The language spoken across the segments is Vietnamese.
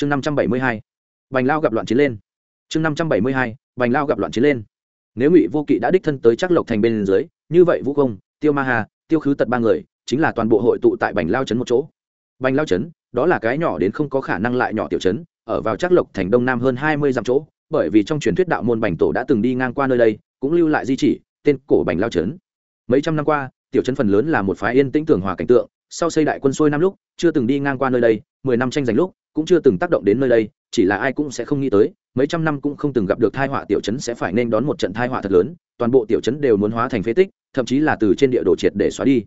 chương năm trăm bảy mươi hai, bành lao gặp loạn chiến lên. Chương năm trăm bảy mươi hai, bành lao gặp loạn chiến lên. Nếu ngụy vô kỵ đã đích thân tới chắc lộc thành bên dưới, như vậy vũ công tiêu ma hà, tiêu khứ tật ba người, chính là toàn bộ hội tụ tại bành lao trấn một chỗ. Bành lao trấn, đó là cái nhỏ đến không có khả năng lại nhỏ tiểu trấn, ở vào chắc lộc thành đông nam hơn hai mươi dặm chỗ, bởi vì trong truyền thuyết đạo môn bành tổ đã từng đi ngang qua nơi đây, cũng lưu lại di chỉ, tên cổ bành lao trấn. Mấy trăm năm qua, tiểu trấn phần lớn là một phái yên tĩnh tưởng hòa cảnh tượng, sau xây đại quân xuôi năm lúc, chưa từng đi ngang qua nơi đây, mười năm tranh giành lúc cũng chưa từng tác động đến nơi đây, chỉ là ai cũng sẽ không nghĩ tới, mấy trăm năm cũng không từng gặp được thai họa tiểu trấn sẽ phải nên đón một trận thai họa thật lớn, toàn bộ tiểu trấn đều muốn hóa thành phế tích, thậm chí là từ trên địa đồ triệt để xóa đi.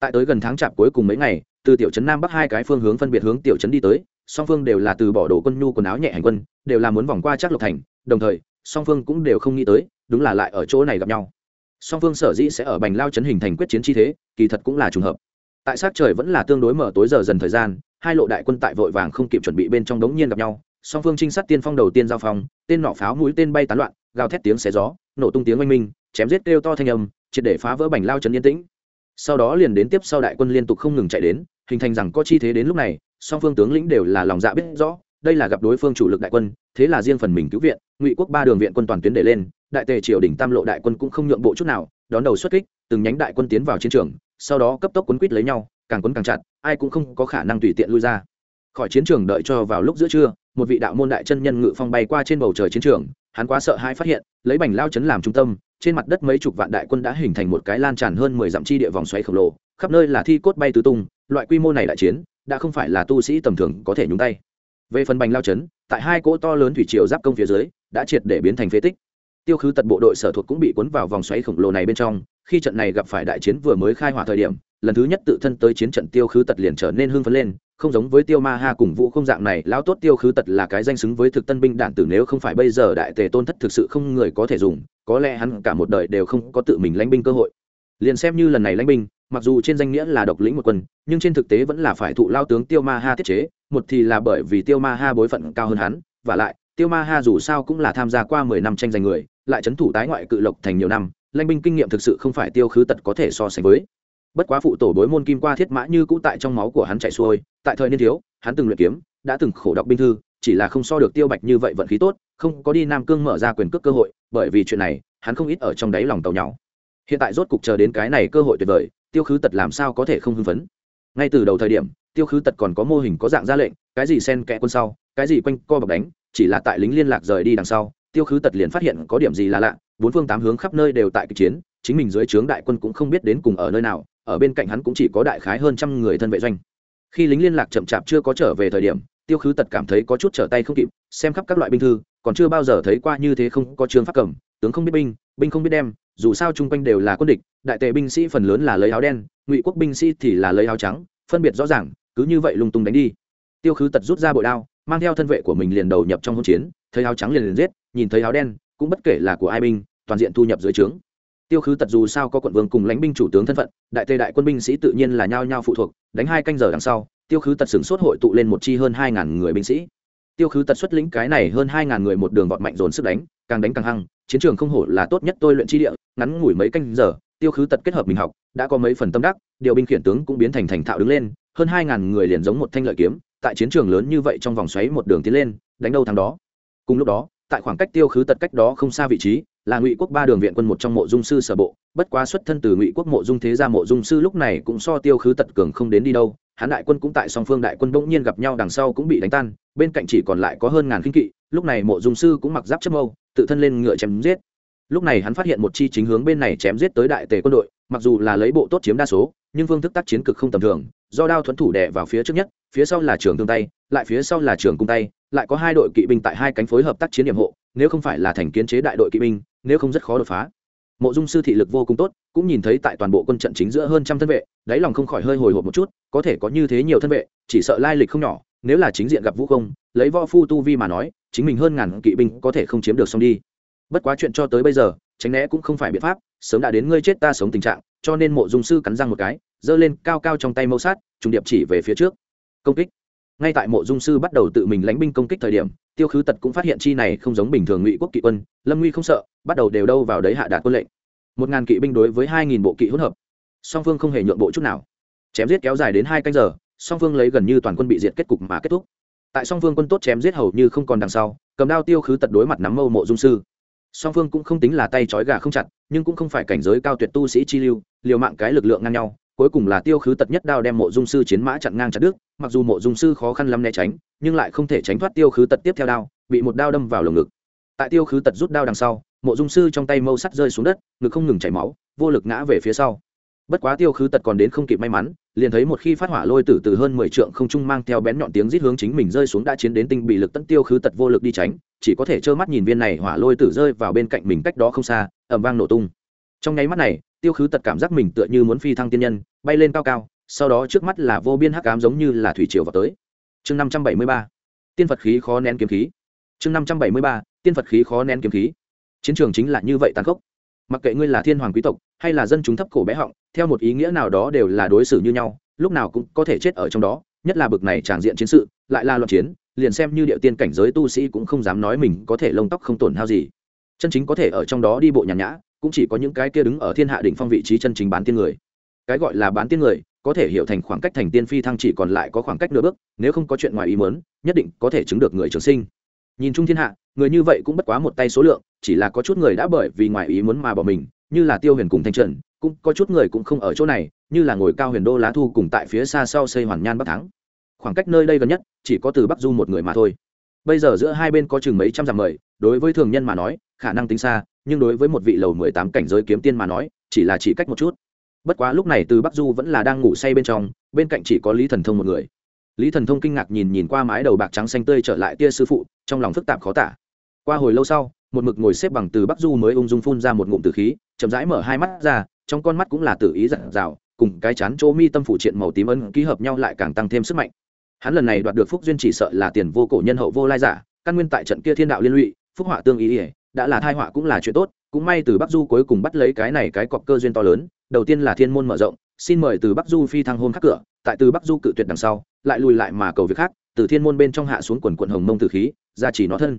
Tại tới gần tháng chạp cuối cùng mấy ngày, từ tiểu trấn nam bắc hai cái phương hướng phân biệt hướng tiểu trấn đi tới, song phương đều là từ bỏ đồ quân nhu quần áo nhẹ hành quân, đều là muốn vòng qua chắc lộc thành, đồng thời, song phương cũng đều không nghĩ tới, đúng là lại ở chỗ này gặp nhau. Song phương sở dĩ sẽ ở bành lao chấn hình thành quyết chiến chi thế, kỳ thật cũng là trùng hợp. Tại sát trời vẫn là tương đối mở tối giờ dần thời gian hai lộ đại quân tại vội vàng không kịp chuẩn bị bên trong đống nhiên gặp nhau, song phương trinh sát tiên phong đầu tiên giao phong, tên nỏ pháo mũi tên bay tán loạn, gào thét tiếng xé gió, nổ tung tiếng oanh minh, chém giết kêu to thanh âm, triệt để phá vỡ bành lao trấn yên tĩnh. Sau đó liền đến tiếp sau đại quân liên tục không ngừng chạy đến, hình thành rằng có chi thế đến lúc này, song phương tướng lĩnh đều là lòng dạ biết rõ, đây là gặp đối phương chủ lực đại quân, thế là riêng phần mình cứu viện, ngụy quốc ba đường viện quân toàn tuyến để lên, đại tề triều đỉnh tam lộ đại quân cũng không nhượng bộ chút nào, đón đầu xuất kích, từng nhánh đại quân tiến vào chiến trường, sau đó cấp tốc quấn quýt lấy nhau, càng quấn càng chặt ai cũng không có khả năng tùy tiện lui ra. Khỏi chiến trường đợi cho vào lúc giữa trưa, một vị đạo môn đại chân nhân ngự phong bay qua trên bầu trời chiến trường, hắn quá sợ hãi phát hiện, lấy bành lao chấn làm trung tâm, trên mặt đất mấy chục vạn đại quân đã hình thành một cái lan tràn hơn mười dặm chi địa vòng xoáy khổng lồ, khắp nơi là thi cốt bay tứ tung, loại quy mô này đại chiến, đã không phải là tu sĩ tầm thường có thể nhúng tay. Về phần bành lao chấn, tại hai cỗ to lớn thủy triều giáp công phía dưới, đã triệt để biến thành phế tích. Tiêu khứ tật bộ đội sở thuộc cũng bị cuốn vào vòng xoáy khổng lồ này bên trong, khi trận này gặp phải đại chiến vừa mới khai hỏa thời điểm lần thứ nhất tự thân tới chiến trận tiêu khứ tật liền trở nên hưng phấn lên, không giống với tiêu ma ha cùng vũ không dạng này, lão tốt tiêu khứ tật là cái danh xứng với thực tân binh đạn tử nếu không phải bây giờ đại tề tôn thất thực sự không người có thể dùng, có lẽ hắn cả một đời đều không có tự mình lãnh binh cơ hội. Liền xem như lần này lãnh binh, mặc dù trên danh nghĩa là độc lĩnh một quân, nhưng trên thực tế vẫn là phải thụ lao tướng tiêu ma ha tiết chế, một thì là bởi vì tiêu ma ha bối phận cao hơn hắn, và lại, tiêu ma ha dù sao cũng là tham gia qua mười năm tranh giành người, lại c thủ tái ngoại cự lộc thành nhiều năm, lãnh binh kinh nghiệm thực sự không phải tiêu khứ tật có thể so sánh với bất quá phụ tổ bối môn kim qua thiết mã như cũ tại trong máu của hắn chạy xuôi, tại thời niên thiếu, hắn từng luyện kiếm, đã từng khổ đọc binh thư, chỉ là không so được tiêu bạch như vậy vận khí tốt, không có đi nam cương mở ra quyền cước cơ hội, bởi vì chuyện này, hắn không ít ở trong đáy lòng tàu nhau hiện tại rốt cục chờ đến cái này cơ hội tuyệt vời, tiêu khứ tật làm sao có thể không hưng phấn? Ngay từ đầu thời điểm, tiêu khứ tật còn có mô hình có dạng ra lệnh, cái gì sen kẽ quân sau, cái gì quanh co bọc đánh, chỉ là tại lính liên lạc rời đi đằng sau, tiêu khứ tật liền phát hiện có điểm gì là lạ, bốn phương tám hướng khắp nơi đều tại kịch chiến, chính mình dưới trướng đại quân cũng không biết đến cùng ở nơi nào ở bên cạnh hắn cũng chỉ có đại khái hơn trăm người thân vệ doanh. Khi lính liên lạc chậm chạp chưa có trở về thời điểm, tiêu khứ tật cảm thấy có chút trở tay không kịp, xem khắp các loại binh thư, còn chưa bao giờ thấy qua như thế không có trường pháp cầm, tướng không biết binh binh không biết đem, dù sao chung quanh đều là quân địch, đại tề binh sĩ phần lớn là lấy áo đen, ngụy quốc binh sĩ thì là lấy áo trắng, phân biệt rõ ràng, cứ như vậy lung tung đánh đi. Tiêu khứ tật rút ra bội đao, mang theo thân vệ của mình liền đầu nhập trong hỗn chiến, thấy áo trắng liền liền giết, nhìn thấy áo đen, cũng bất kể là của ai binh, toàn diện thu nhập dưới trướng tiêu khứ tật dù sao có quận vương cùng lãnh binh chủ tướng thân phận, đại tề đại quân binh sĩ tự nhiên là nhao nhao phụ thuộc, đánh hai canh giờ đằng sau, tiêu khứ tật sửng sốt hội tụ lên một chi hơn hai ngàn người binh sĩ. Tiêu khứ tật xuất lĩnh cái này hơn hai ngàn người một đường vọt mạnh dồn sức đánh, càng đánh càng hăng, chiến trường không hổ là tốt nhất tôi luyện chi địa, ngắn ngủi mấy canh giờ, tiêu khứ tật kết hợp mình học, đã có mấy phần tâm đắc, điều binh khiển tướng cũng biến thành thành thạo đứng lên, hơn hai ngàn người liền giống một thanh lợi kiếm, tại chiến trường lớn như vậy trong vòng xoáy một đường tiến lên, đánh đâu thắng đó. Cùng lúc đó tại khoảng cách tiêu khứ tật cách đó không xa vị trí, là ngụy quốc ba đường viện quân một trong mộ dung sư sở bộ. Bất quá xuất thân từ ngụy quốc mộ dung thế gia mộ dung sư lúc này cũng so tiêu khứ tật cường không đến đi đâu. Hán đại quân cũng tại song phương đại quân bỗng nhiên gặp nhau đằng sau cũng bị đánh tan, bên cạnh chỉ còn lại có hơn ngàn kinh kỵ, lúc này mộ dung sư cũng mặc giáp chấp mâu, tự thân lên ngựa chém giết. Lúc này hắn phát hiện một chi chính hướng bên này chém giết tới đại tề quân đội, mặc dù là lấy bộ tốt chiếm đa số, nhưng phương thức tác chiến cực không tầm thường, do đao thuẫn thủ đè vào phía trước nhất, phía sau là trường tương tay, lại phía sau là trường cung tay lại có hai đội kỵ binh tại hai cánh phối hợp tác chiến điểm hộ, nếu không phải là thành kiến chế đại đội kỵ binh, nếu không rất khó đột phá. Mộ dung sư thị lực vô cùng tốt, cũng nhìn thấy tại toàn bộ quân trận chính giữa hơn trăm thân vệ, đáy lòng không khỏi hơi hồi hộp một chút, có thể có như thế nhiều thân vệ, chỉ sợ lai lịch không nhỏ, nếu là chính diện gặp vũ không, lấy võ phu tu vi mà nói, chính mình hơn ngàn kỵ binh có thể không chiếm được xong đi. Bất quá chuyện cho tới bây giờ, tránh né cũng không phải biện pháp, sớm đã đến ngươi chết ta sống tình trạng, cho nên mộ dung sư cắn răng một cái, giơ lên cao cao trong tay mâu sát, trùng điệp chỉ về phía trước. Công kích ngay tại mộ dung sư bắt đầu tự mình lánh binh công kích thời điểm, tiêu khứ tật cũng phát hiện chi này không giống bình thường ngụy quốc kỵ quân, lâm nguy không sợ, bắt đầu đều đâu vào đấy hạ đạt quân lệnh. Một ngàn kỵ binh đối với hai nghìn bộ kỵ hỗn hợp. Song phương không hề nhượng bộ chút nào. Chém giết kéo dài đến hai canh giờ, song phương lấy gần như toàn quân bị diệt kết cục mà kết thúc. Tại song phương quân tốt chém giết hầu như không còn đằng sau, cầm đao tiêu khứ tật đối mặt nắm mâu mộ dung sư. Song phương cũng không tính là tay trói gà không chặt, nhưng cũng không phải cảnh giới cao tuyệt tu sĩ chi lưu, liều mạng cái lực lượng ngang nhau, cuối cùng là tiêu khứ tật nhất đao đem mộ dung sư chiến mã chặn ngang chặt đứt mặc dù mộ dung sư khó khăn lắm né tránh, nhưng lại không thể tránh thoát tiêu khứ tật tiếp theo đao, bị một đao đâm vào lồng ngực. Tại tiêu khứ tật rút đao đằng sau, mộ dung sư trong tay mâu sắt rơi xuống đất, ngực không ngừng chảy máu, vô lực ngã về phía sau. Bất quá tiêu khứ tật còn đến không kịp may mắn, liền thấy một khi phát hỏa lôi tử từ hơn mười trượng không trung mang theo bén nhọn tiếng rít hướng chính mình rơi xuống đã chiến đến tinh bị lực tận tiêu khứ tật vô lực đi tránh, chỉ có thể trơ mắt nhìn viên này hỏa lôi tử rơi vào bên cạnh mình cách đó không xa ẩm vang nổ tung. Trong nháy mắt này, tiêu khứ tật cảm giác mình tựa như muốn phi thăng tiên nhân, bay lên cao cao sau đó trước mắt là vô biên hắc ám giống như là thủy triều vào tới. Chương năm trăm bảy mươi ba, tiên phật khí khó nén kiếm khí. Chương năm trăm bảy mươi ba, tiên phật khí khó nén kiếm khí. Chiến trường chính là như vậy tàn khốc. Mặc kệ ngươi là thiên hoàng quý tộc hay là dân chúng thấp cổ bé họng, theo một ý nghĩa nào đó đều là đối xử như nhau, lúc nào cũng có thể chết ở trong đó, nhất là bực này tràng diện chiến sự, lại là loạn chiến, liền xem như địa tiên cảnh giới tu sĩ cũng không dám nói mình có thể lông tóc không tổn hao gì. Chân chính có thể ở trong đó đi bộ nhàn nhã, cũng chỉ có những cái kia đứng ở thiên hạ đỉnh phong vị trí chân chính bán tiên người. Cái gọi là bán tiên người có thể hiểu thành khoảng cách thành tiên phi thăng chỉ còn lại có khoảng cách nửa bước, nếu không có chuyện ngoài ý muốn, nhất định có thể chứng được người trường sinh. Nhìn chung thiên hạ, người như vậy cũng bất quá một tay số lượng, chỉ là có chút người đã bởi vì ngoài ý muốn mà bỏ mình, như là tiêu huyền cùng thanh trần, cũng có chút người cũng không ở chỗ này, như là ngồi cao huyền đô lá thu cùng tại phía xa sau xây hoàn nhan bắc thắng. Khoảng cách nơi đây gần nhất, chỉ có từ bắc du một người mà thôi. Bây giờ giữa hai bên có chừng mấy trăm dặm mời, đối với thường nhân mà nói, khả năng tính xa, nhưng đối với một vị lầu mười tám cảnh giới kiếm tiên mà nói, chỉ là chỉ cách một chút bất quá lúc này từ bắc du vẫn là đang ngủ say bên trong, bên cạnh chỉ có lý thần thông một người. Lý thần thông kinh ngạc nhìn nhìn qua mái đầu bạc trắng xanh tươi trở lại tia sư phụ, trong lòng phức tạp khó tả. Qua hồi lâu sau, một mực ngồi xếp bằng từ bắc du mới ung dung phun ra một ngụm từ khí, chậm rãi mở hai mắt ra, trong con mắt cũng là tự ý dặn dào, cùng cái chán chỗ mi tâm phủ triện màu tím ấn ký hợp nhau lại càng tăng thêm sức mạnh. Hắn lần này đoạt được phúc duyên chỉ sợ là tiền vô cổ nhân hậu vô lai giả, căn nguyên tại trận kia thiên đạo liên lụy, phúc họa tương ý ỉa đã là thai họa cũng là chuyện tốt cũng may từ bắc du cuối cùng bắt lấy cái này cái cọc cơ duyên to lớn, đầu tiên là thiên môn mở rộng, xin mời từ bắc du phi thăng hôn khắc cửa, tại từ bắc du cự tuyệt đằng sau, lại lùi lại mà cầu việc khác, từ thiên môn bên trong hạ xuống quần quận hồng mông tử khí, ra chỉ nó thân.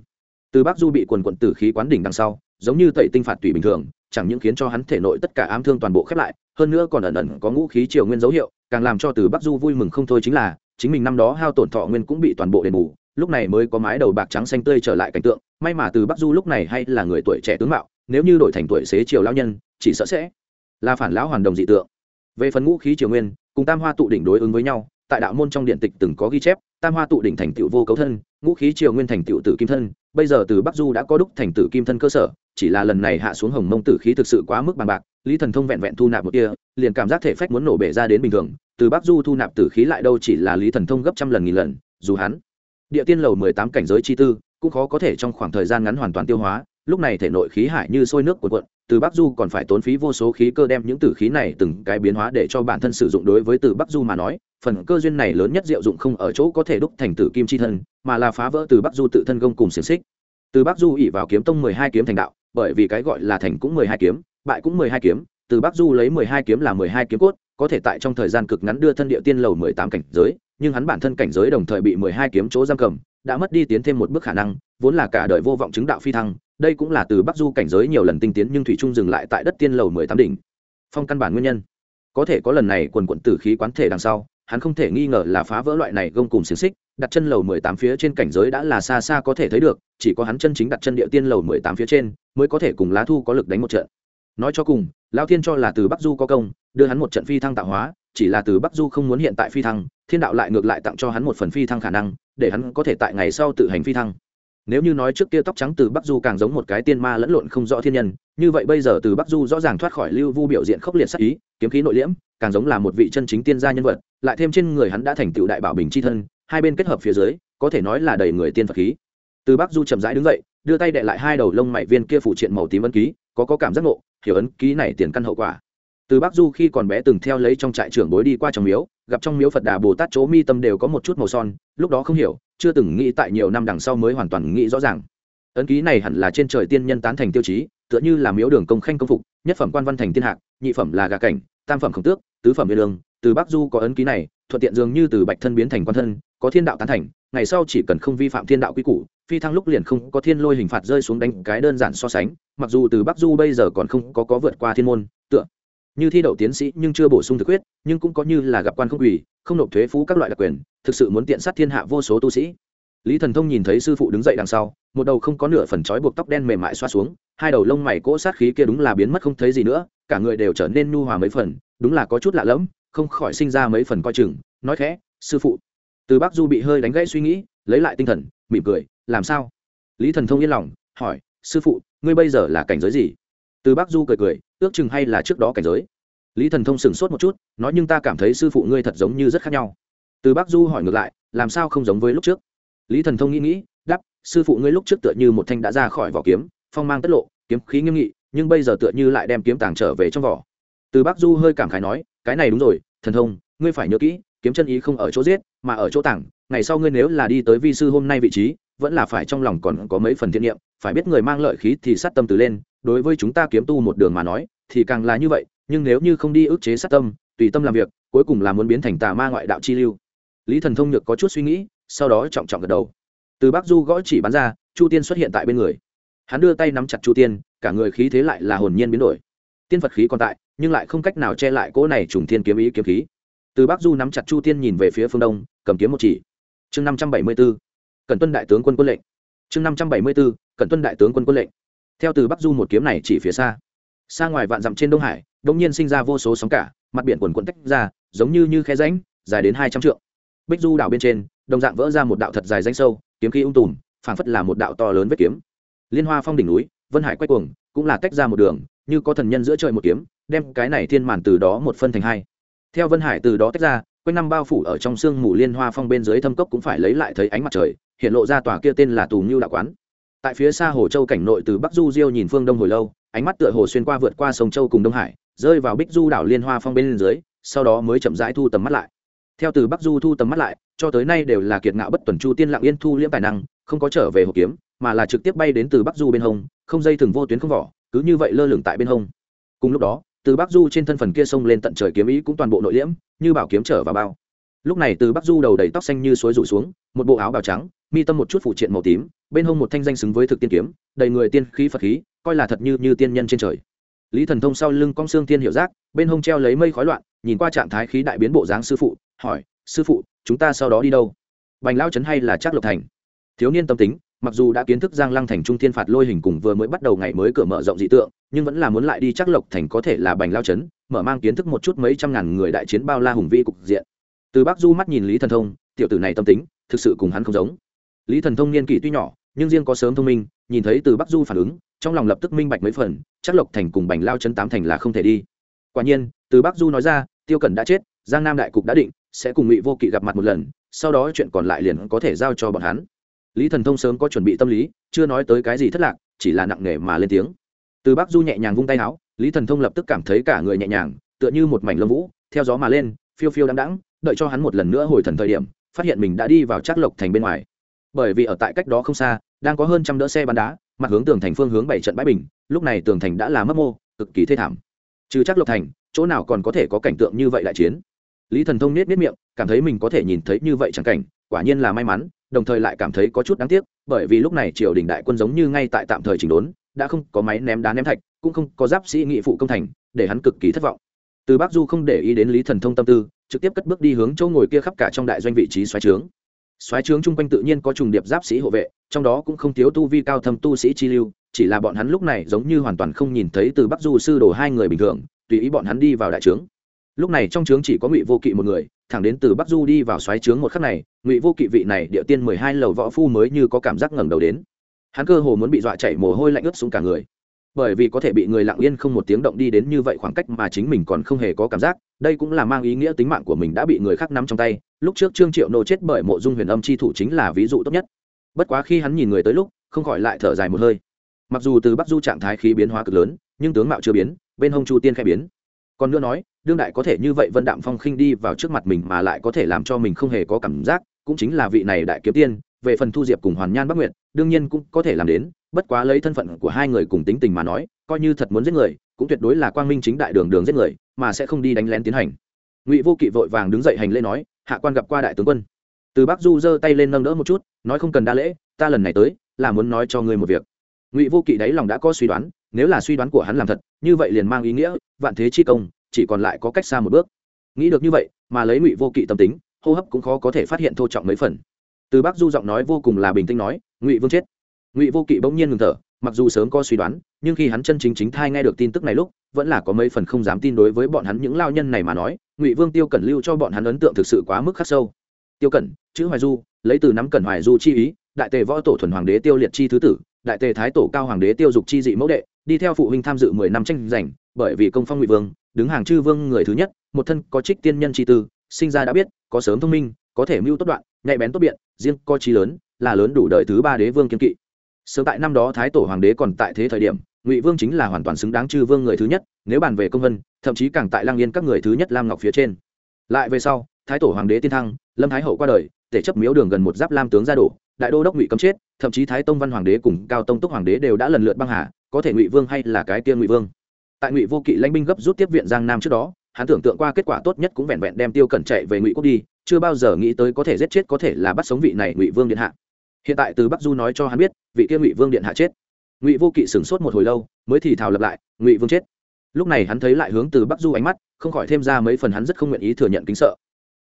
Từ bắc du bị quần quận tử khí quán đỉnh đằng sau, giống như tẩy tinh phạt tùy bình thường, chẳng những khiến cho hắn thể nội tất cả ám thương toàn bộ khép lại, hơn nữa còn ẩn ẩn có ngũ khí triều nguyên dấu hiệu, càng làm cho từ bắc du vui mừng không thôi chính là, chính mình năm đó hao tổn thọ nguyên cũng bị toàn bộ đền bù, lúc này mới có mái đầu bạc trắng xanh tươi trở lại cảnh tượng, may mà từ bắc du lúc này hay là người tuổi trẻ tướng mạo nếu như đổi thành tuổi xế chiều lão nhân, chỉ sợ sẽ là phản lão hoàn đồng dị tượng. Về phần ngũ khí triều nguyên, cùng tam hoa tụ đỉnh đối ứng với nhau, tại đạo môn trong điện tịch từng có ghi chép, tam hoa tụ đỉnh thành tựu vô cấu thân, ngũ khí triều nguyên thành tựu tử kim thân, bây giờ từ bắc du đã có đúc thành tử kim thân cơ sở, chỉ là lần này hạ xuống hồng mông tử khí thực sự quá mức bằng bạc, lý thần thông vẹn vẹn thu nạp một kia liền cảm giác thể phách muốn nổ bể ra đến bình thường, từ bắc du thu nạp tử khí lại đâu chỉ là lý thần thông gấp trăm lần nghìn lần, dù hắn địa tiên lầu mười tám cảnh giới chi tư, cũng khó có thể trong khoảng thời gian ngắn hoàn toàn tiêu hóa lúc này thể nội khí hải như sôi nước cuộn cuộn, từ bắc du còn phải tốn phí vô số khí cơ đem những tử khí này từng cái biến hóa để cho bản thân sử dụng đối với từ bắc du mà nói, phần cơ duyên này lớn nhất diệu dụng không ở chỗ có thể đúc thành tử kim chi thân, mà là phá vỡ từ bắc du tự thân gông cùng xiềng xích. Từ bắc du ỉ vào kiếm tông mười hai kiếm thành đạo, bởi vì cái gọi là thành cũng mười hai kiếm, bại cũng mười hai kiếm, từ bắc du lấy mười hai kiếm là mười hai kiếm cốt, có thể tại trong thời gian cực ngắn đưa thân địa tiên lầu mười tám cảnh giới, nhưng hắn bản thân cảnh giới đồng thời bị mười hai kiếm chỗ giam cầm, đã mất đi tiến thêm một bước khả năng, vốn là cả đời vô vọng chứng đạo phi thăng đây cũng là từ bắc du cảnh giới nhiều lần tinh tiến nhưng thủy trung dừng lại tại đất tiên lầu mười tám đỉnh. Phong căn bản nguyên nhân. Có thể có lần này quần quận tử khí quán thể đằng sau, hắn không thể nghi ngờ là phá vỡ loại này gông cùng xiềng xích, đặt chân lầu mười tám phía trên cảnh giới đã là xa xa có thể thấy được, chỉ có hắn chân chính đặt chân địa tiên lầu mười tám phía trên, mới có thể cùng lá thu có lực đánh một trận. Nói cho cùng lao thiên cho là từ bắc du có công, đưa hắn một trận phi thăng tạo hóa, chỉ là từ bắc du không muốn hiện tại phi thăng, thiên đạo lại ngược lại tặng cho hắn một phần phi thăng khả năng, để hắn có thể tại ngày sau tự hành phi thăng nếu như nói trước kia tóc trắng từ bắc du càng giống một cái tiên ma lẫn lộn không rõ thiên nhân, như vậy bây giờ từ bắc du rõ ràng thoát khỏi lưu vu biểu diện khốc liệt sắc ý, kiếm khí nội liễm, càng giống là một vị chân chính tiên gia nhân vật, lại thêm trên người hắn đã thành tựu đại bảo bình c h i thân, hai bên kết hợp phía dưới, có thể nói là đầy người tiên phật khí. Từ bắc du chậm rãi đứng dậy, đưa tay đệ lại hai đầu lông mảy viên kia phụ triện màu tím ấn ký, có có cảm giác ngộ, hiểu ấn ký này tiền căn hậu quả từ bắc du khi còn bé từng theo lấy trong trại trưởng bối đi qua trong miếu, gặp trong miếu phật đà bồ tát chỗ mi tâm đều có một chút màu son, lúc đó không hiểu, chưa từng nghĩ tại nhiều năm đằng sau mới hoàn toàn nghĩ rõ ràng. Ấn ký này hẳn là trên trời tiên nhân tán thành tiêu chí, tựa như là miếu đường công khanh công phục, nhất phẩm quan văn thành tiên hạc, nhị phẩm là gà cảnh, tam phẩm khổng tước, tứ phẩm viên lương. Từ bắc du có ấn ký này, thuận tiện dường như từ bạch thân biến thành quan thân, có thiên đạo tán thành, ngày sau chỉ cần không vi phạm thiên đạo quy củ, phi thăng lúc liền không có thiên lôi hình phạt rơi xuống đánh cái đơn giản so sánh, mặc dù từ bắc du bây giờ còn không có có vượt qua thiên môn, tựa như thi đậu tiến sĩ nhưng chưa bổ sung thực quyết nhưng cũng có như là gặp quan không quỳ, không nộp thuế phú các loại đặc quyền, thực sự muốn tiện sát thiên hạ vô số tu sĩ. Lý thần thông nhìn thấy sư phụ đứng dậy đằng sau, một đầu không có nửa phần trói buộc tóc đen mềm mại xoa xuống, hai đầu lông mày cỗ sát khí kia đúng là biến mất không thấy gì nữa, cả người đều trở nên nhu hòa mấy phần, đúng là có chút lạ lẫm, không khỏi sinh ra mấy phần coi chừng, nói khẽ, sư phụ. Từ bác du bị hơi đánh gãy suy nghĩ, lấy lại tinh thần, mỉm cười, làm sao? Lý thần thông yên lòng, hỏi, sư phụ, ngươi bây giờ là cảnh giới gì? Từ bác du cười cười ước chừng hay là trước đó cảnh giới. Lý thần thông sửng sốt một chút, nói nhưng ta cảm thấy sư phụ ngươi thật giống như rất khác nhau. Từ bác du hỏi ngược lại, làm sao không giống với lúc trước? Lý thần thông nghĩ nghĩ đắp sư phụ ngươi lúc trước tựa như một thanh đã ra khỏi vỏ kiếm, phong mang tất lộ, kiếm khí nghiêm nghị, nhưng bây giờ tựa như lại đem kiếm tàng trở về trong vỏ. Từ bác du hơi cảm khái nói, cái này đúng rồi, thần thông, ngươi phải nhớ kỹ, kiếm chân ý không ở chỗ giết, mà ở chỗ tàng. Ngày sau ngươi nếu là đi tới vi sư hôm nay vị trí, vẫn là phải trong lòng còn có mấy phần thiện niệm, phải biết người mang lợi khí thì sát tâm từ lên. Đối với chúng ta kiếm tu một đường mà nói thì càng là như vậy, nhưng nếu như không đi ức chế sát tâm, tùy tâm làm việc, cuối cùng là muốn biến thành tà ma ngoại đạo chi lưu. Lý thần thông nhược có chút suy nghĩ, sau đó trọng trọng gật đầu. Từ bắc du gõ chỉ bắn ra, chu tiên xuất hiện tại bên người. Hắn đưa tay nắm chặt chu tiên, cả người khí thế lại là hồn nhiên biến đổi. Tiên phật khí còn tại, nhưng lại không cách nào che lại cỗ này trùng thiên kiếm ý kiếm khí. Từ bắc du nắm chặt chu tiên nhìn về phía phương đông, cầm kiếm một chỉ. Chương năm trăm bảy mươi b ố cần tuân đại tướng quân quân lệnh. Chương năm trăm bảy mươi b ố cần tuân đại tướng quân quân lệnh. Theo từ bắc du một kiếm này chỉ phía xa xa ngoài vạn dặm trên đông hải đông nhiên sinh ra vô số sóng cả, mặt biển quần quận tách ra, giống như như khe ránh dài đến hai trăm trượng. Bích du đảo bên trên, đồng dạng vỡ ra một đạo thật dài danh sâu, kiếm khí ung tùm, phảng phất là một đạo to lớn vết kiếm. Liên hoa phong đỉnh núi, vân hải quay cuồng, cũng là tách ra một đường, như có thần nhân giữa trời một kiếm, đem cái này thiên màn từ đó một phân thành hai. Theo vân hải từ đó tách ra, quanh năm bao phủ ở trong sương mù liên hoa phong bên dưới thâm cốc cũng phải lấy lại thấy ánh mặt trời, hiện lộ ra tòa kia tên là tù ngưu đạo quán tại phía xa hồ châu cảnh nội từ bắc du diêu nhìn phương đông hồi lâu, ánh mắt tựa hồ xuyên qua vượt qua sông châu cùng đông hải, rơi vào bích du đảo liên hoa phong bên dưới, sau đó mới chậm rãi thu tầm mắt lại. Theo từ bắc du thu tầm mắt lại, cho tới nay đều là kiệt ngạo bất tuần chu tiên lặng yên thu liễm tài năng, không có trở về hồ kiếm, mà là trực tiếp bay đến từ bắc du bên hông, không dây thừng vô tuyến không vỏ, cứ như vậy lơ lửng tại bên hông. Cùng lúc đó, từ bắc du trên thân phần kia sông lên tận trời kiếm ý cũng toàn bộ nội liễm, như bảo kiếm trở vào bao lúc này từ bắc du đầu đầy tóc xanh như suối rủ xuống, một bộ áo bào trắng, mi tâm một chút phụ triện màu tím, bên hông một thanh danh xứng với thực tiên kiếm, đầy người tiên khí phật khí, coi là thật như như tiên nhân trên trời. Lý thần thông sau lưng cong xương tiên hiệu giác, bên hông treo lấy mây khói loạn, nhìn qua trạng thái khí đại biến bộ dáng sư phụ, hỏi, sư phụ, chúng ta sau đó đi đâu? Bành lao trấn hay là trác lộc thành? Thiếu niên tâm tính, mặc dù đã kiến thức giang lăng thành trung thiên phạt lôi hình cùng vừa mới bắt đầu ngày mới cửa mở rộng dị tượng, nhưng vẫn là muốn lại đi chắc lộc thành có thể là bành lao trấn, mở mang kiến thức một chút mấy trăm ngàn người đại chiến bao la hùng vĩ cục diện từ bắc du mắt nhìn lý thần thông, tiểu tử này tâm tính, thực sự cùng hắn không giống. Lý thần thông niên kỷ tuy nhỏ, nhưng riêng có sớm thông minh, nhìn thấy từ bắc du phản ứng, trong lòng lập tức minh bạch mấy phần, chắc lộc thành cùng bành lao chân tám thành là không thể đi. Quả nhiên, từ bắc du nói ra, tiêu cẩn đã chết, giang nam đại cục đã định, sẽ cùng ngụy vô kỵ gặp mặt một lần, sau đó chuyện còn lại liền có thể giao cho bọn hắn. Lý thần thông sớm có chuẩn bị tâm lý, chưa nói tới cái gì thất lạc, chỉ là nặng nề mà lên tiếng. Từ bắc du nhẹ nhàng vung tay áo, lý thần thông lập tức cảm thấy cả người nhẹ nhàng, tựa như một mảnh lông vũ, theo gió mà lên, phiêu phiêu đắng đắng đợi cho hắn một lần nữa hồi thần thời điểm, phát hiện mình đã đi vào trác lộc thành bên ngoài. Bởi vì ở tại cách đó không xa, đang có hơn trăm đỡ xe bắn đá, mặt hướng tường thành phương hướng bảy trận bãi bình, lúc này tường thành đã là mất mô, cực kỳ thê thảm. Trừ Trác lộc thành, chỗ nào còn có thể có cảnh tượng như vậy đại chiến? Lý thần thông nết nết miệng, cảm thấy mình có thể nhìn thấy như vậy chẳng cảnh, quả nhiên là may mắn, đồng thời lại cảm thấy có chút đáng tiếc, bởi vì lúc này triều đình đại quân giống như ngay tại tạm thời chỉnh đốn, đã không có máy ném đá ném thạch, cũng không có giáp sĩ nghị phụ công thành, để hắn cực kỳ thất vọng. Từ bắc du không để ý đến lý thần thông tâm tư trực tiếp cất bước đi hướng chỗ ngồi kia khắp cả trong đại doanh vị trí xoáy trướng. Xoáy trướng chung quanh tự nhiên có trùng điệp giáp sĩ hộ vệ, trong đó cũng không thiếu tu vi cao thâm tu sĩ chi lưu, chỉ là bọn hắn lúc này giống như hoàn toàn không nhìn thấy từ bắc du sư đồ hai người bình thường, tùy ý bọn hắn đi vào đại trướng. Lúc này trong trướng chỉ có ngụy vô kỵ một người, thẳng đến từ bắc du đi vào xoáy trướng một khắc này, ngụy vô kỵ vị này địa tiên mười hai lầu võ phu mới như có cảm giác ngẩng đầu đến. Hắn cơ hồ muốn bị dọa chảy mồ hôi lạnh ướt xuống cả người bởi vì có thể bị người lặng yên không một tiếng động đi đến như vậy khoảng cách mà chính mình còn không hề có cảm giác, đây cũng là mang ý nghĩa tính mạng của mình đã bị người khác nắm trong tay. Lúc trước trương triệu nô chết bởi mộ dung huyền âm chi thủ chính là ví dụ tốt nhất. Bất quá khi hắn nhìn người tới lúc, không khỏi lại thở dài một hơi. Mặc dù từ bắc du trạng thái khí biến hóa cực lớn, nhưng tướng mạo chưa biến, bên hông chu tiên khai biến. Còn nữa nói, đương đại có thể như vậy vân đạm phong khinh đi vào trước mặt mình mà lại có thể làm cho mình không hề có cảm giác, cũng chính là vị này đại kiếm tiên, về phần thu diệp cùng hoàn nhan bắc nguyệt, đương nhiên cũng có thể làm đến bất quá lấy thân phận của hai người cùng tính tình mà nói, coi như thật muốn giết người, cũng tuyệt đối là quang minh chính đại đường đường giết người, mà sẽ không đi đánh lén tiến hành. Ngụy vô kỵ vội vàng đứng dậy hành lễ nói, hạ quan gặp qua đại tướng quân. Từ bắc du giơ tay lên nâng đỡ một chút, nói, không cần đa lễ, ta lần này tới, là muốn nói cho ngươi một việc. Ngụy vô kỵ đáy lòng đã có suy đoán, nếu là suy đoán của hắn làm thật, như vậy liền mang ý nghĩa, vạn thế chi công, chỉ còn lại có cách xa một bước. Nghĩ được như vậy, mà lấy ngụy vô kỵ tâm tính, hô hấp cũng khó có thể phát hiện thô trọng mấy phần. Từ bắc du giọng nói vô cùng là bình tĩnh nói, ngụy vương chết ngụy vô kỵ bỗng nhiên ngừng thở, mặc dù sớm có suy đoán, nhưng khi hắn chân chính chính thai nghe được tin tức này lúc, vẫn là có mấy phần không dám tin đối với bọn hắn những lao nhân này mà nói, ngụy vương tiêu cẩn lưu cho bọn hắn ấn tượng thực sự quá mức khắc sâu. Tiêu cẩn, chữ hoài du, lấy từ nắm cẩn hoài du chi ý, đại tề võ tổ thuần hoàng đế tiêu liệt chi thứ tử, đại tề thái tổ cao hoàng đế tiêu dục chi dị mẫu đệ, đi theo phụ huynh tham dự mười năm tranh giành, bởi vì công phong ngụy vương, đứng hàng chư vương người thứ nhất, một thân có trích tiên nhân chi tư, sinh ra đã biết, có sớm thông minh, có thể mưu tốt đoạn, nhạy bén tốt biện, riêng có trí lớn, là lớn đủ đời thứ ba đế vương kiên kỵ sớm tại năm đó thái tổ hoàng đế còn tại thế thời điểm, ngụy vương chính là hoàn toàn xứng đáng chư vương người thứ nhất, nếu bàn về công vân, thậm chí càng tại lang yên các người thứ nhất lam ngọc phía trên. Lại về sau, thái tổ hoàng đế tiên thăng, lâm thái hậu qua đời, tể chấp miếu đường gần một giáp lam tướng ra đổ, đại đô đốc ngụy cấm chết, thậm chí thái tông văn hoàng đế cùng cao tông túc hoàng đế đều đã lần lượt băng hà, có thể ngụy vương hay là cái tiên ngụy vương. Tại ngụy vô kỵ lãnh binh gấp rút tiếp viện giang nam trước đó, hắn tưởng tượng qua kết quả tốt nhất cũng vẹn vẹn đem tiêu cẩn chạy về ngụy quốc đi, chưa bao giờ nghĩ tới có thể giết chết có thể là bắt sống vị này ngụy vương điện hạ. Hiện tại từ bắc du nói cho hắn biết vị kia ngụy vương điện hạ chết. Ngụy vô kỵ sửng sốt một hồi lâu, mới thì thào lập lại, ngụy vương chết. Lúc này hắn thấy lại hướng từ bắc du ánh mắt, không khỏi thêm ra mấy phần hắn rất không nguyện ý thừa nhận kính sợ.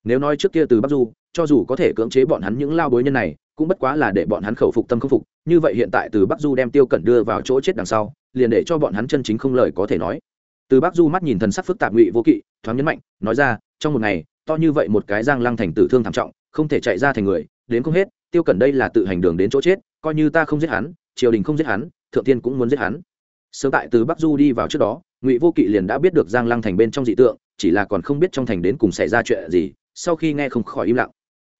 Nếu nói trước kia từ bắc du, cho dù có thể cưỡng chế bọn hắn những lao bối nhân này, cũng bất quá là để bọn hắn khẩu phục tâm không phục, như vậy hiện tại từ bắc du đem tiêu cẩn đưa vào chỗ chết đằng sau, liền để cho bọn hắn chân chính không lời có thể nói. Từ bắc du mắt nhìn thần sắc phức tạp ngụy vô kỵ, thoáng nhấn mạnh, nói ra, trong một ngày, to như vậy một cái giang lăng thành tử thương thảm trọng, không thể chạy ra thành người, đến không hết tiêu cẩn đây là tự hành đường đến chỗ chết, coi như ta không giết hắn, triều đình không giết hắn, thượng tiên cũng muốn giết hắn. Sớm tại từ bắc du đi vào trước đó, ngụy vô kỵ liền đã biết được giang lăng thành bên trong dị tượng, chỉ là còn không biết trong thành đến cùng xảy ra chuyện gì, sau khi nghe không khỏi im lặng.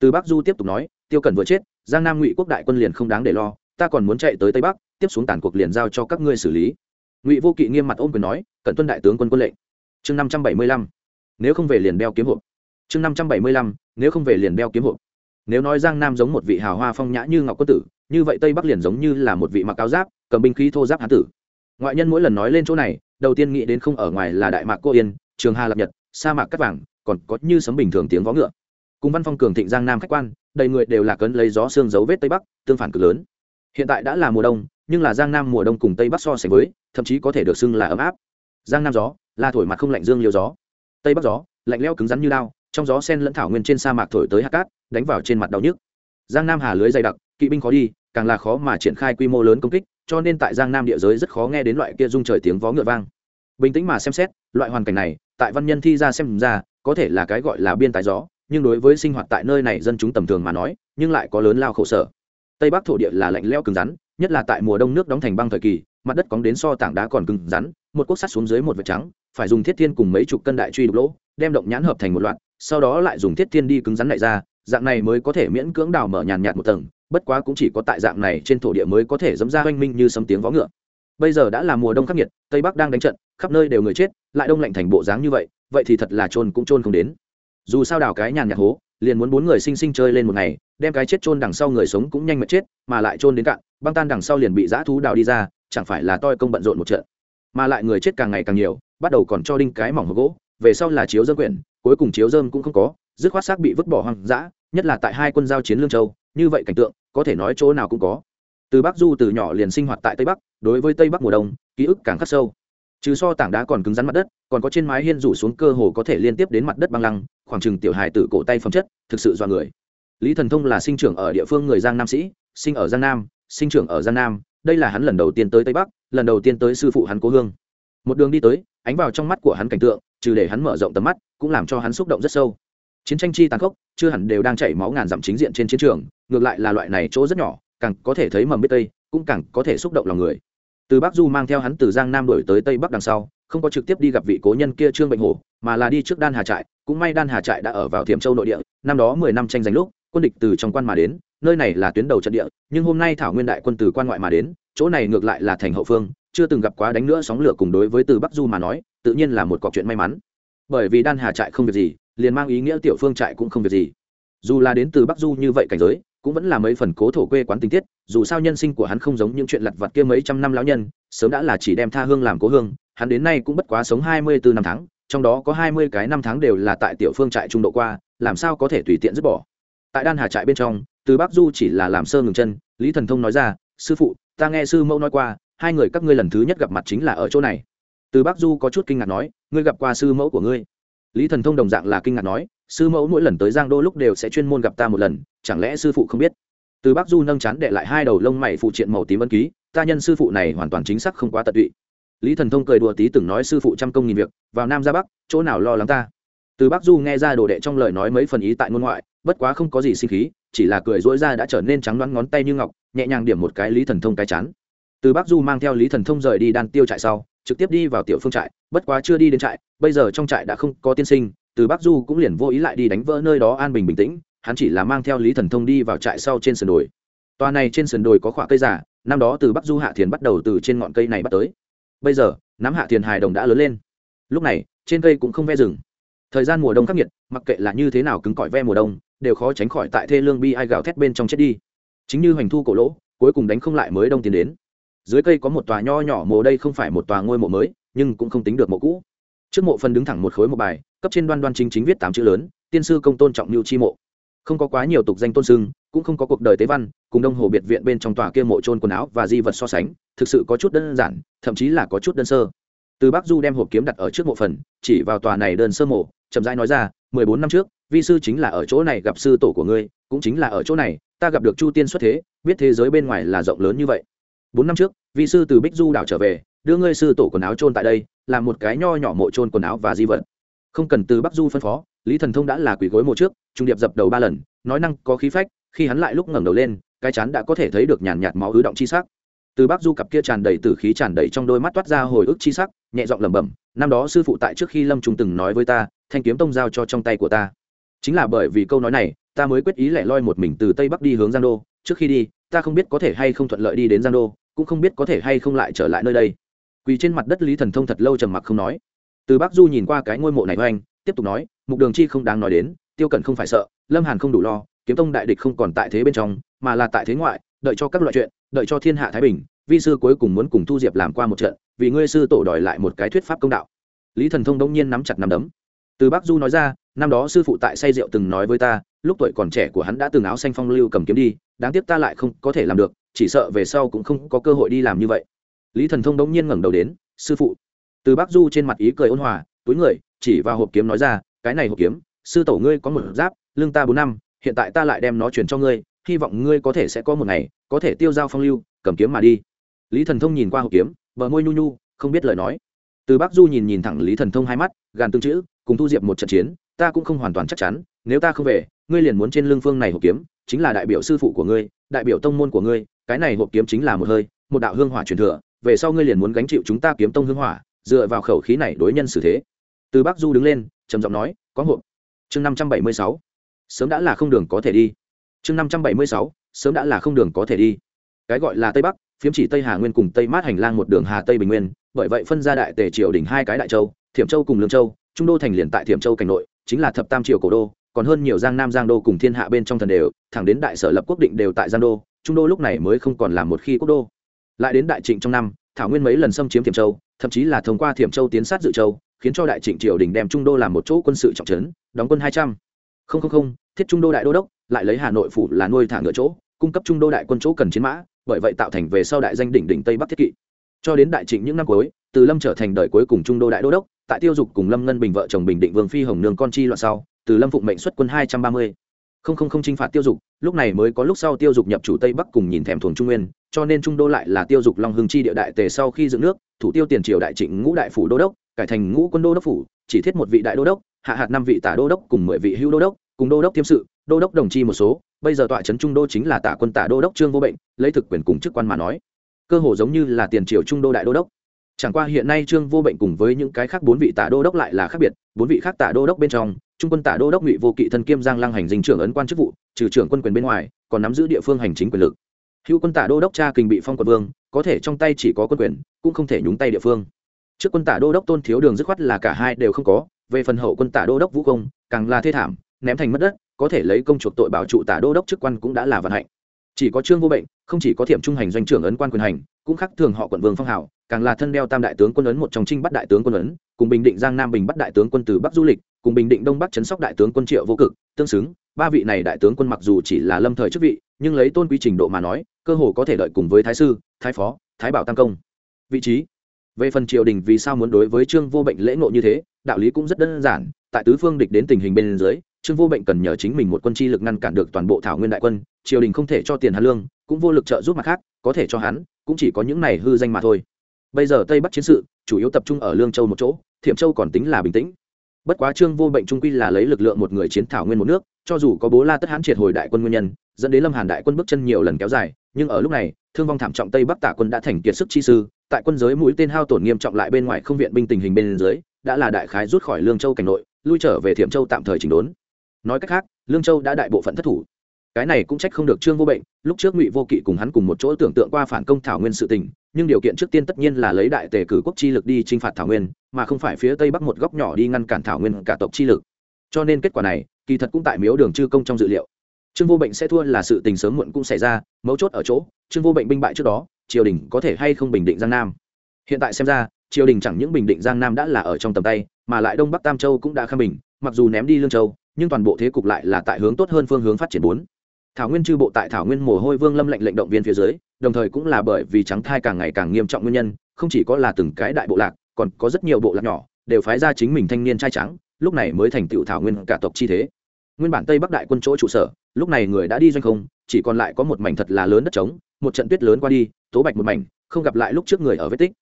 Từ bắc du tiếp tục nói, tiêu cẩn vừa chết, giang nam ngụy quốc đại quân liền không đáng để lo, ta còn muốn chạy tới tây bắc, tiếp xuống tàn cuộc liền giao cho các ngươi xử lý. Ngụy vô kỵ nghiêm mặt ôm quyền nói, cẩn tuân đại tướng quân quân lệnh. Chương năm trăm bảy mươi lăm, nếu không về liền đeo kiếm hộp. Chương năm trăm bảy mươi lăm, nếu không về liền đeo kiếm hộp nếu nói giang nam giống một vị hào hoa phong nhã như ngọc quân tử, như vậy tây bắc liền giống như là một vị mặc áo giáp, cầm binh khí thô giáp hán tử. Ngoại nhân mỗi lần nói lên chỗ này, đầu tiên nghĩ đến không ở ngoài là đại mạc cô yên, trường hà lập nhật, sa mạc cắt vàng, còn có như sấm bình thường tiếng vó ngựa. Cùng văn phong cường thịnh giang nam khách quan, đầy người đều là cấn lấy gió xương dấu vết tây bắc, tương phản cực lớn. Hiện tại đã là mùa đông, nhưng là giang nam mùa đông cùng tây bắc so sánh với, thậm chí có thể được xưng là ấm áp. Giang nam gió, là thổi mặt không lạnh dương liêu gió. Tây bắc gió, lạnh leo cứng rắn như lao trong gió sen lẫn thảo nguyên trên sa mạc thổi tới hạt cát, đánh vào trên mặt đau nhức. Giang nam hà lưới dày đặc, kỵ binh khó đi, càng là khó mà triển khai quy mô lớn công kích, cho nên tại giang nam địa giới rất khó nghe đến loại kia rung trời tiếng vó ngựa vang. Bình tĩnh mà xem xét, loại hoàn cảnh này, tại văn nhân thi ra xem ra, có thể là cái gọi là biên tài gió, nhưng đối với sinh hoạt tại nơi này dân chúng tầm thường mà nói, nhưng lại có lớn lao khổ sở. Tây bắc thổ địa là lạnh leo cứng rắn, nhất là tại mùa đông nước đóng thành băng thời kỳ, mặt đất cóng đến so tảng đá còn cứng rắn, một cốt sắt xuống dưới một vệt trắng, phải dùng thiết thiên cùng mấy chục cân đại truy đục lỗ, đem động nhãn hợp thành một loạt sau đó lại dùng thiết thiên đi cứng rắn lại ra, dạng này mới có thể miễn cưỡng đào mở nhàn nhạt một tầng, bất quá cũng chỉ có tại dạng này trên thổ địa mới có thể dẫm ra oanh minh như sấm tiếng vó ngựa. Bây giờ đã là mùa đông khắc nghiệt, tây bắc đang đánh trận, khắp nơi đều người chết, lại đông lạnh thành bộ dáng như vậy vậy thì thật là trôn cũng trôn không đến. Dù sao đào cái nhàn nhạt hố, liền muốn bốn người sinh sinh chơi lên một ngày, đem cái chết trôn đằng sau người sống cũng nhanh mệt chết, mà lại trôn đến cạn, băng tan đằng sau liền bị dã thú đào đi ra, chẳng phải là toi công bận rộn một trận. Mà lại người chết càng ngày càng nhiều, bắt đầu còn cho đinh cái mỏng gỗ về sau là chiếu dơm quyển, cuối cùng chiếu dơm cũng không có, dứt khoát xác bị vứt bỏ hoang dã, nhất là tại hai quân giao chiến lương châu, như vậy cảnh tượng, có thể nói chỗ nào cũng có. Từ bắc du từ nhỏ liền sinh hoạt tại tây bắc, đối với tây bắc mùa đông, ký ức càng khắc sâu. Trừ so tảng đá còn cứng rắn mặt đất, còn có trên mái hiên rủ xuống cơ hồ có thể liên tiếp đến mặt đất băng lăng, khoảng chừng tiểu hài tử cổ tay phẩm chất, thực sự do người. Lý thần thông là sinh trưởng ở địa phương người giang nam sĩ, sinh ở giang nam, sinh trưởng ở giang nam, đây là hắn lần đầu tiên tới tây bắc, lần đầu tiên tới sư phụ hắn cố hương. Một đường đi tới, ánh vào trong mắt của hắn cảnh tượng trừ để hắn mở rộng tầm mắt, cũng làm cho hắn xúc động rất sâu. Chiến tranh chi tàn khốc, chưa hẳn đều đang chảy máu ngàn dặm chính diện trên chiến trường, ngược lại là loại này chỗ rất nhỏ, càng có thể thấy mầm biết tây, cũng càng có thể xúc động lòng người. Từ bắc du mang theo hắn từ giang nam đổi tới tây bắc đằng sau, không có trực tiếp đi gặp vị cố nhân kia trương bệnh hồ mà là đi trước đan hà trại, cũng may đan hà trại đã ở vào thiểm châu nội địa, năm đó mười năm tranh giành lúc, quân địch từ trong quan mà đến, nơi này là tuyến đầu trận địa, nhưng hôm nay thảo nguyên đại quân từ quan ngoại mà đến, chỗ này ngược lại là thành hậu phương, chưa từng gặp quá đánh nữa sóng lửa cùng đối với từ bắc du mà nói tự nhiên là một cọc chuyện may mắn. Bởi vì đan hà trại không việc gì, liền mang ý nghĩa tiểu phương trại cũng không việc gì. Dù là đến từ bắc du như vậy cảnh giới, cũng vẫn là mấy phần cố thổ quê quán tình tiết, dù sao nhân sinh của hắn không giống những chuyện lặt vặt kia mấy trăm năm lão nhân, sớm đã là chỉ đem tha hương làm cố hương, hắn đến nay cũng bất quá sống hai mươi bốn năm tháng, trong đó có hai mươi cái năm tháng đều là tại tiểu phương trại trung độ qua, làm sao có thể tùy tiện dứt bỏ. Tại đan hà trại bên trong, từ bắc du chỉ là làm sơ ngừng chân, lý thần thông nói ra, sư phụ, ta nghe sư mẫu nói qua, hai người các ngươi lần thứ nhất gặp mặt chính là ở chỗ này từ bắc du có chút kinh ngạc nói, ngươi gặp qua sư mẫu của ngươi? Lý thần thông đồng dạng là kinh ngạc nói, sư mẫu mỗi lần tới giang đô lúc đều sẽ chuyên môn gặp ta một lần, chẳng lẽ sư phụ không biết? Từ bắc du nâng chán để lại hai đầu lông mày phụ triện màu tím ân ký, ta nhân sư phụ này hoàn toàn chính xác không quá tận tụy. Lý thần thông cười đùa tí từng nói, sư phụ trăm công nghìn việc, vào nam ra bắc, chỗ nào lo lắng ta? Từ bắc du nghe ra đồ đệ trong lời nói mấy phần ý tại ngôn ngoại, bất quá không có gì sinh khí, chỉ là cười dỗi ra đã trở nên trắng đoán ngón tay như ngọc, nhẹ nhàng điểm một cái lý thần thông cái chán từ bắc du mang theo lý thần thông rời đi đan tiêu trại sau, trực tiếp đi vào tiểu phương trại, bất quá chưa đi đến trại, bây giờ trong trại đã không có tiên sinh, từ bắc du cũng liền vô ý lại đi đánh vỡ nơi đó an bình bình tĩnh, hắn chỉ là mang theo lý thần thông đi vào trại sau trên sườn đồi. Tòa này trên sườn đồi có khoả cây giả năm đó từ bắc du hạ thiền bắt đầu từ trên ngọn cây này bắt tới. Bây giờ, nắm hạ thiền hài đồng đã lớn lên. Lúc này, trên cây cũng không ve rừng. Thời gian mùa đông khắc nghiệt, mặc kệ là như thế nào cứng cỏi ve mùa đông, đều khó tránh khỏi tại thê lương bi ai gào thét bên trong chết đi. Chính như hoành thu cổ lỗ, cuối cùng đánh không lại mới đông tiến đến dưới cây có một tòa nho nhỏ mộ đây không phải một tòa ngôi mộ mới, nhưng cũng không tính được mộ cũ. Trước mộ phần đứng thẳng một khối một bài, cấp trên đoan đoan chính chính viết tám chữ lớn, tiên sư công tôn trọng lưu chi mộ. Không có quá nhiều tục danh tôn sưng, cũng không có cuộc đời tế văn, cùng đông hồ biệt viện bên trong tòa kia mộ trôn quần áo và di vật so sánh, thực sự có chút đơn giản, thậm chí là có chút đơn sơ. Từ bắc du đem hộp kiếm đặt ở trước mộ phần, chỉ vào tòa này đơn sơ mộ, chậm rãi nói ra, mười bốn năm trước, vi sư chính là ở chỗ này gặp sư tổ của ngươi, cũng chính là ở chỗ này, ta gặp được chu tiên xuất thế, biết thế giới bên ngoài là rộng lớn như vậy bốn năm trước, vị sư từ bích du đảo trở về, đưa ngươi sư tổ quần áo trôn tại đây, làm một cái nho nhỏ mộ trôn quần áo và di vật. Không cần từ bắc du phân phó, lý thần thông đã là quỷ gối mộ trước, trung điệp dập đầu ba lần, nói năng có khí phách, khi hắn lại lúc ngẩng đầu lên, cái chán đã có thể thấy được nhàn nhạt máu ứ động chi sắc. Từ bắc du cặp kia tràn đầy tử khí tràn đầy trong đôi mắt toát ra hồi ức chi sắc, nhẹ giọng lẩm bẩm, năm đó sư phụ tại trước khi lâm trung từng nói với ta, thanh kiếm tông giao cho trong tay của ta. Chính là bởi vì câu nói này, ta mới quyết ý lẻ loi một mình từ tây bắc đi hướng giang đô. Trước khi đi, ta không biết có thể hay không thuận lợi đi đến giang đô cũng không biết có thể hay không lại trở lại nơi đây. Quỳ trên mặt đất lý thần thông thật lâu trầm mặc không nói. Từ bắc du nhìn qua cái ngôi mộ này với anh tiếp tục nói, mục đường chi không đáng nói đến, tiêu cẩn không phải sợ, lâm hàn không đủ lo, kiếm tông đại địch không còn tại thế bên trong, mà là tại thế ngoại, đợi cho các loại chuyện, đợi cho thiên hạ thái bình, vi sư cuối cùng muốn cùng thu diệp làm qua một trận, vì ngươi sư tổ đòi lại một cái thuyết pháp công đạo. Lý thần thông đông nhiên nắm chặt nắm đấm. Từ bắc du nói ra, năm đó sư phụ tại say rượu từng nói với ta, lúc tuổi còn trẻ của hắn đã từng áo xanh phong lưu cầm kiếm đi, đáng tiếc ta lại không có thể làm được chỉ sợ về sau cũng không có cơ hội đi làm như vậy. Lý thần thông đống nhiên ngẩng đầu đến, sư phụ. Từ Bác du trên mặt ý cười ôn hòa, túi người, chỉ vào hộp kiếm nói ra, cái này hộp kiếm, sư tổ ngươi có một giáp lương ta bốn năm, hiện tại ta lại đem nó chuyển cho ngươi, hy vọng ngươi có thể sẽ có một ngày, có thể tiêu giao phong lưu, cầm kiếm mà đi. Lý thần thông nhìn qua hộp kiếm, bờ môi nhu nhu, không biết lời nói. Từ Bác du nhìn nhìn thẳng lý thần thông hai mắt, gàn tương chữ, cùng thu diệp một trận chiến, ta cũng không hoàn toàn chắc chắn, nếu ta không về, ngươi liền muốn trên lưng phương này hộp kiếm, chính là đại biểu sư phụ của ngươi, đại biểu tông môn của ngươi cái này hộp kiếm chính là một hơi, một đạo hương hỏa truyền thừa, về sau ngươi liền muốn gánh chịu chúng ta kiếm tông hương hỏa, dựa vào khẩu khí này đối nhân xử thế. Từ bắc du đứng lên, trầm giọng nói, có hộp. Chương năm trăm bảy mươi sáu. Sớm đã là không đường có thể đi. Chương năm trăm bảy mươi sáu. Sớm đã là không đường có thể đi. Cái gọi là tây bắc, phiếm chỉ tây hà nguyên cùng tây mát hành lang một đường hà tây bình nguyên, bởi vậy phân ra đại tề triều đỉnh hai cái đại châu, thiểm châu cùng lương châu, trung đô thành liền tại thiểm châu cảnh nội, chính là thập tam triều cổ đô còn hơn nhiều giang nam giang đô cùng thiên hạ bên trong thần đều, thẳng đến đại sở lập quốc định đều tại giang đô, trung đô lúc này mới không còn là một khi quốc đô. Lại đến đại trịnh trong năm, thảo nguyên mấy lần xâm chiếm thiểm châu, thậm chí là thông qua thiểm châu tiến sát dự châu, khiến cho đại trịnh triều đình đem trung đô làm một chỗ quân sự trọng trấn, đóng quân hai trăm. Linh thiết trung đô đại đô đốc, lại lấy hà nội phủ là nuôi thả ngựa chỗ, cung cấp trung đô đại quân chỗ cần chiến mã, bởi vậy tạo thành về sau đại danh đỉnh đỉnh tây bắc thiết kỵ. Cho đến đại trịnh những năm cuối, từ lâm trở thành đời cuối cùng trung đô đại đô đốc, tại tiêu dục cùng lâm ngân bình vợ chồng bình định vương phi hồng nương con chi loạn sau từ lâm phụng mệnh xuất quân hai trăm ba mươi. Không không không chinh phạt tiêu dục, lúc này mới có lúc sau tiêu dục nhập chủ tây bắc cùng nhìn thèm thuồng trung nguyên, cho nên trung đô lại là tiêu dục long hưng chi địa đại tề sau khi dựng nước, thủ tiêu tiền triều đại trịnh ngũ đại phủ đô đốc, cải thành ngũ quân đô đốc phủ, chỉ thiết một vị đại đô đốc, hạ hạt năm vị tả đô đốc cùng mười vị hữu đô đốc, cùng đô đốc thiêm sự, đô đốc đồng chi một số, bây giờ tọa trấn trung đô chính là tả quân tả đô đốc trương vô bệnh, lấy thực quyền cùng chức quan mà nói. Cơ hồ giống như là tiền triều trung đô đại đô đốc. Chẳng qua hiện nay trương vô bệnh cùng với những cái khác bốn vị tả đô đốc lại là khác biệt, bốn vị khác tả đô đốc bên trong trung quân tả đô đốc ngụy vô kỵ thân kiêm giang lăng hành dinh trưởng ấn quan chức vụ, trừ trưởng quân quyền bên ngoài, còn nắm giữ địa phương hành chính quyền lực. Hữu quân tả đô đốc cha kình bị phong quận vương, có thể trong tay chỉ có quân quyền, cũng không thể nhúng tay địa phương. Trước quân tả đô đốc tôn thiếu đường dứt khoát là cả hai đều không có, về phần hậu quân tả đô đốc vũ công, càng là thê thảm, ném thành mất đất, có thể lấy công chuộc tội bảo trụ tả đô đốc chức quan cũng đã là vận hạnh. Chỉ có trương vô bệnh, không chỉ có thiểm trung hành doanh trưởng ấn quan quyền hành cũng khác thường họ quận vương phong hào càng là thân đeo tam đại tướng quân ấn một trong trinh bắt đại tướng quân ấn, cùng bình định giang nam bình bắt đại tướng quân từ bắc du lịch, cùng bình định đông bắc chấn sóc đại tướng quân triệu vô cực, tương xứng. Ba vị này đại tướng quân mặc dù chỉ là lâm thời chức vị, nhưng lấy tôn quý trình độ mà nói, cơ hồ có thể đợi cùng với thái sư, thái phó, thái bảo tam công. Vị trí? Về phần triều đình vì sao muốn đối với trương vô bệnh lễ ngộ như thế, đạo lý cũng rất đơn giản. Tại tứ phương địch đến tình hình bên dưới, trương vô bệnh cần nhờ chính mình một quân chi lực ngăn cản được toàn bộ thảo nguyên đại quân, triều đình không thể cho tiền hắn lương, cũng vô lực trợ giúp mặt khác, có thể cho hắn cũng chỉ có những này hư danh mà thôi. Bây giờ tây bắc chiến sự, chủ yếu tập trung ở lương châu một chỗ, thiểm châu còn tính là bình tĩnh. Bất quá trương vô bệnh trung quy là lấy lực lượng một người chiến thảo nguyên một nước, cho dù có bố la tất hãn triệt hồi đại quân nguyên nhân, dẫn đến lâm hàn đại quân bước chân nhiều lần kéo dài, nhưng ở lúc này, thương vong thảm trọng tây bắc tả quân đã thành kiệt sức chi sư, tại quân giới mũi tên hao tổn nghiêm trọng lại bên ngoài không viện binh tình hình bên dưới, đã là đại khái rút khỏi lương châu cảnh nội, lui trở về thiểm châu tạm thời chỉnh đốn. Nói cách khác, lương châu đã đại bộ phận thất thủ cái này cũng trách không được trương vô bệnh, lúc trước ngụy vô kỵ cùng hắn cùng một chỗ tưởng tượng qua phản công thảo nguyên sự tình, nhưng điều kiện trước tiên tất nhiên là lấy đại tề cử quốc chi lực đi t r i n h phạt thảo nguyên, mà không phải phía tây bắc một góc nhỏ đi ngăn cản thảo nguyên cả tộc chi lực. Cho nên kết quả này, kỳ thật cũng tại miếu đường chư công trong dự liệu. Trương vô bệnh sẽ thua là sự tình sớm muộn cũng xảy ra, mấu chốt ở chỗ, trương vô bệnh binh bại trước đó, triều đình có thể hay không bình định giang nam. Hiện tại xem ra, triều đình chẳng những bình định giang nam đã là ở trong tầm tay, mà lại đông bắc tam châu cũng đã khâm bình, mặc dù ném đi lương châu, nhưng toàn bộ thế cục lại là tại hướng tốt hơn phương hướng phát triển bốn thảo nguyên chư bộ tại thảo nguyên mồ hôi vương lâm lệnh lệnh động viên phía dưới, đồng thời cũng là bởi vì trắng thai càng ngày càng nghiêm trọng nguyên nhân, không chỉ có là từng cái đại bộ lạc, còn có rất nhiều bộ lạc nhỏ, đều phái ra chính mình thanh niên trai trắng, lúc này mới thành tựu thảo nguyên cả tộc chi thế. Nguyên bản tây bắc đại quân chỗ trụ sở, lúc này người đã đi doanh không, chỉ còn lại có một mảnh thật là lớn đất trống, một trận tuyết lớn qua đi, tố bạch một mảnh, không gặp lại lúc trước người ở vết tích.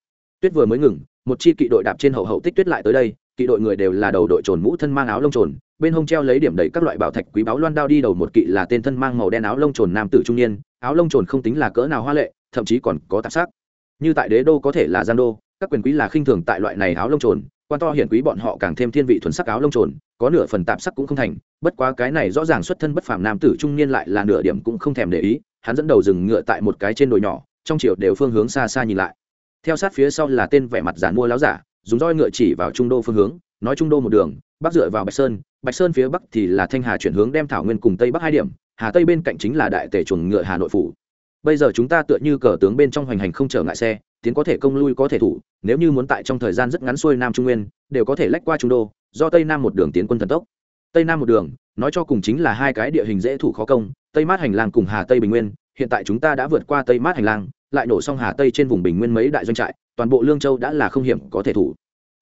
Tuyết vừa mới ngừng, một chi kỵ đội đạp trên hậu hậu tích tuyết lại tới đây kỵ đội người đều là đầu đội trồn mũ thân mang áo lông trồn, bên hông treo lấy điểm đầy các loại bảo thạch quý báu loan đao đi đầu một kỵ là tên thân mang màu đen áo lông trồn nam tử trung niên, áo lông trồn không tính là cỡ nào hoa lệ, thậm chí còn có tạp sắc. Như tại đế đô có thể là giang đô, các quyền quý là khinh thường tại loại này áo lông trồn, quan to hiển quý bọn họ càng thêm thiên vị thuần sắc áo lông trồn, có nửa phần tạp sắc cũng không thành, bất quá cái này rõ ràng xuất thân bất phàm nam tử trung niên lại là nửa điểm cũng không thèm để ý, hắn dẫn đầu dừng ngựa tại một cái trên đồi nhỏ, trong chiều đều phương hướng xa xa nhìn lại. Theo sát phía sau là tên vẻ mặt giả mua láo giả dùng roi ngựa chỉ vào trung đô phương hướng, nói trung đô một đường, bắc dựa vào bạch sơn bạch sơn phía bắc thì là thanh hà chuyển hướng đem thảo nguyên cùng tây bắc hai điểm, hà tây bên cạnh chính là đại tể chuồng ngựa hà nội phủ. Bây giờ chúng ta tựa như cờ tướng bên trong hoành hành không trở ngại xe, tiến có thể công lui có thể thủ, nếu như muốn tại trong thời gian rất ngắn xuôi nam trung nguyên, đều có thể lách qua trung đô, do tây nam một đường tiến quân thần tốc. Tây nam một đường, nói cho cùng chính là hai cái địa hình dễ thủ khó công, tây mát hành lang cùng hà tây bình nguyên, hiện tại chúng ta đã vượt qua tây mát hành lang lại nổ xong hà tây trên vùng bình nguyên mấy đại doanh trại, toàn bộ lương châu đã là không hiểm có thể thủ.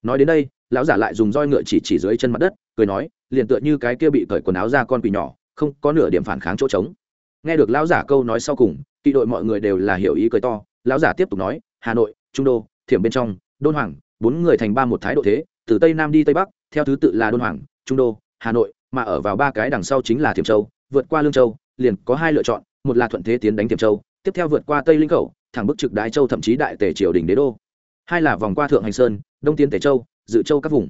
Nói đến đây, lão giả lại dùng roi ngựa chỉ chỉ dưới chân mặt đất, cười nói, liền tựa như cái kia bị cởi quần áo ra con quỷ nhỏ, không có nửa điểm phản kháng chỗ trống. Nghe được lão giả câu nói sau cùng, kỵ đội mọi người đều là hiểu ý cười to, lão giả tiếp tục nói, hà nội, trung đô, thiểm bên trong, đôn hoàng, bốn người thành ba một thái độ thế, từ tây nam đi tây bắc, theo thứ tự là đôn hoàng, trung đô, hà nội, mà ở vào ba cái đằng sau chính là thiểm châu, vượt qua lương châu, liền có hai lựa chọn, một là thuận thế tiến đánh thiểm châu, tiếp theo vượt qua tây linh khẩu thẳng bức trực đái châu thậm chí đại tề triều đình đế đô. Hai là vòng qua thượng hành sơn, đông tiến tề châu, dự châu các vùng.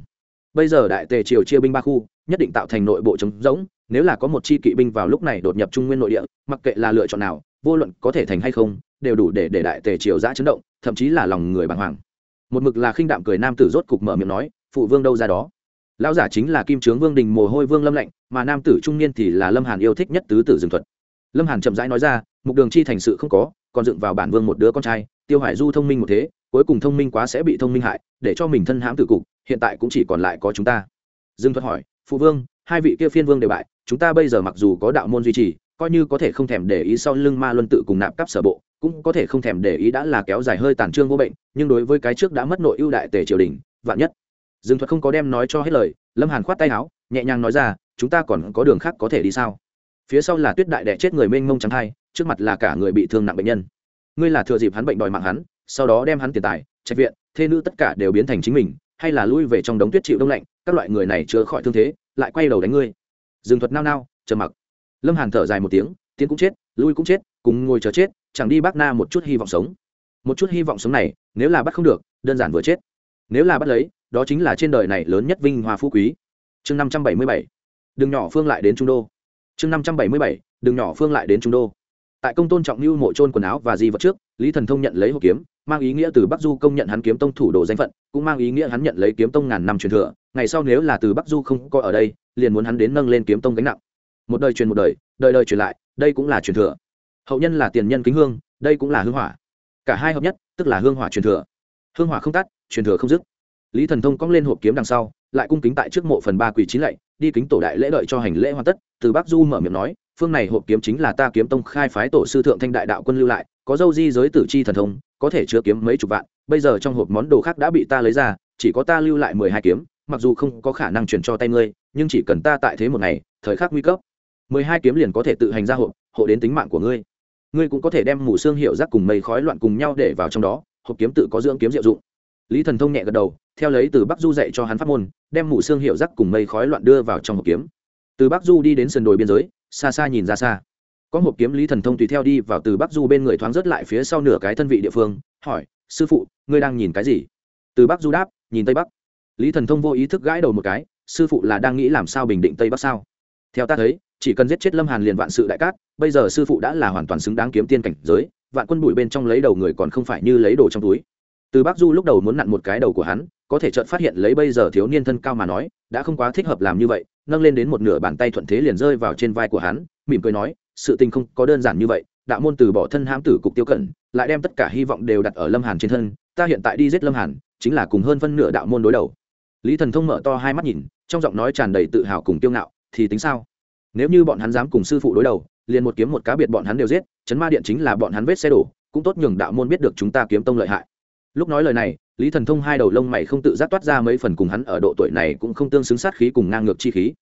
Bây giờ đại tề triều chia binh ba khu, nhất định tạo thành nội bộ chống rỗng, nếu là có một chi kỵ binh vào lúc này đột nhập trung nguyên nội địa, mặc kệ là lựa chọn nào, vô luận có thể thành hay không, đều đủ để để đại tề triều giã chấn động, thậm chí là lòng người bàng hoàng. Một mực là khinh đạm cười nam tử rốt cục mở miệng nói, phụ vương đâu ra đó? Lão giả chính là kim trướng vương đình mồ hôi vương lâm lạnh mà nam tử trung niên thì là lâm hàn yêu thích nhất tứ tử dương thuật. Lâm hàn chậm rãi nói ra, mục đường chi thành sự không có còn dựng vào bản vương một đứa con trai, tiêu hải du thông minh một thế, cuối cùng thông minh quá sẽ bị thông minh hại, để cho mình thân hãm tử cục, hiện tại cũng chỉ còn lại có chúng ta. Dương thuật hỏi, phụ vương, hai vị kia phiên vương đều bại, chúng ta bây giờ mặc dù có đạo môn duy trì, coi như có thể không thèm để ý sau lưng ma luân tự cùng nạp cắp sở bộ, cũng có thể không thèm để ý đã là kéo dài hơi tàn trương vô bệnh, nhưng đối với cái trước đã mất nội ưu đại tề triều đình, vạn nhất. Dương thuật không có đem nói cho hết lời, lâm hàn khoát tay áo, nhẹ nhàng nói ra, chúng ta còn có đường khác có thể đi sao? Phía sau là tuyết đại đẻ chết người mênh mông trắng thai trước mặt là cả người bị thương nặng bệnh nhân. Ngươi là thừa dịp hắn bệnh đòi mạng hắn, sau đó đem hắn tiền tài, trạch viện, thê nữ tất cả đều biến thành chính mình, hay là lui về trong đống tuyết chịu đông lạnh, các loại người này chữa khỏi thương thế, lại quay đầu đánh ngươi. Dừng thuật nao nao chờ mặc. Lâm hàn thở dài một tiếng, tiến cũng chết, lui cũng chết, cùng ngồi chờ chết, chẳng đi bác na một chút hy vọng sống. Một chút hy vọng sống này, nếu là bắt không được, đơn giản vừa chết. Nếu là bắt lấy, đó chính là trên đời này lớn nhất vinh hoa phú quý. Chương năm trăm bảy mươi bảy, đừng nhỏ phương lại đến trung đô. Chương năm trăm bảy mươi bảy, đừng nhỏ phương lại đến trung đô tại công tôn trọng lưu mộ trôn quần áo và di vật trước, lý thần thông nhận lấy hộp kiếm, mang ý nghĩa từ bắc du công nhận hắn kiếm tông thủ đồ danh phận, cũng mang ý nghĩa hắn nhận lấy kiếm tông ngàn năm truyền thừa. Ngày sau nếu là từ bắc du không có ở đây, liền muốn hắn đến nâng lên kiếm tông gánh nặng. Một đời truyền một đời đời đời truyền lại, đây cũng là truyền thừa. Hậu nhân là tiền nhân kính hương, đây cũng là hương hỏa. Cả hai hợp nhất, tức là hương hỏa truyền thừa. Hương hỏa không tắt, truyền thừa không dứt. Lý thần thông cong lên hộp kiếm đằng sau, lại cung kính tại trước mộ phần ba quỳ chín lạy, đi kính tổ đại lễ đợi cho hành lễ hoàn tất, từ bắc du mở miệng nói phương này hộp kiếm chính là ta kiếm tông khai phái tổ sư thượng thanh đại đạo quân lưu lại, có dâu di giới tử chi thần thông, có thể chứa kiếm mấy chục vạn, bây giờ trong hộp món đồ khác đã bị ta lấy ra, chỉ có ta lưu lại mười hai kiếm, mặc dù không có khả năng chuyển cho tay ngươi, nhưng chỉ cần ta tại thế một ngày, thời khắc nguy cấp, mười hai kiếm liền có thể tự hành ra hộp, hộ đến tính mạng của ngươi. Ngươi cũng có thể đem mù xương hiệu rác cùng mây khói loạn cùng nhau để vào trong đó, hộp kiếm tự có dưỡng kiếm diệu dụng. Lý thần thông nhẹ gật đầu, theo lấy từ bắc du dạy cho hắn pháp môn, đem mù xương hiệu rác cùng mây khói loạn đưa vào trong hộp kiếm. Từ bắc du đi đến sườn đồi biên giới xa xa nhìn ra xa. Có hộp kiếm lý thần thông tùy theo đi vào từ bắc du bên người thoáng rớt lại phía sau nửa cái thân vị địa phương, hỏi, sư phụ, ngươi đang nhìn cái gì? Từ bắc du đáp, nhìn tây bắc. Lý thần thông vô ý thức gãi đầu một cái, sư phụ là đang nghĩ làm sao bình định tây bắc sao? Theo ta thấy, chỉ cần giết chết lâm hàn liền vạn sự đại cát, bây giờ sư phụ đã là hoàn toàn xứng đáng kiếm tiên cảnh giới, vạn quân bụi bên trong lấy đầu người còn không phải như lấy đồ trong túi. Từ bắc du lúc đầu muốn nặn một cái đầu của hắn, có thể chợt phát hiện lấy bây giờ thiếu niên thân cao mà nói, đã không quá thích hợp làm như vậy nâng lên đến một nửa bàn tay thuận thế liền rơi vào trên vai của hắn, mỉm cười nói, sự tình không có đơn giản như vậy, đạo môn từ bỏ thân hãm tử cục tiêu cẩn lại đem tất cả hy vọng đều đặt ở lâm hàn trên thân, ta hiện tại đi giết lâm hàn, chính là cùng hơn phân nửa đạo môn đối đầu. Lý thần thông mở to hai mắt nhìn, trong giọng nói tràn đầy tự hào cùng tiêu ngạo, thì tính sao? Nếu như bọn hắn dám cùng sư phụ đối đầu, liền một kiếm một cá biệt bọn hắn đều giết, chấn ma điện chính là bọn hắn vết xe đổ, cũng tốt nhường đạo môn biết được chúng ta kiếm tông lợi hại. Lúc nói lời này lý thần thông hai đầu lông mày không tự giác toát ra mấy phần cùng hắn ở độ tuổi này cũng không tương xứng sát khí cùng ngang ngược chi khí.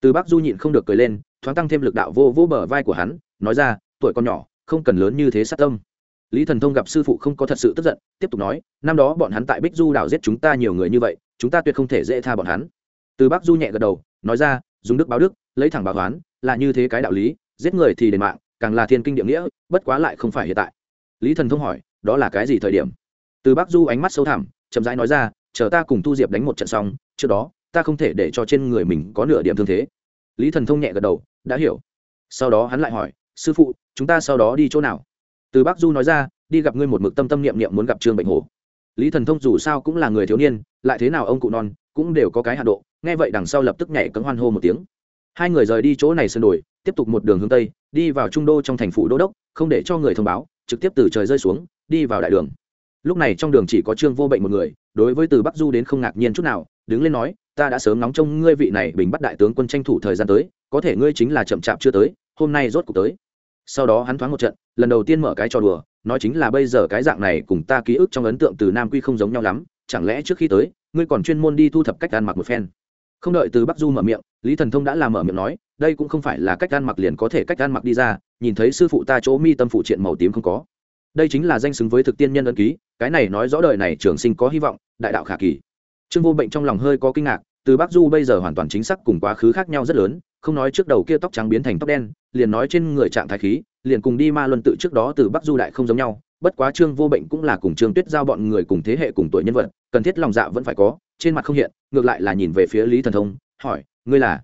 Từ bác du nhịn không được cười lên, thoáng tăng thêm lực đạo vô vô bờ vai của hắn, nói ra, tuổi còn nhỏ, không cần lớn như thế sát tâm. Lý thần thông gặp sư phụ không có thật sự tức giận, tiếp tục nói, năm đó bọn hắn tại bích du đảo giết chúng ta nhiều người như vậy, chúng ta tuyệt không thể dễ tha bọn hắn. Từ bác du nhẹ gật đầu, nói ra, dùng đức báo đức, lấy thẳng báo toán, là như thế cái đạo lý, giết người thì đền mạng, càng là thiên kinh địa nghĩa, bất quá lại không phải hiện tại. Lý thần thông hỏi, đó là cái gì thời điểm? Từ bác du ánh mắt sâu thẳm, chậm rãi nói ra, chờ ta cùng thu diệp đánh một trận xong, trước đó, ta không thể để cho trên người mình có nửa điểm thương thế. Lý thần thông nhẹ gật đầu, đã hiểu. Sau đó hắn lại hỏi, sư phụ, chúng ta sau đó đi chỗ nào? Từ bác du nói ra, đi gặp ngươi một mực tâm tâm niệm niệm muốn gặp trương bệnh hồ lý thần thông dù sao cũng là người thiếu niên, lại thế nào ông cụ non cũng đều có cái hạ độ, nghe vậy đằng sau lập tức nhảy cấm hoan hô một tiếng. Hai người rời đi chỗ này sân đồi, tiếp tục một đường hướng tây, đi vào trung đô trong thành phủ đô đốc, không để cho người thông báo, trực tiếp từ trời rơi xuống, đi vào đại đường lúc này trong đường chỉ có trương vô bệnh một người, đối với từ bắc du đến không ngạc nhiên chút nào, đứng lên nói, ta đã sớm nóng trông ngươi vị này bình bắt đại tướng quân tranh thủ thời gian tới, có thể ngươi chính là chậm chạp chưa tới, hôm nay rốt cuộc tới. Sau đó hắn thoáng một trận, lần đầu tiên mở cái trò đùa, nói chính là bây giờ cái dạng này cùng ta ký ức trong ấn tượng từ nam quy không giống nhau lắm, chẳng lẽ trước khi tới, ngươi còn chuyên môn đi thu thập cách ăn mặc một phen? Không đợi từ bắc du mở miệng, lý thần thông đã làm mở miệng nói, đây cũng không phải là cách ăn mặc liền có thể cách ăn mặc đi ra, nhìn thấy sư phụ ta chỗ mi tâm phụ triện màu tím không có. Đây chính là danh xứng với thực tiên nhân ân ký cái này nói rõ đời này trường sinh có hy vọng, đại đạo khả kỳ. Trương vô bệnh trong lòng hơi có kinh ngạc, từ bắc du bây giờ hoàn toàn chính xác cùng quá khứ khác nhau rất lớn, không nói trước đầu kia tóc trắng biến thành tóc đen, liền nói trên người trạng thái khí, liền cùng đi ma luân tự trước đó từ bắc du đại không giống nhau, bất quá trương vô bệnh cũng là cùng trương tuyết giao bọn người cùng thế hệ cùng tuổi nhân vật, cần thiết lòng dạ vẫn phải có, trên mặt không hiện, ngược lại là nhìn về phía lý thần thông, hỏi, ngươi là?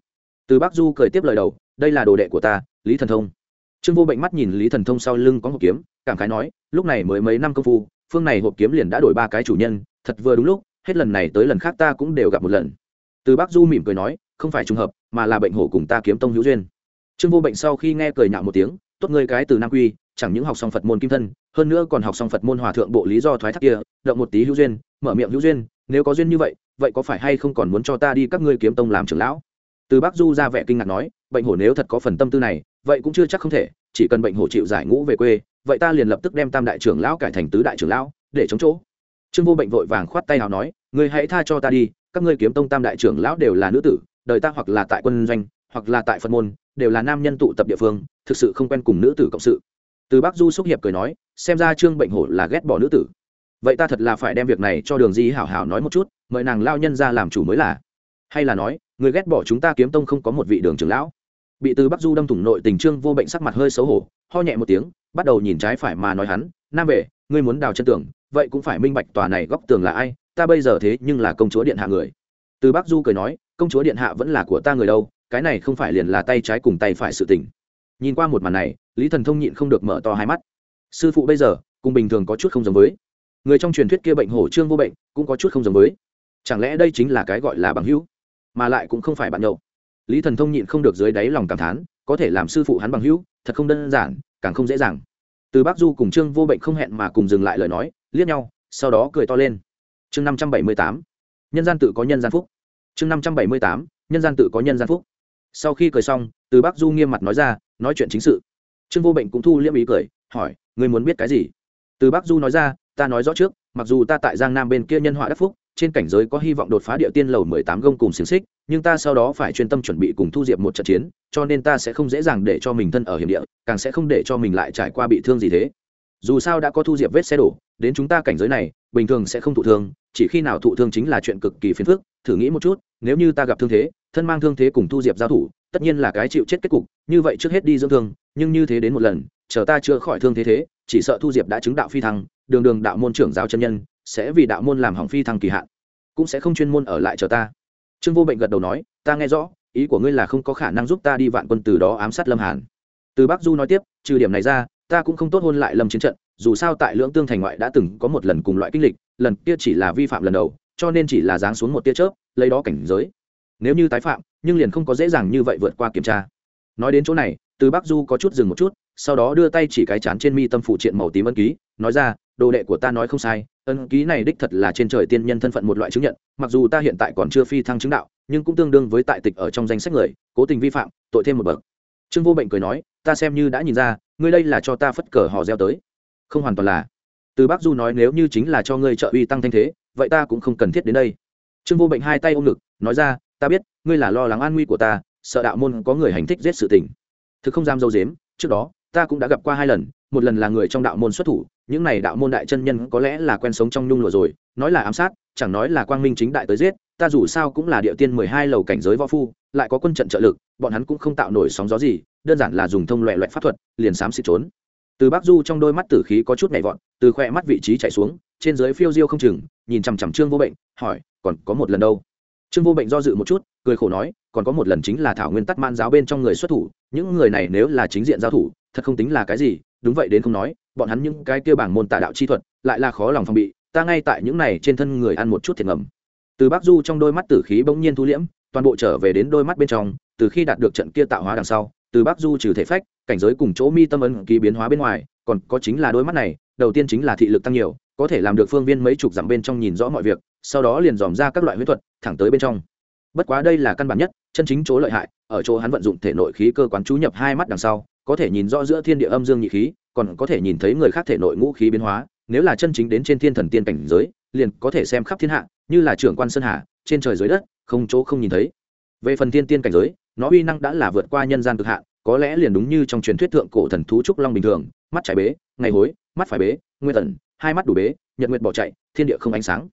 Từ bắc du cười tiếp lời đầu, đây là đồ đệ của ta, lý thần thông. Trương vô bệnh mắt nhìn lý thần thông sau lưng có một kiếm, cảm khái nói, lúc này mới mấy năm công phu phương này hộp kiếm liền đã đổi ba cái chủ nhân, thật vừa đúng lúc, hết lần này tới lần khác ta cũng đều gặp một lần. Từ bắc du mỉm cười nói, không phải trùng hợp, mà là bệnh hổ cùng ta kiếm tông hữu duyên. Trương vô bệnh sau khi nghe cười nhạo một tiếng, tốt ngươi cái từ nam quy, chẳng những học xong phật môn kim thân, hơn nữa còn học xong phật môn hòa thượng bộ lý do thoái thác kia, động một tí hữu duyên, mở miệng hữu duyên, nếu có duyên như vậy vậy có phải hay không còn muốn cho ta đi các ngươi kiếm tông làm trưởng lão? Từ bắc du ra vẻ kinh ngạc nói, bệnh hổ nếu thật có phần tâm tư này, vậy cũng chưa chắc không thể, chỉ cần bệnh hổ chịu giải ngũ về quê vậy ta liền lập tức đem tam đại trưởng lão cải thành tứ đại trưởng lão, để chống chỗ. Trương vô bệnh vội vàng khoát tay nào nói người hãy tha cho ta đi, các ngươi kiếm tông tam đại trưởng lão đều là nữ tử, đời ta hoặc là tại quân doanh, hoặc là tại phân môn, đều là nam nhân tụ tập địa phương, thực sự không quen cùng nữ tử cộng sự. Từ bác du xúc hiệp cười nói, xem ra trương bệnh hổ là ghét bỏ nữ tử. Vậy ta thật là phải đem việc này cho đường di hảo hảo nói một chút, mời nàng lao nhân ra làm chủ mới là. Hay là nói người ghét bỏ chúng ta kiếm tông không có một vị đường trưởng lão bị từ bắc du đâm thủng nội tình trương vô bệnh sắc mặt hơi xấu hổ, ho nhẹ một tiếng, bắt đầu nhìn trái phải mà nói hắn, nam vệ, ngươi muốn đào chân tường, vậy cũng phải minh bạch tòa này góc tường là ai, ta bây giờ thế nhưng là công chúa điện hạ người. Từ bắc du cười nói, công chúa điện hạ vẫn là của ta người đâu, cái này không phải liền là tay trái cùng tay phải sự tình. Nhìn qua một màn này, lý thần thông nhịn không được mở to hai mắt. Sư phụ bây giờ, cùng bình thường có chút không giống với. Người trong truyền thuyết kia bệnh hổ trương vô bệnh, cũng có chút không giống với. Chẳng lẽ đây chính là cái gọi là bằng hữu, mà lại cũng không phải bạn nhậu? Lý thần thông nhịn không được dưới đáy lòng cảm thán, có thể làm sư phụ hắn bằng hữu, thật không đơn giản, càng không dễ dàng. Từ bác du cùng trương vô bệnh không hẹn mà cùng dừng lại lời nói, liếc nhau, sau đó cười to lên. Chương năm trăm bảy mươi tám, nhân gian tự có nhân gian phúc. Chương năm trăm bảy mươi tám, nhân gian tự có nhân gian phúc. Sau khi cười xong, từ bác du nghiêm mặt nói ra, nói chuyện chính sự. Trương vô bệnh cũng thu liễm ý cười, hỏi người muốn biết cái gì? Từ bác du nói ra, ta nói rõ trước, mặc dù ta tại giang nam bên kia nhân họa đắc phúc trên cảnh giới có hy vọng đột phá địa tiên lầu mười tám gông cùng xiềng xích, nhưng ta sau đó phải chuyên tâm chuẩn bị cùng thu diệp một trận chiến, cho nên ta sẽ không dễ dàng để cho mình thân ở hiểm địa, càng sẽ không để cho mình lại trải qua bị thương gì thế. Dù sao đã có thu diệp vết xe đổ, đến chúng ta cảnh giới này, bình thường sẽ không thụ thương, chỉ khi nào thụ thương chính là chuyện cực kỳ phiền phức, thử nghĩ một chút, nếu như ta gặp thương thế, thân mang thương thế cùng thu diệp giao thủ, tất nhiên là cái chịu chết kết cục, như vậy trước hết đi dưỡng thương, nhưng như thế đến một lần, chờ ta chữa khỏi thương thế thế, chỉ sợ thu diệp đã chứng đạo phi thăng, đường đường đạo môn trưởng giáo chân nhân sẽ vì đạo môn làm hỏng phi thăng kỳ hạn, cũng sẽ không chuyên môn ở lại chờ ta. Trương vô bệnh gật đầu nói, ta nghe rõ, ý của ngươi là không có khả năng giúp ta đi vạn quân từ đó ám sát lâm hàn. Từ bắc du nói tiếp, trừ điểm này ra, ta cũng không tốt hôn lại lâm chiến trận, dù sao tại lưỡng tương thành ngoại đã từng có một lần cùng loại kinh lịch, lần kia chỉ là vi phạm lần đầu, cho nên chỉ là giáng xuống một tia chớp, lấy đó cảnh giới. Nếu như tái phạm, nhưng liền không có dễ dàng như vậy vượt qua kiểm tra. Nói đến chỗ này, từ bắc du có chút dừng một chút, sau đó đưa tay chỉ cái chán trên mi tâm phụ triện màu tím ân ký, nói ra, đồ đệ của ta nói không sai ân ký này đích thật là trên trời tiên nhân thân phận một loại chứng nhận, mặc dù ta hiện tại còn chưa phi thăng chứng đạo, nhưng cũng tương đương với tại tịch ở trong danh sách người, cố tình vi phạm, tội thêm một bậc. Trương vô bệnh cười nói, ta xem như đã nhìn ra, ngươi đây là cho ta phất cờ họ gieo tới. Không hoàn toàn là. Từ bác du nói, nếu như chính là cho ngươi trợ uy tăng thanh thế, vậy ta cũng không cần thiết đến đây. Trương vô bệnh hai tay ôm ngực, nói ra, ta biết, ngươi là lo lắng an nguy của ta, sợ đạo môn có người hành thích giết sự tình. Thực không dám dâu dếm, trước đó ta cũng đã gặp qua hai lần, một lần là người trong đạo môn xuất thủ, những này đạo môn đại chân nhân có lẽ là quen sống trong nhung lụa rồi, nói là ám sát, chẳng nói là quang minh chính đại tới giết, ta dù sao cũng là địa tiên mười hai lầu cảnh giới võ phu, lại có quân trận trợ lực, bọn hắn cũng không tạo nổi sóng gió gì, đơn giản là dùng thông loẹ loẹt pháp thuật, liền xám xịt trốn. Từ bác du trong đôi mắt tử khí có chút nhảy vọt, từ khoe mắt vị trí chạy xuống, trên dưới phiêu diêu không chừng, nhìn chằm chằm trương vô bệnh, hỏi, còn có một lần đâu? Trương vô bệnh do dự một chút, cười khổ nói, còn có một lần chính là thảo nguyên tắc man giáo bên trong người xuất thủ, những người này nếu là chính diện giao thủ thật không tính là cái gì, đúng vậy đến không nói, bọn hắn những cái kia bảng môn tà đạo chi thuật, lại là khó lòng phòng bị, ta ngay tại những này trên thân người ăn một chút thiệt ngầm. Từ bắc du trong đôi mắt tử khí bỗng nhiên thu liễm, toàn bộ trở về đến đôi mắt bên trong, từ khi đạt được trận kia tạo hóa đằng sau, từ bắc du trừ thể phách, cảnh giới cùng chỗ mi tâm ấn ký biến hóa bên ngoài, còn có chính là đôi mắt này, đầu tiên chính là thị lực tăng nhiều, có thể làm được phương viên mấy chục dặm bên trong nhìn rõ mọi việc, sau đó liền dòm ra các loại huyết thuật, thẳng tới bên trong. Bất quá đây là căn bản nhất chân chính chỗ lợi hại, ở chỗ hắn vận dụng thể nội khí cơ quán chú nhập hai mắt đằng sau, có thể nhìn rõ giữa thiên địa âm dương nhị khí, còn có thể nhìn thấy người khác thể nội ngũ khí biến hóa, nếu là chân chính đến trên thiên thần tiên cảnh giới, liền có thể xem khắp thiên hạ, như là trưởng quan sơn hà trên trời dưới đất, không chỗ không nhìn thấy. Về phần thiên tiên cảnh giới, nó uy năng đã là vượt qua nhân gian cực hạn, có lẽ liền đúng như trong truyền thuyết thượng cổ thần thú trúc long bình thường, mắt trái bế, ngày hối, mắt phải bế, nguyên tần hai mắt đủ bế, nhật nguyệt bỏ chạy, thiên địa không ánh sáng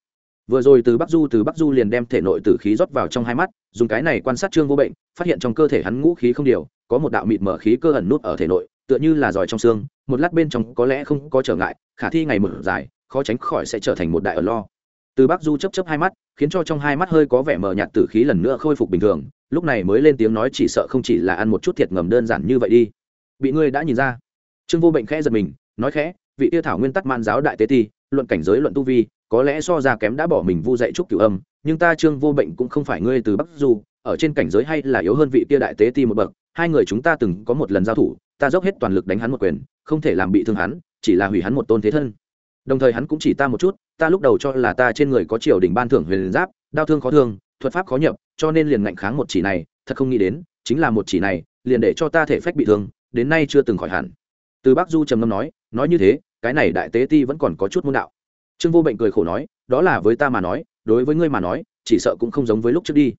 vừa rồi từ bắc du, từ bắc du liền đem thể nội tử khí rót vào trong hai mắt, dùng cái này quan sát trương vô bệnh, phát hiện trong cơ thể hắn ngũ khí không điều, có một đạo mịt mở khí cơ ẩn nút ở thể nội, tựa như là giỏi trong xương, một lát bên trong có lẽ không có trở ngại, khả thi ngày mở dài, khó tránh khỏi sẽ trở thành một đại ở lo. Từ bắc du chấp chấp hai mắt, khiến cho trong hai mắt hơi có vẻ mờ nhạt tử khí lần nữa khôi phục bình thường, lúc này mới lên tiếng nói chỉ sợ không chỉ là ăn một chút thiệt ngầm đơn giản như vậy đi. Bị ngươi đã nhìn ra. Trương vô bệnh khẽ giật mình, nói khẽ, vị tiêu thảo nguyên tắc man giáo đại tế ti, luận cảnh giới luận tu vi có lẽ so ra kém đã bỏ mình vu dạy trúc cửu âm, nhưng ta trương vô bệnh cũng không phải ngươi từ bắc du, ở trên cảnh giới hay là yếu hơn vị kia đại tế ti một bậc, hai người chúng ta từng có một lần giao thủ, ta dốc hết toàn lực đánh hắn một quyền, không thể làm bị thương hắn, chỉ là hủy hắn một tôn thế thân. Đồng thời hắn cũng chỉ ta một chút, ta lúc đầu cho là ta trên người có triều đình ban thưởng huyền giáp đau thương khó thương, thuật pháp khó nhập, cho nên liền ngạnh kháng một chỉ này, thật không nghĩ đến, chính là một chỉ này, liền để cho ta thể phách bị thương, đến nay chưa từng khỏi hẳn. Từ bắc du trầm ngâm nói nói như thế, cái này đại tế ti vẫn còn có chút môn đạo trương vô bệnh cười khổ nói, đó là với ta mà nói, đối với ngươi mà nói, chỉ sợ cũng không giống với lúc trước đi.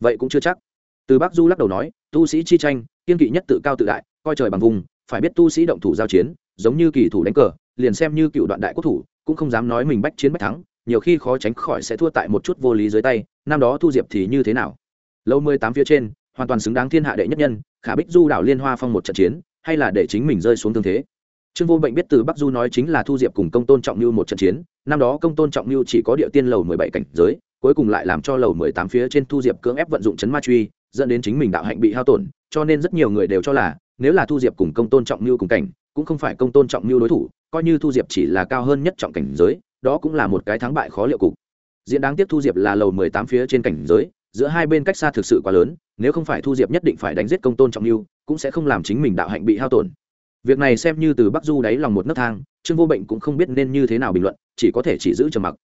Vậy cũng chưa chắc. Từ bắc du lắc đầu nói, tu sĩ chi tranh, kiên kỵ nhất tự cao tự đại, coi trời bằng vùng, phải biết tu sĩ động thủ giao chiến, giống như kỳ thủ đánh cờ, liền xem như cựu đoạn đại quốc thủ, cũng không dám nói mình bách chiến bách thắng, nhiều khi khó tránh khỏi sẽ thua tại một chút vô lý dưới tay, năm đó thu diệp thì như thế nào? Lâu mười tám phía trên, hoàn toàn xứng đáng thiên hạ đệ nhất nhân, khả bích du đảo liên hoa phong một trận chiến, hay là để chính mình rơi xuống thương thế? Trương vô bệnh biết từ bắc du nói chính là thu diệp cùng công tôn trọng lưu một trận chiến, năm đó công tôn trọng lưu chỉ có địa tiên lầu mười bảy cảnh giới, cuối cùng lại làm cho lầu mười tám phía trên thu diệp cưỡng ép vận dụng chấn ma truy, dẫn đến chính mình đạo hạnh bị hao tổn, cho nên rất nhiều người đều cho là, nếu là thu diệp cùng công tôn trọng lưu cùng cảnh, cũng không phải công tôn trọng lưu đối thủ, coi như thu diệp chỉ là cao hơn nhất trọng cảnh giới, đó cũng là một cái thắng bại khó liệu cục. Diễn đáng tiếc thu diệp là lầu mười tám phía trên cảnh giới, giữa hai bên cách xa thực sự quá lớn, nếu không phải thu diệp nhất định phải đánh giết công tôn trọng lưu cũng sẽ không làm chính mình đạo hạnh bị hao tổn việc này xem như từ bắc du đáy lòng một nấc thang, trương vô bệnh cũng không biết nên như thế nào bình luận, chỉ có thể chỉ giữ trầm mặc.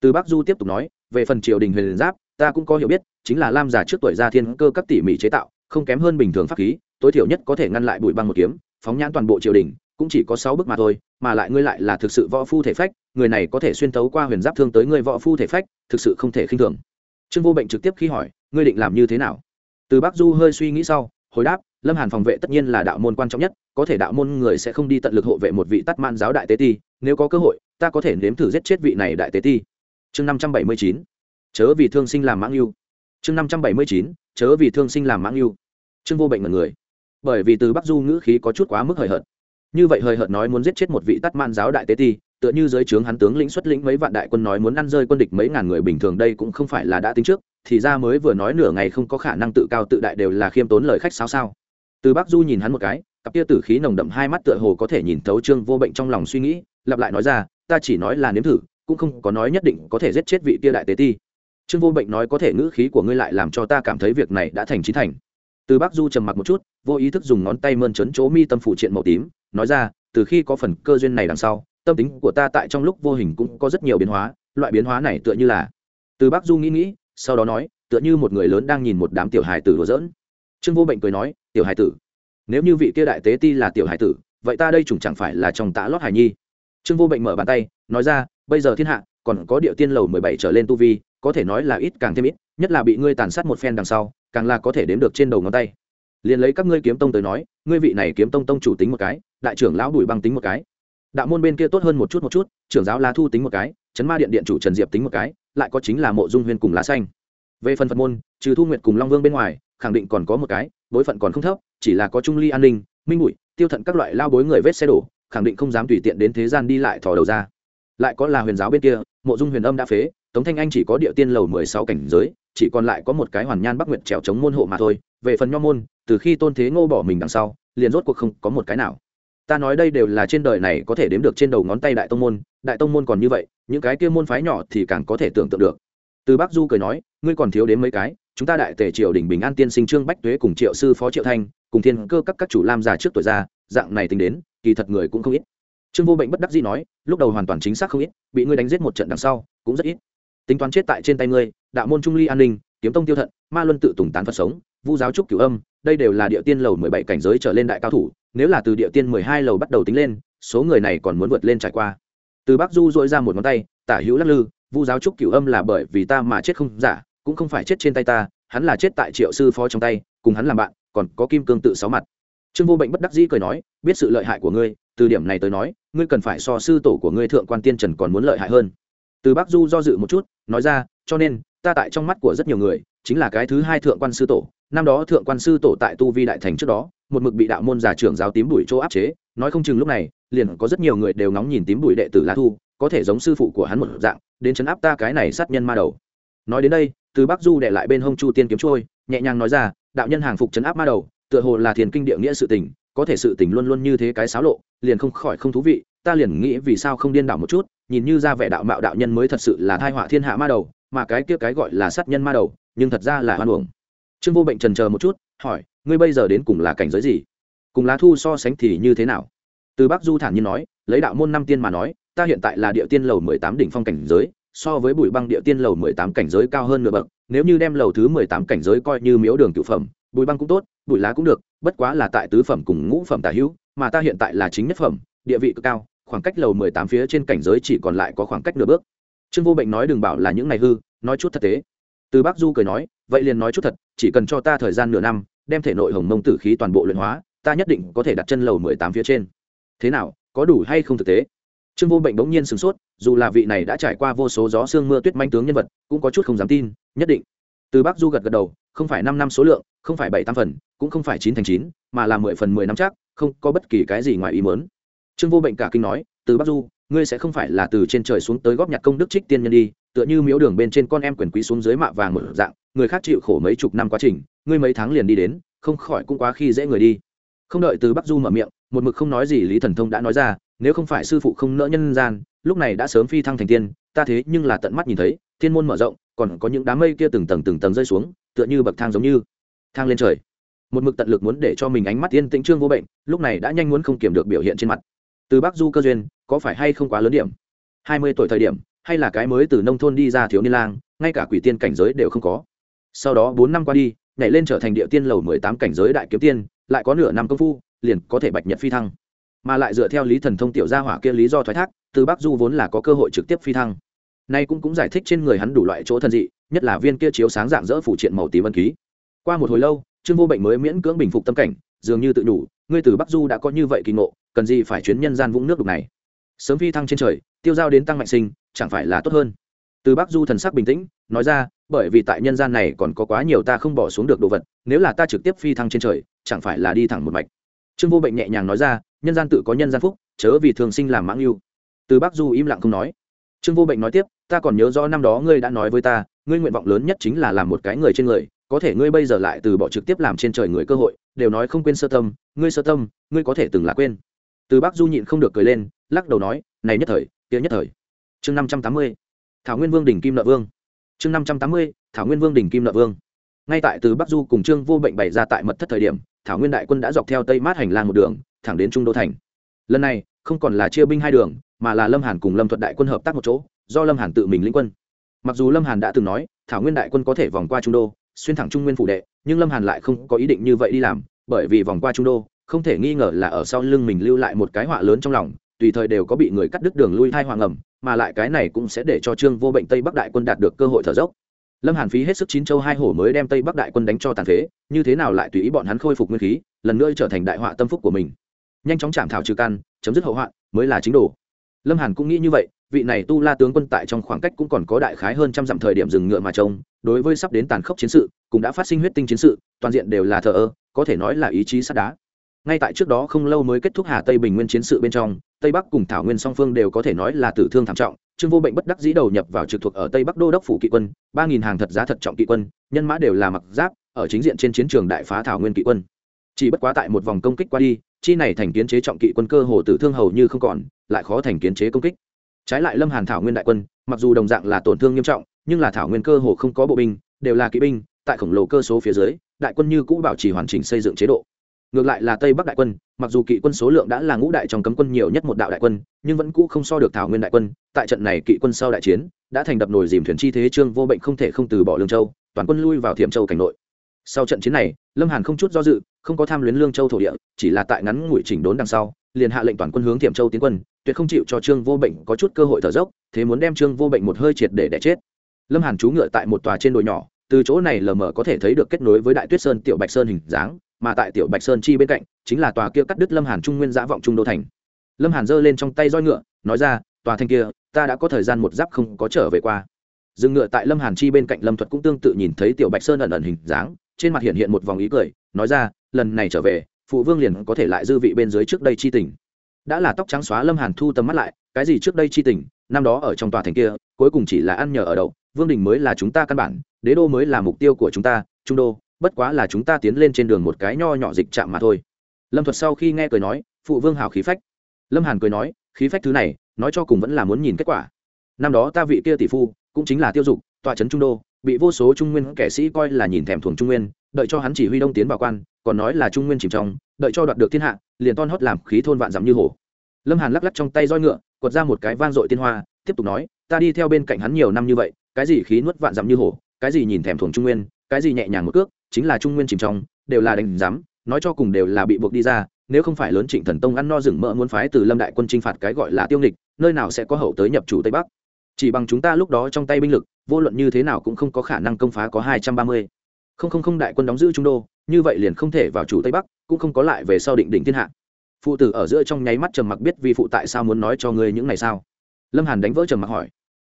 Từ bắc du tiếp tục nói, về phần triều đình huyền giáp, ta cũng có hiểu biết, chính là lam giả trước tuổi gia thiên cơ các tỉ mỉ chế tạo, không kém hơn bình thường pháp khí, tối thiểu nhất có thể ngăn lại bụi băng một kiếm, phóng nhãn toàn bộ triều đình, cũng chỉ có sáu bức mà thôi, mà lại ngươi lại là thực sự võ phu thể phách, người này có thể xuyên tấu qua huyền giáp thương tới ngươi võ phu thể phách, thực sự không thể khinh thường. Trương vô bệnh trực tiếp khi hỏi, ngươi định làm như thế nào? Từ bắc du hơi suy nghĩ sau, hồi đáp lâm hàn phòng vệ tất nhiên là đạo môn quan trọng nhất, có thể đạo môn người sẽ không đi tận lực hộ vệ một vị tắt man giáo đại tế ti, nếu có cơ hội, ta có thể nếm thử giết chết vị này đại tế ti. Chương năm trăm bảy mươi chín, chớ vì thương sinh làm mãng yêu. Chương năm trăm bảy mươi chín, chớ vì thương sinh làm mãng yêu. Chương vô bệnh mật người. Bởi vì từ bắc du ngữ khí có chút quá mức hời hợt. Như vậy hời hợt nói muốn giết chết một vị tắt man giáo đại tế ti, tựa như dưới trướng hắn tướng lĩnh xuất lĩnh mấy vạn đại quân nói muốn ăn rơi quân địch mấy ngàn người bình thường đây cũng không phải là đã tính trước, thì ra mới vừa nói nửa ngày không có khả năng tự cao tự đại đều là khiêm tốn lời khách sao sao từ bắc du nhìn hắn một cái, cặp tia tử khí nồng đậm hai mắt tựa hồ có thể nhìn thấu trương vô bệnh trong lòng suy nghĩ, lặp lại nói ra, ta chỉ nói là nếm thử, cũng không có nói nhất định có thể giết chết vị tia đại tế ti trương vô bệnh nói có thể ngữ khí của ngươi lại làm cho ta cảm thấy việc này đã thành trí thành từ bắc du trầm mặc một chút, vô ý thức dùng ngón tay mơn trấn chỗ mi tâm phụ triện màu tím, nói ra, từ khi có phần cơ duyên này đằng sau, tâm tính của ta tại trong lúc vô hình cũng có rất nhiều biến hóa, loại biến hóa này tựa như là từ bắc du nghĩ nghĩ, sau đó nói, tựa như một người lớn đang nhìn một đám tiểu hài tử đùa dỡn. trương vô bệnh cười nói tiểu Hải tử. Nếu như vị kia đại tế ti là tiểu Hải tử, vậy ta đây chủng chẳng phải là trong tạ lót Hải nhi. Trương vô bệnh mở bàn tay, nói ra, bây giờ thiên hạ, còn có địa tiên lầu mười bảy trở lên tu vi, có thể nói là ít càng thêm ít, nhất là bị ngươi tàn sát một phen đằng sau, càng là có thể đếm được trên đầu ngón tay. Liền lấy các ngươi kiếm tông tới nói, ngươi vị này kiếm tông tông chủ tính một cái, đại trưởng lão đùi băng tính một cái. Đạo môn bên kia tốt hơn một chút một chút, trưởng giáo lá thu tính một cái, chấn ma điện điện chủ trần diệp tính một cái, lại có chính là mộ dung huyên cùng lá xanh. Về phần phật môn, trừ thu nguyệt cùng long vương bên ngoài, khẳng định còn có một cái bối phận còn không thấp, chỉ là có trung ly an ninh, minh bụi, tiêu thận các loại lao bối người vết xe đổ, khẳng định không dám tùy tiện đến thế gian đi lại thò đầu ra. Lại có là huyền giáo bên kia, mộ dung huyền âm đã phế, tống thanh anh chỉ có địa tiên lầu mười sáu cảnh giới, chỉ còn lại có một cái hoàn nhan bắc nguyệt trèo chống môn hộ mà thôi. Về phần nho môn, từ khi tôn thế ngô bỏ mình đằng sau, liền rốt cuộc không có một cái nào. Ta nói đây đều là trên đời này có thể đếm được trên đầu ngón tay đại tông môn, đại tông môn còn như vậy, những cái kia môn phái nhỏ thì càng có thể tưởng tượng được. Từ bắc du cười nói, ngươi còn thiếu đến mấy cái chúng ta đại tề triều đình bình an tiên sinh trương bách tuế cùng triệu sư phó triệu thanh, cùng thiên cơ các các chủ lam già trước tuổi ra dạng này tính đến, kỳ thật người cũng không ít. Trương vô bệnh bất đắc dĩ nói, lúc đầu hoàn toàn chính xác không ít, bị ngươi đánh giết một trận đằng sau, cũng rất ít. Tính toán chết tại trên tay ngươi, đạo môn trung ly an ninh, kiếm tông tiêu thận, ma luân tự tùng tán phật sống, vu giáo trúc cửu âm, đây đều là địa tiên lầu mười bảy cảnh giới trở lên đại cao thủ, nếu là từ địa tiên mười hai lầu bắt đầu tính lên, số người này còn muốn vượt lên trải qua. Từ bắc du dội ra một ngón tay, tả hữu lắc lư, vu giáo trúc cửu âm là bởi vì ta mà chết không giả cũng không phải chết trên tay ta, hắn là chết tại triệu sư phó trong tay, cùng hắn làm bạn, còn có kim cương tự sáu mặt. Trương vô bệnh bất đắc dĩ cười nói, biết sự lợi hại của ngươi, từ điểm này tới nói, ngươi cần phải so sư tổ của ngươi thượng quan tiên trần còn muốn lợi hại hơn. Từ bác du do dự một chút, nói ra, cho nên, ta tại trong mắt của rất nhiều người, chính là cái thứ hai thượng quan sư tổ, năm đó thượng quan sư tổ tại tu vi đại thành trước đó, một mực bị đạo môn giả trưởng giáo tím đuổi chỗ áp chế, nói không chừng lúc này, liền có rất nhiều người đều ngóng nhìn tím đuổi đệ tử lá thu, có thể giống sư phụ của hắn một dạng, đến chấn áp ta cái này sát nhân ma đầu nói đến đây, từ bắc du đệ lại bên hông chu tiên kiếm trôi, nhẹ nhàng nói ra, đạo nhân hàng phục chấn áp ma đầu, tựa hồ là thiền kinh địa nghĩa sự tình, có thể sự tình luôn luôn như thế cái xáo lộ, liền không khỏi không thú vị, ta liền nghĩ vì sao không điên đảo một chút, nhìn như ra vẻ đạo mạo đạo nhân mới thật sự là thai họa thiên hạ ma đầu, mà cái kia cái gọi là sát nhân ma đầu, nhưng thật ra là hoan uổng. Trương vô bệnh trần chờ một chút, hỏi, ngươi bây giờ đến cùng là cảnh giới gì? Cùng lá thu so sánh thì như thế nào? Từ bắc du thản nhiên nói, lấy đạo môn năm tiên mà nói, ta hiện tại là địa tiên lầu mười tám đỉnh phong cảnh giới so với bụi băng địa tiên lầu mười tám cảnh giới cao hơn nửa bậc, nếu như đem lầu thứ mười tám cảnh giới coi như miếu đường cựu phẩm, bụi băng cũng tốt, bụi lá cũng được, bất quá là tại tứ phẩm cùng ngũ phẩm tả hữu, mà ta hiện tại là chính nhất phẩm, địa vị cực cao, khoảng cách lầu mười tám phía trên cảnh giới chỉ còn lại có khoảng cách nửa bước. Trương vô bệnh nói đừng bảo là những ngày hư, nói chút thật tế. Từ bắc du cười nói, vậy liền nói chút thật, chỉ cần cho ta thời gian nửa năm, đem thể nội hồng mông tử khí toàn bộ luyện hóa, ta nhất định có thể đặt chân lầu mười tám phía trên. Thế nào, có đủ hay không thực tế? Trương vô bệnh bỗng nhiên sửng sốt dù là vị này đã trải qua vô số gió sương mưa tuyết manh tướng nhân vật, cũng có chút không dám tin, nhất định. Từ bắc du gật gật đầu, không phải năm năm số lượng, không phải bảy tam phần, cũng không phải chín thành chín, mà là mười phần mười năm chắc, không có bất kỳ cái gì ngoài ý mớn trương vô bệnh cả kinh nói, từ bắc du, ngươi sẽ không phải là từ trên trời xuống tới góp nhặt công đức trích tiên nhân đi, tựa như miếu đường bên trên con em quyền quý xuống dưới mạ vàng một dạng, người khác chịu khổ mấy chục năm quá trình, ngươi mấy tháng liền đi đến, không khỏi cũng quá khi dễ người đi. Không đợi từ bắc du mở miệng, một mực không nói gì lý thần thông đã nói ra, nếu không phải sư phụ không nỡ nhân gian lúc này đã sớm phi thăng thành tiên, ta thế nhưng là tận mắt nhìn thấy, thiên môn mở rộng, còn có những đám mây kia từng tầng từng tầng rơi xuống, tựa như bậc thang giống như thang lên trời. Một mực tận lực muốn để cho mình ánh mắt yên tĩnh trương vô bệnh, lúc này đã nhanh muốn không kiểm được biểu hiện trên mặt. Từ bắc du cơ duyên, có phải hay không quá lớn điểm? Hai mươi tuổi thời điểm, hay là cái mới từ nông thôn đi ra thiếu niên lang, ngay cả quỷ tiên cảnh giới đều không có. Sau đó bốn năm qua đi, nhảy lên trở thành địa tiên lầu mười tám cảnh giới đại kiếm tiên, lại có nửa năm công phu, liền có thể bạch nhật phi thăng. Mà lại dựa theo lý thần thông tiểu gia hỏa kia lý do thoái thác từ bắc du vốn là có cơ hội trực tiếp phi thăng. Nay cũng cũng giải thích trên người hắn đủ loại chỗ thân dị, nhất là viên kia chiếu sáng dạng dỡ phủ triện màu tím vân ký. Qua một hồi lâu, trương vô bệnh mới miễn cưỡng bình phục tâm cảnh, dường như tự đủ, ngươi từ bắc du đã có như vậy kỳ ngộ, cần gì phải chuyến nhân gian vũng nước đục này? Sớm phi thăng trên trời, tiêu giao đến tăng mạnh sinh, chẳng phải là tốt hơn? Từ bắc du thần sắc bình tĩnh, nói ra, bởi vì tại nhân gian này còn có quá nhiều ta không bỏ xuống được đồ vật, nếu là ta trực tiếp phi thăng trên trời, chẳng phải là đi thẳng một mạch. Trương vô bệnh nhẹ nhàng nói ra, nhân gian tự có nhân gian phúc, chớ vì thường sinh làm mãng yêu từ bắc du im lặng không nói. Trương vô bệnh nói tiếp, ta còn nhớ rõ năm đó ngươi đã nói với ta, ngươi nguyện vọng lớn nhất chính là làm một cái người trên người, có thể ngươi bây giờ lại từ bỏ trực tiếp làm trên trời người cơ hội, đều nói không quên sơ tâm, ngươi sơ tâm, ngươi có thể từng là quên. Từ bắc du nhịn không được cười lên, lắc đầu nói, này nhất thời, kia nhất thời. Chương năm trăm tám mươi, thảo nguyên vương đỉnh kim nợ vương. Chương năm trăm tám mươi, thảo nguyên vương đỉnh kim nợ vương. Ngay tại từ bắc du cùng trương vô bệnh bày ra tại mật thất thời điểm, thảo nguyên đại quân đã dọc theo tây mát hành lang một đường, thẳng đến trung đô thành. Lần này không còn là chia binh hai đường, mà là lâm hàn cùng lâm thuật đại quân hợp tác một chỗ, do lâm hàn tự mình lĩnh quân. Mặc dù lâm hàn đã từng nói, thảo nguyên đại quân có thể vòng qua trung đô, xuyên thẳng trung nguyên phủ đệ, nhưng lâm hàn lại không có ý định như vậy đi làm, bởi vì vòng qua trung đô, không thể nghi ngờ là ở sau lưng mình lưu lại một cái họa lớn trong lòng, tùy thời đều có bị người cắt đứt đường lui thai hoàng ẩm, mà lại cái này cũng sẽ để cho trương vô bệnh tây bắc đại quân đạt được cơ hội thở dốc. Lâm hàn phí hết sức chín châu hai hổ mới đem tây bắc đại quân đánh cho tàn phế, như thế nào lại tùy ý bọn hắn khôi phục nguyên khí, lần nữa trở thành đại họa tâm phúc của mình nhanh chóng chạm thảo trừ căn, chấm dứt hậu hoạn, mới là chính đồ. Lâm hàn cũng nghĩ như vậy, vị này tu la tướng quân tại trong khoảng cách cũng còn có đại khái hơn trăm dặm thời điểm dừng ngựa mà trông, đối với sắp đến tàn khốc chiến sự, cũng đã phát sinh huyết tinh chiến sự, toàn diện đều là thờ ơ, có thể nói là ý chí sắt đá. Ngay tại trước đó không lâu mới kết thúc hà tây bình nguyên chiến sự bên trong, tây bắc cùng thảo nguyên song phương đều có thể nói là tử thương thảm trọng, trương vô bệnh bất đắc dĩ đầu nhập vào trực thuộc ở tây bắc đô đốc phủ kỵ quân, ba nghìn hàng thật giá thật trọng kỵ quân, nhân mã đều là mặc giáp, ở chính diện trên chiến trường đại phá thảo nguyên kỵ quân chỉ bất quá tại một vòng công kích qua đi, chi này thành kiến chế trọng kỵ quân cơ hồ tử thương hầu như không còn, lại khó thành kiến chế công kích. Trái lại lâm hàn thảo nguyên đại quân, mặc dù đồng dạng là tổn thương nghiêm trọng, nhưng là thảo nguyên cơ hồ không có bộ binh, đều là kỵ binh, tại khổng lồ cơ số phía dưới, đại quân như cũ bảo trì hoàn chỉnh xây dựng chế độ. Ngược lại là tây bắc đại quân, mặc dù kỵ quân số lượng đã là ngũ đại trong cấm quân nhiều nhất một đạo đại quân, nhưng vẫn cũ không so được thảo nguyên đại quân, tại trận này kỵ quân sau đại chiến, đã thành đập nổi dìm thuyền chi thế trương vô bệnh không thể không từ bỏ lương châu, toàn quân lui vào thiểm châu cảnh nội sau trận chiến này, lâm hàn không chút do dự, không có tham luyến lương châu thổ địa, chỉ là tại ngắn ngủi chỉnh đốn đằng sau, liền hạ lệnh toàn quân hướng thiểm châu tiến quân, tuyệt không chịu cho trương vô bệnh có chút cơ hội thở dốc, thế muốn đem trương vô bệnh một hơi triệt để đẻ chết. Lâm hàn trú ngựa tại một tòa trên đồi nhỏ, từ chỗ này lờ mờ có thể thấy được kết nối với đại tuyết sơn tiểu bạch sơn hình dáng, mà tại tiểu bạch sơn chi bên cạnh, chính là tòa kia cắt đứt lâm hàn trung nguyên giã vọng trung đô thành. Lâm hàn giơ lên trong tay roi ngựa, nói ra, tòa thành kia, ta đã có thời gian một giáp không có trở về qua. Dừng ngựa tại lâm hàn chi bên cạnh lâm thuật cũng tương tự nhìn thấy tiểu bạch sơn ẩn ẩn hình dáng trên mặt hiện hiện một vòng ý cười, nói ra, lần này trở về, phụ vương liền có thể lại dư vị bên dưới trước đây chi tình. Đã là tóc trắng xóa lâm hàn thu tầm mắt lại, cái gì trước đây chi tình? Năm đó ở trong tòa thành kia, cuối cùng chỉ là ăn nhờ ở đậu, vương đình mới là chúng ta căn bản, đế đô mới là mục tiêu của chúng ta, trung đô, bất quá là chúng ta tiến lên trên đường một cái nho nhỏ dịch chạm mà thôi. Lâm thuật sau khi nghe cười nói, phụ vương hào khí phách. Lâm hàn cười nói, khí phách thứ này, nói cho cùng vẫn là muốn nhìn kết quả. Năm đó ta vị kia tỷ phu, cũng chính là tiêu dục, tọa trấn trung đô bị vô số trung nguyên kẻ sĩ coi là nhìn thèm thuồng trung nguyên, đợi cho hắn chỉ huy đông tiến vào quan, còn nói là trung nguyên chìm trong, đợi cho đoạt được thiên hạ, liền ton hót làm khí thôn vạn dặm như hổ. Lâm hàn lắc lắc trong tay roi ngựa, quật ra một cái vang dội tiên hoa, tiếp tục nói, ta đi theo bên cạnh hắn nhiều năm như vậy, cái gì khí nuốt vạn dặm như hổ, cái gì nhìn thèm thuồng trung nguyên, cái gì nhẹ nhàng một cước, chính là trung nguyên chìm trong, đều là đánh giám, nói cho cùng đều là bị buộc đi ra, nếu không phải lớn trịnh thần tông ăn no rừng mỡ muốn phái từ lâm đại quân chinh phạt cái gọi là tiêu nghịch, nơi nào sẽ có hậu tới nhập chủ tây bắc? Chỉ bằng chúng ta lúc đó trong tay binh lực, vô luận như thế nào cũng không có khả năng công phá có hai trăm ba mươi. Không không không đại quân đóng giữ trung đô, như vậy liền không thể vào chủ tây bắc, cũng không có lại về sau định đỉnh thiên hạ. Phụ tử ở giữa trong nháy mắt trầm mặc biết vì phụ tại sao muốn nói cho ngươi những ngày sao? Lâm hàn đánh vỡ trầm mặc hỏi.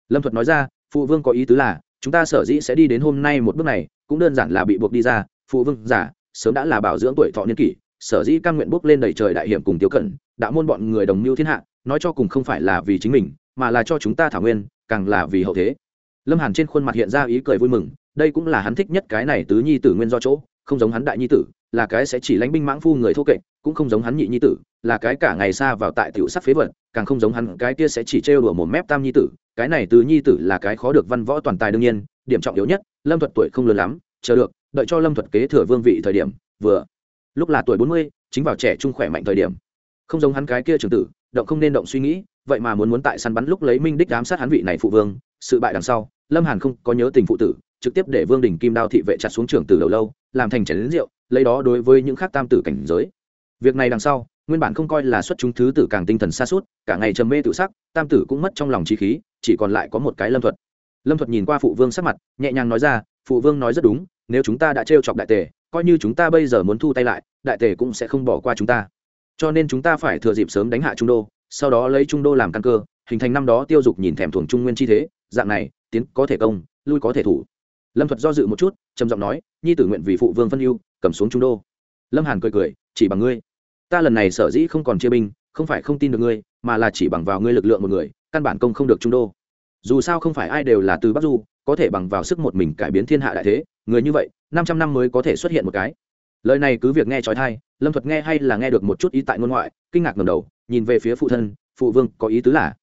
Lâm thuật nói ra, phụ vương có ý tứ là, chúng ta sở dĩ sẽ đi đến hôm nay một bước này, cũng đơn giản là bị buộc đi ra. Phụ vương, giả, sớm đã là bảo dưỡng tuổi thọ niên kỷ, sở dĩ căn nguyện bước lên đầy trời đại hiểm cùng tiêu cẩn đã môn bọn người đồng mưu thiên hạ, nói cho cùng không phải là vì chính mình mà là cho chúng ta thảo nguyên, càng là vì hậu thế. Lâm hàn trên khuôn mặt hiện ra ý cười vui mừng, đây cũng là hắn thích nhất cái này tứ nhi tử nguyên do chỗ, không giống hắn đại nhi tử, là cái sẽ chỉ lánh binh mãng phu người thô kệch, cũng không giống hắn nhị nhi tử, là cái cả ngày xa vào tại tiểu sắc phế vật, càng không giống hắn cái kia sẽ chỉ trêu đùa một mép tam nhi tử, cái này tứ nhi tử là cái khó được văn võ toàn tài đương nhiên, điểm trọng yếu nhất, lâm thuật tuổi không lớn lắm, chờ được, đợi cho lâm thuật kế thừa vương vị thời điểm, vừa, lúc là tuổi bốn mươi, chính vào trẻ trung khỏe mạnh thời điểm. Không giống hắn cái kia trường tử, động không nên động suy nghĩ vậy mà muốn muốn tại săn bắn lúc lấy minh đích giám sát hắn vị này phụ vương, sự bại đằng sau, lâm hàn không có nhớ tình phụ tử, trực tiếp để vương đình kim đao thị vệ chặt xuống trường từ đầu lâu, làm thành chảy đến rượu, lấy đó đối với những khác tam tử cảnh giới. Việc này đằng sau, nguyên bản không coi là xuất chúng thứ tử càng tinh thần xa suốt, cả ngày trầm mê tự sắc, tam tử cũng mất trong lòng trí khí, chỉ còn lại có một cái lâm thuật. Lâm thuật nhìn qua phụ vương sắc mặt, nhẹ nhàng nói ra, phụ vương nói rất đúng, nếu chúng ta đã trêu chọc đại tề, coi như chúng ta bây giờ muốn thu tay lại, đại tề cũng sẽ không bỏ qua chúng ta. Cho nên chúng ta phải thừa dịp sớm đánh hạ trung đô sau đó lấy trung đô làm căn cơ, hình thành năm đó tiêu dục nhìn thèm thuồng trung nguyên chi thế, dạng này, tiến có thể công, lui có thể thủ. Lâm thuật do dự một chút, trầm giọng nói, nhi tử nguyện vì phụ vương phân ưu, cầm xuống trung đô. Lâm hàn cười cười, chỉ bằng ngươi. Ta lần này sở dĩ không còn chia binh, không phải không tin được ngươi, mà là chỉ bằng vào ngươi lực lượng một người, căn bản công không được trung đô. Dù sao không phải ai đều là từ bắc du, có thể bằng vào sức một mình cải biến thiên hạ đại thế, người như vậy, năm trăm năm mới có thể xuất hiện một cái lời này cứ việc nghe trói thai, lâm thuật nghe hay là nghe được một chút ý tại ngôn ngoại, kinh ngạc ngầm đầu, nhìn về phía phụ thân, phụ vương, có ý tứ là?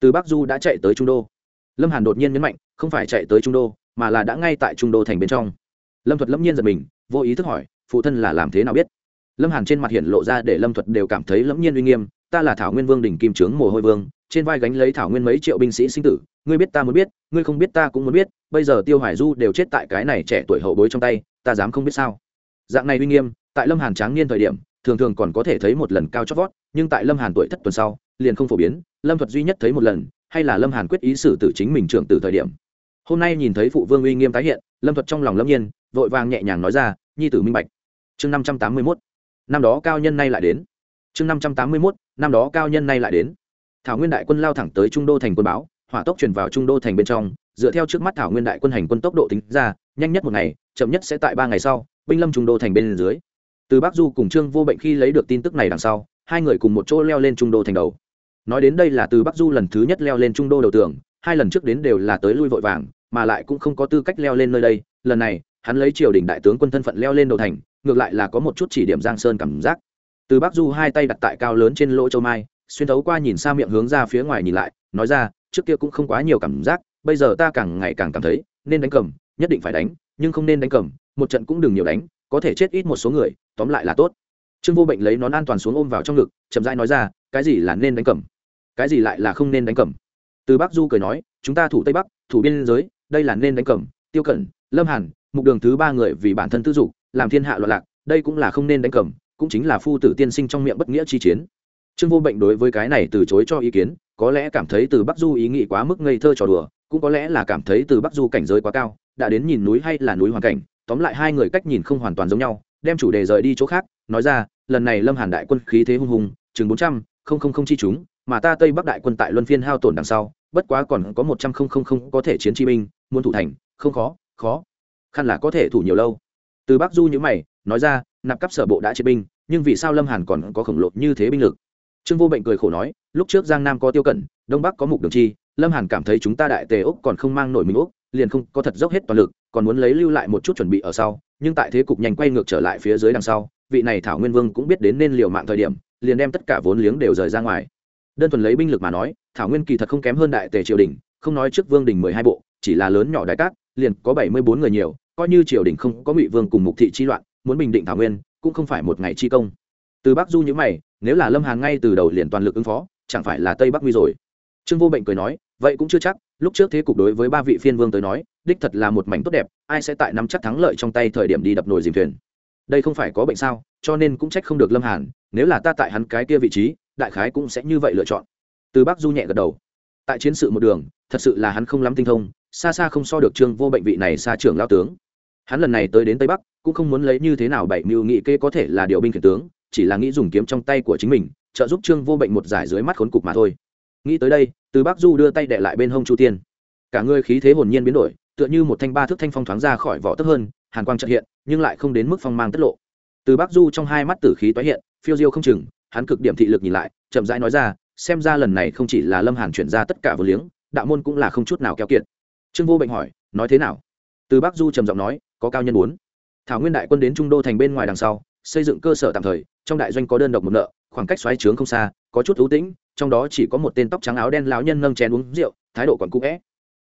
Từ bắc du đã chạy tới trung đô. Lâm hàn đột nhiên nhấn mạnh, không phải chạy tới trung đô, mà là đã ngay tại trung đô thành bên trong. Lâm thuật lâm nhiên giật mình, vô ý thức hỏi, phụ thân là làm thế nào biết? Lâm hàn trên mặt hiện lộ ra để lâm thuật đều cảm thấy lâm nhiên uy nghiêm, ta là thảo nguyên vương đỉnh kim trướng mồ hôi vương, trên vai gánh lấy thảo nguyên mấy triệu binh sĩ sinh tử, ngươi biết ta muốn biết, ngươi không biết ta cũng muốn biết, bây giờ tiêu hải du đều chết tại cái này trẻ tuổi hậu bối trong tay, ta dám không biết sao? Dạng này uy nghiêm, tại lâm hàn tráng niên thời điểm, thường thường còn có thể thấy một lần cao chót vót, nhưng tại lâm hàn tuổi thất tuần sau, liền không phổ biến. Lâm thuật duy nhất thấy một lần, hay là lâm hàn quyết ý xử tử chính mình trưởng từ thời điểm. Hôm nay nhìn thấy phụ vương uy nghiêm tái hiện, lâm thuật trong lòng lâm nhiên, vội vàng nhẹ nhàng nói ra, nhi tử minh bạch. Chương năm trăm tám mươi mốt. Năm đó cao nhân nay lại đến. Chương năm trăm tám mươi mốt, năm đó cao nhân nay lại đến. Thảo nguyên đại quân lao thẳng tới trung đô thành quân báo, hỏa tốc chuyển vào trung đô thành bên trong, dựa theo trước mắt thảo nguyên đại quân hành quân tốc độ tính ra, nhanh nhất một ngày, chậm nhất sẽ tại ba ngày sau binh lâm trung đô thành bên dưới. Từ bắc du cùng trương vô bệnh khi lấy được tin tức này đằng sau, hai người cùng một chỗ leo lên trung đô thành đầu. Nói đến đây là từ bắc du lần thứ nhất leo lên trung đô đầu tường, hai lần trước đến đều là tới lui vội vàng, mà lại cũng không có tư cách leo lên nơi đây. Lần này, hắn lấy triều đình đại tướng quân thân phận leo lên đầu thành, ngược lại là có một chút chỉ điểm giang sơn cảm giác. Từ bắc du hai tay đặt tại cao lớn trên lỗ châu mai, xuyên thấu qua nhìn xa miệng hướng ra phía ngoài nhìn lại, nói ra, trước kia cũng không quá nhiều cảm giác, bây giờ ta càng ngày càng cảm thấy, nên đánh cầm, nhất định phải đánh nhưng không nên đánh cầm, một trận cũng đừng nhiều đánh, có thể chết ít một số người, tóm lại là tốt. Trương vô bệnh lấy nón an toàn xuống ôm vào trong ngực, chậm rãi nói ra, cái gì là nên đánh cầm? Cái gì lại là không nên đánh cầm? Từ bắc du cười nói, chúng ta thủ tây bắc, thủ biên giới, đây là nên đánh cầm, tiêu cẩn, lâm hàn, mục đường thứ ba người vì bản thân tư dục, làm thiên hạ loạn lạc, đây cũng là không nên đánh cầm, cũng chính là phu tử tiên sinh trong miệng bất nghĩa chi chiến. Trương vô bệnh đối với cái này từ chối cho ý kiến, có lẽ cảm thấy từ bắc du ý nghĩ quá mức ngây thơ trò đùa, cũng có lẽ là cảm thấy từ bắc du cảnh giới quá cao đã đến nhìn núi hay là núi hoàn cảnh, tóm lại hai người cách nhìn không hoàn toàn giống nhau, đem chủ đề rời đi chỗ khác, nói ra, lần này lâm hàn đại quân khí thế hung hùng, chừng bốn trăm, không không không chi chúng, mà ta tây bắc đại quân tại luân phiên hao tổn đằng sau, bất quá còn có một trăm không không không có thể chiến chi binh, muốn thủ thành, không khó khó. Khăn là có thể thủ nhiều lâu. Từ bắc du nhữ mày, nói ra, nạp cấp sở bộ đã chế binh, nhưng vì sao lâm hàn còn có khổng lồ như thế binh lực? Trương vô bệnh cười khổ nói, lúc trước giang nam có tiêu cẩn đông bắc có mục đường chi, lâm hàn cảm thấy chúng ta đại tề úc còn không mang nổi mình úc liền không có thật dốc hết toàn lực, còn muốn lấy lưu lại một chút chuẩn bị ở sau, nhưng tại thế cục nhanh quay ngược trở lại phía dưới đằng sau, vị này thảo nguyên vương cũng biết đến nên liều mạng thời điểm, liền đem tất cả vốn liếng đều rời ra ngoài. Đơn thuần lấy binh lực mà nói, thảo nguyên kỳ thật không kém hơn đại tề triều đình, không nói trước vương đình mười hai bộ, chỉ là lớn nhỏ đại cát, liền có bảy mươi bốn người nhiều, coi như triều đình không có ngụy vương cùng mục thị chi loạn, muốn bình định thảo nguyên, cũng không phải một ngày chi công. Từ bắc du nhữ mày, nếu là lâm hàn ngay từ đầu liền toàn lực ứng phó, chẳng phải là tây bắc nguy rồi? Trương vô bệnh cười nói vậy cũng chưa chắc, lúc trước thế cục đối với ba vị phiên vương tới nói, đích thật là một mảnh tốt đẹp, ai sẽ tại nắm chắc thắng lợi trong tay thời điểm đi đập nồi dìm thuyền. Đây không phải có bệnh sao, cho nên cũng trách không được lâm hàn, nếu là ta tại hắn cái kia vị trí, đại khái cũng sẽ như vậy lựa chọn. Từ bắc du nhẹ gật đầu. Tại chiến sự một đường, thật sự là hắn không lắm tinh thông, xa xa không so được trương vô bệnh vị này xa trưởng lao tướng. Hắn lần này tới đến tây bắc, cũng không muốn lấy như thế nào bảy mưu nghị kê có thể là điều binh khiển tướng, chỉ là nghĩ dùng kiếm trong tay của chính mình, trợ giúp trương vô bệnh một giải dưới mắt khốn cục mà thôi nghĩ tới đây, từ bắc du đưa tay đệ lại bên hông chu tiên. Cả người khí thế hồn nhiên biến đổi, tựa như một thanh ba thước thanh phong thoáng ra khỏi vỏ tấp hơn, hàn quang trợ hiện, nhưng lại không đến mức phong mang tất lộ. Từ bắc du trong hai mắt tử khí tái hiện, phiêu diêu không chừng, hắn cực điểm thị lực nhìn lại, chậm rãi nói ra, xem ra lần này không chỉ là lâm hàn chuyển ra tất cả vô liếng, đạo môn cũng là không chút nào keo kiệt. Trương vô bệnh hỏi, nói thế nào? Từ bắc du trầm giọng nói, có cao nhân muốn. Thảo nguyên đại quân đến trung đô thành bên ngoài đằng sau, xây dựng cơ sở tạm thời, trong đại doanh có đơn độc một nợ, khoảng cách xoáy trướng không xa, có chút ưu tĩnh trong đó chỉ có một tên tóc trắng áo đen lão nhân nâng chén uống rượu, thái độ còn cũ vẽ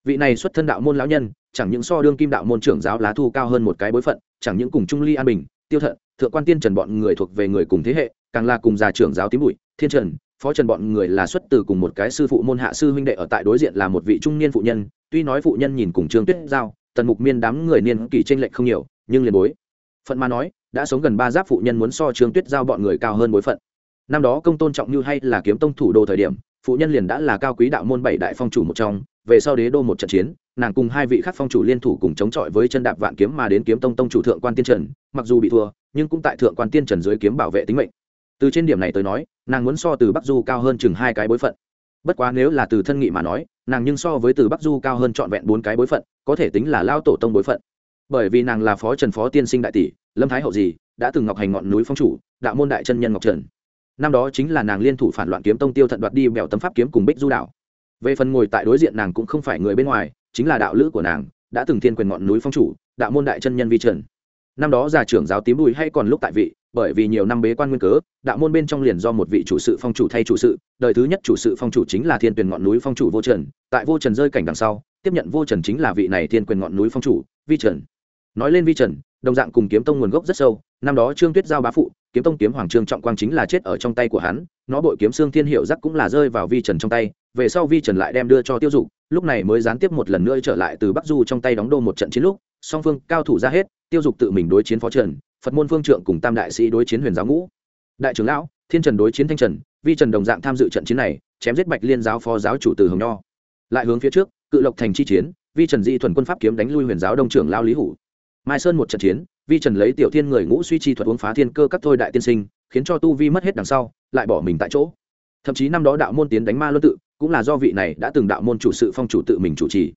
vị này xuất thân đạo môn lão nhân, chẳng những so đương kim đạo môn trưởng giáo lá thu cao hơn một cái bối phận, chẳng những cùng trung ly an bình, tiêu thận, thượng quan tiên trần bọn người thuộc về người cùng thế hệ, càng là cùng già trưởng giáo tím bụi, thiên trần, phó trần bọn người là xuất từ cùng một cái sư phụ môn hạ sư huynh đệ ở tại đối diện là một vị trung niên phụ nhân, tuy nói phụ nhân nhìn cùng trương tuyết giao, tần mục miên đám người niên kỳ tranh lệch không nhiều, nhưng liền bối. Phận mà nói, đã sống gần ba giáp phụ nhân muốn so trương tuyết giao bọn người cao hơn bối phận năm đó công tôn trọng như hay là kiếm tông thủ đô thời điểm, phụ nhân liền đã là cao quý đạo môn bảy đại phong chủ một trong, về sau đế đô một trận chiến, nàng cùng hai vị khác phong chủ liên thủ cùng chống chọi với chân đạp vạn kiếm mà đến kiếm tông tông chủ thượng quan tiên trần, mặc dù bị thua, nhưng cũng tại thượng quan tiên trần dưới kiếm bảo vệ tính mệnh. Từ trên điểm này tới nói, nàng muốn so từ bắc du cao hơn chừng hai cái bối phận. Bất quá nếu là từ thân nghị mà nói, nàng nhưng so với từ bắc du cao hơn trọn vẹn bốn cái bối phận, có thể tính là lao tổ tông bối phận. Bởi vì nàng là phó trần phó tiên sinh đại tỷ, lâm thái hậu gì, đã từng ngọc hành ngọn núi phong chủ, đạo môn đại chân nhân ngọc trần năm đó chính là nàng liên thủ phản loạn kiếm tông tiêu thận đoạt đi bèo tấm pháp kiếm cùng bích du đạo về phần ngồi tại đối diện nàng cũng không phải người bên ngoài, chính là đạo lữ của nàng, đã từng thiên quyền ngọn núi phong chủ, đạo môn đại chân nhân vi trần. Năm đó già trưởng giáo tím bùi hay còn lúc tại vị, bởi vì nhiều năm bế quan nguyên cớ, đạo môn bên trong liền do một vị chủ sự phong chủ thay chủ sự, đời thứ nhất chủ sự phong chủ chính là thiên quyền ngọn núi phong chủ vô trần, tại vô trần rơi cảnh đằng sau, tiếp nhận vô trần chính là vị này thiên quyền ngọn núi phong chủ, vi trần. Nói lên vi trần, đồng dạng cùng kiếm tông nguồn gốc rất sâu năm đó trương tuyết giao bá phụ, kiếm tông kiếm hoàng trương trọng quang chính là chết ở trong tay của hắn, nó bội kiếm xương thiên hiệu giác cũng là rơi vào vi trần trong tay, về sau vi trần lại đem đưa cho tiêu dục, lúc này mới gián tiếp một lần nữa trở lại từ bắc du trong tay đóng đô một trận chiến lúc, song phương cao thủ ra hết, tiêu dục tự mình đối chiến phó trần, phật môn phương trượng cùng tam đại sĩ đối chiến huyền giáo ngũ. Đại trưởng lão, thiên trần đối chiến thanh trần, vi trần đồng dạng tham dự trận chiến này, chém giết bạch liên giáo phó giáo chủ từ hồng nho. Lại hướng phía trước, cự lộc thành chi chiến, vi trần di thuần quân pháp kiếm đánh lui huyền giáo đông trưởng lao lý hủ. Mai sơn một trận chiến vi trần lấy tiểu thiên người ngũ suy chi thuật uống phá thiên cơ các thôi đại tiên sinh, khiến cho tu vi mất hết đằng sau, lại bỏ mình tại chỗ. Thậm chí năm đó đạo môn tiến đánh ma luân tự, cũng là do vị này đã từng đạo môn chủ sự phong chủ tự mình chủ trì.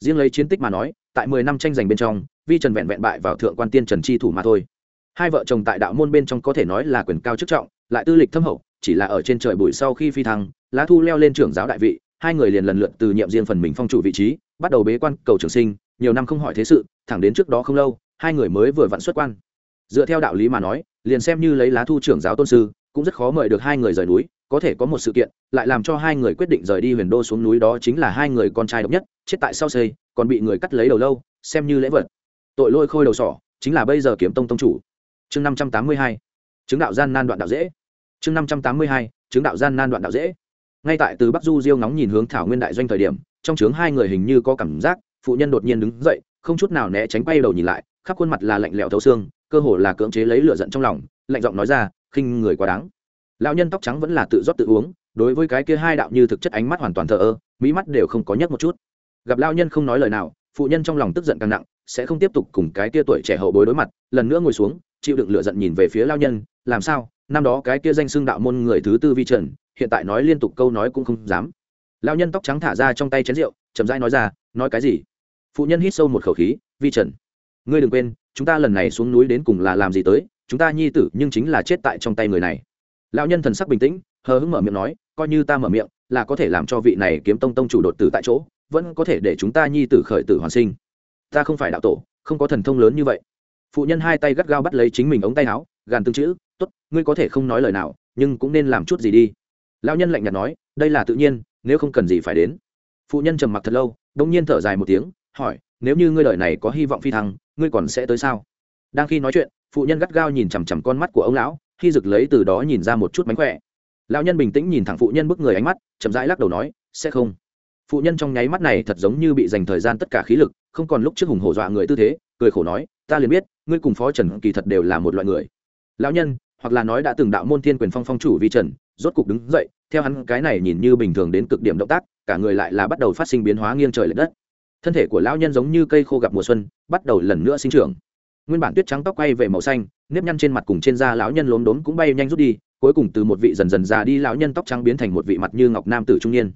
Riêng lấy chiến tích mà nói, tại mười năm tranh giành bên trong, vi trần vẹn vẹn bại vào thượng quan tiên trần chi thủ mà thôi. Hai vợ chồng tại đạo môn bên trong có thể nói là quyền cao chức trọng, lại tư lịch thâm hậu, chỉ là ở trên trời bụi sau khi phi thăng, lá thu leo lên trưởng giáo đại vị, hai người liền lần lượt từ nhiệm riêng phần mình phong chủ vị trí, bắt đầu bế quan cầu trường sinh, nhiều năm không hỏi thế sự, thẳng đến trước đó không lâu hai người mới vừa vặn xuất quan. Dựa theo đạo lý mà nói, liền xem như lấy lá thu trưởng giáo tôn sư, cũng rất khó mời được hai người rời núi, có thể có một sự kiện, lại làm cho hai người quyết định rời đi huyền đô xuống núi đó chính là hai người con trai độc nhất, chết tại sau xây, còn bị người cắt lấy đầu lâu, xem như lễ vật. Tội lôi khôi đầu sỏ, chính là bây giờ kiếm tông tông chủ. Chương năm trăm tám mươi hai, chứng đạo gian nan đoạn đạo dễ. Chương năm trăm tám mươi hai, chứng đạo gian nan đoạn đạo dễ. Ngay tại từ bắc du diêu ngóng nhìn hướng thảo nguyên đại doanh thời điểm, trong trướng hai người hình như có cảm giác, phụ nhân đột nhiên đứng dậy, không chút nào né tránh quay đầu nhìn lại khắp khuôn mặt là lạnh lẽo thấu xương, cơ hồ là cưỡng chế lấy lửa giận trong lòng, lạnh giọng nói ra, khinh người quá đáng. Lão nhân tóc trắng vẫn là tự rót tự uống, đối với cái kia hai đạo như thực chất ánh mắt hoàn toàn thờ ơ, mỹ mắt đều không có nhấc một chút. Gặp lão nhân không nói lời nào, phụ nhân trong lòng tức giận càng nặng, sẽ không tiếp tục cùng cái kia tuổi trẻ hậu bối đối mặt, lần nữa ngồi xuống, chịu đựng lửa giận nhìn về phía lão nhân, làm sao, năm đó cái kia danh xưng đạo môn người thứ tư vi trần, hiện tại nói liên tục câu nói cũng không dám. Lão nhân tóc trắng thả ra trong tay chén rượu, chậm rãi nói ra, nói cái gì? Phụ nhân hít sâu một khẩu khí, vi trần ngươi đừng quên, chúng ta lần này xuống núi đến cùng là làm gì tới, chúng ta nhi tử nhưng chính là chết tại trong tay người này. Lão nhân thần sắc bình tĩnh, hờ hững mở miệng nói, coi như ta mở miệng, là có thể làm cho vị này kiếm tông tông chủ đột tử tại chỗ, vẫn có thể để chúng ta nhi tử khởi tử hoàn sinh. Ta không phải đạo tổ, không có thần thông lớn như vậy. Phụ nhân hai tay gắt gao bắt lấy chính mình ống tay áo, gàn tương chữ t ố t ngươi có thể không nói lời nào, nhưng cũng nên làm chút gì đi. Lão nhân lạnh nhạt nói, đây là tự nhiên, nếu không cần gì phải đến. Phụ nhân trầm mặc thật lâu đ ỗ n g nhiên thở dài một tiếng, hỏi nếu như ngươi đời này có hy vọng phi thăng, ngươi còn sẽ tới sao? Đang khi nói chuyện, phụ nhân gắt gao nhìn chằm chằm con mắt của ông lão, khi rực lấy từ đó nhìn ra một chút mánh khỏe. Lão nhân bình tĩnh nhìn thẳng phụ nhân bức người ánh mắt, chậm rãi lắc đầu nói, sẽ không. Phụ nhân trong nháy mắt này thật giống như bị dành thời gian tất cả khí lực, không còn lúc trước hùng hổ dọa người tư thế, cười khổ nói, ta liền biết, ngươi cùng phó trần kỳ thật đều là một loại người. Lão nhân, hoặc là nói đã từng đạo môn thiên quyền phong phong chủ vi trần, rốt cục đứng dậy, theo hắn cái này nhìn như bình thường đến cực điểm động tác, cả người lại là bắt đầu phát sinh biến hóa nghiêng trời l ệ đất thân thể của lão nhân giống như cây khô gặp mùa xuân, bắt đầu lần nữa sinh trưởng. Nguyên bản tuyết trắng tóc quay về màu xanh, nếp nhăn trên mặt cùng trên da lão nhân lốm đốm cũng bay nhanh rút đi, cuối cùng từ một vị dần dần già đi lão nhân tóc trắng biến thành một vị mặt như ngọc nam tử trung niên.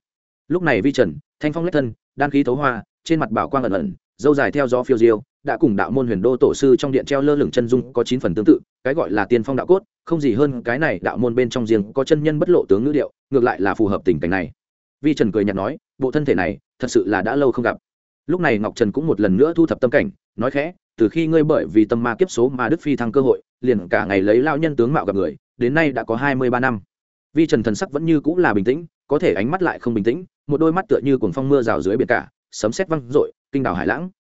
Lúc này vi trần, thanh phong lách thân, đan khí thấu hoa, trên mặt bảo quang ẩn ẩn, dâu dài theo gió phiêu diêu, đã cùng đạo môn huyền đô tổ sư trong điện treo lơ lửng chân dung có chín phần tương tự, cái gọi là tiên phong đạo cốt, không gì hơn cái này đạo môn bên trong riêng có chân nhân bất lộ tướng ngữ điệu, ngược lại là phù hợp tình cảnh này. Vi trần cười nhạt nói, bộ thân thể này, thật sự là đã lâu không gặp lúc này ngọc trần cũng một lần nữa thu thập tâm cảnh, nói khẽ, từ khi ngươi bởi vì tâm ma kiếp số mà đức phi thăng cơ hội, liền cả ngày lấy lao nhân tướng mạo gặp người, đến nay đã có hai mươi ba năm. Vi trần thần sắc vẫn như cũng là bình tĩnh, có thể ánh mắt lại không bình tĩnh, một đôi mắt tựa như cuồng phong mưa rào dưới biển cả, sấm sét văng rội kinh đảo hải lãng.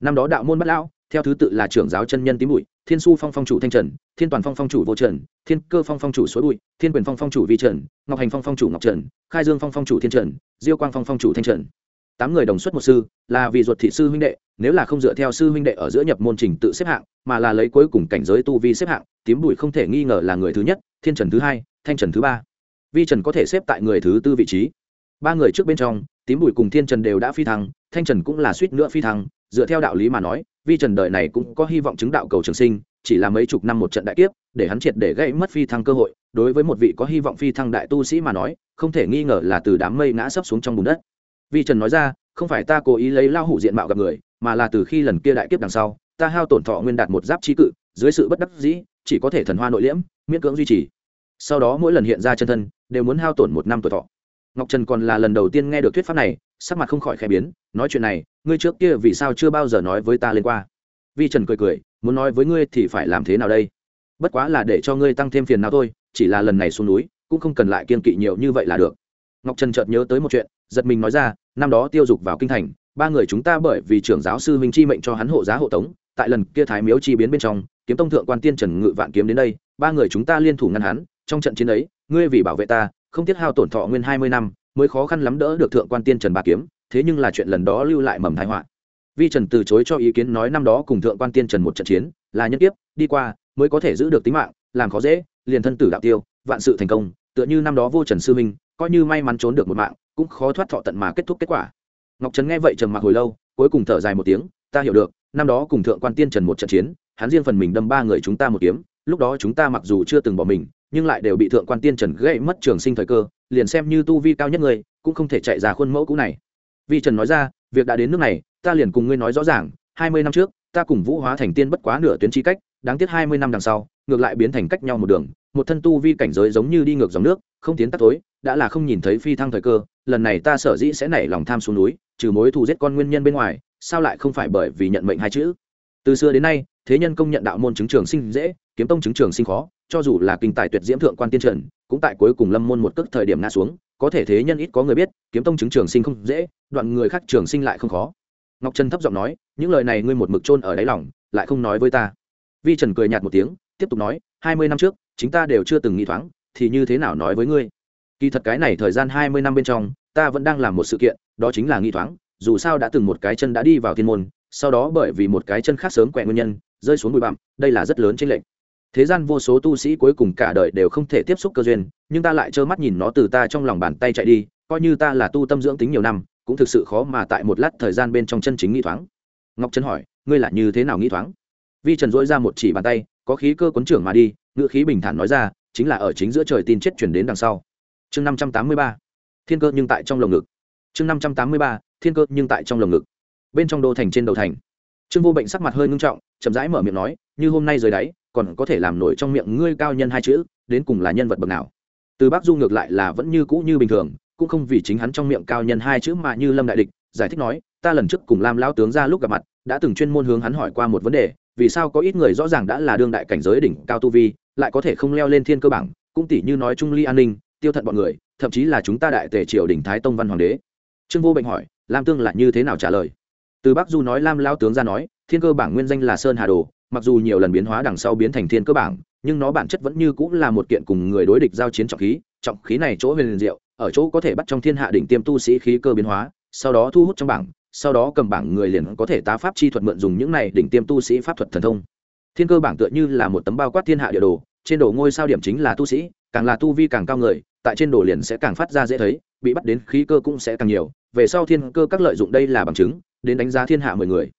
Năm đó đạo môn bắt lão, theo thứ tự là trưởng giáo chân nhân tím bụi, thiên su phong phong chủ thanh trần, thiên toàn phong phong chủ vô trần, thiên cơ phong phong chủ suối bụi, thiên quyền phong phong chủ vi trần, ngọc hành phong phong chủ ngọc trần, khai dương phong phong chủ thiên trần, diêu quang phong phong chủ thanh trần tám người đồng xuất một sư, là vì ruột thị sư huynh đệ, nếu là không dựa theo sư huynh đệ ở giữa nhập môn trình tự xếp hạng, mà là lấy cuối cùng cảnh giới tu vi xếp hạng, tím bụi không thể nghi ngờ là người thứ nhất, thiên trần thứ hai, thanh trần thứ ba. Vi trần có thể xếp tại người thứ tư vị trí. Ba người trước bên trong, tím bùi cùng thiên trần đều đã phi thăng, thanh trần cũng là suýt nữa phi thăng. Dựa theo đạo lý mà nói, vi trần đời này cũng có hy vọng chứng đạo cầu trường sinh, chỉ là mấy chục năm một trận đại kiếp, để hắn triệt để gây mất phi thăng cơ hội. Đối với một vị có hy vọng phi thăng đại tu sĩ mà nói, không thể nghi ngờ là từ đám mây ngã sấp xuống trong bùn đất vi trần nói ra, không phải ta cố ý lấy lao hủ diện mạo gặp người, mà là từ khi lần kia đại kiếp đằng sau, ta hao tổn thọ nguyên đạt một giáp trí cự, dưới sự bất đắc dĩ, chỉ có thể thần hoa nội liễm, miễn cưỡng duy trì. Sau đó mỗi lần hiện ra chân thân, đều muốn hao tổn một năm tuổi thọ. Ngọc trần còn là lần đầu tiên nghe được thuyết pháp này, sắc mặt không khỏi khẽ biến, nói chuyện này, ngươi trước kia vì sao chưa bao giờ nói với ta lên qua? Vi trần cười cười, muốn nói với ngươi thì phải làm thế nào đây? Bất quá là để cho ngươi tăng thêm phiền nào thôi, chỉ là lần này xuống núi, cũng không cần lại kiên kỵ nhiều như vậy là được ngọc trần chợt nhớ tới một chuyện giật mình nói ra năm đó tiêu dục vào kinh thành ba người chúng ta bởi vì trưởng giáo sư minh chi mệnh cho hắn hộ giá hộ tống tại lần kia thái miếu chi biến bên trong kiếm tông thượng quan tiên trần ngự vạn kiếm đến đây ba người chúng ta liên thủ ngăn hắn trong trận chiến ấy ngươi vì bảo vệ ta không tiếc hao tổn thọ nguyên hai mươi năm mới khó khăn lắm đỡ được thượng quan tiên trần ba kiếm thế nhưng là chuyện lần đó lưu lại mầm thái họa. Vi trần từ chối cho ý kiến nói năm đó cùng thượng quan tiên trần một trận chiến là nhân tiếp, đi qua mới có thể giữ được tính mạng làm khó dễ liền thân tử đạo tiêu vạn sự thành công tựa như năm đó vô trần sư minh coi như may mắn trốn được một mạng, cũng khó thoát thọ tận mà kết thúc kết quả. Ngọc trần nghe vậy trầm mặc hồi lâu, cuối cùng thở dài một tiếng, ta hiểu được, năm đó cùng thượng quan tiên trần một trận chiến, hắn riêng phần mình đâm ba người chúng ta một kiếm, lúc đó chúng ta mặc dù chưa từng bỏ mình, nhưng lại đều bị thượng quan tiên trần gây mất trường sinh thời cơ, liền xem như tu vi cao nhất người, cũng không thể chạy ra khuôn mẫu cũ này. Vi trần nói ra, việc đã đến nước này, ta liền cùng ngươi nói rõ ràng, hai mươi năm trước, ta cùng vũ hóa thành tiên bất quá nửa tuyến chi cách, đáng tiếc hai mươi năm đằng sau, ngược lại biến thành cách nhau một đường, một thân tu vi cảnh giới giống như đi ngược dòng nước không tiến tắt tối đã là không nhìn thấy phi thăng thời cơ, lần này ta sở dĩ sẽ nảy lòng tham xuống núi, trừ mối thù giết con nguyên nhân bên ngoài, sao lại không phải bởi vì nhận mệnh hai chữ? Từ xưa đến nay, thế nhân công nhận đạo môn chứng trường sinh dễ, kiếm tông chứng trường sinh khó, cho dù là kinh tài tuyệt diễm thượng quan tiên trần, cũng tại cuối cùng lâm môn một cước thời điểm ngã xuống, có thể thế nhân ít có người biết, kiếm tông chứng trường sinh không dễ, đoạn người khác trường sinh lại không khó. Ngọc trần thấp giọng nói, những lời này ngươi một mực chôn ở đáy lòng, lại không nói với ta. Vi trần cười nhạt một tiếng, tiếp tục nói, hai mươi năm trước chúng ta đều chưa từng nghĩ thoáng thì như thế nào nói với ngươi? Kỳ thật cái này thời gian hai mươi năm bên trong, ta vẫn đang làm một sự kiện, đó chính là nghi thoáng, dù sao đã từng một cái chân đã đi vào thiên môn, sau đó bởi vì một cái chân khác sớm quẹ nguyên nhân, rơi xuống bụi bặm, đây là rất lớn trên lệnh thế gian vô số tu sĩ cuối cùng cả đời đều không thể tiếp xúc cơ duyên, nhưng ta lại trơ mắt nhìn nó từ ta trong lòng bàn tay chạy đi, coi như ta là tu tâm dưỡng tính nhiều năm, cũng thực sự khó mà tại một lát thời gian bên trong chân chính nghĩ thoáng. Ngọc trân hỏi, ngươi là như thế nào nghĩ thoáng? Vi trần dỗi ra một chỉ bàn tay, có khí cơ quấn trưởng mà đi ngự khí bình thản nói ra chính là ở chính giữa trời tin chết chuyển đến đằng sau. Chương năm trăm tám mươi ba, thiên cơ nhưng tại trong lồng ngực. Chương năm trăm tám mươi ba, thiên cơ nhưng tại trong lồng ngực. Bên trong đô thành trên đầu thành. Trương vô bệnh sắc mặt hơi ngưng trọng, chậm rãi mở miệng nói, như hôm nay rời đáy, còn có thể làm nổi trong miệng ngươi cao nhân hai chữ, đến cùng là nhân vật bậc nào? Từ bác du ngược lại là vẫn như cũ như bình thường, cũng không vì chính hắn trong miệng cao nhân hai chữ mà như lâm đại địch, giải thích nói, ta lần trước cùng lam lao tướng ra lúc gặp mặt, đã từng chuyên môn hướng hắn hỏi qua một vấn đề, vì sao có ít người rõ ràng đã là đương đại cảnh giới đỉnh cao tu vi lại có thể không leo lên thiên cơ bảng, cũng tỷ như nói trung ly an ninh, tiêu thận bọn người, thậm chí là chúng ta đại tề triều đỉnh thái tông văn hoàng đế. Trương vô bệnh hỏi, lam tương là như thế nào trả lời? Từ bắc du nói lam lao tướng ra nói, thiên cơ bảng nguyên danh là sơn hà đồ, mặc dù nhiều lần biến hóa đằng sau biến thành thiên cơ bảng, nhưng nó bản chất vẫn như cũng là một kiện cùng người đối địch giao chiến trọng khí trọng khí này chỗ huyền diệu, ở chỗ có thể bắt trong thiên hạ đỉnh tiêm tu sĩ khí cơ biến hóa, sau đó thu hút trong bảng, sau đó cầm bảng người liền có thể tá pháp chi thuật mượn dùng những này đỉnh tiêm tu sĩ pháp thuật thần thông. Thiên cơ bảng tựa như là một tấm bao quát thiên hạ địa đồ trên đồ ngôi sao điểm chính là tu sĩ, càng là tu vi càng cao người, tại trên đồ liền sẽ càng phát ra dễ thấy, bị bắt đến khí cơ cũng sẽ càng nhiều, về sau thiên cơ các lợi dụng đây là bằng chứng, đến đánh giá thiên hạ mười người.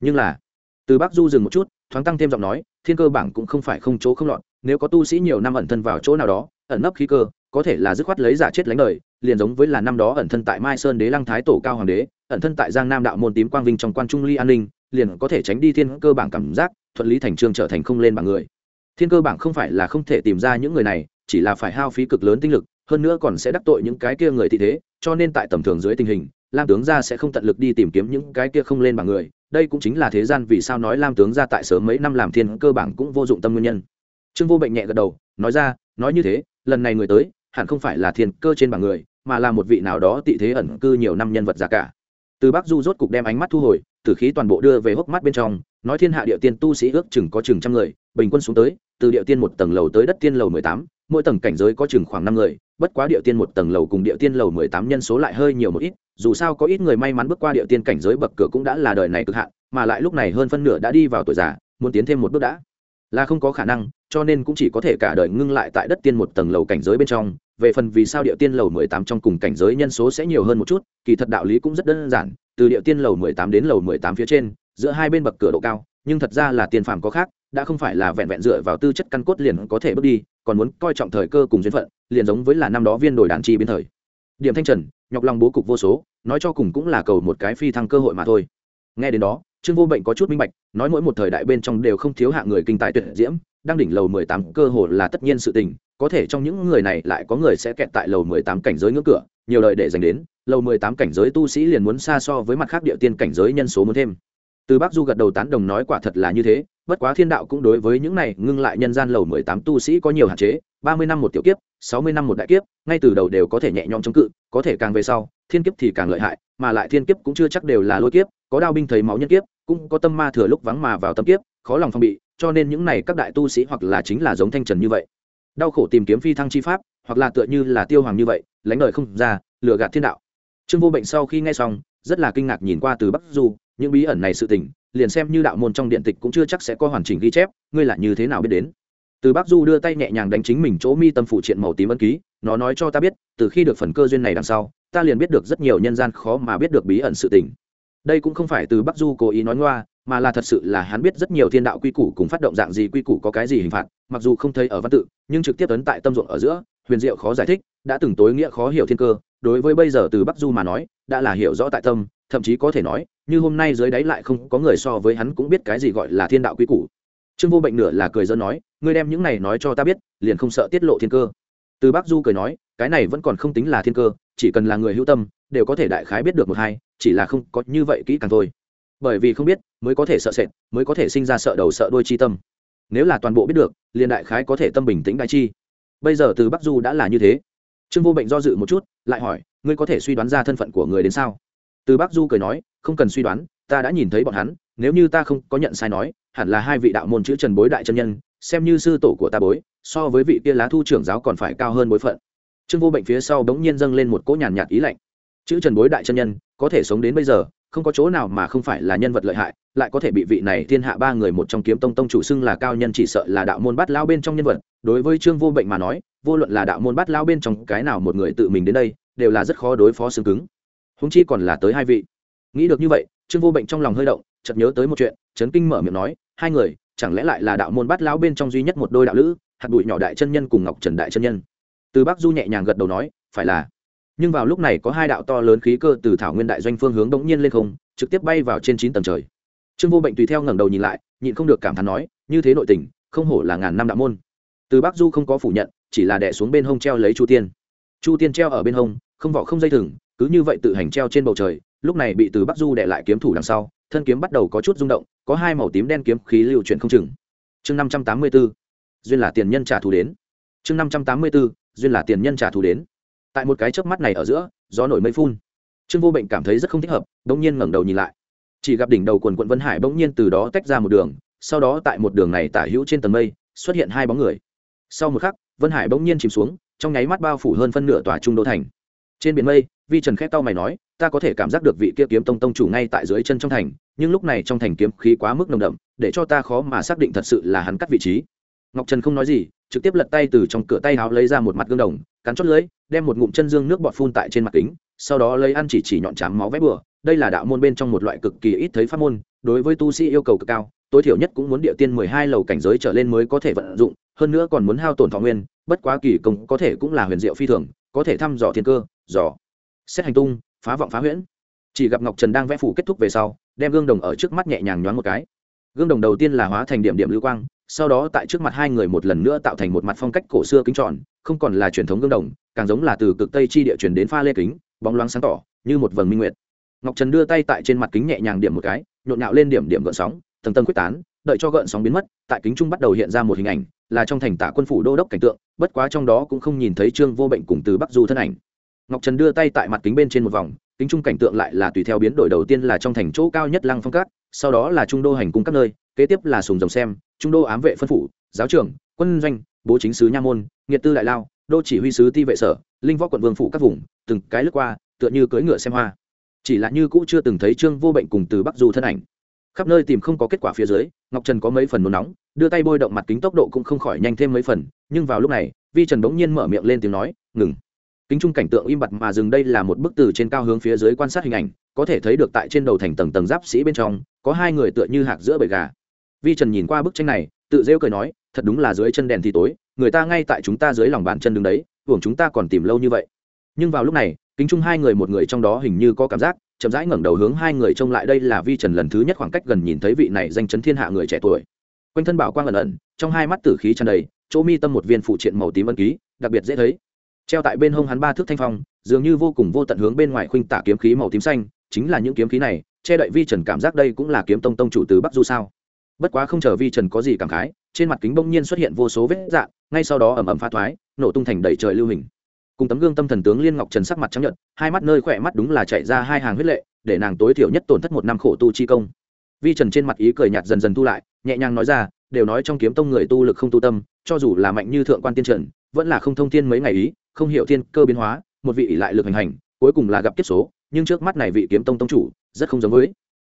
Nhưng là, từ bắc du dừng một chút, thoáng tăng thêm giọng nói, thiên cơ bảng cũng không phải không chỗ không lọt, nếu có tu sĩ nhiều năm ẩn thân vào chỗ nào đó, ẩn nấp khí cơ, có thể là dứt khoát lấy giả chết lánh đời, liền giống với là năm đó ẩn thân tại mai sơn đế lăng thái tổ cao hoàng đế, ẩn thân tại giang nam đạo môn tím quang vinh trong quan trung ly an ninh, liền có thể tránh đi thiên cơ bảng cảm giác, thuận lý thành trương trở thành không lên bảng người thiên cơ bảng không phải là không thể tìm ra những người này, chỉ là phải hao phí cực lớn tinh lực, hơn nữa còn sẽ đắc tội những cái kia người thị thế, cho nên tại tầm thường dưới tình hình, lam tướng gia sẽ không tận lực đi tìm kiếm những cái kia không lên bảng người. Đây cũng chính là thế gian vì sao nói lam tướng gia tại sớm mấy năm làm thiên cơ bảng cũng vô dụng tâm nguyên nhân. Trương vô bệnh nhẹ gật đầu, nói ra, nói như thế, lần này người tới, hẳn không phải là thiên cơ trên bảng người, mà là một vị nào đó tị thế ẩn cư nhiều năm nhân vật giả cả. Từ bắc du rốt cục đem ánh mắt thu hồi tử khí toàn bộ đưa về hốc mắt bên trong, nói thiên hạ địa tiên tu sĩ ước chừng có chừng trăm người, bình quân xuống tới từ địa tiên một tầng lầu tới đất tiên lầu mười tám, mỗi tầng cảnh giới có chừng khoảng năm người, bất quá địa tiên một tầng lầu cùng địa tiên lầu mười tám nhân số lại hơi nhiều một ít, dù sao có ít người may mắn bước qua địa tiên cảnh giới bậc cửa cũng đã là đời này cực hạn, mà lại lúc này hơn phân nửa đã đi vào tuổi già, muốn tiến thêm một bước đã. Là không có khả năng, cho nên cũng chỉ có thể cả đời ngưng lại tại đất tiên một tầng lầu cảnh giới bên trong, về phần vì sao địa tiên lầu mười tám trong cùng cảnh giới nhân số sẽ nhiều hơn một chút, kỳ thật đạo lý cũng rất đơn giản, từ địa tiên lầu mười tám đến lầu mười tám phía trên, giữa hai bên bậc cửa độ cao, nhưng thật ra là tiền phàm có khác đã không phải là vẹn vẹn dựa vào tư chất căn cốt liền có thể bước đi, còn muốn coi trọng thời cơ cùng duyên phận, liền giống với là năm đó viên đổi đàn chi biến thời. Điểm thanh trần, nhọc lòng bố cục vô số, nói cho cùng cũng là cầu một cái phi thăng cơ hội mà thôi. Nghe đến đó, trương vô bệnh có chút minh bạch, nói mỗi một thời đại bên trong đều không thiếu hạng người kinh tài tuyệt diễm, đang đỉnh lầu mười tám cơ hội là tất nhiên sự tình, có thể trong những người này lại có người sẽ kẹt tại lầu mười tám cảnh giới ngưỡng cửa, nhiều lời để dành đến, lầu mười tám cảnh giới tu sĩ liền muốn xa so với mặt khác địa tiên cảnh giới nhân số muốn thêm. Từ bác du gật đầu tán đồng nói quả thật là như thế bất quá thiên đạo cũng đối với những này ngưng lại nhân gian lầu mười tám tu sĩ có nhiều hạn chế, ba mươi năm một tiểu kiếp, sáu mươi năm một đại kiếp, ngay từ đầu đều có thể nhẹ nhõm chống cự, có thể càng về sau, thiên kiếp thì càng lợi hại, mà lại thiên kiếp cũng chưa chắc đều là lôi kiếp, có đao binh thấy máu nhân kiếp, cũng có tâm ma thừa lúc vắng mà vào tâm kiếp, khó lòng phong bị, cho nên những này các đại tu sĩ hoặc là chính là giống thanh trần như vậy. Đau khổ tìm kiếm phi thăng chi pháp, hoặc là tựa như là tiêu hoàng như vậy, lánh đời không ra, lừa gạt thiên đạo. Trương vô bệnh sau khi nghe xong, rất là kinh ngạc nhìn qua từ bắc du, những bí ẩn này sự tình liền xem như đạo môn trong điện tịch cũng chưa chắc sẽ có hoàn chỉnh ghi chép, ngươi là như thế nào biết đến? Từ bắc du đưa tay nhẹ nhàng đánh chính mình chỗ mi tâm phụ triện màu tím ân ký, nó nói cho ta biết, từ khi được phần cơ duyên này đằng sau, ta liền biết được rất nhiều nhân gian khó mà biết được bí ẩn sự tình. Đây cũng không phải từ bắc du cố ý nói ngoa, mà là thật sự là hắn biết rất nhiều thiên đạo quy củ cùng phát động dạng gì quy củ có cái gì hình phạt, mặc dù không thấy ở văn tự, nhưng trực tiếp ấn tại tâm ruộng ở giữa, huyền diệu khó giải thích, đã từng tối nghĩa khó hiểu thiên cơ, đối với bây giờ từ bắc du mà nói, đã là hiểu rõ tại tâm thậm chí có thể nói, như hôm nay dưới đáy lại không có người so với hắn cũng biết cái gì gọi là thiên đạo quy củ. Trương vô bệnh nửa là cười dân nói, ngươi đem những này nói cho ta biết, liền không sợ tiết lộ thiên cơ. Từ bắc du cười nói, cái này vẫn còn không tính là thiên cơ, chỉ cần là người hữu tâm, đều có thể đại khái biết được một hai, chỉ là không có như vậy kỹ càng thôi. Bởi vì không biết, mới có thể sợ sệt, mới có thể sinh ra sợ đầu sợ đôi chi tâm. Nếu là toàn bộ biết được, liền đại khái có thể tâm bình tĩnh đại chi. Bây giờ từ bắc du đã là như thế. Trương vô bệnh do dự một chút, lại hỏi, ngươi có thể suy đoán ra thân phận của người đến sao? Từ bắc du cười nói, không cần suy đoán, ta đã nhìn thấy bọn hắn, nếu như ta không có nhận sai nói, hẳn là hai vị đạo môn chữ trần bối đại chân nhân, xem như sư tổ của ta bối, so với vị kia lá thu trưởng giáo còn phải cao hơn bối phận. Trương vô bệnh phía sau bỗng nhiên dâng lên một cỗ nhàn nhạt ý lạnh. Chữ trần bối đại chân nhân, có thể sống đến bây giờ, không có chỗ nào mà không phải là nhân vật lợi hại, lại có thể bị vị này thiên hạ ba người một trong kiếm tông tông chủ xưng là cao nhân chỉ sợ là đạo môn bát lao bên trong nhân vật. Đối với trương vô bệnh mà nói, vô luận là đạo môn bát lao bên trong cái nào một người tự mình đến đây, đều là rất khó đối phó xương cứng húng chi còn là tới hai vị. Nghĩ được như vậy, trương vô bệnh trong lòng hơi động, chợt nhớ tới một chuyện trấn kinh mở miệng nói, hai người, chẳng lẽ lại là đạo môn bát lão bên trong duy nhất một đôi đạo lữ, hạt bụi nhỏ đại chân nhân cùng ngọc trần đại chân nhân? Từ bắc du nhẹ nhàng gật đầu nói, phải là. Nhưng vào lúc này có hai đạo to lớn khí cơ từ thảo nguyên đại doanh phương hướng đống nhiên lên không, trực tiếp bay vào trên chín tầng trời. Trương vô bệnh tùy theo ngẩng đầu nhìn lại, nhịn không được cảm thán nói, như thế nội tình, không hổ là ngàn năm đạo môn. Từ bắc du không có phủ nhận, chỉ là đẻ xuống bên hông treo lấy chu tiên. Chu tiên treo ở bên hông không vỏ không dây thừng, cứ như vậy tự hành treo trên bầu trời, lúc này bị từ bắc du đệ lại kiếm thủ đằng sau, thân kiếm bắt đầu có chút rung động, có hai màu tím đen kiếm khí lưu chuyển không chừng. Chương năm trăm tám mươi b ố duyên là tiền nhân trả thù đến. Chương năm trăm tám mươi b ố duyên là tiền nhân trả thù đến. Tại một cái chớp mắt này ở giữa, gió nổi mây phun. Trương vô bệnh cảm thấy rất không thích hợp đ ỗ n g nhiên ngẩng đầu nhìn lại. Chỉ gặp đỉnh đầu quần quận vân hải bỗng nhiên từ đó tách ra một đường, sau đó tại một đường này tả hữu trên tầng mây, xuất hiện hai bóng người. Sau một khắc, vân hải bỗng nhiên chìm xuống, trong nháy mắt bao phủ hơn phân nửa tòa trung đô thành trên biển mây, vi trần khét tao mày nói, ta có thể cảm giác được vị kia kiếm tông tông chủ ngay tại dưới chân trong thành, nhưng lúc này trong thành kiếm khí quá mức nồng đậm, để cho ta khó mà xác định thật sự là hắn cắt vị trí. Ngọc trần không nói gì, trực tiếp lật tay từ trong cửa tay áo lấy ra một mặt gương đồng, cắn chót lưới đem một ngụm chân dương nước bọt phun tại trên mặt kính, sau đó lấy ăn chỉ chỉ nhọn chám máu vét bừa. Đây là đạo môn bên trong một loại cực kỳ ít thấy pháp môn, đối với tu sĩ yêu cầu cực cao, tối thiểu nhất cũng muốn địa tiên mười hai lầu cảnh giới trở lên mới có thể vận dụng, hơn nữa còn muốn hao tổn thọ nguyên, bất quá kỳ công có thể cũng là huyền diệu phi thường, có thể thăm dò thiên cơ dò. Xét hành tung, phá vọng phá huyễn. Chỉ gặp ngọc trần đang vẽ phủ kết thúc về sau, đem gương đồng ở trước mắt nhẹ nhàng nhoáng một cái. Gương đồng đầu tiên là hóa thành điểm điểm lưu quang, sau đó tại trước mặt hai người một lần nữa tạo thành một mặt phong cách cổ xưa kính tròn, không còn là truyền thống gương đồng, càng giống là từ cực tây chi địa truyền đến pha lê kính, bóng loáng sáng tỏ, như một vầng minh nguyệt. Ngọc trần đưa tay tại trên mặt kính nhẹ nhàng điểm một cái, nhộn nhạo lên điểm điểm gợn sóng, tầng tầng quyết tán, đợi cho gợn sóng biến mất, tại kính trung bắt đầu hiện ra một hình ảnh, là trong thành tả quân phủ đô đốc cảnh tượng, bất quá trong đó cũng không nhìn thấy trương vô bệnh cùng từ bắc du thân ảnh ngọc trần đưa tay tại mặt kính bên trên một vòng, kính trung cảnh tượng lại là tùy theo biến đổi đầu tiên là trong thành chỗ cao nhất lăng phong cát, sau đó là trung đô hành cung các nơi, kế tiếp là sùng rồng xem, trung đô ám vệ phân phủ, giáo trưởng, quân doanh, bố chính sứ nha môn, nghiệt tư đại lao, đô chỉ huy sứ ti vệ sở, linh võ quận vương phủ các vùng, từng cái lướt qua, tựa như cưỡi ngựa xem hoa. Chỉ là như cũ chưa từng thấy trương vô bệnh cùng từ bắc du thân ảnh. Khắp nơi tìm không có kết quả phía dưới, ngọc trần có mấy phần nôn nóng, đưa tay bôi động mặt kính tốc độ cũng không khỏi nhanh thêm mấy phần, nhưng vào lúc này, vi trần bỗng nhiên mở miệng lên tiếng nói, ngừng kính trung cảnh tượng im bặt mà dừng đây là một bức từ trên cao hướng phía dưới quan sát hình ảnh, có thể thấy được tại trên đầu thành tầng tầng giáp sĩ bên trong, có hai người tựa như hạc giữa bầy gà. Vi trần nhìn qua bức tranh này, tự rêu cười nói, thật đúng là dưới chân đèn thì tối, người ta ngay tại chúng ta dưới lòng bàn chân đứng đấy, hưởng chúng ta còn tìm lâu như vậy. Nhưng vào lúc này, kính chung hai người một người trong đó hình như có cảm giác, chậm rãi ngẩng đầu hướng hai người trông lại đây là vi trần lần thứ nhất khoảng cách gần nhìn thấy vị này danh chấn thiên hạ người trẻ tuổi. Quanh thân bảo quang ẩn ẩn, trong hai mắt tử khí tràn đầy, chỗ mi tâm một viên phụ triện màu tím ân ký, đặc biệt dễ thấy treo tại bên hông hắn ba thước thanh phong, dường như vô cùng vô tận hướng bên ngoài khuynh tả kiếm khí màu tím xanh, chính là những kiếm khí này, che đậy vi trần cảm giác đây cũng là kiếm tông tông chủ từ bắc du sao? Bất quá không chờ vi trần có gì cảm khái, trên mặt kính bỗng nhiên xuất hiện vô số vết dạn ngay sau đó ẩm ẩm pha thoái, nổ tung thành đầy trời lưu hình. Cùng tấm gương tâm thần tướng liên ngọc trần sắc mặt trắng nhận hai mắt nơi khỏe mắt đúng là chạy ra hai hàng huyết lệ, để nàng tối thiểu nhất tổn thất một năm khổ tu chi công. Vi trần trên mặt ý cười nhạt dần dần thu lại, nhẹ nhàng nói ra, đều nói trong kiếm tông người tu lực không tu tâm, cho dù là mạnh như thượng quan tiên trần, vẫn là không thông thiên mấy ngày ý không hiểu thiên cơ biến hóa, một vị lại lực hành hành, cuối cùng là gặp kiếp số, nhưng trước mắt này vị kiếm tông tông chủ, rất không giống với.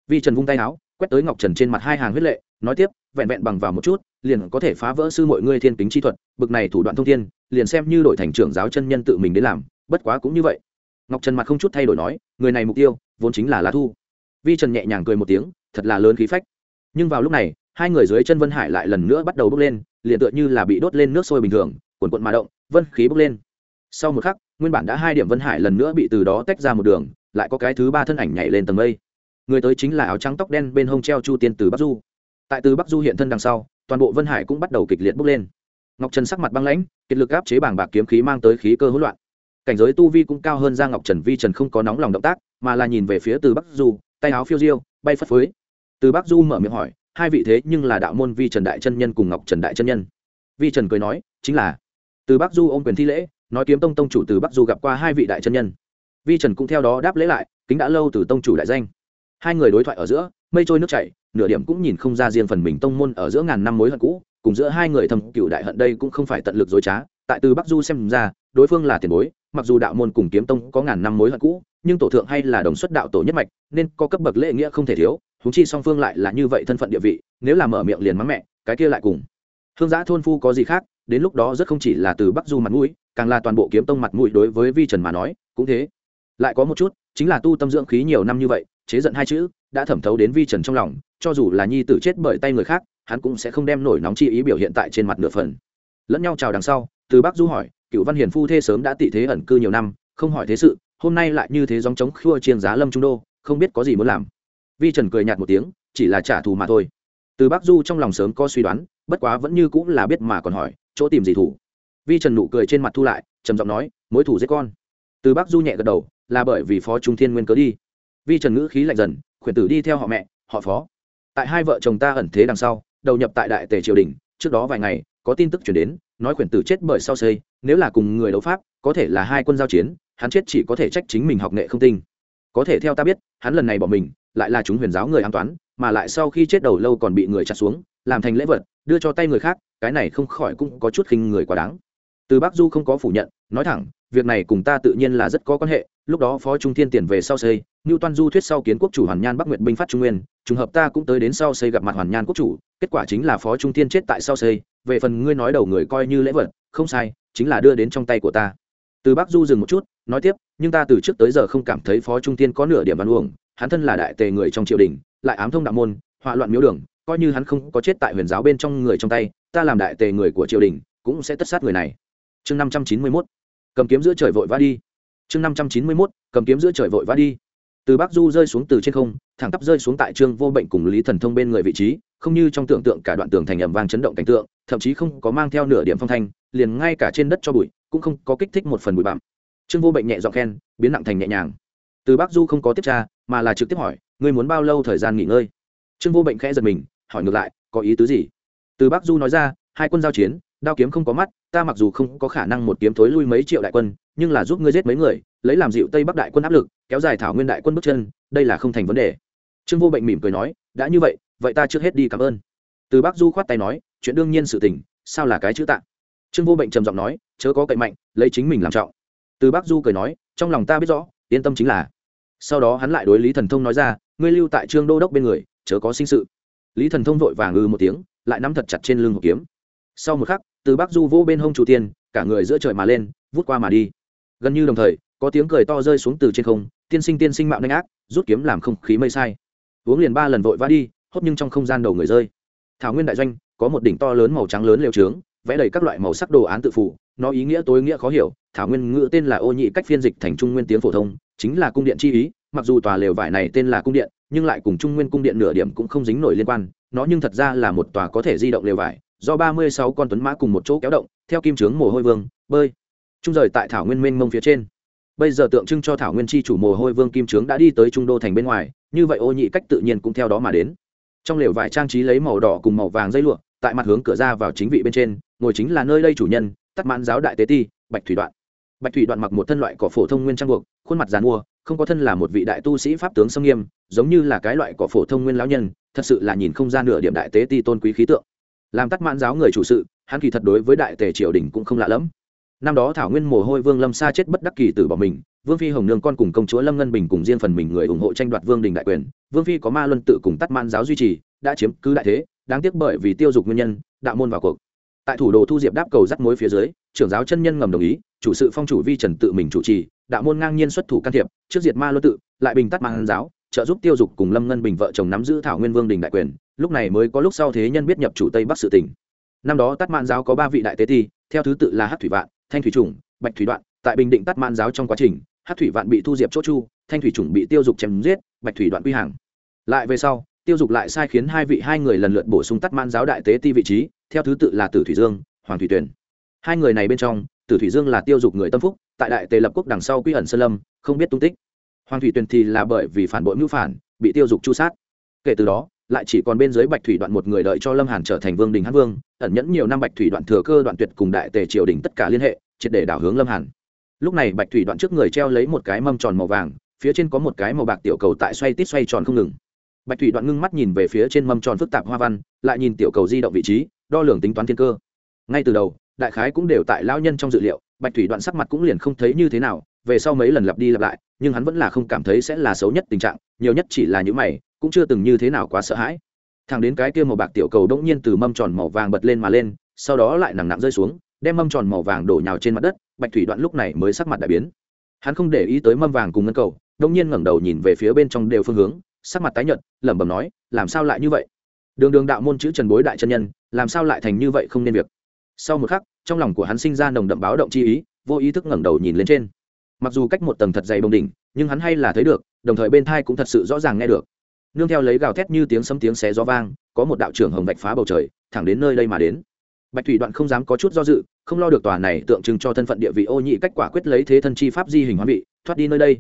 Vi trần vung tay áo, quét tới ngọc trần trên mặt hai hàng huyết lệ, nói tiếp, vẹn vẹn bằng vào một chút, liền có thể phá vỡ sư mọi ngươi thiên kính chi thuật, bực này thủ đoạn thông thiên, liền xem như đổi thành trưởng giáo chân nhân tự mình đến làm, bất quá cũng như vậy. Ngọc trần mặt không chút thay đổi nói, người này mục tiêu, vốn chính là lá thu. Vi trần nhẹ nhàng cười một tiếng, thật là lớn khí phách. Nhưng vào lúc này, hai người dưới chân vân hải lại lần nữa bắt đầu bốc lên, liền tựa như là bị đốt lên nước sôi bình thường cuồn cuộn mà động, vân khí bốc lên sau một khắc, nguyên bản đã hai điểm vân hải lần nữa bị từ đó tách ra một đường, lại có cái thứ ba thân ảnh nhảy lên tầng mây. Người tới chính là áo trắng tóc đen bên hông treo chu tiên từ bắc du. Tại từ bắc du hiện thân đằng sau, toàn bộ vân hải cũng bắt đầu kịch liệt bốc lên. Ngọc trần sắc mặt băng lãnh, kiệt lực áp chế bảng bạc kiếm khí mang tới khí cơ hỗn loạn. Cảnh giới tu vi cũng cao hơn ra ngọc trần vi trần không có nóng lòng động tác, mà là nhìn về phía từ bắc du, tay áo phiêu diêu, bay phất phới. Từ bắc du mở miệng hỏi, hai vị thế nhưng là đạo môn vi trần đại chân nhân cùng ngọc trần đại chân nhân. Vi trần cười nói, chính là. Từ bắc du ôm quyền thi lễ nói kiếm tông tông chủ từ bắc du gặp qua hai vị đại chân nhân. Vi trần cũng theo đó đáp lễ lại, kính đã lâu từ tông chủ đại danh. Hai người đối thoại ở giữa, mây trôi nước chảy, nửa điểm cũng nhìn không ra riêng phần mình tông môn ở giữa ngàn năm mối hận cũ, cùng giữa hai người thầm cựu đại hận đây cũng không phải tận lực dối trá, tại từ bắc du xem ra, đối phương là tiền bối, mặc dù đạo môn cùng kiếm tông có ngàn năm mối hận cũ, nhưng tổ thượng hay là đồng xuất đạo tổ nhất mạch, nên có cấp bậc lễ nghĩa không thể thiếu húng chi song phương lại là như vậy thân phận địa vị, nếu là mở miệng liền mắng mẹ, cái kia lại cùng. Hương giã thôn phu có gì khác? Đến lúc đó rất không chỉ là từ bắc du mặt mũi, càng là toàn bộ kiếm tông mặt mũi đối với vi trần mà nói, cũng thế. Lại có một chút, chính là tu tâm dưỡng khí nhiều năm như vậy, chế giận hai chữ, đã thẩm thấu đến vi trần trong lòng, cho dù là nhi tử chết bởi tay người khác, hắn cũng sẽ không đem nổi nóng chi ý biểu hiện tại trên mặt nửa phần. Lẫn nhau chào đằng sau, từ bắc du hỏi cựu văn hiền phu thê sớm đã tị thế ẩn cư nhiều năm, không hỏi thế sự, hôm nay lại như thế dòng chống khua chiên giá lâm trung đô, không biết có gì muốn làm? Vi trần cười nhạt một tiếng, chỉ là trả thù mà thôi. Từ bắc du trong lòng sớm có suy đoán, bất quá vẫn như cũng là biết mà còn hỏi chỗ tìm gì thủ. Vi trần nụ cười trên mặt thu lại, trầm giọng nói, mối thủ giết con. Từ bác du nhẹ gật đầu, là bởi vì phó trung thiên nguyên cớ đi. Vi trần ngữ khí lạnh dần, khuyển tử đi theo họ mẹ, họ phó. Tại hai vợ chồng ta ẩn thế đằng sau, đầu nhập tại đại tề triều đình, trước đó vài ngày, có tin tức chuyển đến, nói khuyển tử chết bởi sau xây, nếu là cùng người đấu pháp, có thể là hai quân giao chiến, hắn chết chỉ có thể trách chính mình học nghệ không tinh. Có thể theo ta biết, hắn lần này bỏ mình, lại là chúng huyền giáo người an toán, mà lại sau khi chết đầu lâu còn bị người chặt xuống làm thành lễ vật, đưa cho tay người khác, cái này không khỏi cũng có chút khinh người quá đáng. Từ bắc du không có phủ nhận, nói thẳng, việc này cùng ta tự nhiên là rất có quan hệ, lúc đó phó trung thiên tiền về sau xây, ngưu toan du thuyết sau kiến quốc chủ hoàn nhan bắc nguyệt binh phát trung nguyên, trùng hợp ta cũng tới đến sau xây gặp mặt hoàn nhan quốc chủ, kết quả chính là phó trung thiên chết tại sau xây, về phần ngươi nói đầu người coi như lễ vật, không sai, chính là đưa đến trong tay của ta. Từ bắc du dừng một chút, nói tiếp, nhưng ta từ trước tới giờ không cảm thấy phó trung thiên có nửa điểm văn uổng, hắn thân là đại tề người trong triều đình, lại ám thông đạo môn, họa loạn miếu đường coi như hắn không có chết tại huyền giáo bên trong người trong tay, ta làm đại tề người của triều đình, cũng sẽ tất sát người này. Chương năm trăm chín mươi mốt, cầm kiếm giữa trời vội vã đi. Chương năm trăm chín mươi mốt, cầm kiếm giữa trời vội vã đi. Từ bắc du rơi xuống từ trên không, thẳng tắp rơi xuống tại trương vô bệnh cùng lý thần thông bên người vị trí, không như trong tưởng tượng cả đoạn tường thành ẩm vang chấn động cảnh tượng, thậm chí không có mang theo nửa điểm phong thanh, liền ngay cả trên đất cho bụi, cũng không có kích thích một phần bụi bặm. Trương vô bệnh nhẹ dọn khen, biến nặng thành nhẹ nhàng. Từ bắc du không có tiếp tra, mà là trực tiếp hỏi, ngươi muốn bao lâu thời gian nghỉ ngơi? Trương vô bệnh khẽ giật mình hỏi ngược lại, có ý tứ gì? Từ bắc du nói ra, hai quân giao chiến, đao kiếm không có mắt, ta mặc dù không có khả năng một kiếm thối lui mấy triệu đại quân, nhưng là giúp ngươi giết mấy người, lấy làm dịu tây bắc đại quân áp lực, kéo dài thảo nguyên đại quân bước chân, đây là không thành vấn đề. Trương vô bệnh mỉm cười nói, đã như vậy vậy ta trước hết đi cảm ơn. Từ bắc du khoát tay nói, chuyện đương nhiên sự tình, sao là cái chữ tạng trương vô bệnh trầm giọng nói, chớ có cậy mạnh, lấy chính mình làm trọng. Từ bắc du cười nói, trong lòng ta biết rõ, yên tâm chính là. Sau đó hắn lại đối lý thần thông nói ra, ngươi lưu tại trương đô đốc bên người, chớ có sinh sự lý thần thông vội vàng ư một tiếng, lại nắm thật chặt trên lưng hộp kiếm. Sau một khắc, từ bắc du vỗ bên hông chủ tiên cả người giữa trời mà lên, vút qua mà đi. Gần như đồng thời, có tiếng cười to rơi xuống từ trên không, tiên sinh tiên sinh mạo nhanh ác, rút kiếm làm không khí mây sai. Uống liền ba lần vội vã đi, hốt nhưng trong không gian đầu người rơi. Thảo nguyên đại doanh, có một đỉnh to lớn màu trắng lớn lều trướng, vẽ đầy các loại màu sắc đồ án tự phụ, nó ý nghĩa tối nghĩa khó hiểu. Thảo nguyên ngữ tên là ô nhị cách phiên dịch thành trung nguyên tiếng phổ thông, chính là cung điện chi ý mặc dù tòa lều vải này tên là cung điện, nhưng lại cùng trung nguyên cung điện nửa điểm cũng không dính nổi liên quan, nó nhưng thật ra là một tòa có thể di động lều vải, do ba mươi sáu con tuấn mã cùng một chỗ kéo động, theo kim trướng mồ hôi vương, bơi. Trung rời tại thảo nguyên mênh mông phía trên. Bây giờ tượng trưng cho thảo nguyên chi chủ mồ hôi vương kim trướng đã đi tới trung đô thành bên ngoài, như vậy ô nhị cách tự nhiên cũng theo đó mà đến. Trong lều vải trang trí lấy màu đỏ cùng màu vàng dây lụa, tại mặt hướng cửa ra vào chính vị bên trên, ngồi chính là nơi đây chủ nhân, tắt mãn giáo đại tế ti, bạch thủy đoạn. Bạch thủy đoạn mặc một thân loại cỏ phổ thông nguyên trang buộc, khuôn mặt dàn mua không có thân là một vị đại tu sĩ pháp tướng sâm nghiêm, giống như là cái loại cỏ phổ thông nguyên lão nhân, thật sự là nhìn không ra nửa điểm đại tế ti tôn quý khí tượng. Làm tắt mãn giáo người chủ sự, hắn kỳ thật đối với đại tề triều đình cũng không lạ lẫm. Năm đó thảo nguyên mồ hôi vương lâm sa chết bất đắc kỳ tử bỏ mình, vương phi hồng nương con cùng công chúa lâm ngân bình cùng riêng phần mình người ủng hộ tranh đoạt vương đình đại quyền, vương phi có ma luân tự cùng tắt man giáo duy trì, đã chiếm cứ đại thế, đáng tiếc bởi vì tiêu dục nguyên nhân, đạo môn vào cuộc. Tại thủ đô thu diệp đáp cầu rắc mối phía dưới, trưởng giáo chân nhân ngầm đồng ý chủ sự phong chủ vi trần tự mình chủ trì, đạo môn ngang nhiên xuất thủ can thiệp, trước diệt ma luân tự, lại bình tắt mang giáo, trợ giúp tiêu dục cùng lâm ngân bình vợ chồng nắm giữ thảo nguyên vương đình đại quyền, lúc này mới có lúc sau thế nhân biết nhập chủ tây bắc sự tỉnh năm đó tắt mãn giáo có ba vị đại tế thi, theo thứ tự là hát thủy vạn, thanh thủy trùng, bạch thủy đoạn, tại bình định tắt mãn giáo trong quá trình hát thủy vạn bị thu diệp chỗ chu, thanh thủy trùng bị tiêu dục chém giết, bạch thủy đoạn quy hàng. Lại về sau, tiêu dục lại sai khiến hai vị hai người lần lượt bổ sung tắt mãn giáo đại tế ti vị trí, theo thứ tự là tử thủy dương, hoàng thủy tuyển hai người này bên trong tử thủy dương là tiêu dục người tâm phúc, tại đại tề lập quốc đằng sau quy ẩn sơn lâm, không biết tung tích. Hoàng thủy tuyền thì là bởi vì phản bội mưu phản, bị tiêu dục chu sát. Kể từ đó, lại chỉ còn bên dưới bạch thủy đoạn một người đợi cho lâm hàn trở thành vương đình hán vương, ẩn nhẫn nhiều năm bạch thủy đoạn thừa cơ đoạn tuyệt cùng đại tề triều đình tất cả liên hệ, triệt để đảo hướng lâm hàn. Lúc này bạch thủy đoạn trước người treo lấy một cái mâm tròn màu vàng, phía trên có một cái màu bạc tiểu cầu tại xoay tít xoay tròn không ngừng. Bạch thủy đoạn ngưng mắt nhìn về phía trên mâm tròn phức tạp hoa văn, lại nhìn tiểu cầu di động vị trí, đo lường tính toán thiên cơ. Ngay từ đầu đại khái cũng đều tại lao nhân trong dự liệu, bạch thủy đoạn sắc mặt cũng liền không thấy như thế nào, về sau mấy lần lặp đi lặp lại, nhưng hắn vẫn là không cảm thấy sẽ là xấu nhất tình trạng, nhiều nhất chỉ là những mày, cũng chưa từng như thế nào quá sợ hãi. Thằng đến cái kia màu bạc tiểu cầu đỗng nhiên từ mâm tròn màu vàng bật lên mà lên, sau đó lại nặng nặng rơi xuống, đem mâm tròn màu vàng đổ nhào trên mặt đất, bạch thủy đoạn lúc này mới sắc mặt đại biến. Hắn không để ý tới mâm vàng cùng ngân cầu đông nhiên ngẩng đầu nhìn về phía bên trong đều phương hướng, sắc mặt tái nhợt, lẩm bẩm nói, làm sao lại như vậy? Đường đường đạo môn chữ trần bối đại chân nhân, làm sao lại thành như vậy không nên việc? Sau một khắc, trong lòng của hắn sinh ra nồng đậm báo động chi ý, vô ý thức ngẩng đầu nhìn lên trên. Mặc dù cách một tầng thật dày bồng đỉnh, nhưng hắn hay là thấy được, đồng thời bên thai cũng thật sự rõ ràng nghe được. Nương theo lấy gào thét như tiếng sấm tiếng xé gió vang, có một đạo trưởng hồng bạch phá bầu trời, thẳng đến nơi đây mà đến. Bạch thủy đoạn không dám có chút do dự, không lo được tòa này tượng trưng cho thân phận địa vị ô nhị cách quả quyết lấy thế thân chi pháp di hình hóa vị, thoát đi nơi đây.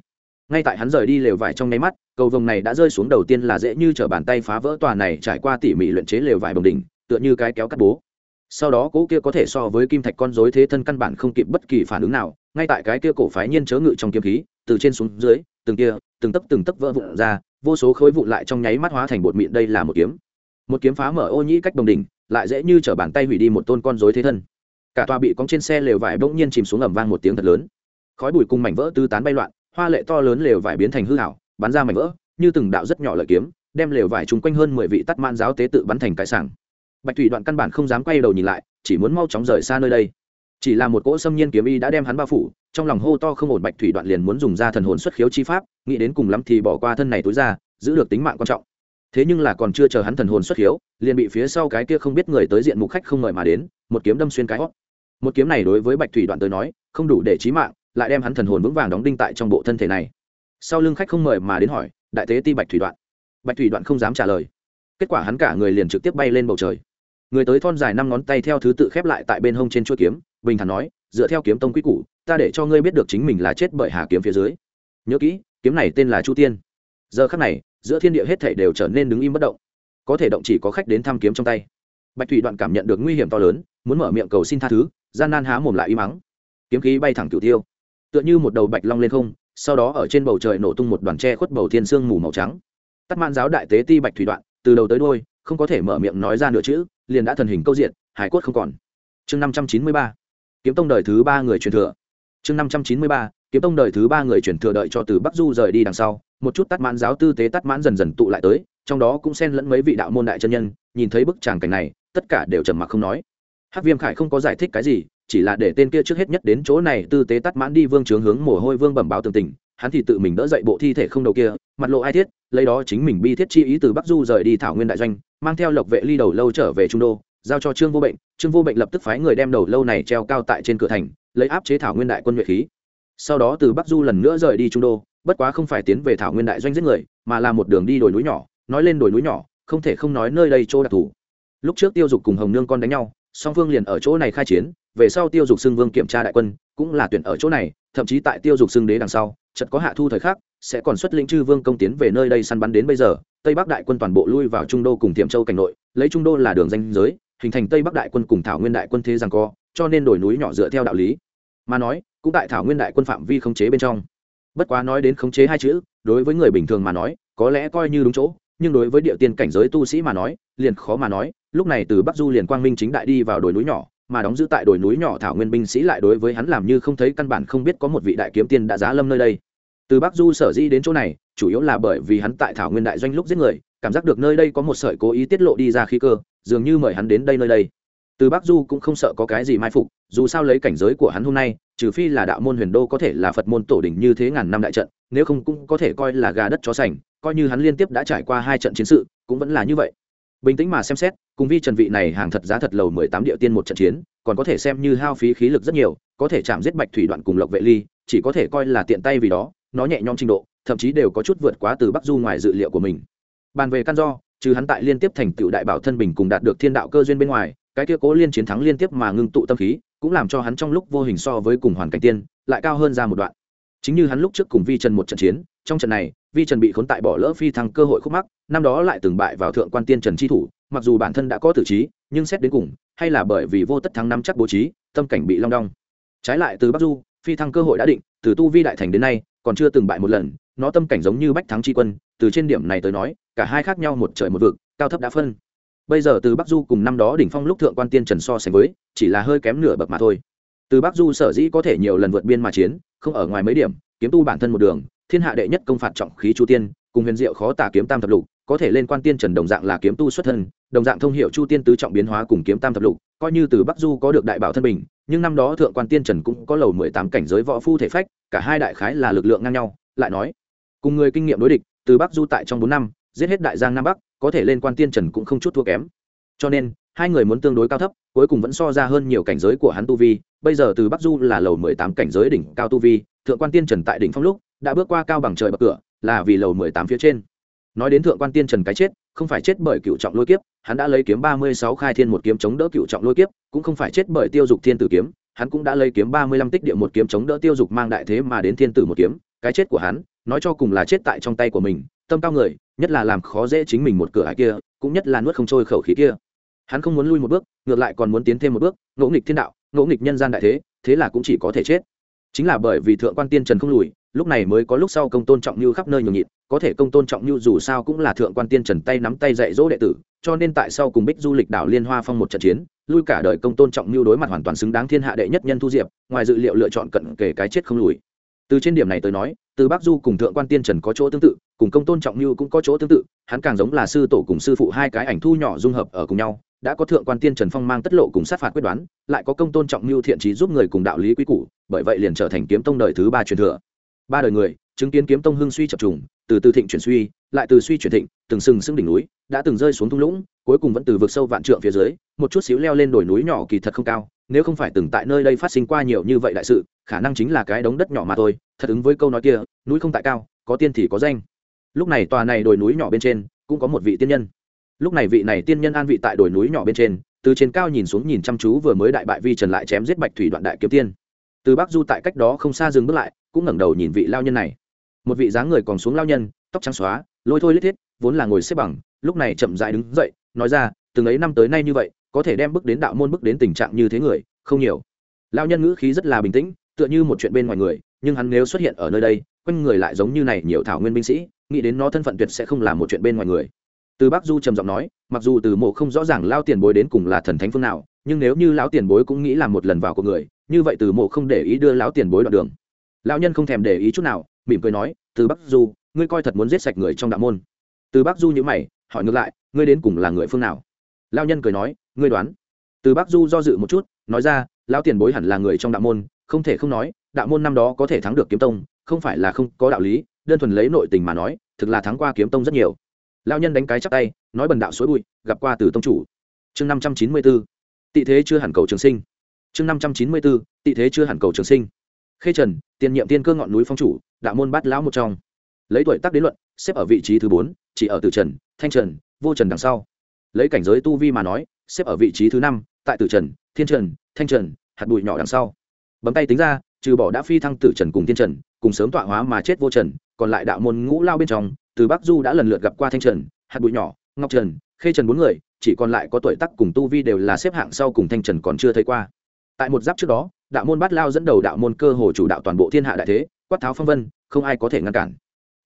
Ngay tại hắn rời đi lều vải trong nháy mắt, cầu vồng này đã rơi xuống đầu tiên là dễ như t bàn tay phá vỡ tòa này trải qua tỉ mỉ luyện chế lều vải bồng đỉnh, tựa như cái kéo cắt bố sau đó cỗ kia có thể so với kim thạch con dối thế thân căn bản không kịp bất kỳ phản ứng nào, ngay tại cái kia cổ phái nhiên chớ ngự trong kiếm khí, từ trên xuống dưới, từng kia, từng tấc từng tấc vỡ vụn ra, vô số khối vụn lại trong nháy mắt hóa thành bột mịn, đây là một kiếm. Một kiếm phá mở ô nhĩ cách đồng đỉnh, lại dễ như t bàn tay hủy đi một tôn con dối thế thân. Cả tòa bị cóng trên xe lều vải bỗng nhiên chìm xuống ẩm vang một tiếng thật lớn. Khói bụi cùng mảnh vỡ tứ tán bay loạn, hoa lệ to lớn lều vải biến thành hư hảo bắn ra mảnh vỡ, như từng đạo rất nhỏ lợi kiếm, đem lều vải chung quanh hơn mười vị tắt man giáo tế tự bắn thành cái sảng bạch thủy đoạn căn bản không dám quay đầu nhìn lại, chỉ muốn mau chóng rời xa nơi đây. Chỉ là một cỗ xâm nhiên kiếm y đã đem hắn bao phủ, trong lòng hô to không ổn, bạch thủy đoạn liền muốn dùng ra thần hồn xuất khiếu chi pháp, nghĩ đến cùng lắm thì bỏ qua thân này tối ra, giữ được tính mạng quan trọng. Thế nhưng là còn chưa chờ hắn thần hồn xuất khiếu, liền bị phía sau cái kia không biết người tới diện mục khách không mời mà đến, một kiếm đâm xuyên cái hót. Một kiếm này đối với bạch thủy đoạn tới nói, không đủ để trí mạng, lại đem hắn thần hồn vững vàng đóng đinh tại trong bộ thân thể này. Sau lưng khách không mời mà đến hỏi, đại tế ti bạch thủy đoạn? Bạch thủy đoạn không dám trả lời. Kết quả hắn cả người liền trực tiếp bay lên bầu trời người tới thon dài năm ngón tay theo thứ tự khép lại tại bên hông trên chuôi kiếm, bình thản nói, dựa theo kiếm tông quy củ, ta để cho ngươi biết được chính mình là chết bởi hà kiếm phía dưới. Nhớ kỹ, kiếm này tên là chu tiên. Giờ khắc này, giữa thiên địa hết thảy đều trở nên đứng im bất động. Có thể động chỉ có khách đến thăm kiếm trong tay. Bạch thủy đoạn cảm nhận được nguy hiểm to lớn, muốn mở miệng cầu xin tha thứ, gian nan há mồm lại im mắng. Kiếm khí bay thẳng cửu tiêu. Tựa như một đầu bạch long lên không, sau đó ở trên bầu trời nổ tung một đoàn tre khuất bầu thiên sương mù màu trắng. Tắt man giáo đại tế ti bạch thủy đoạn, từ đầu tới đôi không có thể mở miệng nói ra nửa chữ liền đã thần hình câu diện, hải cốt không còn. Chương năm trăm chín mươi ba, kiếm tông đời thứ ba người truyền thừa. Chương năm trăm chín mươi ba, kiếm tông đời thứ ba người truyền thừa đợi cho từ bắc du rời đi đằng sau, một chút tắt mãn giáo tư tế tắt mãn dần dần tụ lại tới, trong đó cũng xen lẫn mấy vị đạo môn đại chân nhân, nhìn thấy bức tràng cảnh này, tất cả đều trầm mặc không nói. Hắc viêm khải không có giải thích cái gì, chỉ là để tên kia trước hết nhất đến chỗ này, tư tế tắt mãn đi vương trướng hướng mồ hôi vương bẩm báo tường tình, hắn thì tự mình đỡ dậy bộ thi thể không đầu kia mặt lộ ai thiết, lấy đó chính mình bi thiết chi ý từ bắc du rời đi thảo nguyên đại doanh, mang theo lộc vệ ly đầu lâu trở về trung đô, giao cho trương vô bệnh. Trương vô bệnh lập tức phái người đem đầu lâu này treo cao tại trên cửa thành, lấy áp chế thảo nguyên đại quân nhuệ khí. Sau đó từ bắc du lần nữa rời đi trung đô, bất quá không phải tiến về thảo nguyên đại doanh giết người, mà là một đường đi đồi núi nhỏ, nói lên đồi núi nhỏ, không thể không nói nơi đây chỗ đặc thù. Lúc trước tiêu dục cùng hồng nương con đánh nhau, song phương liền ở chỗ này khai chiến, về sau tiêu dục xưng vương kiểm tra đại quân, cũng là tuyển ở chỗ này, thậm chí tại tiêu dục xưng đế đằng sau chợt có hạ thu thời khắc, sẽ còn xuất lĩnh chư vương công tiến về nơi đây săn bắn đến bây giờ, tây bắc đại quân toàn bộ lui vào trung đô cùng tiệm châu cảnh nội, lấy trung đô là đường danh giới, hình thành tây bắc đại quân cùng thảo nguyên đại quân thế rằng co, cho nên đổi núi nhỏ dựa theo đạo lý. Mà nói, cũng tại thảo nguyên đại quân phạm vi khống chế bên trong. Bất quá nói đến khống chế hai chữ, đối với người bình thường mà nói, có lẽ coi như đúng chỗ, nhưng đối với địa tiên cảnh giới tu sĩ mà nói, liền khó mà nói, lúc này từ bắc du liền quang minh chính đại đi vào đồi núi nhỏ, mà đóng giữ tại đồi núi nhỏ thảo nguyên binh sĩ lại đối với hắn làm như không thấy căn bản không biết có một vị đại kiếm tiên đã giá lâm nơi đây từ bắc du sở dĩ đến chỗ này, chủ yếu là bởi vì hắn tại thảo nguyên đại doanh lúc giết người, cảm giác được nơi đây có một sợi cố ý tiết lộ đi ra khí cơ, dường như mời hắn đến đây nơi đây. Từ bắc du cũng không sợ có cái gì mai phục, dù sao lấy cảnh giới của hắn hôm nay, trừ phi là đạo môn huyền đô có thể là phật môn tổ đỉnh như thế ngàn năm đại trận, nếu không cũng có thể coi là gà đất chó sành, coi như hắn liên tiếp đã trải qua hai trận chiến sự, cũng vẫn là như vậy. Bình tĩnh mà xem xét, cùng vi trần vị này hàng thật giá thật lầu mười tám địa tiên một trận chiến, còn có thể xem như hao phí khí lực rất nhiều, có thể chạm giết bạch thủy đoạn cùng lộc vệ ly, chỉ có thể coi là tiện tay vì đó nó nhẹ nhõm trình độ, thậm chí đều có chút vượt quá từ bắc du ngoài dự liệu của mình. Bàn về căn do, trừ hắn tại liên tiếp thành tựu đại bảo thân bình cùng đạt được thiên đạo cơ duyên bên ngoài, cái kia cố liên chiến thắng liên tiếp mà ngưng tụ tâm khí, cũng làm cho hắn trong lúc vô hình so với cùng hoàn cảnh tiên, lại cao hơn ra một đoạn. Chính như hắn lúc trước cùng vi trần một trận chiến, trong trận này, vi trần bị khốn tại bỏ lỡ phi thăng cơ hội khúc mắc, năm đó lại từng bại vào thượng quan tiên trần chi thủ, mặc dù bản thân đã có tử trí, nhưng xét đến cùng, hay là bởi vì vô tất thắng năm chắc bố trí, tâm cảnh bị long đong. Trái lại, từ bắc du, phi thăng cơ hội đã định, từ tu vi đại thành đến nay còn chưa từng bại một lần, nó tâm cảnh giống như bách thắng tri quân, từ trên điểm này tới nói, cả hai khác nhau một trời một vực, cao thấp đã phân. Bây giờ từ bắc du cùng năm đó đỉnh phong lúc thượng quan tiên trần so sánh với, chỉ là hơi kém nửa bậc mà thôi. Từ bắc du sở dĩ có thể nhiều lần vượt biên mà chiến, không ở ngoài mấy điểm, kiếm tu bản thân một đường, thiên hạ đệ nhất công phạt trọng khí chu tiên, cùng huyền diệu khó tả kiếm tam thập lục, có thể lên quan tiên trần đồng dạng là kiếm tu xuất thân, đồng dạng thông hiệu chu tiên tứ trọng biến hóa cùng kiếm tam thập lục, coi như từ bắc du có được đại bảo thân bình, nhưng năm đó thượng quan tiên trần cũng có lầu mười tám cảnh giới võ phu thể phách cả hai đại khái là lực lượng ngang nhau, lại nói, cùng người kinh nghiệm đối địch, từ bắc du tại trong bốn năm, giết hết đại giang nam bắc, có thể lên quan tiên trần cũng không chút thua kém. Cho nên, hai người muốn tương đối cao thấp, cuối cùng vẫn so ra hơn nhiều cảnh giới của hắn tu vi, bây giờ từ bắc du là lầu mười tám cảnh giới đỉnh cao tu vi, thượng quan tiên trần tại đỉnh phong lúc, đã bước qua cao bằng trời bậc cửa, là vì lầu mười tám phía trên. Nói đến thượng quan tiên trần cái chết, không phải chết bởi cựu trọng lôi kiếp, hắn đã lấy kiếm ba mươi sáu khai thiên một kiếm chống đỡ cựu trọng lôi kiếp, cũng không phải chết bởi tiêu dục thiên tử kiếm hắn cũng đã lấy kiếm ba mươi lăm tích địa một kiếm chống đỡ tiêu dục mang đại thế mà đến thiên tử một kiếm. Cái chết của hắn, nói cho cùng là chết tại trong tay của mình, tâm cao người, nhất là làm khó dễ chính mình một cửa hải kia, cũng nhất là nuốt không trôi khẩu khí kia. Hắn không muốn lui một bước, ngược lại còn muốn tiến thêm một bước, ngỗ nghịch thiên đạo, ngỗ nghịch nhân gian đại thế thế là cũng chỉ có thể chết. Chính là bởi vì thượng quan tiên trần không lùi, lúc này mới có lúc sau công tôn trọng như khắp nơi nhường nhịn, có thể công tôn trọng như dù sao cũng là thượng quan tiên trần tay nắm tay dạy dỗ đệ tử, cho nên tại sau cùng bích du lịch đảo liên hoa phong một trận chiến lui cả đời công tôn trọng như đối mặt hoàn toàn xứng đáng thiên hạ đệ nhất nhân thu diệp, ngoài dự liệu lựa chọn cận kể cái chết không lùi. Từ trên điểm này tới nói, từ bắc du cùng thượng quan tiên trần có chỗ tương tự, cùng công tôn trọng như cũng có chỗ tương tự, hắn càng giống là sư tổ cùng sư phụ hai cái ảnh thu nhỏ dung hợp ở cùng nhau, đã có thượng quan tiên trần phong mang tất lộ cùng sát phạt quyết đoán, lại có công tôn trọng mưu thiện trí giúp người cùng đạo lý quy củ, bởi vậy liền trở thành kiếm tông đời thứ ba truyền thừa. Ba đời người, chứng kiến kiếm tông hưng suy chập trùng, từ từ thịnh chuyển suy lại từ suy chuyển thịnh, từng sừng sững đỉnh núi, đã từng rơi xuống thung lũng, cuối cùng vẫn từ vực sâu vạn trượng phía dưới, một chút xíu leo lên đồi núi nhỏ kỳ thật không cao, nếu không phải từng tại nơi đây phát sinh qua nhiều như vậy đại sự, khả năng chính là cái đống đất nhỏ mà thôi. Thật ứng với câu nói kia, núi không tại cao, có tiên thì có danh. Lúc này tòa này đồi núi nhỏ bên trên, cũng có một vị tiên nhân. Lúc này vị này tiên nhân an vị tại đồi núi nhỏ bên trên, từ trên cao nhìn xuống nhìn chăm chú vừa mới đại bại vi trần lại chém giết bạch thủy đoạn đại kiếm tiên. Từ bắc du tại cách đó không xa dừng bước lại, cũng ngẩng đầu nhìn vị lao nhân này. Một vị dáng người còn xuống lao nhân, tóc trắng xóa lôi thôi lít thiết, vốn là ngồi xếp bằng, lúc này chậm dại đứng dậy, nói ra, từng ấy năm tới nay như vậy, có thể đem bước đến đạo môn bước đến tình trạng như thế người, không nhiều. Lao nhân ngữ khí rất là bình tĩnh, tựa như một chuyện bên ngoài người, nhưng hắn nếu xuất hiện ở nơi đây, quanh người lại giống như này nhiều thảo nguyên binh sĩ, nghĩ đến nó thân phận tuyệt sẽ không là một chuyện bên ngoài người. Từ bác du trầm giọng nói, mặc dù từ mộ không rõ ràng lao tiền bối đến cùng là thần thánh phương nào, nhưng nếu như lão tiền bối cũng nghĩ làm một lần vào của người, như vậy từ mộ không để ý đưa lão tiền bối đoạn đường. Lão nhân không thèm để ý chút nào, mỉm cười nói, từ bắc du ngươi coi thật muốn giết sạch người trong đạo môn. Từ bắc du nhữ mày, hỏi ngược lại, ngươi đến cùng là người phương nào? Lao nhân cười nói, ngươi đoán. Từ bắc du do dự một chút, nói ra lao tiền bối hẳn là người trong đạo môn, không thể không nói, đạo môn năm đó có thể thắng được kiếm tông, không phải là không có đạo lý, đơn thuần lấy nội tình mà nói, thực là thắng qua kiếm tông rất nhiều. Lao nhân đánh cái chắp tay, nói bần đạo suối bụi, gặp qua từ tông chủ. Chương năm trăm chín mươi b ố tị thế chưa hẳn cầu trường sinh. Chương năm trăm chín mươi b ố tị thế chưa hẳn cầu trường sinh. Khê trần, tiền nhiệm tiên cơ ngọn núi phong chủ, đạo môn bát lão một trong lấy tuổi tác đến luận, xếp ở vị trí thứ bốn, chỉ ở tử trần, thanh trần, vô trần đằng sau. Lấy cảnh giới tu vi mà nói, xếp ở vị trí thứ năm, tại tử trần, thiên trần, thanh trần, hạt bụi nhỏ đằng sau. Bấm tay tính ra, trừ bỏ đã phi thăng tử trần cùng thiên trần, cùng sớm tọa hóa mà chết vô trần, còn lại đạo môn ngũ lao bên trong, từ bắc du đã lần lượt gặp qua thanh trần, hạt bụi nhỏ, ngọc trần, khê trần bốn người, chỉ còn lại có tuổi tắc cùng tu vi đều là xếp hạng sau cùng thanh trần còn chưa thấy qua. Tại một giáp trước đó, đạo môn bát lao dẫn đầu đạo môn cơ hồ chủ đạo toàn bộ thiên hạ đại thế, quát tháo phong vân, không ai có thể ngăn cản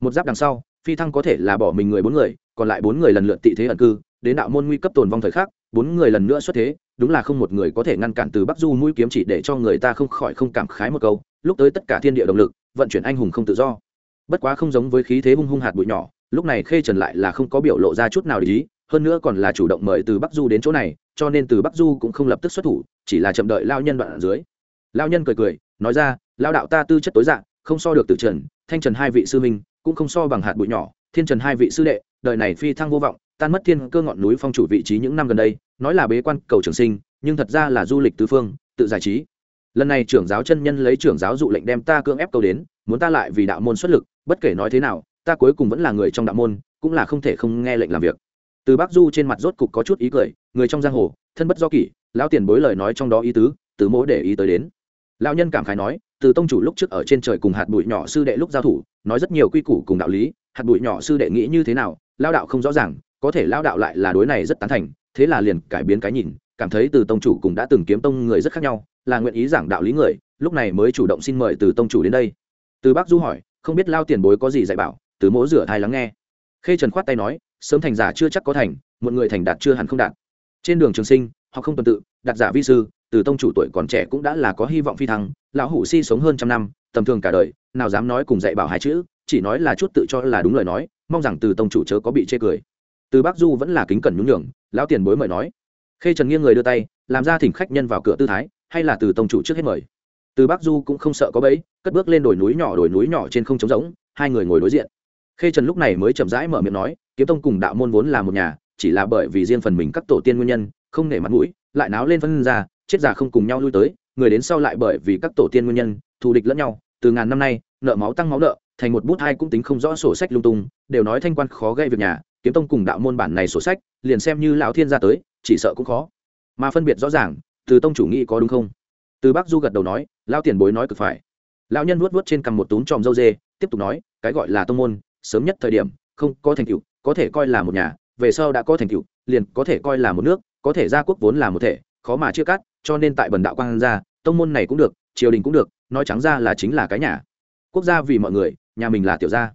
một giáp đằng sau, phi thăng có thể là bỏ mình người bốn người, còn lại bốn người lần lượt tị thế ẩn cư, đến đạo môn nguy cấp tồn vong thời khắc, bốn người lần nữa xuất thế, đúng là không một người có thể ngăn cản từ bắc du mũi kiếm chỉ để cho người ta không khỏi không cảm khái một câu, lúc tới tất cả thiên địa động lực, vận chuyển anh hùng không tự do. Bất quá không giống với khí thế hung hung hạt bụi nhỏ, lúc này khê trần lại là không có biểu lộ ra chút nào để ý, hơn nữa còn là chủ động mời từ bắc du đến chỗ này, cho nên từ bắc du cũng không lập tức xuất thủ, chỉ là chậm đợi lao nhân đoạn ở dưới. Lao nhân cười cười, nói ra, lao đạo ta tư chất tối dạng không so được từ trần, thanh trần hai vị sư minh cũng không so bằng hạt bụi nhỏ, thiên trần hai vị sư đệ, đời này phi thăng vô vọng, tan mất thiên cơ ngọn núi phong chủ vị trí những năm gần đây, nói là bế quan cầu trường sinh, nhưng thật ra là du lịch tứ phương, tự giải trí. Lần này trưởng giáo chân nhân lấy trưởng giáo dụ lệnh đem ta cưỡng ép cầu đến, muốn ta lại vì đạo môn xuất lực, bất kể nói thế nào, ta cuối cùng vẫn là người trong đạo môn, cũng là không thể không nghe lệnh làm việc. Từ bác du trên mặt rốt cục có chút ý cười, người trong giang hồ, thân bất do kỷ, lão tiền bối lời nói trong đó ý tứ, từ mỗ để ý tới đến. Lão nhân cảm khái nói từ tông chủ lúc trước ở trên trời cùng hạt bụi nhỏ sư đệ lúc giao thủ, nói rất nhiều quy củ cùng đạo lý, hạt bụi nhỏ sư đệ nghĩ như thế nào, lao đạo không rõ ràng, có thể lao đạo lại là đối này rất tán thành, thế là liền cải biến cái nhìn, cảm thấy từ tông chủ cùng đã từng kiếm tông người rất khác nhau, là nguyện ý giảng đạo lý người, lúc này mới chủ động xin mời từ tông chủ đến đây. Từ bác du hỏi, không biết lao tiền bối có gì dạy bảo, từ mỗ rửa thai lắng nghe. Khê trần khoát tay nói, sớm thành giả chưa chắc có thành, một người thành đạt chưa hẳn không đạt. Trên đường trường sinh, họ không tuần tự đặt giả vi sư từ tông chủ tuổi còn trẻ cũng đã là có hy vọng phi thăng, lão hủ si sống hơn trăm năm, tầm thường cả đời, nào dám nói cùng dạy bảo hai chữ, chỉ nói là chút tự cho là đúng lời nói, mong rằng từ tông chủ chớ có bị chê cười. Từ Bác du vẫn là kính cẩn nhún nhường, lão tiền bối mời nói. Khê trần nghiêng người đưa tay, làm ra thỉnh khách nhân vào cửa tư thái, hay là từ tông chủ trước hết mời. Từ Bác du cũng không sợ có bẫy, cất bước lên đồi núi nhỏ, đồi núi nhỏ trên không trống rỗng, hai người ngồi đối diện. Khê trần lúc này mới chậm rãi mở miệng nói, kiếm tông cùng đạo môn vốn là một nhà, chỉ là bởi vì riêng phần mình các tổ tiên nguyên nhân, không nể mặt mũi, lại náo lên phân ra chết giả không cùng nhau lui tới, người đến sau lại bởi vì các tổ tiên nguyên nhân, thù địch lẫn nhau, từ ngàn năm nay, nợ máu tăng máu nợ, thành một bút hai cũng tính không rõ sổ sách lung tung, đều nói thanh quan khó gây việc nhà, kiếm tông cùng đạo môn bản này sổ sách, liền xem như lão thiên gia tới, chỉ sợ cũng khó. Mà phân biệt rõ ràng, từ tông chủ nghĩ có đúng không? Từ bác du gật đầu nói lao tiền bối nói cực phải. Lão nhân vuốt vuốt trên cằm một túm tròm dâu dê, tiếp tục nói, cái gọi là tông môn, sớm nhất thời điểm, không có thành tựu, có thể coi là một nhà, về sau đã có thành tựu, liền có thể coi là một nước, có thể gia quốc vốn là một thể, khó mà chia cắt cho nên tại bần đạo quang gia, tông môn này cũng được, triều đình cũng được, nói trắng ra là chính là cái nhà. Quốc gia vì mọi người, nhà mình là tiểu gia.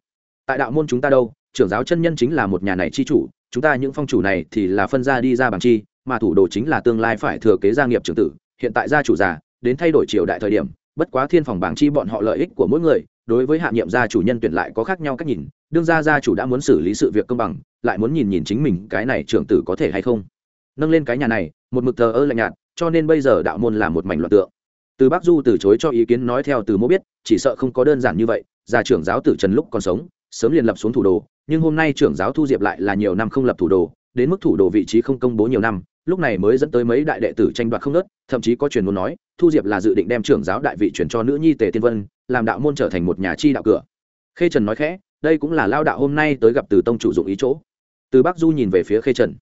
Tại đạo môn chúng ta đâu, trưởng giáo chân nhân chính là một nhà này chi chủ, chúng ta những phong chủ này thì là phân ra đi ra bằng chi, mà thủ đồ chính là tương lai phải thừa kế gia nghiệp trưởng tử, hiện tại gia chủ già, đến thay đổi triều đại thời điểm, bất quá thiên phòng bảng chi bọn họ lợi ích của mỗi người, đối với hạ nhiệm gia chủ nhân tuyển lại có khác nhau cách nhìn, đương gia gia chủ đã muốn xử lý sự việc công bằng, lại muốn nhìn nhìn chính mình cái này trưởng tử có thể hay không. Nâng lên cái nhà này, một mực thờ ơ lạnh nhạt cho nên bây giờ đạo môn là một mảnh loạn tượng. Từ bác du từ chối cho ý kiến nói theo từ mô biết, chỉ sợ không có đơn giản như vậy, gia trưởng giáo tử trần lúc còn sống, sớm liền lập xuống thủ đồ, nhưng hôm nay trưởng giáo thu diệp lại là nhiều năm không lập thủ đồ, đến mức thủ đồ vị trí không công bố nhiều năm, lúc này mới dẫn tới mấy đại đệ tử tranh đoạt không nớt thậm chí có truyền muốn nói, thu diệp là dự định đem trưởng giáo đại vị chuyển cho nữ nhi tề tiên vân, làm đạo môn trở thành một nhà chi đạo cửa. Khê trần nói khẽ, đây cũng là lao đạo hôm nay tới gặp từ tông chủ dụng ý chỗ. Từ bắc du nhìn về phía khê trần.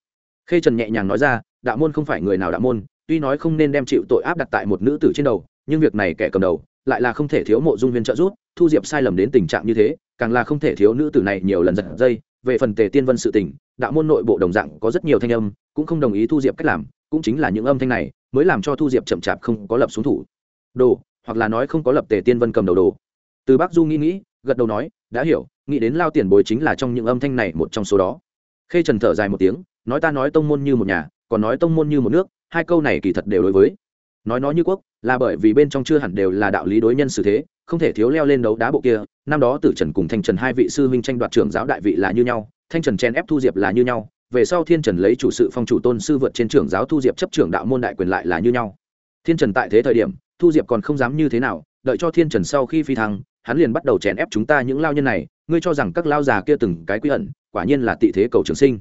Khê trần nhẹ nhàng nói ra, đạo môn không phải người nào đạo môn tuy nói không nên đem chịu tội áp đặt tại một nữ tử trên đầu, nhưng việc này kẻ cầm đầu lại là không thể thiếu mộ dung viên trợ giúp, thu diệp sai lầm đến tình trạng như thế, càng là không thể thiếu nữ tử này nhiều lần giật dây. Về phần tề tiên vân sự tình, đạo môn nội bộ đồng dạng có rất nhiều thanh âm, cũng không đồng ý thu diệp cách làm, cũng chính là những âm thanh này mới làm cho thu diệp chậm chạp không có lập xuống thủ. Đồ, hoặc là nói không có lập tề tiên vân cầm đầu đồ. Từ bắc du nghĩ nghĩ, gật đầu nói, đã hiểu, nghĩ đến lao tiền bối chính là trong những âm thanh này một trong số đó. Khê trần thở dài một tiếng, nói ta nói tông môn như một nhà, còn nói tông môn như một nước hai câu này kỳ thật đều đối với. Nói nói như quốc, là bởi vì bên trong chưa hẳn đều là đạo lý đối nhân xử thế, không thể thiếu leo lên đấu đá bộ kia. Năm đó tử trần cùng thanh trần hai vị sư huynh tranh đoạt trưởng giáo đại vị là như nhau, thanh trần chen ép thu diệp là như nhau, về sau thiên trần lấy chủ sự phong chủ tôn sư vượt trên trưởng giáo thu diệp chấp trưởng đạo môn đại quyền lại là như nhau. Thiên trần tại thế thời điểm, thu diệp còn không dám như thế nào, đợi cho thiên trần sau khi phi thăng, hắn liền bắt đầu chèn ép chúng ta những lao nhân này, ngươi cho rằng các lao già kia từng cái quy ẩn, quả nhiên là tị thế cầu trường sinh.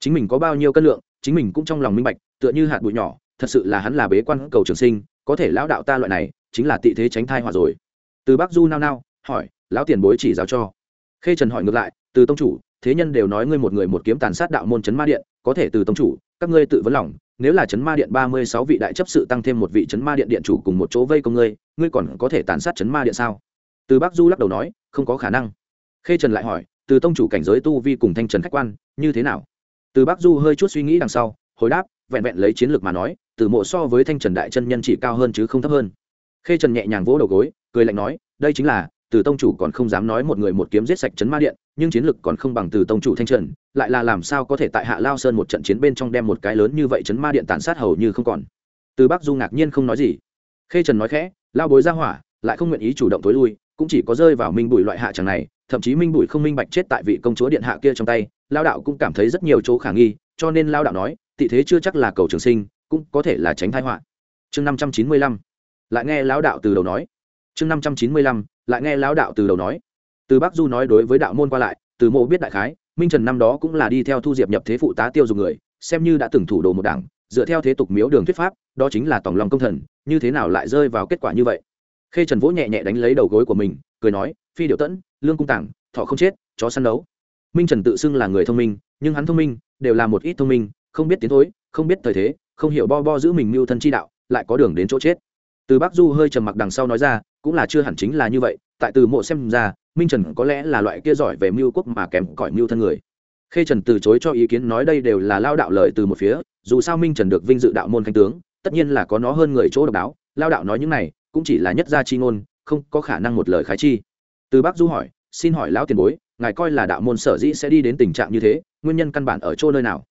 Chính mình có bao nhiêu cân lượng, chính mình cũng trong lòng minh bạch tựa như hạt bụi nhỏ, thật sự là hắn là bế quan cầu trường sinh, có thể lão đạo ta loại này, chính là tị thế tránh thai hòa rồi. Từ bắc du nao nao, hỏi, lão tiền bối chỉ giáo cho. Khê trần hỏi ngược lại, từ tông chủ, thế nhân đều nói ngươi một người một kiếm tàn sát đạo môn chấn ma điện, có thể từ tông chủ, các ngươi tự vấn lòng, nếu là chấn ma điện ba mươi sáu vị đại chấp sự tăng thêm một vị chấn ma điện điện chủ cùng một chỗ vây công ngươi ngươi còn có thể tàn sát chấn ma điện sao? Từ bắc du lắc đầu nói, không có khả năng. Khê trần lại hỏi, từ tông chủ cảnh giới tu vi cùng thanh trần khách quan, như thế nào? Từ bắc du hơi chút suy nghĩ đằng sau, hồi đáp vẹn vẹn lấy chiến lược mà nói, từ mộ so với thanh trần đại chân nhân chỉ cao hơn chứ không thấp hơn. Khê trần nhẹ nhàng vỗ đầu gối, cười lạnh nói, đây chính là, từ tông chủ còn không dám nói một người một kiếm giết sạch chấn ma điện, nhưng chiến lực còn không bằng từ tông chủ thanh trần, lại là làm sao có thể tại hạ lao sơn một trận chiến bên trong đem một cái lớn như vậy chấn ma điện tàn sát hầu như không còn. Từ bắc du ngạc nhiên không nói gì. Khê trần nói khẽ, lao bối ra hỏa, lại không nguyện ý chủ động tối lui, cũng chỉ có rơi vào minh bụi loại hạ chẳng này, thậm chí minh bụi không minh bạch chết tại vị công chúa điện hạ kia trong tay, lao đạo cũng cảm thấy rất nhiều chỗ khả nghi, cho nên lao đạo nói tị thế chưa chắc là cầu trường sinh, cũng có thể là tránh thái họa. Chương năm trăm chín mươi lăm. Lại nghe lão đạo từ đầu nói. Chương năm trăm chín mươi lăm, lại nghe lão đạo từ đầu nói. Từ bắc du nói đối với đạo môn qua lại, từ mộ biết đại khái, minh trần năm đó cũng là đi theo thu diệp nhập thế phụ tá tiêu dùng người, xem như đã từng thủ đồ một đảng, dựa theo thế tục miếu đường thuyết pháp, đó chính là tổng lòng công thần, như thế nào lại rơi vào kết quả như vậy? Khê trần vỗ nhẹ nhẹ đánh lấy đầu gối của mình, cười nói, phi điệu tẫn, lương cung tảng, thọ không chết, chó săn đấu. Minh trần tự xưng là người thông minh, nhưng hắn thông minh, đều là một ít thông minh không biết tiến thối, không biết thời thế, không hiểu bo bo giữ mình mưu thân chi đạo, lại có đường đến chỗ chết. Từ bắc du hơi trầm mặc đằng sau nói ra, cũng là chưa hẳn chính là như vậy, tại từ mộ xem ra, minh trần có lẽ là loại kia giỏi về mưu quốc mà kém cỏi mưu thân người. Khê trần từ chối cho ý kiến nói đây đều là lao đạo lợi từ một phía, dù sao minh trần được vinh dự đạo môn khanh tướng, tất nhiên là có nó hơn người chỗ độc đáo, lao đạo nói những này, cũng chỉ là nhất gia chi ngôn, không có khả năng một lời khái chi. Từ bắc du hỏi, xin hỏi lão tiền bối, ngài coi là đạo môn sở dĩ sẽ đi đến tình trạng như thế, nguyên nhân căn bản ở chỗ nơi nào?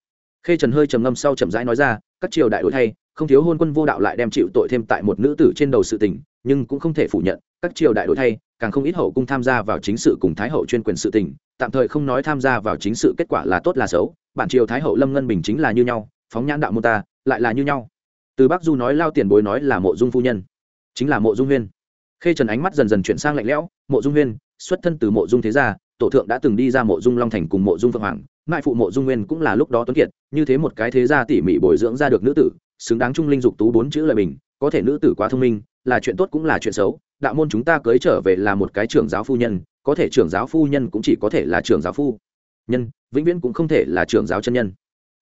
Khê trần hơi trầm ngâm sau chậm rãi nói ra, các triều đại đổi thay, không thiếu hôn quân vô đạo lại đem chịu tội thêm tại một nữ tử trên đầu sự tình, nhưng cũng không thể phủ nhận, các triều đại đổi thay, càng không ít hậu cung tham gia vào chính sự cùng thái hậu chuyên quyền sự tình, tạm thời không nói tham gia vào chính sự kết quả là tốt là xấu, bản triều thái hậu lâm ngân bình chính là như nhau, phóng nhãn đạo mô ta, lại là như nhau. Từ bắc du nói lao tiền bối nói là mộ dung phu nhân, chính là mộ dung huyên. Khê trần ánh mắt dần dần chuyển sang lạnh lẽo, mộ dung huyên, xuất thân từ mộ dung thế gia, tổ thượng đã từng đi ra mộ dung long thành cùng mộ dung phượng hoàng mại phụ mộ dung nguyên cũng là lúc đó tuấn kiệt, như thế một cái thế gia tỉ mỉ bồi dưỡng ra được nữ tử, xứng đáng trung linh dục tú bốn chữ lời mình có thể nữ tử quá thông minh, là chuyện tốt cũng là chuyện xấu, đạo môn chúng ta cưới trở về là một cái trưởng giáo phu nhân, có thể trưởng giáo phu nhân cũng chỉ có thể là trưởng giáo phu nhân, vĩnh viễn cũng không thể là trưởng giáo chân nhân.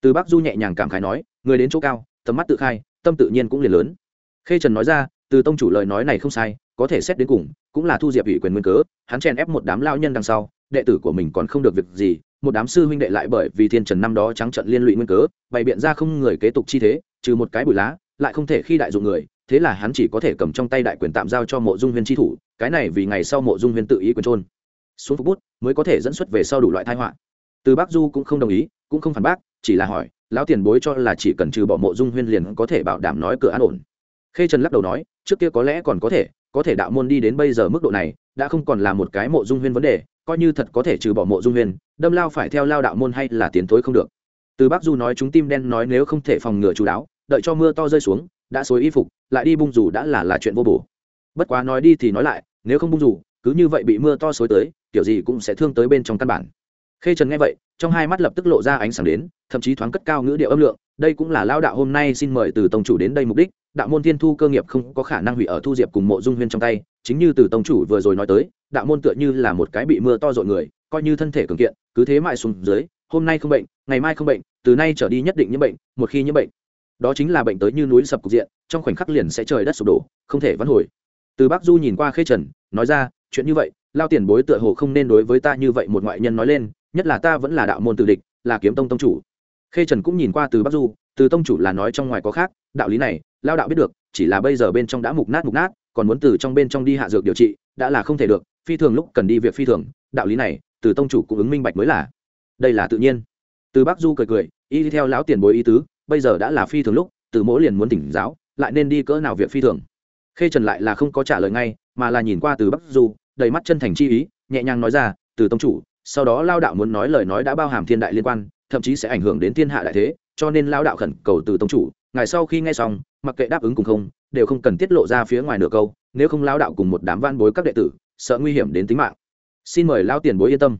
Từ bắc du nhẹ nhàng cảm khái nói, người đến chỗ cao, tầm mắt tự khai, tâm tự nhiên cũng liền lớn. Khê trần nói ra, từ tông chủ lời nói này không sai, có thể xét đến cùng, cũng là thu diệp ủy quyền nguyên cớ, hắn chèn ép một đám lao nhân đằng sau, đệ tử của mình còn không được việc gì một đám sư huynh đệ lại bởi vì thiên trần năm đó trắng trận liên lụy nguyên cớ, bày biện ra không người kế tục chi thế, trừ một cái bụi lá, lại không thể khi đại dụng người, thế là hắn chỉ có thể cầm trong tay đại quyền tạm giao cho mộ dung huyên tri thủ, cái này vì ngày sau mộ dung huyên tự ý quyền trôn. Xuống phục bút, mới có thể dẫn xuất về sau đủ loại thai họa. Từ bác du cũng không đồng ý, cũng không phản bác, chỉ là hỏi, lão tiền bối cho là chỉ cần trừ bỏ mộ dung huyên liền có thể bảo đảm nói cửa an ổn? Khê trần lắc đầu nói, trước kia có lẽ còn có thể có thể đạo môn đi đến bây giờ mức độ này, đã không còn là một cái mộ dung huyên vấn đề coi như thật có thể trừ bỏ mộ dung huyền, đâm lao phải theo lao đạo môn hay là tiến thối không được. Từ bác du nói chúng tim đen nói nếu không thể phòng ngừa chú đáo đợi cho mưa to rơi xuống đã xối y phục lại đi bung dù đã là là chuyện vô bổ. Bất quá nói đi thì nói lại nếu không bung dù cứ như vậy bị mưa to xối tới kiểu gì cũng sẽ thương tới bên trong căn bản. Khê trần nghe vậy trong hai mắt lập tức lộ ra ánh sáng đến thậm chí thoáng cất cao ngữ điệu âm lượng đây cũng là lao đạo hôm nay xin mời từ tông chủ đến đây mục đích, đạo môn thiên thu cơ nghiệp không có khả năng hủy ở thu diệp cùng mộ dung huyên trong tay, chính như từ tông chủ vừa rồi nói tới, đạo môn tựa như là một cái bị mưa to dội người, coi như thân thể cường kiện, cứ thế mãi xuống dưới, hôm nay không bệnh, ngày mai không bệnh, từ nay trở đi nhất định những bệnh, một khi những bệnh, đó chính là bệnh tới như núi sập cục diện, trong khoảnh khắc liền sẽ trời đất sụp đổ, không thể vãn hồi. Từ bắc du nhìn qua khê trần, nói ra, chuyện như vậy, lao tiền bối tựa hồ không nên đối với ta như vậy, một ngoại nhân nói lên, nhất là ta vẫn là đạo môn tự địch, là kiếm tông tông chủ khê trần cũng nhìn qua từ bắc du, từ tông chủ là nói trong ngoài có khác, đạo lý này, lao đạo biết được, chỉ là bây giờ bên trong đã mục nát mục nát, còn muốn từ trong bên trong đi hạ dược điều trị, đã là không thể được, phi thường lúc cần đi việc phi thường, đạo lý này, từ tông chủ cũng ứng minh bạch mới là. Đây là tự nhiên. Từ bắc du cười cười, y theo lão tiền bối ý tứ, bây giờ đã là phi thường lúc, từ mỗi liền muốn tỉnh giáo, lại nên đi cỡ nào việc phi thường. Khê trần lại là không có trả lời ngay, mà là nhìn qua từ bắc du, đầy mắt chân thành chi ý, nhẹ nhàng nói ra, từ tông chủ, sau đó lao đạo muốn nói lời nói đã bao hàm thiên đại liên quan thậm chí sẽ ảnh hưởng đến thiên hạ đại thế, cho nên lao đạo khẩn cầu từ tông chủ, ngài sau khi nghe xong, mặc kệ đáp ứng cùng không, đều không cần tiết lộ ra phía ngoài nửa câu, nếu không lao đạo cùng một đám van bối các đệ tử, sợ nguy hiểm đến tính mạng. Xin mời lao tiền bối yên tâm.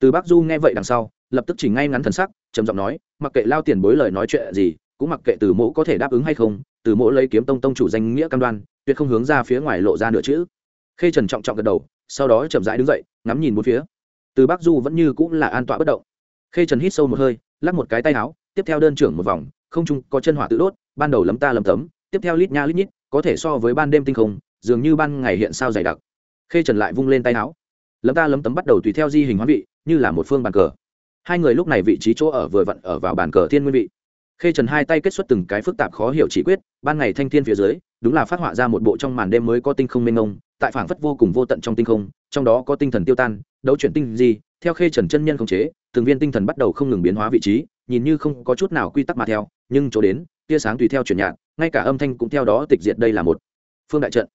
Từ bắc du nghe vậy đằng sau, lập tức chỉnh ngay ngắn thần sắc, trầm giọng nói, mặc kệ lao tiền bối lời nói chuyện gì, cũng mặc kệ từ mỗ có thể đáp ứng hay không, từ mỗ lấy kiếm tông tông chủ danh nghĩa cam đoan, tuyệt không hướng ra phía ngoài lộ ra nữa chữ. Khê trần trọng trọng gật đầu, sau đó chậm rãi đứng dậy, ngắm nhìn một phía. Từ bắc du vẫn như cũng là an tọa bất động khê trần hít sâu một hơi, lắc một cái tay áo, tiếp theo đơn trưởng một vòng, không trung có chân hỏa tự đốt, ban đầu lấm ta lấm tấm, tiếp theo lít nha lít nhít, có thể so với ban đêm tinh không, dường như ban ngày hiện sao dày đặc. Khê trần lại vung lên tay áo. Lấm ta lấm tấm bắt đầu tùy theo di hình hóa vị, như là một phương bàn cờ. Hai người lúc này vị trí chỗ ở vừa vặn ở vào bàn cờ thiên nguyên vị. Khê trần hai tay kết xuất từng cái phức tạp khó hiểu chỉ quyết, ban ngày thanh thiên phía dưới, đúng là phát họa ra một bộ trong màn đêm mới có tinh không mênh mông, tại phảng phất vô cùng vô tận trong tinh không, trong đó có tinh thần tiêu tan, đấu chuyển tinh gì theo khê trần chân nhân khống chế, từng viên tinh thần bắt đầu không ngừng biến hóa vị trí, nhìn như không có chút nào quy tắc mà theo, nhưng chỗ đến, tia sáng tùy theo chuyển nhạc ngay cả âm thanh cũng theo đó tịch diệt đây là một phương đại trận.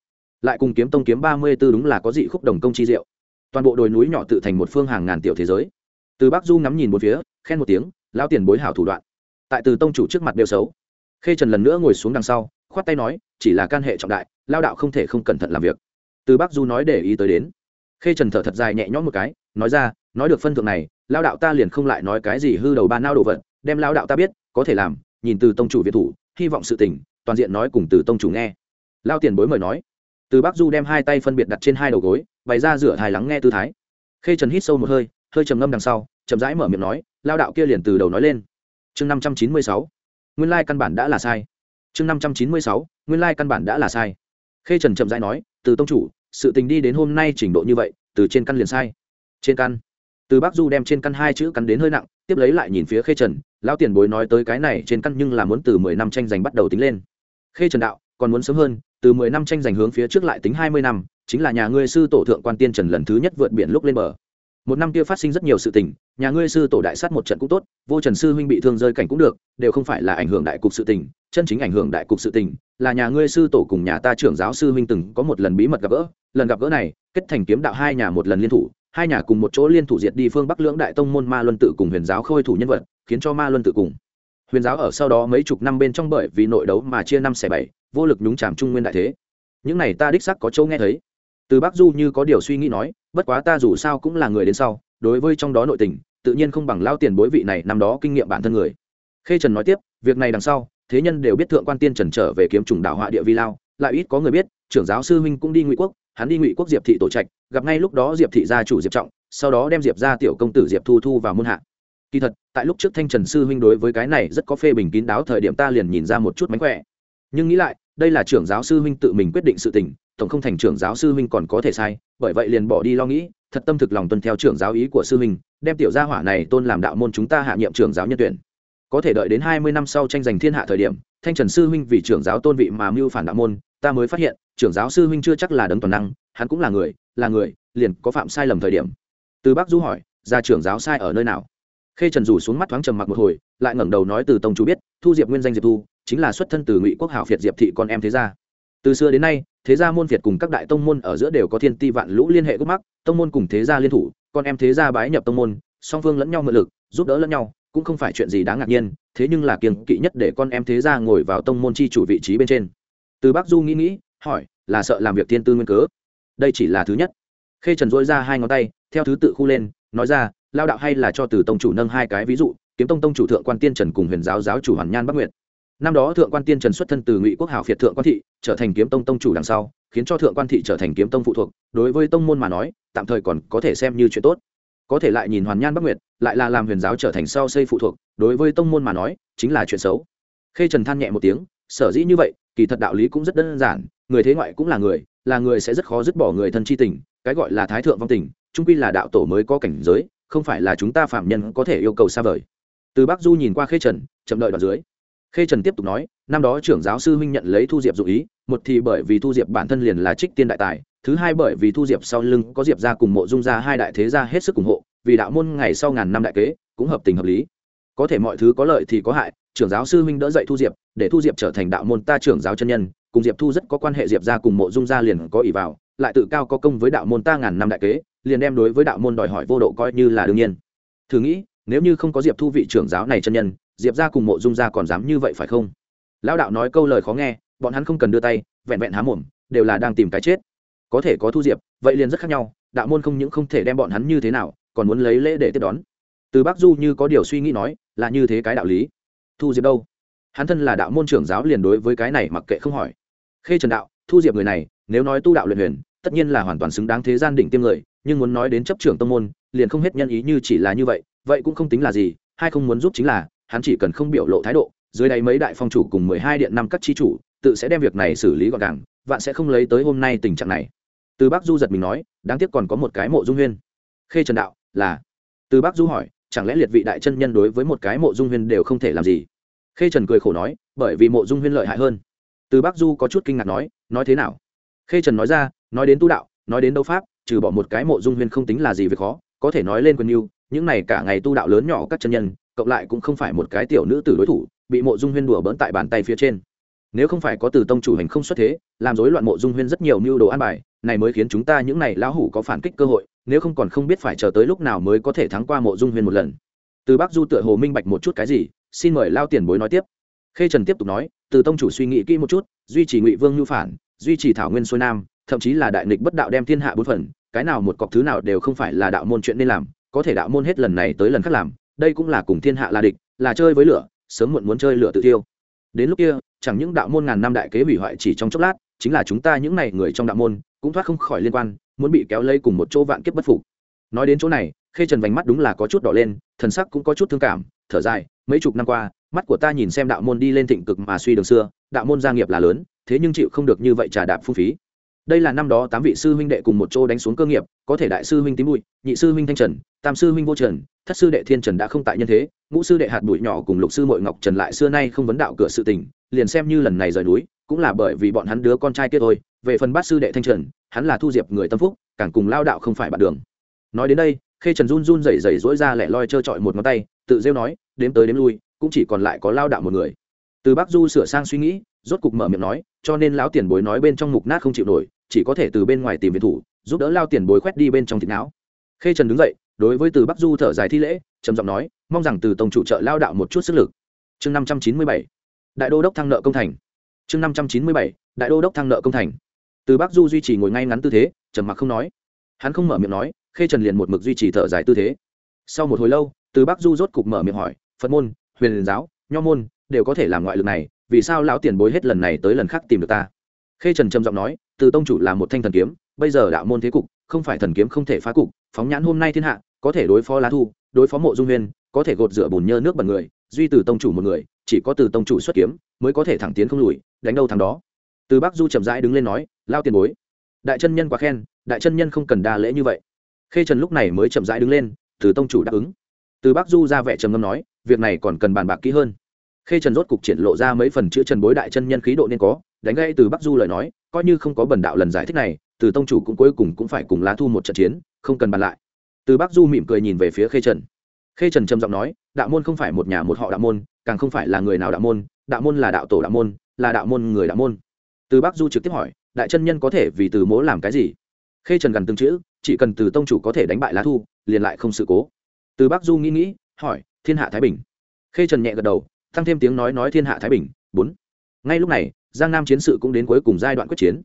Lại cùng kiếm tông kiếm ba mươi b ố đúng là có dị khúc đồng công chi diệu. Toàn bộ đồi núi nhỏ tự thành một phương hàng ngàn tiểu thế giới. Từ bắc du ngắm nhìn một phía, khen một tiếng lao tiền bối hảo thủ đoạn. Tại từ tông chủ trước mặt đều xấu. Khê trần lần nữa ngồi xuống đằng sau, khoát tay nói, chỉ là can hệ trọng đại lao đạo không thể không cẩn thận làm việc. Từ bắc du nói để ý tới đến. Khê trần thở thật dài nhẹ nhõm một cái, nói ra nói được phân thượng này lao đạo ta liền không lại nói cái gì hư đầu ba nao đồ vật, đem lao đạo ta biết, có thể làm, nhìn từ tông chủ việt thủ, hy vọng sự tình, toàn diện nói cùng từ tông chủ nghe. Lao tiền bối mời nói. Từ bắc du đem hai tay phân biệt đặt trên hai đầu gối, bày ra rửa hài lắng nghe tư thái. Khê trần hít sâu một hơi hơi trầm ngâm đằng sau, chậm rãi mở miệng nói lao đạo kia liền từ đầu nói lên. Chương năm trăm chín mươi sáu. Nguyên lai căn bản đã là sai. Chương năm trăm chín mươi sáu. Nguyên lai căn bản đã là sai. Khê trần chậm rãi nói, từ tông chủ, sự tình đi đến hôm nay trình độ như vậy, từ trên căn liền sai. Trên căn từ bắc du đem trên căn hai chữ cắn đến hơi nặng, tiếp lấy lại nhìn phía khê trần, lão tiền bối nói tới cái này trên căn nhưng là muốn từ mười năm tranh giành bắt đầu tính lên. Khê trần đạo, còn muốn sớm hơn, từ mười năm tranh giành hướng phía trước lại tính hai mươi năm, chính là nhà ngươi sư tổ thượng quan tiên trần lần thứ nhất vượt biển lúc lên bờ. Một năm kia phát sinh rất nhiều sự tình, nhà ngươi sư tổ đại sát một trận cũng tốt, vô trần sư huynh bị thương rơi cảnh cũng được, đều không phải là ảnh hưởng đại cục sự tình, chân chính ảnh hưởng đại cục sự tình, là nhà ngươi sư tổ cùng nhà ta trưởng giáo sư huynh từng có một lần bí mật gặp gỡ, lần gặp gỡ này, kết thành kiếm đạo hai nhà một lần liên thủ hai nhà cùng một chỗ liên thủ diệt đi phương bắc lưỡng đại tông môn ma luân tự cùng huyền giáo khôi thủ nhân vật, khiến cho ma luân tự cùng huyền giáo ở sau đó mấy chục năm bên trong bởi vì nội đấu mà chia năm xẻ bảy, vô lực nhúng chàm trung nguyên đại thế. Những này ta đích sắc có châu nghe thấy. Từ bắc du như có điều suy nghĩ nói, bất quá ta dù sao cũng là người đến sau, đối với trong đó nội tình, tự nhiên không bằng lao tiền bối vị này năm đó kinh nghiệm bản thân người. Khê trần nói tiếp, việc này đằng sau, thế nhân đều biết thượng quan tiên trần trở về kiếm trùng đạo họa địa vi lao, lại ít có người biết, trưởng giáo sư huynh cũng đi ngụy quốc hắn đi ngụy quốc diệp thị tổ trạch, gặp ngay lúc đó diệp thị gia chủ diệp trọng, sau đó đem diệp ra tiểu công tử diệp thu thu vào môn hạ. Kỳ thật, tại lúc trước thanh trần sư huynh đối với cái này rất có phê bình kín đáo thời điểm ta liền nhìn ra một chút mánh khỏe. Nhưng nghĩ lại, đây là trưởng giáo sư huynh tự mình quyết định sự tình, tổng không thành trưởng giáo sư huynh còn có thể sai, bởi vậy liền bỏ đi lo nghĩ, thật tâm thực lòng tuân theo trưởng giáo ý của sư huynh, đem tiểu gia hỏa này tôn làm đạo môn chúng ta hạ nhiệm trưởng giáo nhân tuyển. Có thể đợi đến hai mươi năm sau tranh giành thiên hạ thời điểm, thanh trần sư huynh vì trưởng giáo tôn vị mà mưu phản đạo môn, ta mới phát hiện trưởng giáo sư huynh chưa chắc là đấng toàn năng, hắn cũng là người là người, liền có phạm sai lầm thời điểm. Từ bác du hỏi ra trưởng giáo sai ở nơi nào? Khê trần rủ xuống mắt thoáng trầm mặc một hồi, lại ngẩng đầu nói từ tông chú biết, thu diệp nguyên danh diệp thu, chính là xuất thân từ ngụy quốc hảo phiệt diệp thị con em thế gia. Từ xưa đến nay, thế gia môn việt cùng các đại tông môn ở giữa đều có thiên ti vạn lũ liên hệ gốc mắc, tông môn cùng thế gia liên thủ, con em thế gia bái nhập tông môn, song phương lẫn nhau mượn lực, giúp đỡ lẫn nhau, cũng không phải chuyện gì đáng ngạc nhiên, thế nhưng là kiêng kỵ nhất để con em thế gia ngồi vào tông môn chi chủ vị trí bên trên. Từ bắc du nghĩ nghĩ hỏi, là sợ làm việc thiên tư nguyên cớ? Đây chỉ là thứ nhất. Khê trần dỗi ra hai ngón tay, theo thứ tự khu lên, nói ra, lao đạo hay là cho từ tông chủ nâng hai cái ví dụ, kiếm tông tông chủ thượng quan tiên trần cùng huyền giáo giáo chủ hoàn nhan bắc nguyệt. Năm đó thượng quan tiên trần xuất thân từ ngụy quốc hào phiệt thượng quan thị, trở thành kiếm tông tông chủ đằng sau, khiến cho thượng quan thị trở thành kiếm tông phụ thuộc, đối với tông môn mà nói, tạm thời còn có thể xem như chuyện tốt. Có thể lại nhìn hoàn nhan bắc nguyệt, lại là làm huyền giáo trở thành sau xây phụ thuộc, đối với tông môn mà nói, chính là chuyện xấu. Khê trần than nhẹ một tiếng, sở dĩ như vậy, kỳ thật đạo lý cũng rất đơn giản người thế ngoại cũng là người là người sẽ rất khó dứt bỏ người thân chi tình, cái gọi là thái thượng vong tình trung quy là đạo tổ mới có cảnh giới, không phải là chúng ta phạm nhân có thể yêu cầu xa vời. Từ bắc du nhìn qua khê trần, chậm đợi đoạn dưới. Khê trần tiếp tục nói, năm đó trưởng giáo sư huynh nhận lấy thu diệp dụ ý, một thì bởi vì thu diệp bản thân liền là trích tiên đại tài, thứ hai bởi vì thu diệp sau lưng có diệp ra cùng mộ dung ra hai đại thế gia hết sức ủng hộ, vì đạo môn ngày sau ngàn năm đại kế, cũng hợp tình hợp lý có thể mọi thứ có lợi thì có hại, trưởng giáo sư huynh đỡ dậy thu diệp, để thu diệp trở thành đạo môn ta trưởng giáo chân nhân, cùng diệp thu rất có quan hệ, diệp ra cùng mộ dung gia liền có ỷ vào, lại tự cao có công với đạo môn ta ngàn năm đại kế, liền đem đối với đạo môn đòi hỏi vô độ coi như là đương nhiên. Thử nghĩ, nếu như không có diệp thu vị trưởng giáo này chân nhân, diệp ra cùng mộ dung gia còn dám như vậy phải không? Lão đạo nói câu lời khó nghe, bọn hắn không cần đưa tay, vẹn vẹn há mồm, đều là đang tìm cái chết. Có thể có thu diệp, vậy liền rất khác nhau, đạo môn không những không thể đem bọn hắn như thế nào, còn muốn lấy lễ để tiếp đón từ bác du như có điều suy nghĩ nói, là như thế cái đạo lý. Thu diệp đâu? Hắn thân là đạo môn trưởng giáo liền đối với cái này mặc kệ không hỏi. Khê trần đạo, thu diệp người này, nếu nói tu đạo luyện huyền, tất nhiên là hoàn toàn xứng đáng thế gian đỉnh tiêm người, nhưng muốn nói đến chấp trưởng tông môn, liền không hết nhân ý như chỉ là như vậy vậy cũng không tính là gì, hai không muốn giúp chính là, hắn chỉ cần không biểu lộ thái độ, dưới đây mấy đại phong chủ cùng mười hai điện năm các chi chủ, tự sẽ đem việc này xử lý gọn gàng, vạn sẽ không lấy tới hôm nay tình trạng này. Từ bác du giật mình nói, đáng tiếc còn có một cái mộ dung huyên. Khê trần đạo, là? Từ bác du hỏi chẳng lẽ liệt vị đại chân nhân đối với một cái mộ dung huyên đều không thể làm gì? Khê trần cười khổ nói, bởi vì mộ dung huyên lợi hại hơn. Từ Bắc du có chút kinh ngạc nói nói thế nào? Khê trần nói ra, nói đến tu đạo, nói đến đấu pháp, trừ bỏ một cái mộ dung huyên không tính là gì về khó, có thể nói lên quân yêu, những này cả ngày tu đạo lớn nhỏ các chân nhân, cộng lại cũng không phải một cái tiểu nữ tử đối thủ, bị mộ dung huyên đùa bỡn tại bàn tay phía trên nếu không phải có từ tông chủ hành không xuất thế, làm rối loạn mộ dung huyên rất nhiều mưu đồ an bài, này mới khiến chúng ta những này lão hủ có phản kích cơ hội, nếu không còn không biết phải chờ tới lúc nào mới có thể thắng qua mộ dung huyên một lần. Từ bác du tựa hồ minh bạch một chút cái gì, xin mời lao tiền bối nói tiếp. Khê trần tiếp tục nói, từ tông chủ suy nghĩ kỹ một chút, duy trì ngụy vương nhu phản, duy trì thảo nguyên xuôi nam, thậm chí là đại nghịch bất đạo đem thiên hạ bốn phần, cái nào một cọc thứ nào đều không phải là đạo môn chuyện nên làm, có thể đạo môn hết lần này tới lần khác làm, đây cũng là cùng thiên hạ là địch, là chơi với lửa, sớm muộn muốn chơi lửa tự tiêu đến lúc kia, chẳng những đạo môn ngàn năm đại kế hủy hoại chỉ trong chốc lát, chính là chúng ta những này người trong đạo môn, cũng thoát không khỏi liên quan, muốn bị kéo lây cùng một chỗ vạn kiếp bất phục. Nói đến chỗ này, khê trần vành mắt đúng là có chút đỏ lên, thần sắc cũng có chút thương cảm, thở dài, mấy chục năm qua, mắt của ta nhìn xem đạo môn đi lên thịnh cực mà suy đường xưa, đạo môn gia nghiệp là lớn, thế nhưng chịu không được như vậy trà đạp phung phí. Đây là năm đó tám vị sư huynh đệ cùng một chỗ đánh xuống cơ nghiệp, có thể đại sư huynh tím bụi, nhị sư huynh thanh trần, tam sư huynh vô trần thất sư đệ thiên trần đã không tại nhân thế, ngũ sư đệ hạt bụi nhỏ cùng lục sư mội ngọc trần lại xưa nay không vấn đạo cửa sự tình, liền xem như lần này rời núi, cũng là bởi vì bọn hắn đứa con trai kia thôi. Về phần bát sư đệ thanh trần, hắn là thu diệp người tâm phúc, càng cùng lao đạo không phải bạn đường. Nói đến đây, khê trần run run rẩy rẩy rỗi ra lẻ loi trơ trọi một ngón tay, tự rêu nói, đếm tới đếm lui, cũng chỉ còn lại có lao đạo một người. Từ bắc du sửa sang suy nghĩ, rốt cục mở miệng nói, cho nên lão tiền bối nói bên trong mục nát không chịu nổi, chỉ có thể từ bên ngoài tìm viện thủ, giúp đỡ lao tiền bối khoét đi bên trong thịt não. Khê trần đứng dậy đối với từ bắc du thở dài thi lễ, trầm giọng nói, mong rằng từ tổng chủ trợ lao đạo một chút sức lực. Chương năm trăm chín mươi bảy. Đại đô đốc thăng nợ công thành. Chương năm trăm chín mươi bảy. Đại đô đốc thăng nợ công thành. Từ bắc du duy trì ngồi ngay ngắn tư thế, trầm mặc không nói. Hắn không mở miệng nói, khê trần liền một mực duy trì thở dài tư thế. Sau một hồi lâu, từ bắc du rốt cục mở miệng hỏi, phật môn, huyền giáo, nho môn đều có thể làm ngoại lực này, vì sao lão tiền bối hết lần này tới lần khác tìm được ta? Khê trần trầm giọng nói, từ tông chủ là một thanh thần kiếm, bây giờ đạo môn thế cục, không phải thần kiếm không thể phá cục, phóng nhãn hôm nay thiên hạ có thể đối phó lá thu, đối phó mộ dung huyên, có thể gột rửa bùn nhơ nước bẩn người, duy từ tông chủ một người, chỉ có từ tông chủ xuất kiếm mới có thể thẳng tiến không lùi, đánh đâu thằng đó. Từ bắc du chậm rãi đứng lên nói, lao tiền bối. Đại chân nhân quá khen, đại chân nhân không cần đa lễ như vậy. Khê trần lúc này mới chậm rãi đứng lên, từ tông chủ đáp ứng. Từ bắc du ra vẻ trầm ngâm nói, việc này còn cần bàn bạc kỹ hơn. Khê trần rốt cục triển lộ ra mấy phần chữ trần bối đại chân nhân khí độ nên có, đánh gây từ bắc du lời nói, coi như không có bần đạo lần giải thích này, từ tông chủ cũng cuối cùng cũng phải cùng lá thu một trận chiến, không cần bàn lại từ bắc du mỉm cười nhìn về phía khê trần. Khê trần trầm giọng nói, đạo môn không phải một nhà một họ đạo môn, càng không phải là người nào đạo môn đạo môn là đạo tổ đạo môn, là đạo môn người đạo môn. Từ bắc du trực tiếp hỏi, đại chân nhân có thể vì từ mố làm cái gì? Khê trần gần từng chữ, chỉ cần từ tông chủ có thể đánh bại lá thu, liền lại không sự cố. Từ bắc du nghĩ nghĩ, hỏi, thiên hạ thái bình? Khê trần nhẹ gật đầu, tăng thêm tiếng nói nói thiên hạ thái bình, bốn. Ngay lúc này, giang nam chiến sự cũng đến cuối cùng giai đoạn quyết chiến.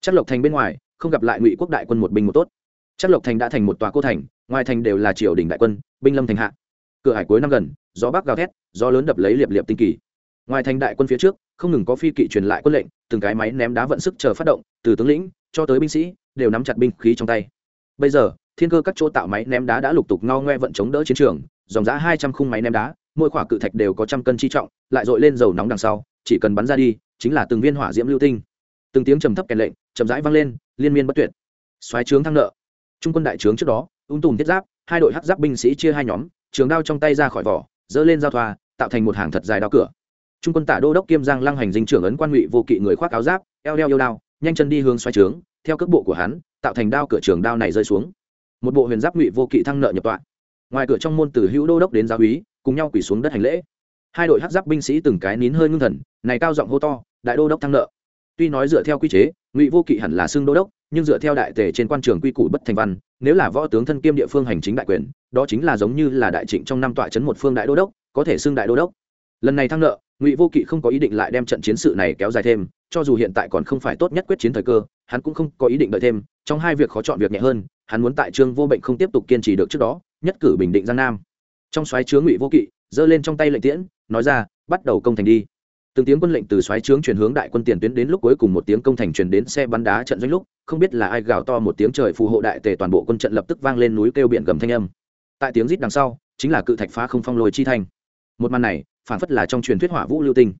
Chắc lộc thành bên ngoài, không gặp lại ngụy quốc đại quân một binh một tốt. Chắc lộc thành đã thành một tòa cô thành ngoài thành đều là triều đình đại quân, binh lâm thành hạ. Cửa hải cuối năm gần, gió bắc gào thét, gió lớn đập lấy liệp liệp tinh kỳ. Ngoài thành đại quân phía trước, không ngừng có phi kỵ truyền lại quân lệnh, từng cái máy ném đá vận sức chờ phát động, từ tướng lĩnh cho tới binh sĩ, đều nắm chặt binh khí trong tay. Bây giờ, thiên cơ các chỗ tạo máy ném đá đã lục tục ngao ngoe vận chống đỡ chiến trường, dòng giã hai trăm khung máy ném đá, mỗi khỏa cự thạch đều có trăm cân chi trọng, lại dội lên dầu nóng đằng sau, chỉ cần bắn ra đi, chính là từng viên hỏa diễm lưu tinh. Từng tiếng trầm thấp kèn lệnh, chậm rãi vang lên, liên miên bất tuyệt. Xoáy trướng thăng nợ trung quân đại trướng trước đó, ung tùm thiết giáp, hai đội hắc giáp binh sĩ chia hai nhóm, trường đao trong tay ra khỏi vỏ dỡ lên giao thoa, tạo thành một hàng thật dài đao cửa. Trung quân tả đô đốc kiêm giang lăng hành dinh trưởng ấn quan ngụy vô kỵ người khoác áo giáp, eo đeo yêu đao, nhanh chân đi hướng xoay trướng, theo cước bộ của hắn, tạo thành đao cửa trường đao này rơi xuống. Một bộ huyền giáp ngụy vô kỵ thăng nợ nhập tọa. Ngoài cửa trong môn từ hữu đô đốc đến giáo úy, cùng nhau quỳ xuống đất hành lễ. Hai đội hắc giáp binh sĩ từng cái nín hơi ngưng thần, này cao giọng hô to, đại đô đốc thăng nợ. Tuy nói dựa theo quy chế, ngụy vô kỵ hẳn là xưng đô đốc nhưng dựa theo đại tề trên quan trường quy củ bất thành văn, nếu là võ tướng thân kiêm địa phương hành chính đại quyền, đó chính là giống như là đại trịnh trong năm tọa trấn một phương đại đô đốc, có thể xưng đại đô đốc. Lần này thăng nợ, ngụy vô kỵ không có ý định lại đem trận chiến sự này kéo dài thêm, cho dù hiện tại còn không phải tốt nhất quyết chiến thời cơ, hắn cũng không có ý định đợi thêm, trong hai việc khó chọn việc nhẹ hơn, hắn muốn tại trương vô bệnh không tiếp tục kiên trì được trước đó, nhất cử bình định giang nam. Trong xoáy chướng ngụy vô kỵ, giơ lên trong tay lệnh tiễn, nói ra, bắt đầu công thành đi từng tiếng quân lệnh từ xoáy trướng chuyển hướng đại quân tiền tuyến đến lúc cuối cùng một tiếng công thành truyền đến xe bắn đá trận doanh lúc, không biết là ai gào to một tiếng trời phù hộ đại tề toàn bộ quân trận lập tức vang lên núi kêu biển gầm thanh âm. Tại tiếng rít đằng sau, chính là cự thạch phá không phong lôi chi thành. một màn này, phản phất là trong truyền thuyết hỏa vũ lưu tinh.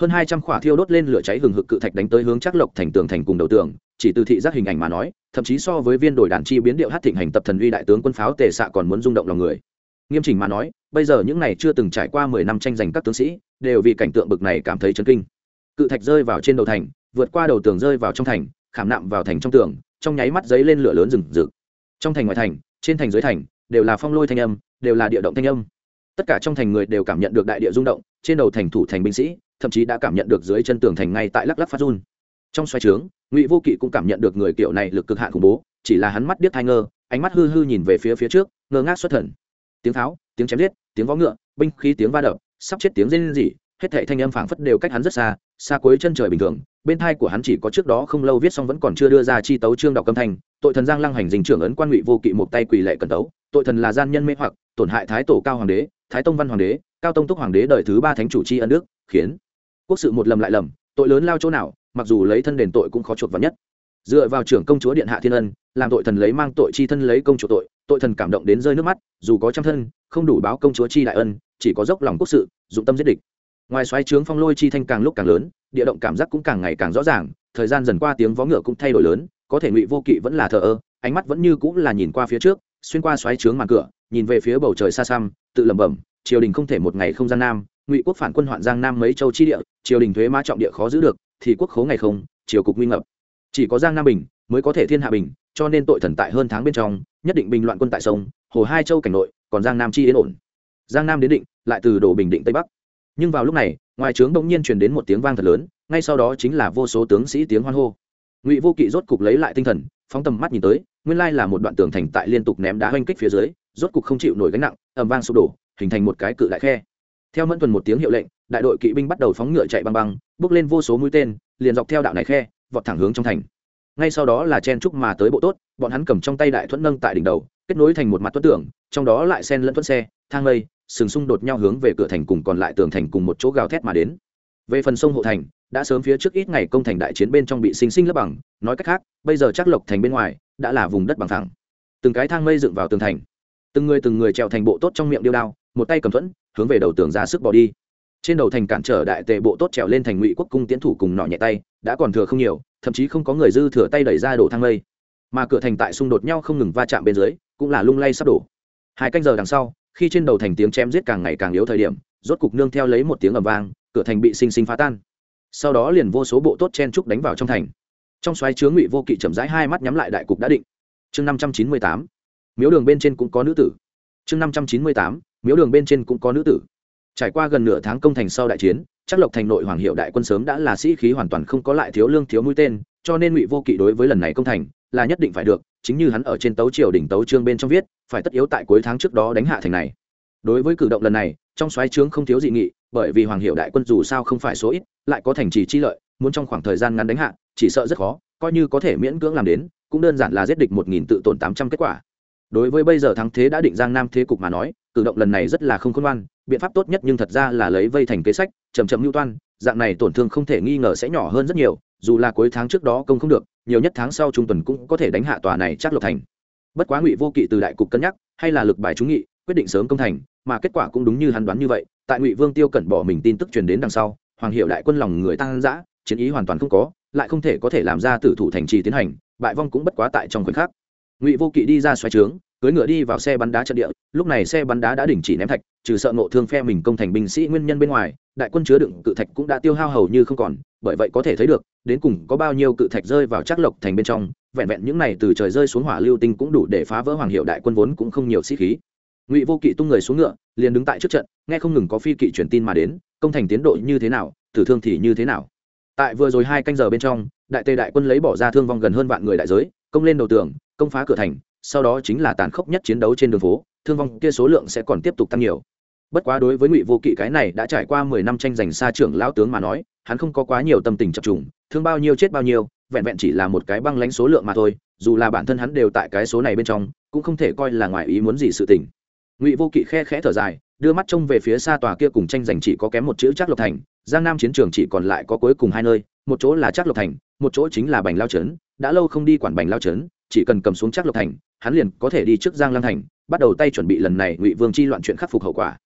Hơn hai trăm khỏa thiêu đốt lên lửa cháy hừng hực cự thạch đánh tới hướng chắc lộc thành tường thành cùng đầu tường, chỉ từ thị giác hình ảnh mà nói, thậm chí so với viên đổi đàn chi biến điệu hát thịnh hành tập thần uy đại tướng quân pháo tề xạ còn muốn rung động lòng người. Nghiêm chỉnh mà nói, bây giờ những này chưa từng trải qua mười năm tranh giành các tướng sĩ đều vì cảnh tượng bực này cảm thấy chấn kinh. Cự thạch rơi vào trên đầu thành, vượt qua đầu tường rơi vào trong thành, khảm nạm vào thành trong tường, trong nháy mắt giấy lên lửa lớn rừng rực. Trong thành ngoài thành, trên thành dưới thành, đều là phong lôi thanh âm, đều là địa động thanh âm. Tất cả trong thành người đều cảm nhận được đại địa rung động, trên đầu thành thủ thành binh sĩ, thậm chí đã cảm nhận được dưới chân tường thành ngay tại lắc lắc phát run. Trong xoay trướng, ngụy vô kỵ cũng cảm nhận được người kiểu này lực cực hạn khủng bố, chỉ là hắn mắt điếc thai ngơ, ánh mắt hư hư nhìn về phía phía trước, ngơ ngác xuất thần. Tiếng tháo, tiếng chém giết, tiếng vó ngựa, binh khí tiếng va đập sắp chết tiếng rên rỉ, hết thảy thanh âm phảng phất đều cách hắn rất xa xa cuối chân trời bình thường, bên thai của hắn chỉ có trước đó không lâu viết xong vẫn còn chưa đưa ra chi tấu trương đọc âm thanh, tội thần giang lăng hành dình trưởng ấn quan ngụy vô kỵ một tay quỳ lệ cần tấu, tội thần là gian nhân mê hoặc, tổn hại thái tổ cao hoàng đế, thái tông văn hoàng đế, cao tông túc hoàng đế đời thứ ba thánh chủ chi ân đức, khiến quốc sự một lầm lại lầm, tội lớn lao chỗ nào, mặc dù lấy thân đền tội cũng khó chuộc vào nhất. Dựa vào trưởng công chúa điện hạ thiên ân, làm tội thần lấy mang tội chi thân lấy công chủ tội tội thần cảm động đến rơi nước mắt, dù có trăm thân không đủ báo công chúa chi đại ân, chỉ có dốc lòng quốc sự, dụng tâm giết địch. Ngoài xoáy trướng phong lôi chi thanh càng lúc càng lớn, địa động cảm giác cũng càng ngày càng rõ ràng, thời gian dần qua tiếng vó ngựa cũng thay đổi lớn, có thể ngụy vô kỵ vẫn là thờ ơ, ánh mắt vẫn như cũng là nhìn qua phía trước, xuyên qua xoáy trướng màn cửa, nhìn về phía bầu trời xa xăm, tự lẩm bẩm, triều đình không thể một ngày không gian nam, ngụy quốc phản quân hoạn giang nam mấy châu chi địa, triều đình thuế má trọng địa khó giữ được, thì quốc khố ngày không, triều cục nguy ngập. Chỉ có giang nam bình mới có thể thiên hạ bình, cho nên tội thần tại hơn tháng bên trong, nhất định bình loạn quân tại sông, hồ hai châu cảnh nội còn giang nam chi yên ổn. Giang nam đến định, lại từ đổ bình định tây bắc. Nhưng vào lúc này, ngoài trướng bỗng nhiên truyền đến một tiếng vang thật lớn, ngay sau đó chính là vô số tướng sĩ tiếng hoan hô. Ngụy vô kỵ rốt cục lấy lại tinh thần, phóng tầm mắt nhìn tới, nguyên lai là một đoạn tường thành tại liên tục ném đá oanh kích phía dưới, rốt cục không chịu nổi gánh nặng ẩm vang sụp đổ, hình thành một cái cự đại khe. Theo mẫn tuần một tiếng hiệu lệnh, đại đội kỵ binh bắt đầu phóng ngựa chạy băng băng, bước lên vô số mũi tên, liền dọc theo đạo này khe, vọt thẳng hướng trong thành. Ngay sau đó là chen trúc mà tới bộ tốt, bọn hắn cầm trong tay đại thuẫn nâng tại đỉnh đầu kết nối thành một mặt tuấn tưởng trong đó lại sen lẫn tuấn xe, thang lây sừng xung đột nhau hướng về cửa thành cùng còn lại tường thành cùng một chỗ gào thét mà đến. Về phần sông hộ thành, đã sớm phía trước ít ngày công thành đại chiến bên trong bị sinh sinh lấp bằng, nói cách khác, bây giờ chắc lộc thành bên ngoài, đã là vùng đất bằng thẳng từng cái thang mây dựng vào tường thành. Từng người từng người trèo thành bộ tốt trong miệng điêu đao, một tay cầm thuẫn, hướng về đầu tường ra sức bỏ đi. Trên đầu thành cản trở đại tề bộ tốt trèo lên thành ngụy quốc cung tiến thủ cùng nọ nhẹ tay, đã còn thừa không nhiều, thậm chí không có người dư thừa tay đẩy ra đổ thang mây mà cửa thành tại xung đột nhau không ngừng va chạm bên dưới, cũng là lung lay sắp đổ. Hai canh giờ đằng sau, khi trên đầu thành tiếng chém giết càng ngày càng yếu thời điểm, rốt cục nương theo lấy một tiếng ầm vang, cửa thành bị xinh xinh phá tan. Sau đó liền vô số bộ tốt chen trúc đánh vào trong thành. Trong xoáy chứa ngụy vô kỵ chậm rãi hai mắt nhắm lại đại cục đã định. Chương năm trăm chín mươi tám, miếu đường bên trên cũng có nữ tử. Chương năm trăm chín mươi tám, miếu đường bên trên cũng có nữ tử. Trải qua gần nửa tháng công thành sau đại chiến, chắc lộc thành nội hoàng hiệu đại quân sớm đã là sĩ khí hoàn toàn không có lại thiếu lương thiếu mũi tên cho nên ngụy vô kỵ đối với lần này công thành là nhất định phải được, chính như hắn ở trên tấu triều đỉnh tấu trương bên trong viết, phải tất yếu tại cuối tháng trước đó đánh hạ thành này. Đối với cử động lần này, trong xoáy trướng không thiếu dị nghị, bởi vì hoàng hiệu đại quân dù sao không phải số ít, lại có thành trì chi lợi, muốn trong khoảng thời gian ngắn đánh hạ, chỉ sợ rất khó, coi như có thể miễn cưỡng làm đến, cũng đơn giản là giết địch một nghìn tự tổn tám trăm kết quả. Đối với bây giờ thắng thế đã định giang nam thế cục mà nói, cử động lần này rất là không khôn ngoan, biện pháp tốt nhất nhưng thật ra là lấy vây thành kế sách chầm chậm mưu toan, dạng này tổn thương không thể nghi ngờ sẽ nhỏ hơn rất nhiều dù là cuối tháng trước đó công không được, nhiều nhất tháng sau trung tuần cũng có thể đánh hạ tòa này chắc lộc thành. Bất quá ngụy vô kỵ từ đại cục cân nhắc, hay là lực bài trúng nghị, quyết định sớm công thành, mà kết quả cũng đúng như hắn đoán như vậy, tại ngụy vương tiêu cẩn bỏ mình tin tức truyền đến đằng sau, hoàng hiệu đại quân lòng người tăng dã, chiến ý hoàn toàn không có, lại không thể có thể làm ra tử thủ thành trì tiến hành, bại vong cũng bất quá tại trong khoảnh khắc. Ngụy vô kỵ đi ra xoay trướng cưới ngựa đi vào xe bắn đá trận địa, lúc này xe bắn đá đã đình chỉ ném thạch trừ sợ ngộ thương phe mình công thành binh sĩ nguyên nhân bên ngoài, đại quân chứa đựng cự thạch cũng đã tiêu hao hầu như không còn, bởi vậy có thể thấy được, đến cùng có bao nhiêu cự thạch rơi vào chắc lộc thành bên trong, vẹn vẹn những này từ trời rơi xuống hỏa lưu tinh cũng đủ để phá vỡ hoàng hiệu đại quân vốn cũng không nhiều sĩ khí. Ngụy vô kỵ tung người xuống ngựa, liền đứng tại trước trận, nghe không ngừng có phi kỵ truyền tin mà đến, công thành tiến độ như thế nào, tử thương thì như thế nào. Tại vừa rồi hai canh giờ bên trong, đại tề đại quân lấy bỏ ra thương vong gần hơn vạn người đại giới, công lên đầu tường, công phá cửa thành, sau đó chính là tàn khốc nhất chiến đấu trên đường phố, thương vong kia số lượng sẽ còn tiếp tục tăng nhiều bất quá đối với ngụy vô kỵ cái này đã trải qua mười năm tranh giành xa trưởng lão tướng mà nói, hắn không có quá nhiều tâm tình chập trùng, thương bao nhiêu chết bao nhiêu, vẹn vẹn chỉ là một cái băng lánh số lượng mà thôi, dù là bản thân hắn đều tại cái số này bên trong, cũng không thể coi là ngoài ý muốn gì sự tình. Ngụy vô kỵ khe khẽ thở dài, đưa mắt trông về phía xa tòa kia cùng tranh giành chỉ có kém một chữ chắc lộc thành, giang nam chiến trường chỉ còn lại có cuối cùng hai nơi, một chỗ là chắc lộc thành, một chỗ chính là bành lao trấn, đã lâu không đi quản bành lao trấn, chỉ cần cầm xuống chắc lộc thành, hắn liền có thể đi trước giang lang thành, bắt đầu tay chuẩn bị lần này ngụy vương chi loạn chuyện khắc phục hậu quả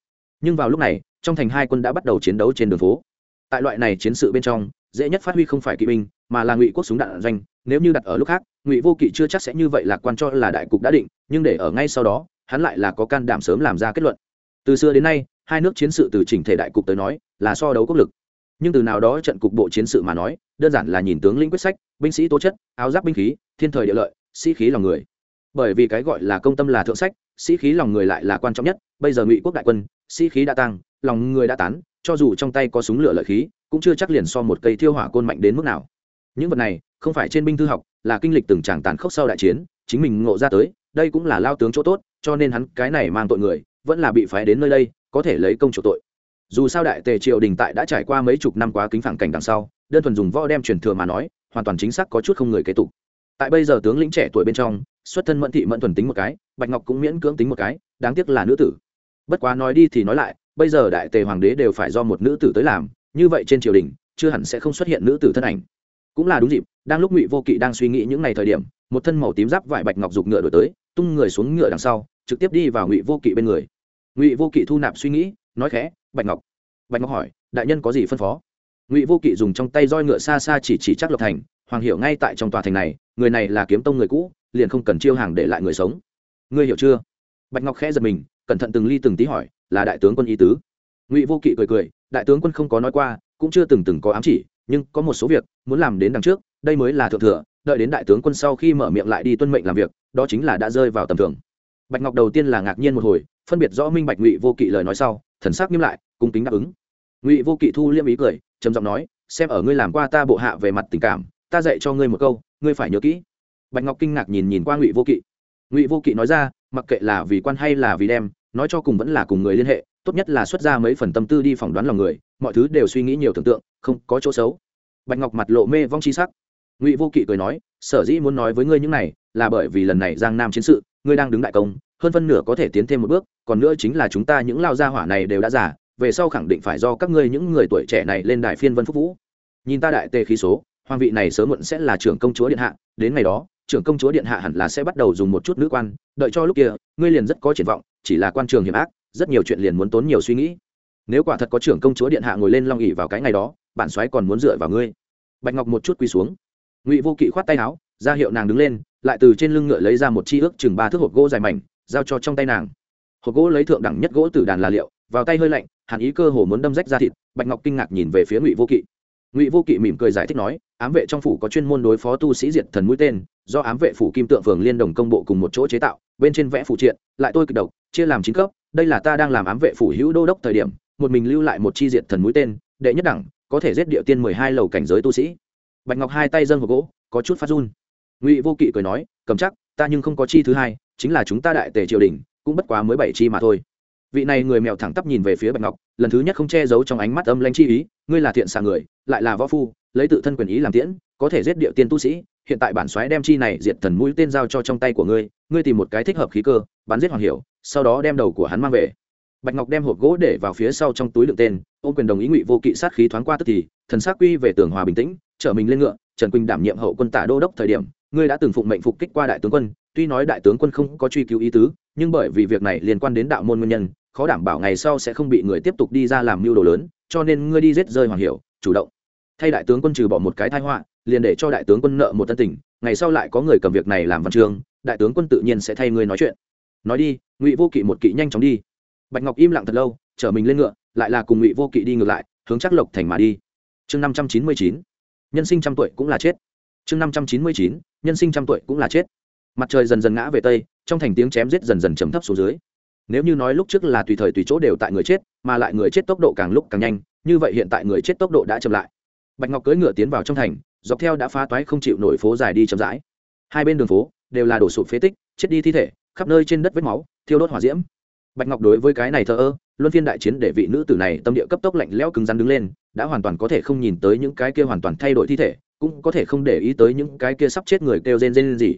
nhưng vào lúc này, trong thành hai quân đã bắt đầu chiến đấu trên đường phố. Tại loại này chiến sự bên trong, dễ nhất phát huy không phải kỵ binh, mà là ngụy quốc súng đạn doanh. Nếu như đặt ở lúc khác, ngụy vô kỵ chưa chắc sẽ như vậy lạc quan cho là đại cục đã định, nhưng để ở ngay sau đó, hắn lại là có can đảm sớm làm ra kết luận. Từ xưa đến nay, hai nước chiến sự từ chỉnh thể đại cục tới nói, là so đấu quốc lực. Nhưng từ nào đó trận cục bộ chiến sự mà nói, đơn giản là nhìn tướng lĩnh quyết sách, binh sĩ tố chất, áo giáp binh khí, thiên thời địa lợi, sĩ khí lòng người. Bởi vì cái gọi là công tâm là thượng sách sĩ khí lòng người lại là quan trọng nhất, bây giờ ngụy quốc đại quân, sĩ khí đã tăng, lòng người đã tán, cho dù trong tay có súng lửa lợi khí, cũng chưa chắc liền so một cây thiêu hỏa côn mạnh đến mức nào. Những vật này, không phải trên binh thư học, là kinh lịch từng tràng tàn khốc sau đại chiến, chính mình ngộ ra tới, đây cũng là lao tướng chỗ tốt, cho nên hắn cái này mang tội người, vẫn là bị phái đến nơi đây, có thể lấy công chủ tội. Dù sao đại tề triều đình tại đã trải qua mấy chục năm quá kính phản cảnh đằng sau, đơn thuần dùng võ đem truyền thừa mà nói, hoàn toàn chính xác có chút không người kế tục. Tại bây giờ tướng lĩnh trẻ tuổi bên trong xuất thân mẫn thị mẫn thuần tính một cái, bạch ngọc cũng miễn cưỡng tính một cái, đáng tiếc là nữ tử. Bất quá nói đi thì nói lại, bây giờ đại tề hoàng đế đều phải do một nữ tử tới làm, như vậy trên triều đình, chưa hẳn sẽ không xuất hiện nữ tử thân ảnh. Cũng là đúng dịp, đang lúc ngụy vô kỵ đang suy nghĩ những ngày thời điểm, một thân màu tím giáp vải bạch ngọc giục ngựa đổi tới, tung người xuống ngựa đằng sau, trực tiếp đi vào ngụy vô kỵ bên người. Ngụy vô kỵ thu nạp suy nghĩ, nói khẽ, bạch ngọc bạch ngọc hỏi, đại nhân có gì phân phó? Ngụy vô kỵ dùng trong tay roi ngựa xa xa chỉ chỉ chắc lộc thành, hoàng hiểu ngay tại trong tòa thành này, người này là kiếm tông người cũ liền không cần chiêu hàng để lại người sống. Ngươi hiểu chưa? Bạch ngọc khẽ giật mình, cẩn thận từng ly từng tí hỏi, là đại tướng quân y tứ. Ngụy vô kỵ cười cười, đại tướng quân không có nói qua, cũng chưa từng từng có ám chỉ, nhưng có một số việc muốn làm đến đằng trước, đây mới là thượng thừa, đợi đến đại tướng quân sau khi mở miệng lại đi tuân mệnh làm việc, đó chính là đã rơi vào tầm thường. Bạch ngọc đầu tiên là ngạc nhiên một hồi, phân biệt rõ minh bạch ngụy vô kỵ lời nói sau, thần sắc nghiêm lại, cung kính đáp ứng. Ngụy vô kỵ thu liêm ý cười, trầm giọng nói, xem ở ngươi làm qua ta bộ hạ về mặt tình cảm, ta dạy cho ngươi một câu, ngươi phải nhớ kỹ bạch ngọc kinh ngạc nhìn nhìn qua ngụy vô kỵ. Ngụy vô kỵ nói ra, mặc kệ là vì quan hay là vì đem, nói cho cùng vẫn là cùng người liên hệ, tốt nhất là xuất ra mấy phần tâm tư đi phỏng đoán lòng người, mọi thứ đều suy nghĩ nhiều tưởng tượng, không có chỗ xấu. Bạch ngọc mặt lộ mê vong chi sắc. Ngụy vô kỵ cười nói, sở dĩ muốn nói với ngươi những này, là bởi vì lần này giang nam chiến sự, ngươi đang đứng đại công, hơn phân nửa có thể tiến thêm một bước, còn nữa chính là chúng ta những lao gia hỏa này đều đã giả về sau khẳng định phải do các ngươi những người tuổi trẻ này lên đài phiên vân phúc vũ. Nhìn ta đại tề khí số hoàng vị này sớm muộn sẽ là trưởng công chúa điện hạ, đến ngày đó trưởng công chúa điện hạ hẳn là sẽ bắt đầu dùng một chút nữ quan, đợi cho lúc kia, ngươi liền rất có triển vọng, chỉ là quan trường hiểm ác, rất nhiều chuyện liền muốn tốn nhiều suy nghĩ. Nếu quả thật có trưởng công chúa điện hạ ngồi lên long ỉ vào cái ngày đó bản soái còn muốn dựa vào ngươi. Bạch ngọc một chút quỳ xuống. Ngụy vô kỵ khoát tay áo, ra hiệu nàng đứng lên, lại từ trên lưng ngựa lấy ra một chi ước chừng ba thước hộp gỗ dài mảnh, giao cho trong tay nàng. Hộp gỗ lấy thượng đẳng nhất gỗ từ đàn là liệu, vào tay hơi lạnh, hàn ý cơ hồ muốn đâm rách ra thịt, bạch ngọc kinh ngạc nhìn về phía ngụy vô kỵ. Ngụy vô kỵ mỉm cười giải thích nói ám vệ trong phủ có chuyên môn đối phó tu sĩ diệt thần mũi tên, do ám vệ phủ kim tượng phường liên đồng công bộ cùng một chỗ chế tạo, bên trên vẽ phụ triện, lại tôi kịch độc, chia làm chín cấp, đây là ta đang làm ám vệ phủ hữu đô đốc thời điểm, một mình lưu lại một chi diệt thần mũi tên, đệ nhất đẳng, có thể giết địa tiên mười hai lầu cảnh giới tu sĩ. Bạch ngọc hai tay dâng vào gỗ, có chút phát run. Ngụy vô kỵ cười nói, cầm chắc, ta nhưng không có chi thứ hai, chính là chúng ta đại tề triều đình, cũng bất quá mới bảy chi mà thôi vị này người mèo thẳng tắp nhìn về phía bạch ngọc, lần thứ nhất không che giấu trong ánh mắt âm lanh chi ý, ngươi là thiện xạ người, lại là võ phu, lấy tự thân quyền ý làm tiễn, có thể giết địa tiên tu sĩ, hiện tại bản xoáy đem chi này diệt thần mũi tên giao cho trong tay của ngươi ngươi tìm một cái thích hợp khí cơ, bắn giết hoàng hiểu, sau đó đem đầu của hắn mang về. Bạch ngọc đem hộp gỗ để vào phía sau trong túi đựng tên ô quyền đồng ý ngụy vô kỵ sát khí thoáng qua tức thì, thần xác quy về tường hòa bình tĩnh trở mình lên ngựa, trần quỳnh đảm nhiệm hậu quân tả đô đốc thời điểm, ngươi đã từng phụng mệnh phục kích qua đại tướng quân, tuy nói đại tướng quân không có truy cứu ý tứ, nhưng bởi vì việc này liên quan đến đạo môn nguyên nhân khó đảm bảo ngày sau sẽ không bị người tiếp tục đi ra làm mưu đồ lớn, cho nên ngươi đi giết rơi hoàng hiểu, chủ động. Thay đại tướng quân trừ bỏ một cái thai họa, liền để cho đại tướng quân nợ một tân tình, ngày sau lại có người cầm việc này làm văn chương, đại tướng quân tự nhiên sẽ thay ngươi nói chuyện. Nói đi, ngụy vô kỵ một kỵ nhanh chóng đi. Bạch ngọc im lặng thật lâu, chở mình lên ngựa, lại là cùng ngụy vô kỵ đi ngược lại, hướng chắc lộc thành mà đi. Chương năm trăm chín mươi chín, nhân sinh trăm tuổi cũng là chết. Chương năm trăm chín mươi chín, nhân sinh trăm tuổi cũng là chết. Mặt trời dần dần ngã về tây, trong thành tiếng chém giết dần dần chấm thấp xuống dưới nếu như nói lúc trước là tùy thời tùy chỗ đều tại người chết, mà lại người chết tốc độ càng lúc càng nhanh, như vậy hiện tại người chết tốc độ đã chậm lại. Bạch ngọc cưỡi ngựa tiến vào trong thành, dọc theo đã phá toái không chịu nổi phố dài đi chậm rãi. Hai bên đường phố đều là đổ sụp phế tích, chết đi thi thể, khắp nơi trên đất vết máu, thiêu đốt hỏa diễm. Bạch ngọc đối với cái này thờ ơ, luân phiên đại chiến để vị nữ tử này tâm địa cấp tốc lạnh lẽo cứng rắn đứng lên, đã hoàn toàn có thể không nhìn tới những cái kia hoàn toàn thay đổi thi thể, cũng có thể không để ý tới những cái kia sắp chết người kêu rên rên gì.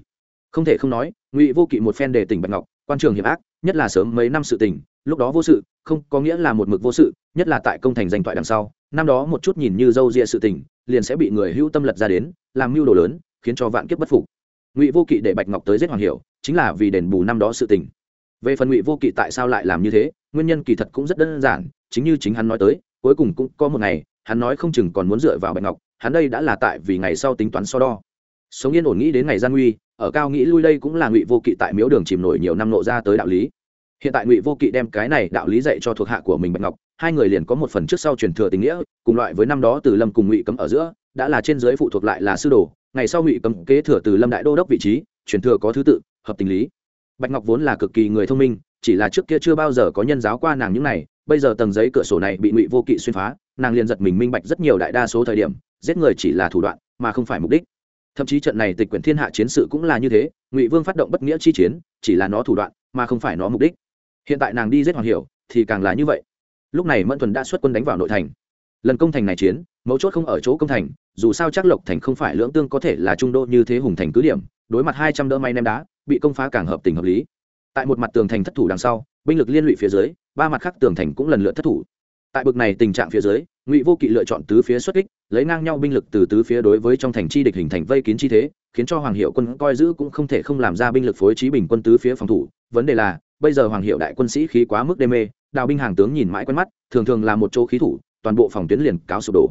Không thể không nói, ngụy vô kỵ một phen để tỉnh bạch ngọc quan trường hiểm ác, nhất là sớm mấy năm sự tình, lúc đó vô sự, không có nghĩa là một mực vô sự, nhất là tại công thành danh thoại đằng sau, năm đó một chút nhìn như dâu ria sự tình, liền sẽ bị người hữu tâm lật ra đến, làm mưu đồ lớn, khiến cho vạn kiếp bất phục. Ngụy vô kỵ để bạch ngọc tới giết hoàng hiểu, chính là vì đền bù năm đó sự tình. Về phần ngụy vô kỵ tại sao lại làm như thế, nguyên nhân kỳ thật cũng rất đơn giản, chính như chính hắn nói tới, cuối cùng cũng có một ngày, hắn nói không chừng còn muốn dựa vào bạch ngọc, hắn đây đã là tại vì ngày sau tính toán so đo sống yên ổn nghĩ đến ngày gian nguy, ở cao nghĩ lui đây cũng là ngụy vô kỵ tại miếu đường chìm nổi nhiều năm nộ ra tới đạo lý. Hiện tại ngụy vô kỵ đem cái này đạo lý dạy cho thuộc hạ của mình bạch ngọc, hai người liền có một phần trước sau truyền thừa tình nghĩa, cùng loại với năm đó từ lâm cùng ngụy cấm ở giữa, đã là trên giới phụ thuộc lại là sư đồ, ngày sau ngụy cấm kế thừa từ lâm đại đô đốc vị trí, truyền thừa có thứ tự, hợp tình lý. Bạch ngọc vốn là cực kỳ người thông minh, chỉ là trước kia chưa bao giờ có nhân giáo qua nàng những này, bây giờ tầng giấy cửa sổ này bị ngụy vô kỵ xuyên phá, nàng liền giật mình minh bạch rất nhiều đại đa số thời điểm, giết người chỉ là thủ đoạn, mà không phải mục đích thậm chí trận này tịch quyển thiên hạ chiến sự cũng là như thế, ngụy vương phát động bất nghĩa chi chiến, chỉ là nó thủ đoạn, mà không phải nó mục đích. Hiện tại nàng đi giết hoàng hiểu, thì càng là như vậy. Lúc này mẫn thuần đã xuất quân đánh vào nội thành. Lần công thành này chiến, mấu chốt không ở chỗ công thành, dù sao chắc lộc thành không phải lưỡng tương có thể là trung đô như thế hùng thành cứ điểm, đối mặt hai trăm đỡ may nem đá, bị công phá càng hợp tình hợp lý. Tại một mặt tường thành thất thủ đằng sau, binh lực liên lụy phía dưới, ba mặt khác tường thành cũng lần lượt thất thủ. Tại bực này tình trạng phía dưới ngụy vô kỵ lựa chọn tứ phía xuất kích, lấy ngang nhau binh lực từ tứ phía đối với trong thành chi địch hình thành vây kín chi thế, khiến cho hoàng hiệu quân coi giữ cũng không thể không làm ra binh lực phối trí bình quân tứ phía phòng thủ. Vấn đề là, bây giờ hoàng hiệu đại quân sĩ khí quá mức đê mê, đào binh hàng tướng nhìn mãi quen mắt, thường thường là một chỗ khí thủ, toàn bộ phòng tuyến liền cáo sụp đổ.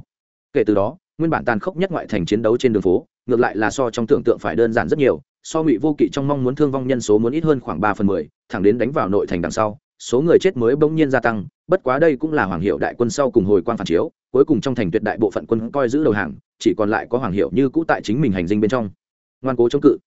Kể từ đó, nguyên bản tàn khốc nhất ngoại thành chiến đấu trên đường phố, ngược lại là so trong tưởng tượng phải đơn giản rất nhiều, so ngụy vô kỵ trong mong muốn thương vong nhân số muốn ít hơn khoảng ba phần mười, thẳng đến đánh vào nội thành đằng sau, số người chết mới bỗng nhiên gia tăng bất quá đây cũng là hoàng hiệu đại quân sau cùng hồi quan phản chiếu, cuối cùng trong thành tuyệt đại bộ phận quân coi giữ đầu hàng, chỉ còn lại có hoàng hiệu như cũ tại chính mình hành dinh bên trong. Ngoan cố chống cự.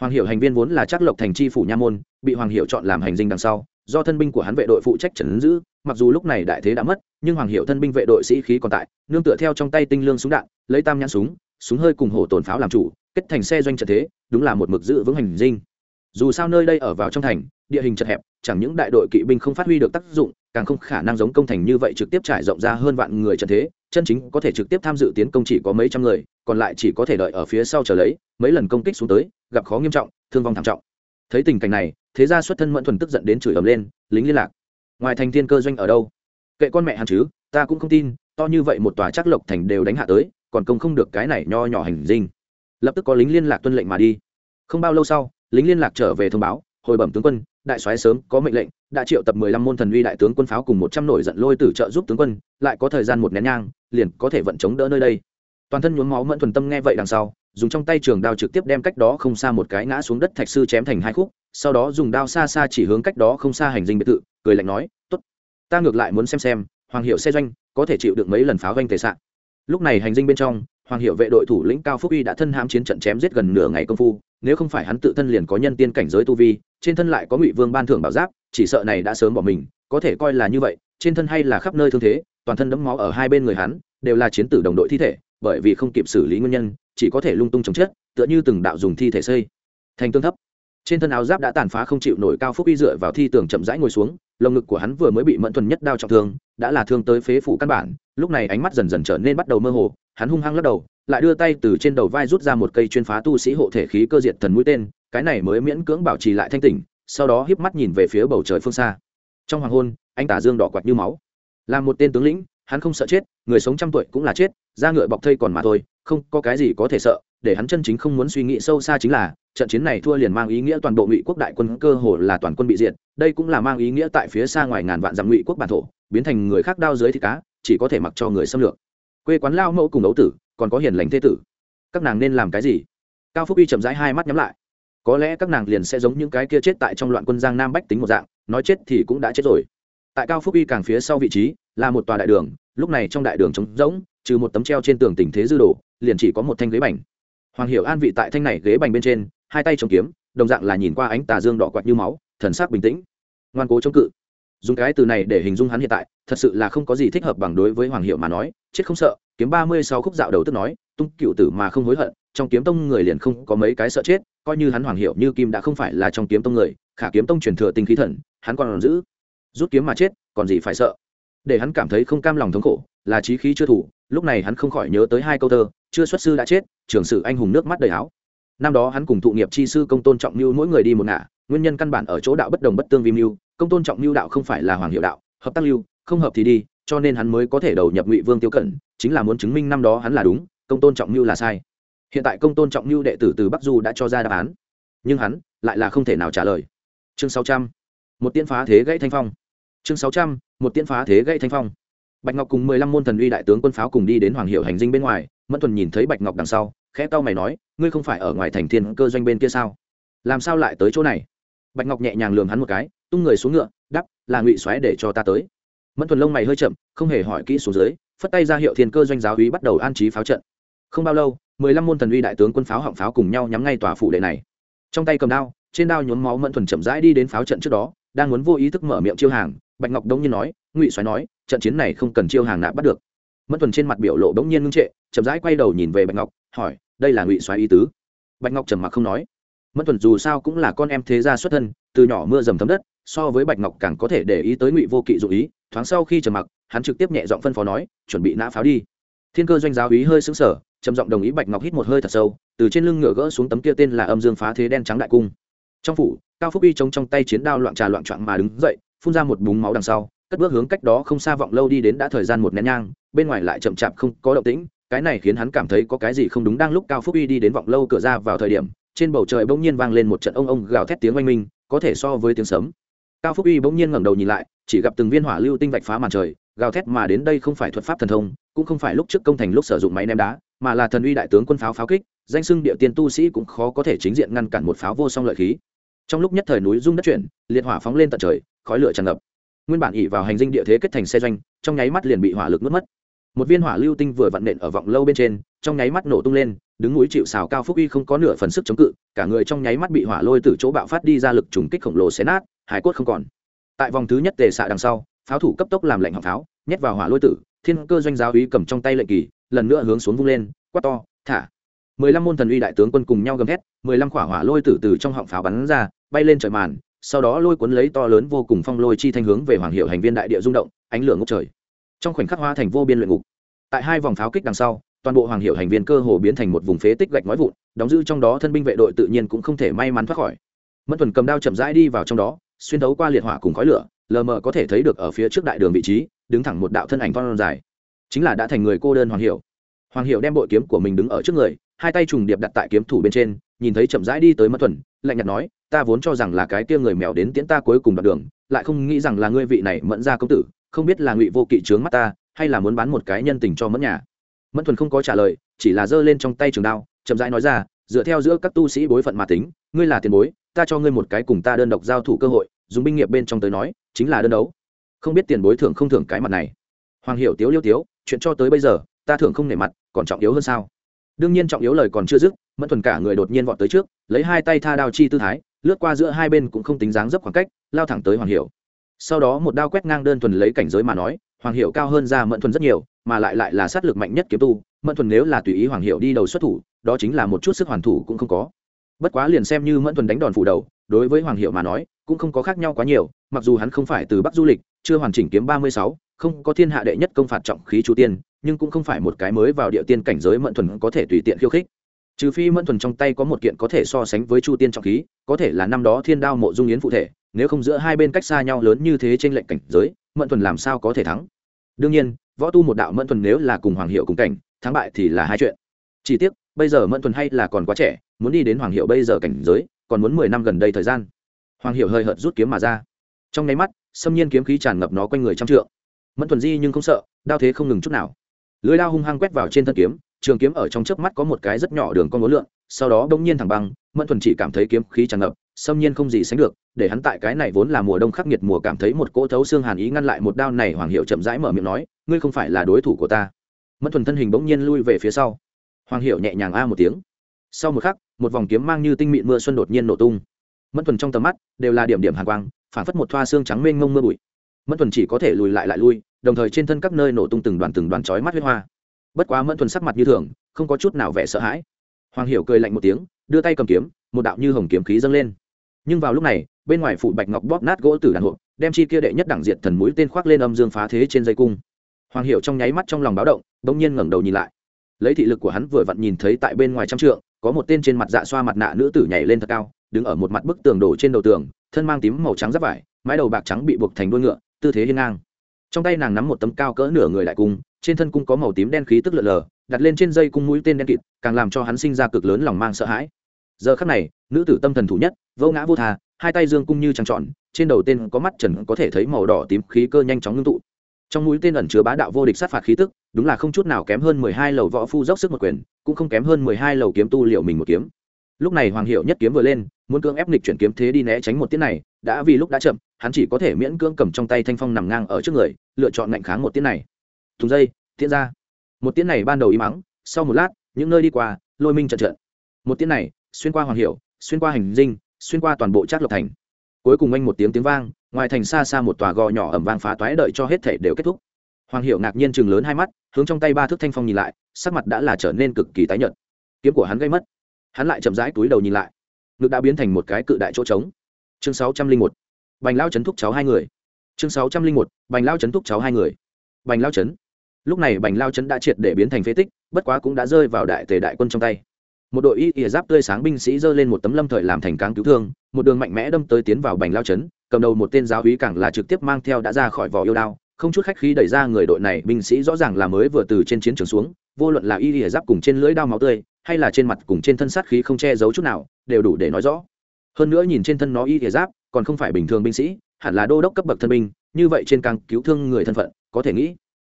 Hoàng hiệu hành viên vốn là trác lộc thành tri phủ nha môn, bị hoàng hiệu chọn làm hành dinh đằng sau, do thân binh của hắn vệ đội phụ trách trần giữ, mặc dù lúc này đại thế đã mất, nhưng hoàng hiệu thân binh vệ đội sĩ khí còn tại, nương tựa theo trong tay tinh lương súng đạn, lấy tam nhãn súng súng hơi cùng hổ tồn pháo làm chủ, kết thành xe doanh trận thế, đúng là một mực giữ vững hành dinh dù sao nơi đây ở vào trong thành, địa hình chật hẹp, chẳng những đại đội kỵ binh không phát huy được tác dụng, càng không khả năng giống công thành như vậy trực tiếp trải rộng ra hơn vạn người trận thế, chân chính có thể trực tiếp tham dự tiến công chỉ có mấy trăm người, còn lại chỉ có thể đợi ở phía sau chờ lấy, mấy lần công kích xuống tới, gặp khó nghiêm trọng, thương vong thảm trọng. Thấy tình cảnh này, thế ra xuất thân mẫn thuần tức giận đến chửi ầm lên, lính liên lạc. Ngoài thành thiên cơ doanh ở đâu? Kệ con mẹ hàn chứ, ta cũng không tin, to như vậy một tòa chắc lộc thành đều đánh hạ tới, còn công không được cái này nho nhỏ hành dinh. Lập tức có lính liên lạc tuân lệnh mà đi. Không bao lâu sau lính liên lạc trở về thông báo, hồi bẩm tướng quân, đại soái sớm có mệnh lệnh, đã triệu tập mười lăm môn thần uy đại tướng quân pháo cùng một trăm nổi giận lôi tử trợ giúp tướng quân, lại có thời gian một nén nhang, liền có thể vận chống đỡ nơi đây. Toàn thân nhuốm máu mẫn thuần tâm nghe vậy đằng sau, dùng trong tay trường đao trực tiếp đem cách đó không xa một cái ngã xuống đất thạch sư chém thành hai khúc, sau đó dùng đao xa xa chỉ hướng cách đó không xa hành dinh biệt thự, cười lạnh nói, tốt, ta ngược lại muốn xem xem, hoàng hiệu xe doanh có thể chịu được mấy lần pháo doanh thể sạn. Lúc này hành dinh bên trong, hoàng hiệu vệ đội thủ lĩnh cao phúc uy đã thân hãm chiến trận chém giết gần nửa ngày công phu nếu không phải hắn tự thân liền có nhân tiên cảnh giới tu vi, trên thân lại có ngụy vương ban thưởng bảo giáp, chỉ sợ này đã sớm bỏ mình, có thể coi là như vậy, trên thân hay là khắp nơi thương thế, toàn thân đẫm máu ở hai bên người hắn, đều là chiến tử đồng đội thi thể, bởi vì không kịp xử lý nguyên nhân, chỉ có thể lung tung chống chết, tựa như từng đạo dùng thi thể xây. Thành tương thấp. Trên thân áo giáp đã tàn phá không chịu nổi cao phúc y dựa vào thi tường chậm rãi ngồi xuống, lồng ngực của hắn vừa mới bị mẫn thuần nhất đao trọng thương, đã là thương tới phế phủ căn bản, lúc này ánh mắt dần dần trở nên bắt đầu mơ hồ, hắn hung hăng lắc đầu lại đưa tay từ trên đầu vai rút ra một cây chuyên phá tu sĩ hộ thể khí cơ diệt thần mũi tên, cái này mới miễn cưỡng bảo trì lại thanh tỉnh, sau đó híp mắt nhìn về phía bầu trời phương xa. Trong hoàng hôn, anh tả dương đỏ quạt như máu. Là một tên tướng lĩnh, hắn không sợ chết, người sống trăm tuổi cũng là chết, da ngựa bọc thây còn mà thôi, không có cái gì có thể sợ, để hắn chân chính không muốn suy nghĩ sâu xa chính là, trận chiến này thua liền mang ý nghĩa toàn bộ ngụy quốc đại quân cơ hồ là toàn quân bị diệt, đây cũng là mang ý nghĩa tại phía xa ngoài ngàn vạn dặm ngụy quốc bản thổ, biến thành người khác đao dưới thì cá, chỉ có thể mặc cho người xâm lược. Quê quán lao mẫu cùng đấu tử còn có hiền lành thế tử. Các nàng nên làm cái gì? Cao phúc Uy chậm rãi hai mắt nhắm lại. Có lẽ các nàng liền sẽ giống những cái kia chết tại trong loạn quân giang nam bách tính một dạng, nói chết thì cũng đã chết rồi. Tại cao phúc Uy càng phía sau vị trí, là một tòa đại đường, lúc này trong đại đường trống rỗng, trừ một tấm treo trên tường tình thế dư đồ, liền chỉ có một thanh ghế bành. Hoàng hiểu an vị tại thanh này ghế bành bên trên, hai tay chống kiếm, đồng dạng là nhìn qua ánh tà dương đỏ quạt như máu, thần sắc bình tĩnh. Ngoan cố chống cự dùng cái từ này để hình dung hắn hiện tại, thật sự là không có gì thích hợp bằng đối với hoàng hiệu mà nói, chết không sợ, kiếm ba mươi sáu khúc dạo đầu tức nói, tung cựu tử mà không hối hận, trong kiếm tông người liền không có mấy cái sợ chết, coi như hắn hoàng hiệu như kim đã không phải là trong kiếm tông người, khả kiếm tông truyền thừa tinh khí thần, hắn còn giữ, rút kiếm mà chết, còn gì phải sợ. Để hắn cảm thấy không cam lòng thống khổ, là trí khí chưa thủ, lúc này hắn không khỏi nhớ tới hai câu thơ, chưa xuất sư đã chết, trường sử anh hùng nước mắt đầy áo. Năm đó hắn cùng thụ nghiệp chi sư công tôn trọng mưu mỗi người đi một ngả, nguyên nhân căn bản ở chỗ đạo bất đồng bất tương vi mưu công tôn trọng lưu đạo không phải là hoàng hiệu đạo, hợp tác lưu, không hợp thì đi, cho nên hắn mới có thể đầu nhập ngụy vương tiêu cẩn chính là muốn chứng minh năm đó hắn là đúng, công tôn trọng lưu là sai. Hiện tại công tôn trọng lưu đệ tử từ bắc du đã cho ra đáp án. Nhưng hắn lại là không thể nào trả lời. Chương sáu trăm, một tiên phá thế gãy thanh phong. Chương sáu trăm, một tiên phá thế gãy thanh phong. Bạch ngọc cùng mười lăm môn thần uy đại tướng quân pháo cùng đi đến hoàng hiệu hành dinh bên ngoài, mẫn thuần nhìn thấy bạch ngọc đằng sau, khẽ tao mày nói, ngươi không phải ở ngoài thành thiên cơ doanh bên kia sao? Làm sao lại tới chỗ này? Bạch ngọc nhẹ nhàng lường hắn một cái tung người xuống ngựa, đắp, là ngụy xoáy để cho ta tới. Mẫn thuần lông mày hơi chậm, không hề hỏi kỹ xuống dưới, phất tay ra hiệu thiên cơ doanh giáo úy bắt đầu an trí pháo trận. Không bao lâu, mười lăm môn thần uy đại tướng quân pháo họng pháo cùng nhau nhắm ngay tòa phủ đệ này. Trong tay cầm đao, trên đao nhuốm máu mẫn thuần chậm rãi đi đến pháo trận trước đó, đang muốn vô ý thức mở miệng chiêu hàng, bạch ngọc đông nhiên nói, ngụy xoáy nói, trận chiến này không cần chiêu hàng nạp bắt được. Mẫn thuần trên mặt biểu lộ bỗng nhiên ngưng trệ, chậm rãi quay đầu nhìn về bạch ngọc, hỏi, đây là ngụy xoáy ý tứ? Bạch ngọc trầm mặc không nói. Mẫn thuần dù sao cũng là con em thế gia xuất thân, từ nhỏ mưa dầm thấm đất so với bạch ngọc càng có thể để ý tới ngụy vô kỵ dụ ý, thoáng sau khi trầm mặc, hắn trực tiếp nhẹ giọng phân phó nói, chuẩn bị nã pháo đi. Thiên cơ doanh giáo ý hơi xứng sở trầm giọng đồng ý bạch ngọc hít một hơi thật sâu, từ trên lưng ngựa gỡ xuống tấm kia tên là âm dương phá thế đen trắng đại cung. Trong phủ, cao phúc uy chống trong tay chiến đao loạn trà loạn trọn mà đứng dậy, phun ra một búng máu đằng sau, cất bước hướng cách đó không xa vọng lâu đi đến đã thời gian một nén nhang, bên ngoài lại chậm chạp không có động tĩnh, cái này khiến hắn cảm thấy có cái gì không đúng đang lúc cao phúc uy đi đến vọng lâu cửa ra vào thời điểm, trên bầu trời bỗng nhiên vang lên một trận ông ông gào thét tiếng oanh minh, có thể so với tiếng sấm cao phúc uy bỗng nhiên ngẩng đầu nhìn lại, chỉ gặp từng viên hỏa lưu tinh vạch phá màn trời, gào thét mà đến đây không phải thuật pháp thần thông, cũng không phải lúc trước công thành lúc sử dụng máy ném đá, mà là thần uy đại tướng quân pháo pháo kích, danh sưng địa tiên tu sĩ cũng khó có thể chính diện ngăn cản một pháo vô song lợi khí. Trong lúc nhất thời núi rung đất chuyển, liệt hỏa phóng lên tận trời, khói lửa tràn ngập. Nguyên bản ỉ vào hành dinh địa thế kết thành xe doanh, trong nháy mắt liền bị hỏa lực nuốt mất. Một viên hỏa lưu tinh vừa vặn nện ở vọng lâu bên trên, trong nháy mắt nổ tung lên, đứng núi chịu xào cao phúc uy không có nửa phần sức chống cự, cả người trong nháy mắt bị hỏa lôi từ chỗ bạo phát đi ra lực trùng kích khổng lồ xé nát hải cốt không còn. Tại vòng thứ nhất tề xạ đằng sau, pháo thủ cấp tốc làm lệnh họng pháo, nhét vào hỏa lôi tử, thiên cơ doanh giáo úy cầm trong tay lệnh kỳ, lần nữa hướng xuống vung lên, quát to, thả! Mười lăm môn thần uy đại tướng quân cùng nhau gầm thét, mười lăm khỏa hỏa lôi tử từ trong họng pháo bắn ra, bay lên trời màn, sau đó lôi cuốn lấy to lớn vô cùng phong lôi chi thanh hướng về hoàng hiệu hành viên đại địa rung động, ánh lửa ngốc trời. Trong khoảnh khắc hoa thành vô biên luyện ngục. Tại hai vòng pháo kích đằng sau, toàn bộ hoàng hiệu hành viên cơ hồ biến thành một vùng phế tích gạch nói vụn, đóng giữ trong đó thân binh vệ đội tự nhiên cũng không thể may mắn thoát khỏi. Mẫn thuần cầm đao chậm rãi đi vào trong đó xuyên thấu qua liệt hỏa cùng khói lửa, lờ mờ có thể thấy được ở phía trước đại đường vị trí, đứng thẳng một đạo thân ảnh con dài. Chính là đã thành người cô đơn hoàng hiệu hoàng hiệu đem bội kiếm của mình đứng ở trước người, hai tay trùng điệp đặt tại kiếm thủ bên trên, nhìn thấy chậm rãi đi tới mất thuần, lạnh nhạt nói, ta vốn cho rằng là cái kia người mèo đến tiễn ta cuối cùng đoạn đường, lại không nghĩ rằng là ngươi vị này mẫn ra công tử, không biết là ngụy vô kỵ trướng mắt ta, hay là muốn bán một cái nhân tình cho mẫn nhà. Mẫn thuần không có trả lời, chỉ là giơ lên trong tay trường đao, chậm rãi nói ra, dựa theo giữa các tu sĩ bối phận mà tính, ngươi là tiền bối, ta cho ngươi một cái cùng ta đơn độc giao thủ cơ hội dùng binh nghiệp bên trong tới nói, chính là đơn đấu. Không biết tiền bối thưởng không thưởng cái mặt này. Hoàng hiểu tiếu liêu tiếu, chuyện cho tới bây giờ, ta thưởng không nể mặt, còn trọng yếu hơn sao? Đương nhiên trọng yếu lời còn chưa dứt, mẫn thuần cả người đột nhiên vọt tới trước, lấy hai tay tha đao chi tư thái, lướt qua giữa hai bên cũng không tính dáng dấp khoảng cách, lao thẳng tới hoàng hiểu. Sau đó một đao quét ngang đơn thuần lấy cảnh giới mà nói, hoàng hiểu cao hơn ra mẫn thuần rất nhiều, mà lại lại là sát lực mạnh nhất kiếm tu, mẫn thuần nếu là tùy ý hoàng Hiểu đi đầu xuất thủ, đó chính là một chút sức hoàn thủ cũng không có. Bất quá liền xem như mẫn thuần đánh đòn phủ đầu, đối với hoàng hiệu mà nói cũng không có khác nhau quá nhiều, mặc dù hắn không phải từ bắc du lịch, chưa hoàn chỉnh kiếm ba mươi sáu, không có thiên hạ đệ nhất công phạt trọng khí chu tiên, nhưng cũng không phải một cái mới vào địa tiên cảnh giới mẫn thuần có thể tùy tiện khiêu khích. Trừ phi mẫn thuần trong tay có một kiện có thể so sánh với chu tiên trọng khí, có thể là năm đó thiên đao mộ dung yến phụ thể, nếu không giữa hai bên cách xa nhau lớn như thế trên lệnh cảnh giới, mẫn thuần làm sao có thể thắng? Đương nhiên, võ tu một đạo mẫn thuần nếu là cùng hoàng hiệu cùng cảnh, thắng bại thì là hai chuyện. Chỉ tiếc, bây giờ mẫn thuần hay là còn quá trẻ, muốn đi đến hoàng hiệu bây giờ cảnh giới, còn muốn mười năm gần đây thời gian hoàng hiệu hơi hợt rút kiếm mà ra. Trong nháy mắt, xâm nhiên kiếm khí tràn ngập nó quanh người trăm trượng. Mẫn thuần di nhưng không sợ, đao thế không ngừng chút nào. Lưới lao hung hăng quét vào trên thân kiếm, trường kiếm ở trong chớp mắt có một cái rất nhỏ đường con ngố lượn, sau đó bỗng nhiên thẳng băng, mẫn thuần chỉ cảm thấy kiếm khí tràn ngập, xâm nhiên không gì sánh được, để hắn tại cái này vốn là mùa đông khắc nghiệt mùa cảm thấy một cỗ thấu xương hàn ý ngăn lại một đao này, hoàng hiệu chậm rãi mở miệng nói, ngươi không phải là đối thủ của ta. Mẫn thuần thân hình bỗng nhiên lui về phía sau. Hoàng hiệu nhẹ nhàng a một tiếng. Sau một khắc, một vòng kiếm mang như tinh mịn mưa xuân đột nhiên nổ tung mẫn thuần trong tầm mắt đều là điểm điểm hàn quang phản phất một thoa xương trắng mênh mông mưa bụi. mẫn thuần chỉ có thể lùi lại lại lui, đồng thời trên thân các nơi nổ tung từng đoàn từng đoàn chói mắt huyết hoa. bất quá mẫn thuần sắc mặt như thường, không có chút nào vẻ sợ hãi. hoàng hiểu cười lạnh một tiếng, đưa tay cầm kiếm, một đạo như hồng kiếm khí dâng lên. nhưng vào lúc này, bên ngoài phụ bạch ngọc bóp nát gỗ tử đàn hộp, đem chi kia đệ nhất đẳng diệt thần mũi tên khoác lên âm dương phá thế trên dây cung. hoàng Hiểu trong nháy mắt trong lòng báo động bỗng nhiên ngẩng đầu nhìn lại. lấy thị lực của hắn vừa vặn nhìn thấy tại bên ngoài trăm trượng, có một tên trên mặt dạ xoa mặt nạ nữ tử nhảy lên thật cao đứng ở một mặt bức tường đổ trên đầu tường, thân mang tím màu trắng giáp vải, mái đầu bạc trắng bị buộc thành đuôi ngựa, tư thế hiên ngang. Trong tay nàng nắm một tấm cao cỡ nửa người đại cung, trên thân cung có màu tím đen khí tức lượn lờ, đặt lên trên dây cung mũi tên đen kịt, càng làm cho hắn sinh ra cực lớn lòng mang sợ hãi. Giờ khắc này, nữ tử tâm thần thủ nhất, vô ngã vô thà hai tay dương cung như trăng trọn trên đầu tên có mắt trần có thể thấy màu đỏ tím khí cơ nhanh chóng ngưng tụ. Trong mũi tên ẩn chứa bá đạo vô địch sát phạt khí tức, đúng là không chút nào kém hơn mười hai lầu võ phu dốc sức một quyền, cũng không kém hơn mười hai lầu kiếm tu liệu mình một kiếm lúc này hoàng hiệu nhất kiếm vừa lên, muốn cưỡng ép nghịch chuyển kiếm thế đi né tránh một tiết này, đã vì lúc đã chậm, hắn chỉ có thể miễn cưỡng cầm trong tay thanh phong nằm ngang ở trước người, lựa chọn ngạnh kháng một tiết này. Thùng dây, tiễn ra. Một tiết này ban đầu im mắng sau một lát, những nơi đi qua, lôi minh trận trận. Một tiết này, xuyên qua hoàng hiệu xuyên qua hành dinh, xuyên qua toàn bộ trác lộc thành. Cuối cùng anh một tiếng tiếng vang, ngoài thành xa xa một tòa gò nhỏ ẩm vang phá toái đợi cho hết thể đều kết thúc. Hoàng hiệu ngạc nhiên chừng lớn hai mắt, hướng trong tay ba thước thanh phong nhìn lại, sắc mặt đã là trở nên cực kỳ tái nhợt. Kiếm của hắn gây mất hắn lại chậm rãi túi đầu nhìn lại. Ngực đã biến thành một cái cự đại chỗ trống. Chương sáu trăm linh một. Bành lao chấn thúc cháu hai người. Chương sáu trăm linh một. Bành lao chấn thúc cháu hai người. Bành lao chấn. Lúc này bành lao chấn đã triệt để biến thành phế tích, bất quá cũng đã rơi vào đại tề đại quân trong tay. Một đội y ỉa giáp tươi sáng binh sĩ giơ lên một tấm lâm thời làm thành cáng cứu thương, một đường mạnh mẽ đâm tới tiến vào bành lao chấn, cầm đầu một tên giáo úy càng là trực tiếp mang theo đã ra khỏi vỏ yêu đao, không chút khách khí đẩy ra người đội này, binh sĩ rõ ràng là mới vừa từ trên chiến trường xuống, vô luận là y ỉa giáp cùng trên lưỡi đao máu tươi hay là trên mặt cùng trên thân sát khí không che giấu chút nào, đều đủ để nói rõ. Hơn nữa nhìn trên thân nó y thể giáp, còn không phải bình thường binh sĩ, hẳn là đô đốc cấp bậc thân binh, như vậy trên càng cứu thương người thân phận, có thể nghĩ.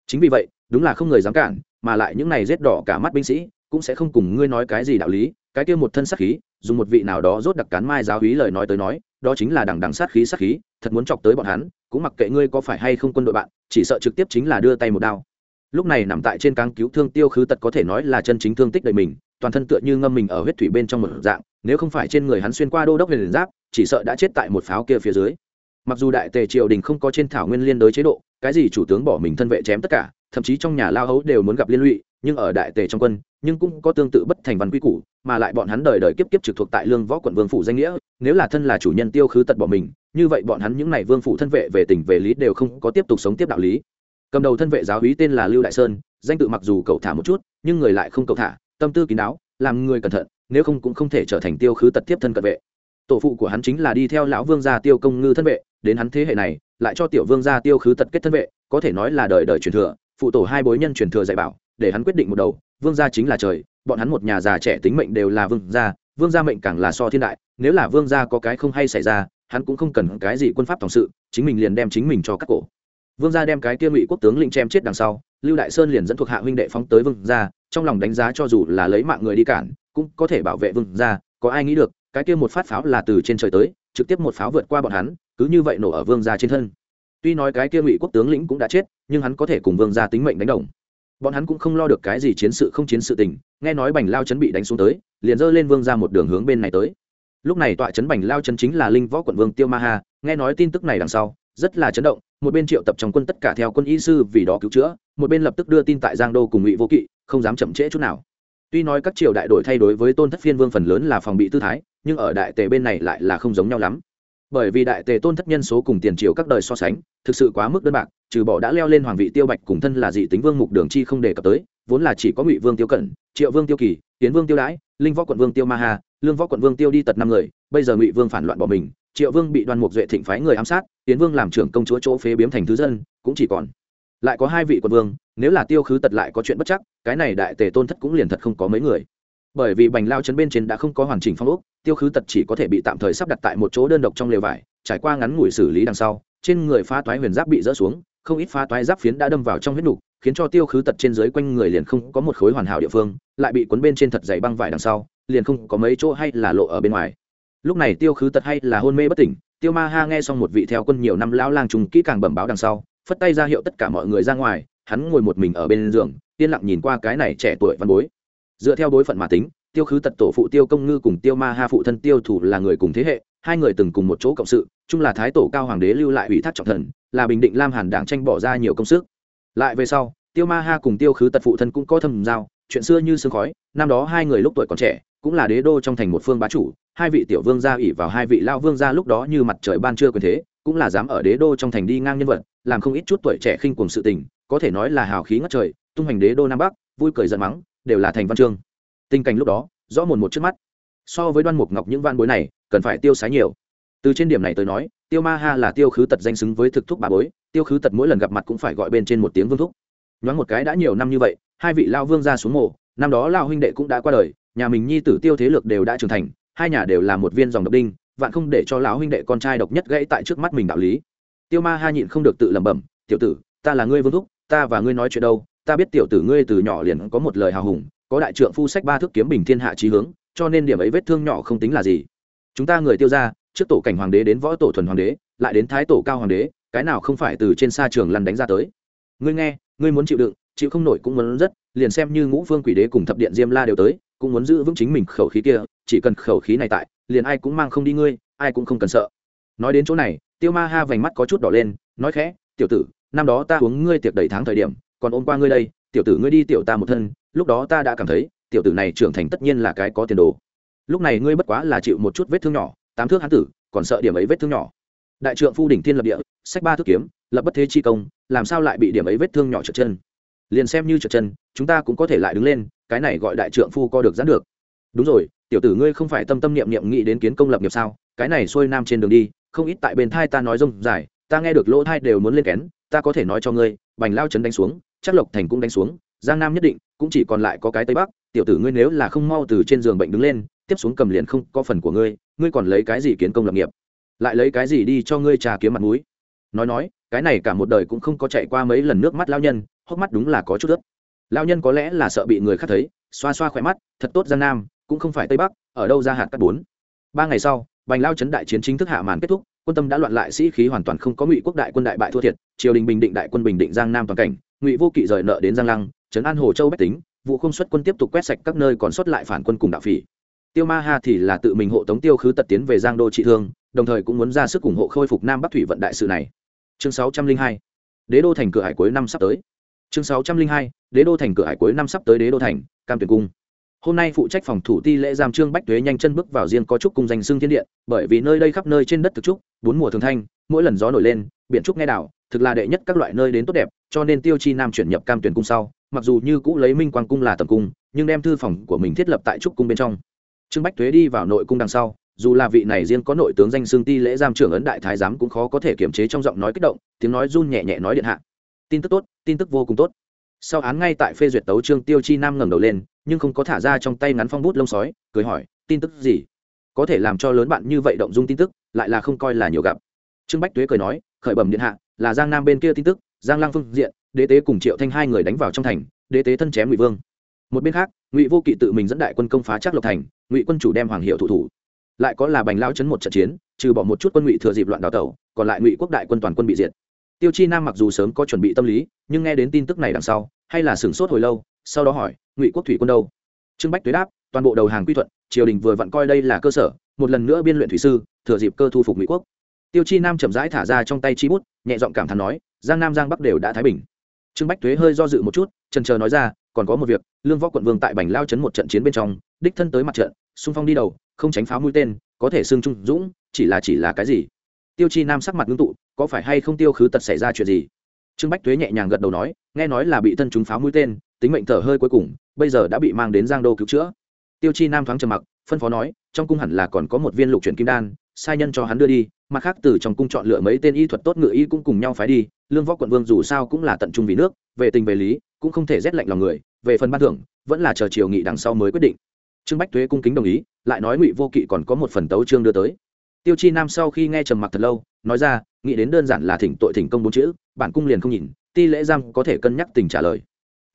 Chính vì vậy, đúng là không người dám cản, mà lại những này rết đỏ cả mắt binh sĩ, cũng sẽ không cùng ngươi nói cái gì đạo lý, cái kia một thân sát khí, dùng một vị nào đó rốt đặc cán mai giáo hí lời nói tới nói, đó chính là đằng đằng sát khí sát khí, thật muốn chọc tới bọn hắn, cũng mặc kệ ngươi có phải hay không quân đội bạn, chỉ sợ trực tiếp chính là đưa tay một đao. Lúc này nằm tại trên cáng cứu thương tiêu khứ tật có thể nói là chân chính thương tích đầy mình toàn thân tựa như ngâm mình ở huyết thủy bên trong một dạng, nếu không phải trên người hắn xuyên qua đô đốc liền giáp, chỉ sợ đã chết tại một pháo kia phía dưới. Mặc dù đại tề triều đình không có trên thảo nguyên liên đối chế độ, cái gì chủ tướng bỏ mình thân vệ chém tất cả, thậm chí trong nhà lao hấu đều muốn gặp liên lụy, nhưng ở đại tề trong quân, nhưng cũng có tương tự bất thành văn quy củ, mà lại bọn hắn đời đời kiếp kiếp trực thuộc tại lương võ quận vương phủ danh nghĩa, nếu là thân là chủ nhân tiêu khứ tật bỏ mình, như vậy bọn hắn những n à y vương phủ thân vệ về tỉnh về lý đều không có tiếp tục sống tiếp đạo lý. Cầm đầu thân vệ giáo hí tên là lưu đại sơn, danh tự mặc dù cậu thả một chút, nhưng người lại không cậu thả tâm tư kín đáo, làm người cẩn thận, nếu không cũng không thể trở thành tiêu khứ tật tiếp thân cận vệ. Tổ phụ của hắn chính là đi theo lão vương gia tiêu công ngư thân vệ, đến hắn thế hệ này, lại cho tiểu vương gia tiêu khứ tật kết thân vệ, có thể nói là đời đời truyền thừa, phụ tổ hai bối nhân truyền thừa dạy bảo, để hắn quyết định một đầu, vương gia chính là trời, bọn hắn một nhà già trẻ tính mệnh đều là vương gia vương gia mệnh càng là so thiên đại, nếu là vương gia có cái không hay xảy ra, hắn cũng không cần cái gì quân pháp tổng sự, chính mình liền đem chính mình cho các cổ. Vương gia đem cái kia ngụy quốc tướng lĩnh chém chết đằng sau, lưu đại sơn liền dẫn thuộc hạ huynh đệ phóng tới vương gia trong lòng đánh giá cho dù là lấy mạng người đi cản, cũng có thể bảo vệ vương gia, có ai nghĩ được, cái kia một phát pháo là từ trên trời tới, trực tiếp một pháo vượt qua bọn hắn, cứ như vậy nổ ở vương gia trên thân. Tuy nói cái kia ngụy quốc tướng lĩnh cũng đã chết, nhưng hắn có thể cùng vương gia tính mệnh đánh đồng. Bọn hắn cũng không lo được cái gì chiến sự không chiến sự tình, nghe nói bành lao chấn bị đánh xuống tới, liền dơ lên vương ra một đường hướng bên này tới. Lúc này tọa chấn bành lao chấn chính là linh võ quận vương tiêu ma ha, nghe nói tin tức này đằng sau, rất là chấn động, một bên triệu tập trong quân tất cả theo quân y sư vì đó cứu chữa, một bên lập tức đưa tin tại giang đô cùng ngụy vô kỵ không dám chậm trễ chút nào. Tuy nói các triều đại đổi thay đối với tôn thất phiên vương phần lớn là phòng bị tư thái, nhưng ở đại tề bên này lại là không giống nhau lắm. Bởi vì đại tề tôn thất nhân số cùng tiền triều các đời so sánh, thực sự quá mức đơn bạc, trừ bỏ đã leo lên hoàng vị tiêu bạch cùng thân là dị tính vương mục đường chi không đề cập tới, vốn là chỉ có ngụy vương tiêu cẩn triệu vương tiêu kỳ, tiến vương tiêu đãi, linh võ quận vương tiêu ma hà lương võ quận vương tiêu đi tật năm người, bây giờ ngụy vương phản loạn bỏ mình, triệu vương bị đoàn mục duệ thịnh phái người ám sát, tiến vương làm trưởng công chúa chỗ phế biếm thành thứ dân, cũng chỉ còn lại có hai vị quận vương nếu là tiêu khứ tật lại có chuyện bất chắc, cái này đại tề tôn thất cũng liền thật không có mấy người. Bởi vì bành lao chấn bên trên đã không có hoàn chỉnh phong ốc, tiêu khứ tật chỉ có thể bị tạm thời sắp đặt tại một chỗ đơn độc trong lều vải, trải qua ngắn ngủi xử lý đằng sau, trên người phá toái huyền giáp bị rỡ xuống, không ít phá toái giáp phiến đã đâm vào trong huyết nục, khiến cho tiêu khứ tật trên dưới quanh người liền không có một khối hoàn hảo địa phương, lại bị cuốn bên trên thật dày băng vải đằng sau, liền không có mấy chỗ hay là lộ ở bên ngoài. Lúc này tiêu khứ tật hay là hôn mê bất tỉnh, tiêu ma ha nghe xong một vị theo quân nhiều năm lão lang trùng kỹ càng bẩm báo đằng sau, phất tay ra hiệu tất cả mọi người ra ngoài hắn ngồi một mình ở bên giường, yên lặng nhìn qua cái này trẻ tuổi văn bối. Dựa theo đối phận mà tính, tiêu khứ tật tổ phụ tiêu công ngư cùng tiêu ma ha phụ thân tiêu thủ là người cùng thế hệ, hai người từng cùng một chỗ cộng sự, chung là thái tổ cao hoàng đế lưu lại ủy thác trọng thần, là bình định lam hàn đảng tranh bỏ ra nhiều công sức. Lại về sau, tiêu ma ha cùng tiêu khứ tật phụ thân cũng có thầm giao, chuyện xưa như sương khói, năm đó hai người lúc tuổi còn trẻ, cũng là đế đô trong thành một phương bá chủ, hai vị tiểu vương gia ủy vào hai vị lao vương gia lúc đó như mặt trời ban trưa quyền thế, cũng là dám ở đế đô trong thành đi ngang nhân vật làm không ít chút tuổi trẻ khinh cuồng sự tình, có thể nói là hào khí ngất trời, tung hành đế đô nam bắc, vui cười giận mắng, đều là thành văn chương. Tình cảnh lúc đó, rõ mồn một trước mắt. So với đoan mục ngọc những van bối này, cần phải tiêu sái nhiều. Từ trên điểm này tới nói, tiêu ma ha là tiêu khứ tật danh xứng với thực thúc bà bối, tiêu khứ tật mỗi lần gặp mặt cũng phải gọi bên trên một tiếng vương thúc. Nhoáng một cái đã nhiều năm như vậy, hai vị lao vương ra xuống mộ, năm đó lao huynh đệ cũng đã qua đời, nhà mình nhi tử tiêu thế lực đều đã trưởng thành, hai nhà đều là một viên dòng độc đinh, vạn không để cho lão huynh đệ con trai độc nhất gãy tại trước mắt mình đạo lý tiêu ma ha nhịn không được tự lẩm bẩm, tiểu tử, ta là ngươi vương thúc, ta và ngươi nói chuyện đâu, ta biết tiểu tử ngươi từ nhỏ liền có một lời hào hùng, có đại trượng phu sách ba thước kiếm bình thiên hạ trí hướng, cho nên điểm ấy vết thương nhỏ không tính là gì. Chúng ta người tiêu ra trước tổ cảnh hoàng đế đến võ tổ thuần hoàng đế, lại đến thái tổ cao hoàng đế, cái nào không phải từ trên xa trường lăn đánh ra tới. Ngươi nghe, ngươi muốn chịu đựng, chịu không nổi cũng muốn rất, liền xem như ngũ phương quỷ đế cùng thập điện diêm la đều tới, cũng muốn giữ vững chính mình khẩu khí kia, chỉ cần khẩu khí này tại, liền ai cũng mang không đi ngươi, ai cũng không cần sợ nói đến chỗ này, tiêu ma ha vành mắt có chút đỏ lên, nói khẽ, tiểu tử, năm đó ta uống ngươi tiệc đầy tháng thời điểm, còn ôm qua ngươi đây, tiểu tử ngươi đi tiểu ta một thân, lúc đó ta đã cảm thấy, tiểu tử này trưởng thành tất nhiên là cái có tiền đồ. Lúc này ngươi bất quá là chịu một chút vết thương nhỏ, tám thước hán tử, còn sợ điểm ấy vết thương nhỏ. Đại trượng phu đỉnh thiên lập địa, sách ba thước kiếm, lập bất thế chi công, làm sao lại bị điểm ấy vết thương nhỏ trượt chân? Liền xem như trượt chân, chúng ta cũng có thể lại đứng lên, cái này gọi đại trượng phu co được giãn được. Đúng rồi, tiểu tử ngươi không phải tâm tâm niệm niệm nghĩ đến kiến công lập nghiệp sao, cái này xuôi nam trên đường đi không ít tại bên thai ta nói rông dài, ta nghe được lỗ thai đều muốn lên kén, ta có thể nói cho ngươi, bành lao trấn đánh xuống, chắc lộc thành cũng đánh xuống, giang nam nhất định, cũng chỉ còn lại có cái tây bắc, tiểu tử ngươi nếu là không mau từ trên giường bệnh đứng lên, tiếp xuống cầm liền không có phần của ngươi ngươi còn lấy cái gì kiến công lập nghiệp? Lại lấy cái gì đi cho ngươi trà kiếm mặt mũi? Nói nói, cái này cả một đời cũng không có chạy qua mấy lần nước mắt lao nhân, hốc mắt đúng là có chút ướt. Lao nhân có lẽ là sợ bị người khác thấy, xoa xoa khỏe mắt, thật tốt giang nam, cũng không phải tây bắc, ở đâu ra hạt cắt bốn. Ba ngày sau bành lao chấn đại chiến chính thức hạ màn kết thúc, quân tâm đã loạn lại, sĩ khí hoàn toàn không có ngụy quốc đại quân đại bại thua thiệt, triều đình bình định đại quân bình định giang nam toàn cảnh, ngụy vô kỵ rời nợ đến giang lăng, trấn an hồ châu bách tính, vụ không xuất quân tiếp tục quét sạch các nơi còn xuất lại phản quân cùng đạo phỉ. Tiêu ma ha thì là tự mình hộ tống tiêu khứ tật tiến về giang đô trị thương, đồng thời cũng muốn ra sức ủng hộ khôi phục nam bắc thủy vận đại sự này. Chương sáu trăm linh hai, đế đô thành cửa hải cuối năm sắp tới. Chương sáu trăm linh hai, đế đô thành cửa hải cuối năm sắp tới đế đô thành, cam tuyển cung hôm nay phụ trách phòng thủ ti lễ giam trương bách tuế nhanh chân bước vào riêng có trúc cung danh xương thiên điện, bởi vì nơi đây khắp nơi trên đất thực trúc, bốn mùa thường thanh, mỗi lần gió nổi lên, biển trúc nghe đảo, thực là đệ nhất các loại nơi đến tốt đẹp, cho nên tiêu chi nam chuyển nhập cam tuyển cung sau, mặc dù như cũ lấy minh quang cung là tầm cung, nhưng đem thư phòng của mình thiết lập tại trúc cung bên trong. Trương bách tuế đi vào nội cung đằng sau, dù là vị này riêng có nội tướng danh xương ti lễ giam trưởng ấn đại thái giám cũng khó có thể kiềm chế trong giọng nói kích động, tiếng nói run nhẹ nhẹ nói điện hạ. Tin tức tốt, tin tức vô cùng tốt. Sau án ngay tại phê duyệt tấu trương, tiêu chi nam ngẩng đầu lên nhưng không có thả ra trong tay ngắn phong bút lông sói, cười hỏi, tin tức gì? Có thể làm cho lớn bạn như vậy động dung tin tức, lại là không coi là nhiều gặp. Trương bách tuế cười nói, khởi bẩm điện hạ, là giang nam bên kia tin tức, giang lang phương diện, đế tế cùng triệu thanh hai người đánh vào trong thành, đế tế thân chém ngụy vương. Một bên khác, ngụy vô kỵ tự mình dẫn đại quân công phá chắc lộc thành, ngụy quân chủ đem hoàng hiệu thủ thủ. Lại có là bành lao chấn một trận chiến, trừ bỏ một chút quân ngụy thừa dịp loạn đào tẩu, còn lại ngụy quốc đại quân toàn quân bị diệt. Tiêu chi nam mặc dù sớm có chuẩn bị tâm lý, nhưng nghe đến tin tức này đằng sau, hay là sửng sốt hồi lâu sau đó hỏi, ngụy quốc thủy quân đâu? Trương bách tuế đáp, toàn bộ đầu hàng quy thuận, triều đình vừa vặn coi đây là cơ sở, một lần nữa biên luyện thủy sư, thừa dịp cơ thu phục ngụy quốc. Tiêu chi nam chậm rãi thả ra trong tay chi bút, nhẹ giọng cảm thán nói, giang nam, giang bắc đều đã thái bình. Trương bách tuế hơi do dự một chút trần chờ nói ra, còn có một việc, lương võ quận vương tại bành lao chấn một trận chiến bên trong, đích thân tới mặt trận, xung phong đi đầu, không tránh pháo mũi tên, có thể xương trung dũng, chỉ là chỉ là cái gì? Tiêu chi nam sắc mặt ngưng tụ, có phải hay không tiêu khứ tật xảy ra chuyện gì? Trương bách tuế nhẹ nhàng gật đầu nói, nghe nói là bị thân chúng pháo mũi tên tính mệnh thở hơi cuối cùng, bây giờ đã bị mang đến giang đô cứu chữa. Tiêu chi nam thoáng trầm mặc, phân phó nói, trong cung hẳn là còn có một viên lục chuyển kim đan, sai nhân cho hắn đưa đi, mặt khác từ trong cung chọn lựa mấy tên y thuật tốt ngự y cũng cùng nhau phái đi, lương võ quận vương dù sao cũng là tận trung vì nước, về tình về lý, cũng không thể rét lạnh lòng người, về phần ban thưởng, vẫn là chờ chiều nghị đằng sau mới quyết định. Trương bách thuế cung kính đồng ý, lại nói ngụy vô kỵ còn có một phần tấu trương đưa tới. Tiêu chi nam sau khi nghe trầm mặc thật lâu, nói ra, nghĩ đến đơn giản là thỉnh tội thỉnh công bốn chữ, bản cung liền không nhìn, ti lễ giam có thể cân nhắc tình trả lời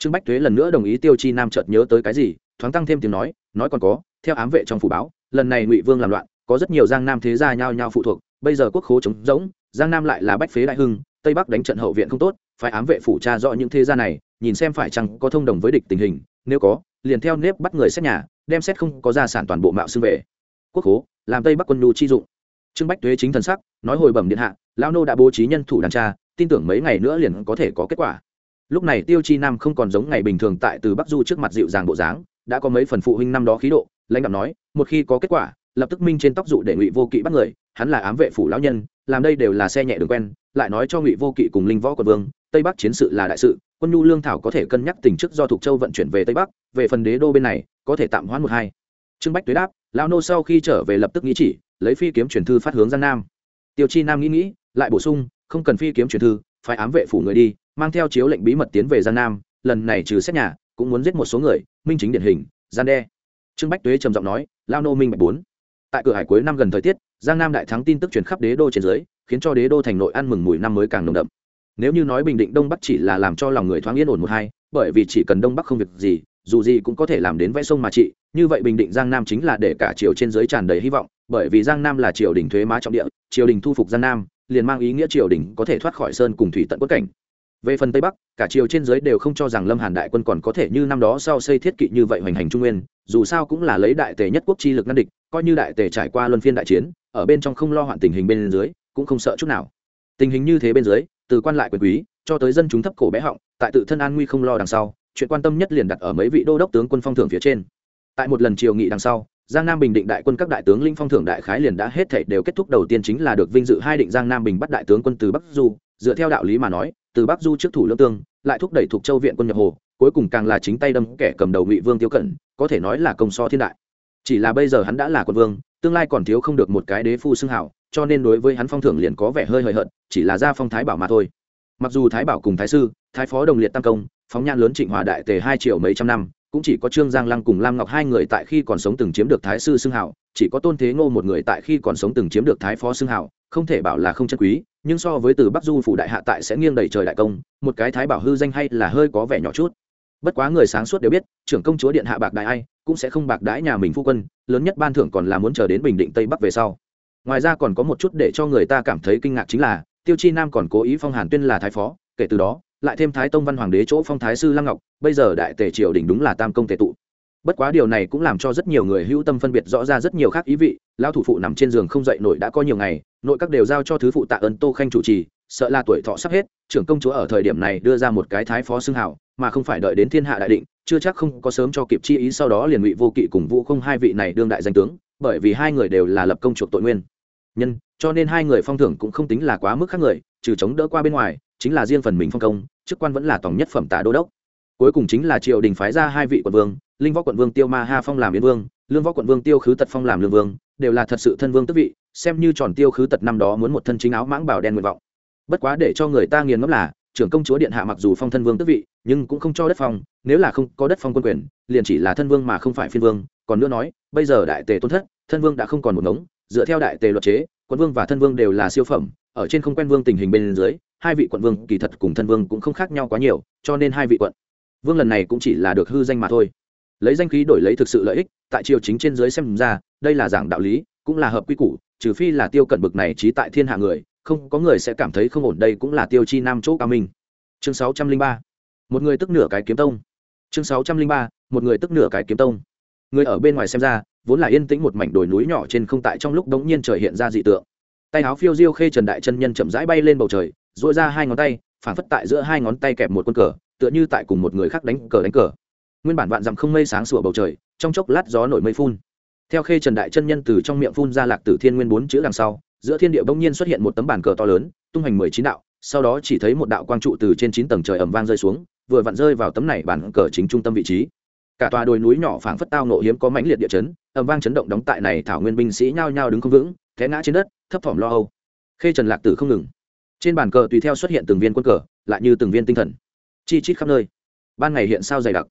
trương bách thuế lần nữa đồng ý tiêu chi nam chợt nhớ tới cái gì, thoáng tăng thêm tiếng nói nói còn có, theo ám vệ trong phủ báo, lần này ngụy vương làm loạn, có rất nhiều giang nam thế gia nhao nhao phụ thuộc, bây giờ quốc khố trống rỗng, giang nam lại là bách phế đại hưng, tây bắc đánh trận hậu viện không tốt, phải ám vệ phủ tra rõ những thế gia này, nhìn xem phải chăng có thông đồng với địch tình hình, nếu có, liền theo nếp bắt người xét nhà, đem xét không có gia sản toàn bộ mạo xưng về. Quốc khố, làm tây bắc quân nhu chi dụng. Trương bách thuế chính thần sắc, nói hồi bẩm điện hạ lao nô đã bố trí nhân thủ đàn tra, tin tưởng mấy ngày nữa liền có thể có kết quả lúc này tiêu chi nam không còn giống ngày bình thường tại từ bắc du trước mặt dịu dàng bộ dáng, đã có mấy phần phụ huynh năm đó khí độ, lãnh đạo nói, một khi có kết quả, lập tức minh trên tóc dụ để ngụy vô kỵ bắt người, hắn là ám vệ phủ lão nhân, làm đây đều là xe nhẹ đường quen, lại nói cho ngụy vô kỵ cùng linh võ quận vương, tây bắc chiến sự là đại sự, quân nhu lương thảo có thể cân nhắc tình chức do thục châu vận chuyển về tây bắc, về phần đế đô bên này, có thể tạm hoãn một hai. Trương bách tuế đáp, lão nô sau khi trở về lập tức nghĩ chỉ, lấy phi kiếm truyền thư phát hướng giang nam. Tiêu chi nam nghĩ nghĩ, lại bổ sung, không cần phi kiếm truyền thư phải ám vệ phủ người đi mang theo chiếu lệnh bí mật tiến về giang nam, lần này trừ xét nhà, cũng muốn giết một số người, minh chính điển hình, gian đe. Trương bách tuế trầm giọng nói, lao nô minh bạch bốn. Tại cửa hải cuối năm gần thời tiết, giang nam đại thắng tin tức truyền khắp đế đô trên dưới, khiến cho đế đô thành nội ăn mừng mùi năm mới càng nồng đậm. Nếu như nói bình định đông bắc chỉ là làm cho lòng người thoáng yên ổn một hai, bởi vì chỉ cần đông bắc không việc gì, dù gì cũng có thể làm đến vẽ sông mà trị, như vậy bình định giang nam chính là để cả triều trên dưới tràn đầy hy vọng, bởi vì giang nam là triều đình thuế má trọng địa, triều đình thu phục giang nam, liền mang ý nghĩa triều đình có thể thoát khỏi sơn cùng thủy tận quất cảnh về phần tây bắc, cả triều trên dưới đều không cho rằng lâm hàn đại quân còn có thể như năm đó sau xây thiết kỵ như vậy hoành hành trung nguyên, dù sao cũng là lấy đại tề nhất quốc chi lực ngăn địch, coi như đại tề trải qua luân phiên đại chiến, ở bên trong không lo hoạn tình hình bên dưới, cũng không sợ chút nào. Tình hình như thế bên dưới, từ quan lại quyền quý, cho tới dân chúng thấp cổ bé họng, tại tự thân an nguy không lo đằng sau, chuyện quan tâm nhất liền đặt ở mấy vị đô đốc tướng quân phong thưởng phía trên. Tại một lần triều nghị đằng sau, giang nam bình định đại quân các đại tướng linh phong thưởng đại khái liền đã hết thể đều kết thúc, đầu tiên chính là được vinh dự hai định giang nam bình bắt đại tướng quân từ bắc du, dựa theo đạo lý mà nói từ bắc du trước thủ lương tương, lại thúc đẩy thuộc châu viện quân nhập hồ, cuối cùng càng là chính tay đâm kẻ cầm đầu ngụy vương tiêu cẩn có thể nói là công so thiên đại. Chỉ là bây giờ hắn đã là quân vương, tương lai còn thiếu không được một cái đế phu xưng hảo, cho nên đối với hắn phong thưởng liền có vẻ hơi hời hợt, chỉ là ra phong thái bảo mà thôi. Mặc dù thái bảo cùng thái sư, thái phó đồng liệt tam công, phóng nhan lớn trịnh hòa đại tề hai triệu mấy trăm năm, cũng chỉ có trương giang lăng cùng lam ngọc hai người tại khi còn sống từng chiếm được thái sư xưng hảo, chỉ có tôn thế ngô một người tại khi còn sống từng chiếm được thái phó xưng hảo, không thể bảo là không chân quý nhưng so với từ bắc du phủ đại hạ tại sẽ nghiêng đầy trời đại công, một cái thái bảo hư danh hay là hơi có vẻ nhỏ chút. Bất quá người sáng suốt đều biết, trưởng công chúa điện hạ bạc đại ai, cũng sẽ không bạc đãi nhà mình phu quân, lớn nhất ban thưởng còn là muốn chờ đến bình định tây bắc về sau. Ngoài ra còn có một chút để cho người ta cảm thấy kinh ngạc chính là, tiêu chi nam còn cố ý phong hàn tuyên là thái phó, kể từ đó, lại thêm thái tông văn hoàng đế chỗ phong thái sư lăng ngọc, bây giờ đại tề triều đình đúng là tam công tề tụ bất quá điều này cũng làm cho rất nhiều người hữu tâm phân biệt rõ ra rất nhiều khác ý vị. Lao thủ phụ nằm trên giường không dậy nổi đã có nhiều ngày, nội các đều giao cho thứ phụ tạ ơn tô khanh chủ trì, sợ là tuổi thọ sắp hết, trưởng công chúa ở thời điểm này đưa ra một cái thái phó xưng hảo mà không phải đợi đến thiên hạ đại định, chưa chắc không có sớm cho kịp chi ý sau đó liền ngụy vô kỵ cùng vũ không hai vị này đương đại danh tướng, bởi vì hai người đều là lập công chuộc tội nguyên. Nhân, cho nên hai người phong thưởng cũng không tính là quá mức khác người, trừ chống đỡ qua bên ngoài, chính là riêng phần mình phong công, chức quan vẫn là tổng nhất phẩm tả đô đốc cuối cùng chính là triều đình phái ra hai vị quận vương, linh võ quận vương tiêu ma ha phong làm yên vương, lương võ quận vương tiêu khứ tật phong làm lương vương, đều là thật sự thân vương tức vị, xem như tròn tiêu khứ tật năm đó muốn một thân chính áo mãng bảo đen nguyện vọng. Bất quá để cho người ta nghiền ngẫm là, trưởng công chúa điện hạ mặc dù phong thân vương tức vị, nhưng cũng không cho đất phong, nếu là không có đất phong quân quyền, liền chỉ là thân vương mà không phải phiên vương. Còn nữa nói, bây giờ đại tề tôn thất, thân vương đã không còn một ngống, dựa theo đại tề luật chế, quận vương và thân vương đều là siêu phẩm, ở trên không quen vương tình hình bên dưới, hai vị quận vương kỳ thật cùng thân vương cũng không khác nhau quá nhiều, cho nên hai vị quận vương lần này cũng chỉ là được hư danh mà thôi. Lấy danh khí đổi lấy thực sự lợi ích, tại triều chính trên dưới xem ra, đây là giảng đạo lý, cũng là hợp quy củ, trừ phi là tiêu cẩn bực này trí tại thiên hạ người, không, có người sẽ cảm thấy không ổn đây cũng là tiêu chi nam chỗ cao minh. Chương sáu trăm linh ba. Một người tức nửa cái kiếm tông. Chương sáu trăm linh ba, một người tức nửa cái kiếm tông. Người ở bên ngoài xem ra, vốn là yên tĩnh một mảnh đồi núi nhỏ trên không tại trong lúc đống nhiên trời hiện ra dị tượng. Tay áo phiêu diêu khê trần đại chân nhân chậm rãi bay lên bầu trời dội ra hai ngón tay, phản phất tại giữa hai ngón tay kẹp một quân cờ tựa như tại cùng một người khác đánh cờ đánh cờ. Nguyên bản vạn dặm không mây sáng sủa bầu trời, trong chốc lát gió nổi mây phun. Theo khê trần đại chân nhân từ trong miệng phun ra lạc tử thiên nguyên bốn chữ đằng sau, giữa thiên địa bỗng nhiên xuất hiện một tấm bản cờ to lớn, tung hành mười chín đạo, sau đó chỉ thấy một đạo quang trụ từ trên chín tầng trời ẩm vang rơi xuống, vừa vặn rơi vào tấm này bản cờ chính trung tâm vị trí. Cả tòa đồi núi nhỏ phảng phất tao nộ hiếm có mãnh liệt địa chấn ẩm vang chấn động đóng tại này thảo nguyên binh sĩ nhao nhao đứng không vững, té ngã trên đất, thấp thỏm lo âu. Khê trần lạc tử không ngừng. Trên bàn cờ tùy theo xuất hiện từng viên quân cờ, lại như từng viên tinh thần chi chít khắp nơi. Ban ngày hiện sao dày đặc.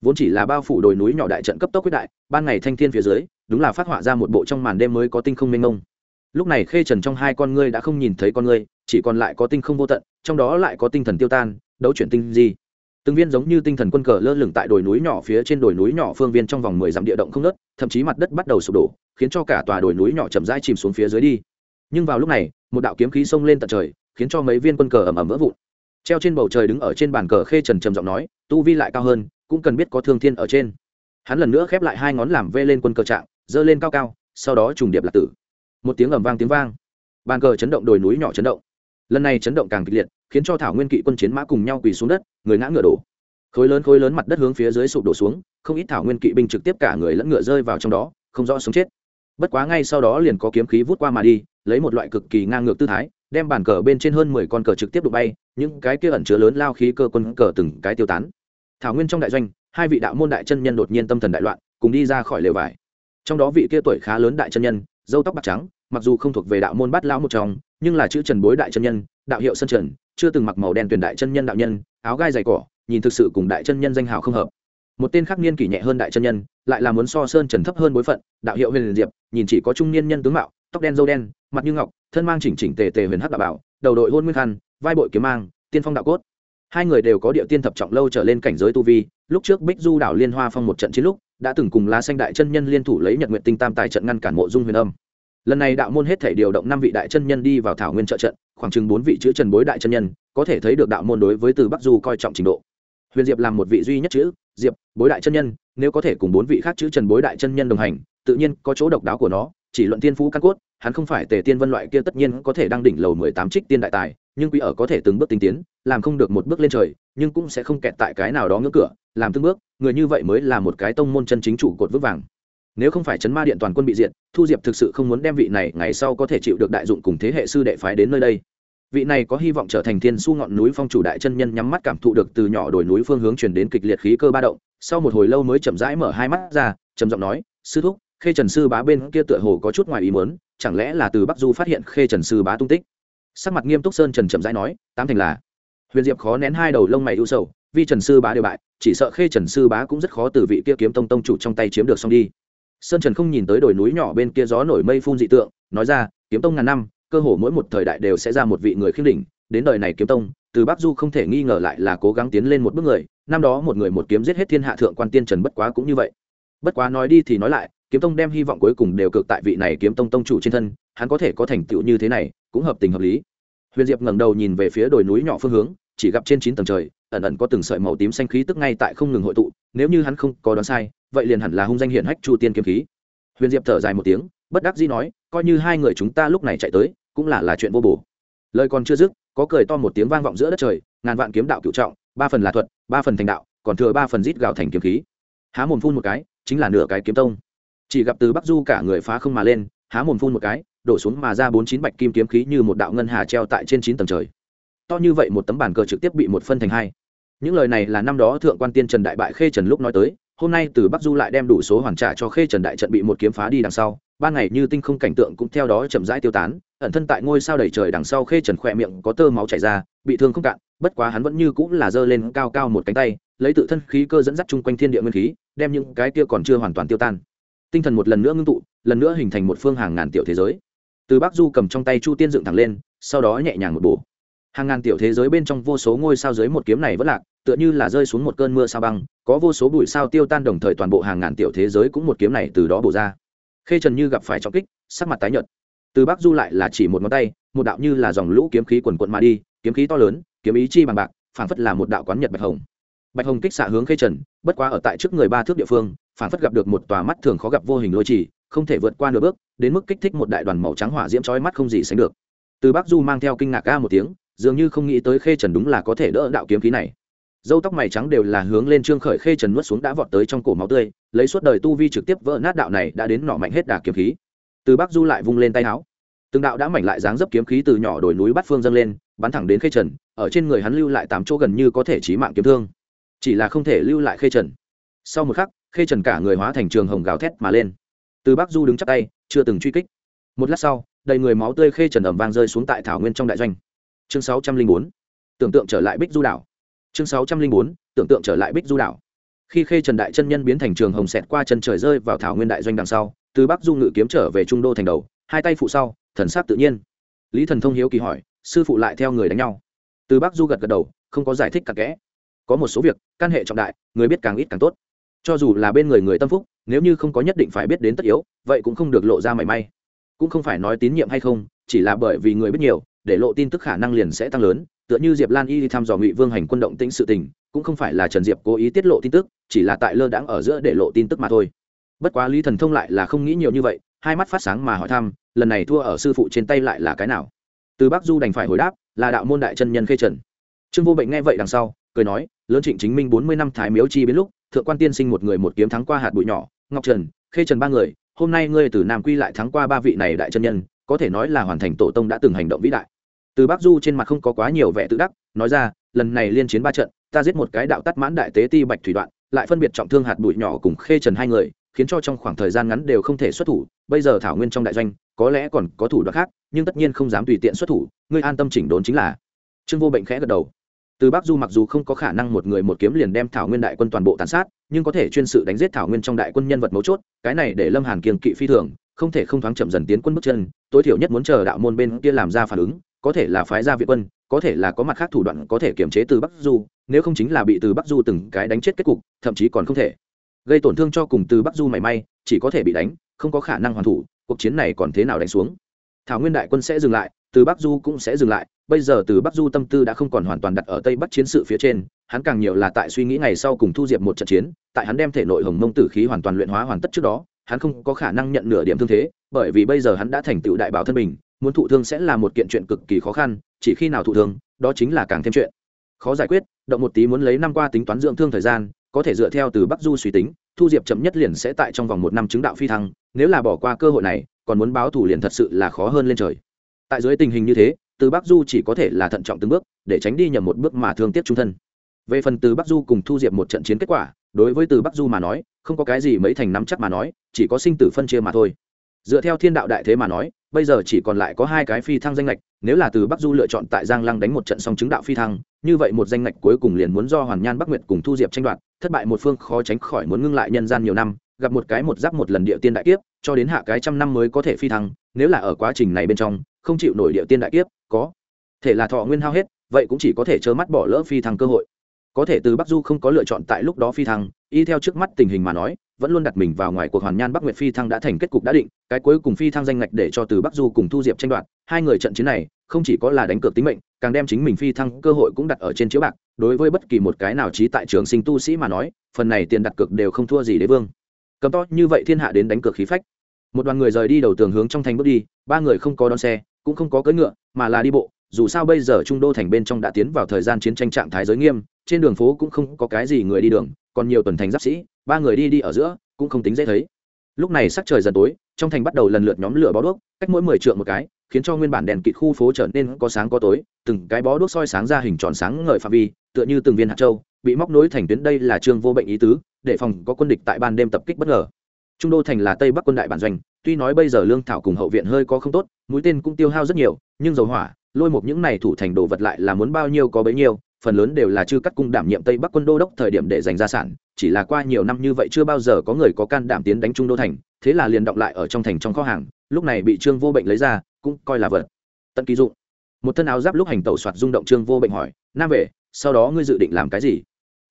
Vốn chỉ là bao phủ đồi núi nhỏ đại trận cấp tốc quyết đại, ban ngày thanh thiên phía dưới, đúng là phát họa ra một bộ trong màn đêm mới có tinh không mênh mông. Lúc này khê trần trong hai con ngươi đã không nhìn thấy con ngươi, chỉ còn lại có tinh không vô tận, trong đó lại có tinh thần tiêu tan, đấu chuyển tinh gì từng viên giống như tinh thần quân cờ lơ lửng tại đồi núi nhỏ phía trên đồi núi nhỏ phương viên trong vòng mười dặm địa động không nớt thậm chí mặt đất bắt đầu sụp đổ, khiến cho cả tòa đồi núi nhỏ chậm rãi chìm xuống phía dưới đi. Nhưng vào lúc này, một đạo kiếm khí xông lên tận trời, khiến cho mấy viên quân cờ ầm ầm vỡ vụn treo trên bầu trời đứng ở trên bàn cờ khê trần trầm giọng nói, tu vi lại cao hơn, cũng cần biết có thương thiên ở trên. Hắn lần nữa khép lại hai ngón làm vê lên quân cờ trạng, giơ lên cao cao, sau đó trùng điệp lạc tử. Một tiếng ầm vang tiếng vang. Bàn cờ chấn động đồi núi nhỏ chấn động. Lần này chấn động càng kịch liệt, khiến cho thảo nguyên kỵ quân chiến mã cùng nhau quỳ xuống đất, người ngã ngựa đổ. Khối lớn khối lớn mặt đất hướng phía dưới sụp đổ xuống, không ít thảo nguyên kỵ binh trực tiếp cả người lẫn ngựa rơi vào trong đó, không rõ sống chết. Bất quá ngay sau đó liền có kiếm khí vút qua mà đi, lấy một loại cực kỳ ngang ngược tư thái đem bàn cờ bên trên hơn mười con cờ trực tiếp đụng bay, những cái kia ẩn chứa lớn lao khí cơ quân cờ từng cái tiêu tán. Thảo nguyên trong đại doanh, hai vị đạo môn đại chân nhân đột nhiên tâm thần đại loạn, cùng đi ra khỏi lều vải. Trong đó vị kia tuổi khá lớn đại chân nhân dâu tóc bạc trắng, mặc dù không thuộc về đạo môn bát lão một trong, nhưng là chữ trần bối đại chân nhân, đạo hiệu sân trần, chưa từng mặc màu đen tuyển đại chân nhân đạo nhân, áo gai dày cỏ, nhìn thực sự cùng đại chân nhân danh hào không hợp. Một tên khác niên kỷ nhẹ hơn đại chân nhân, lại là muốn so sơn trần thấp hơn bối phận, đạo hiệu huyền diệp, nhìn chỉ có trung niên nhân tướng mạo tóc đen dâu đen, mặt như ngọc, thân mang chỉnh chỉnh tề tề huyền hắc đạo bảo, đầu đội hôn nguyên khăn, vai bội kiếm mang, tiên phong đạo cốt. Hai người đều có địa tiên thập trọng lâu trở lên cảnh giới tu vi, lúc trước bích du đảo liên hoa phong một trận chiến lúc, đã từng cùng lá xanh đại chân nhân liên thủ lấy nhật nguyện tinh tam tài trận ngăn cản mộ dung huyền âm. Lần này đạo môn hết thể điều động năm vị đại chân nhân đi vào thảo nguyên trợ trận, khoảng chừng bốn vị chữ trần bối đại chân nhân, có thể thấy được đạo môn đối với từ bắc du coi trọng trình độ. Huyền diệp làm một vị duy nhất chữ, diệp, bối đại chân nhân, nếu có thể cùng bốn vị khác chữ trần bối đại chân nhân đồng hành, tự nhiên có chỗ độc đáo của nó chỉ luận tiên phú căn cốt, hắn không phải tề tiên vân loại kia tất nhiên có thể đăng đỉnh lầu mười tám trích tiên đại tài, nhưng quý ở có thể từng bước tinh tiến, làm không được một bước lên trời, nhưng cũng sẽ không kẹt tại cái nào đó ngưỡng cửa, làm từng bước, người như vậy mới là một cái tông môn chân chính chủ cột vững vàng. Nếu không phải chấn ma điện toàn quân bị diệt, thu diệp thực sự không muốn đem vị này ngày sau có thể chịu được đại dụng cùng thế hệ sư đệ phái đến nơi đây. Vị này có hy vọng trở thành thiên su ngọn núi phong chủ đại chân nhân nhắm mắt cảm thụ được từ nhỏ đồi núi phương hướng chuyển đến kịch liệt khí cơ ba động, sau một hồi lâu mới chậm rãi mở hai mắt ra, trầm giọng nói, sư thúc khê trần sư bá bên kia tựa hồ có chút ngoài ý muốn, chẳng lẽ là từ bắc du phát hiện khê trần sư bá tung tích? Sắc mặt nghiêm túc sơn trần chậm rãi nói, tám thành là. Huyền diệp khó nén hai đầu lông mày ưu sầu vì trần sư bá đều bại, chỉ sợ khê trần sư bá cũng rất khó từ vị kia kiếm tông tông chủ trong tay chiếm được xong đi. Sơn trần không nhìn tới đồi núi nhỏ bên kia gió nổi mây phun dị tượng, nói ra, kiếm tông ngàn năm, cơ hồ mỗi một thời đại đều sẽ ra một vị người khiêm đỉnh, đến đời này kiếm tông, từ bắc du không thể nghi ngờ lại là cố gắng tiến lên một bước người, năm đó một người một kiếm giết hết thiên hạ thượng quan tiên trần bất quá cũng như vậy. Bất quá nói đi thì nói lại kiếm tông đem hy vọng cuối cùng đều cực tại vị này kiếm tông tông chủ trên thân, hắn có thể có thành tựu như thế này, cũng hợp tình hợp lý. Huyền diệp ngẩng đầu nhìn về phía đồi núi nhỏ phương hướng, chỉ gặp trên chín tầng trời, ẩn ẩn có từng sợi màu tím xanh khí tức ngay tại không ngừng hội tụ, nếu như hắn không có đoán sai, vậy liền hẳn là hung danh hiển hách chu tiên kiếm khí. Huyền diệp thở dài một tiếng, bất đắc dĩ nói, coi như hai người chúng ta lúc này chạy tới, cũng là là chuyện vô bổ. Lời còn chưa dứt, có cười to một tiếng vang vọng giữa đất trời, ngàn vạn kiếm đạo cựu trọng, ba phần là thuật, ba phần thành đạo, còn thừa ba phần rít gạo thành kiếm khí. Há mồm phun một cái, chính là nửa cái kiếm tông chỉ gặp từ bắc du cả người phá không mà lên, há mồm phun một cái, đổ xuống mà ra bốn chín bạch kim kiếm khí như một đạo ngân hà treo tại trên chín tầng trời. To như vậy một tấm bản cờ trực tiếp bị một phân thành hai. Những lời này là năm đó thượng quan tiên trần đại bại khê trần lúc nói tới, hôm nay từ bắc du lại đem đủ số hoàn trả cho khê trần đại trận bị một kiếm phá đi đằng sau, ban ngày như tinh không cảnh tượng cũng theo đó chậm rãi tiêu tán, ẩn thân tại ngôi sao đầy trời đằng sau khê trần khỏe miệng có tơ máu chảy ra, bị thương không cạn, bất quá hắn vẫn như cũng là giơ lên cao cao một cánh tay, lấy tự thân khí cơ dẫn dắt chung quanh thiên địa nguyên khí, đem những cái kia còn chưa hoàn toàn tiêu tan tinh thần một lần nữa ngưng tụ, lần nữa hình thành một phương hàng ngàn tiểu thế giới. Từ bắc du cầm trong tay chu tiên dựng thẳng lên, sau đó nhẹ nhàng một bổ. Hàng ngàn tiểu thế giới bên trong vô số ngôi sao dưới một kiếm này vẫn lạc, tựa như là rơi xuống một cơn mưa sao băng, có vô số bụi sao tiêu tan đồng thời toàn bộ hàng ngàn tiểu thế giới cũng một kiếm này từ đó bổ ra. Khê trần như gặp phải trọng kích, sắc mặt tái nhợt. Từ bắc du lại là chỉ một ngón tay, một đạo như là dòng lũ kiếm khí quần quận mà đi, kiếm khí to lớn, kiếm ý chi bằng bạc, phảng phất là một đạo quán nhật bạch hồng. Bạch hồng kích xạ hướng khê trần, bất quá ở tại trước người ba thước địa phương phản phất gặp được một tòa mắt thường khó gặp vô hình lôi trì, không thể vượt qua nửa bước, đến mức kích thích một đại đoàn màu trắng hỏa diễm chói mắt không gì sánh được. Từ bắc du mang theo kinh ngạc ca một tiếng, dường như không nghĩ tới khê trần đúng là có thể đỡ đạo kiếm khí này. Dâu tóc mày trắng đều là hướng lên trương khởi khê trần nuốt xuống đã vọt tới trong cổ máu tươi, lấy suốt đời tu vi trực tiếp vỡ nát đạo này đã đến nọ mạnh hết đà kiếm khí. Từ bắc du lại vung lên tay áo. Từng đạo đã mảnh lại dáng dấp kiếm khí từ nhỏ đồi núi bắt phương dâng lên, bắn thẳng đến khê trần, ở trên người hắn lưu lại tám chỗ gần như có thể trí mạng kiếm thương. Chỉ là không thể lưu lại khê trần. Sau một khắc khê trần cả người hóa thành trường hồng gào thét mà lên. Từ bắc du đứng chắc tay, chưa từng truy kích. Một lát sau, đầy người máu tươi khê trần ẩm vang rơi xuống tại thảo nguyên trong đại doanh. Chương sáu trăm linh bốn, tưởng tượng trở lại bích du đảo. Chương sáu trăm linh bốn, tưởng tượng trở lại bích du đảo. Khi khê trần đại chân nhân biến thành trường hồng xẹt qua chân trời rơi vào thảo nguyên đại doanh đằng sau, từ bắc du ngự kiếm trở về trung đô thành đầu, hai tay phụ sau, thần sát tự nhiên. Lý thần thông hiếu kỳ hỏi, sư phụ lại theo người đánh nhau? Từ bắc du gật gật đầu, không có giải thích cặn kẽ. Có một số việc, căn hệ trọng đại, người biết càng ít càng tốt cho dù là bên người người tâm phúc, nếu như không có nhất định phải biết đến tất yếu, vậy cũng không được lộ ra mảy may. Cũng không phải nói tín nhiệm hay không, chỉ là bởi vì người biết nhiều, để lộ tin tức khả năng liền sẽ tăng lớn, tựa như diệp lan y đi thăm dò ngụy vương hành quân động tĩnh sự tình, cũng không phải là trần diệp cố ý tiết lộ tin tức, chỉ là tại lơ đãng ở giữa để lộ tin tức mà thôi. Bất quá lý thần thông lại là không nghĩ nhiều như vậy, hai mắt phát sáng mà hỏi thăm, lần này thua ở sư phụ trên tay lại là cái nào? Từ bắc du đành phải hồi đáp, là đạo môn đại chân nhân khê trần. Trương vô bệnh nghe vậy đằng sau, cười nói, lớn trịnh chính minh bốn mươi năm thái miếu chi biến lúc thượng quan tiên sinh một người một kiếm thắng qua hạt bụi nhỏ, ngọc trần, khê trần ba người, hôm nay ngươi từ nam quy lại thắng qua ba vị này đại chân nhân, có thể nói là hoàn thành tổ tông đã từng hành động vĩ đại. Từ bắc du trên mặt không có quá nhiều vẻ tự đắc, nói ra, lần này liên chiến ba trận, ta giết một cái đạo tắt mãn đại tế ti bạch thủy đoạn, lại phân biệt trọng thương hạt bụi nhỏ cùng khê trần hai người, khiến cho trong khoảng thời gian ngắn đều không thể xuất thủ, bây giờ thảo nguyên trong đại doanh, có lẽ còn có thủ đoạn khác, nhưng tất nhiên không dám tùy tiện xuất thủ, ngươi an tâm chỉnh đốn chính là. Trương vô bệnh khẽ gật đầu từ bắc du mặc dù không có khả năng một người một kiếm liền đem thảo nguyên đại quân toàn bộ tàn sát, nhưng có thể chuyên sự đánh giết thảo nguyên trong đại quân nhân vật mấu chốt, cái này để lâm hàn kiềng kỵ phi thường, không thể không thoáng chậm dần tiến quân bước chân, tối thiểu nhất muốn chờ đạo môn bên kia làm ra phản ứng, có thể là phái ra viện quân, có thể là có mặt khác thủ đoạn có thể kiểm chế từ bắc du, nếu không chính là bị từ bắc du từng cái đánh chết kết cục, thậm chí còn không thể. Gây tổn thương cho cùng từ bắc du mảy may, chỉ có thể bị đánh, không có khả năng hoàn thủ, cuộc chiến này còn thế nào đánh xuống. Thảo nguyên đại quân sẽ dừng lại từ bắc du cũng sẽ dừng lại, bây giờ từ bắc du tâm tư đã không còn hoàn toàn đặt ở tây bắc chiến sự phía trên, hắn càng nhiều là tại suy nghĩ ngày sau cùng thu diệp một trận chiến, tại hắn đem thể nội hồng mông tử khí hoàn toàn luyện hóa hoàn tất trước đó, hắn không có khả năng nhận nửa điểm thương thế, bởi vì bây giờ hắn đã thành tựu đại bảo thân mình muốn thụ thương sẽ là một kiện chuyện cực kỳ khó khăn, chỉ khi nào thụ thương, đó chính là càng thêm chuyện khó giải quyết, động một tí muốn lấy năm qua tính toán dưỡng thương thời gian, có thể dựa theo từ bắc du suy tính, thu diệp chậm nhất liền sẽ tại trong vòng một năm chứng đạo phi thăng, nếu là bỏ qua cơ hội này, còn muốn báo thủ liền thật sự là khó hơn lên trời tại dưới tình hình như thế, từ bắc du chỉ có thể là thận trọng từng bước, để tránh đi nhầm một bước mà thương tiếc trung thân. Về phần từ bắc du cùng thu diệp một trận chiến kết quả, đối với từ bắc du mà nói, không có cái gì mấy thành nắm chắc mà nói, chỉ có sinh tử phân chia mà thôi. Dựa theo thiên đạo đại thế mà nói, bây giờ chỉ còn lại có hai cái phi thăng danh lệch nếu là từ bắc du lựa chọn tại giang lăng đánh một trận song chứng đạo phi thăng, như vậy một danh lệch cuối cùng liền muốn do hoàn nhan bắc nguyệt cùng thu diệp tranh đoạt, thất bại một phương khó tránh khỏi muốn ngưng lại nhân gian nhiều năm, gặp một cái một giáp một lần địa tiên đại kiếp, cho đến hạ cái trăm năm mới có thể phi thăng, nếu là ở quá trình này bên trong không chịu nổi địa tiên đại kiếp, có. Thể là thọ nguyên hao hết, vậy cũng chỉ có thể trơ mắt bỏ lỡ phi thăng cơ hội. Có thể từ bắc du không có lựa chọn tại lúc đó phi thăng, y theo trước mắt tình hình mà nói, vẫn luôn đặt mình vào ngoài cuộc hoàn nhan bắc nguyệt phi thăng đã thành kết cục đã định, cái cuối cùng phi thăng danh ngạch để cho từ bắc du cùng thu diệp tranh đoạt, hai người trận chiến này, không chỉ có là đánh cược tính mệnh, càng đem chính mình phi thăng cơ hội cũng đặt ở trên chiếu bạc, đối với bất kỳ một cái nào trí tại trường sinh tu sĩ mà nói, phần này tiền đặt cược đều không thua gì đế vương. Cầm to, như vậy thiên hạ đến đánh cược khí phách. Một đoàn người rời đi đầu tường hướng trong thành bước đi, ba người không có đón xe cũng không có cưỡi ngựa, mà là đi bộ, dù sao bây giờ trung đô thành bên trong đã tiến vào thời gian chiến tranh trạng thái giới nghiêm, trên đường phố cũng không có cái gì người đi đường, còn nhiều tuần thành giáp sĩ, ba người đi đi ở giữa, cũng không tính dễ thấy. Lúc này sắc trời dần tối, trong thành bắt đầu lần lượt nhóm lửa bó đuốc, cách mỗi mười trượng một cái, khiến cho nguyên bản đèn kịt khu phố trở nên có sáng có tối, từng cái bó đuốc soi sáng ra hình tròn sáng ngời phạm vi, tựa như từng viên hạt châu, bị móc nối thành tuyến đây là trương vô bệnh ý tứ, để phòng có quân địch tại ban đêm tập kích bất ngờ trung đô thành là tây bắc quân đại bản doanh, tuy nói bây giờ lương thảo cùng hậu viện hơi có không tốt, mũi tên cũng tiêu hao rất nhiều, nhưng dầu hỏa, lôi một những này thủ thành đồ vật lại là muốn bao nhiêu có bấy nhiêu, phần lớn đều là chưa cắt cung đảm nhiệm tây bắc quân đô đốc thời điểm để dành gia sản, chỉ là qua nhiều năm như vậy chưa bao giờ có người có can đảm tiến đánh trung đô thành, thế là liền động lại ở trong thành trong kho hàng, lúc này bị trương vô bệnh lấy ra, cũng coi là vật. Tận ký dụng. Một thân áo giáp lúc hành tẩu soạt rung động trương vô bệnh hỏi, nam vệ, sau đó ngươi dự định làm cái gì?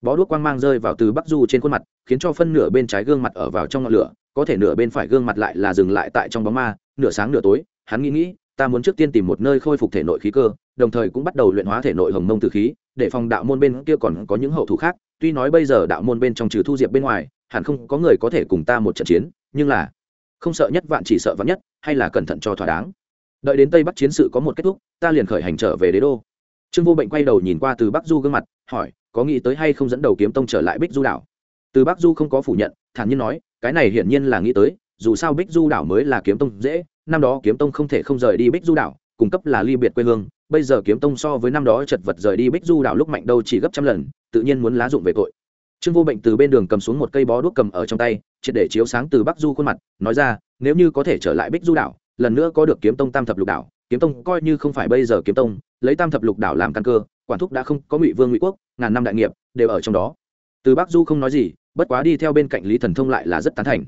Bó đuốc quang mang rơi vào từ bắc du trên khuôn mặt, khiến cho phân nửa bên trái gương mặt ở vào trong ngọn lửa, có thể nửa bên phải gương mặt lại là dừng lại tại trong bóng ma, nửa sáng nửa tối, hắn nghĩ nghĩ, ta muốn trước tiên tìm một nơi khôi phục thể nội khí cơ, đồng thời cũng bắt đầu luyện hóa thể nội hồng mông từ khí, để phòng đạo môn bên kia còn có những hậu thủ khác, tuy nói bây giờ đạo môn bên trong trừ thu diệp bên ngoài, hẳn không có người có thể cùng ta một trận chiến, nhưng là, không sợ nhất vạn chỉ sợ vạn nhất, hay là cẩn thận cho thỏa đáng. Đợi đến tây bắc chiến sự có một kết thúc, ta liền khởi hành trở về đế đô. Trương vô bệnh quay đầu nhìn qua từ bắc du gương mặt, hỏi có nghĩ tới hay không dẫn đầu kiếm tông trở lại bích du đảo? Từ bắc du không có phủ nhận, thản nhiên nói, cái này hiển nhiên là nghĩ tới, dù sao bích du đảo mới là kiếm tông dễ, năm đó kiếm tông không thể không rời đi bích du đảo cung cấp là ly biệt quê hương, bây giờ kiếm tông so với năm đó chật vật rời đi bích du đảo lúc mạnh đâu chỉ gấp trăm lần, tự nhiên muốn lá dụng về tội. Trương vô bệnh từ bên đường cầm xuống một cây bó đuốc cầm ở trong tay, triệt để chiếu sáng từ bắc du khuôn mặt, nói ra, nếu như có thể trở lại bích du đảo, lần nữa có được kiếm tông tam thập lục đảo, kiếm tông coi như không phải bây giờ kiếm tông, lấy tam thập lục đảo làm căn cơ quản thúc đã không có ngụy vương ngụy quốc, ngàn năm đại nghiệp đều ở trong đó. Từ bắc du không nói gì, bất quá đi theo bên cạnh lý thần thông lại là rất tán thành.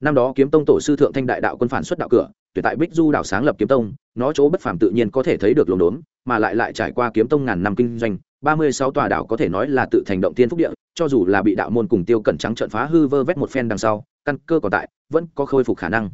Năm đó kiếm tông tổ sư thượng thanh đại đạo quân phản xuất đạo cửa, tuyệt tại bích du đảo sáng lập kiếm tông, nó chỗ bất phàm tự nhiên có thể thấy được lồn đốn, mà lại lại trải qua kiếm tông ngàn năm kinh doanh, ba mươi sáu tòa đảo có thể nói là tự thành động tiên phúc địa, cho dù là bị đạo môn cùng tiêu cẩn trắng trận phá hư vơ vét một phen đằng sau, căn cơ còn tại, vẫn có khôi phục khả năng.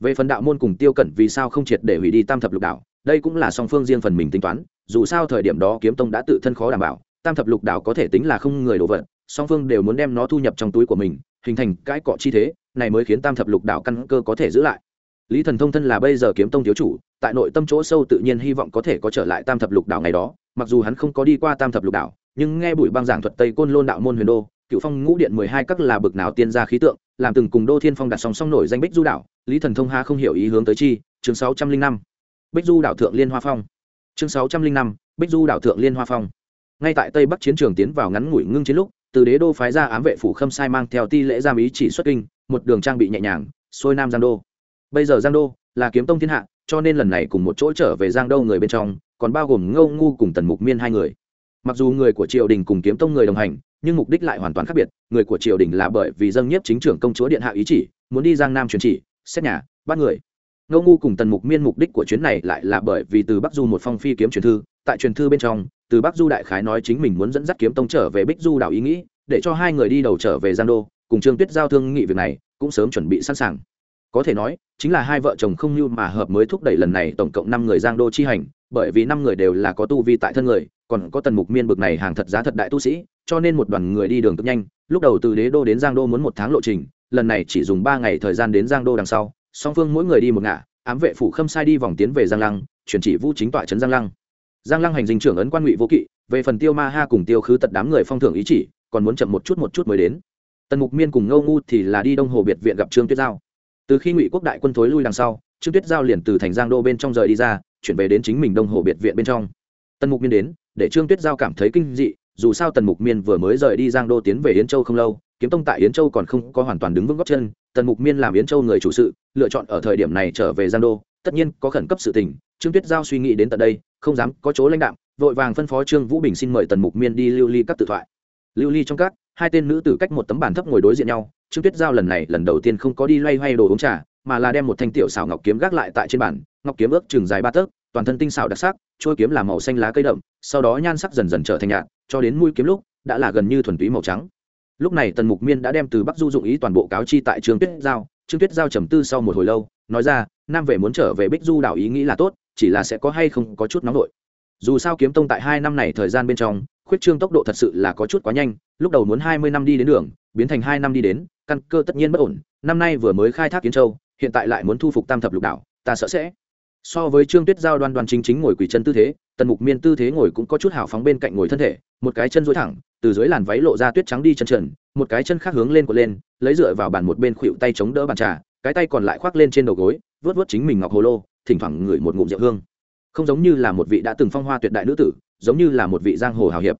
Về phần đạo môn cùng tiêu cẩn vì sao không triệt để hủy đi tam thập lục đảo, đây cũng là song phương riêng phần mình tính toán dù sao thời điểm đó kiếm tông đã tự thân khó đảm bảo, tam thập lục đảo có thể tính là không người đổ vật song phương đều muốn đem nó thu nhập trong túi của mình, hình thành cái cọ chi thế, này mới khiến tam thập lục đảo căn cơ có thể giữ lại. Lý thần thông thân là bây giờ kiếm tông thiếu chủ, tại nội tâm chỗ sâu tự nhiên hy vọng có thể có trở lại tam thập lục đảo ngày đó, mặc dù hắn không có đi qua tam thập lục đảo, nhưng nghe bụi băng giảng thuật tây côn lôn đạo môn huyền đô, cựu phong ngũ điện mười hai các là bực nào tiên gia khí tượng, làm từng cùng đô thiên phong đặt song song nổi danh bích du đảo, lý thần thông ha không hiểu ý hướng tới chi, chương sáu trăm linh năm. Bích du đảo thượng liên hoa phong chương sáu trăm linh năm, bích du đảo thượng liên hoa phong. Ngay tại tây bắc chiến trường tiến vào ngắn ngủi ngưng chiến lúc, từ đế đô phái ra ám vệ phủ khâm sai mang theo ti lễ giam ý chỉ xuất kinh, một đường trang bị nhẹ nhàng, xuôi nam giang đô. Bây giờ giang đô là kiếm tông thiên hạ, cho nên lần này cùng một chỗ trở về giang đô người bên trong, còn bao gồm ngâu ngu cùng tần mục miên hai người. Mặc dù người của triều đình cùng kiếm tông người đồng hành, nhưng mục đích lại hoàn toàn khác biệt, người của triều đình là bởi vì dâng nhiếp chính trưởng công chúa điện hạ ý chỉ, muốn đi giang nam truyền chỉ, xét nhà, bắt người ngô ngu cùng tần mục miên mục đích của chuyến này lại là bởi vì từ bắc du một phong phi kiếm truyền thư, tại truyền thư bên trong, từ bắc du đại khái nói chính mình muốn dẫn dắt kiếm tông trở về bích du đảo ý nghĩ, để cho hai người đi đầu trở về giang đô, cùng trương tuyết giao thương nghị việc này, cũng sớm chuẩn bị sẵn sàng. Có thể nói, chính là hai vợ chồng không như mà hợp mới thúc đẩy lần này tổng cộng năm người giang đô chi hành, bởi vì năm người đều là có tu vi tại thân người, còn có tần mục miên bực này hàng thật giá thật đại tu sĩ, cho nên một đoàn người đi đường cực nhanh, lúc đầu từ đế đô đến giang đô muốn một tháng lộ trình, lần này chỉ dùng ba ngày thời gian đến giang đô đằng sau song phương mỗi người đi một ngả, ám vệ phủ khâm sai đi vòng tiến về giang lăng, chuyển chỉ vu chính tọa trấn giang lăng. Giang lăng hành dinh trưởng ấn quan ngụy vô kỵ, về phần tiêu ma ha cùng tiêu khứ tật đám người phong thưởng ý chỉ, còn muốn chậm một chút một chút mới đến. Tần mục miên cùng ngâu ngu thì là đi đông hồ biệt viện gặp trương tuyết giao. Từ khi ngụy quốc đại quân thối lui đằng sau, trương tuyết giao liền từ thành giang đô bên trong rời đi ra, chuyển về đến chính mình đông hồ biệt viện bên trong. Tần mục miên đến, để trương tuyết giao cảm thấy kinh dị dù sao tần mục miên vừa mới rời đi giang đô tiến về yến châu không lâu, kiếm tông tại yến châu còn không có hoàn toàn đứng vững góc chân, tần mục miên làm yến châu người chủ sự, lựa chọn ở thời điểm này trở về giang đô, tất nhiên có khẩn cấp sự tình, trương tuyết giao suy nghĩ đến tận đây, không dám có chỗ lãnh đạm, vội vàng phân phó trương vũ bình xin mời tần mục miên đi lưu ly các tự thoại. Lưu ly trong các, hai tên nữ tử cách một tấm bàn thấp ngồi đối diện nhau, trương tuyết giao lần này lần đầu tiên không có đi loay hoay đồ uống trà, mà là đem một thanh tiểu xảo ngọc kiếm gác lại tại trên bàn, ngọc kiếm ước chừng dài ba tấc, toàn thân tinh xảo đặc sắc trôi kiếm là màu xanh lá cây đậm, sau đó nhan sắc dần dần trở thành nhạt cho đến mũi kiếm lúc, đã là gần như thuần túy màu trắng. Lúc này tần mục miên đã đem từ bắc du dụng ý toàn bộ cáo chi tại trương tuyết giao. Trương tuyết giao trầm tư sau một hồi lâu, nói ra, nam vệ muốn trở về bích du đảo ý nghĩ là tốt, chỉ là sẽ có hay không có chút nóng nổi dù sao kiếm tông tại hai năm này thời gian bên trong, khuyết trương tốc độ thật sự là có chút quá nhanh, lúc đầu muốn hai mươi năm đi đến đường, biến thành hai năm đi đến, căn cơ tất nhiên bất ổn. Năm nay vừa mới khai thác kiến châu, hiện tại lại muốn thu phục tam thập lục đảo, ta sợ sẽ so với trương tuyết giao đoan đoan chính chính ngồi quỳ chân tư thế, tần mục miên tư thế ngồi cũng có chút hào phóng bên cạnh ngồi thân thể, một cái chân dối thẳng, từ dưới làn váy lộ ra tuyết trắng đi chân trần, một cái chân khác hướng lên của lên, lấy dựa vào bàn một bên khuỵu tay chống đỡ bàn trà, cái tay còn lại khoác lên trên đầu gối vớt vớt chính mình ngọc hồ lô, thỉnh thoảng ngửi một ngụm rượu hương. Không giống như là một vị đã từng phong hoa tuyệt đại nữ tử, giống như là một vị giang hồ hào hiệp.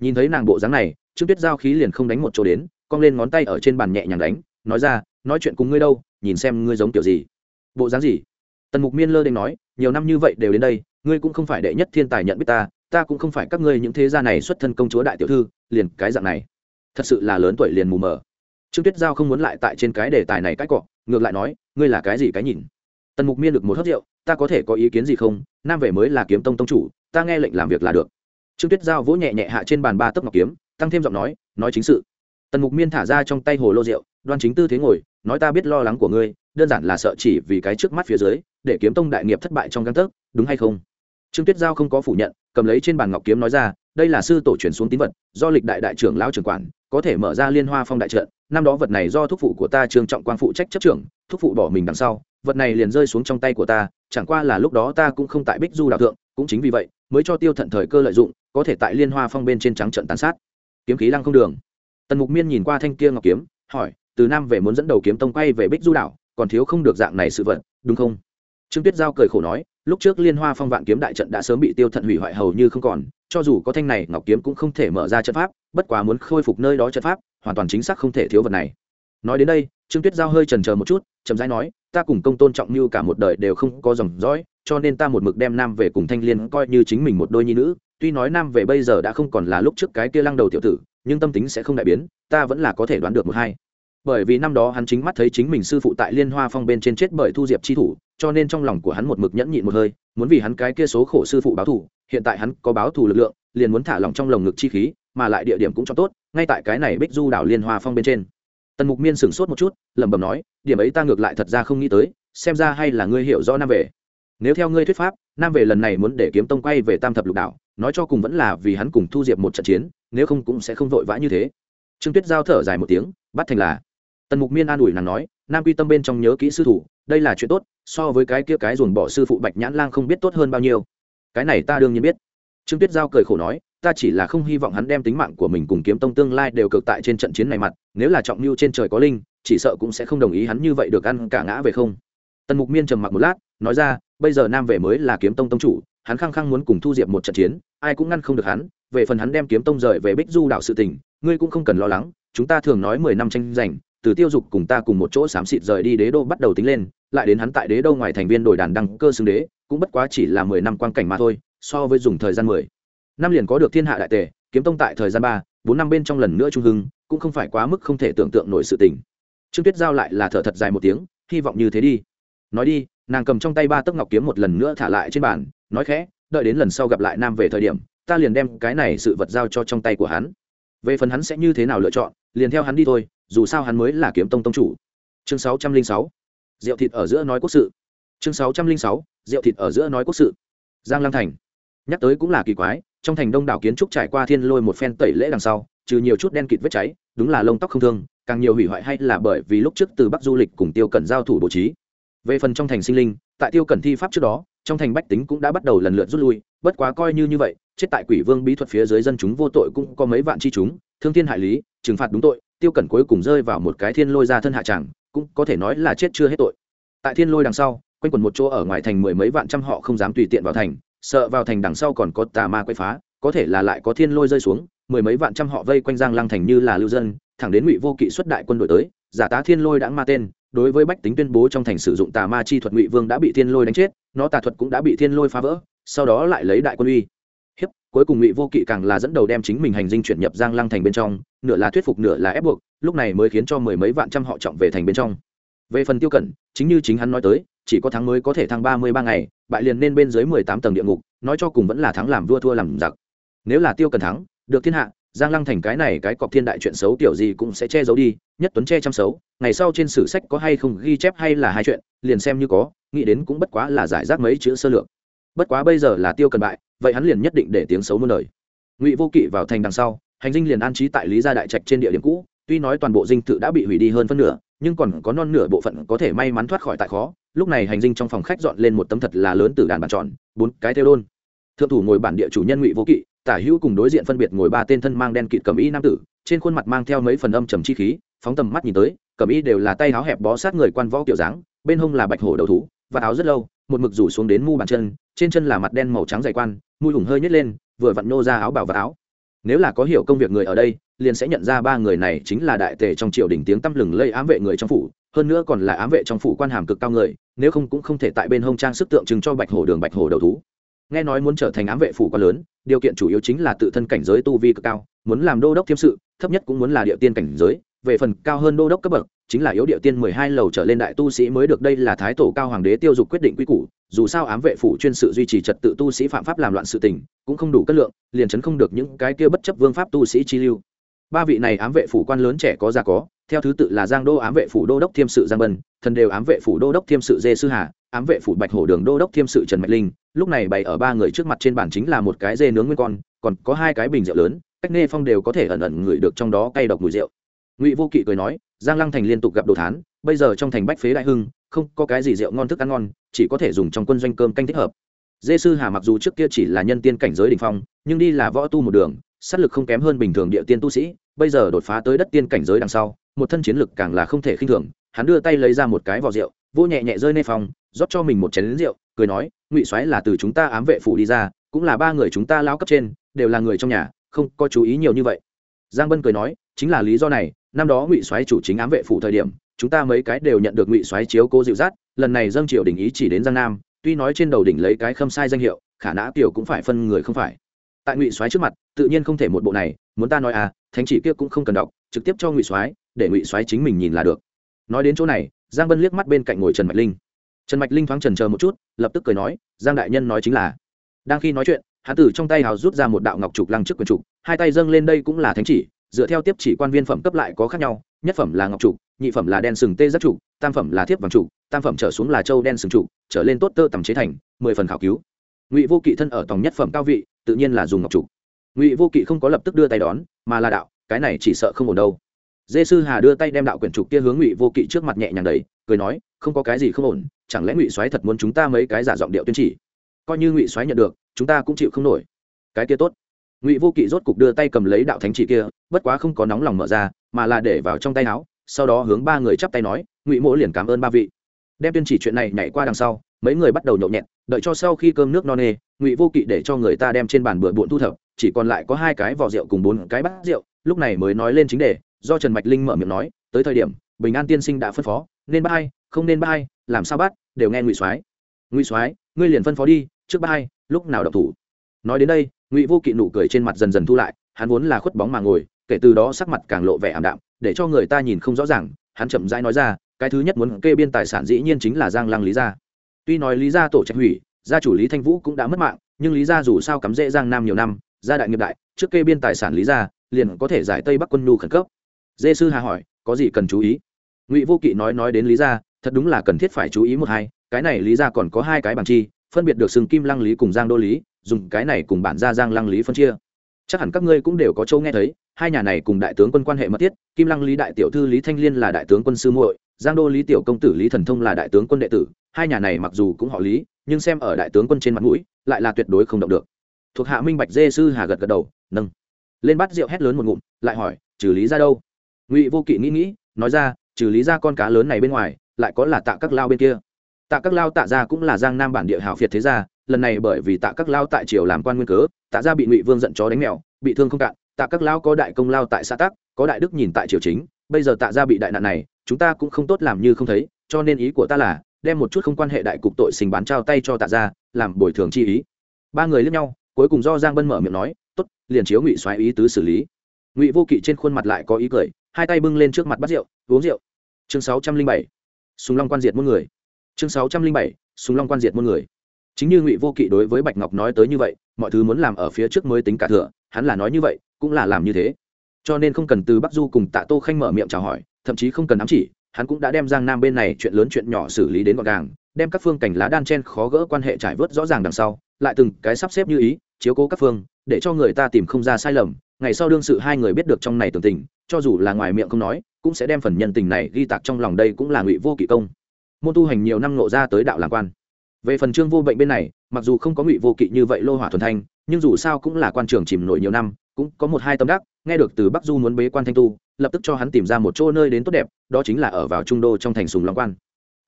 Nhìn thấy nàng bộ dáng này, trương tuyết giao khí liền không đánh một chỗ đến, cong lên ngón tay ở trên bàn nhẹ nhàng đánh, nói ra, nói chuyện cùng ngươi đâu, nhìn xem ngươi giống kiểu gì. Bộ dáng gì? Tần mục miên lơ đ nói, nhiều năm như vậy đều đến đây, ngươi cũng không phải đệ nhất thiên tài nhận biết ta ta cũng không phải các ngươi những thế gia này xuất thân công chúa đại tiểu thư, liền cái dạng này. Thật sự là lớn tuổi liền mù mờ. Trương tuyết giao không muốn lại tại trên cái đề tài này cãi cọ, ngược lại nói, ngươi là cái gì cái nhìn? Tần mục miên được một hớt rượu, ta có thể có ý kiến gì không? Nam vệ mới là kiếm tông tông chủ, ta nghe lệnh làm việc là được. Trương tuyết giao vỗ nhẹ nhẹ hạ trên bàn ba tấc ngọc kiếm, tăng thêm giọng nói nói chính sự. Tần mục miên thả ra trong tay hồ lô rượu, đoan chính tư thế ngồi, nói ta biết lo lắng của ngươi, đơn giản là sợ chỉ vì cái trước mắt phía dưới để kiếm tông đại nghiệp thất bại trong găng tấc, đúng hay không? Trương tuyết giao không có phủ nhận, cầm lấy trên bàn ngọc kiếm nói ra, đây là sư tổ truyền xuống tín vật, do lịch đại đại trưởng lão trưởng quản, có thể mở ra liên hoa phong đại trận, năm đó vật này do thúc phụ của ta trương trọng quang phụ trách chấp trưởng, thúc phụ bỏ mình đằng sau, vật này liền rơi xuống trong tay của ta, chẳng qua là lúc đó ta cũng không tại bích du đạo thượng, cũng chính vì vậy, mới cho tiêu thận thời cơ lợi dụng, có thể tại liên hoa phong bên trên trắng trận tàn sát. Kiếm khí lăng không đường. Tần mục miên nhìn qua thanh kia ngọc kiếm, hỏi, từ nam về muốn dẫn đầu kiếm tông quay về bích du đảo còn thiếu không được dạng này sự vật, đúng không? Trương tuyết giao cười khổ nói, lúc trước liên hoa phong vạn kiếm đại trận đã sớm bị tiêu thận hủy hoại hầu như không còn, cho dù có thanh này, ngọc kiếm cũng không thể mở ra trận pháp, bất quá muốn khôi phục nơi đó trận pháp, hoàn toàn chính xác không thể thiếu vật này. Nói đến đây, trương tuyết giao hơi trần c một chút, chậm rãi nói, ta cùng công tôn trọng như cả một đời đều không có dòng dõi, cho nên ta một mực đem nam về cùng thanh liên coi như chính mình một đôi nhi nữ. Tuy nói nam về bây giờ đã không còn là lúc trước cái kia lăng đầu tiểu tử, nhưng tâm tính sẽ không đại biến, ta vẫn là có thể đoán được một hai bởi vì năm đó hắn chính mắt thấy chính mình sư phụ tại liên hoa phong bên trên chết bởi thu diệp chi thủ, cho nên trong lòng của hắn một mực nhẫn nhịn một hơi, muốn vì hắn cái kia số khổ sư phụ báo thù, hiện tại hắn có báo thù lực lượng, liền muốn thả lòng trong lồng ngực chi khí, mà lại địa điểm cũng cho tốt, ngay tại cái này bích du đảo liên hoa phong bên trên. Tần mục miên sửng sốt một chút, lẩm bẩm nói, điểm ấy ta ngược lại thật ra không nghĩ tới, xem ra hay là ngươi hiểu rõ nam về nếu theo ngươi thuyết pháp, nam về lần này muốn để kiếm tông quay về tam thập lục đảo, nói cho cùng vẫn là vì hắn cùng thu diệp một trận chiến, nếu không cũng sẽ không vội vã như thế. Trương tuyết giao thở dài một tiếng, bắt thành là tần mục miên an ủi nàng nói, nam quy tâm bên trong nhớ kỹ sư thủ, đây là chuyện tốt, so với cái kia cái dồn bỏ sư phụ bạch nhãn lang không biết tốt hơn bao nhiêu. Cái này ta đương nhiên biết. Trương tuyết giao cười khổ nói, ta chỉ là không hy vọng hắn đem tính mạng của mình cùng kiếm tông tương lai đều cực tại trên trận chiến này mặt, nếu là trọng mưu trên trời có linh, chỉ sợ cũng sẽ không đồng ý hắn như vậy được ăn cả ngã về không. Tần mục miên trầm mặc một lát, nói ra, bây giờ nam vệ mới là kiếm tông tông chủ, hắn khăng khăng muốn cùng thu diệp một trận chiến, ai cũng ngăn không được hắn, về phần hắn đem kiếm tông rời về bích du đảo sự tình, ngươi cũng không cần lo lắng, chúng ta thường nói mười năm tranh giành từ tiêu dục cùng ta cùng một chỗ xám xịt rời đi đế đô bắt đầu tính lên, lại đến hắn tại đế đô ngoài thành viên đổi đàn đăng cơ xưng đế, cũng bất quá chỉ là mười năm quan cảnh mà thôi, so với dùng thời gian mười. Năm liền có được thiên hạ đại tề, kiếm tông tại thời gian ba, bốn năm bên trong lần nữa trung hưng, cũng không phải quá mức không thể tưởng tượng nổi sự tình. Trương tuyết giao lại là thở thật dài một tiếng, hy vọng như thế đi. Nói đi, nàng cầm trong tay ba tấc ngọc kiếm một lần nữa thả lại trên bàn, nói khẽ, đợi đến lần sau gặp lại nam về thời điểm, ta liền đem cái này sự vật giao cho trong tay của hắn. Về phần hắn sẽ như thế nào lựa chọn, liền theo hắn đi thôi dù sao hắn mới là kiếm tông tông chủ. Chương sáu trăm linh sáu rượu thịt ở giữa nói quốc sự. Chương sáu trăm linh sáu rượu thịt ở giữa nói quốc sự. Giang lăng thành. Nhắc tới cũng là kỳ quái, trong thành đông đảo kiến trúc trải qua thiên lôi một phen tẩy lễ đằng sau, trừ nhiều chút đen kịt vết cháy, đúng là lông tóc không thương, càng nhiều hủy hoại hay là bởi vì lúc trước từ bắc du lịch cùng tiêu cẩn giao thủ bố trí. Về phần trong thành sinh linh, tại tiêu cẩn thi pháp trước đó, trong thành bách tính cũng đã bắt đầu lần lượt rút lui, bất quá coi như như vậy, chết tại quỷ vương bí thuật phía dưới dân chúng vô tội cũng có mấy vạn chi chúng, thương thiên hại lý, trừng phạt đúng tội tiêu cẩn cuối cùng rơi vào một cái thiên lôi ra thân hạ tràng, cũng có thể nói là chết chưa hết tội. Tại thiên lôi đằng sau, quanh quẩn một chỗ ở ngoài thành mười mấy vạn trăm họ không dám tùy tiện vào thành, sợ vào thành đằng sau còn có tà ma quay phá, có thể là lại có thiên lôi rơi xuống, mười mấy vạn trăm họ vây quanh giang lăng thành như là lưu dân, thẳng đến ngụy vô kỵ xuất đại quân đội tới, giả tá thiên lôi đã ma tên, đối với bách tính tuyên bố trong thành sử dụng tà ma chi thuật ngụy vương đã bị thiên lôi đánh chết, nó tà thuật cũng đã bị thiên lôi phá vỡ, sau đó lại lấy đại quân uy cuối cùng ngụy vô kỵ càng là dẫn đầu đem chính mình hành dinh chuyển nhập giang lăng thành bên trong, nửa là thuyết phục, nửa là ép buộc, lúc này mới khiến cho mười mấy vạn trăm họ trọng về thành bên trong. Về phần tiêu cẩn, chính như chính hắn nói tới, chỉ có thắng mới có thể thăng ba mươi ba ngày, bại liền nên bên dưới mười tám tầng địa ngục, nói cho cùng vẫn là thắng làm vua thua làm giặc. Nếu là tiêu cẩn thắng, được thiên hạ, giang lăng thành cái này cái cọc thiên đại chuyện xấu kiểu gì cũng sẽ che giấu đi, nhất tuấn che chăm xấu, ngày sau trên sử sách có hay không ghi chép hay là hai chuyện, liền xem như có, nghĩ đến cũng bất quá là giải rác mấy chữ sơ lược. Bất quá bây giờ là tiêu cần bại vậy hắn liền nhất định để tiếng xấu muôn đời. Ngụy vô kỵ vào thành đằng sau, hành dinh liền an trí tại lý gia đại trạch trên địa điểm cũ, tuy nói toàn bộ dinh thự đã bị hủy đi hơn phân nửa, nhưng còn có non nửa bộ phận có thể may mắn thoát khỏi tại khó. Lúc này hành dinh trong phòng khách dọn lên một tấm thật là lớn từ đàn bàn tròn, bốn cái theo đôn. Thượng thủ ngồi bản địa chủ nhân ngụy vô kỵ, tả hữu cùng đối diện phân biệt ngồi ba tên thân mang đen kịt cầm y nam tử, trên khuôn mặt mang theo mấy phần âm trầm chi khí, phóng tầm mắt nhìn tới cầm y đều là tay áo hẹp bó sát người quan võ kiểu dáng, bên hông là bạch hổ đầu thú, và áo rất lâu một mực rủ xuống đến mu bàn chân, trên chân là mặt đen màu trắng dày quan, mũi hùng hơi nhét lên, vừa vặn nô ra áo bảo và áo. Nếu là có hiểu công việc người ở đây, liền sẽ nhận ra ba người này chính là đại tề trong triều đình tiếng tăm lừng lây ám vệ người trong phủ, hơn nữa còn là ám vệ trong phủ quan hàm cực cao người, nếu không cũng không thể tại bên hông trang sức tượng trưng cho bạch hổ đường bạch hổ đầu thú. Nghe nói muốn trở thành ám vệ phủ quan lớn, điều kiện chủ yếu chính là tự thân cảnh giới tu vi cực cao, muốn làm đô đốc thiêm sự, thấp nhất cũng muốn là địa tiên cảnh giới, về phần cao hơn đô đốc cấp bậc chính là yếu địa tiên mười hai lầu trở lên đại tu sĩ mới được đây là thái tổ cao hoàng đế tiêu dục quyết định quy củ, dù sao ám vệ phủ chuyên sự duy trì trật tự tu sĩ phạm pháp làm loạn sự tình, cũng không đủ cân lượng, liền chấn không được những cái kia bất chấp vương pháp tu sĩ chi lưu. Ba vị này ám vệ phủ quan lớn trẻ có già có, theo thứ tự là giang đô ám vệ phủ đô đốc thiêm sự giang bân, thần đều ám vệ phủ đô đốc thiêm sự dê sư hà, ám vệ phủ bạch hổ đường đô đốc thiêm sự trần mạch linh, lúc này bày ở ba người trước mặt trên bàn chính là một cái dê nướng nguyên con, còn có hai cái bình rượu lớn, cách nghe phong đều có thể ẩn ẩn ngửi được trong đó cay độc mùi rượu ngụy vô kỵ cười nói giang lăng thành liên tục gặp đồ thán bây giờ trong thành bách phế đại hưng không có cái gì rượu ngon thức ăn ngon chỉ có thể dùng trong quân doanh cơm canh thích hợp dê sư hà mặc dù trước kia chỉ là nhân tiên cảnh giới đ ỉ n h phong nhưng đi là võ tu một đường s á t lực không kém hơn bình thường địa tiên tu sĩ bây giờ đột phá tới đất tiên cảnh giới đằng sau một thân chiến lực càng là không thể khinh thường hắn đưa tay lấy ra một cái vỏ rượu vô nhẹ nhẹ rơi nê phong rót cho mình một chén lính rượu cười nói ngụy soái là từ chúng ta ám vệ phủ đi ra cũng là ba người chúng ta lao cấp trên đều là người trong nhà không có chú ý nhiều như vậy giang bân cười nói chính là lý do này năm đó ngụy soái chủ chính ám vệ phủ thời điểm, chúng ta mấy cái đều nhận được ngụy soái chiếu cố dịu dắt, lần này dâng triều đình ý chỉ đến giang nam, tuy nói trên đầu đỉnh lấy cái khâm sai danh hiệu, khả nã tiểu cũng phải phân người không phải. Tại ngụy soái trước mặt, tự nhiên không thể một bộ này, muốn ta nói à thánh chỉ kia cũng không cần đọc, trực tiếp cho ngụy soái, để ngụy soái chính mình nhìn là được. Nói đến chỗ này, giang vân liếc mắt bên cạnh ngồi trần mạch linh. Trần mạch linh thoáng trần chờ một chút, lập tức cười nói, giang đại nhân nói chính là. Đang khi nói chuyện hạ tử trong tay hào rút ra một đạo ngọc trục lăng trước quyền trục, hai tay dâng lên đây cũng là thánh chỉ dựa theo tiếp chỉ quan viên phẩm cấp lại có khác nhau, nhất phẩm là ngọc trụ nhị phẩm là đen sừng tê giác trụ tam phẩm là thiếp vàng trụ tam phẩm trở xuống là châu đen sừng trụ trở lên tốt tơ tầm chế thành, mười phần khảo cứu. Ngụy vô kỵ thân ở tòng nhất phẩm cao vị, tự nhiên là dùng ngọc trụ ngụy vô kỵ không có lập tức đưa tay đón, mà là đạo, cái này chỉ sợ không ổn đâu. Dê sư hà đưa tay đem đạo quyển trục kia hướng ngụy vô kỵ trước mặt nhẹ nhàng đầy cười nói, không có cái gì không ổn, chẳng lẽ ngụy soái thật muốn chúng ta mấy cái giả giọng điệu tuyên chỉ? Coi như ngụy soái nhận được, chúng ta cũng chịu không nổi. Cái kia tốt ngụy vô kỵ rốt cục đưa tay cầm lấy đạo thánh chỉ kia bất quá không có nóng lòng mở ra mà là để vào trong tay áo sau đó hướng ba người chắp tay nói ngụy mỗ liền cảm ơn ba vị. Đem tuyên chỉ chuyện này nhảy qua đằng sau mấy người bắt đầu nhậu nhẹt đợi cho sau khi cơm nước no nê ngụy vô kỵ để cho người ta đem trên bàn bừa bộn thu thập chỉ còn lại có hai cái vỏ rượu cùng bốn cái bát rượu lúc này mới nói lên chính đề do trần mạch linh mở miệng nói tới thời điểm bình an tiên sinh đã phân phó nên bắt hay không nên bắt hay, làm sao bắt đều nghe ngụy soái. Ngụy soái ngươi liền phân phó đi trước bắt hay, lúc nào đọc thủ? Nói đến đây, ngụy vô kỵ nụ cười trên mặt dần dần thu lại, hắn vốn là khuất bóng mà ngồi, kể từ đó sắc mặt càng lộ vẻ ảm đạm, để cho người ta nhìn không rõ ràng, hắn chậm rãi nói ra, cái thứ nhất muốn kê biên tài sản dĩ nhiên chính là giang lăng lý gia. Tuy nói lý gia tổ trạch hủy, gia chủ lý thanh vũ cũng đã mất mạng, nhưng lý gia dù sao cắm rễ giang nam nhiều năm, gia đại nghiệp đại, trước kê biên tài sản lý gia, liền có thể giải tây bắc quân nhu khẩn cấp. Dê sư hà hỏi, có gì cần chú ý? Ngụy vô kỵ nói nói đến lý gia, thật đúng là cần thiết phải chú ý một hai, cái này lý gia còn có hai cái bằng chi, phân biệt được sừng kim lăng lý cùng giang đô lý dùng cái này cùng bản gia giang lăng lý phân chia. Chắc hẳn các ngươi cũng đều có châu nghe thấy, hai nhà này cùng đại tướng quân quan hệ mật thiết, kim lăng lý đại tiểu thư lý thanh liên là đại tướng quân sư muội, giang đô lý tiểu công tử lý thần thông là đại tướng quân đệ tử, hai nhà này mặc dù cũng họ lý, nhưng xem ở đại tướng quân trên mặt mũi, lại là tuyệt đối không động được. Thuộc hạ minh bạch dê sư hà gật gật đầu, nâng. Lên bắt rượu hét lớn một ngụm, lại hỏi, trừ lý ra đâu? Ngụy vô kỵ nghĩ nghĩ, nói ra, trừ lý ra con cá lớn này bên ngoài, lại có là tạ các lao bên kia. Tạ các lao tạ ra cũng là giang nam bản địa hào phiệt thế gia lần này bởi vì tạ các lao tại triều làm quan nguyên cớ, tạ ra bị ngụy vương giận chó đánh mèo, bị thương không cạn, tạ các lao có đại công lao tại xã tắc, có đại đức nhìn tại triều chính, bây giờ tạ ra bị đại nạn này, chúng ta cũng không tốt làm như không thấy, cho nên ý của ta là, đem một chút không quan hệ đại cục tội sinh bán trao tay cho tạ ra làm bồi thường chi ý. Ba người lướt nhau, cuối cùng do giang bân mở miệng nói, tốt, liền chiếu ngụy xoáy ý tứ xử lý. Ngụy vô kỵ trên khuôn mặt lại có ý cười, hai tay bưng lên trước mặt bắt rượu, uống rượu. Chương sáu trăm linh bảy súng long quan diệt muôn người. Chương sáu trăm linh bảy súng long quan diệt muôn người chính như ngụy vô kỵ đối với bạch ngọc nói tới như vậy, mọi thứ muốn làm ở phía trước mới tính cả thừa, hắn là nói như vậy, cũng là làm như thế. Cho nên không cần từ bắc du cùng tạ tô khanh mở miệng chào hỏi, thậm chí không cần ám chỉ, hắn cũng đã đem giang nam bên này chuyện lớn chuyện nhỏ xử lý đến gọn gàng, đem các phương cảnh lá đan chen khó gỡ quan hệ trải vớt rõ ràng đằng sau, lại từng cái sắp xếp như ý, chiếu cố các phương, để cho người ta tìm không ra sai lầm. Ngày sau đương sự hai người biết được trong này tưởng tình, cho dù là ngoài miệng không nói, cũng sẽ đem phần nhân tình này ghi tạc trong lòng đây cũng là ngụy vô kỵ công. Môn tu hành nhiều năm nộ ra tới đạo làm quan về phần trương vô bệnh bên này, mặc dù không có ngụy vô kỵ như vậy lô hỏa thuần thanh, nhưng dù sao cũng là quan trường chìm nổi nhiều năm, cũng có một hai tâm đắc, nghe được từ bắc du muốn bế quan thanh tu, lập tức cho hắn tìm ra một chỗ nơi đến tốt đẹp, đó chính là ở vào trung đô trong thành sùng long quan.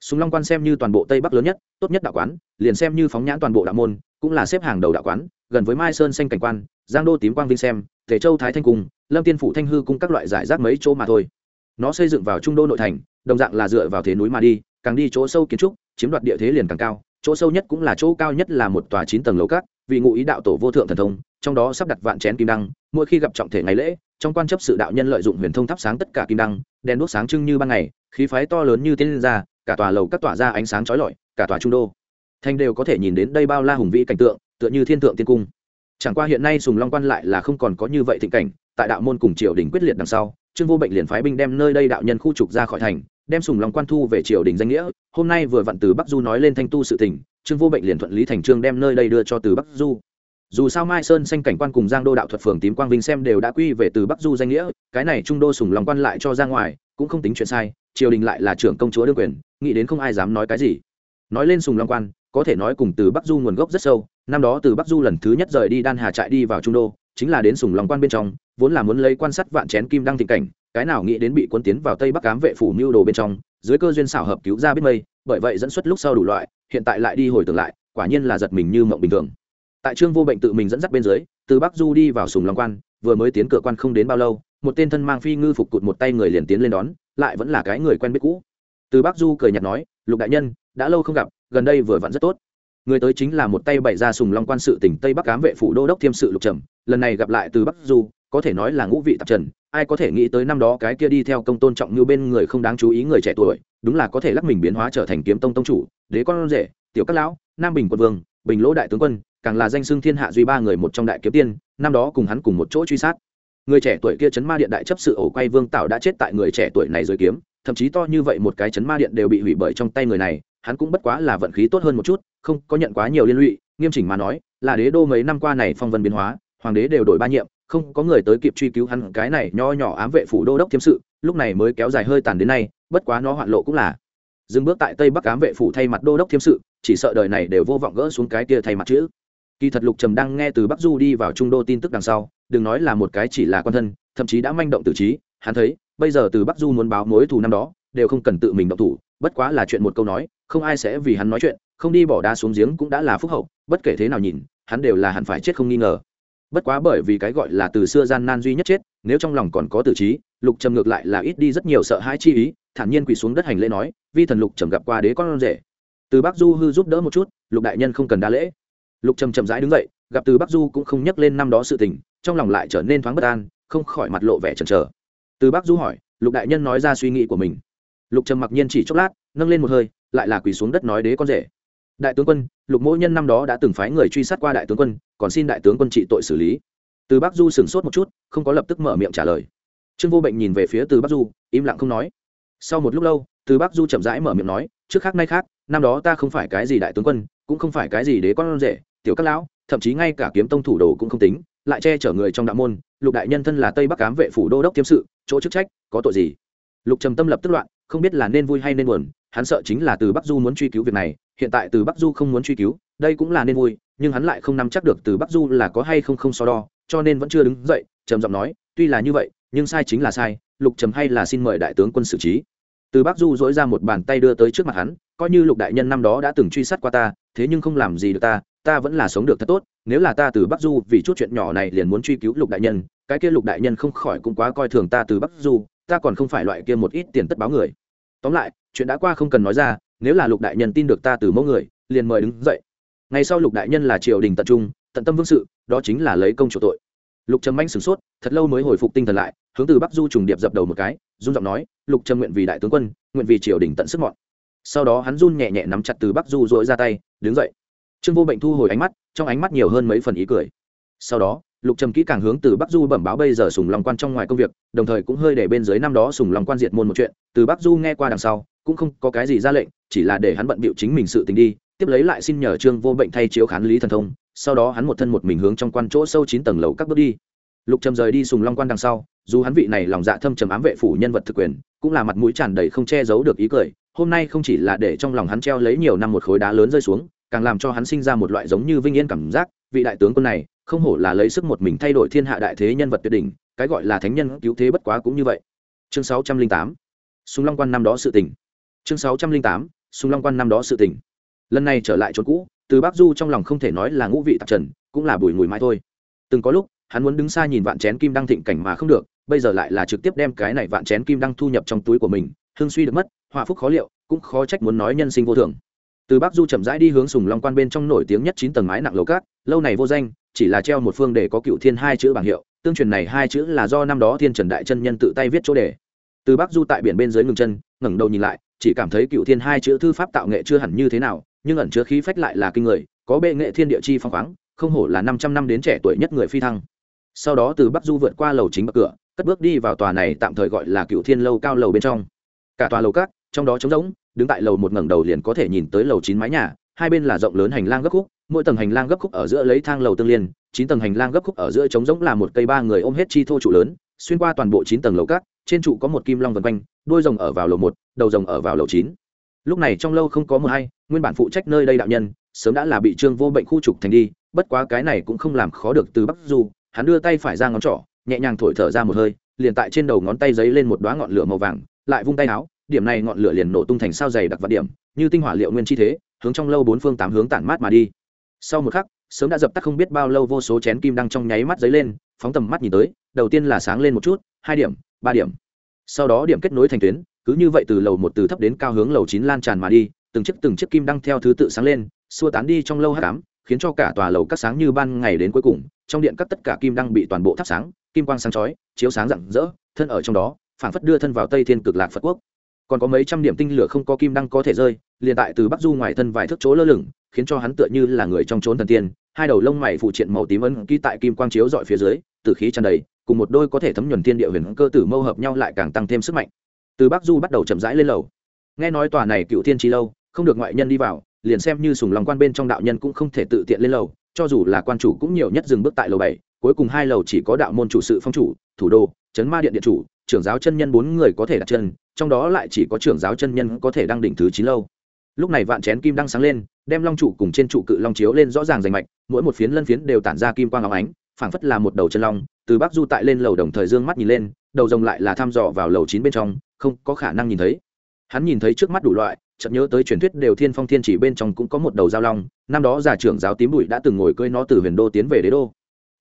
Sùng long quan xem như toàn bộ tây bắc lớn nhất, tốt nhất đạo quán, liền xem như phóng nhãn toàn bộ đạo môn, cũng là xếp hàng đầu đạo quán, gần với mai sơn xanh cảnh quan, giang đô tím quang vinh xem, thể châu thái thanh cung lâm tiên phủ thanh hư cung các loại giải rác mấy chỗ mà thôi. Nó xây dựng vào trung đô nội thành, đồng dạng là dựa vào thế núi mà đi, càng đi chỗ sâu kiến trúc, chiếm đoạt địa thế liền càng cao chỗ sâu nhất cũng là chỗ cao nhất là một tòa chín tầng lầu cát vì ngụ ý đạo tổ vô thượng thần thông, trong đó sắp đặt vạn chén kim đăng, mỗi khi gặp trọng thể ngày lễ, trong quan chấp sự đạo nhân lợi dụng huyền thông thắp sáng tất cả kim đăng, đèn đuốc sáng trưng như ban ngày, khí phái to lớn như tiên ra, cả tòa lầu các tỏa ra ánh sáng chói lọi, cả tòa trung đô. Thanh đều có thể nhìn đến đây bao la hùng vĩ cảnh tượng, tựa như thiên thượng tiên cung. Chẳng qua hiện nay sùng long quan lại là không còn có như vậy thịnh cảnh, tại đạo môn cùng triều đình quyết liệt đằng sau, trương vô bệnh liền phái binh đem nơi đây đạo nhân khu trục ra khỏi thành đem sùng long quan thu về triều đình danh nghĩa, hôm nay vừa vặn từ bắc du nói lên thanh tu sự tình, trương vô bệnh liền thuận lý thành trương đem nơi đây đưa cho từ bắc du. Dù sao mai sơn xanh cảnh quan cùng giang đô đạo thuật phường tím quang vinh xem đều đã quy về từ bắc du danh nghĩa, cái này trung đô sùng long quan lại cho ra ngoài, cũng không tính chuyện sai, triều đình lại là trưởng công chúa đương quyền, nghĩ đến không ai dám nói cái gì. Nói lên sùng long quan, có thể nói cùng từ bắc du nguồn gốc rất sâu, năm đó từ bắc du lần thứ nhất rời đi đan hà trại đi vào trung đô, chính là đến sùng long quan bên trong, vốn là muốn lấy quan sát vạn chén kim đăng thịnh cảnh cái nào nghĩ đến bị quân tiến vào tây bắc cám vệ phủ mưu đồ bên trong, dưới cơ duyên xảo hợp cứu ra biết mây, bởi vậy dẫn xuất lúc sau đủ loại, hiện tại lại đi hồi tưởng lại, quả nhiên là giật mình như mộng bình thường. Tại trương vô bệnh tự mình dẫn dắt bên dưới, từ bắc du đi vào sùng long quan, vừa mới tiến cửa quan không đến bao lâu, một tên thân mang phi ngư phục cụt một tay người liền tiến lên đón, lại vẫn là cái người quen biết cũ. Từ bắc du cười nhạt nói, lục đại nhân, đã lâu không gặp, gần đây vừa vặn rất tốt. Người tới chính là một tay bày ra sùng long quan sự tỉnh tây bắc cám vệ phủ đô đốc thiêm sự lục trầm, lần này gặp lại từ bắc du có thể nói là ngũ vị tạp trần, ai có thể nghĩ tới năm đó cái kia đi theo công tôn trọng như bên người không đáng chú ý người trẻ tuổi, đúng là có thể lắc mình biến hóa trở thành kiếm tông tông chủ, đế con rể, tiểu các lão, nam bình quân vương, bình lỗ đại tướng quân, càng là danh xưng thiên hạ duy ba người một trong đại kiếm tiên, năm đó cùng hắn cùng một chỗ truy sát. Người trẻ tuổi kia chấn ma điện đại chấp sự ổ quay vương tạo đã chết tại người trẻ tuổi này dưới kiếm, thậm chí to như vậy một cái chấn ma điện đều bị hủy bởi trong tay người này, hắn cũng bất quá là vận khí tốt hơn một chút, không có nhận quá nhiều liên lụy, nghiêm chỉnh mà nói, là đế đô mấy năm qua này phong vân biến hóa, hoàng đế đều đổi ba nhiệm không có người tới kịp truy cứu hắn, cái này nho nhỏ ám vệ phủ đô đốc thiêm sự, lúc này mới kéo dài hơi tàn đến nay, bất quá nó hoạn lộ cũng là. Dừng bước tại tây bắc ám vệ phủ thay mặt đô đốc thiêm sự, chỉ sợ đời này đều vô vọng gỡ xuống cái kia thay mặt chữ. Kỳ thật lục trầm đang nghe từ bắc du đi vào trung đô tin tức đằng sau, đừng nói là một cái chỉ là quan thân, thậm chí đã manh động tử trí, hắn thấy, bây giờ từ bắc du muốn báo mối thù năm đó, đều không cần tự mình động thủ, bất quá là chuyện một câu nói, không ai sẽ vì hắn nói chuyện, không đi bỏ đá xuống giếng cũng đã là phúc hậu, bất kể thế nào nhìn, hắn đều là hẳn phải chết không nghi ngờ bất quá bởi vì cái gọi là từ xưa gian nan duy nhất chết, nếu trong lòng còn có tử trí, lục trầm ngược lại là ít đi rất nhiều sợ hãi chi ý, thản nhiên quỳ xuống đất hành lễ nói, vi thần lục trầm gặp qua đế con rể. Từ bắc du hư giúp đỡ một chút, lục đại nhân không cần đa lễ. Lục trầm chậm rãi đứng dậy, gặp từ bắc du cũng không nhắc lên năm đó sự tình, trong lòng lại trở nên thoáng bất an, không khỏi mặt lộ vẻ chần chờ. Từ bắc du hỏi, lục đại nhân nói ra suy nghĩ của mình. Lục trầm mặc nhiên chỉ chốc lát, nâng lên một hơi, lại là quỳ xuống đất nói đế con rể đại tướng quân, lục mỗi nhân năm đó đã từng phái người truy sát qua đại tướng quân, còn xin đại tướng quân trị tội xử lý. Từ bắc du sửng sốt một chút, không có lập tức mở miệng trả lời. Trương vô bệnh nhìn về phía từ bắc du, im lặng không nói. Sau một lúc lâu, từ bắc du chậm rãi mở miệng nói, trước khác nay khác, năm đó ta không phải cái gì đại tướng quân, cũng không phải cái gì đế con rể, tiểu các lão, thậm chí ngay cả kiếm tông thủ đồ cũng không tính, lại che chở người trong đạo môn, lục đại nhân thân là tây bắc cám vệ phủ đô đốc tiêm sự, chỗ chức trách, có tội gì? Lục trầm tâm lập tức loạn, không biết là nên vui hay nên buồn, hắn sợ chính là từ bắc du muốn truy cứu việc này hiện tại từ bắc du không muốn truy cứu, đây cũng là nên vui, nhưng hắn lại không nắm chắc được từ bắc du là có hay không không so đo, cho nên vẫn chưa đứng dậy, trầm giọng nói, tuy là như vậy, nhưng sai chính là sai, lục trầm hay là xin mời đại tướng quân xử trí. Từ bắc du dỗi ra một bàn tay đưa tới trước mặt hắn, coi như lục đại nhân năm đó đã từng truy sát qua ta, thế nhưng không làm gì được ta ta vẫn là sống được thật tốt, nếu là ta từ bắc du, vì chút chuyện nhỏ này liền muốn truy cứu lục đại nhân, cái kia lục đại nhân không khỏi cũng quá coi thường ta từ bắc du, ta còn không phải loại kia một ít tiền tất báo người. Tóm lại, chuyện đã qua không cần nói ra nếu là lục đại nhân tin được ta từ mẫu người, liền mời đứng dậy. Ngày sau lục đại nhân là triều đình tận trung, tận tâm vương sự, đó chính là lấy công chủ tội. Lục trầm manh sửng sốt, thật lâu mới hồi phục tinh thần lại, hướng từ bắc du trùng điệp dập đầu một cái, run giọng nói, lục trầm nguyện vì đại tướng quân, nguyện vì triều đình tận sức mọn. Sau đó hắn run nhẹ nhẹ nắm chặt từ bắc du dội ra tay, đứng dậy. Trương vô bệnh thu hồi ánh mắt, trong ánh mắt nhiều hơn mấy phần ý cười. Sau đó, lục trầm kỹ càng hướng từ bắc du bẩm báo bây giờ sùng lòng quan trong ngoài công việc, đồng thời cũng hơi để bên dưới năm đó sùng lòng quan diệt môn một chuyện, từ bắc du nghe qua đằng sau cũng không có cái gì ra lệnh, chỉ là để hắn bận bịu chính mình sự tình đi, tiếp lấy lại xin nhờ trương vô bệnh thay chiếu khán lý thần thông, sau đó hắn một thân một mình hướng trong quan chỗ sâu chín tầng lầu các bước đi. Lục trầm rời đi sùng long quan đằng sau, dù hắn vị này lòng dạ thâm trầm ám vệ phủ nhân vật thực quyền, cũng là mặt mũi tràn đầy không che giấu được ý cười, hôm nay không chỉ là để trong lòng hắn treo lấy nhiều năm một khối đá lớn rơi xuống, càng làm cho hắn sinh ra một loại giống như vinh yên cảm giác, vị đại tướng quân này, không hổ là lấy sức một mình thay đổi thiên hạ đại thế nhân vật tuyệt đỉnh, cái gọi là thánh nhân cứu thế bất quá cũng như vậy. Chương sáu trăm linh tám. Sùng long quan năm đó sự tình chương sáu trăm linh tám, sùng long quan năm đó sự tỉnh lần này trở lại chốn cũ, từ bắc du trong lòng không thể nói là ngũ vị tạp trần, cũng là bùi mùi mãi thôi. Từng có lúc, hắn muốn đứng xa nhìn vạn chén kim đăng thịnh cảnh mà không được, bây giờ lại là trực tiếp đem cái này vạn chén kim đăng thu nhập trong túi của mình, hương suy được mất, họa phúc khó liệu, cũng khó trách muốn nói nhân sinh vô thường. Từ bắc du chậm rãi đi hướng sùng long quan bên trong nổi tiếng nhất chín tầng mái nặng lầu cát, lâu này vô danh, chỉ là treo một phương để có cựu thiên hai chữ bảng hiệu, tương truyền này hai chữ là do năm đó thiên trần đại chân nhân tự tay viết chỗ đề từ bắc du tại biển bên dưới ngừng chân, ngẩng đầu nhìn lại chỉ cảm thấy cựu thiên hai chữ thư pháp tạo nghệ chưa hẳn như thế nào, nhưng ẩn chứa khí phách lại là kinh người, có bệ nghệ thiên địa chi phong khoáng, không hổ là năm trăm năm đến trẻ tuổi nhất người phi thăng. Sau đó từ bắc du vượt qua lầu chính bậc cửa, cất bước đi vào tòa này tạm thời gọi là cựu thiên lâu cao lầu bên trong. Cả tòa lầu các, trong đó trống rỗng, đứng tại lầu một ngẩng đầu liền có thể nhìn tới lầu chín mái nhà, hai bên là rộng lớn hành lang gấp khúc, mỗi tầng hành lang gấp khúc ở giữa lấy thang lầu tương liên, chín tầng hành lang gấp khúc ở giữa trống rỗng là một cây ba người ôm hết chi thô trụ lớn xuyên qua toàn bộ chín tầng lầu cát, trên trụ có một kim long vần quanh, đuôi rồng ở vào lầu một, đầu rồng ở vào lầu chín. Lúc này trong lâu không có mờ hay, nguyên bản phụ trách nơi đây đạo nhân, sớm đã là bị trương vô bệnh khu trục thành đi, bất quá cái này cũng không làm khó được từ bắc du, hắn đưa tay phải ra ngón trỏ, nhẹ nhàng thổi thở ra một hơi, liền tại trên đầu ngón tay giấy lên một đoá ngọn lửa màu vàng, lại vung tay áo, điểm này ngọn lửa liền nổ tung thành sao dày đặc vật điểm, như tinh hỏa liệu nguyên chi thế, hướng trong lâu bốn phương tám hướng tản mát mà đi. Sau một khắc, sớm đã dập tắt không biết bao lâu vô số chén kim đang trong nháy mắt giấy lên, phóng tầm mắt nhìn tới đầu tiên là sáng lên một chút, hai điểm, ba điểm. Sau đó điểm kết nối thành tuyến, cứ như vậy từ lầu một từ thấp đến cao hướng lầu chín lan tràn mà đi, từng chiếc từng chiếc kim đăng theo thứ tự sáng lên, xua tán đi trong lâu hát cám khiến cho cả tòa lầu các sáng như ban ngày đến cuối cùng, trong điện các tất cả kim đăng bị toàn bộ thắp sáng, kim quang sáng chói, chiếu sáng rạng rỡ, thân ở trong đó, phảng phất đưa thân vào tây thiên cực lạc phật quốc. Còn có mấy trăm điểm tinh lửa không có kim đăng có thể rơi, liền tại từ bắc du ngoài thân vài thước chỗ lơ lửng, khiến cho hắn tựa như là người trong trốn thần tiên, hai đầu lông mày phụ triện màu tím ấn ký tại kim quang chiếu dọi phía dưới từ khí tràn đầy cùng một đôi có thể thấm nhuần thiên địa huyền cơ tử mâu hợp nhau lại càng tăng thêm sức mạnh. Từ bắc du bắt đầu chậm rãi lên lầu. Nghe nói tòa này cựu thiên trí lâu, không được ngoại nhân đi vào, liền xem như sùng lòng quan bên trong đạo nhân cũng không thể tự tiện lên lầu, cho dù là quan chủ cũng nhiều nhất dừng bước tại lầu bảy, cuối cùng hai lầu chỉ có đạo môn chủ sự phong chủ, thủ đô trấn ma điện điện chủ, trưởng giáo chân nhân bốn người có thể đặt chân, trong đó lại chỉ có trưởng giáo chân nhân có thể đăng đỉnh thứ chín lâu. Lúc này vạn chén kim đang sáng lên, đem long trụ cùng trên trụ cự long chiếu lên rõ ràng rành mạch, mỗi một phiến lân phiến đều tản ra kim quang óng ánh, phảng phất là một đầu chân long từ bắc du tại lên lầu đồng thời dương mắt nhìn lên, đầu rồng lại là thăm dò vào lầu chín bên trong, không có khả năng nhìn thấy. Hắn nhìn thấy trước mắt đủ loại, chợt nhớ tới truyền thuyết đều thiên phong thiên chỉ bên trong cũng có một đầu giao long, năm đó già trưởng giáo tím bụi đã từng ngồi cưỡi nó từ huyền đô tiến về đế đô.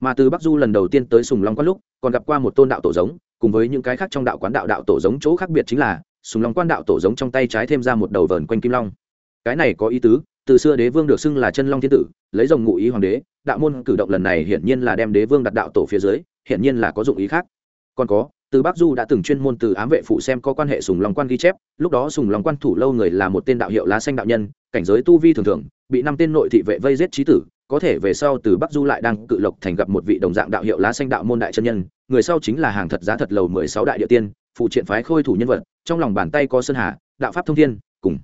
Mà từ bắc du lần đầu tiên tới sùng long quan lúc, còn gặp qua một tôn đạo tổ giống, cùng với những cái khác trong đạo quán đạo đạo tổ giống chỗ khác biệt chính là, sùng long quan đạo tổ giống trong tay trái thêm ra một đầu vờn quanh kim long. Cái này có ý tứ, từ xưa đế vương được xưng là chân long thiên tử, lấy dòng ngụ ý hoàng đế, đạo môn cử động lần này hiển nhiên là đem đế vương đặt đạo tổ phía dưới hiển nhiên là có dụng ý khác. Còn có, từ bắc du đã từng chuyên môn từ ám vệ phụ xem có quan hệ sùng long quan ghi chép, lúc đó sùng long quan thủ lâu người là một tên đạo hiệu lá xanh đạo nhân, cảnh giới tu vi thường thường, bị năm tên nội thị vệ vây giết trí tử, có thể về sau từ bắc du lại đang cự lộc thành gặp một vị đồng dạng đạo hiệu lá xanh đạo môn đại chân nhân, người sau chính là hàng thật giá thật lầu mười sáu đại địa tiên, phụ triện phái khôi thủ nhân vật, trong lòng bàn tay có sơn hà, đạo pháp thông thiên, cùng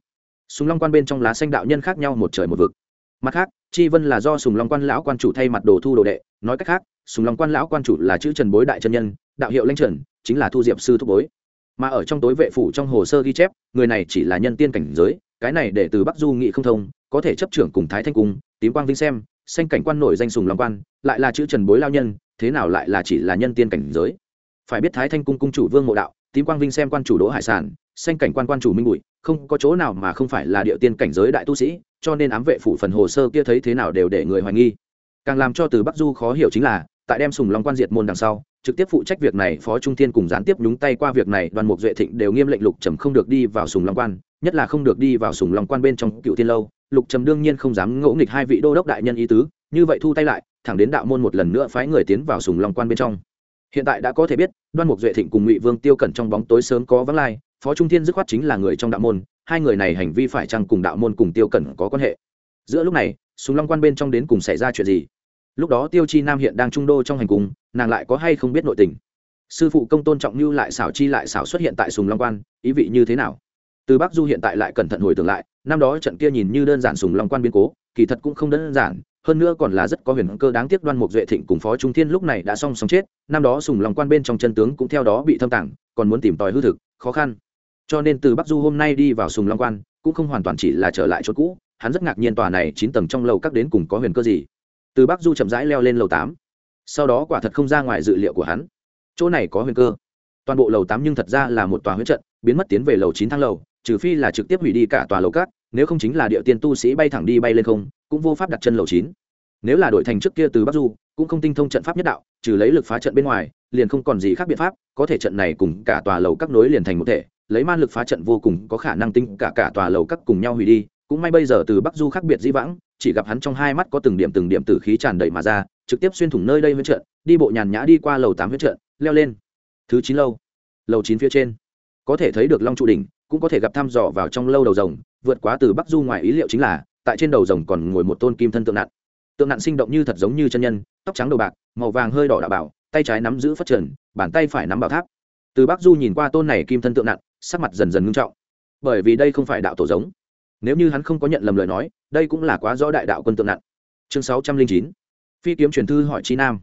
sùng long quan bên trong lá xanh đạo nhân khác nhau một trời một vực. Mặt khác, chi vân là do sùng long quan lão quan chủ thay mặt đồ thu đồ đệ, nói cách khác sùng long quan lão quan chủ là chữ trần bối đại chân nhân, đạo hiệu lanh trần, chính là thu diệp sư thúc bối. Mà ở trong tối vệ phủ trong hồ sơ ghi chép, người này chỉ là nhân tiên cảnh giới, cái này để từ bắc du nghị không thông, có thể chấp trưởng cùng thái thanh cung, tím quang vinh xem xanh cảnh quan nổi danh sùng long quan, lại là chữ trần bối lao nhân, thế nào lại là chỉ là nhân tiên cảnh giới? Phải biết thái thanh cung cung chủ vương mộ đạo, tím quang vinh xem quan chủ đỗ hải sản xanh cảnh quan quan chủ minh bụi, không có chỗ nào mà không phải là địa tiên cảnh giới đại tu sĩ, cho nên ám vệ phủ phần hồ sơ kia thấy thế nào đều để người hoài nghi. Càng làm cho từ bắc du khó hiểu chính là tại đem sùng long quan diệt môn đằng sau, trực tiếp phụ trách việc này, phó trung thiên cùng gián tiếp nhúng tay qua việc này, đoàn mục duệ thịnh đều nghiêm lệnh lục trầm không được đi vào sùng long quan, nhất là không được đi vào sùng long quan bên trong cựu thiên lâu. Lục trầm đương nhiên không dám ngỗ nghịch hai vị đô đốc đại nhân ý tứ, như vậy thu tay lại, thẳng đến đạo môn một lần nữa phái người tiến vào sùng long quan bên trong. Hiện tại đã có thể biết, đoan mục duệ thịnh cùng ngụy vương tiêu cẩn trong bóng tối sớm có vắng lai, phó trung thiên dứt khoát chính là người trong đạo môn, hai người này hành vi phải chăng cùng đạo môn cùng tiêu cẩn có quan hệ? Giữa lúc này, sùng long quan bên trong đến cùng xảy ra chuyện gì? Lúc đó tiêu chi nam hiện đang trung đô trong hành cung nàng lại có hay không biết nội tình? Sư phụ công tôn trọng như lại xảo chi lại xảo xuất hiện tại sùng long quan, ý vị như thế nào? Từ bắc du hiện tại lại cẩn thận hồi tưởng lại, năm đó trận kia nhìn như đơn giản sùng long quan biến cố, kỳ thật cũng không đơn giản, hơn nữa còn là rất có huyền cơ đáng tiếc đoan mục duệ thịnh cùng phó trung thiên lúc này đã song song chết, năm đó sùng long quan bên trong chân tướng cũng theo đó bị thâm tảng còn muốn tìm tòi hư thực, khó khăn. Cho nên từ bắc du hôm nay đi vào sùng long quan, cũng không hoàn toàn chỉ là trở lại chỗ cũ, hắn rất ngạc nhiên tòa này chín tầng trong lầu các đến cùng có huyền cơ gì từ bắc du chậm rãi leo lên lầu tám. Sau đó quả thật không ra ngoài dự liệu của hắn. Chỗ này có huyền cơ. Toàn bộ lầu tám nhưng thật ra là một tòa huyết trận, biến mất tiến về lầu chín thang lầu, trừ phi là trực tiếp hủy đi cả tòa lầu cát, nếu không chính là địa tiên tu sĩ bay thẳng đi bay lên không, cũng vô pháp đặt chân lầu chín. Nếu là đổi thành trước kia từ bắc du, cũng không tinh thông trận pháp nhất đạo, trừ lấy lực phá trận bên ngoài, liền không còn gì khác biện pháp, có thể trận này cùng cả tòa lầu các nối liền thành một thể, lấy man lực phá trận vô cùng có khả năng tinh cả cả tòa lầu các cùng nhau hủy đi cũng may bây giờ từ bắc du khác biệt di vãng, chỉ gặp hắn trong hai mắt có từng điểm từng điểm tử khí tràn đầy mà ra, trực tiếp xuyên thủng nơi đây huyết trận, đi bộ nhàn nhã đi qua lầu tám huyết trận, leo lên. Thứ chín lâu. Lầu chín phía trên. Có thể thấy được long trụ đỉnh, cũng có thể gặp thăm dò vào trong lâu đầu rồng, vượt quá từ bắc du ngoài ý liệu chính là, tại trên đầu rồng còn ngồi một tôn kim thân tượng nặn tượng nặn sinh động như thật giống như chân nhân, tóc trắng đầu bạc, màu vàng hơi đỏ đạo bảo, tay trái nắm giữ phát trần, bàn tay phải nắm bảo tháp. Từ bắc du nhìn qua tôn này kim thân tượng nặn sắc mặt dần dần ngưng trọng. Bởi vì đây không phải đạo tổ giống nếu như hắn không có nhận lầm lời nói, đây cũng là quá rõ đại đạo quân tượng nặng. Chương sáu trăm linh chín, phi kiếm truyền thư hỏi chi nam.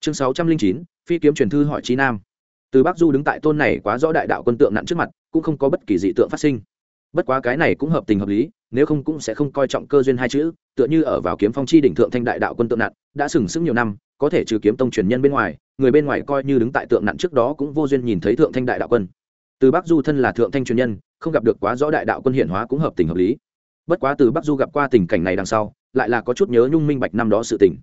Chương sáu trăm linh chín, phi kiếm truyền thư hỏi chi nam. Từ bắc du đứng tại tôn này quá rõ đại đạo quân tượng nặng trước mặt, cũng không có bất kỳ dị tượng phát sinh. Bất quá cái này cũng hợp tình hợp lý, nếu không cũng sẽ không coi trọng cơ duyên hai chữ, tựa như ở vào kiếm phong chi đỉnh thượng thanh đại đạo quân tượng nặng, đã sừng sững nhiều năm, có thể trừ kiếm tông truyền nhân bên ngoài, người bên ngoài coi như đứng tại tượng nặng trước đó cũng vô duyên nhìn thấy thượng thanh đại đạo quân từ bắc du thân là thượng thanh truyền nhân, không gặp được quá rõ đại đạo quân hiển hóa cũng hợp tình hợp lý. Bất quá từ bắc du gặp qua tình cảnh này đằng sau, lại là có chút nhớ nhung minh bạch năm đó sự tình.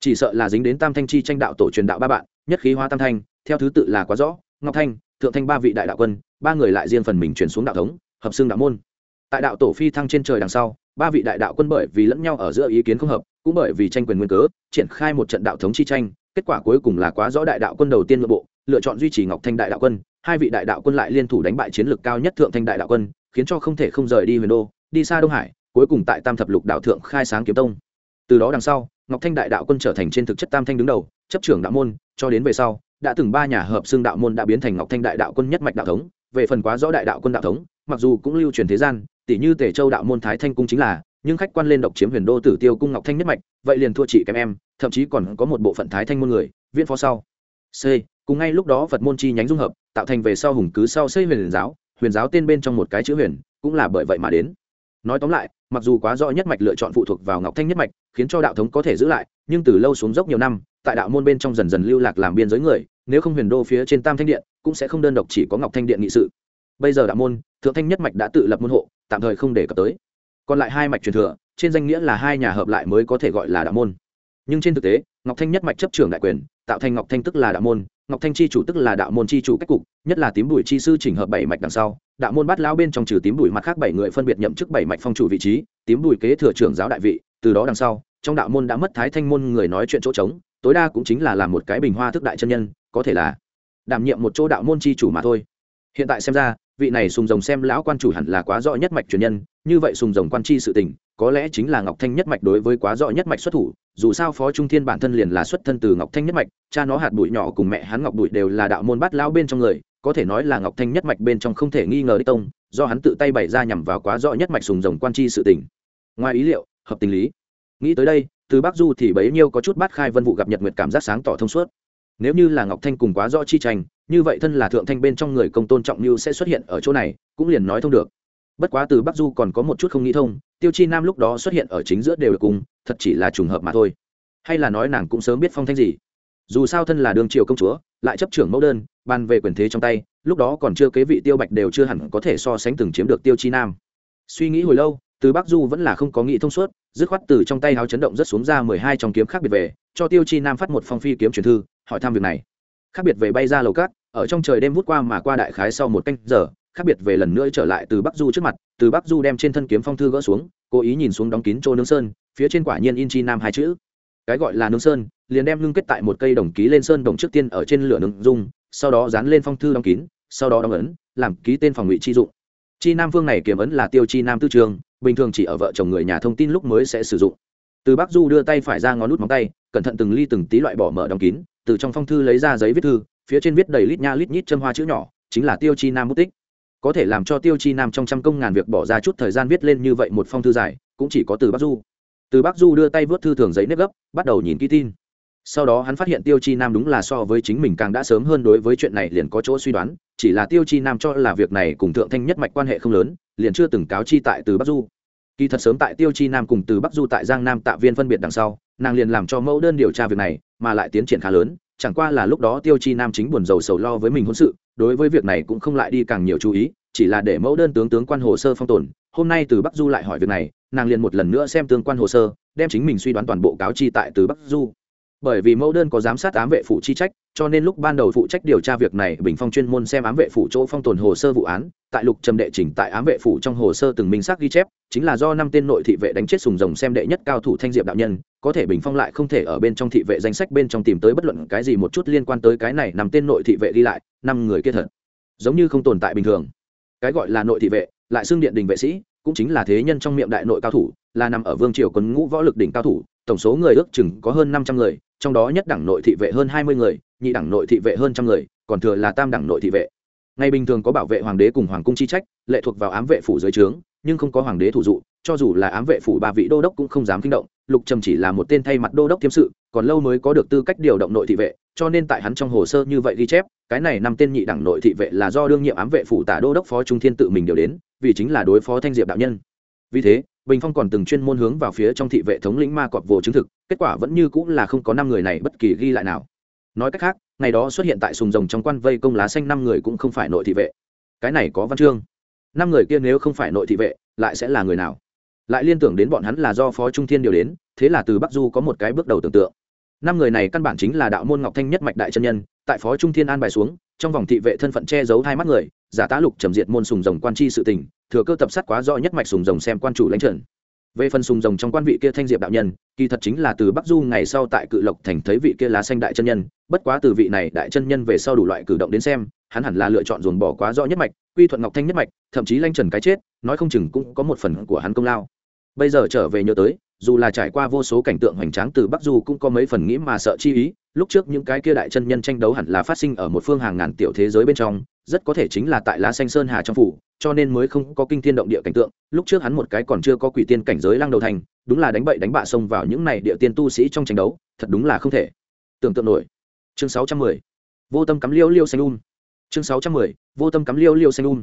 Chỉ sợ là dính đến tam thanh chi tranh đạo tổ truyền đạo ba bạn, nhất khí hóa tam thanh, theo thứ tự là quá rõ, ngọc thanh, thượng thanh ba vị đại đạo quân, ba người lại riêng phần mình chuyển xuống đạo thống, hợp xương đạo môn. Tại đạo tổ phi thăng trên trời đằng sau, ba vị đại đạo quân bởi vì lẫn nhau ở giữa ý kiến không hợp, cũng bởi vì tranh quyền nguyên cớ, triển khai một trận đạo thống chi tranh, kết quả cuối cùng là quá rõ đại đạo quân đầu tiên nội bộ, lựa chọn duy trì ngọc thanh đại đạo quân hai vị đại đạo quân lại liên thủ đánh bại chiến lược cao nhất thượng thanh đại đạo quân, khiến cho không thể không rời đi huyền đô, đi xa đông hải, cuối cùng tại tam thập lục đạo thượng khai sáng kiếm tông. Từ đó đằng sau, ngọc thanh đại đạo quân trở thành trên thực chất tam thanh đứng đầu, chấp trưởng đạo môn, cho đến về sau, đã từng ba nhà hợp xương đạo môn đã biến thành ngọc thanh đại đạo quân nhất mạch đạo thống, về phần quá rõ đại đạo quân đạo thống, mặc dù cũng lưu truyền thế gian tỷ như tề châu đạo môn thái thanh cung chính là, nhưng khách quan lên độc chiếm huyền đô tử tiêu cung ngọc thanh nhất mạch, vậy liền thua chị kém em, thậm chí còn có một bộ phận thái thanh môn người viên phó sau. C cùng ngay lúc đó phật môn chi nhánh dung hợp, tạo thành về sau hùng cứ sau xây huyền giáo huyền giáo tên bên trong một cái chữ huyền, cũng là bởi vậy mà đến. Nói tóm lại, mặc dù quá rõ nhất mạch lựa chọn phụ thuộc vào ngọc thanh nhất mạch, khiến cho đạo thống có thể giữ lại, nhưng từ lâu xuống dốc nhiều năm, tại đạo môn bên trong dần dần lưu lạc làm biên giới người, nếu không huyền đô phía trên tam thanh điện, cũng sẽ không đơn độc chỉ có ngọc thanh điện nghị sự. Bây giờ đạo môn, thượng thanh nhất mạch đã tự lập môn hộ, tạm thời không để cập tới. Còn lại hai mạch truyền thừa, trên danh nghĩa là hai nhà hợp lại mới có thể gọi là đạo môn. Nhưng trên thực tế, ngọc thanh nhất mạch chấp trưởng đại quyền, tạo thành ngọc thanh tức là đạo môn ngọc thanh chi chủ tức là đạo môn chi chủ cách cục, nhất là tím bùi chi sư chỉnh hợp bảy mạch đằng sau. Đạo môn bát lão bên trong trừ tím bùi mặt khác bảy người phân biệt nhậm chức bảy mạch phong chủ vị trí, tím bùi kế thừa trưởng giáo đại vị, từ đó đằng sau, trong đạo môn đã mất thái thanh môn người nói chuyện chỗ trống, tối đa cũng chính là làm một cái bình hoa thức đại chân nhân, có thể là đảm nhiệm một chỗ đạo môn chi chủ mà thôi. Hiện tại xem ra, vị này sùng rồng xem lão quan chủ hẳn là quá rõ nhất mạch truyền nhân, như vậy sùng rồng quan chi sự tình có lẽ chính là ngọc thanh nhất mạch đối với quá rõ nhất mạch xuất thủ, dù sao phó trung thiên bản thân liền là xuất thân từ ngọc thanh nhất mạch, cha nó hạt bụi nhỏ cùng mẹ hắn ngọc bụi đều là đạo môn bát lao bên trong người, có thể nói là ngọc thanh nhất mạch bên trong không thể nghi ngờ đích tông, do hắn tự tay bày ra nhằm vào quá rõ nhất mạch sùng rồng quan chi sự tình. Ngoài ý liệu, hợp tình lý. Nghĩ tới đây, từ bắc du thì bấy nhiêu có chút bát khai vân vụ gặp nhật nguyệt cảm giác sáng tỏ thông suốt. Nếu như là ngọc thanh cùng quá rõ chi tranh, như vậy thân là thượng thanh bên trong người công tôn trọng như sẽ xuất hiện ở chỗ này, cũng liền nói thông được bất quá từ bắc du còn có một chút không nghĩ thông, tiêu chi nam lúc đó xuất hiện ở chính giữa đều được cùng, thật chỉ là trùng hợp mà thôi. Hay là nói nàng cũng sớm biết phong thanh gì? Dù sao thân là đường triều công chúa, lại chấp trưởng mẫu đơn ban về quyền thế trong tay, lúc đó còn chưa kế vị tiêu bạch đều chưa hẳn có thể so sánh từng chiếm được tiêu chi nam. Suy nghĩ hồi lâu, từ bắc du vẫn là không có nghĩ thông suốt, dứt khoát từ trong tay háo chấn động rất xuống ra mười hai trong kiếm khác biệt về, cho tiêu chi nam phát một phong phi kiếm truyền thư, hỏi thăm việc này. Khác biệt về bay ra lầu cát, ở trong trời đêm vút qua mà qua đại khái sau một canh giờ khác biệt về lần nữa trở lại từ bắc du trước mặt, từ bắc du đem trên thân kiếm phong thư gỡ xuống, cố ý nhìn xuống đóng kín chỗ nương sơn, phía trên quả nhiên in chi nam hai chữ. Cái gọi là nương sơn, liền đem ngưng kết tại một cây đồng ký lên sơn đồng trước tiên ở trên lửa nương dung sau đó dán lên phong thư đóng kín, sau đó đóng ấn, làm ký tên phòng ngụy chi dụng. Chi nam phương này kiểm ấn là tiêu chi nam tư trường, bình thường chỉ ở vợ chồng người nhà thông tin lúc mới sẽ sử dụng. Từ bắc du đưa tay phải ra ngón nút móng tay, cẩn thận từng ly từng tí loại bỏ mở đóng kín, từ trong phong thư lấy ra giấy viết thư, phía trên viết đầy lít nha lít nhít châm hoa chữ nhỏ, chính là tiêu chi nam mất tích có thể làm cho tiêu chi nam trong trăm công ngàn việc bỏ ra chút thời gian viết lên như vậy một phong thư dài, cũng chỉ có từ bắc du. Từ bắc du đưa tay vớt thư thường giấy nếp gấp, bắt đầu nhìn kỹ tin. Sau đó hắn phát hiện tiêu chi nam đúng là so với chính mình càng đã sớm hơn đối với chuyện này liền có chỗ suy đoán, chỉ là tiêu chi nam cho là việc này cùng thượng thanh nhất mạch quan hệ không lớn, liền chưa từng cáo chi tại từ bắc du. Kỳ thật sớm tại tiêu chi nam cùng từ bắc du tại giang nam tạ viên phân biệt đằng sau, nàng liền làm cho mẫu đơn điều tra việc này, mà lại tiến triển khá lớn chẳng qua là lúc đó tiêu chi nam chính buồn rầu sầu lo với mình hôn sự, đối với việc này cũng không lại đi càng nhiều chú ý, chỉ là để mẫu đơn tướng tướng quan hồ sơ phong tồn. Hôm nay từ bắc du lại hỏi việc này, nàng liền một lần nữa xem tương quan hồ sơ, đem chính mình suy đoán toàn bộ cáo chi tại từ bắc du. Bởi vì mẫu đơn có giám sát ám vệ phụ chi trách, cho nên lúc ban đầu phụ trách điều tra việc này, bình phong chuyên môn xem ám vệ phụ chỗ phong tồn hồ sơ vụ án. Tại lục trầm đệ chỉnh tại ám vệ phụ trong hồ sơ từng minh xác ghi chép, chính là do năm tên nội thị vệ đánh chết sùng rồng xem đệ nhất cao thủ thanh diệp đạo nhân có thể bình phong lại không thể ở bên trong thị vệ danh sách bên trong tìm tới bất luận cái gì một chút liên quan tới cái này nằm tên nội thị vệ đi lại, năm người kia thật, giống như không tồn tại bình thường. Cái gọi là nội thị vệ, lại xưng điện đình vệ sĩ, cũng chính là thế nhân trong miệng đại nội cao thủ, là nằm ở vương triều quân ngũ võ lực đỉnh cao thủ, tổng số người ước chừng có hơn năm trăm người, trong đó nhất đẳng nội thị vệ hơn hai mươi người, nhị đẳng nội thị vệ hơn trăm người, còn thừa là tam đẳng nội thị vệ. Ngày bình thường có bảo vệ hoàng đế cùng hoàng cung chi trách, lệ thuộc vào ám vệ phủ dưới trướng, nhưng không có hoàng đế thủ dụ, cho dù là ám vệ phủ ba vị đô đốc cũng không dám kinh động lục trầm chỉ là một tên thay mặt đô đốc thiêm sự, còn lâu mới có được tư cách điều động nội thị vệ, cho nên tại hắn trong hồ sơ như vậy ghi chép, cái này năm tên nhị đẳng nội thị vệ là do đương nhiệm ám vệ phủ tả đô đốc phó trung thiên tự mình điều đến, vì chính là đối phó thanh diệp đạo nhân. Vì thế, bình phong còn từng chuyên môn hướng vào phía trong thị vệ thống lĩnh ma cọp vồ chứng thực, kết quả vẫn như cũng là không có năm người này bất kỳ ghi lại nào. Nói cách khác, ngày đó xuất hiện tại sùng rồng trong quan vây công lá xanh năm người cũng không phải nội thị vệ. Cái này có văn chương. Năm người kia nếu không phải nội thị vệ, lại sẽ là người nào? Lại liên tưởng đến bọn hắn là do phó trung thiên điều đến thế là từ bắc du có một cái bước đầu tưởng tượng. Năm người này căn bản chính là đạo môn ngọc thanh nhất mạch đại chân nhân, tại phó trung thiên an bài xuống, trong vòng thị vệ thân phận che giấu hai mắt người, giả tá lục trầm diệt môn sùng rồng quan chi sự tình, thừa cơ tập sát quá rõ nhất mạch sùng rồng xem quan chủ lãnh trần về phần sùng rồng trong quan vị kia thanh diệp đạo nhân, kỳ thật chính là từ bắc du ngày sau tại cự lộc thành thấy vị kia lá xanh đại chân nhân, bất quá từ vị này đại chân nhân về sau đủ loại cử động đến xem, hắn hẳn là lựa chọn dồn bỏ quá rõ nhất mạch, quy thuận ngọc thanh nhất mạch, thậm chí lanh trần cái chết, nói không chừng cũng có một phần của hắn công lao bây giờ trở về nhớ tới, dù là trải qua vô số cảnh tượng hoành tráng từ bắc du cũng có mấy phần nghĩ mà sợ chi ý, lúc trước những cái kia đại chân nhân tranh đấu hẳn là phát sinh ở một phương hàng ngàn tiểu thế giới bên trong, rất có thể chính là tại lá xanh sơn hà trong phủ, cho nên mới không có kinh thiên động địa cảnh tượng lúc trước hắn một cái còn chưa có quỷ tiên cảnh giới lăng đầu thành, đúng là đánh bậy đánh bạ xông vào những này địa tiên tu sĩ trong tranh đấu, thật đúng là không thể tưởng tượng nổi chương 610. vô tâm cắm liêu liêu xanh um chương 610. vô tâm cắm liêu liêu xanh um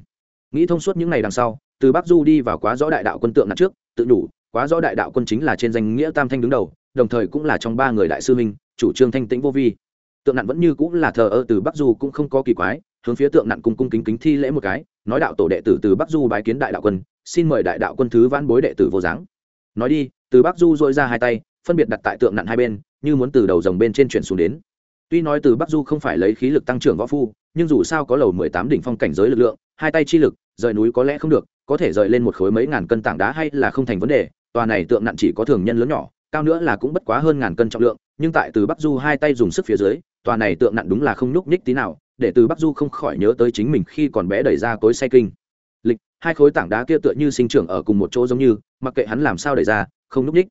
nghĩ thông suốt những ngày đằng sau, từ bắc du đi vào quá rõ đại đạo quân tượng nặng trước tự đủ, quá rõ đại đạo quân chính là trên danh nghĩa tam thanh đứng đầu, đồng thời cũng là trong ba người đại sư minh chủ trương thanh tĩnh vô vi. Tượng nạn vẫn như cũng là thờ ơ từ bắc du cũng không có kỳ quái, hướng phía tượng nạn cung cung kính kính thi lễ một cái, nói đạo tổ đệ tử từ bắc du bái kiến đại đạo quân, xin mời đại đạo quân thứ vãn bối đệ tử vô dáng nói đi, từ bắc du dội ra hai tay, phân biệt đặt tại tượng nạn hai bên, như muốn từ đầu dòng bên trên chuyển xuống đến. Tuy nói từ bắc du không phải lấy khí lực tăng trưởng võ phu, nhưng dù sao có lầu mười tám đỉnh phong cảnh giới lực lượng hai tay chi lực, rời núi có lẽ không được, có thể rời lên một khối mấy ngàn cân tảng đá hay là không thành vấn đề, tòa này tượng nặng chỉ có thường nhân lớn nhỏ, cao nữa là cũng bất quá hơn ngàn cân trọng lượng, nhưng tại từ bắc du hai tay dùng sức phía dưới, tòa này tượng nặng đúng là không nhúc nhích tí nào, để từ bắc du không khỏi nhớ tới chính mình khi còn bé đẩy ra cối say kinh. Lịch, hai khối tảng đá kia tựa như sinh trưởng ở cùng một chỗ giống như, mặc kệ hắn làm sao đẩy ra, không nhúc nhích.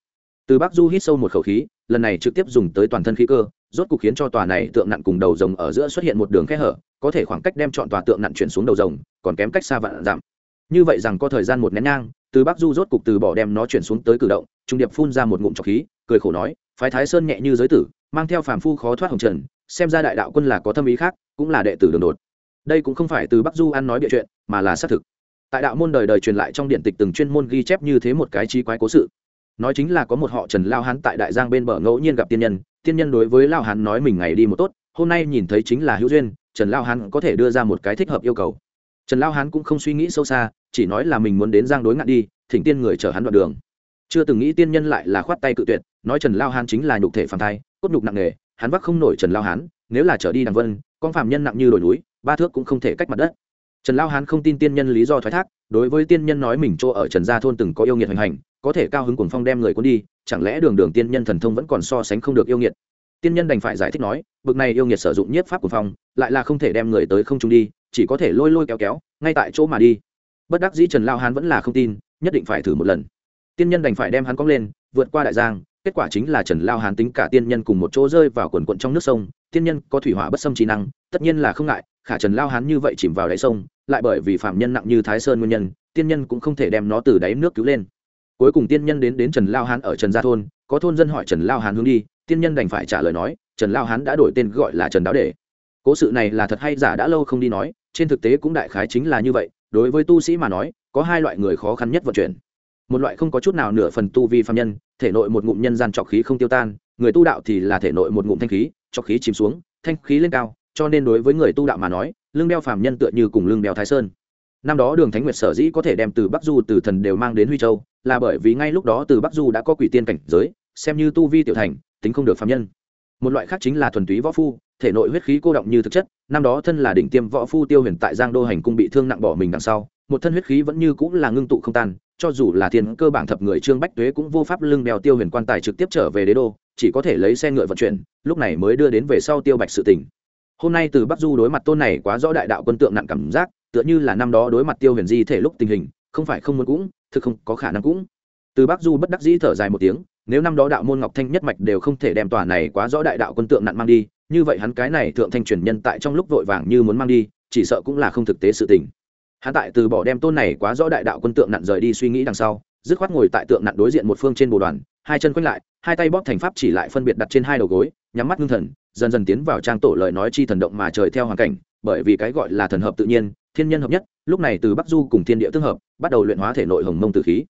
Từ bắc du hít sâu một khẩu khí, lần này trực tiếp dùng tới toàn thân khí cơ, rốt cục khiến cho tòa này tượng nặng cùng đầu rồng ở giữa xuất hiện một đường khe hở có thể khoảng cách đem chọn tòa tượng nặng chuyển xuống đầu rồng, còn kém cách xa vạn giảm như vậy rằng có thời gian một nén nhang, từ bắc du rốt cục từ bỏ đem nó chuyển xuống tới cử động, trung điệp phun ra một ngụm trọc khí, cười khổ nói, phái thái sơn nhẹ như giới tử, mang theo phàm phu khó thoát hồng trần, xem ra đại đạo quân là có tâm ý khác, cũng là đệ tử đường đột. Đây cũng không phải từ bắc du ăn nói bịa chuyện, mà là xác thực. Tại đạo môn đời đời truyền lại trong điện tịch từng chuyên môn ghi chép như thế một cái trí quái cố sự. Nói chính là có một họ trần lao hán tại đại giang bên bờ ngẫu nhiên gặp tiên nhân tiên nhân đối với lao hán nói mình ngày đi một tốt, hôm nay nhìn thấy chính là hữu duyên trần lao hán có thể đưa ra một cái thích hợp yêu cầu. Trần lao hán cũng không suy nghĩ sâu xa, chỉ nói là mình muốn đến giang đối ngạn đi, thỉnh tiên người chở hắn đoạn đường. Chưa từng nghĩ tiên nhân lại là khoát tay cự tuyệt, nói trần lao hán chính là nhục thể phàm thai, cốt nhục nặng nề, hắn vác không nổi trần lao hán, nếu là trở đi đằng vân, con phàm nhân nặng như đồi núi, ba thước cũng không thể cách mặt đất. Trần lao hán không tin tiên nhân lý do thoái thác, đối với tiên nhân nói mình chỗ ở trần gia thôn từng có yêu nghiệt hoành hành, có thể cao hứng cuồng phong đem người cuốn đi, chẳng lẽ đường đường tiên nhân thần thông vẫn còn so sánh không được yêu nghiệt? Tiên nhân đành phải giải thích nói, bực này yêu nghiệt sử dụng nhiếp pháp của phong, lại là không thể đem người tới không trung đi, chỉ có thể lôi lôi kéo kéo, ngay tại chỗ mà đi. Bất đắc dĩ trần lao hán vẫn là không tin, nhất định phải thử một lần. Tiên nhân đành phải đem hắn cong lên, vượt qua đại giang, kết quả chính là trần lao hán tính cả tiên nhân cùng một chỗ rơi vào quần quận trong nước sông. Tiên nhân có thủy hỏa bất xâm trí năng, tất nhiên là không ngại, khả trần lao hán như vậy chìm vào đáy sông, lại bởi vì phạm nhân nặng như thái sơn nguyên nhân, tiên nhân cũng không thể đem nó từ đáy nước cứu lên. Cuối cùng tiên nhân đến đến trần lao hán ở trần gia thôn, có thôn dân hỏi trần lao hán hướng đi tiên nhân đành phải trả lời nói, trần lao hán đã đổi tên gọi là trần đáo để cố sự này là thật hay giả đã lâu không đi nói, trên thực tế cũng đại khái chính là như vậy, đối với tu sĩ mà nói, có hai loại người khó khăn nhất vận chuyển. Một loại không có chút nào nửa phần tu vi phạm nhân, thể nội một ngụm nhân gian trọc khí không tiêu tan, người tu đạo thì là thể nội một ngụm thanh khí, trọc khí chìm xuống, thanh khí lên cao, cho nên đối với người tu đạo mà nói lương đeo phàm nhân tựa như cùng lương đeo thái sơn. Năm đó đường thánh nguyệt sở dĩ có thể đem từ bắc du từ thần đều mang đến huy châu, là bởi vì ngay lúc đó từ bắc du đã có quỷ tiên cảnh giới xem như tu vi tiểu thành, tính không được phàm nhân. Một loại khác chính là thuần túy võ phu, thể nội huyết khí cô động như thực chất, năm đó thân là đỉnh tiêm võ phu tiêu huyền tại giang đô hành cung bị thương nặng bỏ mình đằng sau, một thân huyết khí vẫn như cũng là ngưng tụ không tan, cho dù là thiên cơ bản thập người trương bách tuế cũng vô pháp lưng đèo tiêu huyền quan tài trực tiếp trở về đế đô, chỉ có thể lấy xe ngựa vận chuyển, lúc này mới đưa đến về sau tiêu bạch sự tỉnh hôm nay từ bắc du đối mặt tôn này quá rõ đại đạo quân tượng nặng cảm giác, tựa như là năm đó đối mặt tiêu huyền di thể lúc tình hình, không phải không muốn cũng, thực không có khả năng cũng. Từ bắc du bất đắc dĩ thở dài một tiếng nếu năm đó đạo môn ngọc thanh nhất mạch đều không thể đem tòa này quá rõ đại đạo quân tượng nặn mang đi, như vậy hắn cái này thượng thanh truyền nhân tại trong lúc vội vàng như muốn mang đi, chỉ sợ cũng là không thực tế sự tình. Hắn tại từ bỏ đem tôn này quá rõ đại đạo quân tượng nặn rời đi suy nghĩ đằng sau, dứt khoát ngồi tại tượng nặn đối diện một phương trên bồ đoàn, hai chân quanh lại, hai tay bóp thành pháp chỉ lại phân biệt đặt trên hai đầu gối, nhắm mắt ngưng thần, dần dần tiến vào trang tổ lời nói chi thần động mà trời theo hoàn cảnh, bởi vì cái gọi là thần hợp tự nhiên, thiên nhân hợp nhất, lúc này từ bắc du cùng thiên địa tương hợp, bắt đầu luyện hóa thể nội hồng mông tử khí.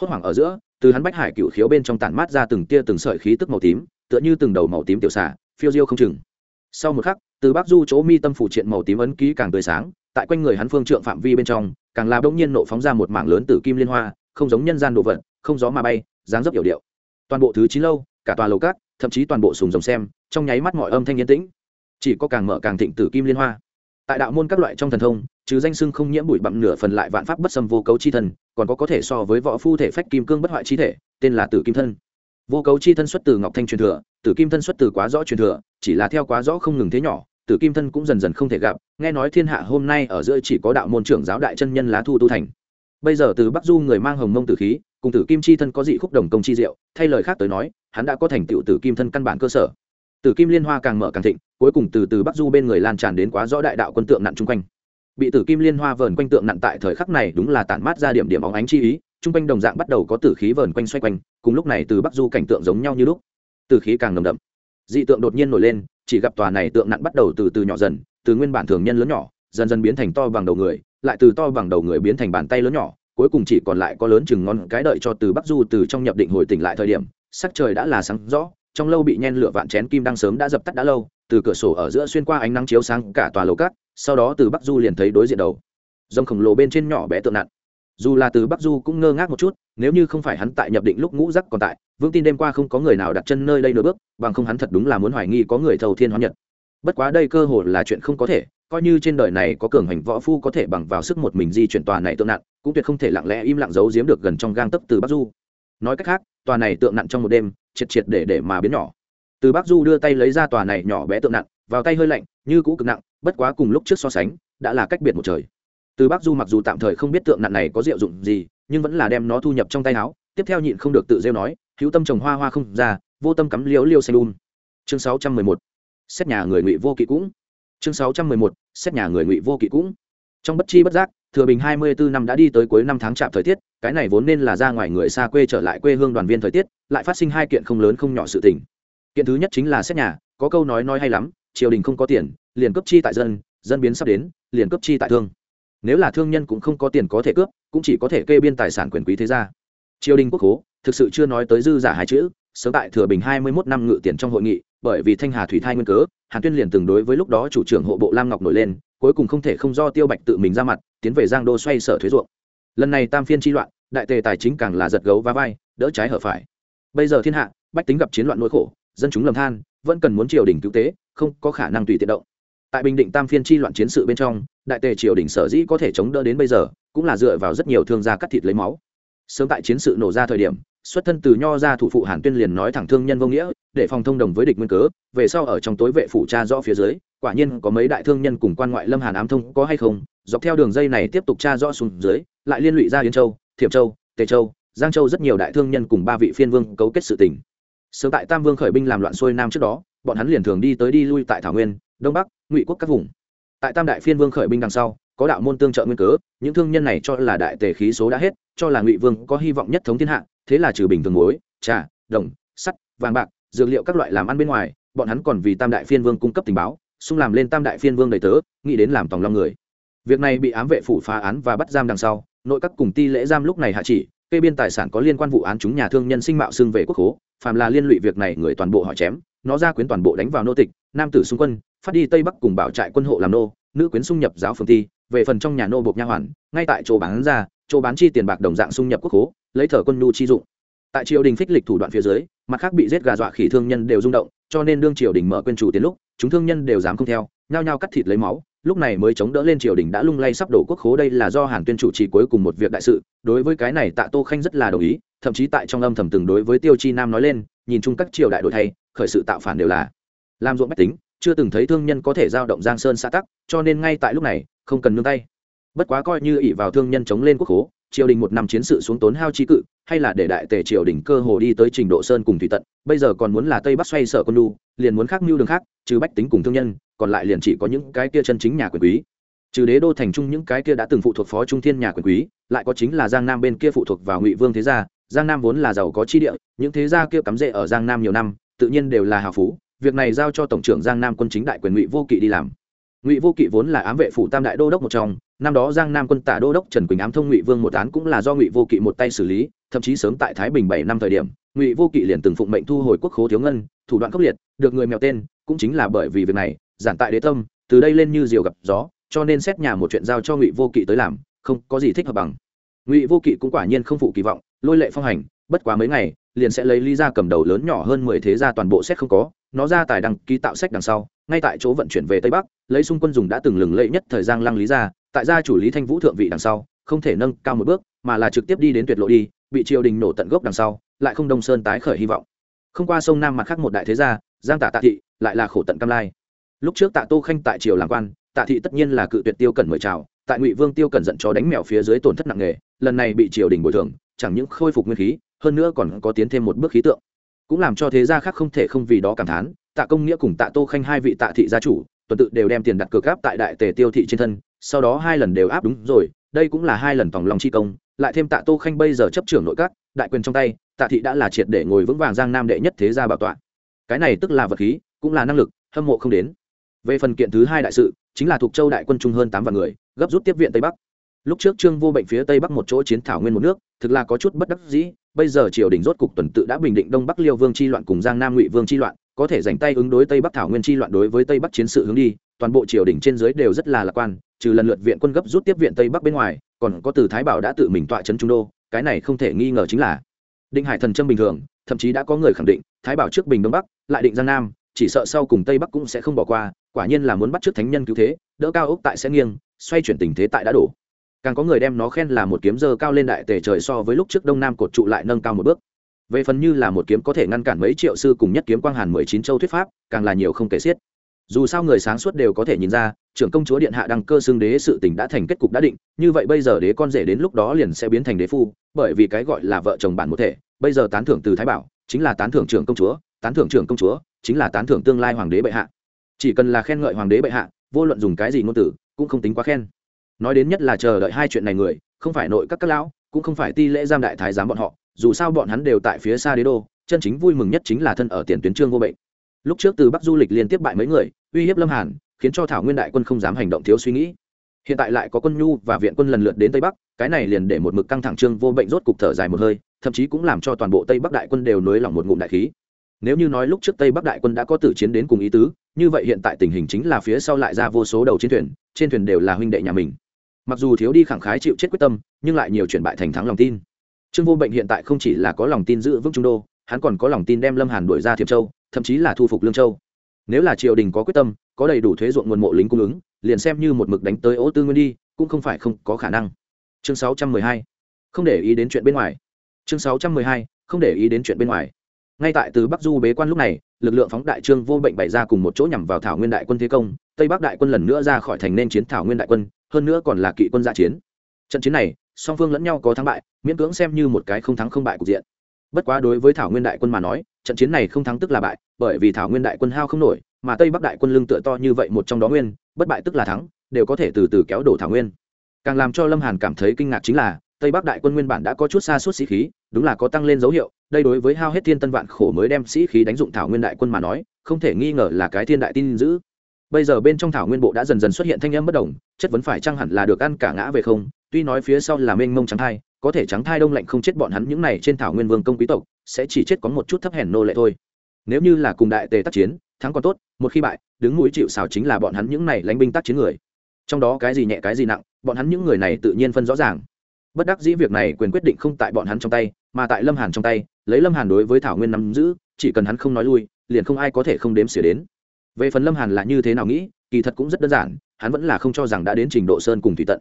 Hốt hoảng ở giữa từ hắn bách hải cựu khiếu bên trong tản mát ra từng tia từng sợi khí tức màu tím, tựa như từng đầu màu tím tiểu xả phiêu diêu không chừng. Sau một khắc, từ bắc du chỗ mi tâm phủ triện màu tím ấn ký càng tươi sáng, tại quanh người hắn phương trượng phạm vi bên trong, càng là bỗng nhiên nộ phóng ra một mảng lớn từ kim liên hoa, không giống nhân gian đồ vật, không gió mà bay, dáng dấp hiểu điệu. Toàn bộ thứ chín lâu, cả tòa lầu cát, thậm chí toàn bộ sùng rồng xem, trong nháy mắt mọi âm thanh yên tĩnh. Chỉ có càng mở càng thịnh tử kim liên hoa tại đạo môn các loại trong thần thông, trừ danh sưng không nhiễm bụi bặm nửa phần lại vạn pháp bất xâm vô cấu chi thần còn có có thể so với võ phu thể phách kim cương bất hoại chi thể, tên là tử kim thân. Vô cấu chi thân xuất từ ngọc thanh truyền thừa, tử kim thân xuất từ quá rõ truyền thừa, chỉ là theo quá rõ không ngừng thế nhỏ, tử kim thân cũng dần dần không thể gặp, nghe nói thiên hạ hôm nay ở giữa chỉ có đạo môn trưởng giáo đại chân nhân lá thu tu thành. Bây giờ từ bắc du người mang hồng mông tử khí, cùng tử kim chi thân có dị khúc đồng công chi diệu, thay lời khác tới nói, hắn đã có thành tựu tử kim thân căn bản cơ sở. Tử kim liên hoa càng mở càng thịnh cuối cùng từ từ bắc du bên người lan tràn đến quá rõ đại đạo quân tượng nặn chung quanh. Bị tử kim liên hoa vờn quanh tượng nặn tại thời khắc này đúng là tản mát ra điểm điểm óng ánh chi ý, chung quanh đồng dạng bắt đầu có tử khí vờn quanh xoay quanh, cùng lúc này từ bắc du cảnh tượng giống nhau như lúc. Tử khí càng nồng đậm. Dị tượng đột nhiên nổi lên, chỉ gặp tòa này tượng nặn bắt đầu từ từ nhỏ dần, từ nguyên bản thường nhân lớn nhỏ, dần dần biến thành to bằng đầu người, lại từ to bằng đầu người biến thành bàn tay lớn nhỏ, cuối cùng chỉ còn lại có lớn chừng ngón cái đợi cho từ bắc du từ trong nhập định hồi tỉnh lại thời điểm, sắc trời đã là sáng rõ, trong lâu bị nhen lửa vạn chén kim đang sớm đã dập tắt đã lâu từ cửa sổ ở giữa xuyên qua ánh nắng chiếu sáng cả tòa lầu cát, sau đó từ bắc du liền thấy đối diện đầu. Dòng khổng lồ bên trên nhỏ bé tượng nặn dù là từ bắc du cũng ngơ ngác một chút, nếu như không phải hắn tại nhập định lúc ngũ rắc còn tại, vương tin đêm qua không có người nào đặt chân nơi đây nửa bước, bằng không hắn thật đúng là muốn hoài nghi có người thầu thiên hóa nhật. Bất quá đây cơ hội là chuyện không có thể, coi như trên đời này có cường hành võ phu có thể bằng vào sức một mình di chuyển tòa này tượng nặng, cũng tuyệt không thể lặng lẽ im lặng giấu giếm được gần trong gang tấp từ bắc du. Nói cách khác, tòa này tượng nặng trong một đêm, triệt triệt để để mà biến nhỏ từ bắc du đưa tay lấy ra tòa này nhỏ bé tượng nặng, vào tay hơi lạnh, như cũ cực nặng, bất quá cùng lúc trước so sánh, đã là cách biệt một trời. Từ bắc du mặc dù tạm thời không biết tượng nặng này có diệu dụng gì, nhưng vẫn là đem nó thu nhập trong tay áo, tiếp theo nhịn không được tự rêu nói, hữu tâm trồng hoa hoa không ra, vô tâm cắm liếu liêu xanh đun chương sáu trăm mười một. Xét nhà người ngụy vô kỵ cũng. Chương sáu trăm mười một. Xét nhà người ngụy vô kỵ cũng. Trong bất chi bất giác, thừa bình hai mươi bốn năm đã đi tới cuối năm tháng chạm thời tiết, cái này vốn nên là ra ngoài người xa quê trở lại quê hương đoàn viên thời tiết, lại phát sinh hai kiện không lớn không nhỏ sự tình kiện thứ nhất chính là xét nhà, có câu nói nói hay lắm, triều đình không có tiền, liền cấp chi tại dân dân biến sắp đến, liền cấp chi tại thương. Nếu là thương nhân cũng không có tiền có thể cướp, cũng chỉ có thể kê biên tài sản quyền quý thế gia. Triều đình quốc hố thực sự chưa nói tới dư giả hai chữ, sớm tại thừa bình hai mươi 21 năm ngự tiền trong hội nghị, bởi vì thanh hà thủy thai nguyên cớ, hàn tuyên liền từng đối với lúc đó chủ trưởng hộ bộ lam ngọc nổi lên, cuối cùng không thể không do tiêu bạch tự mình ra mặt, tiến về giang đô xoay sở thuế ruộng. Lần này tam phiên chi loạn, đại tề tài chính càng là giật gấu và vai, đỡ trái hở phải. Bây giờ thiên hạ, bách tính gặp chiến loạn nỗi khổ dân chúng lầm than, vẫn cần muốn triều đình cứu tế, không có khả năng tùy tiện động. Tại bình định tam phiên chi loạn chiến sự bên trong, đại tề triều đình sở dĩ có thể chống đỡ đến bây giờ, cũng là dựa vào rất nhiều thương gia cắt thịt lấy máu. Sớm tại chiến sự nổ ra thời điểm, xuất thân từ nho ra thủ phụ hàn tuyên liền nói thẳng thương nhân vô nghĩa, để phòng thông đồng với địch nguyên cớ, về sau ở trong tối vệ phủ tra rõ phía dưới, quả nhiên có mấy đại thương nhân cùng quan ngoại lâm hàn ám thông có hay không, dọc theo đường dây này tiếp tục tra rõ xuống dưới, lại liên lụy ra yến châu, thiểm châu, tề châu, giang châu rất nhiều đại thương nhân cùng ba vị phiên vương cấu kết sự tình sớm tại tam vương khởi binh làm loạn xuôi nam trước đó, bọn hắn liền thường đi tới đi lui tại thảo nguyên, đông bắc, ngụy quốc các vùng. Tại tam đại phiên vương khởi binh đằng sau, có đạo môn tương trợ nguyên cớ, những thương nhân này cho là đại tề khí số đã hết, cho là ngụy vương có hy vọng nhất thống thiên hạ, thế là trừ bình thường muối, trà, đồng, sắt, vàng bạc, dược liệu các loại làm ăn bên ngoài, bọn hắn còn vì tam đại phiên vương cung cấp tình báo, xung làm lên tam đại phiên vương đầy tớ, nghĩ đến làm tòng long người. Việc này bị ám vệ phủ phá án và bắt giam đằng sau, nội các cùng ti lễ giam lúc này hạ chỉ, kê biên tài sản có liên quan vụ án chúng nhà thương nhân sinh mạo xưng về quốc hố phàm là liên lụy việc này người toàn bộ họ chém nó ra quyến toàn bộ đánh vào nô tịch nam tử xung quân phát đi tây bắc cùng bảo trại quân hộ làm nô nữ quyến xung nhập giáo phường thi, về phần trong nhà nô bộc nha hoàn ngay tại chỗ bán ra chỗ bán chi tiền bạc đồng dạng xung nhập quốc hố lấy thở quân nhu chi dụng. Tại triều đình phích lịch thủ đoạn phía dưới mặt khác bị giết gà dọa khỉ thương nhân đều rung động cho nên đương triều đình mở quên chủ tiến lúc chúng thương nhân đều dám không theo nhao nhao cắt thịt lấy máu lúc này mới chống đỡ lên triều đình đã lung lay sắp đổ quốc khố đây là do hàn tuyên chủ trì cuối cùng một việc đại sự đối với cái này tạ tô khanh rất là đồng ý thậm chí tại trong âm thầm từng đối với tiêu chi nam nói lên, nhìn chung các triều đại đổi thay, khởi sự tạo phản đều là làm ruộng bách tính, chưa từng thấy thương nhân có thể giao động giang sơn xã tắc, cho nên ngay tại lúc này, không cần nương tay. Bất quá coi như ỷ vào thương nhân chống lên quốc khố, triều đình một năm chiến sự xuống tốn hao trí cự, hay là để đại tề triều đình cơ hồ đi tới trình độ sơn cùng thủy tận, bây giờ còn muốn là tây bắc xoay sở con đu liền muốn khác mưu đường khác, trừ bách tính cùng thương nhân, còn lại liền chỉ có những cái kia chân chính nhà quyền quý. Trừ đế đô thành trung những cái kia đã từng phụ thuộc phó trung thiên nhà quyền quý, lại có chính là giang nam bên kia phụ thuộc vào ngụy vương thế gia giang nam vốn là giàu có chi địa, những thế gia kia cắm rễ ở giang nam nhiều năm, tự nhiên đều là hào phú, việc này giao cho tổng trưởng giang nam quân chính đại quyền ngụy vô kỵ đi làm. Ngụy vô kỵ vốn là ám vệ phủ tam đại đô đốc một trong, năm đó giang nam quân tả đô đốc trần quỳnh ám thông ngụy vương một án cũng là do ngụy vô kỵ một tay xử lý, thậm chí sớm tại thái bình bảy năm thời điểm, ngụy vô kỵ liền từng phụng mệnh thu hồi quốc khố thiếu ngân, thủ đoạn khốc liệt, được người mèo tên, cũng chính là bởi vì việc này, giản tại đế tâm, từ đây lên như diều gặp gió, cho nên xét nhà một chuyện giao cho ngụy vô kỵ tới làm, không có gì thích hợp bằng. Ngụy vô kỵ cũng quả nhiên không phụ kỳ vọng lôi lệ phong hành, bất quá mấy ngày, liền sẽ lấy lý ra cầm đầu lớn nhỏ hơn mười thế gia toàn bộ xét không có, nó ra tài đăng ký tạo sách đằng sau, ngay tại chỗ vận chuyển về tây bắc, lấy xung quân dùng đã từng lừng lẫy nhất thời gian lăng lý ra tại gia chủ lý thanh vũ thượng vị đằng sau, không thể nâng cao một bước, mà là trực tiếp đi đến tuyệt lộ đi, bị triều đình nổ tận gốc đằng sau, lại không đông sơn tái khởi hy vọng. Không qua sông nam mặt khác một đại thế gia, giang tả tạ thị, lại là khổ tận cam lai. Lúc trước tạ tô khanh tại triều làm quan, tạ thị tất nhiên là cự tuyệt tiêu cẩn mời chào, tại ngụy vương tiêu cẩn giận cho đánh mèo phía dưới tổn thất nặng nề, lần này bị triều đình bồi thường chẳng những khôi phục nguyên khí, hơn nữa còn có tiến thêm một bước khí tượng. Cũng làm cho thế gia khác không thể không vì đó cảm thán, tạ công nghĩa cùng tạ tô khanh hai vị tạ thị gia chủ, tuần tự đều đem tiền đặt cược áp tại đại tề tiêu thị trên thân, sau đó hai lần đều áp đúng rồi, đây cũng là hai lần tòng lòng chi công, lại thêm tạ tô khanh bây giờ chấp trưởng nội các, đại quyền trong tay, tạ thị đã là triệt để ngồi vững vàng giang nam đệ nhất thế gia bảo tọa. Cái này tức là vật khí, cũng là năng lực, hâm mộ không đến. Về phần kiện thứ hai đại sự, chính là thuộc châu đại quân trung hơn tám vạn người, gấp rút tiếp viện tây bắc lúc trước trương vô bệnh phía tây bắc một chỗ chiến thảo nguyên một nước, thực là có chút bất đắc dĩ, bây giờ triều đình rốt cục tuần tự đã bình định đông bắc liêu vương chi loạn cùng giang nam ngụy vương chi loạn, có thể dành tay ứng đối tây bắc thảo nguyên chi loạn đối với tây bắc chiến sự hướng đi, toàn bộ triều đình trên dưới đều rất là lạc quan, trừ lần lượt viện quân gấp rút tiếp viện tây bắc bên ngoài, còn có từ thái bảo đã tự mình tọa trấn trung đô, cái này không thể nghi ngờ chính là định hải thần trâm bình thường, thậm chí đã có người khẳng định, thái bảo trước bình đông bắc, lại định giang nam, chỉ sợ sau cùng tây bắc cũng sẽ không bỏ qua, quả nhiên là muốn bắt trước thánh nhân cứu thế, đỡ cao ốc tại sẽ nghiêng, xoay chuyển tình thế tại đã đổ càng có người đem nó khen là một kiếm dơ cao lên đại tề trời so với lúc trước đông nam cột trụ lại nâng cao một bước. Về phần như là một kiếm có thể ngăn cản mấy triệu sư cùng nhất kiếm quang hàn mười chín châu thuyết pháp, càng là nhiều không kể xiết. Dù sao người sáng suốt đều có thể nhìn ra, trưởng công chúa điện hạ đăng cơ xưng đế sự tình đã thành kết cục đã định, như vậy bây giờ đế con rể đến lúc đó liền sẽ biến thành đế phu, bởi vì cái gọi là vợ chồng bản một thể, bây giờ tán thưởng từ thái bảo, chính là tán thưởng trưởng công chúa, tán thưởng trưởng công chúa, chính là tán thưởng tương lai hoàng đế bệ hạ. Chỉ cần là khen ngợi hoàng đế bệ hạ, vô luận dùng cái gì ngôn từ, cũng không tính quá khen nói đến nhất là chờ đợi hai chuyện này người, không phải nội các các lão, cũng không phải ti lễ giam đại thái giám bọn họ, dù sao bọn hắn đều tại phía xa đế đô, chân chính vui mừng nhất chính là thân ở tiền tuyến trương vô bệnh. Lúc trước từ bắc du lịch liên tiếp bại mấy người, uy hiếp lâm hàn, khiến cho thảo nguyên đại quân không dám hành động thiếu suy nghĩ. Hiện tại lại có quân nhu và viện quân lần lượt đến tây bắc, cái này liền để một mực căng thẳng trương vô bệnh rốt cục thở dài một hơi, thậm chí cũng làm cho toàn bộ tây bắc đại quân đều nới lỏng một ngụm đại khí. Nếu như nói lúc trước tây bắc đại quân đã có tử chiến đến cùng ý tứ, như vậy hiện tại tình hình chính là phía sau lại ra vô số đầu chiến thuyền, trên thuyền đều là huynh đệ nhà mình mặc dù thiếu đi khẳng khái chịu chết quyết tâm, nhưng lại nhiều chuyển bại thành thắng lòng tin. Trương vô bệnh hiện tại không chỉ là có lòng tin giữ vững trung đô, hắn còn có lòng tin đem lâm hàn đuổi ra thiệp châu, thậm chí là thu phục lương châu. Nếu là triều đình có quyết tâm, có đầy đủ thuế ruộng nguồn mộ lính cung ứng, liền xem như một mực đánh tới ô tư nguyên đi, cũng không phải không có khả năng. Chương 612. không để ý đến chuyện bên ngoài. Chương 612. không để ý đến chuyện bên ngoài. Ngay tại từ bắc du bế quan lúc này, lực lượng phóng đại trương vô bệnh bày ra cùng một chỗ nhằm vào thảo nguyên đại quân thế công, tây bắc đại quân lần nữa ra khỏi thành nên chiến thảo nguyên đại quân hơn nữa còn là kỵ quân gia chiến. Trận chiến này, song phương lẫn nhau có thắng bại, miễn cưỡng xem như một cái không thắng không bại cục diện. Bất quá đối với thảo nguyên đại quân mà nói, trận chiến này không thắng tức là bại, bởi vì thảo nguyên đại quân hao không nổi, mà tây bắc đại quân lưng tựa to như vậy một trong đó nguyên, bất bại tức là thắng, đều có thể từ từ kéo đổ thảo nguyên. Càng làm cho lâm hàn cảm thấy kinh ngạc chính là, tây bắc đại quân nguyên bản đã có chút xa suốt sĩ khí, đúng là có tăng lên dấu hiệu, đây đối với hao hết thiên tân vạn khổ mới đem sĩ khí đánh dụng thảo nguyên đại quân mà nói, không thể nghi ngờ là cái thiên đại tin dữ bây giờ bên trong thảo nguyên bộ đã dần dần xuất hiện thanh âm bất đồng, chất vấn phải chăng hẳn là được ăn cả ngã về không? Tuy nói phía sau là mênh mông trắng thai, có thể trắng thai đông lạnh không chết bọn hắn những này trên thảo nguyên vương công quý tộc, sẽ chỉ chết có một chút thấp hèn nô lệ thôi. Nếu như là cùng đại tề tác chiến, thắng còn tốt, một khi bại, đứng mũi chịu xào chính là bọn hắn những này lánh binh tác chiến người. Trong đó cái gì nhẹ cái gì nặng, bọn hắn những người này tự nhiên phân rõ ràng. Bất đắc dĩ việc này quyền quyết định không tại bọn hắn trong tay, mà tại lâm hàn trong tay, lấy lâm hàn đối với thảo nguyên nắm giữ, chỉ cần hắn không nói lui, liền không ai có thể không đếm xỉa đến về phần lâm hàn là như thế nào nghĩ, kỳ thật cũng rất đơn giản, hắn vẫn là không cho rằng đã đến trình độ sơn cùng thủy tận.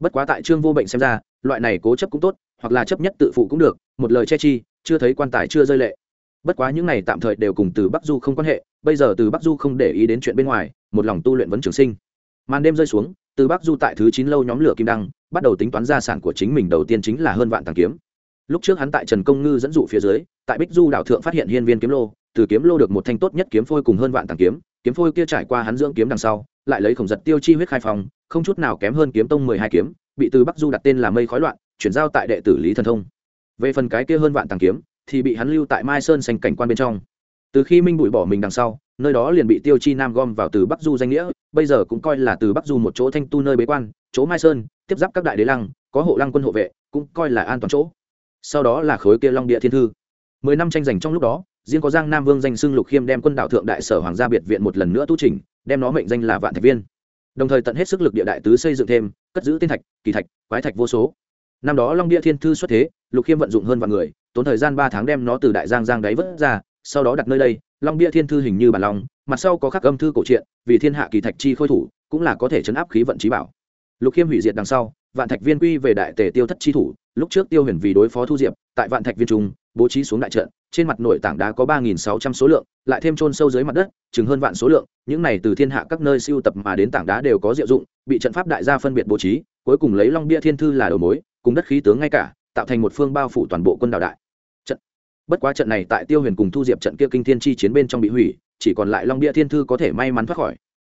Bất quá tại trương vô bệnh xem ra, loại này cố chấp cũng tốt, hoặc là chấp nhất tự phụ cũng được, một lời che chi, chưa thấy quan tài chưa rơi lệ. Bất quá những này tạm thời đều cùng từ bắc du không quan hệ, bây giờ từ bắc du không để ý đến chuyện bên ngoài, một lòng tu luyện vấn trường sinh. Màn đêm rơi xuống, từ bắc du tại thứ chín lâu nhóm lửa kim đăng, bắt đầu tính toán gia sản của chính mình đầu tiên chính là hơn vạn tàng kiếm. Lúc trước hắn tại trần công ngư dẫn dụ phía dưới, tại bích du đảo thượng phát hiện hiên viên kiếm lô, từ kiếm lô được một thanh tốt nhất kiếm phôi cùng hơn vạn tàng kiếm kiếm phôi kia trải qua hắn dưỡng kiếm đằng sau, lại lấy khổng giật tiêu chi huyết khai phòng không chút nào kém hơn kiếm tông mười hai kiếm, bị từ bắc du đặt tên là mây khói loạn, chuyển giao tại đệ tử lý thần thông. Về phần cái kia hơn vạn tàng kiếm, thì bị hắn lưu tại mai sơn xanh cảnh quan bên trong. Từ khi minh bụi bỏ mình đằng sau, nơi đó liền bị tiêu chi nam gom vào từ bắc du danh nghĩa, bây giờ cũng coi là từ bắc du một chỗ thanh tu nơi bế quan, chỗ mai sơn, tiếp giáp các đại đế lăng, có hộ lăng quân hộ vệ, cũng coi là an toàn chỗ. Sau đó là khối kia long địa thiên thư. Mười năm tranh giành trong lúc đó riêng có giang nam vương danh xưng lục khiêm đem quân đảo thượng đại sở hoàng gia biệt viện một lần nữa tu trình đem nó mệnh danh là vạn thạch viên. Đồng thời tận hết sức lực địa đại tứ xây dựng thêm, cất giữ tiên thạch, kỳ thạch, quái thạch vô số. Năm đó long địa thiên thư xuất thế, lục khiêm vận dụng hơn vạn người, tốn thời gian ba tháng đem nó từ đại giang giang đáy vớt ra, sau đó đặt nơi đây, long bia thiên thư hình như bản long mặt sau có khắc âm thư cổ truyện, vì thiên hạ kỳ thạch chi khôi thủ, cũng là có thể chấn áp khí vận trí bảo. Lục khiêm hủy diệt đằng sau, vạn thạch viên quy về đại tề tiêu thất chi thủ, lúc trước tiêu huyền vì đối phó thu diệp, tại vạn thạch viên trung bố trí xuống đại trận, trên mặt nội tảng đá có ba nghìn sáu trăm số lượng, lại thêm trôn sâu dưới mặt đất, chừng hơn vạn số lượng, những này từ thiên hạ các nơi siêu tập mà đến tảng đá đều có diệu dụng, bị trận pháp đại gia phân biệt bố trí, cuối cùng lấy long bia thiên thư là đầu mối, cùng đất khí tướng ngay cả, tạo thành một phương bao phủ toàn bộ quân đảo đại. Trận. Bất quá trận này tại tiêu huyền cùng thu diệp trận kia kinh thiên chi chiến bên trong bị hủy, chỉ còn lại long bia thiên thư có thể may mắn thoát khỏi.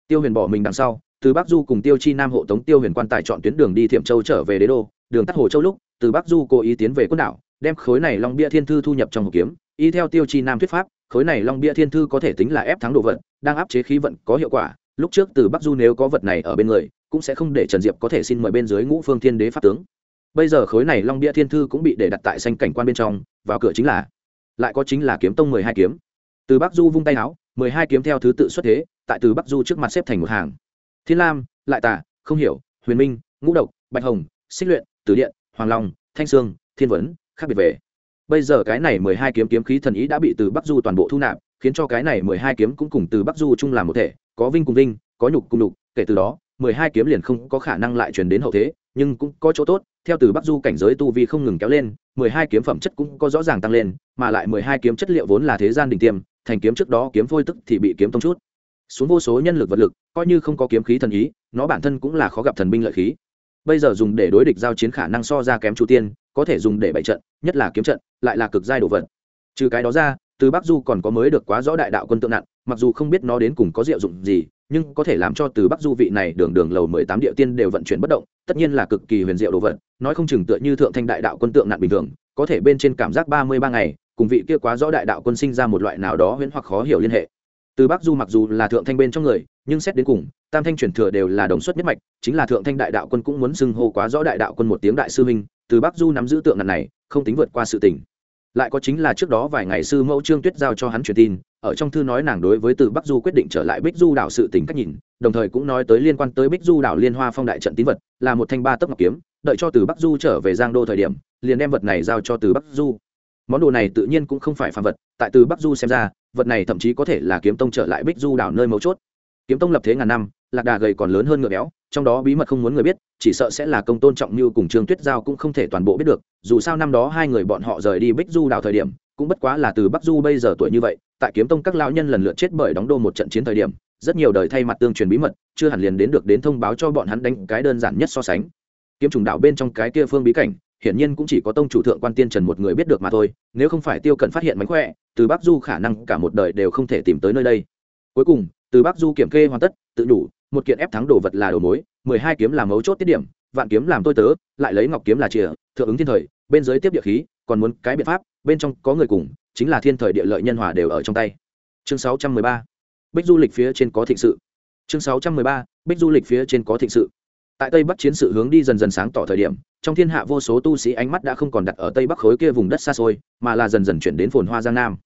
Tiêu huyền bỏ mình đằng sau, từ bắc du cùng tiêu chi nam hộ tống tiêu huyền quan tài chọn tuyến đường đi thiệm châu trở về đế đô, đường tắt hồ châu lúc, từ bắc du cố ý tiến về quân đảo đem khối này long bia thiên thư thu nhập trong hộp kiếm, y theo tiêu chi nam thuyết pháp, khối này long bia thiên thư có thể tính là ép thắng đồ vận đang áp chế khí vận có hiệu quả, lúc trước từ bắc du nếu có vật này ở bên người, cũng sẽ không để trần diệp có thể xin mời bên dưới ngũ phương thiên đế pháp tướng. Bây giờ khối này long bia thiên thư cũng bị để đặt tại xanh cảnh quan bên trong, vào cửa chính là, lại có chính là kiếm tông mười hai kiếm. Từ bắc du vung tay áo, mười hai kiếm theo thứ tự xuất thế, tại từ bắc du trước mặt xếp thành một hàng. Thiên lam, lại tả không hiểu, huyền minh, ngũ độc, bạch hồng, xích luyện, tử điện, hoàng long, thanh sương, thiên vấn khác biệt về. Bây giờ cái này mười hai kiếm kiếm khí thần ý đã bị từ bắc du toàn bộ thu nạp, khiến cho cái này mười hai kiếm cũng cùng từ bắc du chung làm một thể, có vinh cùng vinh, có nhục cùng nhục, kể từ đó, mười hai kiếm liền không có khả năng lại truyền đến hậu thế, nhưng cũng có chỗ tốt, theo từ bắc du cảnh giới tu vi không ngừng kéo lên, mười hai kiếm phẩm chất cũng có rõ ràng tăng lên, mà lại mười hai kiếm chất liệu vốn là thế gian đỉnh tiêm, thành kiếm trước đó kiếm phôi tức thì bị kiếm tông chút. Xuống vô số nhân lực vật lực, coi như không có kiếm khí thần ý, nó bản thân cũng là khó gặp thần binh lợi khí. Bây giờ dùng để đối địch giao chiến khả năng so ra kém chu tiên có thể dùng để bày trận, nhất là kiếm trận, lại là cực giai đồ vật. Trừ cái đó ra, từ bắc du còn có mới được quá rõ đại đạo quân tượng nặng, mặc dù không biết nó đến cùng có diệu dụng gì, nhưng có thể làm cho từ bắc du vị này đường đường lầu mười tám địa tiên đều vận chuyển bất động, tất nhiên là cực kỳ huyền diệu đồ vật, nói không chừng tựa như thượng thanh đại đạo quân tượng nặng bình thường, có thể bên trên cảm giác ba mươi ba ngày, cùng vị kia quá rõ đại đạo quân sinh ra một loại nào đó huyễn hoặc khó hiểu liên hệ. Từ bắc du mặc dù là thượng thanh bên trong người, nhưng xét đến cùng tam thanh truyền thừa đều là đồng xuất nhất mạch, chính là thượng thanh đại đạo quân cũng muốn xưng hô quá rõ đại đạo quân một tiếng đại sư minh từ bắc du nắm giữ tượng ngàn này, không tính vượt qua sự tỉnh lại có chính là trước đó vài ngày sư mẫu trương tuyết giao cho hắn truyền tin, ở trong thư nói nàng đối với từ bắc du quyết định trở lại bích du đảo sự tình cách nhìn, đồng thời cũng nói tới liên quan tới bích du đảo liên hoa phong đại trận tín vật, là một thanh ba tấc ngọc kiếm, đợi cho từ bắc du trở về giang đô thời điểm, liền đem vật này giao cho từ bắc du. Món đồ này tự nhiên cũng không phải phàm vật, tại từ bắc du xem ra, vật này thậm chí có thể là kiếm tông trở lại bích du đảo nơi mấu chốt kiếm tông lập thế ngàn năm, lạc đà gầy còn lớn hơn ngựa béo, trong đó bí mật không muốn người biết, chỉ sợ sẽ là công tôn trọng như cùng trương tuyết giao cũng không thể toàn bộ biết được, dù sao năm đó hai người bọn họ rời đi bích du đảo thời điểm, cũng bất quá là từ bắc du bây giờ tuổi như vậy, tại kiếm tông các lão nhân lần lượt chết bởi đóng đô một trận chiến thời điểm, rất nhiều đời thay mặt tương truyền bí mật, chưa hẳn liền đến được đến thông báo cho bọn hắn đánh cái đơn giản nhất so sánh. Kiếm trùng đạo bên trong cái kia phương bí cảnh, hiển nhiên cũng chỉ có tông chủ thượng quan tiên trần một người biết được mà thôi, nếu không phải tiêu cận phát hiện mánh khỏe, từ bắc du khả năng cả một đời đều không thể tìm tới nơi đây. Cuối cùng từ bắc du kiểm kê hoàn tất, tự đủ, một kiện ép thắng đồ vật là đầu mối, mười hai kiếm là mấu chốt tiết điểm, vạn kiếm làm tôi tớ, lại lấy ngọc kiếm là chìa, thượng ứng thiên thời, bên dưới tiếp địa khí, còn muốn cái biện pháp, bên trong có người cùng, chính là thiên thời địa lợi nhân hòa đều ở trong tay. Chương sáu trăm mười ba. Bích du lịch phía trên có thịnh sự. Chương sáu trăm mười ba. Bích du lịch phía trên có thịnh sự. Tại tây bắc chiến sự hướng đi dần dần sáng tỏ thời điểm, trong thiên hạ vô số tu sĩ ánh mắt đã không còn đặt ở tây bắc khối kia vùng đất xa xôi, mà là dần dần chuyển đến phồn hoa giang nam.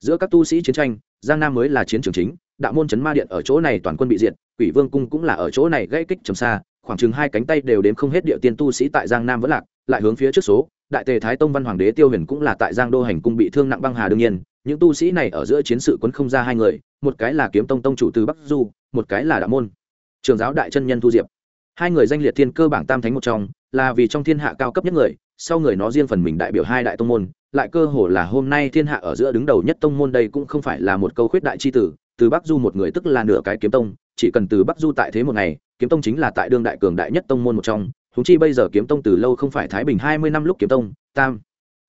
Giữa các tu sĩ chiến tranh, giang nam mới là chiến trường chính đạo môn chấn ma điện ở chỗ này toàn quân bị diệt, quỷ vương cung cũng là ở chỗ này gây kích trầm xa, khoảng chừng hai cánh tay đều đếm không hết địa tiên tu sĩ tại giang nam vẫn lạc, lại hướng phía trước số, đại tề thái tông văn hoàng đế tiêu huyền cũng là tại giang đô hành cung bị thương nặng băng hà đương nhiên, những tu sĩ này ở giữa chiến sự quấn không ra hai người, một cái là kiếm tông tông chủ từ bắc du, một cái là đạo môn. Trường giáo đại chân nhân thu diệp. Hai người danh liệt thiên cơ bảng tam thánh một trong, là vì trong thiên hạ cao cấp nhất người, sau người nó riêng phần mình đại biểu hai đại tông môn, lại cơ hồ là hôm nay thiên hạ ở giữa đứng đầu nhất tông môn đây cũng không phải là một câu khuyết đại c h i tử từ bắc du một người tức là nửa cái kiếm tông, chỉ cần từ bắc du tại thế một ngày, kiếm tông chính là tại đương đại cường đại nhất tông môn một trong. Húng chi bây giờ kiếm tông từ lâu không phải thái bình hai mươi năm lúc kiếm tông, tam.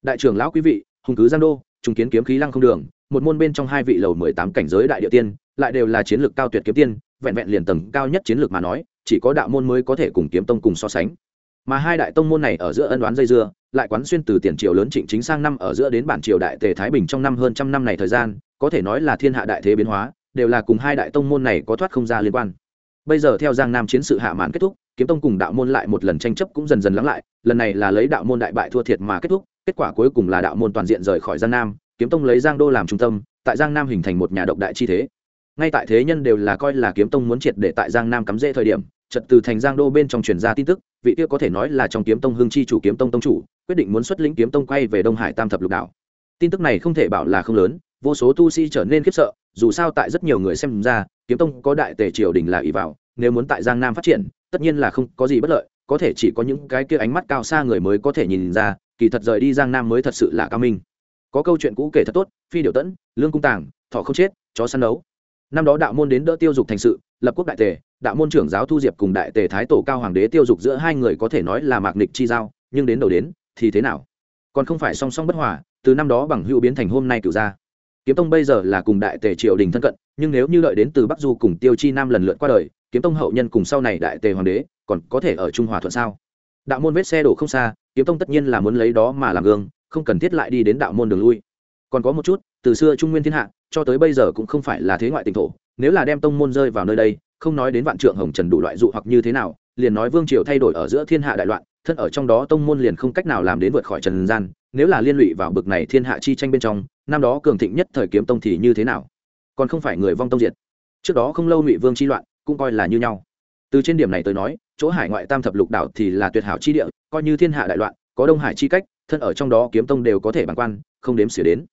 Đại trưởng lão quý vị, hùng cứ giang đô, trùng kiến kiếm khí lăng không đường, một môn bên trong hai vị lầu mười tám cảnh giới đại địa tiên, lại đều là chiến lược cao tuyệt kiếm tiên, vẹn vẹn liền tầng cao nhất chiến lược mà nói, chỉ có đạo môn mới có thể cùng kiếm tông cùng so sánh. Mà hai đại tông môn này ở giữa ân đoán dây dưa, lại quán xuyên từ tiền triều lớn trịnh chính sang năm ở giữa đến bản triều đại tề thái bình trong năm hơn trăm năm này thời gian, có thể nói là thiên hạ đại thế biến hóa đều là cùng hai đại tông môn này có thoát không ra liên quan. Bây giờ theo giang nam chiến sự hạ mãn kết thúc, kiếm tông cùng đạo môn lại một lần tranh chấp cũng dần dần lắng lại, lần này là lấy đạo môn đại bại thua thiệt mà kết thúc, kết quả cuối cùng là đạo môn toàn diện rời khỏi giang nam, kiếm tông lấy giang đô làm trung tâm, tại giang nam hình thành một nhà độc đại chi thế. Ngay tại thế nhân đều là coi là kiếm tông muốn triệt để tại giang nam cắm rễ thời điểm trật từ thành giang đô bên trong truyền ra tin tức, vị kia có thể nói là trong kiếm tông hưng chi chủ kiếm tông tông chủ, quyết định muốn xuất lĩnh kiếm tông quay về đông hải tam thập lục đảo. Tin tức này không thể bảo là không lớn, vô số tu sĩ trở nên khiếp sợ dù sao tại rất nhiều người xem ra, kiếm tông có đại tề triều đình là ỷ vào, nếu muốn tại giang nam phát triển, tất nhiên là không có gì bất lợi, có thể chỉ có những cái kia ánh mắt cao xa người mới có thể nhìn ra, kỳ thật rời đi giang nam mới thật sự là cao minh. Có câu chuyện cũ kể thật tốt, phi điệu tẫn, lương cung tàng, thọ không chết, chó săn đấu. Năm đó đạo môn đến đỡ tiêu dục thành sự, lập quốc đại tề, đạo môn trưởng giáo thu diệp cùng đại tề thái tổ cao hoàng đế tiêu dục giữa hai người có thể nói là mạc nịch chi giao, nhưng đến đầu đến, thì thế nào? Còn không phải song song bất hòa, từ năm đó bằng hữu biến thành hôm nay cửu gia kiếm tông bây giờ là cùng đại tề triều đình thân cận, nhưng nếu như đợi đến từ bắc du cùng tiêu chi nam lần lượt qua đời, kiếm tông hậu nhân cùng sau này đại tề hoàng đế, còn có thể ở trung hòa thuận sao? Đạo môn vết xe đổ không xa, kiếm tông tất nhiên là muốn lấy đó mà làm gương, không cần thiết lại đi đến đạo môn đường lui. Còn có một chút, từ xưa trung nguyên thiên hạ, cho tới bây giờ cũng không phải là thế ngoại tỉnh thổ, nếu là đem tông môn rơi vào nơi đây, không nói đến vạn trượng hồng trần đủ loại dụ hoặc như thế nào, liền nói vương triều thay đổi ở giữa thiên hạ đại loạn, thân ở trong đó tông môn liền không cách nào làm đến vượt khỏi trần gian, nếu là liên lụy vào bực này thiên hạ chi tranh bên trong năm đó cường thịnh nhất thời kiếm tông thì như thế nào? Còn không phải người vong tông diệt. Trước đó không lâu ngụy vương chi loạn, cũng coi là như nhau. Từ trên điểm này tới nói, chỗ hải ngoại tam thập lục đảo thì là tuyệt hảo chi địa, coi như thiên hạ đại loạn, có đông hải chi cách, thân ở trong đó kiếm tông đều có thể bàn quan, không đếm xỉa đến.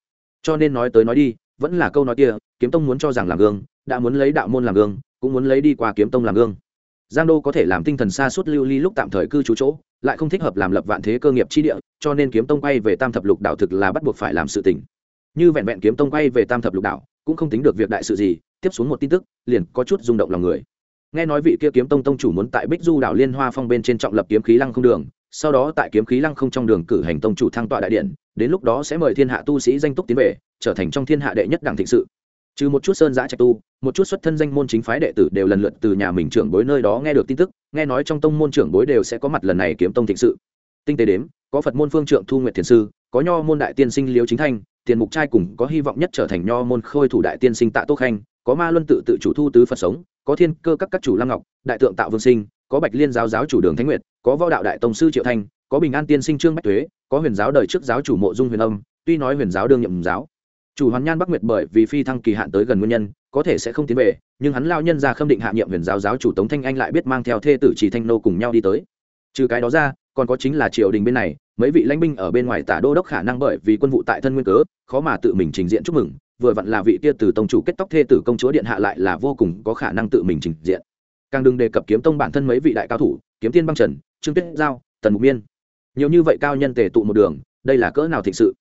Cho nên nói tới nói đi, vẫn là câu nói kia, kiếm tông muốn cho rằng làm gương, đã muốn lấy đạo môn làm gương, cũng muốn lấy đi qua kiếm tông làm gương. Giang đô có thể làm tinh thần xa suốt lưu ly lúc tạm thời cư trú chỗ, lại không thích hợp làm lập vạn thế cơ nghiệp chi địa, cho nên kiếm tông quay về tam thập lục đảo thực là bắt buộc phải làm sự tỉnh như vẹn vẹn kiếm tông quay về tam thập lục đảo, cũng không tính được việc đại sự gì, tiếp xuống một tin tức, liền có chút rung động lòng người. Nghe nói vị kia kiếm tông tông chủ muốn tại bích du đảo liên hoa phong bên trên trọng lập kiếm khí lăng không đường, sau đó tại kiếm khí lăng không trong đường cử hành tông chủ thăng tọa đại điện, đến lúc đó sẽ mời thiên hạ tu sĩ danh túc tiến về, trở thành trong thiên hạ đệ nhất đảng thịnh sự. Trừ một chút sơn giã trạch tu, một chút xuất thân danh môn chính phái đệ tử đều lần lượt từ nhà mình trưởng bối nơi đó nghe được tin tức, nghe nói trong tông môn trưởng bối đều sẽ có mặt lần này kiếm tông thịnh sự tinh tế đếm, có phật môn phương trượng thu nguyệt thiền sư, có nho môn đại tiên sinh liêu chính thanh, tiền mục trai cùng có hy vọng nhất trở thành nho môn khôi thủ đại tiên sinh tạ tô khanh, có ma luân tự tự chủ thu tứ phật sống, có thiên cơ các các chủ lam ngọc, đại tượng tạo vương sinh, có bạch liên giáo giáo chủ đường thánh nguyệt, có võ đạo đại tông sư triệu thanh, có bình an tiên sinh trương bách thuế có huyền giáo đời trước giáo chủ mộ dung huyền âm, tuy nói huyền giáo đương nhậm giáo. Chủ hoàn nhan bắc nguyệt bởi vì phi thăng kỳ hạn tới gần nguyên nhân, có thể sẽ không tiến về, nhưng hắn lao nhân ra khâm định hạ nhiệm huyền giáo giáo chủ tống thanh anh lại biết mang theo thê tử chỉ thanh nô cùng nhau đi tới. Trừ cái đó ra còn có chính là triều đình bên này, mấy vị lãnh binh ở bên ngoài tả đô đốc khả năng bởi vì quân vụ tại thân nguyên cớ, khó mà tự mình trình diện chúc mừng, vừa vặn là vị kia từ tông chủ kết tóc thê tử công chúa điện hạ lại là vô cùng có khả năng tự mình trình diện. Càng đừng đề cập kiếm tông bản thân mấy vị đại cao thủ, kiếm tiên băng trần, trương tuyết giao, tần mục miên. Nhiều như vậy cao nhân tề tụ một đường, đây là cỡ nào thịnh sự?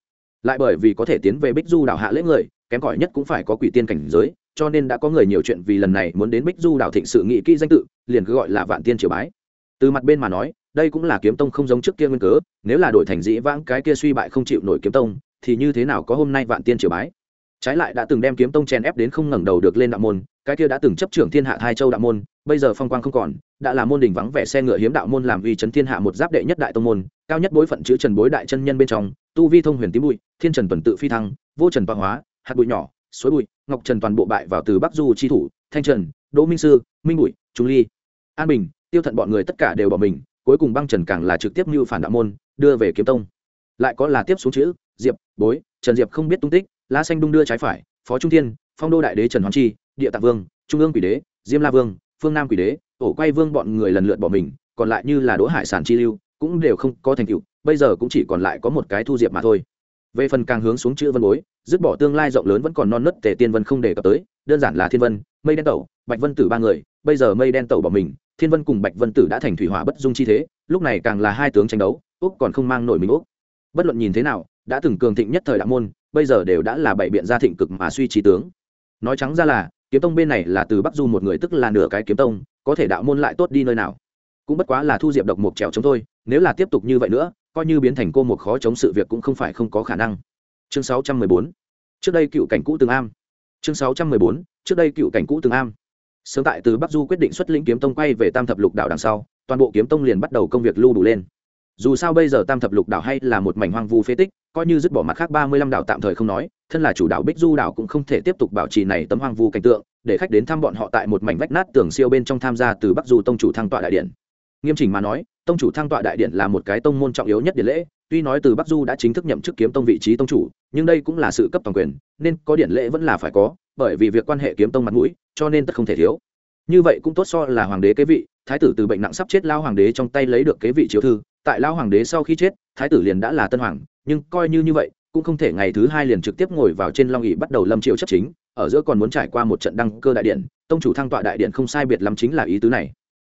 Lại bởi vì có thể tiến về bích du đảo hạ lễ người, kém cỏi nhất cũng phải có quỷ tiên cảnh giới, cho nên đã có người nhiều chuyện vì lần này muốn đến bích du đảo thịnh sự nghị kỹ danh tự, liền cứ gọi là vạn tiên triều bái. Từ mặt bên mà nói đây cũng là kiếm tông không giống trước kia nguyên cớ, nếu là đổi thành dĩ vãng cái kia suy bại không chịu nổi kiếm tông, thì như thế nào có hôm nay vạn tiên triều bái? Trái lại đã từng đem kiếm tông chèn ép đến không ngẩng đầu được lên đạo môn, cái kia đã từng chấp trưởng thiên hạ hai châu đạo môn, bây giờ phong quang không còn, đã là môn đỉnh vắng vẻ xe ngựa hiếm đạo môn làm uy chấn thiên hạ một giáp đệ nhất đại tông môn, cao nhất bối phận chữ trần bối đại chân nhân bên trong, tu vi thông huyền tím bụi, thiên trần tuần tự phi thăng, vô trần văn hóa, hạt bụi nhỏ, suối bụi, ngọc trần toàn bộ bại vào từ bắc du chi thủ, thanh trần, đỗ minh sư, minh bụi, trung ly, an bình, tiêu thận bọn người tất cả đều bỏ mình cuối cùng băng trần càng là trực tiếp mưu phản đạo môn, đưa về kiếm tông. Lại có là tiếp xuống chữ, diệp, bối, trần diệp không biết tung tích, lá xanh đung đưa trái phải, phó trung thiên, phong đô đại đế trần hoàng chi, địa tạng vương, trung ương quỷ đế, diêm la vương, phương nam quỷ đế ổ quay vương bọn người lần lượt bỏ mình, còn lại như là đỗ hải sản chi lưu, cũng đều không có thành tựu, bây giờ cũng chỉ còn lại có một cái thu diệp mà thôi. Về phần càng hướng xuống chữ vân bối, dứt bỏ tương lai rộng lớn vẫn còn non nớt tề tiên vân không đề cập tới, đơn giản là thiên vân, mây đen tẩu, bạch vân tử ba người, bây giờ mây đen tẩu bỏ mình thiên vân cùng bạch vân tử đã thành thủy hỏa bất dung chi thế, lúc này càng là hai tướng tranh đấu, úc còn không mang nổi mình úc. Bất luận nhìn thế nào, đã từng cường thịnh nhất thời đạo môn, bây giờ đều đã là bảy biện gia thịnh cực mà suy trí tướng. Nói trắng ra là, kiếm tông bên này là từ bắc du một người tức là nửa cái kiếm tông, có thể đạo môn lại tốt đi nơi nào. Cũng bất quá là thu diệp độc một trèo chống thôi, nếu là tiếp tục như vậy nữa, coi như biến thành cô một khó chống sự việc cũng không phải không có khả năng. Chương 614 trước đây cựu cảnh cũ từng am. Chương 614 trước đây cựu cảnh cũ từng am sớm tại từ bắc du quyết định xuất lĩnh kiếm tông quay về tam thập lục đảo đằng sau, toàn bộ kiếm tông liền bắt đầu công việc lưu đủ lên. Dù sao bây giờ tam thập lục đảo hay là một mảnh hoang vu phế tích, coi như dứt bỏ mặt khác ba mươi lăm đảo tạm thời không nói, thân là chủ đảo bích du đảo cũng không thể tiếp tục bảo trì này tấm hoang vu cảnh tượng, để khách đến thăm bọn họ tại một mảnh vách nát tường siêu bên trong tham gia từ bắc du tông chủ thăng tọa đại điện. Nghiêm chỉnh mà nói, tông chủ thăng tọa đại điện là một cái tông môn trọng yếu nhất điện lễ, tuy nói từ bắc du đã chính thức nhậm chức kiếm tông vị trí tông chủ, nhưng đây cũng là sự cấp toàn quyền, nên có điện lễ vẫn là phải có bởi vì việc quan hệ kiếm tông mặt mũi, cho nên tất không thể thiếu. Như vậy cũng tốt so là hoàng đế kế vị, thái tử từ bệnh nặng sắp chết lao hoàng đế trong tay lấy được kế vị chiếu thư, tại lao hoàng đế sau khi chết, thái tử liền đã là tân hoàng, nhưng coi như như vậy, cũng không thể ngày thứ hai liền trực tiếp ngồi vào trên long ỵ bắt đầu lâm triệu chấp chính, ở giữa còn muốn trải qua một trận đăng cơ đại điện, tông chủ thăng tọa đại điện không sai biệt lắm chính là ý tứ này.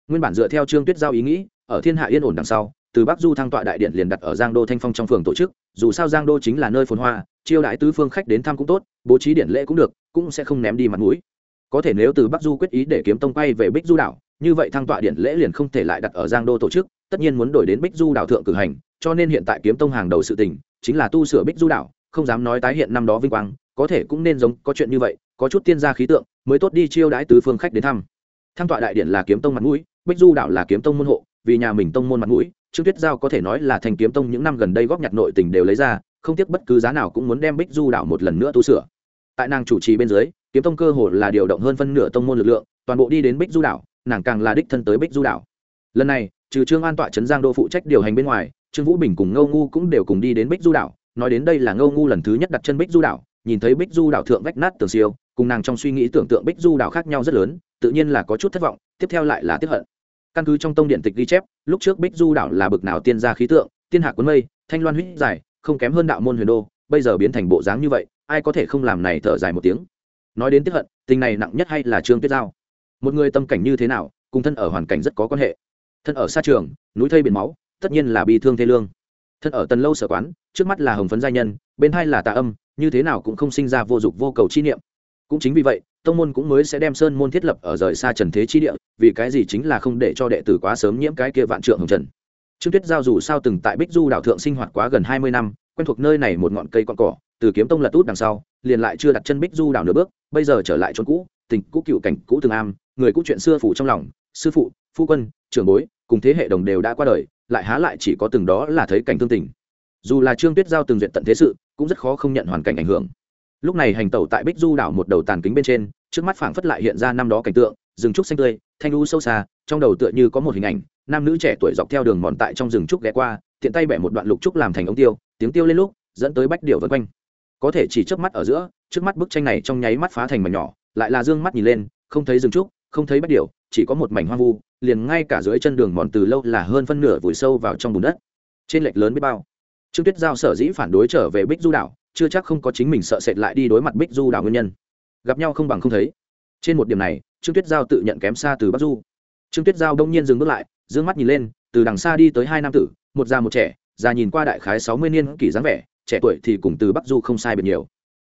Nguyên bản dựa theo trương tuyết giao ý nghĩ, ở thiên hạ yên ổn đằng sau, từ bắc du thăng tọa đại điện liền đặt ở giang đô thanh phong trong phường tổ chức, dù sao giang đô chính là nơi phồn hoa chiêu đãi tứ phương khách đến thăm cũng tốt, bố trí điện lễ cũng được, cũng sẽ không ném đi mặt mũi. Có thể nếu từ bắc du quyết ý để kiếm tông quay về bích du đảo, như vậy thăng tọa điện lễ liền không thể lại đặt ở giang đô tổ chức, tất nhiên muốn đổi đến bích du đảo thượng cử hành, cho nên hiện tại kiếm tông hàng đầu sự tình chính là tu sửa bích du đảo, không dám nói tái hiện năm đó vinh quang, có thể cũng nên giống có chuyện như vậy, có chút tiên gia khí tượng, mới tốt đi chiêu đãi tứ phương khách đến thăm. Thăng tọa đại điện là kiếm tông mặt mũi, bích du đảo là kiếm tông môn hộ, vì nhà mình tông môn mặt mũi, trương tuyết giao có thể nói là thành kiếm tông những năm gần đây góp nhặt nội tình đều lấy ra không tiếc bất cứ giá nào cũng muốn đem bích du đảo một lần nữa tu sửa. Tại nàng chủ trì bên dưới, kiếm tông cơ hồ là điều động hơn phân nửa tông môn lực lượng, toàn bộ đi đến bích du đảo, nàng càng là đích thân tới bích du đảo. Lần này, trừ trương an tọa trấn giang đô phụ trách điều hành bên ngoài, trương vũ bình cùng ngâu ngu cũng đều cùng đi đến bích du đảo. Nói đến đây là ngâu ngu lần thứ nhất đặt chân bích du đảo, nhìn thấy bích du đảo thượng vách nát tường siêu, cùng nàng trong suy nghĩ tưởng tượng bích du đảo khác nhau rất lớn, tự nhiên là có chút thất vọng, tiếp theo lại là tiếp hận. Căn cứ trong tông điện tịch ghi chép, lúc trước bích du đảo là bực nào tiên gia khí tượng, tiên hạ cuốn mây, thanh loan huyết giải không kém hơn đạo môn huyền đô, bây giờ biến thành bộ dáng như vậy, ai có thể không làm này thở dài một tiếng. Nói đến tiếp hận, tình này nặng nhất hay là trương tuyết giao? Một người tâm cảnh như thế nào, cùng thân ở hoàn cảnh rất có quan hệ. Thân ở xa trường, núi thây biển máu, tất nhiên là bi thương thê lương. Thân ở tần lâu sở quán, trước mắt là hồng phấn gia nhân, bên hai là tà âm, như thế nào cũng không sinh ra vô dụng vô cầu chi niệm. Cũng chính vì vậy, tông môn cũng mới sẽ đem sơn môn thiết lập ở rời xa trần thế chi địa, vì cái gì chính là không để cho đệ tử quá sớm nhiễm cái kia vạn trượng hồng trần trương tuyết giao dù sao từng tại bích du đảo thượng sinh hoạt quá gần hai mươi năm, quen thuộc nơi này một ngọn cây con cỏ, từ kiếm tông lật út đằng sau, liền lại chưa đặt chân bích du đảo nửa bước, bây giờ trở lại chốn cũ, tình cũ cựu cảnh cũ từng am, người cũ chuyện xưa phủ trong lòng, sư phụ, phu quân, trưởng bối, cùng thế hệ đồng đều đã qua đời, lại há lại chỉ có từng đó là thấy cảnh thương tình. Dù là trương tuyết giao từng duyệt tận thế sự, cũng rất khó không nhận hoàn cảnh ảnh hưởng. Lúc này hành tẩu tại bích du đảo một đầu tàn kính bên trên, trước mắt phảng phất lại hiện ra năm đó cảnh tượng, rừng trúc xanh tươi, thanh u sâu xa trong đầu tựa như có một hình ảnh, nam nữ trẻ tuổi dọc theo đường mòn tại trong rừng trúc ghé qua, tiện tay bẻ một đoạn lục trúc làm thành ống tiêu, tiếng tiêu lên lúc, dẫn tới bách điệu vân quanh. Có thể chỉ trước mắt ở giữa, trước mắt bức tranh này trong nháy mắt phá thành mảnh nhỏ, lại là dương mắt nhìn lên, không thấy rừng trúc, không thấy bách điệu chỉ có một mảnh hoang vu, liền ngay cả dưới chân đường mòn từ lâu là hơn phân nửa vùi sâu vào trong bùn đất. Trên lệch lớn biết bao. Trương tuyết giao sở dĩ phản đối trở về bích du đảo, chưa chắc không có chính mình sợ sệt lại đi đối mặt bích du đảo nguyên nhân. Gặp nhau không bằng không thấy. Trên một điểm này, trương tuyết giao tự nhận kém xa từ bắc du trương tuyết giao đông nhiên dừng bước lại d ư ơ n g mắt nhìn lên, từ đằng xa đi tới hai nam tử, một già một trẻ, già nhìn qua đại khái sáu mươi niên kỷ dáng vẻ, trẻ tuổi thì cùng từ bắc du không sai biệt nhiều.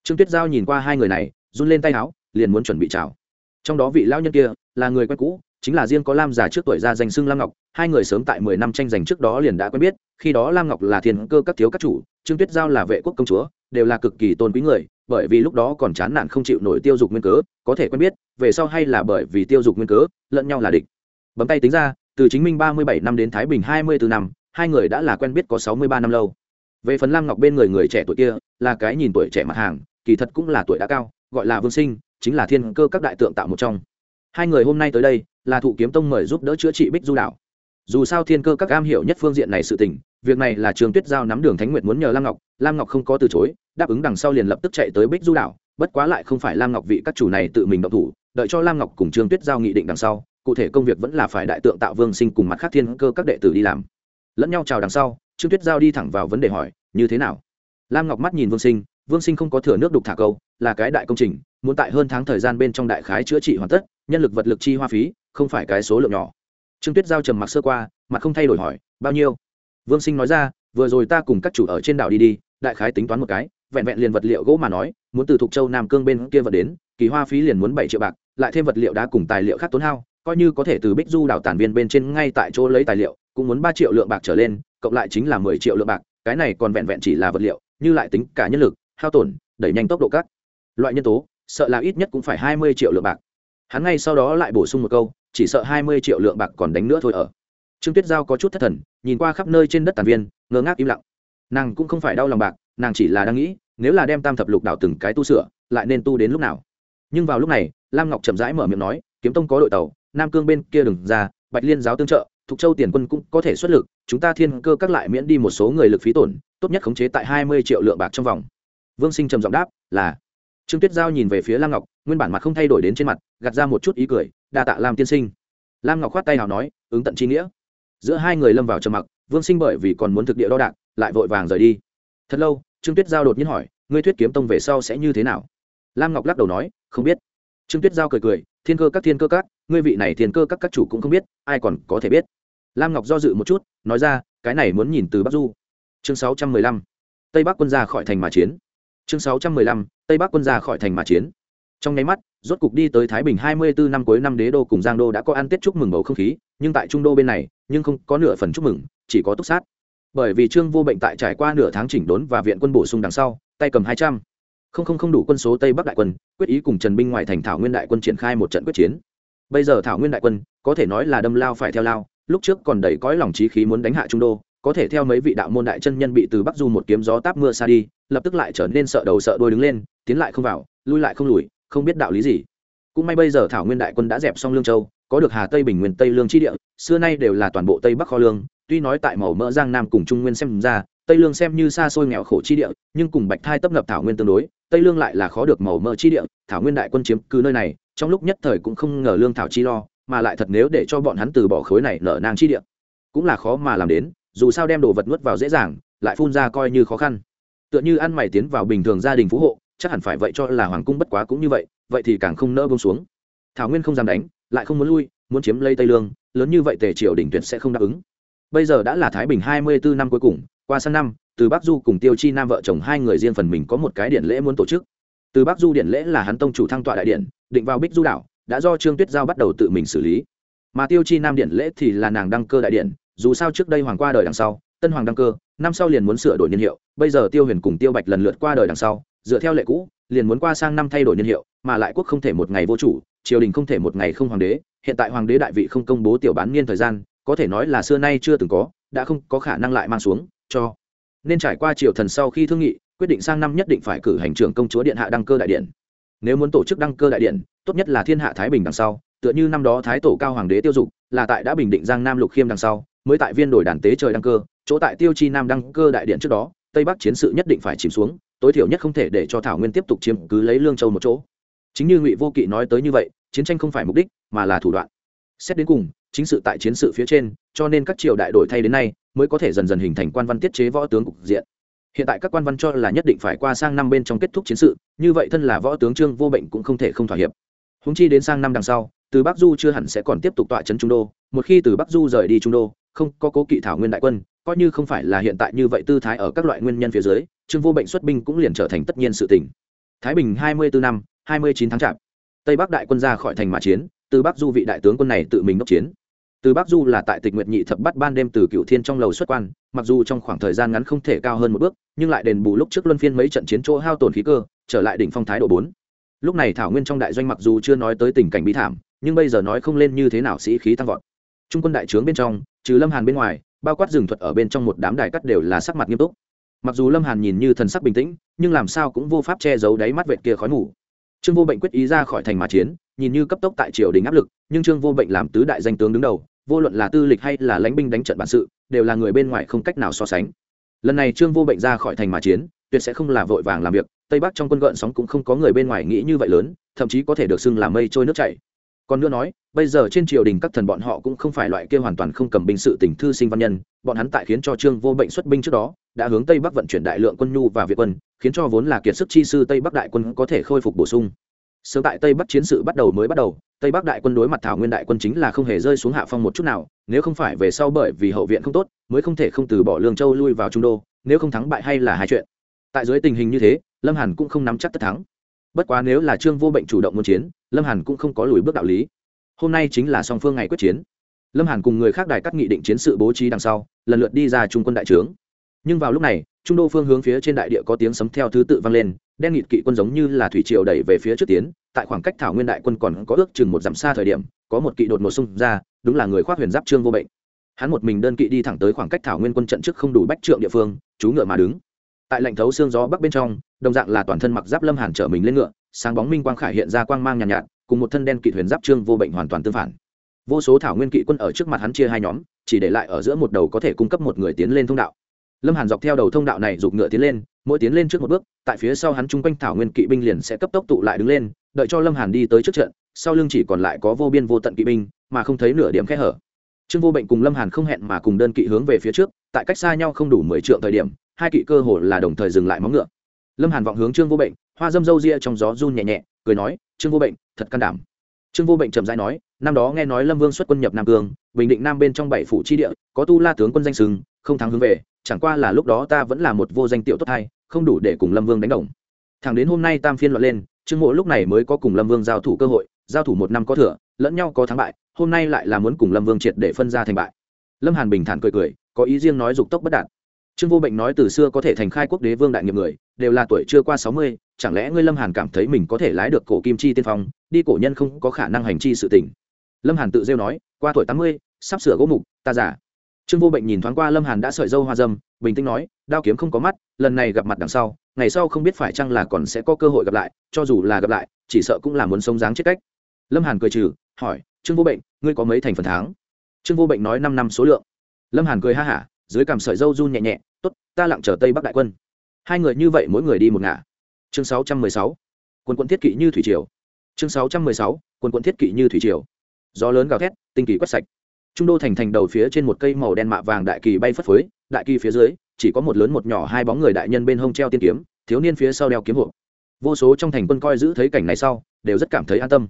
Trương tuyết giao nhìn qua hai người này, run lên tay áo, liền muốn chuẩn bị chào. Trong đó vị lão nhân kia, là người quen cũ, chính là riêng có lam già trước tuổi ra danh xưng lam ngọc, hai người sớm tại mười năm tranh giành trước đó liền đã quen biết, khi đó lam ngọc là thiên cơ các thiếu các chủ, trương tuyết giao là vệ quốc công chúa, đều là cực kỳ tôn quý người, bởi vì lúc đó còn chán nản không chịu nổi tiêu dục nguyên cớ, có thể quen biết, về sau hay là bởi vì tiêu dục nguyên cớ, lẫn nhau là địch bấm tay tính ra, từ chính minh ba mươi bảy năm đến thái bình hai mươi bốn năm, hai người đã là quen biết có sáu mươi ba năm lâu. Về phần lam ngọc bên người người trẻ tuổi kia, là cái nhìn tuổi trẻ mặt hàng, kỳ thật cũng là tuổi đã cao, gọi là vương sinh, chính là thiên cơ các đại tượng tạo một trong. Hai người hôm nay tới đây, là thụ kiếm tông mời giúp đỡ chữa trị bích du đảo. Dù sao thiên cơ các am hiểu nhất phương diện này sự tình, việc này là trường tuyết giao nắm đường thánh nguyệt muốn nhờ lam ngọc lam ngọc không có từ chối, đáp ứng đằng sau liền lập tức chạy tới bích du đảo, bất quá lại không phải lam ngọc vị các chủ này tự mình động thủ, đợi cho lam ngọc cùng trương tuyết giao nghị định đằng sau cụ thể công việc vẫn là phải đại tượng tạo vương sinh cùng mặt khác thiên cơ các đệ tử đi làm. Lẫn nhau chào đằng sau, trương tuyết giao đi thẳng vào vấn đề hỏi, như thế nào? Lam ngọc mắt nhìn vương sinh vương sinh không có thừa nước đục thả câu, là cái đại công trình, muốn tại hơn tháng thời gian bên trong đại khái chữa trị hoàn tất, nhân lực vật lực chi hoa phí, không phải cái số lượng nhỏ. Trương tuyết giao trầm mặc sơ qua, mặt không thay đổi hỏi, bao nhiêu? Vương sinh nói ra, vừa rồi ta cùng các chủ ở trên đảo đi đi, đại khái tính toán một cái, vẹn vẹn liền vật liệu gỗ mà nói, muốn từ thục châu nam cương bên kia vật đến, kỳ hoa phí liền muốn bảy triệu bạc, lại thêm vật liệu đá cùng tài liệu khác tốn hao coi như có thể từ bích du đảo tản viên bên trên ngay tại chỗ lấy tài liệu, cũng muốn ba triệu lượng bạc trở lên, cộng lại chính là mười triệu lượng bạc, cái này còn vẹn vẹn chỉ là vật liệu, như lại tính cả nhân lực, hao tổn, đẩy nhanh tốc độ cắt. Loại nhân tố, sợ là ít nhất cũng phải hai mươi triệu lượng bạc. Hắn ngay sau đó lại bổ sung một câu, chỉ sợ hai mươi triệu lượng bạc còn đánh nữa thôi ở. Trương tuyết giao có chút thất thần, nhìn qua khắp nơi trên đất tàn viên, ngơ ngác im lặng. Nàng cũng không phải đau lòng bạc, nàng chỉ là đang nghĩ, nếu là đem tam thập lục đảo từng cái tu sửa, lại nên tu đến lúc nào? Nhưng vào lúc này, lam ngọc chậm rãi mở miệng nói, kiếm tông có đội tàu nam cương bên kia đừng ra, bạch liên giáo tương trợ, thục châu tiền quân cũng có thể xuất lực, chúng ta thiên cơ các lại miễn đi một số người lực phí tổn, tốt nhất khống chế tại hai mươi triệu lượng bạc trong vòng. Vương sinh trầm giọng đáp, là. Trương tuyết giao nhìn về phía lam ngọc, nguyên bản mặt không thay đổi đến trên mặt, gạt ra một chút ý cười, đa tạ lam tiên sinh. Lam ngọc khoát tay nào nói, ứng tận chi nghĩa. Giữa hai người lâm vào trầm mặc, vương sinh bởi vì còn muốn thực địa đo đạc, lại vội vàng rời đi. Thật lâu, trương tuyết giao đột nhiên hỏi, ngươi thuyết kiếm tông về sau sẽ như thế nào? Lam ngọc lắc đầu nói, không biết. Trương tuyết giao cười cười thiên cơ các thiên cơ các, ngươi vị này thiên cơ các các chủ cũng không biết, ai còn có thể biết. Lam ngọc do dự một chút, nói ra, cái này muốn nhìn từ bắc du. Chương sáu trăm mười lăm. Tây bắc quân ra khỏi thành mà chiến. Chương sáu trăm mười lăm. Tây bắc quân ra khỏi thành mà chiến. Trong nháy mắt, rốt cục đi tới thái bình hai mươi bốn năm cuối năm đế đô cùng giang đô đã có ăn tết chúc mừng bầu không khí, nhưng tại trung đô bên này, nhưng không có nửa phần chúc mừng, chỉ có túc sát. Bởi vì trương vô bệnh tại trải qua nửa tháng chỉnh đốn và viện quân bổ sung đằng sau, tay cầm hai trăm không không không đủ quân số tây bắc đại quân, quyết ý cùng trần binh ngoài thành thảo nguyên đại quân triển khai một trận quyết chiến. Bây giờ thảo nguyên đại quân, có thể nói là đâm lao phải theo lao, lúc trước còn đầy cõi lòng trí khí muốn đánh hạ trung đô, có thể theo mấy vị đạo môn đại chân nhân bị từ bắc du một kiếm gió táp mưa xa đi, lập tức lại trở nên sợ đầu sợ đuôi đứng lên, tiến lại không vào, lui lại không lùi, không biết đạo lý gì. Cũng may bây giờ thảo nguyên đại quân đã dẹp xong lương châu, có được hà tây bình nguyên tây lương chi địa, xưa nay đều là toàn bộ tây bắc kho lương, tuy nói tại màu mỡ giang nam cùng trung nguyên xem ra tây lương xem như xa xôi nghèo khổ chi địa, nhưng cùng bạch thai tấp nập thảo nguyên tương đối, tây lương lại là khó được màu mỡ chi địa, thảo nguyên đại quân chiếm cứ nơi này, trong lúc nhất thời cũng không ngờ lương thảo chi lo, mà lại thật nếu để cho bọn hắn từ bỏ khối này nở nang chi địa, cũng là khó mà làm đến, dù sao đem đồ vật nuốt vào dễ dàng, lại phun ra coi như khó khăn. Tựa như ăn mày tiến vào bình thường gia đình phú hộ, chắc hẳn phải vậy cho là hoàng cung bất quá cũng như vậy vậy thì càng không nỡ bông xuống. Thảo nguyên không dám đánh, lại không muốn lui, muốn chiếm lấy tây lương, lớn như vậy tề triều đình tuyệt sẽ không đáp ứng. Bây giờ đã là thái bình hai mươi bốn năm cuối cùng qua sang năm, từ bắc du cùng tiêu chi nam vợ chồng hai người riêng phần mình có một cái điện lễ muốn tổ chức. Từ bắc du điện lễ là hắn tông chủ thăng tọa đại điện định vào bích du đảo, đã do trương tuyết giao bắt đầu tự mình xử lý. Mà tiêu chi nam điện lễ thì là nàng đăng cơ đại điện dù sao trước đây hoàng qua đời đằng sau, tân hoàng đăng cơ, năm sau liền muốn sửa đổi niên hiệu, bây giờ tiêu huyền cùng tiêu bạch lần lượt qua đời đằng sau, dựa theo lệ cũ, liền muốn qua sang năm thay đổi niên hiệu, mà lại quốc không thể một ngày vô chủ, triều đình không thể một ngày không hoàng đế, hiện tại hoàng đế đại vị không công bố tiểu bán niên thời gian, có thể nói là xưa nay chưa từng có, đã không có khả năng lại mang xuống cho. Nên trải qua triều thần sau khi thương nghị, quyết định sang năm nhất định phải cử hành trưởng công chúa điện hạ đăng cơ đại điện. Nếu muốn tổ chức đăng cơ đại điện, tốt nhất là thiên hạ thái bình đằng sau, tựa như năm đó thái tổ cao hoàng đế tiêu dục, là tại đã bình định giang nam lục khiêm đằng sau, mới tại viên đổi đàn tế trời đăng cơ, chỗ tại tiêu chi nam đăng cơ đại điện trước đó, tây bắc chiến sự nhất định phải chìm xuống, tối thiểu nhất không thể để cho thảo nguyên tiếp tục chiếm cứ lấy lương châu một chỗ. Chính như ngụy vô kỵ nói tới như vậy, chiến tranh không phải mục đích, mà là thủ đoạn. Xét đến cùng, chính sự tại chiến sự phía trên, cho nên các triều đại đổi thay đến nay mới có thể dần dần hình thành quan văn tiết chế võ tướng cục diện. Hiện tại các quan văn cho là nhất định phải qua sang năm bên trong kết thúc chiến sự, như vậy thân là võ tướng trương vô bệnh cũng không thể không thỏa hiệp. Húng chi đến sang năm đằng sau, từ bắc du chưa hẳn sẽ còn tiếp tục tọa trấn trung đô, một khi từ bắc du rời đi trung đô, không có cố kỵ thảo nguyên đại quân, coi như không phải là hiện tại như vậy tư thái ở các loại nguyên nhân phía dưới, trương vô bệnh xuất binh cũng liền trở thành tất nhiên sự tỉnh thái bình hai mươi bốn năm, hai mươi chín tháng chạp, tây bắc đại quân ra khỏi thành mã chiến, từ bắc du vị đại tướng quân này tự mình đốc chiến từ bắc du là tại tịch nguyệt nhị thập bắt ban đêm từ cựu thiên trong lầu xuất quan, mặc dù trong khoảng thời gian ngắn không thể cao hơn một bước, nhưng lại đền bù lúc trước luân phiên mấy trận chiến chỗ hao tổn khí cơ, trở lại đỉnh phong thái độ bốn. Lúc này thảo nguyên trong đại doanh mặc dù chưa nói tới tình cảnh bí thảm, nhưng bây giờ nói không lên như thế nào sĩ khí tăng vọt. Trung quân đại trướng bên trong, trừ lâm hàn bên ngoài, bao quát rừng thuật ở bên trong một đám đài cắt đều là sắc mặt nghiêm túc. Mặc dù lâm hàn nhìn như thần sắc bình tĩnh, nhưng làm sao cũng vô pháp che giấu đáy mắt vệt kia khói mù. Trương vô bệnh quyết ý ra khỏi thành mà chiến, nhìn như cấp tốc tại triều đình áp lực, nhưng trương vô bệnh làm tứ đại danh tướng đứng đầu vô luận là tư lịch hay là lãnh binh đánh trận bản sự, đều là người bên ngoài không cách nào so sánh. Lần này trương vô bệnh ra khỏi thành mà chiến, tuyệt sẽ không là vội vàng làm việc, tây bắc trong quân gợn sóng cũng không có người bên ngoài nghĩ như vậy lớn, thậm chí có thể được xưng là mây trôi nước chảy. Còn nữa nói, bây giờ trên triều đình các thần bọn họ cũng không phải loại kia hoàn toàn không cầm binh sự tỉnh thư sinh văn nhân, bọn hắn tại khiến cho trương vô bệnh xuất binh trước đó, đã hướng tây bắc vận chuyển đại lượng quân nhu và việt quân, khiến cho vốn là kiệt sức chi sư tây bắc đại quân có thể khôi phục bổ sung sớm tại tây bắc chiến sự bắt đầu mới bắt đầu, tây bắc đại quân đối mặt thảo nguyên đại quân chính là không hề rơi xuống hạ phong một chút nào, nếu không phải về sau bởi vì hậu viện không tốt, mới không thể không từ bỏ lương châu lui vào trung đô, nếu không thắng bại hay là hai chuyện. Tại dưới tình hình như thế, lâm hàn cũng không nắm chắc tất thắng. Bất quá nếu là trương vô bệnh chủ động muốn chiến, lâm hàn cũng không có lùi bước đạo lý. Hôm nay chính là song phương ngày quyết chiến. Lâm hàn cùng người khác đài cắt nghị định chiến sự bố trí đằng sau, lần lượt đi ra trung quân đại trướng. Nhưng vào lúc này, trung đô phương hướng phía trên đại địa có tiếng sấm theo thứ tự vang lên đen nghịt kỵ quân giống như là thủy triều đẩy về phía trước tiến tại khoảng cách thảo nguyên đại quân còn có ước chừng một dặm xa thời điểm có một kỵ đột ngột xung ra đúng là người khoác huyền giáp trương vô bệnh. Hắn một mình đơn kỵ đi thẳng tới khoảng cách thảo nguyên quân trận trước không đủ bách trượng địa phương chú ngựa mà đứng. Tại lạnh thấu xương gió bắc bên trong đồng dạng là toàn thân mặc giáp lâm hàn trở mình lên ngựa sáng bóng minh quang khải hiện ra quang mang nhàn nhạt, nhạt cùng một thân đen kỵ huyền giáp trương vô bệnh hoàn toàn tương phản. Vô số thảo nguyên kỵ quân ở trước mặt hắn chia hai nhóm chỉ để lại ở giữa một đầu có thể cung cấp một người tiến lên thông đạo. Lâm hàn dọc theo đầu thông đạo này giục ngựa tiến lên mỗi tiến lên trước một bước, tại phía sau hắn chung quanh thảo nguyên kỵ binh liền sẽ cấp tốc tụ lại đứng lên, đợi cho lâm hàn đi tới trước trận, sau lưng chỉ còn lại có vô biên vô tận kỵ binh, mà không thấy nửa điểm kẽ hở. Trương vô bệnh cùng lâm hàn không hẹn mà cùng đơn kỵ hướng về phía trước, tại cách xa nhau không đủ mười trượng thời điểm, hai kỵ cơ hồ là đồng thời dừng lại móng ngựa. Lâm hàn vọng hướng trương vô bệnh, hoa dâm râu ria trong gió run nhẹ nhẹ, cười nói, trương vô bệnh, thật can đảm. Trương vô bệnh trầm rãi nói, năm đó nghe nói lâm vương xuất quân nhập nam cương, bình định nam bên trong bảy phủ chi địa, có tu la tướng quân danh sừng không thắng hướng về chẳng qua là lúc đó ta vẫn là một vô danh tiểu tốt hay không đủ để cùng lâm vương đánh đồng. Thẳng đến hôm nay tam phiên loạn lên, trương mộ lúc này mới có cùng lâm vương giao thủ cơ hội, giao thủ một năm có thừa, lẫn nhau có thắng bại, hôm nay lại là muốn cùng lâm vương triệt để phân ra thành bại. Lâm hàn bình thản cười cười, có ý riêng nói dục tốc bất đạt. Trương vô bệnh nói từ xưa có thể thành khai quốc đế vương đại nghiệp người, đều là tuổi chưa qua sáu mươi, chẳng lẽ ngươi lâm hàn cảm thấy mình có thể lái được cổ kim chi tiên phong, đi cổ nhân không có khả năng hành chi sự tình. Lâm hàn tự rêu nói, qua tuổi tám mươi, sắp sửa gỗ mục, ta giả trương vô bệnh nhìn thoáng qua lâm hàn đã sợi dâu hoa dâm, bình tĩnh nói, đao kiếm không có mắt, lần này gặp mặt đằng sau, ngày sau không biết phải chăng là còn sẽ có cơ hội gặp lại, cho dù là gặp lại, chỉ sợ cũng là muốn sống dáng chết cách. Lâm hàn cười trừ, hỏi, trương vô bệnh, ngươi có mấy thành phần tháng trương vô bệnh nói năm năm số lượng. Lâm hàn cười ha hả, dưới cằm sợi dâu run nhẹ nhẹ t ố t ta lặng chờ tây bắc đại quân. Hai người như vậy mỗi người đi một ngả. Chương sáu trăm mười sáu. Quân quân thiết kỵ như thủy triều. Chương sáu trăm mười sáu quân quân thiết kỵ như thủy triều. Gió lớn gào thét, tinh kỳ quét sạch trung đô thành thành đầu phía trên một cây màu đen mạ vàng đại kỳ bay phất phới, đại kỳ phía dưới, chỉ có một lớn một nhỏ hai bóng người đại nhân bên hông treo tiên kiếm, thiếu niên phía sau đeo kiếm hộ vô số trong thành quân coi giữ thấy cảnh này sau, đều rất cảm thấy an tâm.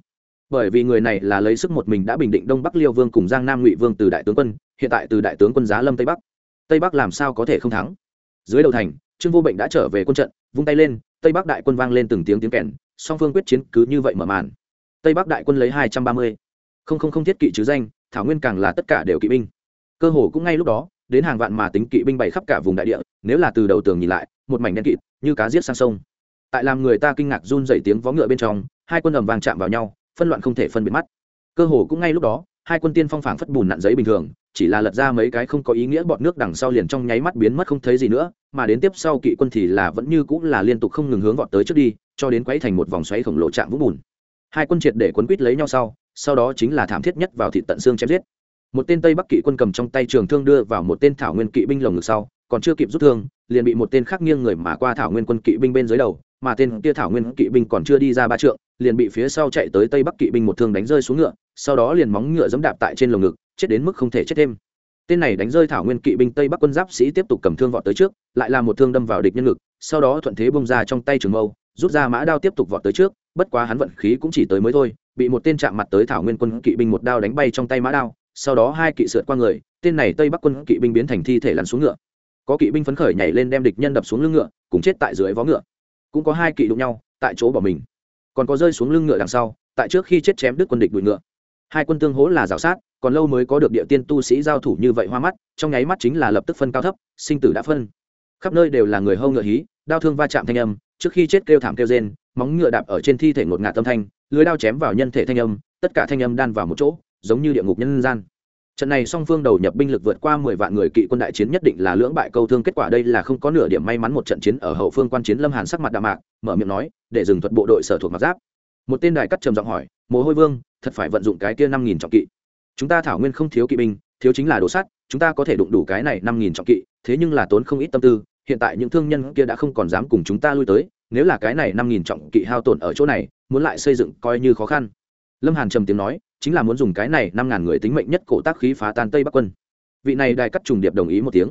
Bởi vì người này là lấy sức một mình đã bình định đông bắc liêu vương cùng giang nam ngụy vương từ đại tướng quân, hiện tại từ đại tướng quân giá lâm tây bắc. Tây bắc làm sao có thể không thắng? Dưới đầu thành, trương vô bệnh đã trở về quân trận, vung tay lên, tây bắc đại quân vang lên từng tiếng tiếng kèn, song phương quyết chiến cứ như vậy mở màn. Tây bắc đại quân lấy hai trăm ba mươi. Không không không thiết kỵ chứ danh thảo nguyên càng là tất cả đều kỵ binh. Cơ hồ cũng ngay lúc đó, đến hàng vạn mà tính kỵ binh bày khắp cả vùng đại địa, nếu là từ đầu tường nhìn lại, một mảnh đen kịt, như cá giết sang sông. Tại làm người ta kinh ngạc run dày tiếng vó ngựa bên trong, hai quân ầm vàng chạm vào nhau, phân loạn không thể phân biệt mắt. Cơ hồ cũng ngay lúc đó, hai quân tiên phong phảng phất bùn nặn giấy bình thường, chỉ là lật ra mấy cái không có ý nghĩa bọt nước đằng sau liền trong nháy mắt biến mất không thấy gì nữa, mà đến tiếp sau kỵ quân thì là vẫn như cũng là liên tục không ngừng hướng vọt tới trước đi, cho đến quấy thành một vòng xoáy khổng lồ chạm vũng bùn. Hai quân triệt để quấn quýt lấy nhau sau sau đó chính là thảm thiết nhất vào thị tận xương chém giết. Một tên tây bắc kỵ quân cầm trong tay trường thương đưa vào một tên thảo nguyên kỵ binh lồng ngực sau, còn chưa kịp rút thương, liền bị một tên khác nghiêng người mà qua thảo nguyên quân kỵ binh bên dưới đầu, mà tên kia thảo nguyên kỵ binh còn chưa đi ra ba trượng, liền bị phía sau chạy tới tây bắc kỵ binh một thương đánh rơi xuống ngựa, sau đó liền móng ngựa giẫm đạp tại trên lồng ngực, chết đến mức không thể chết thêm. Tên này đánh rơi thảo nguyên kỵ binh tây bắc quân giáp sĩ tiếp tục cầm thương vọt tới trước, lại là một thương đâm vào địch nhân ngực, sau đó thuận thế bông ra trong tay trường mâu, rút ra mã đao tiếp tục vọt tới trước, bất quá hắn vận khí cũng chỉ tới mới thôi bị một tên chạm mặt tới thảo nguyên quân kỵ binh một đao đánh bay trong tay mã đao, sau đó hai kỵ sượt qua người, tên này tây bắc quân kỵ binh biến thành thi thể lăn xuống ngựa. Có kỵ binh phấn khởi nhảy lên đem địch nhân đập xuống lưng ngựa, cùng chết tại dưới vó ngựa. Cũng có hai kỵ đụng nhau, tại chỗ bỏ mình. Còn có rơi xuống lưng ngựa đằng sau, tại trước khi chết chém đứt quân địch đuổi ngựa. Hai quân tương hỗ là rào sát, còn lâu mới có được địa tiên tu sĩ giao thủ như vậy hoa mắt, trong nháy mắt chính là lập tức phân cao thấp, sinh tử đã phân. Khắp nơi đều là người hâu ngựa hí, đao thương va chạm thanh âm, trước khi chết kêu thảm kêu rên móng ngựa đạp ở trên thi thể ngột ngạt tâm thanh, lưới đao chém vào nhân thể thanh âm, tất cả thanh âm đan vào một chỗ, giống như địa ngục nhân gian. Trận này song phương đầu nhập binh lực vượt qua mười vạn người kỵ quân đại chiến nhất định là lưỡng bại câu thương kết quả đây là không có nửa điểm may mắn một trận chiến ở hậu phương quan chiến lâm hàn sắc mặt đạm mạc, mở miệng nói, để dừng thuật bộ đội sở thuộc mặc giáp. Một tên đại cắt trầm giọng hỏi, mồ hôi vương, thật phải vận dụng cái kia năm nghìn trọng kỵ? Chúng ta thảo nguyên không thiếu kỵ binh, thiếu chính là đồ sắt, chúng ta có thể đụng đủ cái này năm nghìn trọng kỵ, thế nhưng là tốn không ít tâm tư, hiện tại những thương nhân kia đã không còn dám cùng chúng ta lui tới nếu là cái này năm nghìn trọng kỵ hao tổn ở chỗ này, muốn lại xây dựng coi như khó khăn. Lâm hàn trầm tiếng nói, chính là muốn dùng cái này năm ngàn người tính mệnh nhất cổ tác khí phá tan tây bắc quân. Vị này đài cắt trùng điệp đồng ý một tiếng.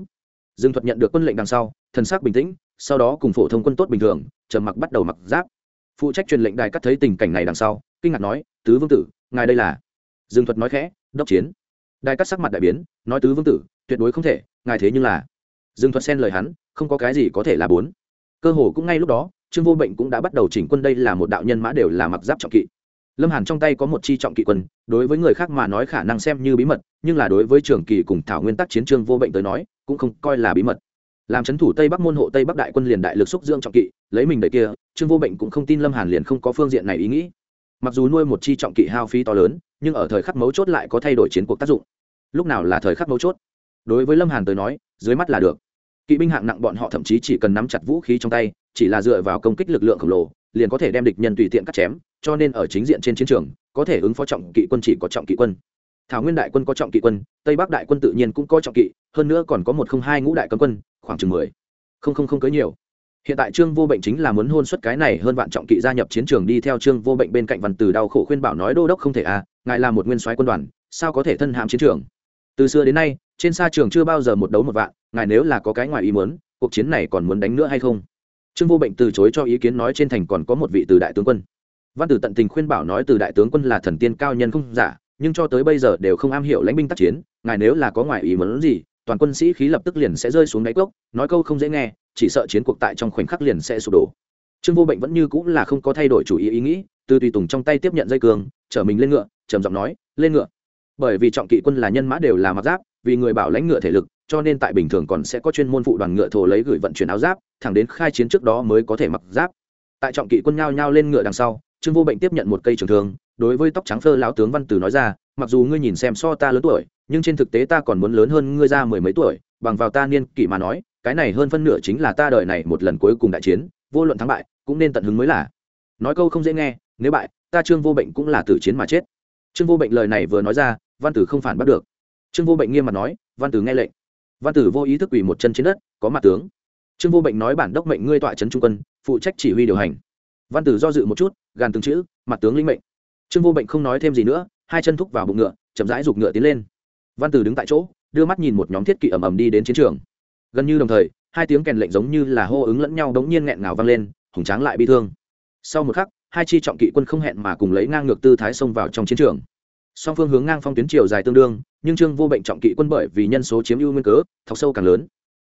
Dương thuật nhận được quân lệnh đằng sau, thần sắc bình tĩnh, sau đó cùng phổ thông quân tốt bình thường, trầm mặc bắt đầu mặc giáp. Phụ trách truyền lệnh đài cắt thấy tình cảnh này đằng sau, kinh ngạc nói, tứ vương tử, ngài đây là? Dương thuật nói khẽ, đốc chiến. Đài cắt sắc mặt đại biến, nói, tứ vương tử, tuyệt đối không thể, ngài thế nhưng là. Dương thuật xen lời hắn, không có cái gì có thể là bốn. Cơ hồ cũng ngay lúc đó trương vô bệnh cũng đã bắt đầu chỉnh quân, đây là một đạo nhân mã đều là mặc giáp trọng kỵ. Lâm hàn trong tay có một chi trọng kỵ quân, đối với người khác mà nói khả năng xem như bí mật, nhưng là đối với trường kỳ cùng thảo nguyên tắc chiến trương vô bệnh tới nói, cũng không coi là bí mật. Làm c thủ tây bắc môn hộ tây bắc đại quân liền đại lực xúc dưỡng trọng kỵ, lấy mình đầy kia, trương vô bệnh cũng không tin lâm hàn liền không có phương diện này ý nghĩ. Mặc dù nuôi một chi trọng kỵ hao phí to lớn, nhưng ở thời khắc mấu chốt lại có thay đổi chiến cuộc tác dụng. Lúc nào là thời khắc mấu chốt? Đối với lâm hàn tới nói, dưới mắt là được kỵ binh hạng nặng bọn họ thậm chí chỉ cần nắm chặt vũ khí trong tay, chỉ là dựa vào công kích lực lượng khổng lồ, liền có thể đem địch nhân tùy tiện cắt chém, cho nên ở chính diện trên chiến trường, có thể ứng phó trọng kỵ quân chỉ có trọng kỵ quân. Thảo nguyên đại quân có trọng kỵ quân, tây bắc đại quân tự nhiên cũng có trọng kỵ, hơn nữa còn có một không hai ngũ đại cấm quân, khoảng chừng mười. Không không không cưới nhiều. Hiện tại trương vô bệnh chính là muốn hôn suất cái này hơn vạn trọng kỵ gia nhập chiến trường đi theo trương vô bệnh bên cạnh văn từ đau khổ khuyên bảo nói, đô đốc không thể à ngài là một nguyên soái quân đoàn, sao có thể thân hàm chiến trường? Từ xưa đến nay, trên xa trường chưa bao giờ một đấu một vạn ngài nếu là có cái ngoài ý muốn, cuộc chiến này còn muốn đánh nữa hay không? Trương vô bệnh từ chối cho ý kiến nói trên thành còn có một vị từ đại tướng quân. Văn tử tận tình khuyên bảo nói từ đại tướng quân là thần tiên cao nhân không giả, nhưng cho tới bây giờ đều không am hiểu lãnh binh tác chiến, ngài nếu là có ngoài ý muốn gì, toàn quân sĩ khí lập tức liền sẽ rơi xuống đáy cốc, nói câu không dễ nghe, chỉ sợ chiến cuộc tại trong khoảnh khắc liền sẽ sụp đổ. Trương vô bệnh vẫn như cũng là không có thay đổi chủ ý ý nghĩ, từ tùy tùng trong tay tiếp nhận dây cường chở mình lên ngựa, trầm giọng nói, lên ngựa. Bởi vì trọng kỵ quân là nhân mã đều là mặc giáp, vì người bảo lãnh ngựa thể lực cho nên tại bình thường còn sẽ có chuyên môn phụ đoàn ngựa thổ lấy gửi vận chuyển áo giáp, thẳng đến khai chiến trước đó mới có thể mặc giáp. Tại trọng kỵ quân nhao nhao lên ngựa đằng sau, trương vô bệnh tiếp nhận một cây trường thương, đối với tóc trắng phơ lão tướng văn tử nói ra, mặc dù ngươi nhìn xem so ta lớn tuổi, nhưng trên thực tế ta còn muốn lớn hơn ngươi ra mười mấy tuổi, bằng vào ta niên kỷ mà nói, cái này hơn phân nửa chính là ta đợi này một lần cuối cùng đại chiến, vô luận thắng bại, cũng nên tận hứng mới là. Nói câu không dễ nghe, nếu bại, ta trương vô bệnh cũng là tử chiến mà chết. Trương vô bệnh lời này vừa nói ra, văn tử không phản bắt được. Trương vô bệnh nghiêm mặt nói, văn tử nghe lệnh văn tử vô ý thức quỳ một chân trên đất, có mặt tướng. Trương vô bệnh nói bản đốc mệnh ngươi tọa trấn trung quân, phụ trách chỉ huy điều hành. Văn tử do dự một chút, gàn từng chữ, mặt tướng linh mệnh. Trương vô bệnh không nói thêm gì nữa, hai chân thúc vào bụng ngựa, chậm rãi giục ngựa tiến lên. Văn tử đứng tại chỗ, đưa mắt nhìn một nhóm thiết kỵ ầm ầm đi đến chiến trường. Gần như đồng thời, hai tiếng kèn lệnh giống như là hô ứng lẫn nhau đống nhiên nghẹn ngào vang lên, hùng tráng lại bi thương. Sau một khắc, hai chi trọng kỵ quân không hẹn mà cùng lấy ngang ngược tư thái xông vào trong chiến trường song phương hướng ngang phong tuyến chiều dài tương đương, nhưng trương vô bệnh trọng kỵ quân bởi vì nhân số chiếm ưu nguyên cớ, thọc sâu càng lớn.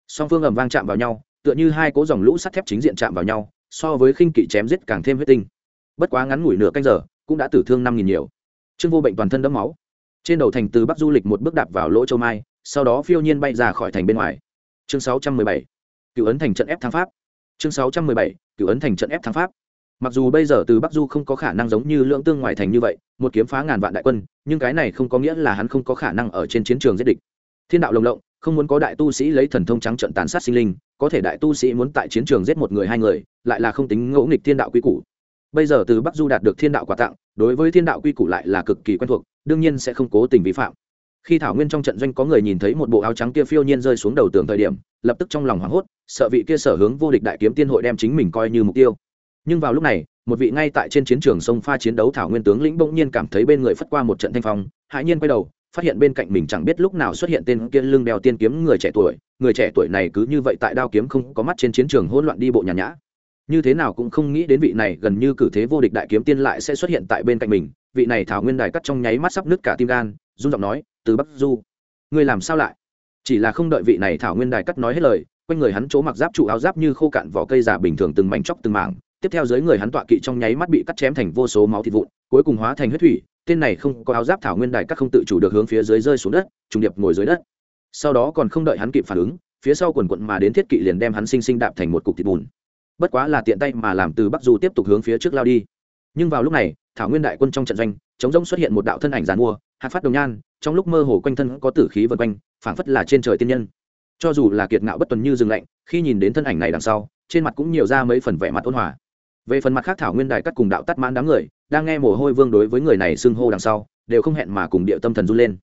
Song phương ầm vang chạm vào nhau, tựa như hai cố dòng lũ sắt thép chính diện chạm vào nhau, so với khinh kỵ chém giết càng thêm huyết tinh. Bất quá ngắn ngủi nửa canh giờ, cũng đã tử thương năm nghìn nhiều. Trương vô bệnh toàn thân đẫm máu. Trên đầu thành từ bắc du lịch một bước đạp vào lỗ châu mai, sau đó phiêu nhiên bay ra khỏi thành bên ngoài. Chương sáu trăm mười bảy. Cựu ấn thành trận ép thắng pháp. Chương sáu trăm mười bảy. Cựu ấn thành trận ép thắng pháp mặc dù bây giờ từ bắc du không có khả năng giống như lưỡng tương ngoài thành như vậy, một kiếm phá ngàn vạn đại quân, nhưng cái này không có nghĩa là hắn không có khả năng ở trên chiến trường giết địch. Thiên đạo lồng lộng, không muốn có đại tu sĩ lấy thần thông trắng trận tàn sát sinh linh, có thể đại tu sĩ muốn tại chiến trường giết một người hai người, lại là không tính ngẫu nghịch thiên đạo quy củ. Bây giờ từ bắc du đạt được thiên đạo quà tặng, đối với thiên đạo quy củ lại là cực kỳ quen thuộc, đương nhiên sẽ không cố tình vi phạm. Khi thảo nguyên trong trận doanh có người nhìn thấy một bộ áo trắng kia phiêu nhiên rơi xuống đầu tường thời điểm, lập tức trong lòng hoảng hốt, sợ vị kia sở hướng vô địch đại kiếm tiên hội đem chính mình coi như mục tiêu nhưng vào lúc này, một vị ngay tại trên chiến trường sông pha chiến đấu thảo nguyên tướng lĩnh bỗng nhiên cảm thấy bên người phất qua một trận thanh phong, hãi nhiên quay đầu, phát hiện bên cạnh mình chẳng biết lúc nào xuất hiện tên kia lưng đeo tiên kiếm người trẻ tuổi. Người trẻ tuổi này cứ như vậy tại đao kiếm không có mắt trên chiến trường hỗn loạn đi bộ nhàn nhã. Như thế nào cũng không nghĩ đến vị này gần như cử thế vô địch đại kiếm tiên lại sẽ xuất hiện tại bên cạnh mình. Vị này thảo nguyên đài cắt trong nháy mắt sắp nứt cả tim gan, run giọng nói, từ bắc du, ngươi làm sao lại? Chỉ là không đợi vị này thảo nguyên đài cắt nói hết lời, quanh người hắn chỗ mặc giáp trụ áo giáp như khô cạn vỏ cây giả bình thường từng mảnh chóc từng mảng tiếp theo dưới người hắn tọa kỵ trong nháy mắt bị cắt chém thành vô số máu thịt vụn, cuối cùng hóa thành huyết thủy, tên này không có áo giáp thảo nguyên đài các không tự chủ được hướng phía dưới rơi xuống đất, trùng điệp ngồi dưới đất. Sau đó còn không đợi hắn kịp phản ứng, phía sau quần quận mà đến thiết kỵ liền đem hắn sinh sinh đạp thành một cục thịt bùn. Bất quá là tiện tay mà làm từ bắc du tiếp tục hướng phía trước lao đi. Nhưng vào lúc này, thảo nguyên đại quân trong trận doanh, chống rông xuất hiện một đạo thân ảnh giàn mua, hạt phát đồng nhan, trong lúc mơ hồ quanh thân có tử khí vân quanh, phảng phất là trên trời tiên nhân. Cho dù là kiệt ngạo bất tuần như dừng lạnh, khi nhìn đến thân ảnh này đằng sau, trên mặt cũng nhiều ra mấy phần vẻ mặt ôn hòa về phần mặt khác thảo nguyên đài cắt cùng đạo tắt mãn đám người, đang nghe mồ hôi vương đối với người này xưng hô đằng sau, đều không hẹn mà cùng địa tâm thần run lên.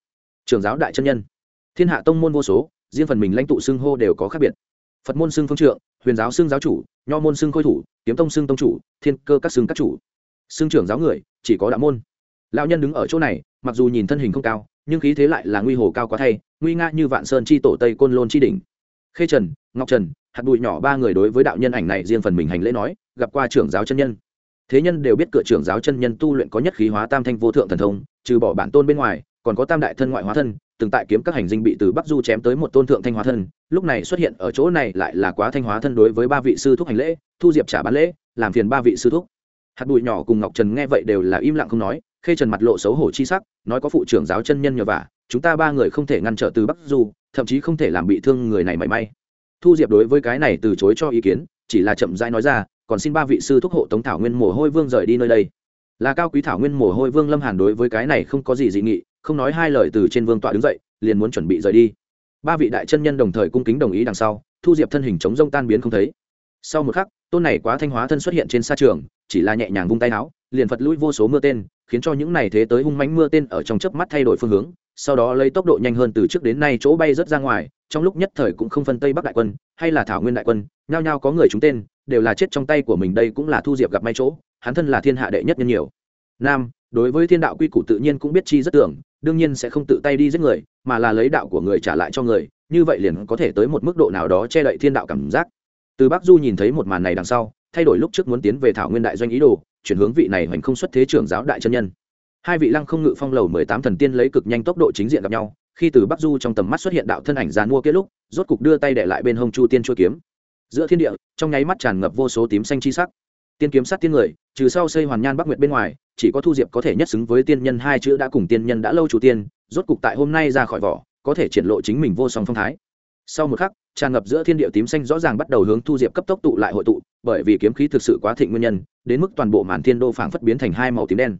Trường giáo đại chân nhân. Thiên hạ tông môn vô số, riêng phần mình lãnh tụ xưng hô đều có khác biệt. Phật môn xưng phương trượng, huyền giáo xưng giáo chủ, nho môn xưng khôi thủ, kiếm tông xưng tông chủ, thiên cơ các xưng các chủ. Xưng trưởng giáo người, chỉ có đạo môn. Lão nhân đứng ở chỗ này, mặc dù nhìn thân hình không cao, nhưng khí thế lại là nguy hồ cao quá thay, nguy nga như vạn sơn chi tổ tây côn lôn chi đỉnh. Khê trần, ngọc trần hạt bụi nhỏ ba người đối với đạo nhân ảnh này riêng phần mình hành lễ nói, gặp qua trưởng giáo chân nhân. Thế nhân đều biết cửa trưởng giáo chân nhân tu luyện có nhất khí hóa tam thanh vô thượng thần thông, trừ bỏ bản tôn bên ngoài, còn có tam đại thân ngoại hóa thân, từng tại kiếm các hành dinh bị từ bắc du chém tới một tôn thượng thanh hóa thân, lúc này xuất hiện ở chỗ này lại là quá thanh hóa thân đối với ba vị sư thúc hành lễ, thu diệp trả bán lễ, làm phiền ba vị sư thúc. Hạt bụi nhỏ cùng ngọc trần nghe vậy đều là im lặng không nói, khê trần mặt lộ xấu hổ chi sắc, nói có phụ trưởng giáo chân nhân nhờ vả, chúng ta ba người không thể ngăn trở từ bắc du, thậm chí không thể làm bị thương người này mảy may thu diệp đối với cái này từ chối cho ý kiến, chỉ là chậm rãi nói ra, còn xin ba vị sư thúc hộ tống thảo nguyên mồ hôi vương rời đi nơi đây. Là cao quý thảo nguyên mồ hôi vương lâm hàn đối với cái này không có gì dị nghị, không nói hai lời từ trên vương tọa đứng dậy, liền muốn chuẩn bị rời đi. Ba vị đại chân nhân đồng thời cung kính đồng ý đằng sau, thu diệp thân hình chống rông tan biến không thấy. Sau một khắc, tôn này quá thanh hóa thân xuất hiện trên sa trường, chỉ là nhẹ nhàng vung tay áo, liền phật lũi vô số mưa tên, khiến cho những này thế tới hung mánh mưa tên ở trong chớp mắt thay đổi phương hướng sau đó lấy tốc độ nhanh hơn từ trước đến nay chỗ bay rất ra ngoài, trong lúc nhất thời cũng không phân tây bắc đại quân, hay là thảo nguyên đại quân, nhao nhao có người chúng tên, đều là chết trong tay của mình đây cũng là thu diệp gặp may chỗ, hắn thân là thiên hạ đệ nhất nhân nhiều. Nam, đối với thiên đạo quy củ tự nhiên cũng biết chi rất tưởng, đương nhiên sẽ không tự tay đi giết người, mà là lấy đạo của người trả lại cho người, như vậy liền có thể tới một mức độ nào đó che đậy thiên đạo cảm giác. Từ bắc du nhìn thấy một màn này đằng sau, thay đổi lúc trước muốn tiến về thảo nguyên đại doanh ý đồ, chuyển hướng vị này hoành không xuất thế trưởng giáo đại chân nhân hai vị lăng không ngự phong lầu mười tám thần tiên lấy cực nhanh tốc độ chính diện gặp nhau, khi từ bắc du trong tầm mắt xuất hiện đạo thân ảnh dàn mua kết lúc, rốt cục đưa tay để lại bên hông chu tiên chua kiếm. Giữa thiên địa, trong nháy mắt tràn ngập vô số tím xanh chi sắc. Tiên kiếm sát tiên người, trừ sau xây hoàn nhan bắc nguyệt bên ngoài, chỉ có thu diệp có thể nhất xứng với tiên nhân hai chữ đã cùng tiên nhân đã lâu chủ tiên, rốt cục tại hôm nay ra khỏi vỏ, có thể triển lộ chính mình vô song phong thái. Sau một khắc, tràn ngập giữa thiên địa tím xanh rõ ràng bắt đầu hướng thu diệp cấp tốc tụ lại hội tụ, bởi vì kiếm khí thực sự quá thịnh nguyên nhân, đến mức toàn bộ màn thiên đô phảng phất biến thành hai màu tím đen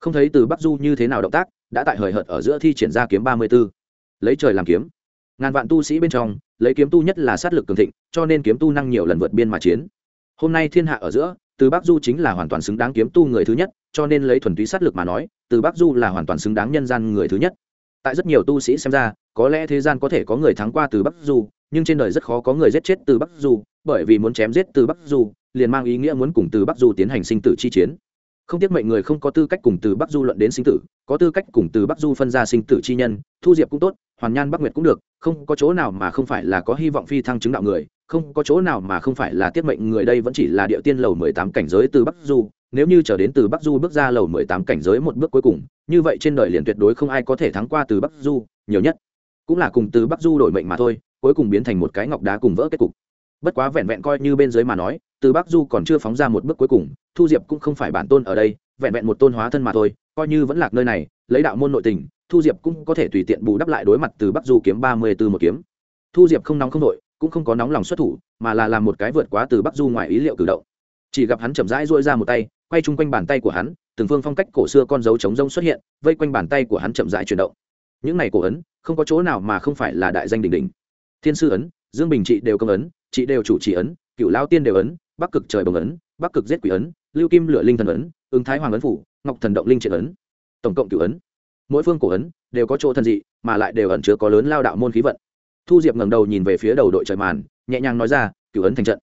không thấy từ bắc du như thế nào động tác, đã tại hời hợt ở giữa thi triển ra kiếm ba mươi b ố lấy trời làm kiếm. Ngàn vạn tu sĩ bên trong, lấy kiếm tu nhất là sát lực cường thịnh, cho nên kiếm tu năng nhiều lần vượt biên mà chiến. Hôm nay thiên hạ ở giữa, từ bắc du chính là hoàn toàn xứng đáng kiếm tu người thứ nhất, cho nên lấy thuần túy sát lực mà nói, từ bắc du là hoàn toàn xứng đáng nhân gian người thứ nhất. Tại rất nhiều tu sĩ xem ra, có lẽ thế gian có thể có người thắng qua từ bắc du, nhưng trên đời rất khó có người giết chết từ bắc du, bởi vì muốn chém giết từ bắc du, liền mang ý nghĩa muốn cùng từ bắc du tiến hành sinh tử chi chiến không tiếc mệnh người không có tư cách cùng từ bắc du luận đến sinh tử, có tư cách cùng từ bắc du phân ra sinh tử chi nhân, thu diệp cũng tốt, hoàn nhan bắc nguyệt cũng được, không có chỗ nào mà không phải là có hy vọng phi thăng chứng đạo người, không có chỗ nào mà không phải là tiết mệnh người đây vẫn chỉ là địa tiên lầu mười tám cảnh giới từ bắc du, nếu như trở đến từ bắc du bước ra lầu mười tám cảnh giới một bước cuối cùng, như vậy trên đời liền tuyệt đối không ai có thể thắng qua từ bắc du, nhiều nhất cũng là cùng từ bắc du đổi mệnh mà thôi, cuối cùng biến thành một cái ngọc đá cùng vỡ kết cục. Bất quá vẹn vẹn coi như bên dưới mà nói từ bắc du còn chưa phóng ra một bước cuối cùng, thu diệp cũng không phải bản tôn ở đây, vẹn vẹn một tôn hóa thân mà thôi, coi như vẫn lạc nơi này, lấy đạo môn nội tình, thu diệp cũng có thể tùy tiện bù đắp lại đối mặt từ bắc du kiếm ba mươi b ố một kiếm. Thu diệp không nóng không nội cũng không có nóng lòng xuất thủ, mà là làm một cái vượt quá từ bắc du ngoài ý liệu cử động. Chỉ gặp hắn chậm rãi dỗi ra một tay, quay chung quanh bàn tay của hắn, từng phương phong cách cổ xưa con dấu chống rông xuất hiện, vây quanh bàn tay của hắn chậm rãi chuyển động. Những này cổ ấn, không có chỗ nào mà không phải là đại danh đỉnh đỉnh. Thiên sư ấn, dương bình trị đều công ấn, trị đều chủ trì ấn cựu lao tiên đều ấn bắc cực trời bồng ấn, bắc cực giết quỷ ấn, lưu kim lửa linh thần ấn, ứng thái hoàng ấn phủ, ngọc thần động linh triệt ấn, tổng cộng cửu ấn. Mỗi phương cổ ấn đều có chỗ thần dị, mà lại đều ẩn chứa có lớn lao đạo môn khí vận. Thu diệp ngẩng đầu nhìn về phía đầu đội trời màn, nhẹ nhàng nói ra, cửu ấn thành trận.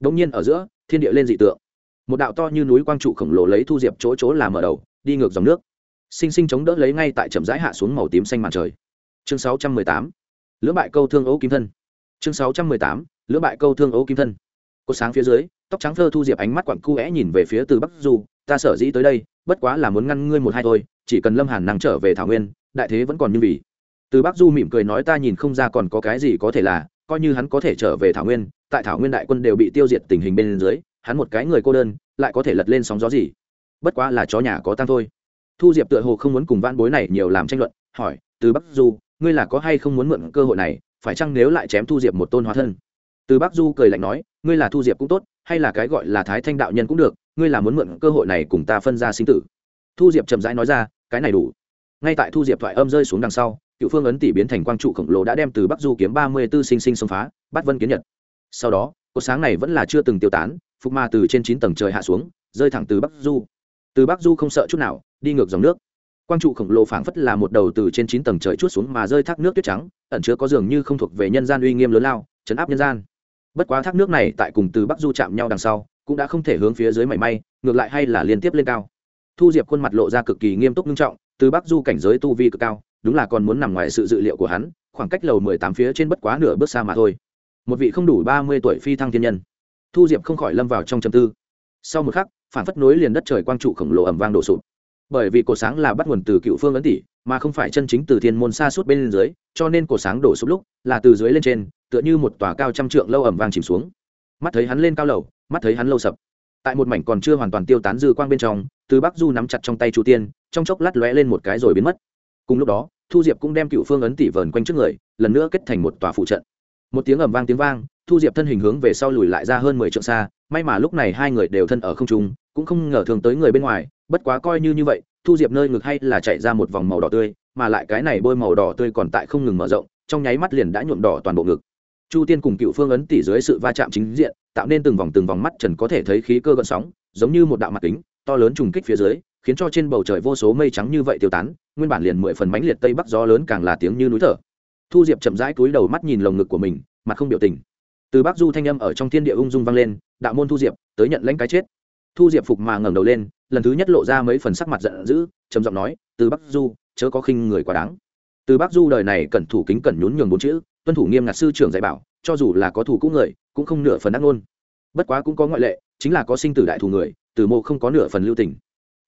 Đống nhiên ở giữa, thiên địa lên dị tượng. Một đạo to như núi quang trụ khổng lồ lấy thu diệp chỗ chỗ làm mở đầu, đi ngược dòng nước. Sinh sinh chống đỡ lấy ngay tại chậm rãi hạ xuống màu tím xanh màn trời. Chương 618 lưỡng bại câu thương ấu kim thân. Chương 618 lưỡng bại câu thương ấu kim thân. Cột sáng phía dưới tóc trắng thơ thu diệp ánh mắt quặn cu é nhìn về phía từ bắc du, ta sở dĩ tới đây, bất quá là muốn ngăn ngươi một hai thôi, chỉ cần lâm hàn năng trở về thảo nguyên, đại thế vẫn còn như vì từ bắc du mỉm cười nói, ta nhìn không ra còn có cái gì có thể là, coi như hắn có thể trở về thảo nguyên, tại thảo nguyên đại quân đều bị tiêu diệt tình hình bên dưới, hắn một cái người cô đơn, lại có thể lật lên sóng gió gì? Bất quá là chó nhà có tăng thôi. Thu diệp tựa hồ không muốn cùng van bối này nhiều làm tranh luận, hỏi, từ bắc du, ngươi là có hay không muốn mượn cơ hội này, phải chăng nếu lại chém thu diệp một tôn hóa thân? Từ bắc du cười lạnh nói, ngươi là thu diệp cũng tốt hay là cái gọi là thái thanh đạo nhân cũng được, ngươi là muốn mượn cơ hội này cùng ta phân ra sinh tử. Thu diệp chậm rãi nói ra, cái này đủ. Ngay tại thu diệp thoại âm rơi xuống đằng sau, cựu phương ấn tỷ biến thành quang trụ khổng lồ đã đem từ bắc du kiếm ba mươi b ố sinh sinh xông phá, bắt vân kiến nhật. Sau đó, cột sáng này vẫn là chưa từng tiêu tán, phục ma từ trên chín tầng trời hạ xuống, rơi thẳng từ bắc du. Từ bắc du không sợ chút nào, đi ngược dòng nước. Quang trụ khổng lồ phảng phất là một đầu từ trên chín tầng trời chút xuống mà rơi thác nước tuyết trắng, ẩn chứa có dường như không thuộc về nhân gian uy nghiêm lớn lao, chấn áp nhân gian bất quá thác nước này tại cùng từ bắc du chạm nhau đằng sau, cũng đã không thể hướng phía dưới mảy may, ngược lại hay là liên tiếp lên cao. Thu diệp khuôn mặt lộ ra cực kỳ nghiêm túc nghiêm trọng, từ bắc du cảnh giới tu vi cực cao, đúng là còn muốn nằm ngoài sự dự liệu của hắn, khoảng cách lầu mười tám phía trên bất quá nửa bước xa mà thôi. Một vị không đủ ba mươi tuổi phi thăng thiên nhân. Thu diệp không khỏi lâm vào trong châm tư. Sau một khắc, phản phất nối liền đất trời quang trụ khổng lồ ẩm vang đổ sụp. Bởi vì cổ sáng là bắt nguồn từ cựu phương ấn tỷ, mà không phải chân chính từ thiên môn xa suốt bên dưới, cho nên cổ sáng đổ sụp lúc là từ dưới lên trên tựa như một tòa cao trăm trượng lâu ẩm vang chìm xuống. Mắt thấy hắn lên cao lầu, mắt thấy hắn lâu sập. Tại một mảnh còn chưa hoàn toàn tiêu tán dư quang bên trong, từ bắc du nắm chặt trong tay chu tiên, trong chốc lát lóe lên một cái rồi biến mất. Cùng lúc đó, thu diệp cũng đem cựu phương ấn tỷ vờn quanh trước người, lần nữa kết thành một tòa phụ trận. Một tiếng ầm vang tiếng vang, thu diệp thân hình hướng về sau lùi lại ra hơn mười trượng xa, may mà lúc này hai người đều thân ở không trung, cũng không ngờ thường tới người bên ngoài, bất quá coi như như vậy, thu diệp nơi ngực hay là chạy ra một vòng màu đỏ tươi, mà lại cái này bôi màu đỏ tươi còn tại không ngừng mở rộng, trong nháy mắt liền đã nhuộm đỏ toàn bộ ngực chu tiên cùng cựu phương ấn tỉ dưới sự va chạm chính diện, tạo nên từng vòng từng vòng mắt trần có thể thấy khí cơ gợn sóng, giống như một đạo mặt kính, to lớn trùng kích phía dưới, khiến cho trên bầu trời vô số mây trắng như vậy tiêu tán, nguyên bản liền mười phần mánh liệt tây bắc gió lớn càng là tiếng như núi thở. Thu diệp chậm rãi cúi đầu mắt nhìn lồng ngực của mình, mặt không biểu tình. Từ bắc du thanh âm ở trong thiên địa ung dung vang lên, đạo môn thu diệp, tới nhận lãnh cái chết. Thu diệp phục mà ngẩng đầu lên, lần thứ nhất lộ ra mấy phần sắc mặt giận dữ, trầm giọng nói, từ bắc du, chớ có khinh người quá đáng. Từ bắc du đời này cẩn thủ kính cẩn nhún nhường bốn chữ tuân thủ nghiêm ngặt sư trưởng dạy bảo, cho dù là có thủ cũ người, cũng không nửa phần ác ngôn. Bất quá cũng có ngoại lệ, chính là có sinh tử đại thù người, từ mộ không có nửa phần lưu tình.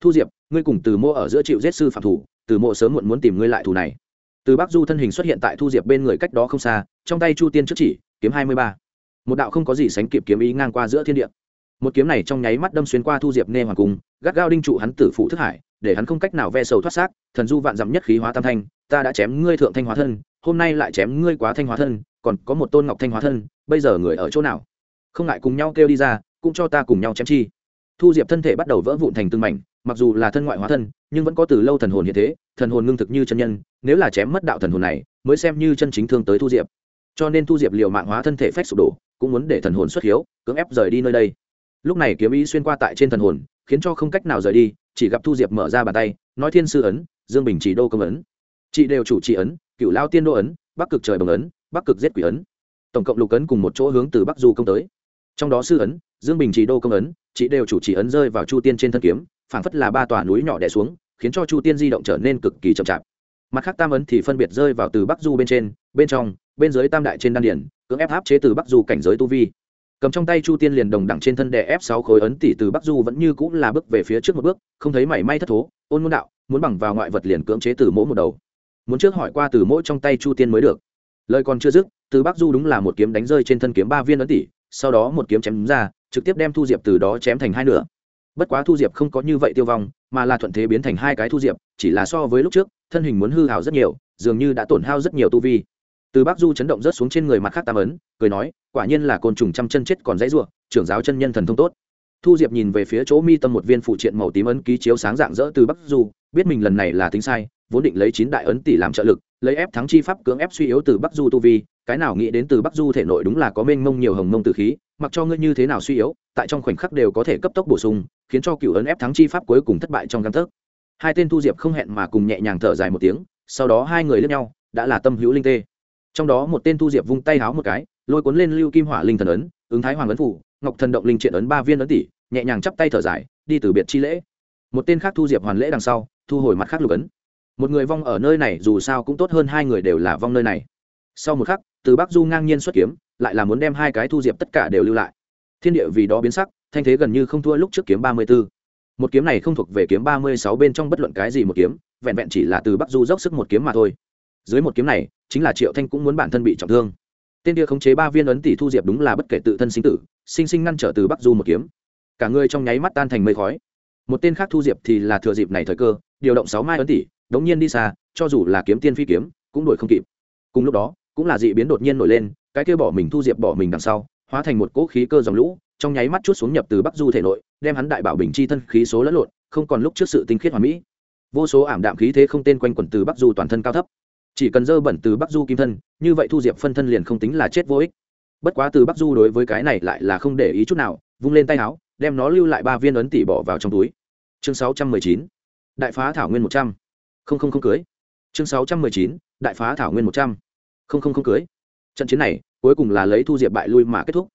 Thu diệp, ngươi cùng từ mộ ở giữa chịu giết sư phạm thủ, từ mộ sớm muộn muốn tìm ngươi lại thù này. Từ bắc du thân hình xuất hiện tại thu diệp bên người cách đó không xa, trong tay chu tiên trước chỉ, kiếm hai mươi ba. Một đạo không có gì sánh kịp kiếm ý ngang qua giữa thiên địa. Một kiếm này trong nháy mắt đâm xuyên qua thu diệp nê hoàng cung, gắt gao đinh trụ hắn tử phụ thức hải để hắn không cách nào ve sầu thoát xác, thần du vạn dặm nhất khí hóa tam thanh, ta đã chém ngươi thượng thanh hóa thân, hôm nay lại chém ngươi quá thanh hóa thân, còn có một tôn ngọc thanh hóa thân, bây giờ người ở chỗ nào? Không ngại cùng nhau kêu đi ra, cũng cho ta cùng nhau chém chi. Thu diệp thân thể bắt đầu vỡ vụn thành từng mảnh, mặc dù là thân ngoại hóa thân, nhưng vẫn có từ lâu thần hồn hiện thế, thần hồn ngưng thực như chân nhân, nếu là chém mất đạo thần hồn này, mới xem như chân chính thương tới thu diệp. Cho nên thu diệp liều mạng hóa thân thể phách sụp đổ, cũng muốn để thần hồn xuất hiếu, cưỡng ép rời đi nơi đây. Lúc này kiếm ý xuyên qua tại trên thần hồn, khiến cho không cách nào rời đi chỉ gặp thu diệp mở ra bàn tay, nói thiên sư ấn, dương bình chỉ đô công ấn. Chị đều chủ trì ấn cựu lao tiên đô ấn, bắc cực trời bồng ấn, bắc cực giết quỷ ấn. Tổng cộng lục ấn cùng một chỗ hướng từ bắc du công tới. Trong đó sư ấn, dương bình chỉ đô công ấn, chị đều chủ trì ấn rơi vào chu tiên trên thân kiếm, phảng phất là ba tòa núi nhỏ đè xuống, khiến cho chu tiên di động trở nên cực kỳ chậm chạp. Mặt khác tam ấn thì phân biệt rơi vào từ bắc du bên trên, bên trong, bên dưới tam đại trên đan điển cưỡng ép áp chế từ bắc du cảnh giới tu vi cầm trong tay chu tiên liền đồng đẳng trên thân đè ép sáu khối ấn tỷ từ bắc du vẫn như cũng là bước về phía trước một bước, không thấy mảy may thất thố, ôn môn đạo, muốn bằng vào ngoại vật liền cưỡng chế từ mỗi một đầu. Muốn trước hỏi qua từ mỗi trong tay chu tiên mới được. Lời còn chưa dứt, từ bắc du đúng là một kiếm đánh rơi trên thân kiếm ba viên ấn tỷ, sau đó một kiếm chém ra, trực tiếp đem thu diệp từ đó chém thành hai nửa. Bất quá thu diệp không có như vậy tiêu vong, mà là thuận thế biến thành hai cái thu diệp, chỉ là so với lúc trước, thân hình muốn hư hào rất nhiều, dường như đã tổn hao rất nhiều tu vi từ bắc du chấn động rớt xuống trên người mặt khác tam ấn, cười nói, quả nhiên là côn trùng trăm chân chết còn dãy ruộng trưởng giáo chân nhân thần thông tốt. Thu diệp nhìn về phía chỗ mi tâm một viên phụ triện màu tím ấn ký chiếu sáng dạng dỡ từ bắc du, biết mình lần này là tính sai, vốn định lấy chín đại ấn tỷ làm trợ lực, lấy ép thắng chi pháp cưỡng ép suy yếu từ bắc du tu vi, cái nào nghĩ đến từ bắc du thể nội đúng là có mênh mông nhiều hồng mông từ khí, mặc cho ngươi như thế nào suy yếu, tại trong khoảnh khắc đều có thể cấp tốc bổ sung, khiến cho cựu ấn ép thắng chi pháp cuối cùng thất bại trong găng tấc. Hai tên thu diệp không hẹn mà cùng nhẹ nhàng thở dài một tiếng, sau đó hai người lướt nhau, đã là tâm hữu linh tê trong đó một tên thu diệp vung tay háo một cái, lôi cuốn lên lưu kim hỏa linh thần ấn, ứng thái hoàng ấn phủ, ngọc thần động linh triện ấn ba viên ấn tỷ, nhẹ nhàng chắp tay thở dài, đi từ biệt chi lễ. Một tên khác thu diệp hoàn lễ đằng sau, thu hồi mặt khác lục ấn. Một người vong ở nơi này, dù sao cũng tốt hơn hai người đều là vong nơi này. Sau một khắc, từ bắc du ngang nhiên xuất kiếm, lại là muốn đem hai cái thu diệp tất cả đều lưu lại. Thiên địa vì đó biến sắc, thanh thế gần như không thua lúc trước kiếm ba mươi b ố một kiếm này không thuộc về kiếm ba mươi sáu bên trong bất luận cái gì một kiếm, vẹn vẹn chỉ là từ bắc du dốc sức một kiếm mà thôi dưới một kiếm này, chính là triệu thanh cũng muốn bản thân bị trọng thương. Tên kia khống chế ba viên ấn tỷ thu diệp đúng là bất kể tự thân sinh tử, sinh sinh ngăn trở từ bắc du một kiếm. Cả người trong nháy mắt tan thành mây khói. Một tên khác thu diệp thì là thừa dịp này thời cơ, điều động sáu mai ấn tỷ, đống nhiên đi xa, cho dù là kiếm tiên phi kiếm, cũng đuổi không kịp. Cùng lúc đó, cũng là dị biến đột nhiên nổi lên, cái kia bỏ mình thu diệp bỏ mình đằng sau, hóa thành một cỗ khí cơ dòng lũ, trong nháy mắt chút xuống nhập từ bắc du thể nội, đem hắn đại bảo bình chi thân khí số lẫn lộn, không còn lúc trước sự tinh khiết hoàn mỹ. Vô số ảm đạm khí thế không tên quanh quẩn từ bắc du toàn thân cao thấp chỉ cần dơ bẩn từ bắc du kim thân, như vậy thu diệp phân thân liền không tính là chết vô ích. Bất quá từ bắc du đối với cái này lại là không để ý chút nào, vung lên tay áo, đem nó lưu lại ba viên ấn tỷ bỏ vào trong túi. Chương sáu trăm mười chín, đại phá thảo nguyên một trăm. Không không không cưới. Chương sáu trăm mười chín, đại phá thảo nguyên một trăm. Không không không cưới. Trận chiến này, cuối cùng là lấy thu diệp bại lui mà kết thúc.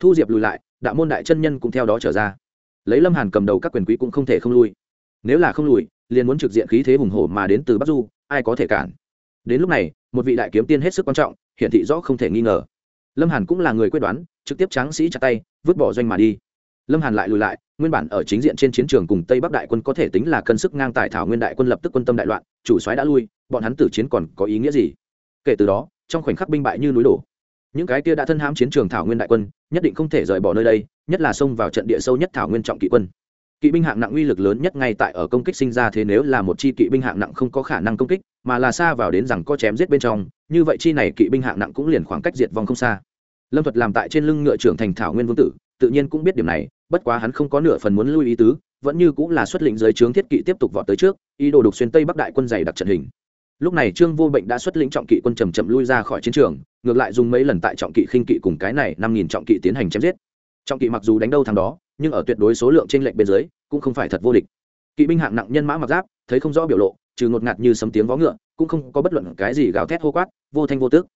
Thu diệp lùi lại, đạo môn đại chân nhân cũng theo đó trở ra. Lấy lâm hàn cầm đầu các quyền quý cũng không thể không lui. Nếu là không lùi, liền muốn trực diện khí thế hùng hổ mà đến từ bắc du, ai có thể cản? Đến lúc này, một vị đại kiếm tiên hết sức quan trọng, hiển thị rõ không thể nghi ngờ. Lâm hàn cũng là người quyết đoán, trực tiếp tráng sĩ chặt tay, vứt bỏ doanh mà đi. Lâm hàn lại lùi lại, nguyên bản ở chính diện trên chiến trường cùng tây bắc đại quân có thể tính là cân sức ngang tài thảo nguyên đại quân lập tức quân tâm đại loạn, chủ soái đã lui, bọn hắn tử chiến còn có ý nghĩa gì? Kể từ đó, trong khoảnh khắc binh bại như núi đổ. Những cái kia đã thân hãm chiến trường thảo nguyên đại quân, nhất định không thể rời bỏ nơi đây, nhất là xông vào trận địa sâu nhất thảo nguyên trọng kỵ quân. Kỵ binh hạng nặng uy lực lớn nhất ngay tại ở công kích sinh ra thế nếu là một chi kỵ binh hạng nặng không có khả năng công kích mà là xa vào đến rằng có chém giết bên trong, như vậy chi này kỵ binh hạng nặng cũng liền khoảng cách diệt vong không xa. Lâm thuật làm tại trên lưng ngựa trưởng thành thảo nguyên vương tử, tự nhiên cũng biết điểm này, bất quá hắn không có nửa phần muốn lui ý tứ, vẫn như cũng là xuất lĩnh giới trướng thiết kỵ tiếp tục vọt tới trước, ý đồ đục xuyên tây bắc đại quân dày đặc trận hình. Lúc này trương vô bệnh đã xuất lĩnh trọng kỵ quân chầm chậm lui ra khỏi chiến trường, ngược lại dùng mấy lần tại trọng kỵ khinh kỵ cùng cái này năm nghìn trọng kỵ tiến hành chém giết. Trọng kỵ mặc dù đánh đâu thằng đó, nhưng ở tuyệt đối số lượng trên lệnh bên dưới, cũng không phải thật vô địch. Kỵ binh hạng nặng nhân mã mặc giáp, thấy không rõ biểu lộ trừ ngột ngạt như sấm tiếng vó ngựa, cũng không có bất luận cái gì gào thét hô quát, vô thanh vô tước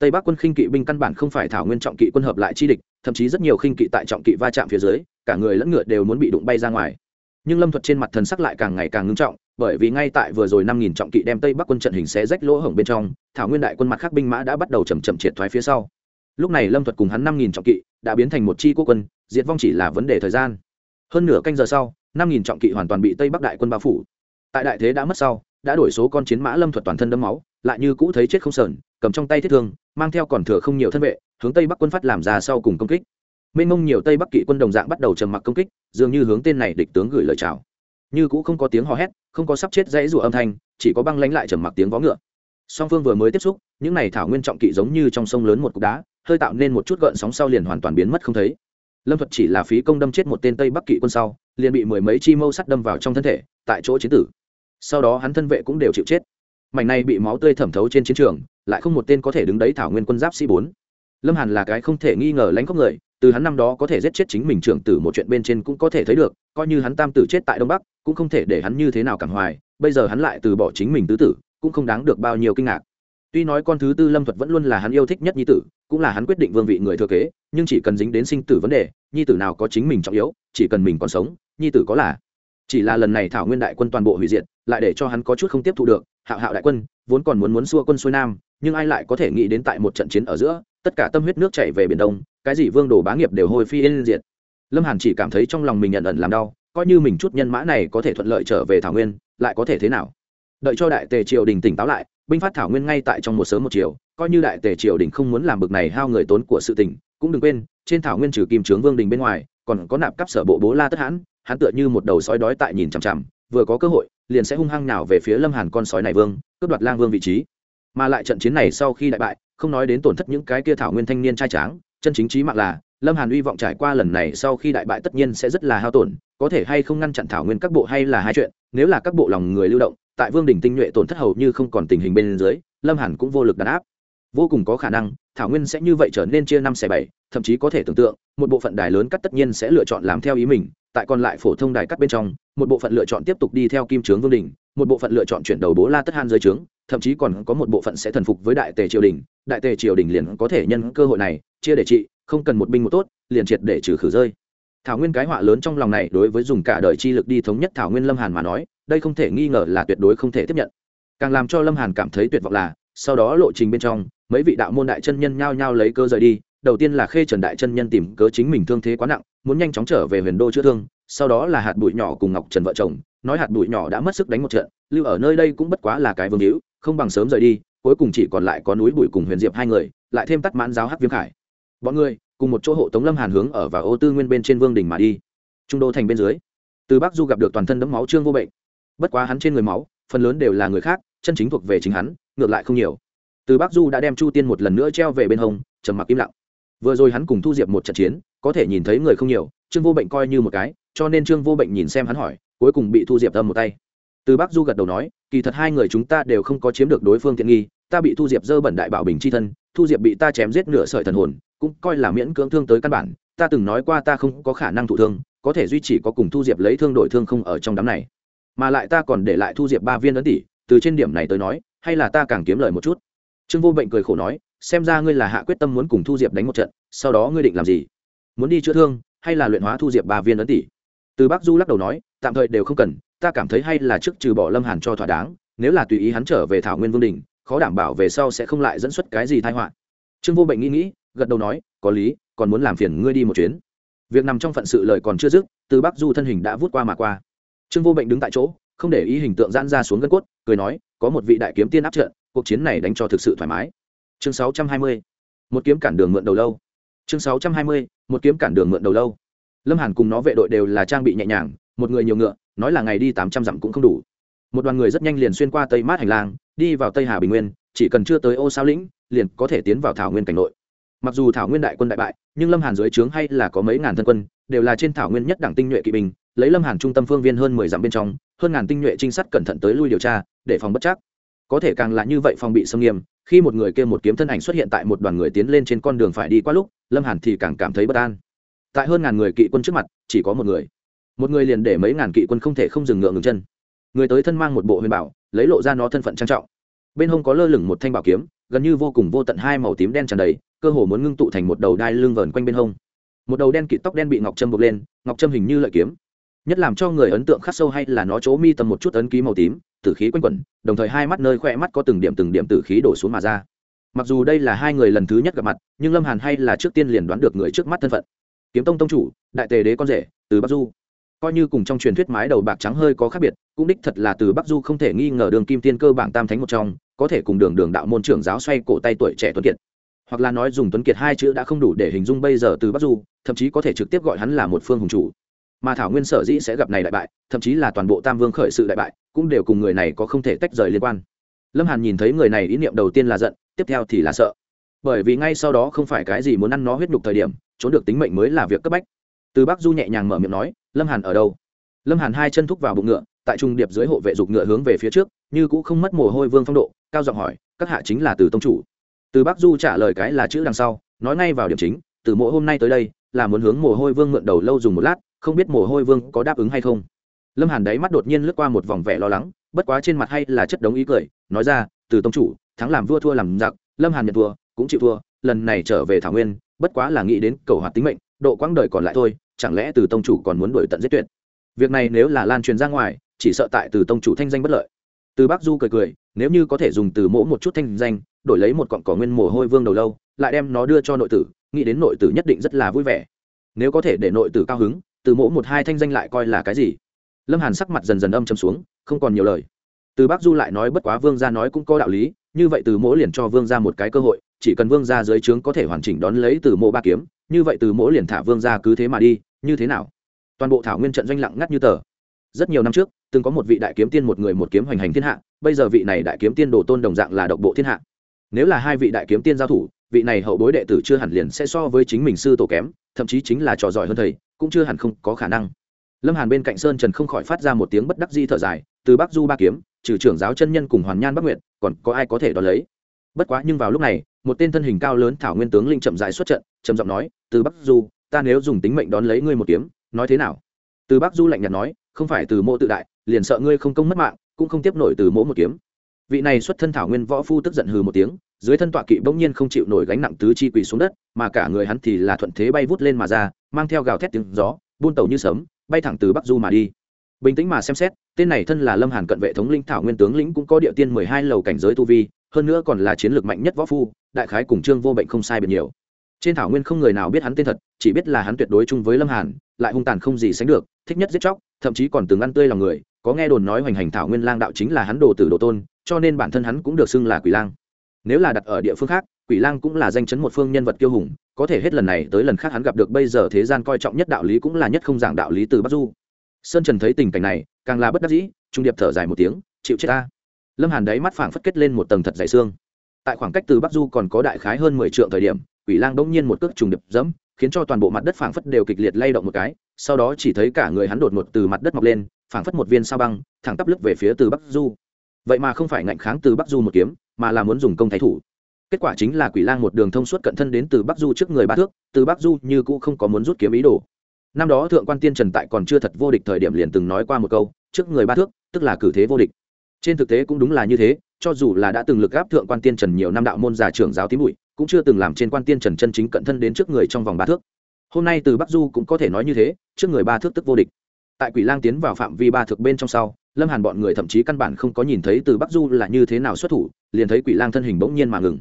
tây bắc quân khinh kỵ binh căn bản không phải thảo nguyên trọng kỵ quân hợp lại chi địch, thậm chí rất nhiều khinh kỵ tại trọng kỵ va chạm phía dưới, cả người lẫn ngựa đều muốn bị đụng bay ra ngoài. Nhưng lâm thuật trên mặt thần sắc lại càng ngày càng ngưng trọng, bởi vì ngay tại vừa rồi năm nghìn trọng kỵ đem tây bắc quân trận hình xé rách lỗ hổng bên trong, thảo nguyên đại quân mặt khác binh mã đã bắt đầu chầm chậm triệt thoái phía sau. Lúc này lâm thuật cùng hắn năm nghìn trọng kỵ đã biến thành một chi quốc quân, diệt vong chỉ là vấn đề thời gian. Hơn nửa canh giờ sau, năm nghìn trọng kỵ hoàn toàn bị tây bắc đại quân bao phủ. Tại đại thế đã mất sau đã đổi số con chiến mã lâm thuật toàn thân đấm máu, lại như cũ thấy chết không sờn, cầm trong tay thiết thương, mang theo còn thừa không nhiều thân vệ, hướng tây bắc quân phát làm ra sau cùng công kích. Mênh mông nhiều tây bắc kỵ quân đồng dạng bắt đầu trầm mặc công kích, dường như hướng tên này địch tướng gửi lời chào. Như cũ không có tiếng hò hét, không có sắp chết dãy rủa âm thanh, chỉ có băng lánh lại trầm mặc tiếng vó ngựa. Song phương vừa mới tiếp xúc, những này thảo nguyên trọng kỵ giống như trong sông lớn một cục đá, hơi tạo nên một chút gợn sóng sau liền hoàn toàn biến mất không thấy. Lâm thuật chỉ là phí công đâm chết một tên tây bắc kỵ quân sau, liền bị mười mấy chi mâu sắt đâm vào trong thân thể, tại chỗ chiến tử sau đó hắn thân vệ cũng đều chịu chết. Mảnh này bị máu tươi thẩm thấu trên chiến trường, lại không một tên có thể đứng đấy thảo nguyên quân giáp sĩ bốn. Lâm hàn là cái không thể nghi ngờ lánh khóc người, từ hắn năm đó có thể giết chết chính mình trưởng tử một chuyện bên trên cũng có thể thấy được, coi như hắn tam tử chết tại đông bắc, cũng không thể để hắn như thế nào cảm hoài, bây giờ hắn lại từ bỏ chính mình tứ tử, cũng không đáng được bao nhiêu kinh ngạc. Tuy nói con thứ tư lâm thuật vẫn luôn là hắn yêu thích nhất nhi tử, cũng là hắn quyết định vương vị người thừa kế, nhưng chỉ cần dính đến sinh tử vấn đề, nhi tử nào có chính mình trọng yếu, chỉ cần mình còn sống, nhi tử có là chỉ là lần này thảo nguyên đại quân toàn bộ hủy diệt, lại để cho hắn có chút không tiếp thu được. Hạo hạo đại quân, vốn còn muốn muốn xua quân xuôi nam, nhưng ai lại có thể nghĩ đến tại một trận chiến ở giữa, tất cả tâm huyết nước chảy về biển đông, cái gì vương đồ bá nghiệp đều hồi phi yên diệt. Lâm hàn chỉ cảm thấy trong lòng mình nhận ẩn làm đau, coi như mình chút nhân mã này có thể thuận lợi trở về thảo nguyên, lại có thể thế nào? Đợi cho đại tề triều đình tỉnh táo lại, binh phát thảo nguyên ngay tại trong một sớm một chiều, coi như đại tề triều đình không muốn làm bực này hao người tốn của sự tỉnh, cũng đừng quên, trên thảo nguyên trừ kim trướng vương đình bên ngoài, còn có nạp cấp sở bộ bố la tất hãn hắn tựa như một đầu sói đói tại nhìn chằm chằm, vừa có cơ hội, liền sẽ hung hăng nào về phía lâm hàn con sói này vương, cướp đoạt lang vương vị trí. Mà lại trận chiến này sau khi đại bại, không nói đến tổn thất những cái kia thảo nguyên thanh niên trai tráng, chân chính trí mạng là, lâm hàn uy vọng trải qua lần này sau khi đại bại tất nhiên sẽ rất là hao tổn, có thể hay không ngăn chặn thảo nguyên các bộ hay là hai chuyện, nếu là các bộ lòng người lưu động, tại vương đình tinh nhuệ tổn thất hầu như không còn tình hình bên dưới, lâm hàn cũng vô lực đàn áp. Vô cùng có khả năng, thảo nguyên sẽ như vậy trở nên chia năm xẻ bảy, thậm chí có thể tưởng tượng, một bộ phận đài lớn cắt tất nhiên sẽ lựa chọn làm theo ý mình tại còn lại phổ thông đài cắt bên trong, một bộ phận lựa chọn tiếp tục đi theo kim trướng vương đình, một bộ phận lựa chọn chuyển đầu bố la tất han dưới trướng, thậm chí còn có một bộ phận sẽ thần phục với đại tề triều đình. Đại tề triều đình liền có thể nhân cơ hội này, chia để trị, không cần một binh một tốt, liền triệt để trừ khử rơi. Thảo nguyên cái họa lớn trong lòng này đối với dùng cả đời chi lực đi thống nhất thảo nguyên lâm hàn mà nói, đây không thể nghi ngờ là tuyệt đối không thể tiếp nhận. Càng làm cho lâm hàn cảm thấy tuyệt vọng là, sau đó lộ trình bên trong, mấy vị đạo môn đại chân nhân nhao nhao lấy cơ rời đi đầu tiên là khê trần đại chân nhân tìm cớ chính mình thương thế quá nặng, muốn nhanh chóng trở về huyền đô chữa thương, sau đó là hạt bụi nhỏ cùng ngọc trần vợ chồng, nói hạt bụi nhỏ đã mất sức đánh một trận, lưu ở nơi đây cũng bất quá là cái vương hữu, không bằng sớm rời đi, cuối cùng chỉ còn lại có núi bụi cùng huyền diệp hai người, lại thêm tắt mãn giáo hắc viêm khải. Bọn người, cùng một chỗ hộ tống lâm hàn hướng ở và ô tư nguyên bên trên vương đình mà đi. Trung đô thành bên dưới, từ bắc du gặp được toàn thân đấm máu trương vô bệnh. Bất quá hắn trên người máu, phần lớn đều là người khác, chân chính thuộc về chính hắn, ngược lại không nhiều. Từ bắc du đã đem chu tiên một lần nữa treo về bên hông, trầm mặc im lặng vừa rồi hắn cùng thu diệp một trận chiến, có thể nhìn thấy người không nhiều, trương vô bệnh coi như một cái, cho nên trương vô bệnh nhìn xem hắn hỏi, cuối cùng bị thu diệp âm một tay. Từ bắc du gật đầu nói, kỳ thật hai người chúng ta đều không có chiếm được đối phương tiện nghi, ta bị thu diệp dơ bẩn đại bảo bình c h i thân, thu diệp bị ta chém giết nửa sợi thần hồn, cũng coi là miễn cưỡng thương tới căn bản, ta từng nói qua ta không có khả năng thụ thương, có thể duy trì có cùng thu diệp lấy thương đổi thương không ở trong đám này. Mà lại ta còn để lại thu diệp ba viên ấn tỷ, từ trên điểm này tới nói, hay là ta càng kiếm lời một chút. Trương vô bệnh cười khổ nói xem ra ngươi là hạ quyết tâm muốn cùng thu diệp đánh một trận, sau đó ngươi định làm gì? Muốn đi chữa thương, hay là luyện hóa thu diệp ba viên ấn tỷ? Từ bắc du lắc đầu nói, tạm thời đều không cần, ta cảm thấy hay là trước trừ bỏ lâm hàn cho thỏa đáng, nếu là tùy ý hắn trở về thảo nguyên vương đình, khó đảm bảo về sau sẽ không lại dẫn xuất cái gì thai họa. Trương vô bệnh nghĩ nghĩ, gật đầu nói, có lý, còn muốn làm phiền ngươi đi một chuyến. Việc nằm trong phận sự lời còn chưa dứt, từ bắc du thân hình đã vút qua mà qua. Trương vô bệnh đứng tại chỗ, không để ý hình tượng giãn ra xuống gân cốt, cười nói, có một vị đại kiếm tiên áp trận, cuộc chiến này đánh cho thực sự thoải mái chương 620. một kiếm cản đường mượn đầu lâu chương 620. một kiếm cản đường mượn đầu lâu lâm hàn cùng nó vệ đội đều là trang bị nhẹ nhàng, một người nhiều ngựa, nói là ngày đi tám trăm dặm cũng không đủ một đoàn người rất nhanh liền xuyên qua tây mát hành lang, đi vào tây hà bình nguyên, chỉ cần chưa tới ô sao lĩnh, liền có thể tiến vào thảo nguyên cảnh nội mặc dù thảo nguyên đại quân đại bại, nhưng lâm hàn dưới trướng hay là có mấy ngàn thân quân, đều là trên thảo nguyên nhất đảng tinh nhuệ kỵ binh, lấy lâm hàn trung tâm phương viên hơn mười dặm bên trong, hơn ngàn tinh nhuệ trinh sát cẩn thận tới lui điều tra, để phòng bất chắc có thể càng là như vậy phòng bị xâm nghiêm khi một người kia một kiếm thân ảnh xuất hiện tại một đoàn người tiến lên trên con đường phải đi qua lúc, lâm hàn thì càng cảm thấy bất an. Tại hơn ngàn người kỵ quân trước mặt, chỉ có một người. Một người liền để mấy ngàn kỵ quân không thể không dừng ngựa ngừng chân. Người tới thân mang một bộ huyền bảo, lấy lộ ra nó thân phận trang trọng. Bên hông có lơ lửng một thanh bảo kiếm, gần như vô cùng vô tận hai màu tím đen tràn đầy, cơ hồ muốn ngưng tụ thành một đầu đai lưng vờn quanh bên hông. Một đầu đen kịt tóc đen bị ngọc trâm buộc lên, ngọc trâm hình như lợi kiếm. Nhất làm cho người ấn tượng khắc sâu hay là nó chỗ mi tầm một chút ấn ký màu tím tử khí quanh quẩn, đồng thời hai mắt nơi khoe mắt có từng điểm từng điểm tử khí đổ xuống mà ra. Mặc dù đây là hai người lần thứ nhất gặp mặt, nhưng lâm hàn hay là trước tiên liền đoán được người trước mắt thân phận. Kiếm tông tông chủ, đại tề đế con rể, từ bắc du. Coi như cùng trong truyền thuyết mái đầu bạc trắng hơi có khác biệt, cũng đích thật là từ bắc du không thể nghi ngờ đường kim tiên cơ bảng tam thánh một trong, có thể cùng đường đường đạo môn trưởng giáo xoay cổ tay tuổi trẻ tuấn kiệt. Hoặc là nói dùng tuấn kiệt hai chữ đã không đủ để hình dung bây giờ từ bắc du, thậm chí có thể trực tiếp gọi hắn là một phương hùng chủ. Mà thảo nguyên sở dĩ sẽ gặp này đại bại, thậm chí là toàn bộ tam vương khởi sự đại bại cũng đều cùng người này có không thể tách rời liên quan. Lâm hàn nhìn thấy người này ý niệm đầu tiên là giận, tiếp theo thì là sợ. Bởi vì ngay sau đó không phải cái gì muốn ăn nó huyết nhục thời điểm, trốn được tính mệnh mới là việc cấp bách. Từ bắc du nhẹ nhàng mở miệng nói, lâm hàn ở đâu? Lâm hàn hai chân thúc vào bụng ngựa, tại trung điệp dưới hộ vệ dục ngựa hướng về phía trước, như cũng không mất mồ hôi vương phong độ, cao giọng hỏi, các hạ chính là từ tông chủ? Từ bắc du trả lời cái là chữ đằng sau, nói ngay vào điểm chính, từ mỗi hôm nay tới đây, là muốn hướng mồ hôi vương mượn đầu lâu dùng một lát, không biết mồ hôi vương có đáp ứng hay không? Lâm hàn đáy mắt đột nhiên lướt qua một vòng vẻ lo lắng, bất quá trên mặt hay là chất đống ý cười, nói ra, từ tông chủ, thắng làm vua thua làm giặc, lâm hàn nhận thua, cũng chịu thua, lần này trở về thảo nguyên, bất quá là nghĩ đến cầu hoạt tính mệnh, độ quãng đời còn lại thôi, chẳng lẽ từ tông chủ còn muốn đổi tận giết tuyệt? Việc này nếu là lan truyền ra ngoài, chỉ sợ tại từ tông chủ thanh danh bất lợi. Từ bắc du cười cười, nếu như có thể dùng từ mỗ một chút thanh danh, đổi lấy một cọng cỏ nguyên mồ hôi vương đầu lâu, lại đem nó đưa cho nội tử, nghĩ đến nội tử nhất định rất là vui vẻ. Nếu có thể để nội tử cao hứng, từ mỗ một hai thanh danh lại coi là cái gì? Lâm hàn sắc mặt dần dần âm chầm xuống, không còn nhiều lời. Từ bắc du lại nói bất quá vương gia nói cũng có đạo lý, như vậy từ mỗ liền cho vương gia một cái cơ hội, chỉ cần vương gia dưới trướng có thể hoàn chỉnh đón lấy từ Mỗ ba kiếm, như vậy từ mỗ liền thả vương gia cứ thế mà đi, như thế nào? Toàn bộ thảo nguyên trận doanh lặng ngắt như tờ. Rất nhiều năm trước, từng có một vị đại kiếm tiên một người một kiếm hoành hành thiên hạ, bây giờ vị này đại kiếm tiên đồ tôn đồng dạng là độc bộ thiên hạ. Nếu là hai vị đại kiếm tiên giao thủ, vị này hậu bối đệ tử chưa hẳn liền sẽ so với chính mình sư tổ kém, thậm chí chính là trò giỏi hơn thầy, cũng chưa hẳn không có khả năng lâm hàn bên cạnh sơn trần không khỏi phát ra một tiếng bất đắc di thở dài, từ bắc du ba kiếm, trừ trưởng giáo chân nhân cùng hoàn nhan bắc nguyện còn có ai có thể đón lấy? Bất quá nhưng vào lúc này, một tên thân hình cao lớn thảo nguyên tướng linh chậm dài xuất trận, trầm giọng nói, từ bắc du, ta nếu dùng tính mệnh đón lấy ngươi một kiếm, nói thế nào? Từ bắc du lạnh nhạt nói, không phải từ mộ tự đại, liền sợ ngươi không công mất mạng, cũng không tiếp nổi từ mỗ một kiếm. Vị này xuất thân thảo nguyên võ phu tức giận hừ một tiếng, dưới thân tọa kỵ bỗng nhiên không chịu nổi gánh nặng tứ chi quỳ xuống đất, mà cả người hắn thì là thuận thế bay vút lên mà ra, mang theo gào thét tiếng gió, buôn tàu như sấm bay thẳng từ bắc du mà đi. Bình tĩnh mà xem xét, tên này thân là lâm hàn cận vệ thống linh thảo nguyên tướng lĩnh cũng có địa tiên mười hai lầu cảnh giới tu vi, hơn nữa còn là chiến lược mạnh nhất võ phu, đại khái cùng trương vô bệnh không sai biệt nhiều. Trên thảo nguyên không người nào biết hắn tên thật, chỉ biết là hắn tuyệt đối chung với lâm hàn, lại hung tàn không gì sánh được, thích nhất giết chóc, thậm chí còn từng ăn tươi lòng người, có nghe đồn nói hoành hành thảo nguyên lang đạo chính là hắn đồ tử đồ tôn, cho nên bản thân hắn cũng được xưng là quỷ lang. Nếu là đặt ở địa phương khác quỷ lang cũng là danh chấn một phương nhân vật kiêu hùng, có thể hết lần này tới lần khác hắn gặp được bây giờ thế gian coi trọng nhất đạo lý cũng là nhất không giảng đạo lý từ bắc du. Sơn trần thấy tình cảnh này, càng là bất đắc dĩ, trung điệp thở dài một tiếng, chịu chết ta. Lâm hàn đáy mắt phảng phất kết lên một tầng thật dày xương. Tại khoảng cách từ bắc du còn có đại khái hơn mười triệu thời điểm, quỷ lang bỗng nhiên một cước trùng điệp dẫm khiến cho toàn bộ mặt đất phảng phất đều kịch liệt lay động một cái, sau đó chỉ thấy cả người hắn đột ngột từ mặt đất mọc lên, phảng phất một viên sao băng, thẳng tắp lướt về phía từ bắc du. Vậy mà không phải ngạnh kháng từ bắc du một kiếm, mà là muốn dùng công thái thủ kết quả chính là quỷ lang một đường thông suốt cận thân đến từ bắc du trước người ba thước, từ bắc du như cũ không có muốn rút kiếm ý đồ. Năm đó thượng quan tiên trần tại còn chưa thật vô địch thời điểm liền từng nói qua một câu, trước người ba thước, tức là cử thế vô địch. Trên thực tế cũng đúng là như thế, cho dù là đã từng lực gáp thượng quan tiên trần nhiều năm đạo môn giả trưởng giáo tím bụi, cũng chưa từng làm trên quan tiên trần chân chính cận thân đến trước người trong vòng ba thước. Hôm nay từ bắc du cũng có thể nói như thế, trước người ba thước tức vô địch. Tại quỷ lang tiến vào phạm vi ba thước bên trong sau, lâm hàn bọn người thậm chí căn bản không có nhìn thấy từ bắc du là như thế nào xuất thủ, liền thấy quỷ lang thân hình bỗng nhiên mà ngừng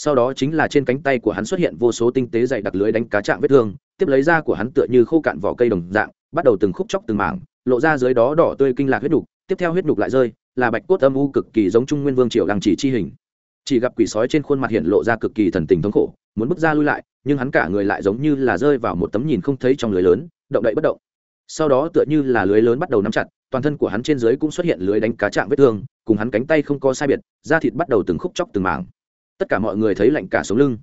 sau đó chính là trên cánh tay của hắn xuất hiện vô số tinh tế dày đặc lưới đánh cá trạng vết thương, tiếp lấy da của hắn tựa như khô cạn vỏ cây đồng dạng, bắt đầu từng khúc chóc từng mảng, lộ ra dưới đó đỏ tươi kinh lạc huyết đục tiếp theo huyết đục lại rơi, là bạch cốt âm u cực kỳ giống trung nguyên vương triều lăng chỉ chi hình. Chỉ gặp quỷ sói trên khuôn mặt hiện lộ ra cực kỳ thần tình thống khổ, muốn bước ra lui lại, nhưng hắn cả người lại giống như là rơi vào một tấm nhìn không thấy trong lưới lớn, động đậy bất động. Sau đó tựa như là lưới lớn bắt đầu nắm chặt, toàn thân của hắn trên dưới cũng xuất hiện lưới đánh cá trạng vết thương, cùng hắn cánh tay không có sai biệt, da thịt bắt đầu từng khúc chóc từng mảng tất cả mọi người thấy lạnh cả sống lưng.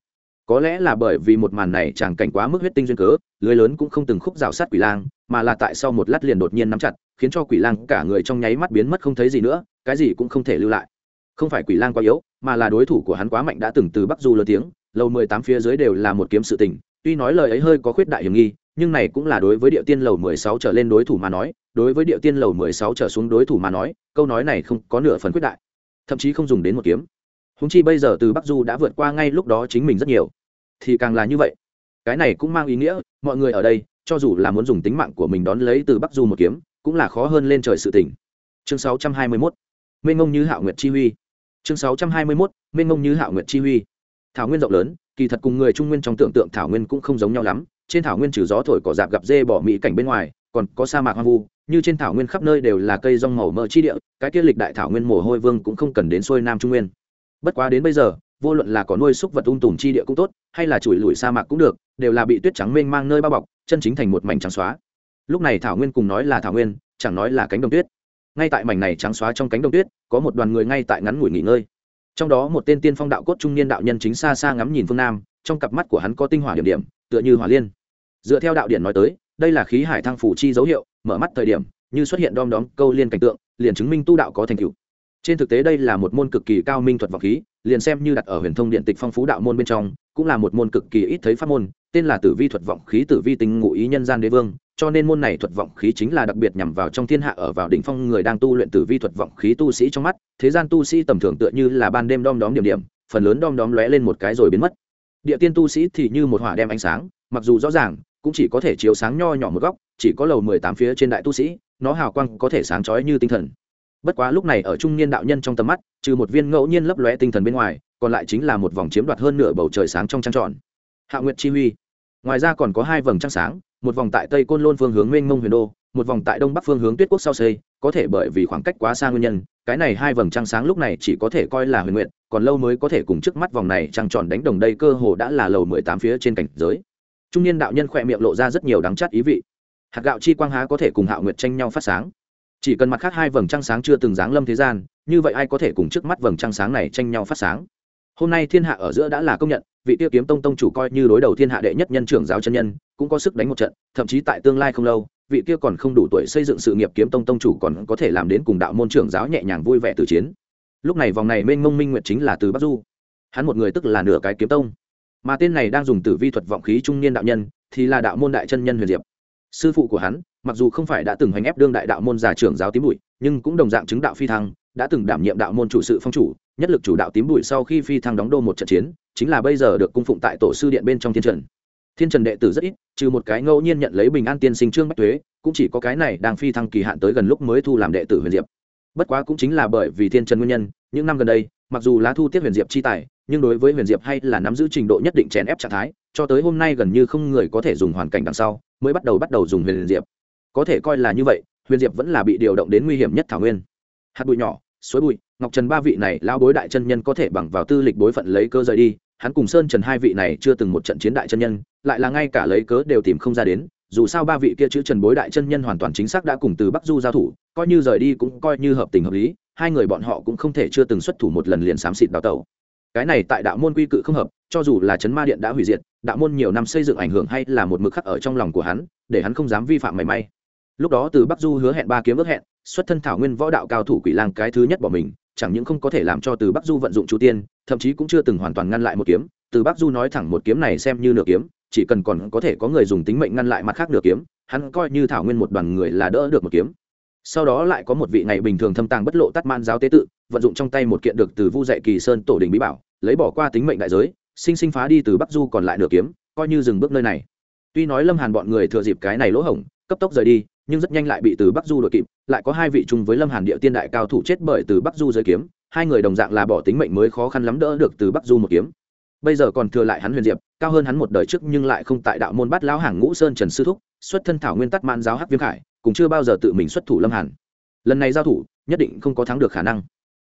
Có lẽ là bởi vì một màn này chẳng cảnh quá mức huyết tinh duyên cớ, lưới lớn cũng không từng khúc rào sát quỷ lang, mà là tại sau một lát liền đột nhiên nắm chặt, khiến cho quỷ lang cả người trong nháy mắt biến mất không thấy gì nữa, cái gì cũng không thể lưu lại. Không phải quỷ lang quá yếu, mà là đối thủ của hắn quá mạnh đã từng từ bắc du lớn tiếng, lầu mười tám phía dưới đều là một kiếm sự tình, tuy nói lời ấy hơi có khuyết đại hiểm nghi, nhưng này cũng là đối với địa tiên lầu mười sáu trở lên đối thủ mà nói, đối với địa tiên lầu mười sáu trở xuống đối thủ mà nói, câu nói này không có nửa phần khuyết đại, thậm chí không dùng đến một kiếm húng chi bây giờ từ bắc du đã vượt qua ngay lúc đó chính mình rất nhiều. Thì càng là như vậy. Cái này cũng mang ý nghĩa, mọi người ở đây, cho dù là muốn dùng tính mạng của mình đón lấy từ bắc du một kiếm, cũng là khó hơn lên trời sự tỉnh chương 621 minh ngông như hạo nguyệt chi huy. Chương 621 minh ngông như hạo nguyệt chi huy. Thảo nguyên rộng lớn, kỳ thật cùng người trung nguyên trong tưởng tượng thảo nguyên cũng không giống nhau lắm. Trên thảo nguyên trừ gió thổi cỏ dạp gặp dê bỏ mỹ cảnh bên ngoài, còn có sa mạc hoang vu. Như trên thảo nguyên khắp nơi đều là cây rong màu mỡ chi địa, cái kia lịch đại thảo nguyên mồ hôi vương cũng không cần đến xuôi nam trung nguyên bất quá đến bây giờ, vô luận là có nuôi súc vật ung tùm chi địa cũng tốt, hay là chùi lùi sa mạc cũng được, đều là bị tuyết trắng mênh mang nơi bao bọc, chân chính thành một mảnh trắng xóa. Lúc này thảo nguyên cùng nói là thảo nguyên, chẳng nói là cánh đồng tuyết. Ngay tại mảnh này trắng xóa trong cánh đồng tuyết, có một đoàn người ngay tại ngắn ngủi nghỉ ngơi. Trong đó một tên tiên phong đạo cốt trung niên đạo nhân chính xa xa ngắm nhìn phương nam, trong cặp mắt của hắn có tinh hỏa điểm điểm, tựa như hỏa liên. Dựa theo đạo điển nói tới, đây là khí hải thăng phủ chi dấu hiệu, mở mắt thời điểm, như xuất hiện đom đóm câu liên cảnh tượng, liền chứng minh tu đạo có thành tựu trên thực tế đây là một môn cực kỳ cao minh thuật vọng khí, liền xem như đặt ở huyền thông điện tịch phong phú đạo môn bên trong, cũng là một môn cực kỳ ít thấy pháp môn, tên là tử vi thuật vọng khí tử vi tính ngụ ý nhân gian đế vương, cho nên môn này thuật vọng khí chính là đặc biệt nhằm vào trong thiên hạ ở vào đỉnh phong người đang tu luyện tử vi thuật vọng khí tu sĩ trong mắt, thế gian tu sĩ tầm thường tựa như là ban đêm đom đóm điểm điểm, phần lớn đom đóm lóe lên một cái rồi biến mất. Địa tiên tu sĩ thì như một hỏa đem ánh sáng, mặc dù rõ ràng, cũng chỉ có thể chiếu sáng nho nhỏ một góc, chỉ có lầu mười tám phía trên đại tu sĩ, nó hào quang có thể sáng chói như tinh thần bất quá lúc này ở trung niên đạo nhân trong tầm mắt, trừ một viên ngẫu nhiên lấp lóe tinh thần bên ngoài, còn lại chính là một vòng chiếm đoạt hơn nửa bầu trời sáng trong trăng tròn hạ nguyệt chi huy. Ngoài ra còn có hai vầng trăng sáng, một vòng tại tây côn lôn phương hướng mênh mông huyền đô, một vòng tại đông bắc phương hướng tuyết quốc sau xây, có thể bởi vì khoảng cách quá xa nguyên nhân, cái này hai vầng trăng sáng lúc này chỉ có thể coi là huyền nguyện, còn lâu mới có thể cùng trước mắt vòng này trăng tròn đánh đồng đây cơ hồ đã là lầu mười tám phía trên cảnh giới. Trung niên đạo nhân khỏe miệng lộ ra rất nhiều đắng chát ý vị. Hạt gạo chi quang há có thể cùng hạo nguyệt tranh nhau phát sáng chỉ cần mặt khác hai vầng trăng sáng chưa từng giáng lâm thế gian, như vậy ai có thể cùng trước mắt vầng trăng sáng này tranh nhau phát sáng? Hôm nay thiên hạ ở giữa đã là công nhận, vị tiêu kiếm tông tông chủ coi như đối đầu thiên hạ đệ nhất nhân trưởng giáo chân nhân, cũng có sức đánh một trận, thậm chí tại tương lai không lâu, vị kia còn không đủ tuổi xây dựng sự nghiệp kiếm tông tông chủ còn có thể làm đến cùng đạo môn trưởng giáo nhẹ nhàng vui vẻ từ chiến. Lúc này vòng này mênh mông minh nguyện chính là từ bắc du. Hắn một người tức là nửa cái kiếm tông. Mà tên này đang dùng tử vi thuật vọng khí trung niên đạo nhân, thì là đạo môn đại chân nhân huyền diệp. Sư phụ của hắn mặc dù không phải đã từng hành ép đương đại đạo môn già trưởng giáo tím bụi, nhưng cũng đồng dạng chứng đạo phi thăng, đã từng đảm nhiệm đạo môn chủ sự phong chủ, nhất lực chủ đạo tím bụi sau khi phi thăng đóng đô một trận chiến, chính là bây giờ được cung phụng tại tổ sư điện bên trong thiên trần. Thiên trần đệ tử rất ít, trừ một cái ngẫu nhiên nhận lấy bình an tiên sinh trương bách thuế cũng chỉ có cái này đang phi thăng kỳ hạn tới gần lúc mới thu làm đệ tử huyền diệp. Bất quá cũng chính là bởi vì thiên trần nguyên nhân, những năm gần đây, mặc dù lá thu tiết huyền diệp chi tài, nhưng đối với huyền diệp hay là nắm giữ trình độ nhất định chèn ép trạng thái, cho tới hôm nay gần như không người có thể dùng hoàn cảnh đằng sau, mới bắt đầu bắt đầu dùng huyền diệp có thể coi là như vậy, huyền diệp vẫn là bị điều động đến nguy hiểm nhất thảo nguyên. Hạt bụi nhỏ, suối bụi, ngọc trần ba vị này lao bối đại chân nhân có thể bằng vào tư lịch bối phận lấy cơ rời đi, hắn cùng sơn trần hai vị này chưa từng một trận chiến đại chân nhân, lại là ngay cả lấy cớ đều tìm không ra đến, dù sao ba vị kia chữ trần bối đại chân nhân hoàn toàn chính xác đã cùng từ bắc du giao thủ, coi như rời đi cũng coi như hợp tình hợp lý, hai người bọn họ cũng không thể chưa từng xuất thủ một lần liền xám xịt đào tẩu. Cái này tại đạo môn quy cự không hợp, cho dù là chấn ma điện đã hủy diệt, đạo môn nhiều năm xây dựng ảnh hưởng hay là một mực khắc ở trong lòng của hắn, để hắn không dám vi phạm mảy may lúc đó từ bắc du hứa hẹn ba kiếm ước hẹn, xuất thân thảo nguyên võ đạo cao thủ quỷ lang cái thứ nhất bỏ mình, chẳng những không có thể làm cho từ bắc du vận dụng chu tiên, thậm chí cũng chưa từng hoàn toàn ngăn lại một kiếm. Từ bắc du nói thẳng một kiếm này xem như nửa kiếm, chỉ cần còn có thể có người dùng tính mệnh ngăn lại mặt khác nửa kiếm, hắn coi như thảo nguyên một đoàn người là đỡ được một kiếm. Sau đó lại có một vị ngày bình thường thâm tàng bất lộ tắt man giáo tế tự, vận dụng trong tay một kiện được từ vu dạy kỳ sơn tổ đình bí bảo, lấy bỏ qua tính mệnh đại giới, sinh sinh phá đi từ bắc du còn lại nửa kiếm, coi như dừng bước nơi này. Tuy nói lâm hàn bọn người thừa dịp cái này lỗ hổng, cấp tốc rời đi nhưng rất nhanh lại bị từ bắc du đội kịp, lại có hai vị chung với lâm hàn địa tiên đại cao thủ chết bởi từ bắc du giới kiếm, hai người đồng dạng là bỏ tính mệnh mới khó khăn lắm đỡ được từ bắc du một kiếm. Bây giờ còn thừa lại hắn huyền diệp, cao hơn hắn một đời trước nhưng lại không tại đạo môn bát lão hàng ngũ sơn trần sư thúc, xuất thân thảo nguyên tắc man giáo hắc viêm khải cũng chưa bao giờ tự mình xuất thủ lâm hàn. Lần này giao thủ, nhất định không có thắng được khả năng.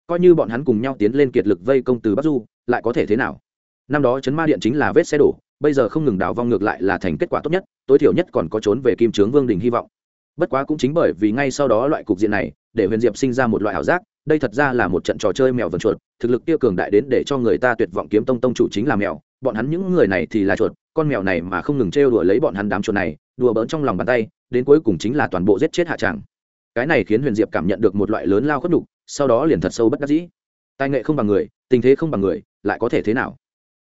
Coi như bọn hắn cùng nhau tiến lên kiệt lực vây công từ bắc du, lại có thể thế nào? Năm đó chấn ma điện chính là vết xe đổ, bây giờ không ngừng đào vong ngược lại là thành kết quả tốt nhất, tối thiểu nhất còn có trốn về kim trướng vương đình hy vọng bất quá cũng chính bởi vì ngay sau đó loại cục diện này, để huyền diệp sinh ra một loại ảo giác, đây thật ra là một trận trò chơi mèo vần chuột, thực lực tiêu cường đại đến để cho người ta tuyệt vọng kiếm tông tông chủ chính là mèo, bọn hắn những người này thì là chuột, con mèo này mà không ngừng trêu đùa lấy bọn hắn đám chuột này, đùa bỡn trong lòng bàn tay, đến cuối cùng chính là toàn bộ giết chết hạ tràng. Cái này khiến huyền diệp cảm nhận được một loại lớn lao khuất đục sau đó liền thật sâu bất đắc dĩ. Tài nghệ không bằng người, tình thế không bằng người, lại có thể thế nào?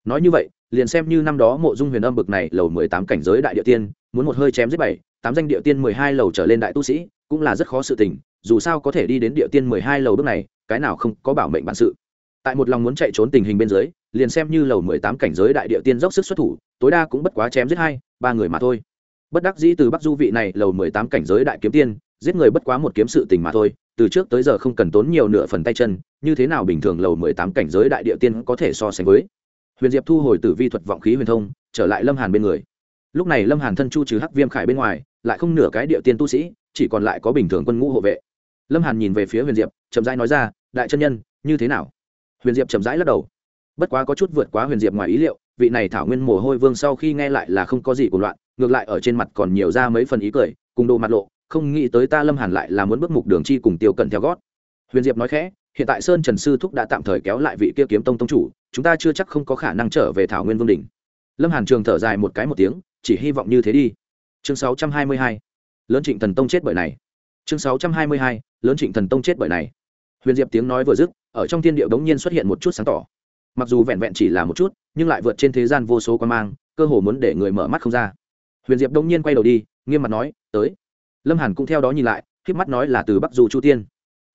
Nói như vậy, liền xem như năm đó mộ dung huyền âm bực này lầu mười tám cảnh giới đại địa tiên, muốn một hơi chém giết bảy, tám danh địa tiên mười hai lầu trở lên đại tu sĩ, cũng là rất khó sự tình, dù sao có thể đi đến địa tiên mười hai lầu bước này, cái nào không có bảo mệnh bản sự. Tại một lòng muốn chạy trốn tình hình bên dưới, liền xem như lầu mười tám cảnh giới đại địa tiên dốc sức xuất thủ, tối đa cũng bất quá chém giết hai, ba người mà thôi. Bất đắc dĩ từ bắc du vị này lầu mười tám cảnh giới đại kiếm tiên, giết người bất quá một kiếm sự tình mà thôi, từ trước tới giờ không cần tốn nhiều nửa phần tay chân, như thế nào bình thường lầu mười tám cảnh giới đại địa tiên có thể so sánh với? Huyền diệp thu hồi tử vi thuật vọng khí huyền thông, trở lại lâm hàn bên người. Lúc này lâm hàn thân chu trừ hắc viêm khải bên ngoài, lại không nửa cái địa tiên tu sĩ, chỉ còn lại có bình thường quân ngũ hộ vệ. Lâm hàn nhìn về phía huyền diệp, chậm rãi nói ra, đại chân nhân, như thế nào? Huyền diệp chậm rãi lắc đầu. Bất quá có chút vượt quá huyền diệp ngoài ý liệu, vị này thảo nguyên mồ hôi vương sau khi nghe lại là không có gì của loạn, ngược lại ở trên mặt còn nhiều ra mấy phần ý cười, cùng đồ mặt lộ, không nghĩ tới ta lâm hàn lại là muốn bước mục đường chi cùng tiêu cận theo gót. Huyền diệp nói khẽ hiện tại sơn trần sư thúc đã tạm thời kéo lại vị kia kiếm tông tông chủ, chúng ta chưa chắc không có khả năng trở về thảo nguyên vương đình lâm hàn trường thở dài một cái một tiếng, chỉ hy vọng như thế đi. Chương 622. lớn trịnh thần tông chết bởi này. Chương 622. lớn trịnh thần tông chết bởi này. Huyền diệp tiếng nói vừa dứt, ở trong thiên địa bỗng nhiên xuất hiện một chút sáng tỏ. Mặc dù vẹn vẹn chỉ là một chút, nhưng lại vượt trên thế gian vô số quan mang, cơ hồ muốn để người mở mắt không ra. Huyền diệp đông nhiên quay đầu đi, nghiêm mặt nói, tới. Lâm hàn cũng theo đó nhìn lại k mắt nói là từ bắc du chu tiên.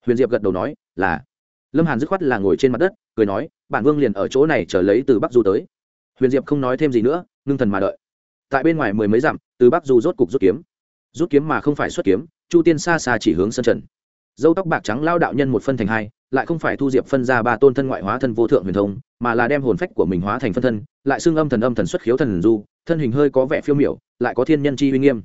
Huyền diệp gật đầu nói, là lâm hàn dứt khoát là ngồi trên mặt đất, cười nói, bản vương liền ở chỗ này chờ lấy từ bắc du tới. Huyền diệp không nói thêm gì nữa, ngưng thần mà đợi. Tại bên ngoài mười mấy dặm, từ bắc du rốt cục rút kiếm. Rút kiếm mà không phải xuất kiếm, chu tiên xa xa chỉ hướng sân trần. Dâu tóc bạc trắng lao đạo nhân một phân thành hai, lại không phải thu diệp phân ra ba tôn thân ngoại hóa thân vô thượng huyền thông, mà là đem hồn phách của mình hóa thành phân thân, lại xưng âm thần âm thần xuất khiếu thần du, thân hình hơi có vẻ phiêu miểu, lại có thiên nhân chi uy nghiêm.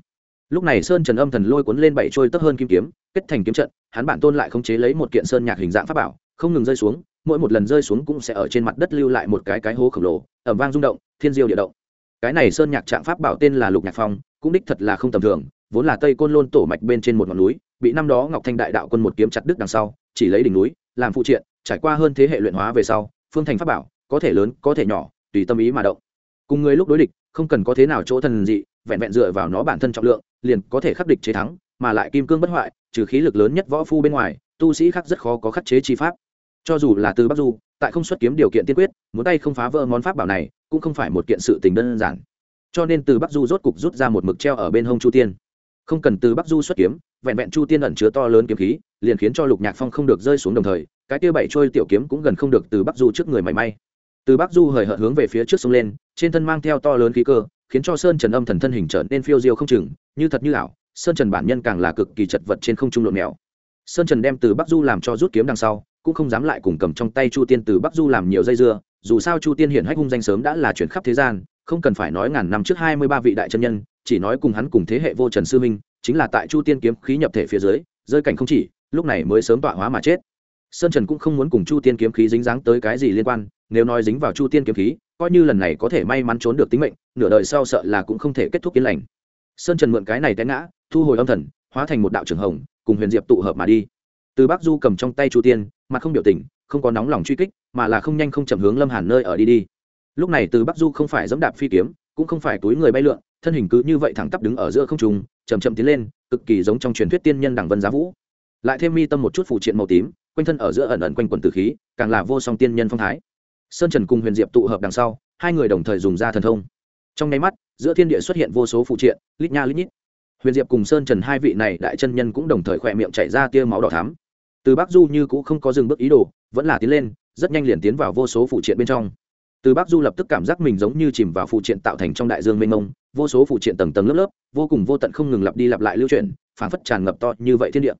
Lúc này sơn trần âm thần lôi cuốn lên bảy trôi tấp hơn kim kiếm, kết thành kiếm trận, hắn bản tôn lại khống chế lấy một kiện sơn nhạc hình dạng pháp bảo không ngừng rơi xuống, mỗi một lần rơi xuống cũng sẽ ở trên mặt đất lưu lại một cái cái hố khổng lồ, ẩm vang rung động, thiên diêu địa động. Cái này sơn nhạc trạng pháp bảo tên là lục nhạc phong, cũng đích thật là không tầm thường, vốn là tây côn lôn tổ mạch bên trên một ngọn núi, bị năm đó ngọc thanh đại đạo quân một kiếm chặt đứt đằng sau, chỉ lấy đỉnh núi, làm phụ triện, trải qua hơn thế hệ luyện hóa về sau, phương thành pháp bảo, có thể lớn, có thể nhỏ, tùy tâm ý mà động. Cùng người lúc đối địch, không cần có thế nào chỗ thần dị, vẹn vẹn dựa vào nó bản thân trọng lượng, liền có thể khắc địch chế thắng, mà lại kim cương bất hoại, trừ khí lực lớn nhất võ phu bên ngoài, tu sĩ khác rất khó có khắc chế chi pháp cho dù là từ bắc du, tại không xuất kiếm điều kiện tiên quyết, muốn tay không phá vỡ món pháp bảo này, cũng không phải một kiện sự tình đơn giản. Cho nên từ bắc du rốt cục rút ra một mực treo ở bên hông chu tiên. Không cần từ bắc du xuất kiếm, vẹn vẹn chu tiên ẩn chứa to lớn kiếm khí, liền khiến cho lục nhạc phong không được rơi xuống đồng thời, cái tiêu bảy trôi tiểu kiếm cũng gần không được từ bắc du trước người mảy may. Từ bắc du hời hợt hướng về phía trước sông lên, trên thân mang theo to lớn khí cơ, khiến cho sơn trần âm thần thân hình trở nên phiêu diêu không chừng, như thật như ảo, sơn trần bản nhân càng là cực kỳ chật vật trên không trung lộn mèo sơn trần đem từ bắc du làm cho rút kiếm đằng sau cũng không dám lại cùng cầm trong tay chu tiên từ bắc du làm nhiều dây dưa, dù sao chu tiên hiển hách hung danh sớm đã là chuyển khắp thế gian, không cần phải nói ngàn năm trước hai mươi ba vị đại chân nhân, chỉ nói cùng hắn cùng thế hệ vô trần sư minh chính là tại chu tiên kiếm khí nhập thể phía dưới, rơi cảnh không chỉ, lúc này mới sớm tọa hóa mà chết. Sơn trần cũng không muốn cùng chu tiên kiếm khí dính dáng tới cái gì liên quan, nếu nói dính vào chu tiên kiếm khí, coi như lần này có thể may mắn trốn được tính mệnh, nửa đời sau sợ là cũng không thể kết thúc yên lành. Sơn trần mượn cái này té ngã, thu hồi âm thần, hóa thành một đạo trường hồng, cùng huyền diệp tụ hợp mà đi. Từ bắc du cầm trong tay chu tiên mặt không biểu tình, không có nóng lòng truy kích, mà là không nhanh không chậm hướng lâm hàn nơi ở đi đi. Lúc này từ bắc du không phải dẫm đạp phi kiếm, cũng không phải túi người bay lượn, thân hình cứ như vậy thẳng tắp đứng ở giữa không trùng chầm chậm tiến lên, cực kỳ giống trong truyền thuyết tiên nhân đẳng vân giá vũ. Lại thêm mi tâm một chút phụ triện màu tím, quanh thân ở giữa ẩn ẩn quanh quần tử khí, càng là vô song tiên nhân phong thái. Sơn trần cùng huyền diệp tụ hợp đằng sau, hai người đồng thời dùng ra thần thông. Trong nháy mắt, giữa thiên địa xuất hiện vô số phụ triện, lít nha lít nhít. Huyền diệp cùng sơn trần hai vị này đại chân nhân cũng đồng thời khỏe miệng chảy ra tia máu đỏ thắm từ bắc du như cũng không có dừng bước ý đồ, vẫn là tiến lên, rất nhanh liền tiến vào vô số phụ triện bên trong. Từ bắc du lập tức cảm giác mình giống như chìm vào phụ triện tạo thành trong đại dương mênh mông, vô số phụ triện tầng tầng lớp lớp, vô cùng vô tận không ngừng lặp đi lặp lại lưu chuyển, phảng phất tràn ngập to như vậy thiên địa.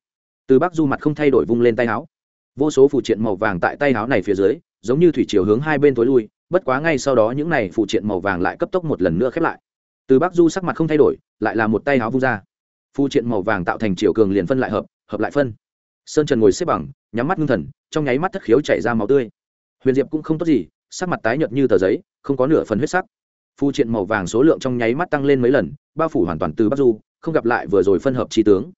Từ bắc du mặt không thay đổi vung lên tay áo. Vô số phụ triện màu vàng tại tay áo này phía dưới, giống như thủy chiều hướng hai bên tối lui, bất quá ngay sau đó những này phụ triện màu vàng lại cấp tốc một lần nữa khép lại. Từ bắc du sắc mặt không thay đổi, lại là một tay áo vung ra. Phụ triện màu vàng tạo thành chiều cường liền phân lại hợp hợp lại phân sơn trần ngồi xếp bằng, nhắm mắt ngưng thần, trong nháy mắt thất khiếu chảy ra máu tươi. Huyền diệp cũng không tốt gì, sắc mặt tái nhợt như tờ giấy, không có nửa phần huyết sắc. Phu triện màu vàng số lượng trong nháy mắt tăng lên mấy lần, bao phủ hoàn toàn từ bắc du, không gặp lại vừa rồi phân hợp trí tướng.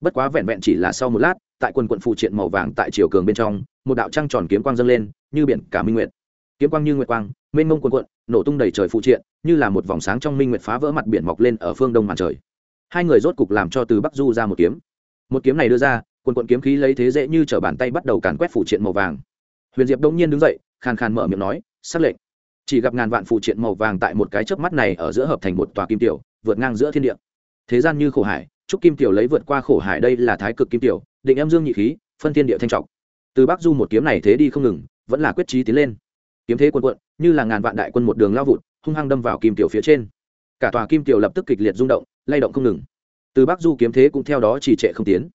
Bất quá vẹn vẹn chỉ là sau một lát, tại quần quận phụ triện màu vàng tại chiều cường bên trong, một đạo trăng tròn kiếm quang dâng lên, như biển cả minh nguyệt. Kiếm quang như nguyệt quang, mênh mông quần quận, nổ tung đầy trời phụ triện, như là một vòng sáng trong minh nguyệt phá vỡ mặt biển mọc lên ở phương đông màn trời. Hai người rốt cục làm cho từ bắc du ra một kiếm. Một kiếm này đưa ra quần quận kiếm khí lấy thế dễ như t bàn tay bắt đầu càn quét phụ triện màu vàng. Huyền diệp đông nhiên đứng dậy, khàn khàn mở miệng nói xác lệnh. Chỉ gặp ngàn vạn phụ triện màu vàng tại một cái chớp mắt này ở giữa hợp thành một tòa kim tiểu, vượt ngang giữa thiên địa. Thế gian như khổ hải, trúc kim tiểu lấy vượt qua khổ hải đây là thái cực kim tiểu, định em dương nhị khí, phân thiên địa thanh trọng. Từ bắc du một kiếm này thế đi không ngừng, vẫn là quyết trí tiến lên. Kiếm thế quân quận như là ngàn vạn đại quân một đường lao vụt, hung hăng đâm vào kim tiểu phía trên. Cả tòa kim tiểu lập tức kịch liệt rung động, lay động không ngừng. Từ bắc du kiếm thế cũng theo đó chỉ trệ không tiến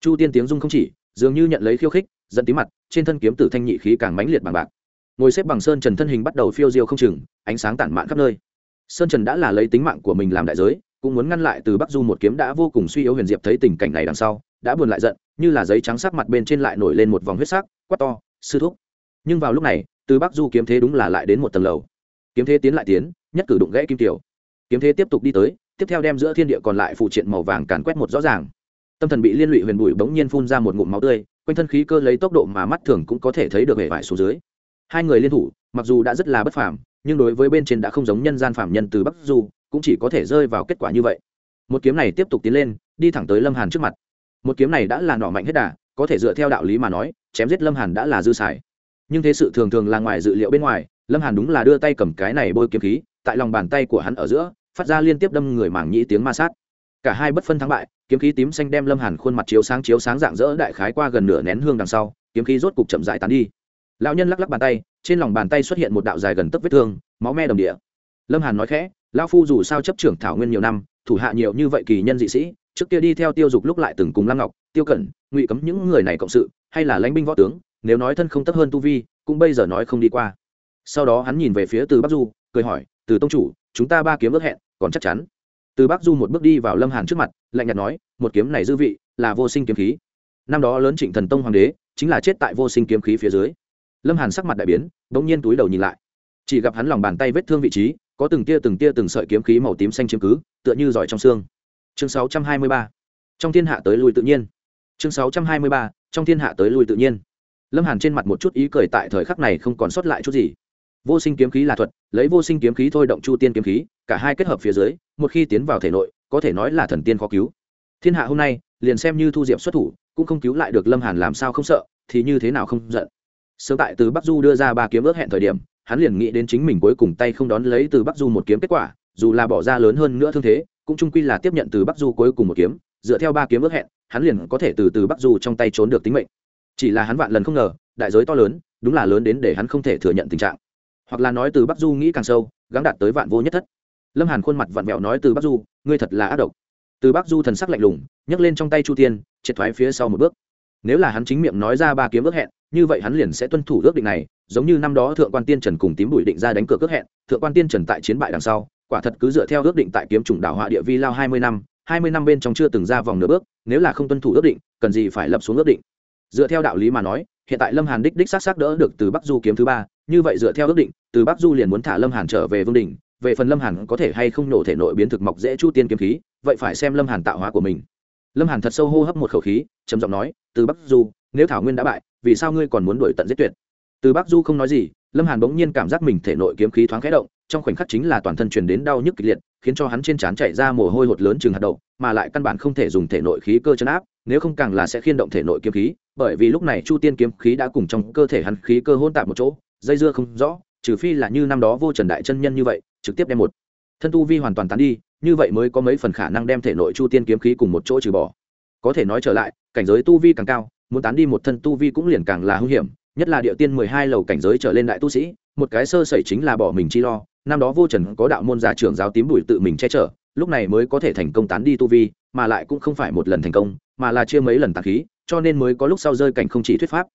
chu tiên tiếng dung không chỉ, dường như nhận lấy khiêu khích dẫn tí mặt, trên thân kiếm tử thanh nhị khí càng mãnh liệt bằng bạc. Ngồi xếp bằng sơn trần thân hình bắt đầu phiêu diêu không chừng, ánh sáng tản mạn khắp nơi. Sơn trần đã là lấy tính mạng của mình làm đại giới, cũng muốn ngăn lại từ bắc du một kiếm đã vô cùng suy yếu huyền diệp thấy tình cảnh này đằng sau, đã buồn lại giận, như là giấy trắng sắc mặt bên trên lại nổi lên một vòng huyết sắc, quát to, sư thúc! Nhưng vào lúc này, từ bắc du kiếm thế đúng là lại đến một tầng lầu. Kiếm thế tiến lại tiến, nhất cử đụng gãy kim tiểu. Kiếm thế tiếp tục đi tới, tiếp theo đem giữa thiên địa còn lại phụ triện màu vàng càn quét một rõ ràng tâm thần bị liên lụy huyền bụi bỗng nhiên phun ra một ngụm máu tươi, quanh thân khí cơ lấy tốc độ mà mắt thường cũng có thể thấy được hệ vải xuống dưới. Hai người liên thủ, mặc dù đã rất là bất phàm, nhưng đối với bên trên đã không giống nhân gian phàm nhân từ bắc du, cũng chỉ có thể rơi vào kết quả như vậy. Một kiếm này tiếp tục tiến lên, đi thẳng tới lâm hàn trước mặt. Một kiếm này đã là nọ mạnh hết đà, có thể dựa theo đạo lý mà nói, chém giết lâm hàn đã là dư xài. Nhưng thế sự thường thường là ngoài dự liệu bên ngoài, lâm hàn đúng là đưa tay cầm cái này bôi kiếm khí, tại lòng bàn tay của hắn ở giữa, phát ra liên tiếp đâm người mảng nhĩ tiếng ma sát cả hai bất phân thắng bại, kiếm khí tím xanh đem lâm hàn khuôn mặt chiếu sáng chiếu sáng dạng dỡ đại khái qua gần nửa nén hương đằng sau, kiếm khí rốt cục chậm rãi tán đi. Lão nhân lắc lắc bàn tay, trên lòng bàn tay xuất hiện một đạo dài gần tấc vết thương, máu me đồng địa. Lâm hàn nói khẽ, lão phu dù sao chấp trưởng thảo nguyên nhiều năm, thủ hạ nhiều như vậy kỳ nhân dị sĩ, trước kia đi theo tiêu dục lúc lại từng cùng lam ngọc, tiêu cẩn, ngụy cấm những người này cộng sự, hay là lãnh binh võ tướng, nếu nói thân không tấp hơn tu vi, cũng bây giờ nói không đi qua. Sau đó hắn nhìn về phía từ bắc du, cười hỏi, từ tông chủ, chúng ta ba kiếm ước hẹn, còn chắc chắn? Từ bắc du một bước đi vào lâm hàn trước mặt, lạnh nhạt nói, một kiếm này dư vị, là vô sinh kiếm khí. Năm đó lớn trịnh thần tông hoàng đế, chính là chết tại vô sinh kiếm khí phía dưới. Lâm hàn sắc mặt đại biến bỗng nhiên túi đầu nhìn lại. Chỉ gặp hắn lòng bàn tay vết thương vị trí, có từng tia từng tia từng sợi kiếm khí màu tím xanh chiếm cứ, tựa như giỏi trong xương. Chương 623. trong thiên hạ tới lui tự nhiên. Chương 623. trong thiên hạ tới lui tự nhiên. Lâm hàn trên mặt một chút ý cười tại thời khắc này không còn sót lại chút gì vô sinh kiếm khí là thuật, lấy vô sinh kiếm khí thôi động chu tiên kiếm khí, cả hai kết hợp phía dưới, một khi tiến vào thể nội, có thể nói là thần tiên khó cứu. Thiên hạ hôm nay, liền xem như thu diệp xuất thủ, cũng không cứu lại được lâm hàn làm sao không sợ, thì như thế nào không giận. Sớm tại từ bắc du đưa ra ba kiếm ước hẹn thời điểm, hắn liền nghĩ đến chính mình cuối cùng tay không đón lấy từ bắc du một kiếm kết quả, dù là bỏ ra lớn hơn nữa thương thế, cũng trung quy là tiếp nhận từ bắc du cuối cùng một kiếm, dựa theo ba kiếm ước hẹn, hắn liền có thể từ từ bắc du trong tay trốn được tính mệnh. Chỉ là hắn vạn lần không ngờ, đại giới to lớn, đúng là lớn đến để hắn không thể thừa nhận tình trạng hoặc là nói từ bắc du nghĩ càng sâu, gắng đạt tới vạn vô nhất thất. Lâm hàn khuôn mặt vặn vẹo nói từ bắc du, ngươi thật là ác độc. Từ bắc du thần sắc lạnh lùng, nhấc lên trong tay chu tiên triệt thoái phía sau một bước. Nếu là hắn chính miệng nói ra ba kiếm ước hẹn, như vậy hắn liền sẽ tuân thủ ước định này, giống như năm đó thượng quan tiên trần cùng tím bụi định ra đánh cược ước hẹn, thượng quan tiên trần tại chiến bại đằng sau, quả thật cứ dựa theo ước định tại kiếm trùng đảo họa địa vi lao hai mươi năm, hai mươi năm bên trong chưa từng ra vòng nửa bước, nếu là không tuân thủ ước định, cần gì phải lập xuống ước định? Dựa theo đạo lý mà nói hiện tại lâm hàn đích đích xác xác đỡ được từ bắc du kiếm thứ ba, như vậy dựa theo ước định, từ bắc du liền muốn thả lâm hàn trở về vương đình, về phần lâm hàn có thể hay không nổ thể nội biến thực mọc dễ chu tiên kiếm khí, vậy phải xem lâm hàn tạo hóa của mình. Lâm hàn thật sâu hô hấp một khẩu khí, trầm giọng nói, từ bắc du, nếu thảo nguyên đã bại, vì sao ngươi còn muốn đuổi tận giết tuyệt? Từ bắc du không nói gì, lâm hàn bỗng nhiên cảm giác mình thể nội kiếm khí thoáng khẽ động, trong khoảnh khắc chính là toàn thân truyền đến đau nhức kịch liệt, khiến cho hắn trên trán chảy ra mồ hôi hột lớn chừng hạt đậu, mà lại căn bản không thể dùng thể nội khí cơ chấn áp, nếu không càng là sẽ khiên động thể nội kiếm khí bởi vì lúc này chu tiên kiếm khí đã cùng trong cơ thể hắn khí cơ hôn tạp một chỗ, dây dưa không rõ, trừ phi là như năm đó vô trần đại chân nhân như vậy, trực tiếp đem một thân tu vi hoàn toàn tán đi, như vậy mới có mấy phần khả năng đem thể nội chu tiên kiếm khí cùng một chỗ trừ bỏ. Có thể nói trở lại, cảnh giới tu vi càng cao, muốn tán đi một thân tu vi cũng liền càng là hung hiểm, nhất là địa tiên mười hai lầu cảnh giới trở lên đại tu sĩ, một cái sơ sẩy chính là bỏ mình chi lo, năm đó vô trần có đạo môn giả trưởng giáo tím bùi tự mình che chở, lúc này mới có thể thành công tán đi tu vi, mà lại cũng không phải một lần thành công, mà là chia mấy lần tàn khí cho nên mới có lúc sau rơi cảnh không chỉ thuyết pháp.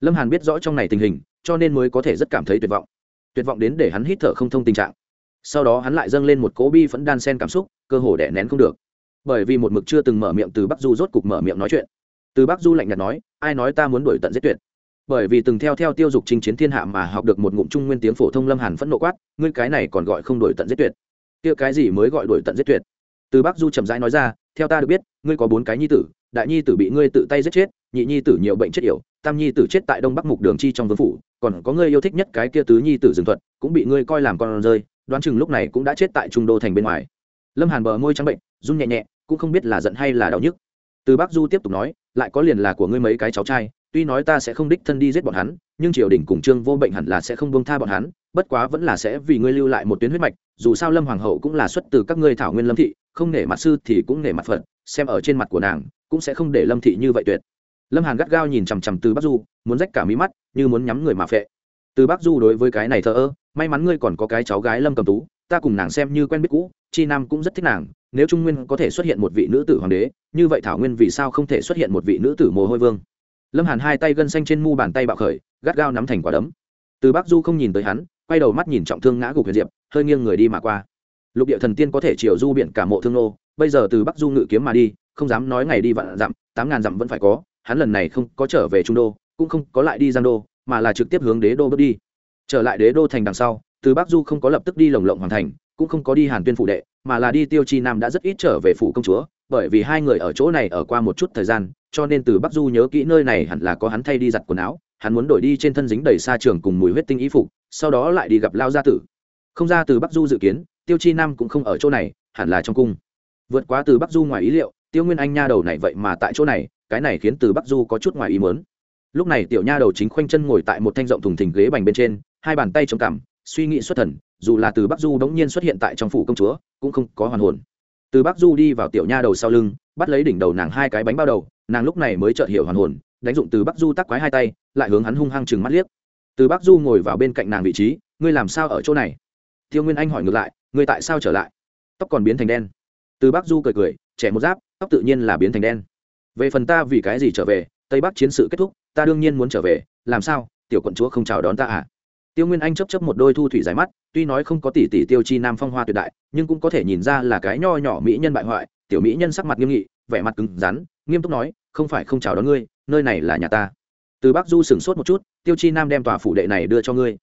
Lâm hàn biết rõ trong này tình hình, cho nên mới có thể rất cảm thấy tuyệt vọng. Tuyệt vọng đến để hắn hít thở không thông tình trạng. Sau đó hắn lại dâng lên một cố bi phẫn đan sen cảm xúc, cơ hồ đẻ nén không được. Bởi vì một mực chưa từng mở miệng từ bắc du rốt cục mở miệng nói chuyện. Từ bắc du lạnh nhạt nói, ai nói ta muốn đổi tận giết tuyệt? Bởi vì từng theo theo tiêu dục chinh chiến thiên hạ mà học được một ngụm trung nguyên tiếng phổ thông lâm hàn phẫn nộ quát, ngươi cái này còn gọi không đổi tận giết tuyệt? Kia cái gì mới gọi đổi tận giết tuyệt? Từ bắc du chậm rãi nói ra, theo ta được biết, ngươi có bốn cái nhi tử đại nhi tử bị ngươi tự tay giết chết, nhị nhi tử nhiều bệnh chết yểu, tam nhi tử chết tại đông bắc mục đường chi trong vương phủ, còn có ngươi yêu thích nhất cái kia tứ nhi tử dương thuật, cũng bị ngươi coi làm con rơi, đoán chừng lúc này cũng đã chết tại trung đô thành bên ngoài. Lâm hàn bờ môi trắng bệnh, run nhẹ nhẹ, cũng không biết là giận hay là đau nhức. Từ bắc du tiếp tục nói, lại có liền là của ngươi mấy cái cháu trai, tuy nói ta sẽ không đích thân đi giết bọn hắn nhưng triều đình cùng trương vô bệnh hẳn là sẽ không buông tha bọn hắn, bất quá vẫn là sẽ vì ngươi lưu lại một tuyến huyết mạch, dù sao lâm hoàng hậu cũng là xuất từ các ngươi thảo nguyên lâm thị, không nể mặt sư thì cũng nể mặt phật, xem ở trên mặt của nàng, cũng sẽ không để lâm thị như vậy tuyệt. Lâm hàn gắt gao nhìn chằm chằm từ bắc du, muốn rách cả mí mắt, như muốn nhắm người mà phệ. Từ bắc du đối với cái này thờ ơ, may mắn ngươi còn có cái cháu gái lâm cầm tú, ta cùng nàng xem như quen biết cũ, chi nam cũng rất thích nàng, nếu trung nguyên có thể xuất hiện một vị nữ tử hoàng đế, như vậy thảo nguyên vì sao không thể xuất hiện một vị nữ tử mồ hôi vương? Lâm hàn hai tay gân xanh trên mu bàn tay bạo khởi, gắt gao nắm thành quả đấm. Từ bắc du không nhìn tới hắn, quay đầu mắt nhìn trọng thương ngã gục huyền diệp, hơi nghiêng người đi mà qua. Lục địa thần tiên có thể chiều du biển cả mộ thương nô, bây giờ từ bắc du ngự kiếm mà đi, không dám nói ngày đi vạn dặm, tám ngàn dặm vẫn phải có, hắn lần này không có trở về trung đô, cũng không có lại đi giang đô, mà là trực tiếp hướng đế đô bước đi. Trở lại đế đô thành đằng sau, từ bắc du không có lập tức đi lồng lộng hoàn thành, cũng không có đi hàn tuyên phụ đệ, mà là đi tiêu chi nam đã rất ít trở về phủ công chúa, bởi vì hai người ở chỗ này ở qua một chút thời gian cho nên từ bắc du nhớ kỹ nơi này hẳn là có hắn thay đi giặt quần áo, hắn muốn đổi đi trên thân dính đầy xa trường cùng mùi huyết tinh ý phục, sau đó lại đi gặp lao gia tử. Không ra từ bắc du dự kiến, tiêu chi nam cũng không ở chỗ này, hẳn là trong cung. Vượt quá từ bắc du ngoài ý liệu, tiêu nguyên anh nha đầu này vậy mà tại chỗ này, cái này khiến từ bắc du có chút ngoài ý mớn lúc này tiểu nha đầu chính khoanh chân ngồi tại một thanh rộng thùng thình ghế bành bên trên, hai bàn tay trầm cảm suy nghĩ xuất thần, dù là từ bắc du đống nhiên xuất hiện tại trong phủ công chúa, cũng không có hoàn hồn. Từ bắc du đi vào tiểu nha đầu sau lưng, bắt lấy đỉnh đầu nàng hai cái bánh bao đầu nàng lúc này mới chợt hiểu hoàn hồn, đánh dụng từ bắc du tắc quái hai tay, lại hướng hắn hung hăng chừng mắt liếc. Từ bắc du ngồi vào bên cạnh nàng vị trí, ngươi làm sao ở chỗ này? Tiêu nguyên anh hỏi ngược lại, ngươi tại sao trở lại? Tóc còn biến thành đen. Từ bắc du cười cười, trẻ một giáp, tóc tự nhiên là biến thành đen. Về phần ta vì cái gì trở về, tây bắc chiến sự kết thúc, ta đương nhiên muốn trở về, làm sao, tiểu quận chúa không chào đón ta à? Tiêu nguyên anh chấp chấp một đôi thu thủy dài mắt, tuy nói không có tỷ tỷ tiêu chi nam phong hoa tuyệt đại, nhưng cũng có thể nhìn ra là cái nho nhỏ mỹ nhân bại hoại tiểu mỹ nhân sắc mặt nghiêm nghị, vẻ mặt cứng rắn, nghiêm túc nói, không phải không chào đón ngươi, nơi này là nhà ta. Từ bắc du sửng sốt một chút, tiêu chi nam đem tòa phủ đệ này đưa cho ngươi.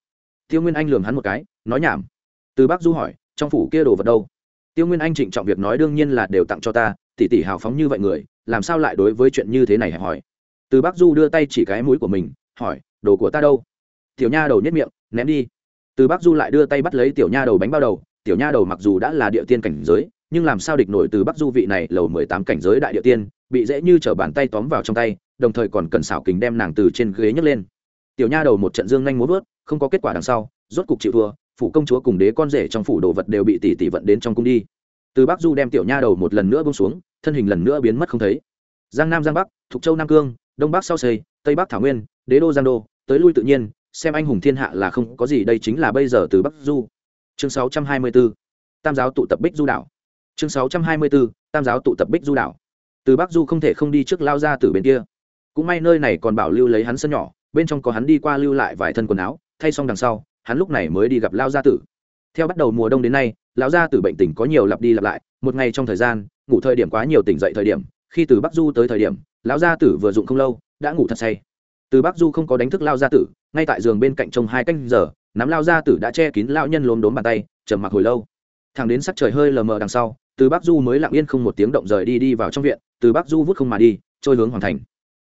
Tiêu nguyên anh lường hắn một cái, nói nhảm. Từ bắc du hỏi, trong phủ kia đồ vật đâu? Tiêu nguyên anh trịnh trọng việc nói đương nhiên là đều tặng cho ta, tỷ tỷ hào phóng như vậy người, làm sao lại đối với chuyện như thế này hỏi từ bắc du đưa tay chỉ cái mũi của mình, hỏi, đồ của ta đâu? Tiểu nha đầu nhất miệng, ném đi. Từ bắc du lại đưa tay bắt lấy tiểu nha đầu bánh bao đầu, tiểu nha đầu mặc dù đã là địa tiên cảnh giới nhưng làm sao địch nổi từ bắc du vị này lầu mười tám cảnh giới đại địa tiên bị dễ như t r ở bàn tay tóm vào trong tay đồng thời còn cần xảo kính đem nàng từ trên ghế nhấc lên. Tiểu nha đầu một trận dương nhanh muốn vớt không có kết quả đằng sau rốt cục chịu thua phủ công chúa cùng đế con rể trong phủ đồ vật đều bị tỷ tỷ vận đến trong cung đi. Từ bắc du đem tiểu nha đầu một lần nữa bông xuống thân hình lần nữa biến mất không thấy. Giang nam giang bắc thục châu nam cương đông bắc sau xây tây bắc thảo nguyên đế đô giang đô tới lui tự nhiên xem anh hùng thiên hạ là không có gì đây chính là bây giờ từ bắc du. Chương 624, tam giáo tụ tập bích du đảo chương 624, tam giáo tụ tập bích du đảo. Từ bắc du không thể không đi trước lao ra từ bên kia. Cũng may nơi này còn bảo lưu lấy hắn sân nhỏ bên trong có hắn đi qua lưu lại vài thân quần áo thay xong đằng sau hắn lúc này mới đi gặp lao gia tử. Theo bắt đầu mùa đông đến nay lão gia tử bệnh tình có nhiều lặp đi lặp lại một ngày trong thời gian ngủ thời điểm quá nhiều tỉnh dậy thời điểm khi từ bắc du tới thời điểm lão gia tử vừa dụng không lâu đã ngủ thật say. Từ bắc du không có đánh thức lao gia tử ngay tại giường bên cạnh trông hai canh giờ nắm lao gia tử đã che kín lao nhân lốm đốm bàn tay trầm mặc hồi lâu thẳng đến sắc trời hơi lờ mờ đằng sau, từ bắc du mới lặng yên không một tiếng động rời đi đi vào trong viện, từ bắc du vút không mà đi, trôi hướng hoàn thành.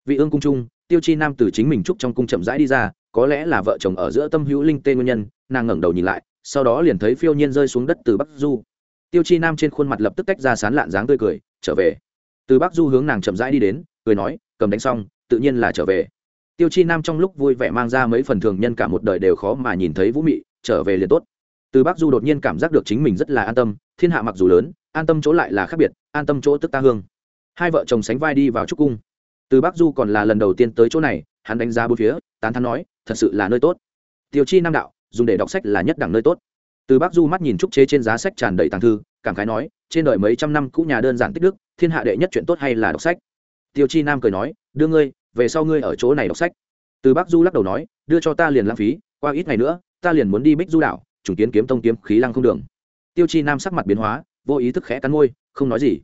Vị ương cung trung, tiêu chi nam từ chính mình trúc trong cung chậm rãi đi ra, có lẽ là vợ chồng ở giữa tâm hữu linh tê nguyên nhân, nàng ngẩng đầu nhìn lại, sau đó liền thấy phiêu nhiên rơi xuống đất từ bắc du. Tiêu chi nam trên khuôn mặt lập tức tách ra sán lạn dáng tươi cười, trở về. Từ bắc du hướng nàng chậm rãi đi đến, cười nói, cầm đánh xong, tự nhiên là trở về. Tiêu chi nam trong lúc vui vẻ mang ra mấy phần thường nhân cả một đời đều khó mà nhìn thấy vũ mị, trở về liền tốt từ bắc du đột nhiên cảm giác được chính mình rất là an tâm, thiên hạ mặc dù lớn, an tâm chỗ lại là khác biệt, an tâm chỗ tức ta hương. Hai vợ chồng sánh vai đi vào trúc cung. Từ bắc du còn là lần đầu tiên tới chỗ này, hắn đánh giá bốn phía, tán thắn nói, thật sự là nơi tốt. Tiêu chi nam đạo, dùng để đọc sách là nhất đẳng nơi tốt. Từ bắc du mắt nhìn trúc chế trên giá sách tràn đầy tàng thư, cảm khái nói, trên đời mấy trăm năm cũ nhà đơn giản tích đức, thiên hạ đệ nhất chuyện tốt hay là đọc sách? Tiêu chi nam cười nói, đưa ngươi, về sau ngươi ở chỗ này đọc sách. Từ bắc du lắc đầu nói, đưa cho ta liền lãng phí, qua ít ngày nữa, ta liền muốn đi bích du đảo trùng kiến kiếm tông kiếm khí lăng không đường. Tiêu chi nam sắc mặt biến hóa, vô ý thức khẽ cắn môi, không nói gì.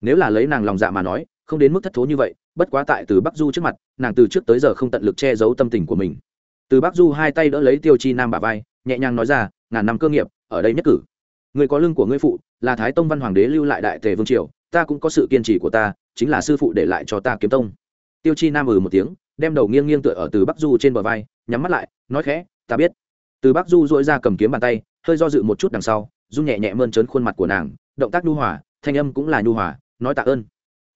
Nếu là lấy nàng lòng dạ mà nói, không đến mức thất thố như vậy, bất quá tại từ bắc du trước mặt, nàng từ trước tới giờ không tận lực che giấu tâm tình của mình. Từ bắc du hai tay đỡ lấy tiêu chi nam bà vai, nhẹ nhàng nói ra, ngàn năm cơ nghiệp, ở đây nhất cử. Người có lưng của ngươi phụ, là thái tông văn hoàng đế lưu lại đại tề vương triều, ta cũng có sự kiên trì của ta, chính là sư phụ để lại cho ta kiếm tông. Tiêu chi nam ừ một tiếng, đem đầu nghiêng nghiêng tựa ở từ bắc du trên bờ vai, nhắm mắt lại, nói khẽ, ta biết từ bắc du dội ra cầm kiếm bàn tay, hơi do dự một chút đằng sau, du nhẹ nhẹ mơn trớn khuôn mặt của nàng, động tác nhu hòa, thanh âm cũng là nhu hòa, nói tạ ơn.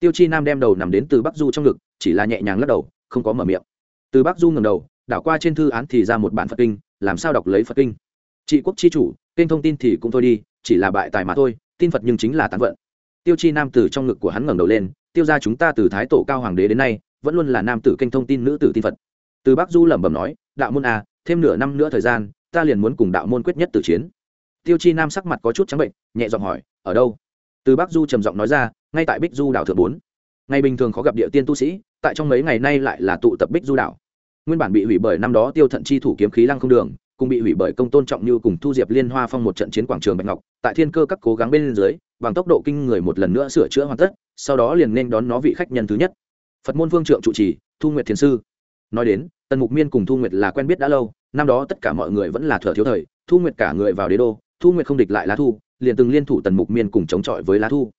Tiêu chi nam đem đầu nằm đến từ bắc du trong ngực, chỉ là nhẹ nhàng lắc đầu, không có mở miệng. Từ bắc du ngầm đầu, đảo qua trên thư án thì ra một bản phật kinh, làm sao đọc lấy phật kinh? Trị quốc chi chủ, kênh thông tin thì cũng thôi đi, chỉ là bại tài mà thôi, tin phật nhưng chính là tán vận. Tiêu chi nam từ trong ngực của hắn ngẩng đầu lên, tiêu ra chúng ta từ thái tổ cao hoàng đế đến nay, vẫn luôn là nam tử kênh thông tin, nữ tử tin phật. Từ bắc du lẩm bẩm nói đạo môn à thêm nửa năm nữa thời gian, ta liền muốn cùng đạo môn quyết nhất tử chiến. Tiêu chi nam sắc mặt có chút trắng bệnh, nhẹ giọng hỏi, ở đâu? Từ bắc du trầm giọng nói ra, ngay tại bích du đảo thượng bốn. Ngày bình thường khó gặp địa tiên tu sĩ, tại trong mấy ngày nay lại là tụ tập bích du đảo. Nguyên bản bị hủy bởi năm đó tiêu thận chi thủ kiếm khí lăng không đường, cùng bị hủy bởi công tôn trọng như cùng thu diệp liên hoa phong một trận chiến quảng trường bạch ngọc, tại thiên cơ các cố gắng bên dưới, bằng tốc độ kinh người một lần nữa sửa chữa hoàn tất, sau đó liền nên đón nó vị khách nhân thứ nhất. Phật môn vương trượng trụ trì, thu nguyệt thiền sư nói đến, tần mục miên cùng thu nguyệt là quen biết đã lâu, năm đó tất cả mọi người vẫn là thừa thiếu thời, thu nguyệt cả người vào đế đô, thu nguyệt không địch lại lá thu, liền từng liên thủ tần mục miên cùng chống chọi với lá thu.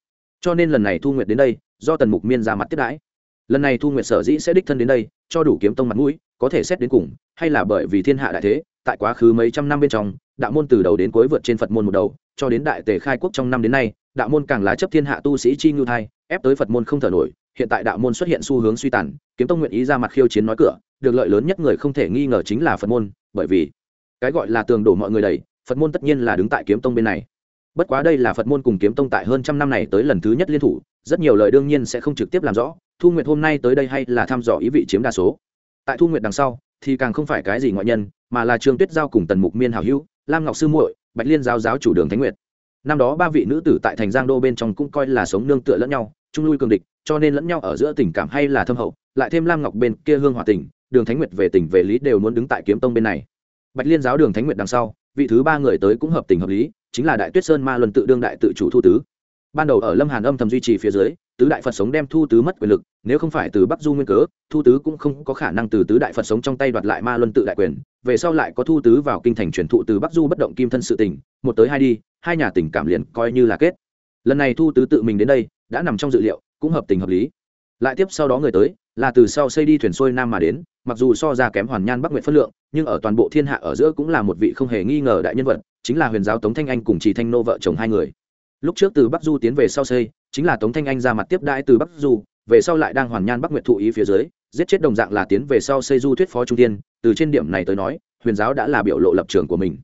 Cho nên lần này thu nguyệt đến đây, do tần mục miên ra mặt tiếp đãi. Lần này thu nguyệt sở dĩ sẽ đích thân đến đây, cho đủ kiếm tông mặt mũi, có thể xét đến cùng, hay là bởi vì thiên hạ đại thế, tại quá khứ mấy trăm năm bên trong, đạo môn từ đầu đến cuối vượt trên phật môn một đầu, cho đến đại tề khai quốc trong năm đến nay, đạo môn càng là chấp thiên hạ tu sĩ chi ngưu thai, ép tới phật môn không thở nổi hiện tại đạo môn xuất hiện xu hướng suy tàn, kiếm tông nguyện ý ra mặt khiêu chiến nói cửa, được lợi lớn nhất người không thể nghi ngờ chính là phật môn, bởi vì cái gọi là tường đổ mọi người đầy, phật môn tất nhiên là đứng tại kiếm tông bên này. Bất quá đây là phật môn cùng kiếm tông tại hơn trăm năm này tới lần thứ nhất liên thủ, rất nhiều lời đương nhiên sẽ không trực tiếp làm rõ, thu nguyệt hôm nay tới đây hay là thăm dò ý vị chiếm đa số. Tại thu nguyệt đằng sau, thì càng không phải cái gì ngoại nhân, mà là trương tuyết giao cùng tần mục miên hảo hữu, lam ngọc sư muội, bạch liên giáo giáo chủ đường thánh nguyệt. Năm đó ba vị nữ tử tại thành giang đô bên trong cũng coi là sống nương tựa lẫn nhau trung lui cường địch cho nên lẫn nhau ở giữa tình cảm hay là thâm hậu, lại thêm lam ngọc bên kia hương hòa tình, đường thánh nguyệt về tình về lý đều muốn đứng tại kiếm tông bên này. Bạch liên giáo đường thánh nguyệt đằng sau, vị thứ ba người tới cũng hợp tình hợp lý, chính là đại tuyết sơn ma luân tự đương đại tự chủ thu tứ. Ban đầu ở lâm hàn âm thầm duy trì phía dưới, tứ đại phật sống đem thu tứ mất quyền lực, nếu không phải từ bắc du nguyên cớ, thu tứ cũng không có khả năng từ tứ đại phật sống trong tay đoạt lại ma luân tự đại quyền, về sau lại có thu tứ vào kinh thành truyền thụ từ bắc du bất động kim thân sự tình, một tới hai đi, hai nhà tình cảm liền coi như là kết. Lần này thu tứ tự mình đến đây, đã nằm trong dự liệu cũng hợp tình hợp lý. Lại tiếp sau đó người tới, là từ sau xây đi thuyền xuôi nam mà đến, mặc dù so ra kém hoàn nhan bắc nguyện phân lượng, nhưng ở toàn bộ thiên hạ ở giữa cũng là một vị không hề nghi ngờ đại nhân vật, chính là huyền giáo tống thanh anh cùng trì thanh nô vợ chồng hai người. Lúc trước từ bắc du tiến về sau xây, chính là tống thanh anh ra mặt tiếp đãi từ bắc du, về sau lại đang hoàn nhan bắc nguyệt thụ ý phía dưới, giết chết đồng dạng là tiến về sau xây du thuyết phó trung tiên. Từ trên điểm này tới nói, huyền giáo đã là biểu lộ lập trường của mình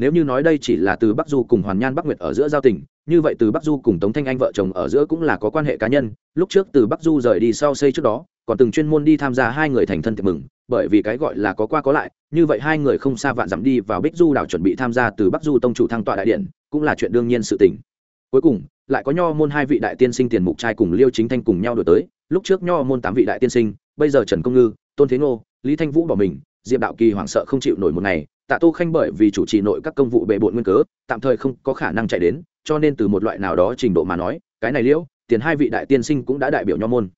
nếu như nói đây chỉ là từ bắc du cùng hoàn nhan bắc nguyệt ở giữa giao tình, như vậy từ bắc du cùng tống thanh anh vợ chồng ở giữa cũng là có quan hệ cá nhân. Lúc trước từ bắc du rời đi sau xây trước đó, còn từng chuyên môn đi tham gia hai người thành thân tiệc mừng, bởi vì cái gọi là có qua có lại, như vậy hai người không xa vạn dặm đi vào bích du đảo chuẩn bị tham gia từ bắc du tông chủ thăng tọa đại điện, cũng là chuyện đương nhiên sự tình. Cuối cùng, lại có nho môn hai vị đại tiên sinh tiền mục trai cùng liêu chính thanh cùng nhau đổi tới. Lúc trước nho môn tám vị đại tiên sinh, bây giờ trần công ngư, tôn thế ngô, lý thanh vũ bỏ mình diệp đạo kỳ hoảng sợ không chịu nổi một ngày, tạ tô khanh bởi vì chủ trì nội các công vụ bề bộn nguyên cớ, tạm thời không có khả năng chạy đến, cho nên từ một loại nào đó trình độ mà nói, cái này liễu, tiền hai vị đại tiên sinh cũng đã đại biểu nho môn.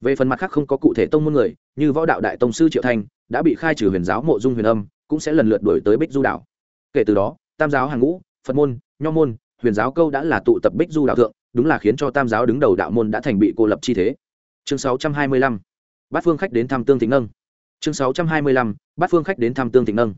Về phần mặt khác không có cụ thể tông môn người, như võ đạo đại tông sư triệu thanh, đã bị khai trừ huyền giáo mộ dung huyền âm, cũng sẽ lần lượt đổi tới bích du đạo. Kể từ đó, tam giáo hàng ngũ, phật môn, nho môn, huyền giáo câu đã là tụ tập bích du đạo thượng, đúng là khiến cho tam giáo đứng đầu đạo môn đã thành bị cô lập chi thế. Chương 625 bát phương khách đến thăm tương thịnh nâng chương 625 bát phương khách đến thăm tương thịnh nâng.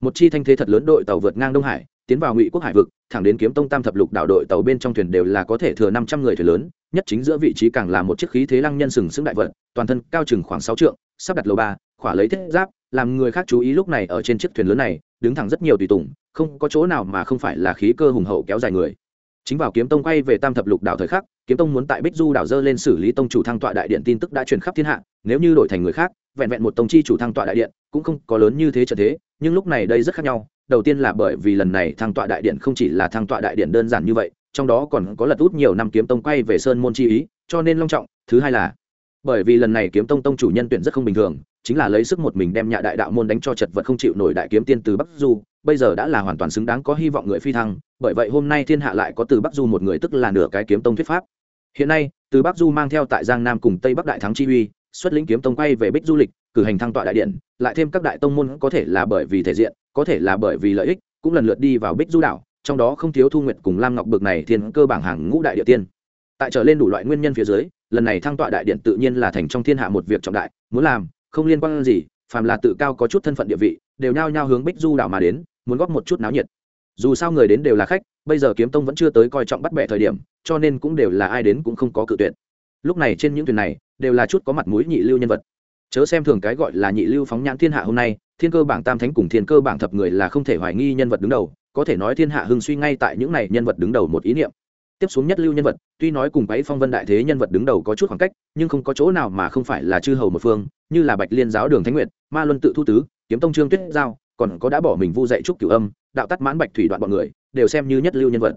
Một chi thanh thế thật lớn đội tàu vượt ngang đông hải, tiến vào ngụy quốc hải vực, thẳng đến kiếm tông tam thập lục đảo đội tàu bên trong thuyền đều là có thể thừa năm trăm người thuyền lớn, nhất chính giữa vị trí càng là một chiếc khí thế lăng nhân sừng sững đại vật toàn thân cao chừng khoảng sáu trượng, sắp đặt lầu ba, khỏa lấy thiết giáp, làm người khác chú ý lúc này ở trên chiếc thuyền lớn này, đứng thẳng rất nhiều tùy tùng, không có chỗ nào mà không phải là khí cơ hùng hậu kéo dài người chính vào kiếm tông quay về tam thập lục đảo thời khắc, kiếm tông muốn tại bích du đảo dơ lên xử lý tông chủ thăng tọa đại điện tin tức đã truyền khắp thiên hạ, nếu như đổi thành người khác, vẹn vẹn một tông chi chủ thăng tọa đại điện, cũng không có lớn như thế trở thế, nhưng lúc này đây rất khác nhau, đầu tiên là bởi vì lần này thăng tọa đại điện không chỉ là thăng tọa đại điện đơn giản như vậy, trong đó còn có lật út nhiều năm kiếm tông quay về sơn môn chi ý, cho nên long trọng, thứ hai là bởi vì lần này kiếm tông tông chủ nhân tuyển rất không bình thường, chính là lấy sức một mình đem nhạ đại đạo môn đánh cho chật vật không chịu nổi đại kiếm tiên từ bắc du bây giờ đã là hoàn toàn xứng đáng có hy vọng người phi thăng, bởi vậy hôm nay thiên hạ lại có từ bắc du một người tức là nửa cái kiếm tông thuyết pháp. Hiện nay, từ bắc du mang theo tại giang nam cùng tây bắc đại thắng chi uy, xuất lĩnh kiếm tông quay về bích du lịch, cử hành thăng tọa đại điện, lại thêm các đại tông môn có thể là bởi vì thể diện, có thể là bởi vì lợi ích, cũng lần lượt đi vào bích du đảo, trong đó không thiếu thu nguyện cùng lam ngọc bực này thiên cơ bảng hàng ngũ đại địa tiên. Tại trở lên đủ loại nguyên nhân phía dưới, lần này thăng tọa đại điện tự nhiên là thành trong thiên hạ một việc trọng đại, muốn làm, không liên quan gì, phàm là tự cao có chút thân phận địa vị, đều nhao nhao hướng bích du đảo mà đến muốn góp một chút náo nhiệt. Dù sao người đến đều là khách, bây giờ kiếm tông vẫn chưa tới coi trọng bắt bẻ thời điểm, cho nên cũng đều là ai đến cũng không có cự tuyệt. Lúc này trên những thuyền này, đều là chút có mặt mũi nhị lưu nhân vật. Chớ xem thường cái gọi là nhị lưu phóng nhãn thiên hạ hôm nay, thiên cơ bảng tam thánh cùng thiên cơ bảng thập người là không thể hoài nghi nhân vật đứng đầu, có thể nói thiên hạ hưng suy ngay tại những này nhân vật đứng đầu một ý niệm. Tiếp xuống nhất lưu nhân vật, tuy nói cùng bấy phong vân đại thế nhân vật đứng đầu có chút khoảng cách, nhưng không có chỗ nào mà không phải là chư hầu một phương, như là bạch liên giáo đường thánh nguyệt, ma luân tự thu tứ, kiếm tông trương tuyết giao còn có đã bỏ mình vu dạy trúc cửu âm, đạo tắt mãn bạch thủy đoạn bọn người, đều xem như nhất lưu nhân vật.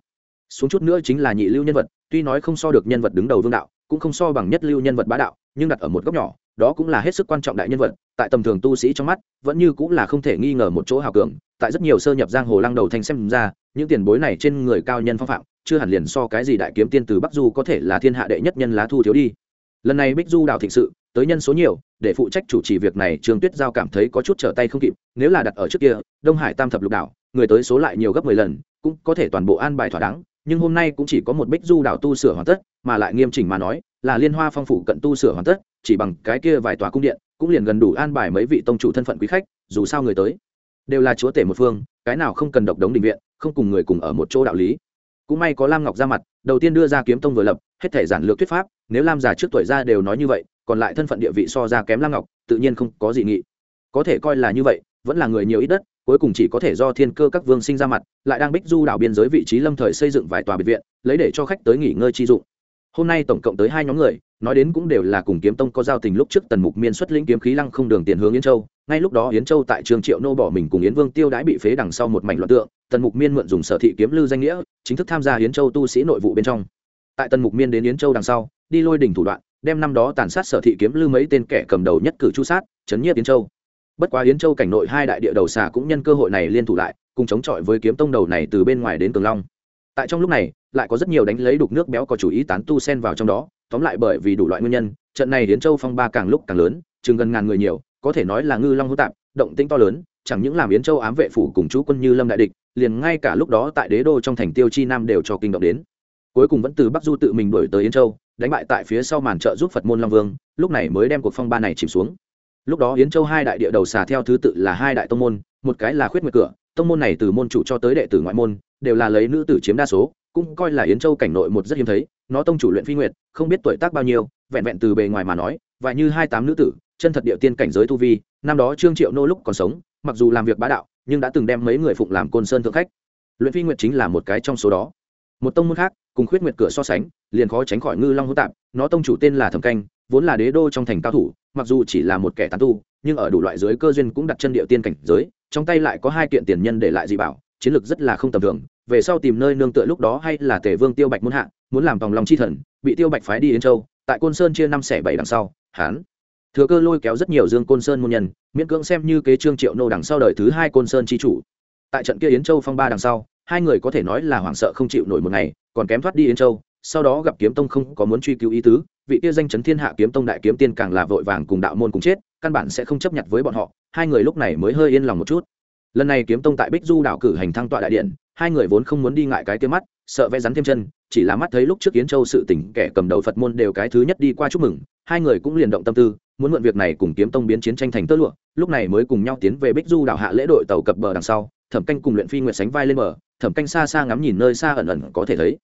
Xuống chút nữa chính là nhị lưu nhân vật, tuy nói không so được nhân vật đứng đầu vương đạo, cũng không so bằng nhất lưu nhân vật bá đạo, nhưng đặt ở một góc nhỏ, đó cũng là hết sức quan trọng đại nhân vật, tại tầm thường tu sĩ trong mắt, vẫn như cũng là không thể nghi ngờ một chỗ hào cường, tại rất nhiều sơ nhập giang hồ lăng đầu thành xem ra, những tiền bối này trên người cao nhân phong phạm, chưa hẳn liền so cái gì đại kiếm tiên từ bắc du có thể là thiên hạ đệ nhất nhân lá thu thiếu đi. Lần này bích du đào thịnh sự tới nhân số nhiều, để phụ trách chủ trì việc này, trương tuyết giao cảm thấy có chút trở tay không kịp, nếu là đặt ở trước kia, đông hải tam thập lục đảo, người tới số lại nhiều gấp mười lần, cũng có thể toàn bộ an bài thỏa đáng, nhưng hôm nay cũng chỉ có một bích du đảo tu sửa hoàn tất, mà lại nghiêm chỉnh mà nói, là liên hoa phong phủ cận tu sửa hoàn tất, chỉ bằng cái kia vài tòa cung điện, cũng liền gần đủ an bài mấy vị tông chủ thân phận quý khách, dù sao người tới đều là chúa tể một phương, cái nào không cần độc đống định viện, không cùng người cùng ở một chỗ đạo lý. Cũng may có lam ngọc ra mặt, đầu tiên đưa ra kiếm tông vừa lập, hết thể giản lược thuyết pháp, nếu lam già trước tuổi ra đều nói như vậy còn lại thân phận địa vị so ra kém lam ngọc, tự nhiên không có gì nghị. Có thể coi là như vậy, vẫn là người nhiều ít đất, cuối cùng chỉ có thể do thiên cơ các vương sinh ra mặt, lại đang bích du đảo biên giới vị trí lâm thời xây dựng vài tòa biệt viện, lấy để cho khách tới nghỉ ngơi chi dụng. Hôm nay tổng cộng tới hai nhóm người, nói đến cũng đều là cùng kiếm tông có giao tình lúc trước tần mục miên xuất lĩnh kiếm khí lăng không đường tiền hướng yến châu. Ngay lúc đó yến châu tại trường triệu nô bỏ mình cùng yến vương tiêu đãi bị phế đằng sau một mảnh loạn tượng, tần mục miên mượn dùng sở thị kiếm lư danh nghĩa, chính thức tham gia yến châu tu sĩ nội vụ bên trong. Tại tần mục miên đến yến châu đằng sau, đi lôi đỉnh thủ đoạn đem năm đó tàn sát sở thị kiếm lư mấy tên kẻ cầm đầu nhất cử chu sát, chấn nhiếp yến châu. Bất quá yến châu cảnh nội hai đại địa đầu xà cũng nhân cơ hội này liên thủ lại, cùng chống chọi với kiếm tông đầu này từ bên ngoài đến tường long. Tại trong lúc này, lại có rất nhiều đánh lấy đục nước béo có chủ ý tán tu sen vào trong đó, tóm lại bởi vì đủ loại nguyên nhân, trận này yến châu phong ba càng lúc càng lớn, chừng gần ngàn người nhiều, có thể nói là ngư long hữu tạp, động tĩnh to lớn, chẳng những làm yến châu ám vệ phủ cùng chú quân như lâm đại địch, liền ngay cả lúc đó tại đế đô trong thành tiêu chi nam đều cho kinh động đến cuối cùng vẫn từ bắc du tự mình đổi tới Yên châu, đánh bại tại phía sau màn trợ giúp phật môn long vương, lúc này mới đem cuộc phong ba này chìm xuống. Lúc đó yến châu hai đại địa đầu xà theo thứ tự là hai đại tông môn, một cái là khuyết nguyệt cửa, tông môn này từ môn chủ cho tới đệ tử ngoại môn, đều là lấy nữ tử chiếm đa số, cũng coi là yến châu cảnh nội một rất hiếm thấy, nó tông chủ luyện phi nguyệt, không biết tuổi tác bao nhiêu, vẹn vẹn từ bề ngoài mà nói và như hai tám nữ tử, chân thật địa tiên cảnh giới tu vi, năm đó trương triệu nô lúc còn sống, mặc dù làm việc bá đạo, nhưng đã từng đem mấy người phụng làm côn sơn thượng khách. Luyện phi nguyệt chính là một cái trong số đó. Một tông môn khác cùng khuyết nguyệt cửa so sánh, liền khó tránh khỏi ngư long hữu tạp, nó tông chủ tên là thẩm canh, vốn là đế đô trong thành cao thủ, mặc dù chỉ là một kẻ tán tu, nhưng ở đủ loại giới cơ duyên cũng đặt chân địa tiên cảnh giới, trong tay lại có hai kiện tiền nhân để lại dị bảo, chiến lược rất là không tầm thường, về sau tìm nơi nương tựa lúc đó hay là tề vương tiêu bạch muốn hạ, muốn làm tòng lòng chi thần, bị tiêu bạch phái đi đến châu, tại côn sơn chia năm xẻ bảy đằng sau, hán. Thừa cơ lôi kéo rất nhiều dương côn sơn môn nhân, miễn cưỡng xem như kế trương triệu nô đằng sau đời thứ hai côn sơn chi chủ. Tại trận kia yến châu phong ba đằng sau hai người có thể nói là hoảng sợ không chịu nổi một ngày, còn kém thoát đi yến châu, sau đó gặp kiếm tông không có muốn truy cứu ý tứ, vị kia danh chấn thiên hạ kiếm tông đại kiếm tiên càng là vội vàng cùng đạo môn cùng chết, căn bản sẽ không chấp nhận với bọn họ, hai người lúc này mới hơi yên lòng một chút. Lần này kiếm tông tại bích du đảo cử hành thăng tọa đại điện, hai người vốn không muốn đi ngại cái kia mắt, sợ vẽ rắn thêm chân, chỉ là mắt thấy lúc trước kiến châu sự tỉnh kẻ cầm đầu phật môn đều cái thứ nhất đi qua chúc mừng, hai người cũng liền động tâm tư, muốn mượn việc này cùng kiếm tông biến chiến tranh thành tơ lụa, lúc này mới cùng nhau tiến về bích du đảo hạ lễ đội tàu cập bờ đằng sau, thẩm canh cùng luyện phi nguyệt sánh vai lên bờ thẩm canh xa xa ngắm nhìn nơi xa ẩn ẩn có thể thấy.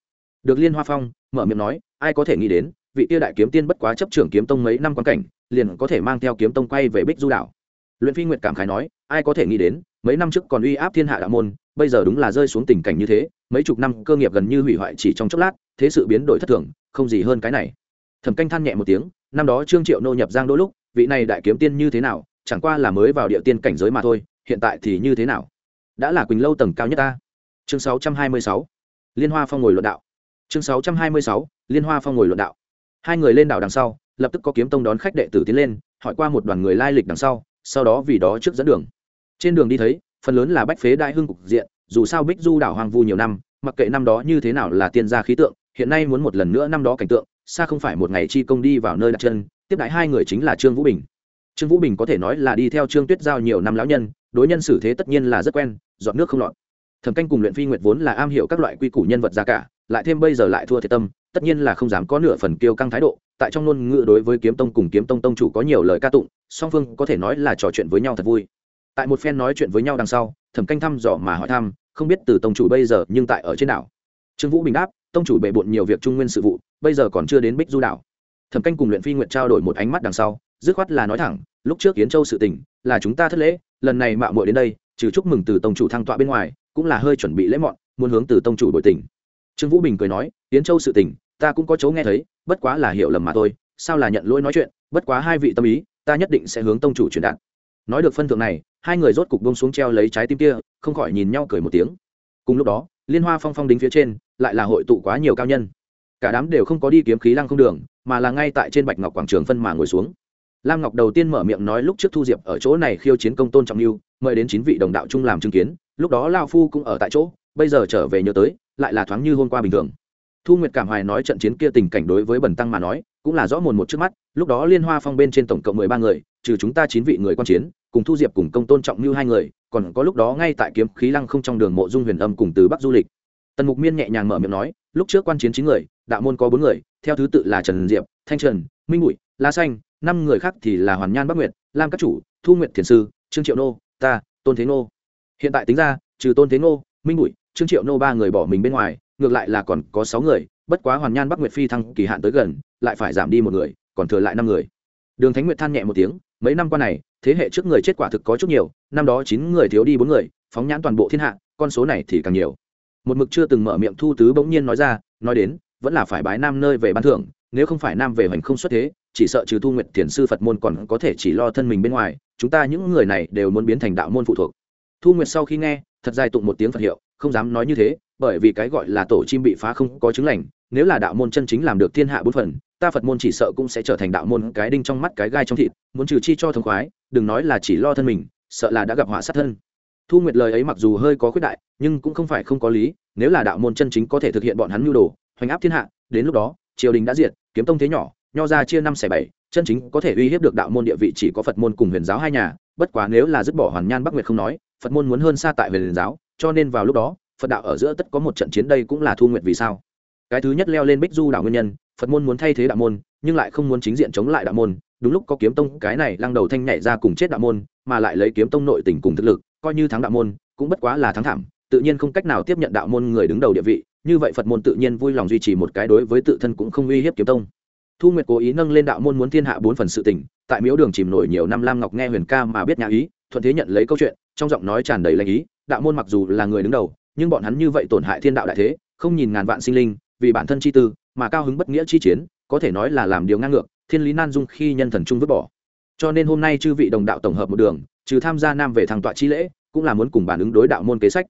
Được liên hoa phong, mở miệng nói, ai có thể nghĩ đến, vị tiêu đại kiếm tiên bất quá chấp trưởng kiếm tông mấy năm quan cảnh, liền có thể mang theo kiếm tông quay về bích du đảo. Luyện phi nguyệt cảm khái nói, ai có thể nghĩ đến, mấy năm trước còn uy áp thiên hạ đạo môn, bây giờ đúng là rơi xuống tình cảnh như thế, mấy chục năm cơ nghiệp gần như hủy hoại chỉ trong chốc lát, thế sự biến đổi thất thường, không gì hơn cái này. Thẩm canh than nhẹ một tiếng, năm đó trương triệu nô nhập giang đôi lúc, vị này đại kiếm tiên như thế nào, chẳng qua là mới vào địa tiên cảnh giới mà thôi, hiện tại thì như thế nào? Đã là quỳnh lâu tầng cao nhất ta chương 626. liên hoa phong ngồi luận đạo chương 626. liên hoa phong ngồi luận đạo hai người lên đảo đằng sau, lập tức có kiếm tông đón khách đệ tử tiến lên, hỏi qua một đoàn người lai lịch đằng sau sau đó vì đó trước dẫn đường trên đường đi thấy, phần lớn là bách phế đại hưng cục diện, dù sao bích du đảo hoang vu nhiều năm, mặc kệ năm đó như thế nào là tiên gia khí tượng, hiện nay muốn một lần nữa năm đó cảnh tượng, xa không phải một ngày chi công đi vào nơi đặt chân, tiếp đãi hai người chính là trương vũ bình trương vũ bình có thể nói là đi theo trương tuyết giao nhiều năm lão nhân, đối nhân xử thế tất nhiên là rất quen, dọn nước không lọt thẩm canh cùng luyện phi nguyệt vốn là am hiểu các loại quy củ nhân vật ra cả, lại thêm bây giờ lại thua thiệt tâm, tất nhiên là không dám có nửa phần kiêu căng thái độ. Tại trong ngôn ngữ đối với kiếm tông cùng kiếm tông tông chủ có nhiều lời ca tụng, song phương có thể nói là trò chuyện với nhau thật vui. Tại một phen nói chuyện với nhau đằng sau, thẩm canh thăm dò mà hỏi thăm, không biết từ tông chủ bây giờ nhưng tại ở trên đảo. Trương vũ bình đáp, tông chủ bề bộn nhiều việc trung nguyên sự vụ, bây giờ còn chưa đến bích du đảo. Thẩm canh cùng luyện phi nguyện trao đổi một ánh mắt đằng sau, dứt khoát là nói thẳng, lúc trước kiến châu sự tình, là chúng ta thất lễ, lần này mạo muội đến đây, trừ chúc mừng từ tông chủ thăng tọa bên ngoài cũng là hơi chuẩn bị lễ mọn, muốn hướng từ tông chủ đổi tình trương vũ bình cười nói tiến châu sự tình, ta cũng có chỗ nghe thấy, bất quá là hiểu lầm mà thôi, sao là nhận lỗi nói chuyện, bất quá hai vị tâm ý, ta nhất định sẽ hướng tông chủ truyền đạt. Nói được phân thượng này, hai người rốt cục bông xuống treo lấy trái tim kia, không khỏi nhìn nhau cười một tiếng. Cùng lúc đó, liên hoa phong phong đính phía trên, lại là hội tụ quá nhiều cao nhân. Cả đám đều không có đi kiếm khí lăng không đường, mà là ngay tại trên bạch ngọc quảng trường phân mà ngồi xuống lam ngọc đầu tiên mở miệng nói lúc trước thu diệp ở chỗ này khiêu chiến công tôn trọng lưu mời đến chín vị đồng đạo chung làm chứng kiến, lúc đó lao phu cũng ở tại chỗ, bây giờ trở về nhớ tới, lại là thoáng như hôm qua bình thường. Thu nguyệt cảm hoài nói trận chiến kia tình cảnh đối với bần tăng mà nói, cũng là rõ mồn một trước mắt, lúc đó liên hoa phong bên trên tổng cộng mười ba người, trừ chúng ta chín vị người quan chiến, cùng thu diệp cùng công tôn trọng lưu hai người, còn có lúc đó ngay tại kiếm khí lăng không trong đường mộ dung huyền âm cùng từ bắc du lịch. Tần mục miên nhẹ nhàng mở miệng nói, lúc trước quan chiến chín người, đạo môn có bốn người, theo thứ tự là trần diệp, thanh trần, minh bụi la xanh năm người khác thì là hoàn nhan bắc nguyệt lam các chủ thu nguyệt thiền sư trương triệu nô ta tôn thế nô hiện tại tính ra trừ tôn thế nô minh bụi trương triệu nô ba người bỏ mình bên ngoài ngược lại là còn có sáu người bất quá hoàn nhan bắc nguyệt phi thăng kỳ hạn tới gần lại phải giảm đi một người còn thừa lại năm người đường thánh nguyệt than nhẹ một tiếng mấy năm qua này thế hệ trước người chết quả thực có chút nhiều năm đó chín người thiếu đi bốn người phóng nhãn toàn bộ thiên hạ con số này thì càng nhiều một mực chưa từng mở miệng thu tứ bỗng nhiên nói ra nói đến vẫn là phải bái nam nơi về ban thưởng nếu không phải nam về hoành không xuất thế chỉ sợ trừ thu nguyện thiền sư phật môn còn có thể chỉ lo thân mình bên ngoài, chúng ta những người này đều muốn biến thành đạo môn phụ thuộc. Thu nguyệt sau khi nghe, thật dài tụng một tiếng phật hiệu, không dám nói như thế, bởi vì cái gọi là tổ chim bị phá không có chứng lành, nếu là đạo môn chân chính làm được thiên hạ bốn phần, ta phật môn chỉ sợ cũng sẽ trở thành đạo môn cái đinh trong mắt cái gai trong thịt, muốn trừ chi cho thông khoái, đừng nói là chỉ lo thân mình, sợ là đã gặp họa sát thân. Thu nguyệt lời ấy mặc dù hơi có khuyết đại, nhưng cũng không phải không có lý, nếu là đạo môn chân chính có thể thực hiện bọn hắn nhu đồ, hoành áp thiên hạ, đến lúc đó, triều đình đã diệt, kiếm tông thế nhỏ nho ra chia năm xẻ bảy, chân chính có thể uy hiếp được đạo môn địa vị chỉ có phật môn cùng huyền giáo hai nhà, bất quá nếu là dứt bỏ hoàn nhan bắc nguyệt không nói, phật môn muốn hơn xa tại huyền giáo, cho nên vào lúc đó, phật đạo ở giữa tất có một trận chiến đây cũng là thu nguyện vì sao. Cái thứ nhất leo lên bích du đạo nguyên nhân, phật môn muốn thay thế đạo môn, nhưng lại không muốn chính diện chống lại đạo môn, đúng lúc có kiếm tông cái này lăng đầu thanh nhảy ra cùng chết đạo môn, mà lại lấy kiếm tông nội tình cùng thực lực, coi như thắng đạo môn, cũng bất quá là thắng thảm, tự nhiên không cách nào tiếp nhận đạo môn người đứng đầu địa vị, như vậy phật môn tự nhiên vui lòng duy trì một cái đối với tự thân cũng không uy hiếp kiếm tông thu nguyệt cố ý nâng lên đạo môn muốn thiên hạ bốn phần sự tình, tại miếu đường chìm nổi nhiều năm lam ngọc nghe huyền ca mà biết nhà ý, thuận thế nhận lấy câu chuyện, trong giọng nói tràn đầy lãnh ý, đạo môn mặc dù là người đứng đầu, nhưng bọn hắn như vậy tổn hại thiên đạo đại thế, không nhìn ngàn vạn sinh linh, vì bản thân chi tư, mà cao hứng bất nghĩa chi chiến, có thể nói là làm điều ngang ngược, thiên lý nan dung khi nhân thần trung vứt bỏ. Cho nên hôm nay chư vị đồng đạo tổng hợp một đường, trừ tham gia nam về thằng tọa chi lễ, cũng là muốn cùng bản ứng đối đạo môn kế sách.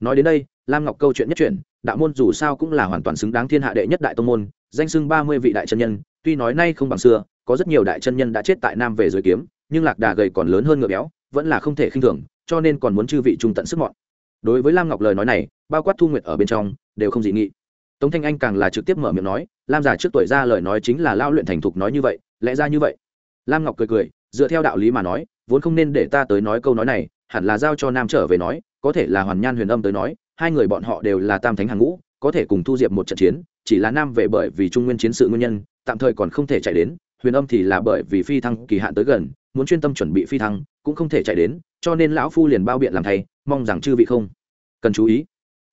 Nói đến đây, lam ngọc câu chuyện nhất chuyển, đạo môn dù sao cũng là hoàn toàn xứng đáng thiên hạ đệ nhất đại tông môn, danh xưng ba mươi vị đại chân nhân tuy nói nay không bằng xưa, có rất nhiều đại chân nhân đã chết tại nam về dưới kiếm, nhưng lạc đà gầy còn lớn hơn ngựa béo, vẫn là không thể khinh thường, cho nên còn muốn chư vị trung tận sức mọn. Đối với lam ngọc lời nói này, bao quát thu nguyệt ở bên trong, đều không dị nghị. Tống thanh anh càng là trực tiếp mở miệng nói, lam giả trước tuổi ra lời nói chính là lao luyện thành thục nói như vậy, lẽ ra như vậy. Lam ngọc cười cười, dựa theo đạo lý mà nói, vốn không nên để ta tới nói câu nói này, hẳn là giao cho nam trở về nói, có thể là hoàn nhan huyền âm tới nói, hai người bọn họ đều là tam thánh hàng ngũ, có thể cùng thu diệp một trận chiến, chỉ là nam về bởi vì trung nguyên chiến sự nguyên nhân tạm thời còn không thể chạy đến, huyền âm thì là bởi vì phi thăng kỳ hạn tới gần, muốn chuyên tâm chuẩn bị phi thăng, cũng không thể chạy đến, cho nên lão phu liền bao biện làm thay, mong rằng chư vị không cần chú ý.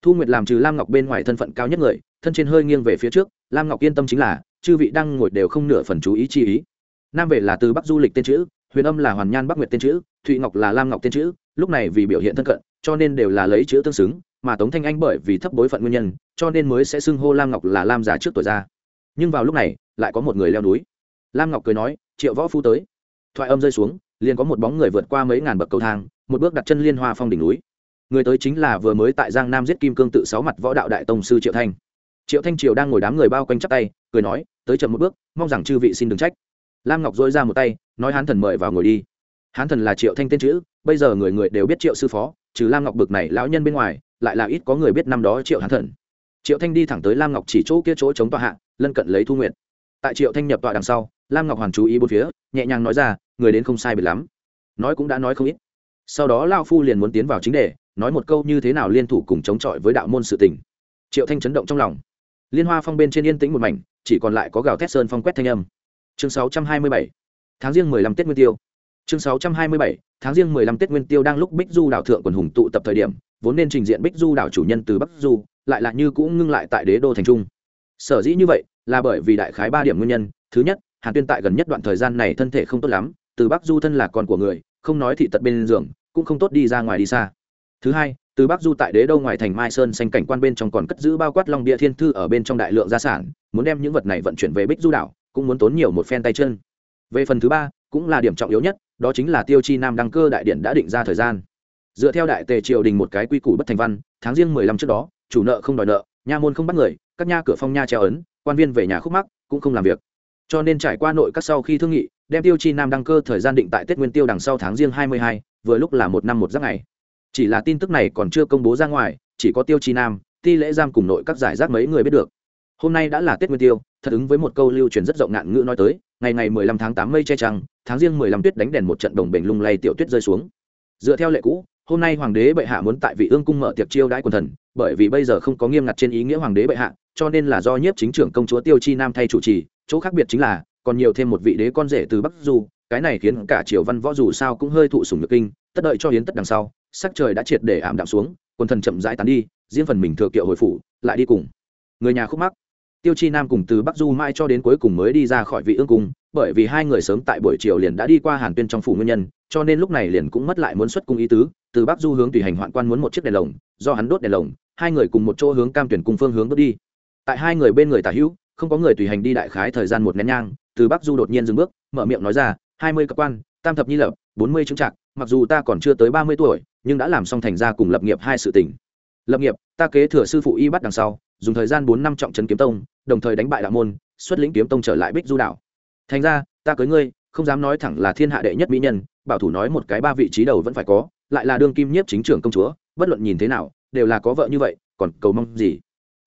Thu nguyệt làm trừ lam ngọc bên ngoài thân phận cao nhất người, thân trên hơi nghiêng về phía trước, lam ngọc yên tâm chính là, chư vị đang ngồi đều không nửa phần chú ý chi ý. Nam về là từ bắc du lịch tên chữ, huyền âm là hoàn nhan bắc nguyệt tên chữ, thụy ngọc là lam ngọc tên chữ, lúc này vì biểu hiện thân cận, cho nên đều là lấy chữ tương xứng, mà tống thanh anh bởi vì thấp bối phận nguyên nhân, cho nên mới sẽ xưng hô lam ngọc là lam giả trước tuổi ra nhưng vào lúc này lại có một người leo núi. Lam ngọc cười nói, triệu võ phu tới. Thoại âm rơi xuống, liền có một bóng người vượt qua mấy ngàn bậc cầu thang, một bước đặt chân liên hoa phong đỉnh núi. Người tới chính là vừa mới tại giang nam giết kim cương tự sáu mặt võ đạo đại tông sư triệu thanh. Triệu thanh triều đang ngồi đám người bao quanh chắp tay, cười nói, tới chậm một bước, mong rằng chư vị xin đừng trách. Lam ngọc dối ra một tay, nói hán thần mời vào ngồi đi. Hán thần là triệu thanh tên chữ, bây giờ người người đều biết triệu sư phó, trừ lam ngọc bực này lão nhân bên ngoài, lại là ít có người biết năm đó triệu hán thần. Triệu thanh đi thẳng tới lam ngọc chỉ chỗ kia chỗ chống tòa hạ lân cận lấy thu nguyện tại triệu thanh nhập tọa đằng sau lam ngọc hoàn chú ý bốn phía nhẹ nhàng nói ra người đến không sai biệt lắm. Nói cũng đã nói không ít. Sau đó lao phu liền muốn tiến vào chính đề nói một câu như thế nào liên thủ cùng chống chọi với đạo môn sự tình. Triệu thanh chấn động trong lòng. Liên hoa phong bên trên yên tĩnh một mảnh chỉ còn lại có gào thét sơn phong quét thanh âm. Chương 627, tháng riêng 15 tết nguyên tiêu. Chương 627, tháng riêng 15 tết nguyên tiêu đang lúc bích du đảo thượng quần hùng tụ tập thời điểm vốn nên trình diện bích du đảo chủ nhân từ bắc du lại là như cũng ngưng lại tại đế đô thành trung sở dĩ như vậy là bởi vì đại khái ba điểm nguyên nhân. Thứ nhất, hàn tuyên tại gần nhất đoạn thời gian này thân thể không tốt lắm, từ bắc du thân là con của người, không nói thị tật bên giường, cũng không tốt đi ra ngoài đi xa. Thứ hai, từ bắc du tại đế đô ngoài thành mai sơn xanh cảnh quan bên trong còn cất giữ bao quát long Địa thiên thư ở bên trong đại lượng gia sản, muốn đem những vật này vận chuyển về bích du đảo, cũng muốn tốn nhiều một phen tay chân. Về phần thứ ba, cũng là điểm trọng yếu nhất, đó chính là tiêu chi nam đăng cơ đại điện đã định ra thời gian. Dựa theo đại tề triều đình một cái quy củ bất thành văn, tháng riêng mười lăm trước đó chủ nợ không đòi nợ, nha môn không bắt người, các nha cửa phong nha treo ấn, quan viên về nhà khúc mắc, cũng không làm việc. Cho nên trải qua nội các sau khi thương nghị, đem tiêu chi nam đăng cơ thời gian định tại tết nguyên tiêu đằng sau tháng riêng hai mươi hai, vừa lúc là một năm một giấc ngày. Chỉ là tin tức này còn chưa công bố ra ngoài, chỉ có tiêu chi nam, ti lễ giam cùng nội các giải rác mấy người biết được. Hôm nay đã là tết nguyên tiêu, thật ứng với một câu lưu truyền rất rộng ngạn ngữ nói tới, ngày ngày mười lăm tháng tám mây che trăng, tháng riêng mười lăm tuyết đánh đèn một trận đồng bình lung lay tiểu tuyết rơi xuống. Dựa theo lệ cũ hôm nay hoàng đế bệ hạ muốn tại vị ương cung mở tiệc chiêu đãi quần thần, bởi vì bây giờ không có nghiêm ngặt trên ý nghĩa hoàng đế bệ hạ, cho nên là do nhiếp chính trưởng công chúa tiêu chi nam thay chủ trì, chỗ khác biệt chính là, còn nhiều thêm một vị đế con rể từ bắc du, cái này khiến cả triều văn võ dù sao cũng hơi thụ sùng nhược kinh, tất đợi cho hiến tất đằng sau, sắc trời đã triệt để ảm đạm xuống, quần thần chậm rãi tán đi, riêng phần mình thừa kiệu hồi phủ, lại đi cùng. Người nhà khúc mắc. Tiêu chi nam cùng từ bắc du mai cho đến cuối cùng mới đi ra khỏi vị ương cung, bởi vì hai người sớm tại buổi chiều liền đã đi qua hàn tuyên trong phủ nguyên nhân cho nên lúc này liền cũng mất lại muốn xuất cung ý tứ, từ bắc du hướng tùy hành hoạn quan muốn một chiếc đèn lồng, do hắn đốt đèn lồng, hai người cùng một chỗ hướng cam tuyển cùng phương hướng bước đi. Tại hai người bên người tả hữu, không có người tùy hành đi đại khái thời gian một nén nhang, từ bắc du đột nhiên dừng bước, mở miệng nói ra, hai mươi cấp quan, tam thập nhi lập, bốn mươi chứng trạc, mặc dù ta còn chưa tới ba mươi tuổi, nhưng đã làm xong thành ra cùng lập nghiệp hai sự tỉnh lập nghiệp, ta kế thừa sư phụ y bắt đằng sau, dùng thời gian bốn năm trọng trấn kiếm tông, đồng thời đánh bại đạo môn, xuất lĩnh kiếm tông trở lại bích du đạo thành ra, ta cưới ngươi không dám nói thẳng là thiên hạ đệ nhất mỹ nhân, bảo thủ nói một cái ba vị trí đầu vẫn phải có, lại là đương kim nhiếp chính trưởng công chúa, bất luận nhìn thế nào, đều là có vợ như vậy, còn cầu mong gì?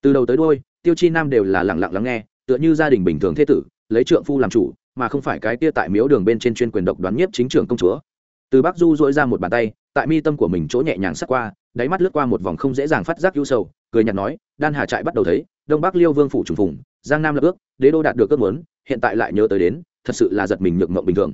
Từ đầu tới đôi tiêu chi nam đều là lẳng lặng lắng nghe, tựa như gia đình bình thường thế tử, lấy trượng phu làm chủ, mà không phải cái tia tại miếu đường bên trên chuyên quyền độc đoán nhiếp chính trưởng công chúa. Từ bắc du dỗi ra một bàn tay, tại mi tâm của mình chỗ nhẹ nhàng sắc qua, đáy mắt lướt qua một vòng không dễ dàng phát giác hữu sầu, cười nhạt nói, đan hà trại bắt đầu thấy, đông bắc liêu vương phủ trùng phùng, giang nam lập ước, đế đô đạt được ước muốn, hiện tại lại nhớ tới đến thật sự là giật mình nhược mộng bình thường.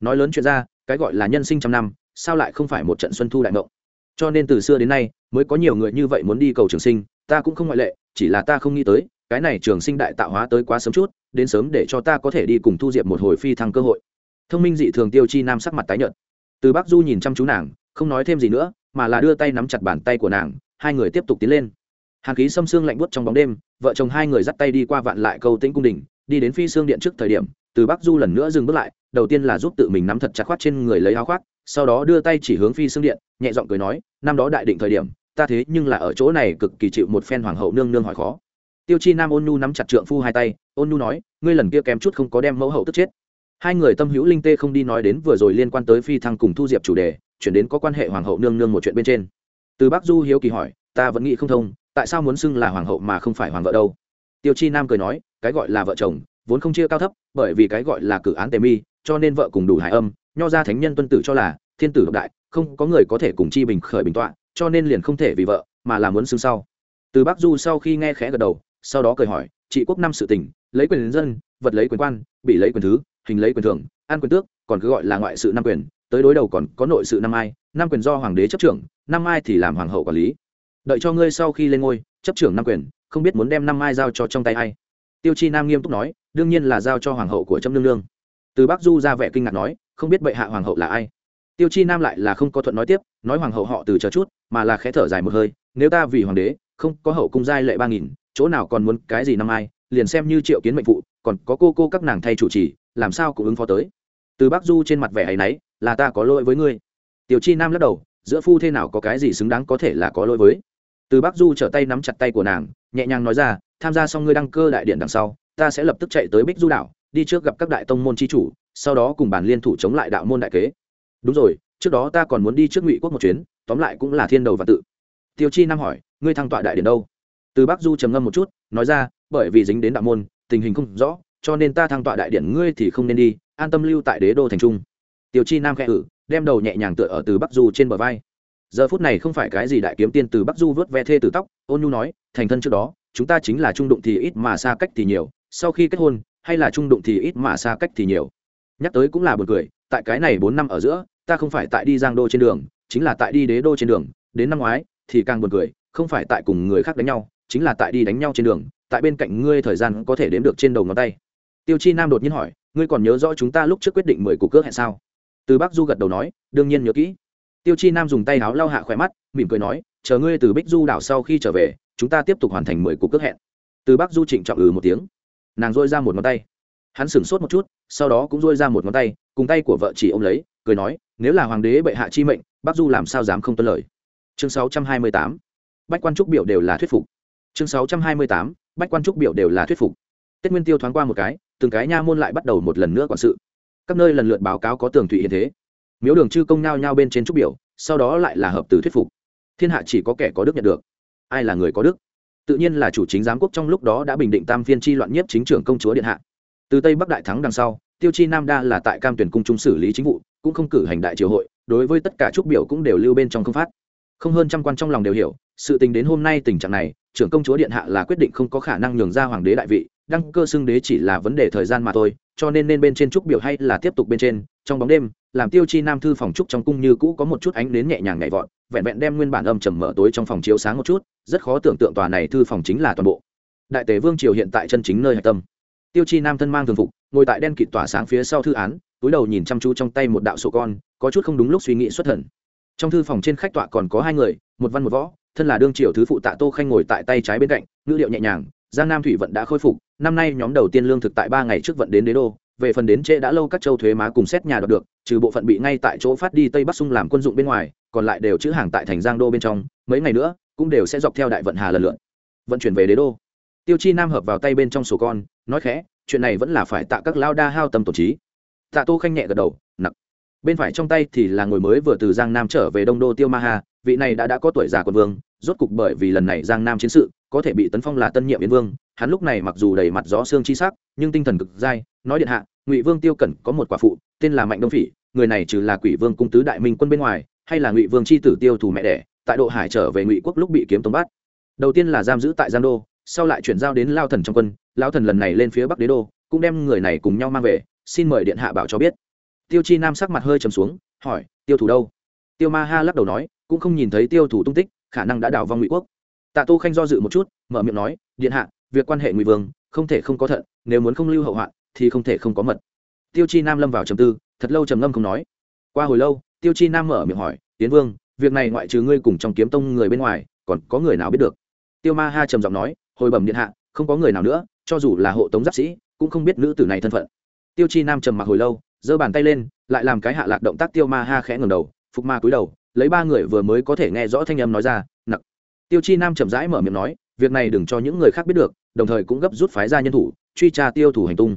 Nói lớn chuyện ra, cái gọi là nhân sinh trăm năm, sao lại không phải một trận xuân thu đại mộng? Cho nên từ xưa đến nay, mới có nhiều người như vậy muốn đi cầu trường sinh, ta cũng không ngoại lệ, chỉ là ta không nghĩ tới, cái này trường sinh đại tạo hóa tới quá sớm chút, đến sớm để cho ta có thể đi cùng thu diệp một hồi phi thăng cơ hội. Thông minh dị thường tiêu chi nam sắc mặt tái nhợt. Từ bắc du nhìn chăm chú nàng, không nói thêm gì nữa, mà là đưa tay nắm chặt bàn tay của nàng, hai người tiếp tục tiến lên. Hàn khí xâm xương lạnh buốt trong bóng đêm, vợ chồng hai người dắt tay đi qua vạn lại câu tĩnh cung đình, đi đến phi xương điện trước thời điểm từ bắc du lần nữa dừng bước lại, đầu tiên là giúp tự mình nắm thật chặt khoát trên người lấy áo khoác, sau đó đưa tay chỉ hướng phi xương điện, nhẹ giọng cười nói, năm đó đại định thời điểm, ta thế nhưng là ở chỗ này cực kỳ chịu một phen hoàng hậu nương nương hỏi khó. Tiêu chi nam ôn nhu nắm chặt trượng phu hai tay, ôn nhu nói, ngươi lần kia kém chút không có đem mẫu hậu tức chết. Hai người tâm hữu linh tê không đi nói đến vừa rồi liên quan tới phi thăng cùng thu diệp chủ đề, chuyển đến có quan hệ hoàng hậu nương nương một chuyện bên trên. Từ bắc du hiếu kỳ hỏi, ta vẫn nghĩ không thông, tại sao muốn xưng là hoàng hậu mà không phải hoàng vợ đâu? Tiêu chi nam cười nói, cái gọi là vợ chồng vốn không chia cao thấp, bởi vì cái gọi là cử án tề mi, cho nên vợ cùng đủ hải âm, nho ra thánh nhân tuân tử cho là thiên tử độc đại, không có người có thể cùng chi bình khởi bình tọa, cho nên liền không thể vì vợ, mà là muốn xưng sau. Từ bắc du sau khi nghe khẽ gật đầu, sau đó cười hỏi, trị quốc năm sự tình, lấy quyền dân, vật lấy quyền quan, bị lấy quyền thứ, hình lấy quyền thưởng an quyền tước, còn cứ gọi là ngoại sự năm quyền, tới đối đầu còn có nội sự năm ai, năm quyền do hoàng đế chấp trưởng, năm ai thì làm hoàng hậu quản lý. Đợi cho ngươi sau khi lên ngôi, chấp trưởng năm quyền, không biết muốn đem năm ai giao cho trong tay ai tiêu chi nam nghiêm túc nói, đương nhiên là giao cho hoàng hậu của trâm nương nương. Từ bắc du ra vẻ kinh ngạc nói, không biết bệ hạ hoàng hậu là ai? Tiêu chi nam lại là không có thuận nói tiếp, nói hoàng hậu họ từ chờ chút, mà là khẽ thở dài một hơi, nếu ta vì hoàng đế, không có hậu cung giai lệ ba nghìn, chỗ nào còn muốn cái gì năm ai, liền xem như triệu kiến mệnh phụ còn có cô cô các nàng thay chủ trì, làm sao cũng ứng phó tới. Từ bắc du trên mặt vẻ ấy nấy là ta có lỗi với ngươi. Tiểu chi nam lắc đầu, giữa phu thế nào có cái gì xứng đáng có thể là có lỗi với? Từ bắc du trở tay nắm chặt tay của nàng, nhẹ nhàng nói ra tham gia xong ngươi đăng cơ đại điện đằng sau, ta sẽ lập tức chạy tới bích du đảo, đi trước gặp các đại tông môn tri chủ, sau đó cùng bàn liên thủ chống lại đạo môn đại kế. Đúng rồi, trước đó ta còn muốn đi trước ngụy quốc một chuyến, tóm lại cũng là thiên đầu và tự. Tiêu chi nam hỏi, ngươi thăng tọa đại điện đâu? Từ bắc du trầm ngâm một chút, nói ra, bởi vì dính đến đạo môn, tình hình không rõ, cho nên ta thăng tọa đại điện ngươi thì không nên đi, an tâm lưu tại đế đô thành trung. Tiêu chi nam khẽ ử đem đầu nhẹ nhàng tựa ở từ bắc du trên bờ vai. Giờ phút này không phải cái gì đại kiếm tiên từ bắc du vớt ve thê từ tóc, ôn nhu nói, thành thân trước đó chúng ta chính là trung đụng thì ít mà xa cách thì nhiều, sau khi kết hôn, hay là trung đụng thì ít mà xa cách thì nhiều. Nhắc tới cũng là b u ồ n cười, tại cái này bốn năm ở giữa, ta không phải tại đi giang đô trên đường, chính là tại đi đế đô trên đường, đến năm ngoái thì càng buồn cười, không phải tại cùng người khác đánh nhau, chính là tại đi đánh nhau trên đường, tại bên cạnh ngươi thời gian có thể đếm được trên đầu ngón tay. Tiêu chi nam đột nhiên hỏi, ngươi còn nhớ rõ chúng ta lúc trước quyết định mười cuộc cước hẹn sao? Từ bắc du gật đầu nói, đương nhiên nhớ kỹ. Tiêu chi nam dùng tay áo lau hạ khỏe mắt, mỉm cười nói, chờ ngươi từ bích du đảo sau khi trở về chúng ta tiếp tục hoàn thành mười cuộc cước hẹn. Từ bắc du trịnh trọng ừ một tiếng. Nàng dôi ra một ngón tay. Hắn sửng sốt một chút, sau đó cũng dôi ra một ngón tay, cùng tay của vợ chỉ ô m lấy, cười nói, nếu là hoàng đế bệ hạ chi mệnh, bắc du làm sao dám không tuân lời? Chương sáu trăm hai mươi tám. Bách quan trúc biểu đều là thuyết phục. Chương sáu trăm hai mươi tám. Bách quan trúc biểu đều là thuyết phục. Tết nguyên tiêu thoáng qua một cái, từng cái nha môn lại bắt đầu một lần nữa quản sự. Các nơi lần lượt báo cáo có tường thụy hiện thế. Miếu đường chư công nhao nhao bên trên trúc biểu, sau đó lại là hợp từ thuyết phục. Thiên hạ chỉ có kẻ có đức nhận được ai là người có đức? Tự nhiên là chủ chính giám quốc trong lúc đó đã bình định tam phiên chi loạn nhiếp chính trưởng công chúa điện hạ. Từ tây bắc đại thắng đằng sau, tiêu chi nam đa là tại cam tuyển cung trung xử lý chính vụ, cũng không cử hành đại triều hội, đối với tất cả trúc biểu cũng đều lưu bên trong không phát. Không hơn trăm quan trong lòng đều hiểu, sự tình đến hôm nay tình trạng này, trưởng công chúa điện hạ là quyết định không có khả năng nhường ra hoàng đế đại vị, đăng cơ xưng đế chỉ là vấn đề thời gian mà thôi, cho nên nên bên trên trúc biểu hay là tiếp tục bên trên, trong bóng đêm làm tiêu chi nam thư phòng trúc trong cung như cũ có một chút ánh đến nhẹ nhàng nhảy vọt, vẹn vẹn đem nguyên bản âm trầm mở tối trong phòng chiếu sáng một chút, rất khó tưởng tượng tòa này thư phòng chính là toàn bộ. Đại tề vương triều hiện tại chân chính nơi hạch tâm. Tiêu chi nam thân mang thường phục, ngồi tại đen kịt tỏa sáng phía sau thư án, túi đầu nhìn chăm chú trong tay một đạo sổ con, có chút không đúng lúc suy nghĩ xuất thần. Trong thư phòng trên khách tọa còn có hai người, một văn một võ, thân là đương triều thứ phụ tạ tô khanh ngồi tại tay trái bên cạnh, ngữ liệu nhẹ nhàng, giang nam thủy vận đã khôi phục, năm nay nhóm đầu tiên lương thực tại ba ngày trước vận đến đế đô về phần đến trễ đã lâu các châu thuế má cùng xét nhà đoạt được, trừ bộ phận bị ngay tại chỗ phát đi tây bắc sung làm quân dụng bên ngoài, còn lại đều chữ hàng tại thành giang đô bên trong, mấy ngày nữa, cũng đều sẽ dọc theo đại vận hà lần lượt. Vận chuyển về đế đô. Tiêu chi nam hợp vào tay bên trong sổ con, nói khẽ, chuyện này vẫn là phải tạ các lao đa hao tâm tổ trí. Tạ tô khanh nhẹ gật đầu, nặng. Bên phải trong tay thì là ngồi mới vừa từ giang nam trở về đông đô tiêu ma hà, vị này đã đã có tuổi già quân vương rốt cục bởi vì lần này giang nam chiến sự, có thể bị tấn phong là tân nhiệm yến vương, hắn lúc này mặc dù đầy mặt gió xương chi sắc, nhưng tinh thần cực dai, nói điện hạ, ngụy vương tiêu cẩn có một quả phụ, tên là mạnh đông phỉ, người này trừ là quỷ vương cung tứ đại minh quân bên ngoài, hay là ngụy vương c h i tử tiêu thủ mẹ đẻ, tại độ hải trở về ngụy quốc lúc bị kiếm tống bắt. Đầu tiên là giam giữ tại giang đô, sau lại chuyển giao đến lao thần trong quân, lao thần lần này lên phía bắc đế đô, cũng đem người này cùng nhau mang về, xin mời điện hạ bảo cho biết. Tiêu chi nam sắc mặt hơi trầm xuống, hỏi, tiêu thủ đâu? Tiêu ma ha lắc đầu nói, cũng không nhìn thấy tiêu thủ tung tích khả năng đã đảo vong ngụy quốc tạ tô khanh do dự một chút mở miệng nói điện hạ việc quan hệ ngụy vương không thể không có thận nếu muốn không lưu hậu hoạn thì không thể không có mật tiêu chi nam lâm vào trầm tư thật lâu trầm ngâm không nói qua hồi lâu tiêu chi nam mở miệng hỏi tiến vương việc này ngoại trừ ngươi cùng trong kiếm tông người bên ngoài còn có người nào biết được tiêu ma ha trầm giọng nói hồi bẩm điện hạ không có người nào nữa cho dù là hộ tống giáp sĩ cũng không biết nữ tử này thân phận tiêu chi nam trầm mặc hồi lâu giơ bàn tay lên lại làm cái hạ lạc động tác tiêu ma ha khẽ ngầm đầu phục ma cúi đầu lấy ba người vừa mới có thể nghe rõ thanh âm nói ra, nặc. Tiêu chi nam chậm rãi mở miệng nói, việc này đừng cho những người khác biết được, đồng thời cũng gấp rút phái ra nhân thủ, truy tra tiêu thủ hành tung.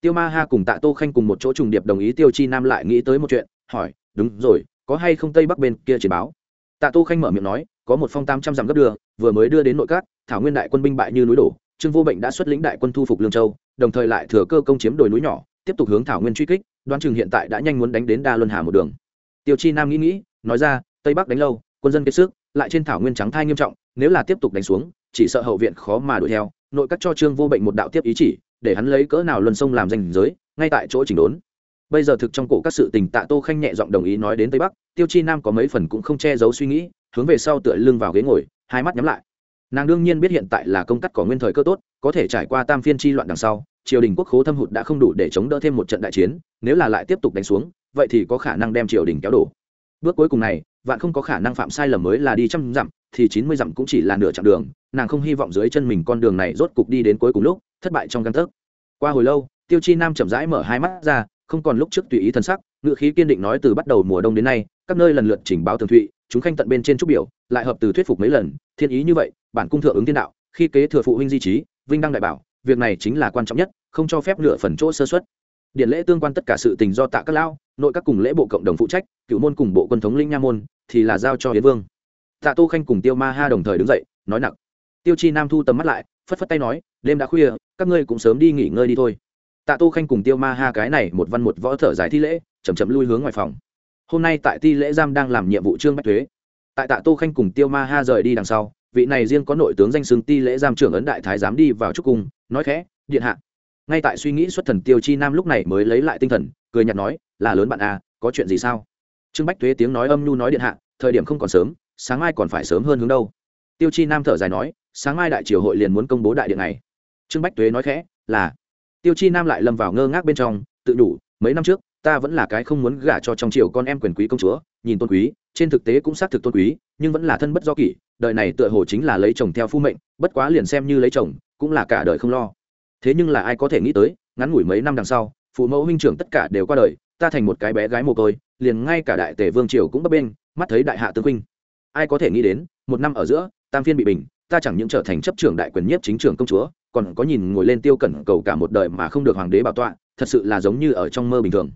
Tiêu ma ha cùng tạ tô khanh cùng một chỗ trùng điệp đồng ý tiêu chi nam lại nghĩ tới một chuyện, hỏi, đúng rồi, có hay không tây bắc bên kia chỉ báo? Tạ tô khanh mở miệng nói, có một phong tam trăm dặm gấp đưa vừa mới đưa đến nội các, thảo nguyên đại quân binh bại như núi đổ, trương vô bệnh đã xuất lĩnh đại quân thu phục lương châu, đồng thời lại thừa cơ công chiếm đồi núi nhỏ, tiếp tục hướng thảo nguyên truy kích đoan chừng hiện tại đã nhanh muốn đánh đến đa luân hà một đường. Tiêu chi nam nghĩ nghĩ nói ra, tây bắc đánh lâu, quân dân kiệt sức, lại trên thảo nguyên trắng thai nghiêm trọng, nếu là tiếp tục đánh xuống, chỉ sợ hậu viện khó mà đuổi theo. Nội các cho trương vô bệnh một đạo tiếp ý chỉ, để hắn lấy cỡ nào luân sông làm danh giới, ngay tại chỗ chỉnh đốn. Bây giờ thực trong cổ các sự tình tạ tô khanh nhẹ giọng đồng ý nói đến tây bắc, tiêu chi nam có mấy phần cũng không che giấu suy nghĩ, hướng về sau tựa lưng vào ghế ngồi, hai mắt nhắm lại. Nàng đương nhiên biết hiện tại là công cắt cỏ nguyên thời cơ tốt, có thể trải qua tam phiên chi loạn đằng sau, triều đình quốc khố thâm hụt đã không đủ để chống đỡ thêm một trận đại chiến, nếu là lại tiếp tục đánh xuống, vậy thì có khả năng đem triều đình kéo đổ bước cuối cùng này, vạn không có khả năng phạm sai lầm mới là đi trăm dặm, thì chín mươi dặm cũng chỉ là nửa chặng đường, nàng không hy vọng dưới chân mình con đường này rốt cục đi đến cuối cùng lúc, thất bại trong căn thức. qua hồi lâu, tiêu chi nam chậm rãi mở hai mắt ra, không còn lúc trước tùy ý thân sắc, ngựa khí kiên định nói từ bắt đầu mùa đông đến nay, các nơi lần lượt trình báo thường thụy, chúng khanh tận bên trên trúc biểu, lại hợp từ thuyết phục mấy lần, thiên ý như vậy, bản cung thượng ứng thiên đạo, khi kế thừa phụ huynh di trí, vinh đăng đại bảo, việc này chính là quan trọng nhất, không cho phép nửa phần chỗ sơ xuất điện lễ tương quan tất cả sự tình do tạ các lão, nội các cùng lễ bộ cộng đồng phụ trách cựu môn cùng bộ quân thống linh nha môn thì là giao cho hiến vương. Tạ tô khanh cùng tiêu ma ha đồng thời đứng dậy nói nặng. Tiêu chi nam thu tầm mắt lại phất phất tay nói đêm đã khuya các ngươi cũng sớm đi nghỉ ngơi đi thôi. Tạ tô khanh cùng tiêu ma ha cái này một văn một võ thở dài thi lễ chầm chậm lui hướng ngoài phòng. Hôm nay tại ti lễ giam đang làm nhiệm vụ trương bách thuế. Tại tạ tô khanh cùng tiêu ma ha rời đi đằng sau vị này riêng có nội tướng danh xưng ti lễ giam trưởng ấn đại thái giám đi vào trúc cung nói khẽ điện hạ ngay tại suy nghĩ xuất thần tiêu chi nam lúc này mới lấy lại tinh thần, cười nhạt nói, là lớn bạn à có chuyện gì sao? Trương bách thuế tiếng nói âm nhu nói điện hạ, thời điểm không còn sớm, sáng mai còn phải sớm hơn hướng đâu? Tiêu chi nam thở dài nói, sáng mai đại triều hội liền muốn công bố đại điện này. Trương bách tuế nói khẽ, là. Tiêu chi nam lại lâm vào ngơ ngác bên trong, tự đủ, mấy năm trước, ta vẫn là cái không muốn gả cho trong triều con em quyền quý công chúa, nhìn tôn quý, trên thực tế cũng xác thực tôn quý, nhưng vẫn là thân bất do kỷ, đời này tựa hồ chính là lấy chồng theo phu mệnh, bất quá liền xem như lấy chồng, cũng là cả đời không lo thế nhưng là ai có thể nghĩ tới, ngắn ngủi mấy năm đằng sau, phụ mẫu huynh trưởng tất cả đều qua đời, ta thành một cái bé gái mồ côi, liền ngay cả đại tể vương triều cũng bấp bên mắt thấy đại hạ tương huynh. Ai có thể nghĩ đến, một năm ở giữa, tam phiên bị bình, ta chẳng những trở thành chấp trưởng đại quyền nhất chính trưởng công chúa, còn có nhìn ngồi lên tiêu cẩn cầu cả một đời mà không được hoàng đế bảo tọa, thật sự là giống như ở trong mơ bình thường.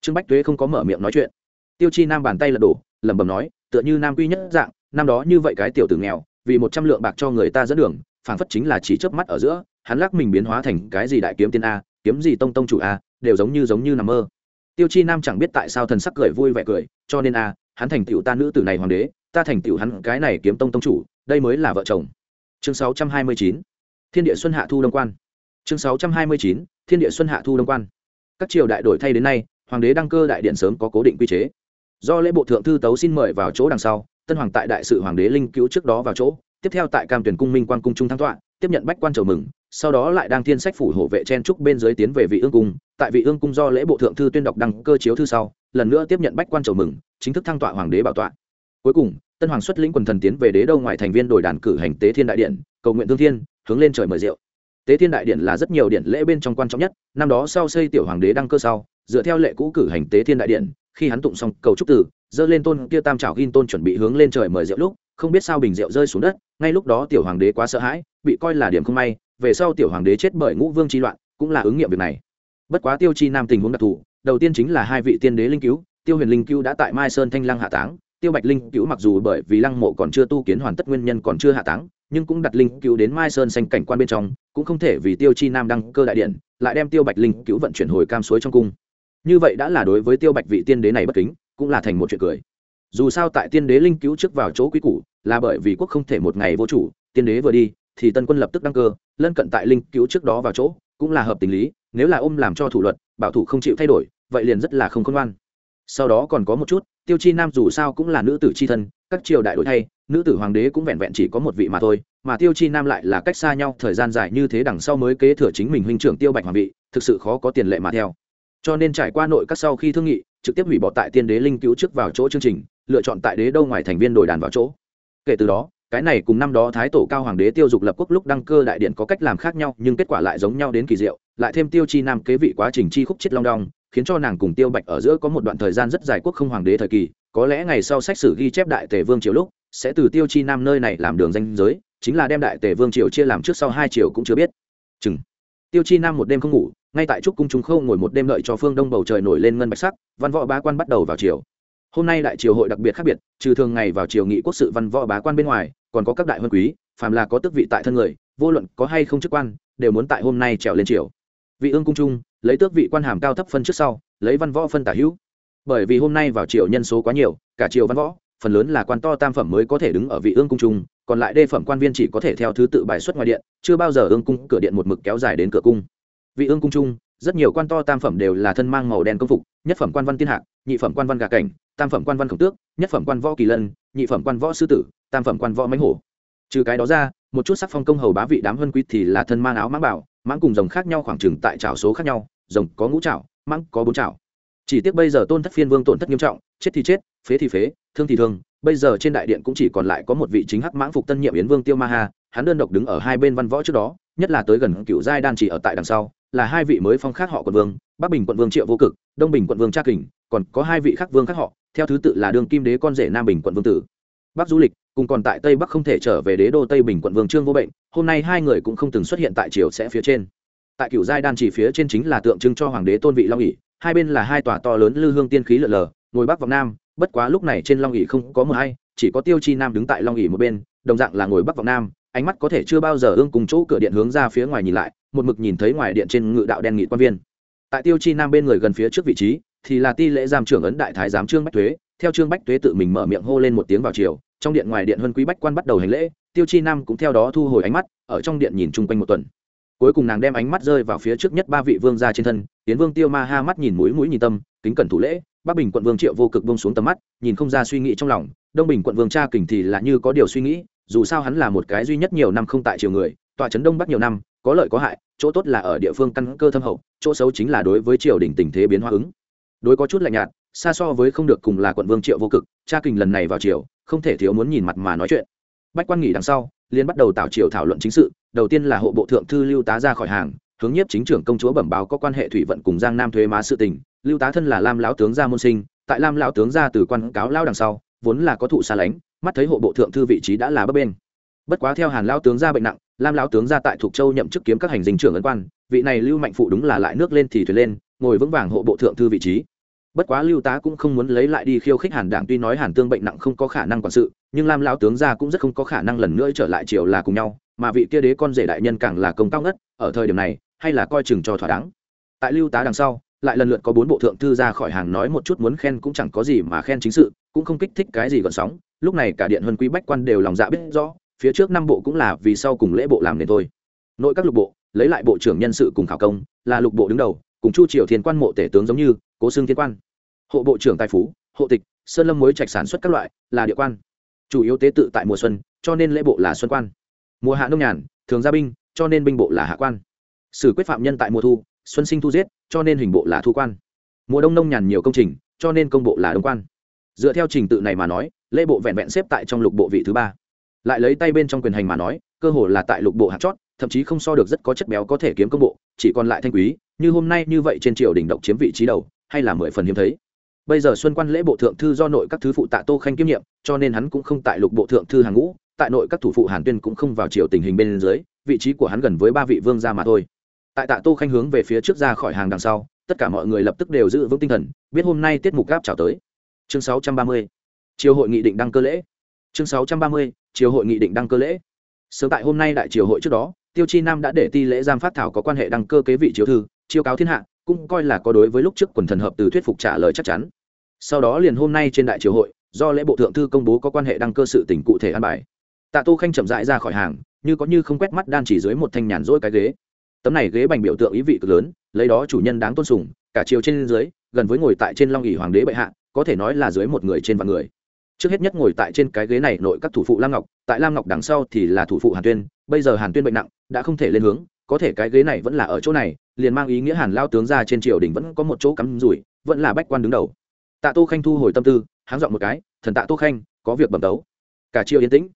Trương bách tuế không có mở miệng nói chuyện. Tiêu chi nam bàn tay lật đổ, lẩm bẩm nói, tựa như nam quy nhất dạng, năm đó như vậy cái tiểu tử nghèo, vì một trăm lượng bạc cho người ta dẫn đường, phảng phất chính là chỉ chớp mắt ở giữa hắn lắc mình biến hóa thành cái gì đại kiếm tiên a, kiếm gì tông tông chủ a, đều giống như giống như nằm mơ. Tiêu chi nam chẳng biết tại sao thần sắc cười vui vẻ cười, cho nên a, hắn thành tựu ta nữ tử này hoàng đế, ta thành tựu hắn cái này kiếm tông tông chủ, đây mới là vợ chồng. Chương 629 thiên địa xuân hạ thu đông quan. Chương 629 thiên địa xuân hạ thu đông quan. Các triều đại đổi thay đến nay, hoàng đế đăng cơ đại điện sớm có cố định quy chế. Do lễ bộ thượng thư tấu xin mời vào chỗ đằng sau, tân hoàng tại đại sự hoàng đế linh cứu trước đó vào chỗ, tiếp theo tại cam tuyển cung minh quan cung trung thắng tọa, tiếp nhận bách quan chầu mừng sau đó lại đang thiên sách phủ hộ vệ chen trúc bên dưới tiến về vị ương cung. Tại vị ương cung do lễ bộ thượng thư tuyên đọc đăng cơ chiếu thư sau, lần nữa tiếp nhận bách quan chầu mừng, chính thức thăng tọa hoàng đế bảo tọa. Cuối cùng, tân hoàng xuất lĩnh quần thần tiến về đế đâu ngoại thành viên đổi đàn cử hành tế thiên đại điện, cầu nguyện thương thiên, hướng lên trời mời rượu. Tế thiên đại điện là rất nhiều điện lễ bên trong quan trọng nhất, năm đó sau xây tiểu hoàng đế đăng cơ sau, dựa theo lệ cũ cử hành tế thiên đại điện, khi hắn tụng xong cầu trúc tử, dơ lên tôn kia tam trảo ghin tôn chuẩn bị hướng lên trời mời rượu lúc, không biết sao bình rượu rơi xuống đất, ngay lúc đó tiểu hoàng đế quá sợ hãi, bị coi là điểm không may về sau tiểu hoàng đế chết bởi ngũ vương chi loạn, cũng là ứng nghiệm việc này. Bất quá tiêu chi nam tình huống đặc thù, đầu tiên chính là hai vị tiên đế linh cứu, tiêu huyền linh cứu đã tại mai sơn thanh lăng hạ táng, tiêu bạch linh cứu mặc dù bởi vì lăng mộ còn chưa tu kiến hoàn tất nguyên nhân còn chưa hạ táng, nhưng cũng đặt linh cứu đến mai sơn xanh cảnh quan bên trong, cũng không thể vì tiêu chi nam đăng cơ đại điện, lại đem tiêu bạch linh cứu vận chuyển hồi cam suối trong cung. Như vậy đã là đối với tiêu bạch vị tiên đế này bất kính, cũng là thành một chuyện cười. Dù sao tại tiên đế linh cứu trước vào chỗ quý củ, là bởi vì quốc không thể một ngày vô chủ, tiên đế vừa đi thì tân quân lập tức đăng cơ, lân cận tại linh cứu trước đó vào chỗ, cũng là hợp tình lý, nếu là ôm làm cho thủ luật, bảo thủ không chịu thay đổi, vậy liền rất là không khôn ngoan. Sau đó còn có một chút, tiêu chi nam dù sao cũng là nữ tử c h i thân, các triều đại đổi thay, nữ tử hoàng đế cũng vẹn vẹn chỉ có một vị mà thôi, mà tiêu chi nam lại là cách xa nhau, thời gian dài như thế đằng sau mới kế thừa chính mình huynh trưởng tiêu bạch hoàng vị, thực sự khó có tiền lệ mà theo. Cho nên trải qua nội các sau khi thương nghị, trực tiếp hủy bỏ tại tiên đế linh cứu trước vào chỗ chương trình, lựa chọn tại đế đâu ngoài thành viên đổi đàn vào chỗ. Kể từ đó cái này cùng năm đó thái tổ cao hoàng đế tiêu dục lập quốc lúc đăng cơ đại điện có cách làm khác nhau, nhưng kết quả lại giống nhau đến kỳ diệu, lại thêm tiêu chi nam kế vị quá trình chi khúc chết long đong, khiến cho nàng cùng tiêu bạch ở giữa có một đoạn thời gian rất dài quốc không hoàng đế thời kỳ, có lẽ ngày sau sách sử ghi chép đại tề vương triều lúc, sẽ từ tiêu chi nam nơi này làm đường danh giới, chính là đem đại tề vương triều chia làm trước sau hai triều cũng chưa biết. Chừng. Tiêu chi nam một đêm không ngủ, ngay tại trúc cung chúng khâu ngồi một đêm đợi cho phương đông bầu trời nổi lên ngân bạch sắc, văn võ bá quan bắt đầu vào triều hôm nay đại triều hội đặc biệt khác biệt, trừ thường ngày vào triều nghị quốc sự văn võ bá quan bên ngoài, còn có các đại huân quý, phàm là có tước vị tại thân người, vô luận có hay không chức quan, đều muốn tại hôm nay trèo lên triều. Vị ương cung trung, lấy tước vị quan hàm cao thấp phân trước sau, lấy văn võ phân tả hữu. Bởi vì hôm nay vào triều nhân số quá nhiều, cả triều văn võ, phần lớn là quan to tam phẩm mới có thể đứng ở vị ương cung trung, còn lại đê phẩm quan viên chỉ có thể theo thứ tự bài xuất ngoài điện, chưa bao giờ ương cung cửa điện một mực kéo dài đến cửa cung. Vị ương cung trung rất nhiều quan to tam phẩm đều là thân mang màu đen công phục nhất phẩm quan văn tiên hạc nhị phẩm quan văn gà cảnh tam phẩm quan văn khổng tước nhất phẩm quan võ kỳ lân nhị phẩm quan võ sư tử tam phẩm quan võ mánh hổ. Trừ cái đó ra một chút sắc phong công hầu bá vị đám vân quý thì là thân mang áo mãng bảo mãng cùng rồng khác nhau khoảng chừng tại trào số khác nhau rồng có ngũ trào mãng có bốn trào chỉ tiếc bây giờ tôn thất phiên vương tổn thất nghiêm trọng chết thì chết phế thì phế thương thì thương bây giờ trên đại điện cũng chỉ còn lại có một vị chính hắc mãng phục tân nhiệm yến vương tiêu ma hà, hắn đơn độc đứng ở hai bên văn võ trước đó nhất là tới gần cựu giai đan chỉ ở tại đằng sau, là hai vị mới phong khác họ quận vương, bắc bình quận vương triệu vô cực, đông bình quận vương tra kình, còn có hai vị khác vương khác họ, theo thứ tự là đường kim đế con rể nam bình quận vương tử. Bắc du lịch, cùng còn tại tây bắc không thể trở về đế đô tây bình quận vương trương vô bệnh, hôm nay hai người cũng không từng xuất hiện tại triều sẽ phía trên. Tại cựu giai đan chỉ phía trên chính là tượng trưng cho hoàng đế tôn vị long ỉ hai bên là hai tòa to lớn lư hương tiên khí lợn lờ, ngồi bắc vọng nam, bất quá lúc này trên long ỉ không có mờ hay, chỉ có tiêu chi nam đứng tại long ỉ một bên, đồng dạng là ngồi bắc vọng nam ánh mắt có thể chưa bao giờ ương cùng chỗ cửa điện hướng ra phía ngoài nhìn lại, một mực nhìn thấy ngoài điện trên ngự đạo đen nghị quan viên. Tại tiêu chi nam bên người gần phía trước vị trí, thì là ti lễ giam trưởng ấn đại thái giám trương bách thuế theo trương bách thuế tự mình mở miệng hô lên một tiếng vào chiều, trong điện ngoài điện huân quý bách quan bắt đầu hành lễ, tiêu chi nam cũng theo đó thu hồi ánh mắt, ở trong điện nhìn chung quanh một tuần. Cuối cùng nàng đem ánh mắt rơi vào phía trước nhất ba vị vương gia trên thân, tiến vương tiêu ma ha mắt nhìn mũi mũi nhìn tâm, kính cẩn thủ lễ, bắc bình quận vương triệu vô cực bông xuống tầm mắt, nhìn không ra suy nghĩ trong lòng, đông bình quận vương cha kình thì là như có điều suy nghĩ dù sao hắn là một cái duy nhất nhiều năm không tại triều người, tòa trấn đông bắc nhiều năm, có lợi có hại, chỗ tốt là ở địa phương căn cơ thâm hậu, chỗ xấu chính là đối với triều đình tình thế biến hóa ứng. Đối có chút lạnh nhạt, xa so với không được cùng là quận vương triệu vô cực, cha kình lần này vào triều, không thể thiếu muốn nhìn mặt mà nói chuyện. Bách quan nghỉ đằng sau liên bắt đầu tạo triều thảo luận chính sự, đầu tiên là hộ bộ thượng thư lưu tá ra khỏi hàng, hướng nhiếp chính trưởng công chúa bẩm báo có quan hệ thủy vận cùng giang nam thuế má sự tình. Lưu tá thân là lam lão tướng gia môn sinh, tại lam lão tướng gia từ quan cáo lao đằng sau, vốn là có thụ xa lánh mắt thấy hộ bộ thượng thư vị trí đã là bấp bên bất quá theo hàn lão tướng gia bệnh nặng, lam lão tướng gia tại thuộc châu nhậm chức kiếm các hành dinh trưởng ấn quan, vị này lưu mạnh phụ đúng là lại nước lên thì thuyền lên, ngồi vững vàng hộ bộ thượng thư vị trí. Bất quá lưu tá cũng không muốn lấy lại đi khiêu khích hàn đảng, tuy nói hàn tương bệnh nặng không có khả năng quản sự, nhưng lam lão tướng gia cũng rất không có khả năng lần nữa trở lại triều là cùng nhau, mà vị kia đế con rể đại nhân càng là công cao ngất, ở thời điểm này, hay là coi chừng cho thỏa đáng. Tại lưu tá đằng sau, lại lần lượt có bốn bộ thượng thư ra khỏi hàng nói một chút muốn khen cũng chẳng có gì mà khen chính sự, cũng không kích thích cái gì gọn sóng lúc này cả điện huân quý bách quan đều lòng dạ biết rõ, phía trước năm bộ cũng là vì sau cùng lễ bộ làm nên thôi. Nội các lục bộ, lấy lại bộ trưởng nhân sự cùng khảo công, là lục bộ đứng đầu, cùng chu triều thiên quan mộ tể tướng giống như, cố xương thiên quan. Hộ bộ trưởng tài phú, hộ tịch, sơn lâm muối trạch sản xuất các loại, là địa quan. Chủ yếu tế tự tại mùa xuân, cho nên lễ bộ là xuân quan. Mùa hạ nông nhàn, thường gia binh, cho nên binh bộ là hạ quan. Xử quyết phạm nhân tại mùa thu, xuân sinh thu giết, cho nên hình bộ là thu quan. Mùa đông nông nhàn nhiều công trình, cho nên công bộ là đông quan. Dựa theo trình tự này mà nói lễ bộ vẹn vẹn xếp tại trong lục bộ vị thứ ba. Lại lấy tay bên trong quyền hành mà nói, cơ hồ là tại lục bộ hạt chót, thậm chí không so được rất có chất béo có thể kiếm công bộ, chỉ còn lại thanh quý, như hôm nay như vậy trên triều đình động chiếm vị trí đầu, hay là mười phần hiếm thấy. Bây giờ xuân quan lễ bộ thượng thư do nội các thứ phụ tạ tô khanh kiêm nhiệm, cho nên hắn cũng không tại lục bộ thượng thư hàng ngũ, tại nội các thủ phụ hàn tuyên cũng không vào triều tình hình bên dưới, vị trí của hắn gần với ba vị vương gia mà thôi. Tại tạ tô khanh hướng về phía trước ra khỏi hàng đằng sau, tất cả mọi người lập tức đều giữ vững tinh thần, biết hôm nay tiết mục gáp chào tới. Chương 630 triều hội nghị định đăng cơ lễ. Chương 630. triều hội nghị định đăng cơ lễ. Sớm tại hôm nay đại triều hội trước đó, tiêu chi nam đã để ti lễ giam phát thảo có quan hệ đăng cơ kế vị chiếu thư, chiêu cáo thiên hạ, cũng coi là có đối với lúc trước quần thần hợp từ thuyết phục trả lời chắc chắn. Sau đó liền hôm nay trên đại triều hội, do lễ bộ thượng thư công bố có quan hệ đăng cơ sự tỉnh cụ thể an bài. Tạ tô khanh chậm rãi ra khỏi hàng, như có như không quét mắt đan chỉ dưới một thanh nhàn rỗi cái ghế. Tấm này ghế bành biểu tượng ý vị cực lớn, lấy đó chủ nhân đáng tôn sùng, cả chiều trên dưới, gần với ngồi tại trên long ỉ hoàng đế bệ hạ, có thể nói là dưới một người trên vạn người trước hết nhất ngồi tại trên cái ghế này nội các thủ phụ lam ngọc, tại lam ngọc đằng sau thì là thủ phụ hàn tuyên, bây giờ hàn tuyên bệnh nặng, đã không thể lên hướng, có thể cái ghế này vẫn là ở chỗ này, liền mang ý nghĩa hàn lao tướng ra trên triều đình vẫn có một chỗ cắm rủi, vẫn là bách quan đứng đầu. Tạ tô khanh thu hồi tâm tư, háng dọn một cái, thần tạ tô khanh, có việc bẩm tấu. Cả triều yên tĩnh.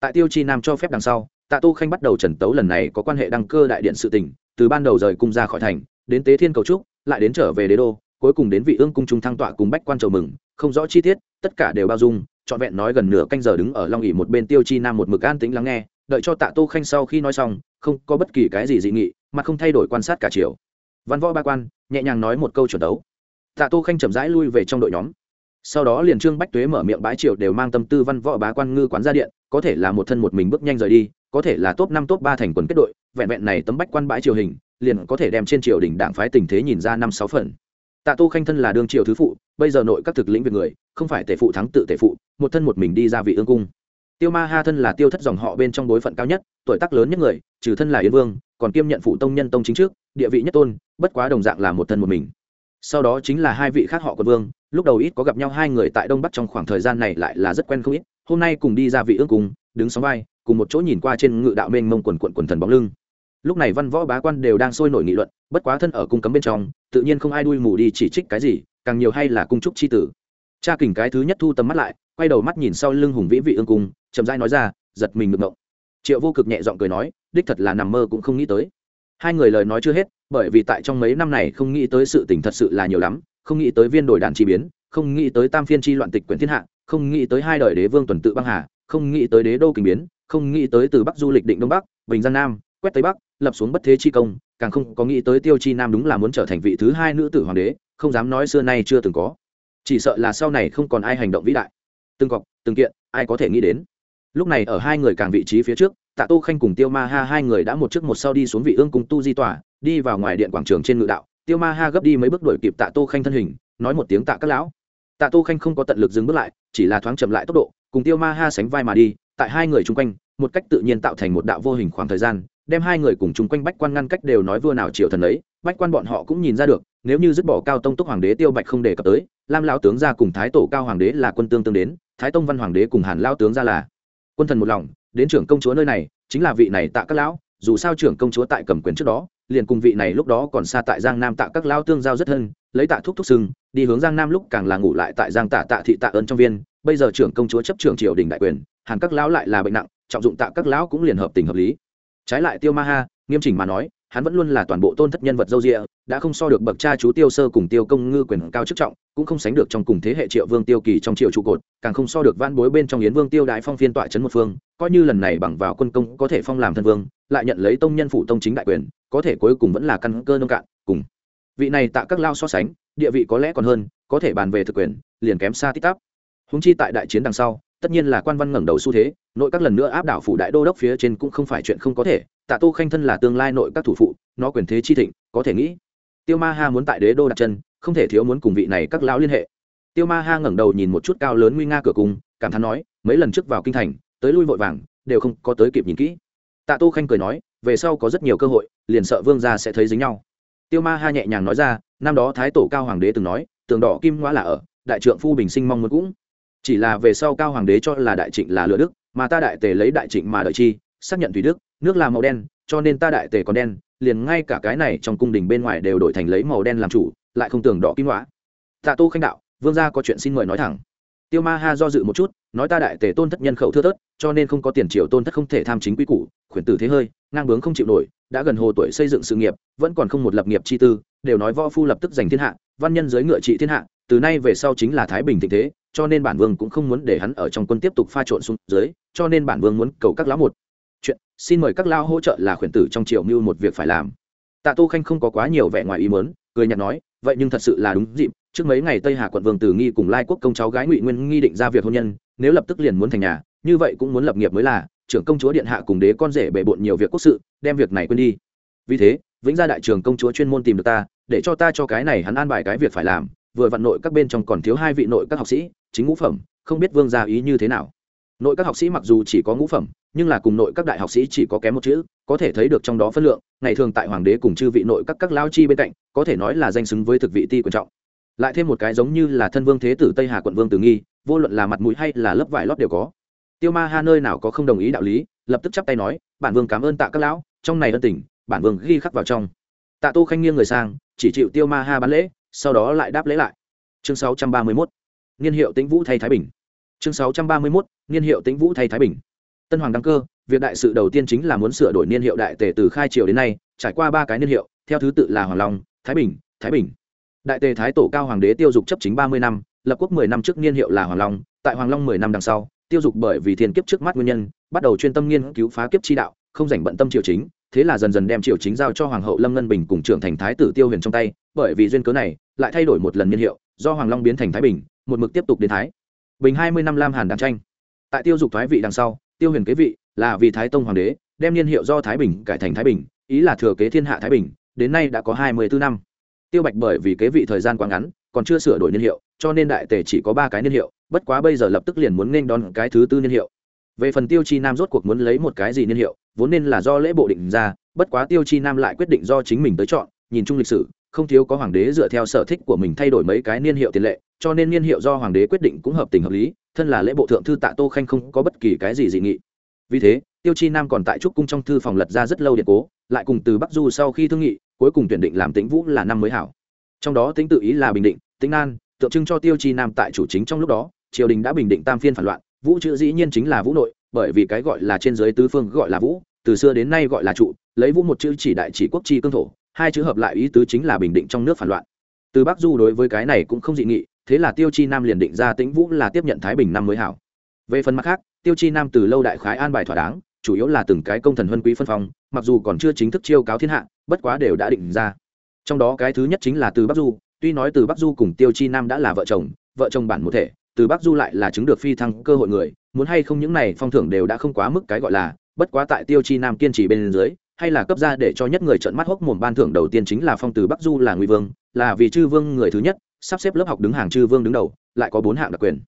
Tại tiêu chi nam cho phép đằng sau, tạ tô khanh bắt đầu trần tấu lần này có quan hệ đăng cơ đại điện sự tỉnh từ ban đầu rời cung ra khỏi thành, đến tế thiên cầu trúc, lại đến trở về đế đô, cuối cùng đến vị ương cung trung thăng tọa cùng bách quan chầu mừng, không rõ chi tiết tất cả đều bao dung, trọn vẹn nói gần nửa canh giờ đứng ở long ỉ một bên tiêu chi nam một mực an tĩnh lắng nghe, đợi cho tạ tô khanh sau khi nói xong, không có bất kỳ cái gì dị nghị, mà không thay đổi quan sát cả chiều. Văn võ ba quan, nhẹ nhàng nói một câu chuẩn đấu. Tạ tô khanh chậm rãi lui về trong đội nhóm. Sau đó liền trương bách tuế mở miệng bãi triều đều mang tâm tư văn võ bá quan ngư quán ra điện, có thể là một thân một mình bước nhanh rời đi, có thể là top năm, top ba thành quần kết đội, vẹn vẹn này tấm bách quan bãi triều hình, liền có thể đem trên triều đình đảng phái tình thế nhìn ra năm, sáu phần. Tạ tô khanh thân là đương triều thứ phụ bây giờ nội các thực lĩnh việc người, không phải tể phụ thắng tự tể phụ, một thân một mình đi ra vị ương cung. Tiêu ma ha thân là tiêu thất dòng họ bên trong bối phận cao nhất, tuổi tác lớn nhất người, trừ thân là yên vương, còn kiêm nhận phụ tông nhân tông chính trước, địa vị nhất tôn, bất quá đồng dạng là một thân một mình. Sau đó chính là hai vị khác họ quân vương, lúc đầu ít có gặp nhau hai người tại đông bắc trong khoảng thời gian này lại là rất quen không ít, hôm nay cùng đi ra vị ương cung, đứng sóng vai, cùng một chỗ nhìn qua trên ngự đạo mênh mông quần quận quần thần bóng lưng. Lúc này văn võ bá quan đều đang sôi nổi nghị luận, bất quá thân ở cung cấm bên trong, tự nhiên không ai đuôi mù đi chỉ trích cái gì càng nhiều hay là cung trúc c h i tử. Cha kình cái thứ nhất thu tầm mắt lại, quay đầu mắt nhìn sau lưng hùng vĩ vị ương cung, chậm dai nói ra, giật mình ngực ngộng. Triệu vô cực nhẹ giọng cười nói, đích thật là nằm mơ cũng không nghĩ tới. Hai người lời nói chưa hết, bởi vì tại trong mấy năm này không nghĩ tới sự tình thật sự là nhiều lắm, không nghĩ tới viên đổi đàn chi biến, không nghĩ tới tam phiên chi loạn tịch quyển thiên hạ, không nghĩ tới hai đời đế vương tuần tự băng hà, không nghĩ tới đế đô kinh biến, không nghĩ tới từ bắc du lịch định đông bắc, bình giang nam, quét tây bắc, lập xuống bất thế chi công, càng không có nghĩ tới tiêu chi nam đúng là muốn trở thành vị thứ hai nữ tử hoàng đế không dám nói xưa nay chưa từng có. Chỉ sợ là sau này không còn ai hành động vĩ đại. Từng cọc, từng kiện, ai có thể nghĩ đến? Lúc này ở hai người càng vị trí phía trước, tạ tô khanh cùng tiêu ma ha hai người đã một trước một sau đi xuống vị ương cùng tu di tỏa đi vào ngoài điện quảng trường trên ngự đạo. Tiêu ma ha gấp đi mấy bước đuổi kịp tạ tô khanh thân hình, nói một tiếng tạ các lão. Tạ tô khanh không có tận lực dừng bước lại, chỉ là thoáng chậm lại tốc độ, cùng tiêu ma ha sánh vai mà đi, tại hai người chung quanh, một cách tự nhiên tạo thành một đạo vô hình khoảng thời gian, đem hai người cùng chung quanh bách quan ngăn cách đều nói vua nào chiều thần ấy, bách quan bọn họ cũng nhìn ra được nếu như dứt bỏ cao tông túc hoàng đế tiêu bạch không đề cập tới, lam lão tướng ra cùng thái tổ cao hoàng đế là quân tương tương đến, thái tông văn hoàng đế cùng hàn lao tướng ra là quân thần một lòng, đến trưởng công chúa nơi này, chính là vị này tạ các lão, dù sao trưởng công chúa tại cầm quyền trước đó, liền cùng vị này lúc đó còn xa tại giang nam tạ các lão tương giao rất thân, lấy tạ thúc thúc sưng đi hướng giang nam lúc càng là ngủ lại tại giang tạ tạ thị tạ ơn trong viên, bây giờ trưởng công chúa chấp trưởng triều đình đại quyền, hàn các lão lại là bệnh nặng, trọng dụng tạ các lão cũng liền hợp tình hợp lý. Trái lại tiêu ma ha, nghiêm chỉnh mà nói hắn vẫn luôn là toàn bộ tôn thất nhân vật dâu rịa, đã không so được bậc cha chú tiêu sơ cùng tiêu công ngư quyền cao chức trọng, cũng không sánh được trong cùng thế hệ triệu vương tiêu kỳ trong triệu trụ cột, càng không so được van bối bên trong yến vương tiêu đại phong phiên tọa trấn một phương, coi như lần này bằng vào quân công có thể phong làm thân vương, lại nhận lấy tông nhân phụ tông chính đại quyền, có thể cuối cùng vẫn là căn cơ nông cạn, cùng vị này tạ các lao so sánh, địa vị có lẽ còn hơn, có thể bàn về thực quyền, liền kém xa tích tắp. Húng chi tại đại chiến đằng sau, tất nhiên là quan văn ngẩng đầu xu thế, nội các lần nữa áp đảo phủ đại đô đốc phía trên cũng không phải chuyện không có thể tạ tô khanh thân là tương lai nội các thủ phụ, nó quyền thế chi thịnh, có thể nghĩ. Tiêu ma ha muốn tại đế đô đặt chân, không thể thiếu muốn cùng vị này các lão liên hệ. Tiêu ma ha ngẩng đầu nhìn một chút cao lớn nguy nga cửa cung, cảm thán nói, mấy lần trước vào kinh thành, tới lui vội vàng, đều không có tới kịp nhìn kỹ. Tạ tô khanh cười nói, về sau có rất nhiều cơ hội, liền sợ vương gia sẽ thấy dính nhau. Tiêu ma ha nhẹ nhàng nói ra, năm đó thái tổ cao hoàng đế từng nói, tường đỏ kim ngoã là ở, đại trượng phu bình sinh mong muốn cũng. Chỉ là về sau cao hoàng đế cho là đại trịnh là lựa đức, mà ta đại tề lấy đại trịnh mà đợi chi, xác nhận thủy đức nước là màu đen, cho nên ta đại tề còn đen, liền ngay cả cái này trong cung đình bên ngoài đều đổi thành lấy màu đen làm chủ, lại không tưởng đỏ kim lõa tạ tô khanh đạo, vương gia có chuyện xin mời nói thẳng. Tiêu ma ha do dự một chút, nói ta đại tề tôn thất nhân khẩu thưa thớt, cho nên không có tiền triều tôn thất không thể tham chính quy củ, khuyển tử thế hơi, ngang bướng không chịu nổi, đã gần hồ tuổi xây dựng sự nghiệp, vẫn còn không một lập nghiệp chi tư, đều nói võ phu lập tức giành thiên hạ, văn nhân giới ngựa trị thiên hạ, từ nay về sau chính là thái bình thịnh thế, cho nên bản vương cũng không muốn để hắn ở trong quân tiếp tục pha trộn xuống dưới, cho nên bản vương muốn cầu các lão một chuyện, xin mời các lão hỗ trợ là khuyển tử trong triều mưu một việc phải làm. Tạ tô khanh không có quá nhiều vẻ ngoài ý mớn cười nhạt nói, vậy nhưng thật sự là đúng dịp, trước mấy ngày tây hà quận vương tử nghi cùng lai quốc công cháu gái ngụy nguyên nghi định ra việc hôn nhân, nếu lập tức liền muốn thành nhà, như vậy cũng muốn lập nghiệp mới là, trưởng công chúa điện hạ cùng đế con rể bề bộn nhiều việc quốc sự, đem việc này quên đi. Vì thế, vĩnh gia đại trường công chúa chuyên môn tìm được ta, để cho ta cho cái này hắn an bài cái việc phải làm, vừa vặn nội các bên trong còn thiếu hai vị nội các học sĩ, chính ngũ phẩm, không biết vương gia ý như thế nào. Nội các học sĩ mặc dù chỉ có ngũ phẩm nhưng là cùng nội các đại học sĩ chỉ có kém một chữ, có thể thấy được trong đó phân lượng, ngày thường tại hoàng đế cùng chư vị nội các các lao chi bên cạnh, có thể nói là danh xứng với thực vị ti quan trọng lại thêm một cái giống như là thân vương thế tử tây hà quận vương tử nghi, vô luận là mặt mũi hay là lớp vải lót đều có tiêu ma ha nơi nào có không đồng ý đạo lý, lập tức chắp tay nói, bản vương cảm ơn tạ các lão, trong này ân tình, bản vương ghi khắc vào trong tạ tô khanh nghiêng người sang, chỉ chịu tiêu ma ha bán lễ, sau đó lại đáp lễ lại chương 631. niên hiệu tĩnh vũ thay thái bình chương 631. niên hiệu tĩnh vũ thay thái bình tân hoàng đăng cơ, việc đại sự đầu tiên chính là muốn sửa đổi niên hiệu đại tề từ khai triều đến nay, trải qua ba cái niên hiệu, theo thứ tự là hoàng long, thái bình thái bình. Đại tề thái tổ cao hoàng đế tiêu dục chấp chính ba mươi năm, lập quốc mười năm trước niên hiệu là hoàng long, tại hoàng long mười năm đằng sau, tiêu dục bởi vì thiên kiếp trước mắt nguyên nhân, bắt đầu chuyên tâm nghiên cứu phá kiếp chi đạo, không dành bận tâm triều chính, thế là dần dần đem triều chính giao cho hoàng hậu lâm ngân bình cùng trưởng thành thái tử tiêu huyền trong tay, bởi vì duyên cớ này, lại thay đổi một lần niên hiệu, do hoàng long biến thành thái bình, một mực tiếp tục đến thái. Bình hai mươi năm lam hàn đàn tranh. Tại tiêu dục thoái vị đằng sau tiêu huyền kế vị là vì thái tông hoàng đế, đem niên hiệu do thái bình cải thành thái bình, ý là thừa kế thiên hạ thái bình, đến nay đã có hai mươi bốn năm. Tiêu bạch bởi vì kế vị thời gian quá ngắn, còn chưa sửa đổi niên hiệu, cho nên đại tề chỉ có ba cái niên hiệu, bất quá bây giờ lập tức liền muốn nên đón cái thứ tư niên hiệu. Về phần tiêu chi nam rốt cuộc muốn lấy một cái gì niên hiệu, vốn nên là do lễ bộ định ra, bất quá tiêu chi nam lại quyết định do chính mình tới chọn, nhìn chung lịch sử không thiếu có hoàng đế dựa theo sở thích của mình thay đổi mấy cái niên hiệu tiền lệ, cho nên niên hiệu do hoàng đế quyết định cũng hợp tình hợp lý, thân là lễ bộ thượng thư tạ tô khanh không có bất kỳ cái gì dị nghị. Vì thế, tiêu chi nam còn tại trúc cung trong thư phòng lật ra rất lâu điện cố, lại cùng từ bắc du sau khi thương nghị, cuối cùng tuyển định làm tĩnh vũ là năm mới hảo. Trong đó tính tự ý là bình định, tĩnh an, tượng trưng cho tiêu chi nam tại chủ chính trong lúc đó, triều đình đã bình định tam phiên phản loạn, vũ chữ dĩ nhiên chính là vũ nội, bởi vì cái gọi là trên giới tứ phương gọi là vũ, từ xưa đến nay gọi là trụ, lấy vũ một chữ chỉ đại chỉ quốc chi cương thổ hai chữ hợp lại ý tứ chính là bình định trong nước phản loạn. Từ bắc du đối với cái này cũng không dị nghị, thế là tiêu chi nam liền định ra tĩnh vũ là tiếp nhận thái bình năm mới hảo. Về phần mặt khác, tiêu chi nam từ lâu đại khái an bài thỏa đáng, chủ yếu là từng cái công thần huân quý phân phong, mặc dù còn chưa chính thức chiêu cáo thiên hạ, bất quá đều đã định ra. Trong đó cái thứ nhất chính là từ bắc du, tuy nói từ bắc du cùng tiêu chi nam đã là vợ chồng vợ chồng bản một thể, từ bắc du lại là chứng được phi thăng cơ hội người, muốn hay không những này phong thưởng đều đã không quá mức cái gọi là, bất quá tại tiêu chi nam kiên trì bên dưới hay là cấp ra để cho nhất người trợn mắt hốc mồm ban thưởng đầu tiên chính là phong từ bắc du là nguy vương là vì chư vương người thứ nhất sắp xếp lớp học đứng hàng chư vương đứng đầu lại có bốn hạng đặc quyền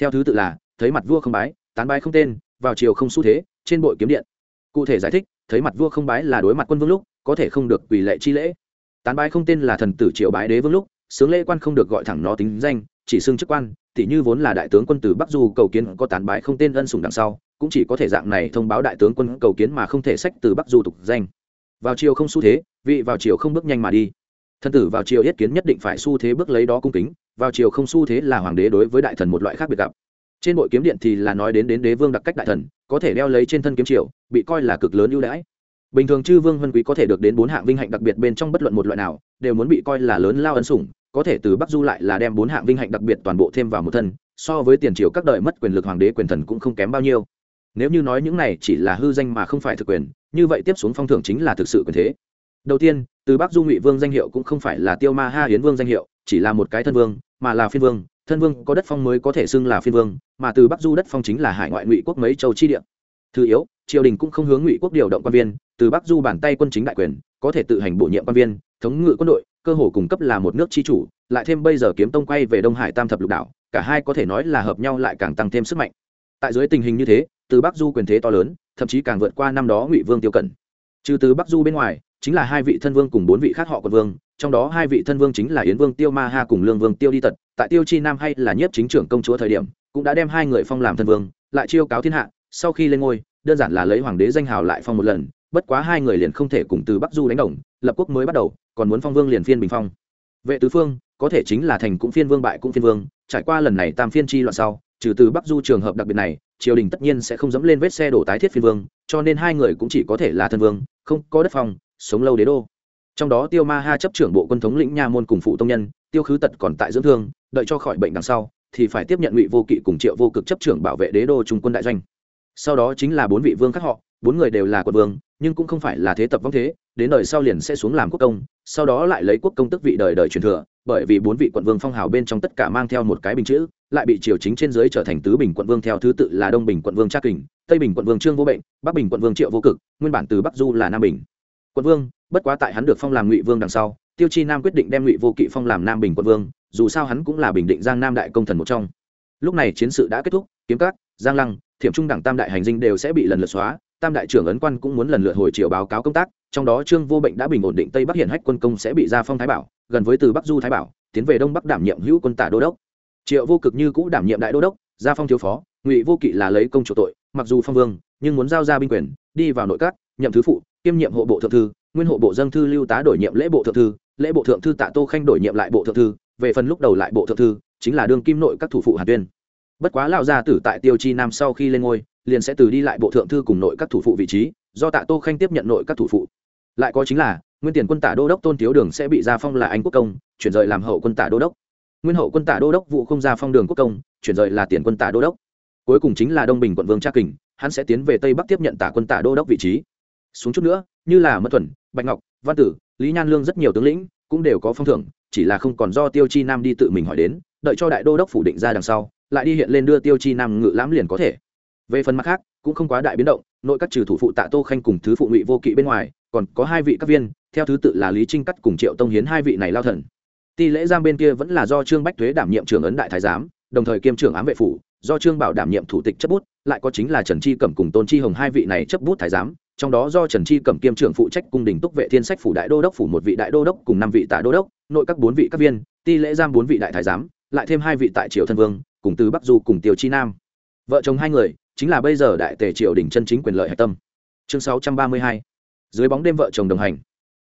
theo thứ tự là thấy mặt vua không bái tán bái không tên vào chiều không xu thế trên bội kiếm điện cụ thể giải thích thấy mặt vua không bái là đối mặt quân vương lúc có thể không được quỳ lệ chi lễ tán bái không tên là thần tử triều bái đế vương lúc sướng lễ quan không được gọi thẳng nó tính danh chỉ xưng chức quan thì như vốn là đại tướng quân tử bắc du cầu kiến có tán bái không tên ân sủng đằng sau, cũng chỉ có thể dạng này thông báo đại tướng quân cầu kiến mà không thể sách từ bắc du tục danh. Vào chiều không xu thế, vị vào chiều không bước nhanh mà đi. Thân tử vào chiều yết kiến nhất định phải xu thế bước lấy đó cung kính, vào chiều không xu thế là hoàng đế đối với đại thần một loại khác biệt gặp. Trên bội kiếm điện thì là nói đến đến đế vương đặc cách đại thần, có thể đeo lấy trên thân kiếm triều, bị coi là cực lớn ưu đãi. Bình thường chư vương vân quý có thể được đến bốn hạng vinh hạnh đặc biệt bên trong bất luận một loại nào, đều muốn bị coi là lớn lao ân sủng có thể từ bắc du lại là đem bốn hạng vinh hạnh đặc biệt toàn bộ thêm vào một thân, so với tiền triều các đời mất quyền lực hoàng đế quyền thần cũng không kém bao nhiêu. Nếu như nói những này chỉ là hư danh mà không phải thực quyền, như vậy tiếp xuống phong thưởng chính là thực sự quyền thế. Đầu tiên, từ bắc du ngụy vương danh hiệu cũng không phải là tiêu ma ha hiến vương danh hiệu, chỉ là một cái thân vương, mà là phiên vương. Thân vương có đất phong mới có thể xưng là phiên vương, mà từ bắc du đất phong chính là hải ngoại ngụy quốc mấy châu chi địa. Thứ yếu, triều đình cũng không hướng ngụy quốc điều động quan viên, từ bắc du bàn tay quân chính đại quyền, có thể tự hành bổ nhiệm quan viên, thống ngự quân đội cơ hồ cung cấp là một nước chi chủ, lại thêm bây giờ kiếm tông quay về đông hải tam thập lục đảo, cả hai có thể nói là hợp nhau lại càng tăng thêm sức mạnh. Tại dưới tình hình như thế, từ bắc du quyền thế to lớn, thậm chí càng vượt qua năm đó ngụy vương tiêu cẩn trừ từ bắc du bên ngoài, chính là hai vị thân vương cùng bốn vị khác họ quận vương, trong đó hai vị thân vương chính là yến vương tiêu ma ha cùng lương vương tiêu đi tật, tại tiêu chi nam hay là nhiếp chính trưởng công chúa thời điểm, cũng đã đem hai người phong làm thân vương, lại chiêu cáo thiên hạ, sau khi lên ngôi, đơn giản là lấy hoàng đế danh hào lại phong một lần bất quá hai người liền không thể cùng từ bắc du đánh đồng, lập quốc mới bắt đầu, còn muốn phong vương liền phiên bình phong. Vệ tứ phương, có thể chính là thành cũng phiên vương bại cũng phiên vương, trải qua lần này tam phiên chi loạn sau, trừ từ bắc du trường hợp đặc biệt này, triều đình tất nhiên sẽ không dẫm lên vết xe đổ tái thiết phiên vương, cho nên hai người cũng chỉ có thể là thân vương, không có đất phòng sống lâu đế đô. Trong đó tiêu ma ha chấp trưởng bộ quân thống lĩnh nha môn cùng phụ tông nhân, tiêu khứ tật còn tại dưỡng thương, đợi cho khỏi bệnh đằng sau, thì phải tiếp nhận ngụy vô kỵ cùng triệu vô cực chấp trưởng bảo vệ đế đô trung quân đại doanh. Sau đó chính là bốn vị vương khác họ, bốn người đều là quận vương nhưng cũng không phải là thế tập vong thế, đến đời sau liền sẽ xuống làm quốc công, sau đó lại lấy quốc công tức vị đời đời truyền thừa, bởi vì bốn vị quận vương phong hào bên trong tất cả mang theo một cái bình chữ, lại bị triều chính trên dưới trở thành tứ bình quận vương theo thứ tự là đông bình quận vương tra kình, tây bình quận vương trương vô bệnh, bắc bình quận vương triệu vô cực, nguyên bản từ bắc du là nam bình. Quận vương, bất quá tại hắn được phong làm ngụy vương đằng sau, tiêu chi nam quyết định đem ngụy vô kỵ phong làm nam bình quận vương, dù sao hắn cũng là bình định giang nam đại công thần một trong. Lúc này chiến sự đã kết thúc, kiếm cát giang lăng, thiểm trung đẳng tam đại hành dinh đều sẽ bị lần lượt xóa tam đại trưởng ấn quan cũng muốn lần lượt hồi chiều báo cáo công tác, trong đó trương vô bệnh đã bình ổn định tây bắc hiển hách quân công sẽ bị ra phong thái bảo, gần với từ bắc du thái bảo, tiến về đông bắc đảm nhiệm hữu quân tả đô đốc. Triệu vô cực như cũ đảm nhiệm đại đô đốc, gia phong thiếu phó, ngụy vô kỵ là lấy công chủ tội, mặc dù phong vương, nhưng muốn giao ra binh quyền, đi vào nội các, nhậm thứ phụ, kiêm nhiệm hộ bộ thượng thư, nguyên hộ bộ dân thư lưu tá đổi nhiệm lễ bộ thượng thư, lễ bộ thượng thư tạ tô khanh đổi nhiệm lại bộ thượng thư, về phần lúc đầu lại bộ thượng thư, chính là đương kim nội các thủ phụ hàn tuyên. Bất quá lão gia tử tại tiêu chi nam sau khi lên ngôi liền sẽ từ đi lại bộ thượng thư cùng nội các thủ phụ vị trí, do tạ tô khanh tiếp nhận nội các thủ phụ. Lại có chính là, nguyên tiền quân tả đô đốc tôn thiếu đường sẽ bị gia phong là anh quốc công, chuyển rời làm hậu quân tả đô đốc. Nguyên hậu quân tả đô đốc vụ không gia phong đường quốc công, chuyển rời là tiền quân tả đô đốc. Cuối cùng chính là đông bình quận vương tra kình, hắn sẽ tiến về tây bắc tiếp nhận tả quân tả đô đốc vị trí. Xuống chút nữa, như là mất thuần, bạch ngọc, văn tử, lý nhan lương rất nhiều tướng lĩnh cũng đều có phong thưởng, chỉ là không còn do tiêu chi nam đi tự mình hỏi đến, đợi cho đại đô đốc phủ định ra đằng sau, lại đi hiện lên đưa tiêu chi nam ngự lãm liền có thể về phần mặt khác, cũng không quá đại biến động, nội các trừ thủ phụ tạ tô khanh cùng thứ phụ ngụy vô kỵ bên ngoài, còn có hai vị các viên, theo thứ tự là lý trinh cắt cùng triệu tông hiến hai vị này lao thần. Ti lễ giam bên kia vẫn là do trương bách thuế đảm nhiệm trưởng ấn đại thái giám, đồng thời kiêm trưởng ám vệ phủ, do trương bảo đảm nhiệm thủ tịch chấp bút, lại có chính là trần chi cẩm cùng tôn chi hồng hai vị này chấp bút thái giám, trong đó do trần chi cẩm kiêm trưởng phụ trách cung đình túc vệ thiên sách phủ đại đô đốc phủ một vị đại đô đốc cùng năm vị tả đô đốc, nội các bốn vị các viên, ti lễ giam bốn vị đại thái giám, lại thêm hai vị tại triều thân vương, cùng từ bắc du cùng tiêu chi nam. Vợ chồng hai người chính là bây giờ đại tề triều đình chân chính quyền lợi hạch tâm. Chương 632 dưới bóng đêm vợ chồng đồng hành.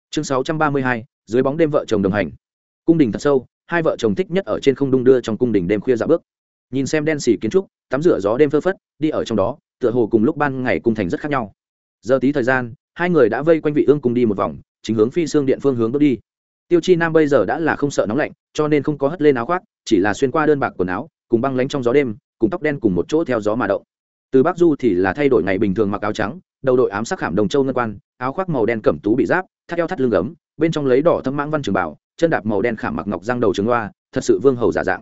Chương 632 dưới bóng đêm vợ chồng đồng hành. Cung đình thật sâu, hai vợ chồng thích nhất ở trên không đung đưa trong cung đình đêm khuya dạ bước. Nhìn xem đen xỉ kiến trúc, tắm rửa gió đêm phơ phất, đi ở trong đó, tựa hồ cùng lúc ban ngày cung thành rất khác nhau. Giờ tí thời gian, hai người đã vây quanh vị ương cung đi một vòng, chính hướng phi xương điện phương hướng bước đi. Tiêu chi nam bây giờ đã là không sợ nóng lạnh, cho nên không có hất lên áo khoác, chỉ là xuyên qua đơn bạc quần áo, cùng băng lánh trong gió đêm, cùng tóc đen cùng một chỗ theo gió mà động từ bắc du thì là thay đổi ngày bình thường mặc áo trắng, đầu đội ám sắc khảm đồng châu ngân quan, áo khoác màu đen cẩm tú bị giáp, thắt eo thắt lưng gấm, bên trong lấy đỏ thâm mãng văn trường bảo chân đạp màu đen khảm mặc ngọc giang đầu trường loa, thật sự vương hầu giả dạng.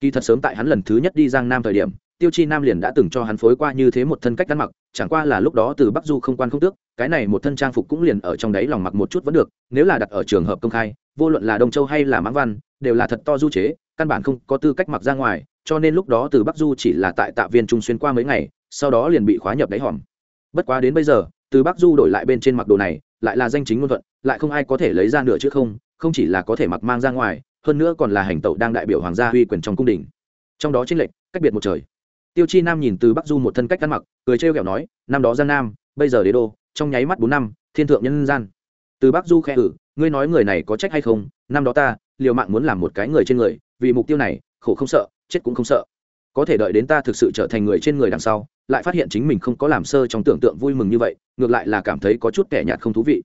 Kỳ thật sớm tại hắn lần thứ nhất đi giang nam thời điểm, tiêu chi nam liền đã từng cho hắn phối qua như thế một thân cách ăn mặc, chẳng qua là lúc đó từ bắc du không quan không tước, cái này một thân trang phục cũng liền ở trong đấy lòng mặc một chút vẫn được, nếu là đặt ở trường hợp công khai, vô luận là đông châu hay là mãng văn, đều là thật to du chế, căn bản không có tư cách mặc ra ngoài, cho nên lúc đó từ bắc du chỉ là tại tạ viên trung xuyên qua mấy ngày sau đó liền bị khóa nhập đáy hòm. Bất quá đến bây giờ, từ bắc du đổi lại bên trên mặc đồ này, lại là danh chính ngôn thuận, lại không ai có thể lấy ra nữa chứ không không chỉ là có thể mặc mang ra ngoài, hơn nữa còn là hành tẩu đang đại biểu hoàng gia uy quyền trong cung đình. Trong đó chính lệnh cách biệt một trời. Tiêu chi nam nhìn từ bắc du một thân cách ăn mặc, cười trêu ghẹo nói, năm đó giang nam, bây giờ đế đô, trong nháy mắt bốn năm, thiên thượng nhân gian. Từ bắc du khẽ ử ngươi nói người này có trách hay không? Năm đó ta, liều mạng muốn làm một cái người trên người, vì mục tiêu này, khổ không sợ, chết cũng không sợ có thể đợi đến ta thực sự trở thành người trên người đằng sau, lại phát hiện chính mình không có làm sơ trong tưởng tượng vui mừng như vậy, ngược lại là cảm thấy có chút kẻ nhạt không thú vị.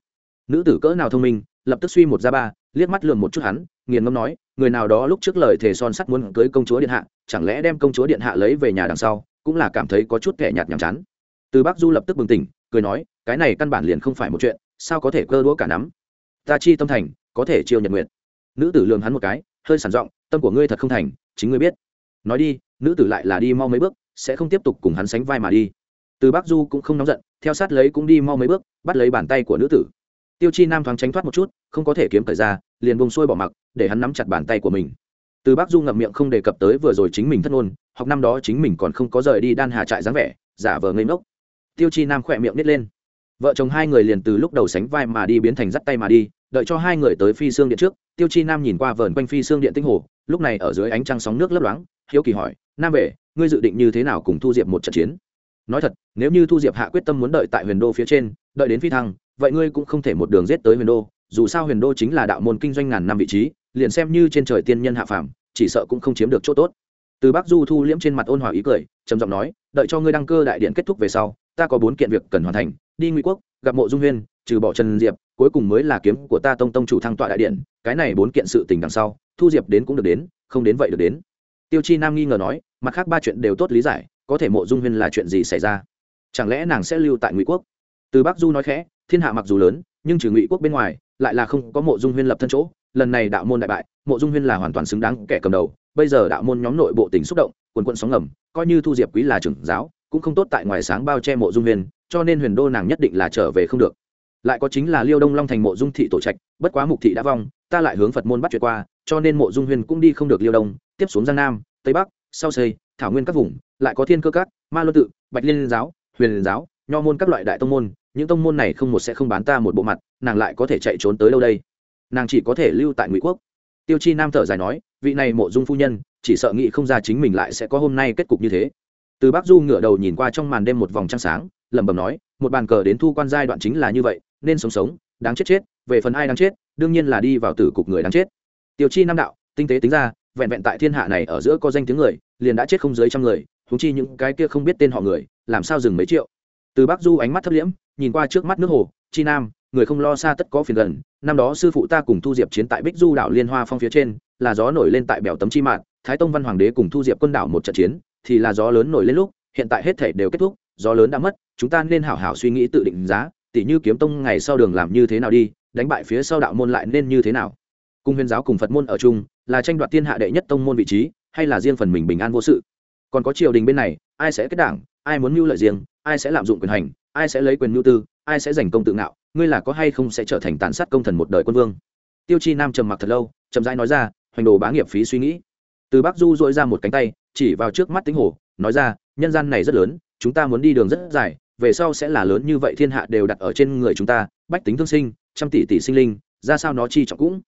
Nữ tử cỡ nào thông minh, lập tức suy một ra ba, liếc mắt lườm một chút hắn, nghiền ngâm nói, người nào đó lúc trước lời thề son sắt muốn cưới công chúa điện hạ, chẳng lẽ đem công chúa điện hạ lấy về nhà đằng sau, cũng là cảm thấy có chút kẻ nhạt nhàm chán. Từ bác du lập tức bừng tỉnh, cười nói, cái này căn bản liền không phải một chuyện, sao có thể cơ đũa cả nắm? Ta chi tâm thành, có thể chiêu nhật nguyện. Nữ tử lường hắn một cái, hơi sản giọng, tâm của ngươi thật không thành, chính ngươi biết. Nói đi nữ tử lại là đi mau mấy bước, sẽ không tiếp tục cùng hắn sánh vai mà đi. Từ bắc du cũng không nóng giận, theo sát lấy cũng đi mau mấy bước, bắt lấy bàn tay của nữ tử. Tiêu chi nam thoáng tránh thoát một chút, không có thể kiếm thời ra liền bông xuôi bỏ mặc, để hắn nắm chặt bàn tay của mình. Từ bắc du ngậm miệng không đề cập tới vừa rồi chính mình thất ngôn, học năm đó chính mình còn không có rời đi đan hà trại dáng vẻ, giả vờ ngây ngốc. Tiêu chi nam khỏe miệng nít lên. Vợ chồng hai người liền từ lúc đầu sánh vai mà đi biến thành dắt tay mà đi, đợi cho hai người tới phi xương điện trước, tiêu chi nam nhìn qua vờn quanh phi xương điện tinh hồ, lúc này ở dưới ánh trăng sóng nước lấp loáng hiếu kỳ hỏi, nam vệ, ngươi dự định như thế nào cùng thu diệp một trận chiến? Nói thật, nếu như thu diệp hạ quyết tâm muốn đợi tại huyền đô phía trên, đợi đến phi thăng, vậy ngươi cũng không thể một đường rết tới huyền đô. Dù sao huyền đô chính là đạo môn kinh doanh ngàn năm vị trí, liền xem như trên trời tiên nhân hạ phàm, chỉ sợ cũng không chiếm được chỗ tốt. Từ bắc du thu liễm trên mặt ôn hòa ý cười, trầm giọng nói, đợi cho ngươi đăng cơ đại điện kết thúc về sau, ta có bốn kiện việc cần hoàn thành, đi ngụy quốc, gặp mộ dung huyên, trừ bỏ trần diệp, cuối cùng mới là kiếm của ta tông tông chủ thăng tọa đại điện, cái này bốn kiện sự tình đằng sau, thu diệp đến cũng được đến, không đến vậy được đến tiêu chi nam nghi ngờ nói, mặt khác ba chuyện đều tốt lý giải, có thể mộ dung huyên là chuyện gì xảy ra? Chẳng lẽ nàng sẽ lưu tại ngụy quốc? Từ bắc du nói khẽ, thiên hạ mặc dù lớn, nhưng trừ ngụy quốc bên ngoài, lại là không có mộ dung huyên lập thân chỗ. Lần này đạo môn đại bại, mộ dung huyên là hoàn toàn xứng đáng kẻ cầm đầu. Bây giờ đạo môn nhóm nội bộ tỉnh xúc động, quần quận sóng ngầm, coi như thu diệp quý là trưởng giáo, cũng không tốt tại ngoài sáng bao che mộ dung huyền cho nên huyền đô nàng nhất định là trở về không được. Lại có chính là liêu đông long thành mộ dung thị tổ trạch, bất quá mục thị đã vong ta lại hướng phật môn bắt chuyện qua, cho nên mộ dung huyền cũng đi không được liêu đông, tiếp xuống giang nam, tây bắc, sau xây thảo nguyên các vùng, lại có thiên cơ các, ma luân tự, bạch liên giáo, huyền giáo, nho môn các loại đại tông môn, những tông môn này không một sẽ không bán ta một bộ mặt, nàng lại có thể chạy trốn tới đâu đây? Nàng chỉ có thể lưu tại ngụy quốc. Tiêu chi nam thở dài nói, vị này mộ dung phu nhân, chỉ sợ nghĩ không ra chính mình lại sẽ có hôm nay kết cục như thế. Từ bắc du ngửa đầu nhìn qua trong màn đêm một vòng trăng sáng, lẩm bẩm nói, một bàn cờ đến thu quan giai đoạn chính là như vậy, nên sống sống, đáng chết chết, về phần ai đáng chết đương nhiên là đi vào tử cục người đáng chết. Tiêu chi nam đạo, tinh tế tính ra, vẹn vẹn tại thiên hạ này ở giữa có danh tiếng người, liền đã chết không dưới trăm người thúng chi những cái kia không biết tên họ người, làm sao dừng mấy triệu? Từ bắc du ánh mắt thấp liễm, nhìn qua trước mắt nước hồ, chi nam, người không lo xa tất có phiền gần, năm đó sư phụ ta cùng thu diệp chiến tại bích du đảo liên hoa phong phía trên, là gió nổi lên tại bèo tấm chi mạn, thái tông văn hoàng đế cùng thu diệp quân đảo một trận chiến, thì là gió lớn nổi lên lúc, hiện tại hết thể đều kết thúc, gió lớn đã mất, chúng ta nên hảo hảo suy nghĩ tự định giá tỉ như kiếm tông ngày sau đường làm như thế nào đi, đánh bại phía sau đạo môn lại nên như thế nào? Cung huyền giáo cùng phật môn ở chung, là tranh đoạt thiên hạ đệ nhất tông môn vị trí, hay là riêng phần mình bình an vô sự? Còn có triều đình bên này, ai sẽ kết đảng, ai muốn mưu lợi riêng, ai sẽ lạm dụng quyền hành, ai sẽ lấy quyền mưu tư, ai sẽ giành công tự ngạo, ngươi là có hay không sẽ trở thành tàn sát công thần một đời quân vương? Tiêu chi nam trầm mặc thật lâu, chậm rãi nói ra, hoành đồ bá nghiệp phí suy nghĩ. Từ bắc du dội ra một cánh tay, chỉ vào trước mắt tính hồ, nói ra, nhân gian này rất lớn, chúng ta muốn đi đường rất dài về sau sẽ là lớn như vậy thiên hạ đều đặt ở trên người chúng ta, bách tính thương sinh, trăm tỷ tỷ sinh linh, ra sao nó chi trọng cũng.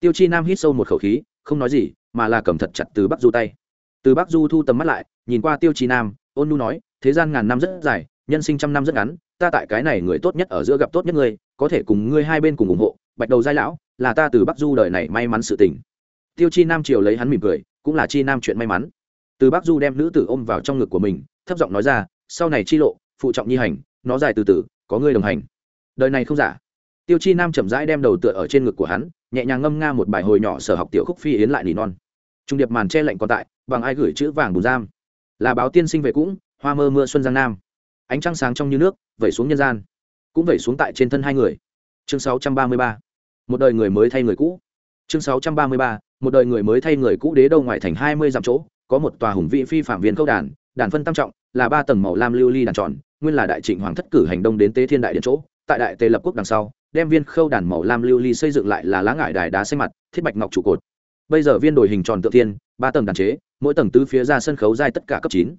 Tiêu chi nam hít sâu một khẩu khí, không nói gì, mà là cầm thật chặt từ bắc du tay. Từ bắc du thu tầm mắt lại, nhìn qua tiêu chi nam, ôn nu nói, thế gian ngàn năm rất dài, nhân sinh trăm năm rất ngắn, ta tại cái này người tốt nhất ở giữa gặp tốt nhất ngươi có thể cùng ngươi hai bên cùng ủng hộ, bạch đầu giai lão, là ta từ bắc du đời này may mắn sự tình. Tiêu chi nam triều lấy hắn mỉm cười, cũng là chi nam chuyện may mắn. Từ bắc du đem nữ tử ôm vào trong ngực của mình, thấp giọng nói ra, sau này chi lộ phụ trọng nhi hành, nó dài từ từ, có người đồng hành. Đời này không giả. Tiêu chi nam chậm rãi đem đầu tựa ở trên ngực của hắn, nhẹ nhàng ngâm nga một bài hồi nhỏ sở học tiểu khúc phi yến lại nỉ non. Trung điệp màn che lạnh còn tại, bằng ai gửi chữ vàng bùn giam. Là báo tiên sinh về cũng, hoa mơ mưa xuân giang nam. Ánh trăng sáng trong như nước, vẩy xuống nhân gian. Cũng vẩy xuống tại trên thân hai người. Chương 633. một đời người mới thay người cũ. Chương 633. một đời người mới thay người cũ đế đâu ngoài thành hai mươi dặm chỗ, có một tòa hùng vị phi phạm viên câu đàn đàn phân tam trọng là ba tầng màu lam lưu ly đàn tròn, nguyên là đại trịnh hoàng thất cử hành đông đến tế thiên đại điện chỗ. Tại đại tề lập quốc đằng sau, đem viên khâu đàn màu lam lưu ly xây dựng lại là lá ngải đài đá xanh mặt, thiết bạch ngọc trụ cột. Bây giờ viên đổi hình tròn tự thiên, ba tầng đàn chế, mỗi tầng tứ phía ra sân khấu dài tất cả cấp chín.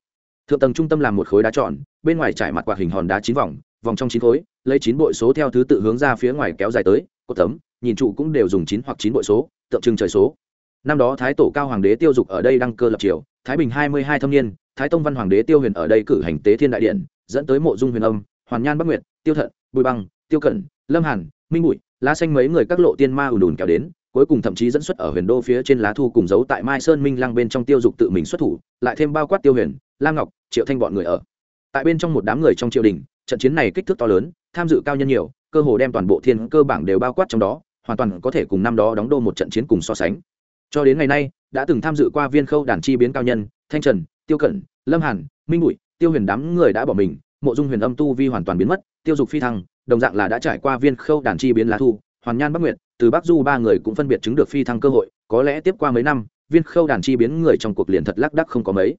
Thượng tầng trung tâm làm một khối đá tròn, bên ngoài trải mặt quạt hình hòn đá chín vòng vòng trong chín khối, lấy chín bội số theo thứ tự hướng ra phía ngoài kéo dài tới cột tấm, nhìn trụ cũng đều dùng chín hoặc chín bội số, tượng trưng trời số. Năm đó thái tổ cao hoàng đế tiêu dục ở đây đăng cơ lập triều, thái bình hai mươi hai thâm niên thái tông văn hoàng đế tiêu huyền ở đây cử hành tế thiên đại điện, dẫn tới mộ dung huyền âm, hoàn nhan bắc nguyệt, tiêu thận, bùi băng, tiêu cẩn, lâm hàn, minh bụi, lá xanh mấy người các lộ tiên ma ùn ùn kéo đến, cuối cùng thậm chí dẫn xuất ở huyền đô phía trên lá thu cùng giấu tại mai sơn minh lăng bên trong tiêu dục tự mình xuất thủ, lại thêm bao quát tiêu huyền, lam ngọc, triệu thanh bọn người ở. Tại bên trong một đám người trong triều đình, trận chiến này kích thước to lớn, tham dự cao nhân nhiều, cơ hồ đem toàn bộ thiên cơ bảng đều bao quát trong đó, hoàn toàn có thể cùng năm đó đóng đô một trận chiến cùng so sánh. Cho đến ngày nay, đã từng tham dự qua viên khâu đàn chi biến cao nhân, thanh trần tiêu cẩn, lâm hàn, minh bụi, tiêu huyền đám người đã bỏ mình, mộ dung huyền âm tu vi hoàn toàn biến mất, tiêu dục phi thăng, đồng dạng là đã trải qua viên khâu đàn chi biến lá thu, hoàn nhan bắc nguyệt, từ bắc du ba người cũng phân biệt chứng được phi thăng cơ hội, có lẽ tiếp qua mấy năm, viên khâu đàn chi biến người trong cuộc liền thật lác đắc không có mấy.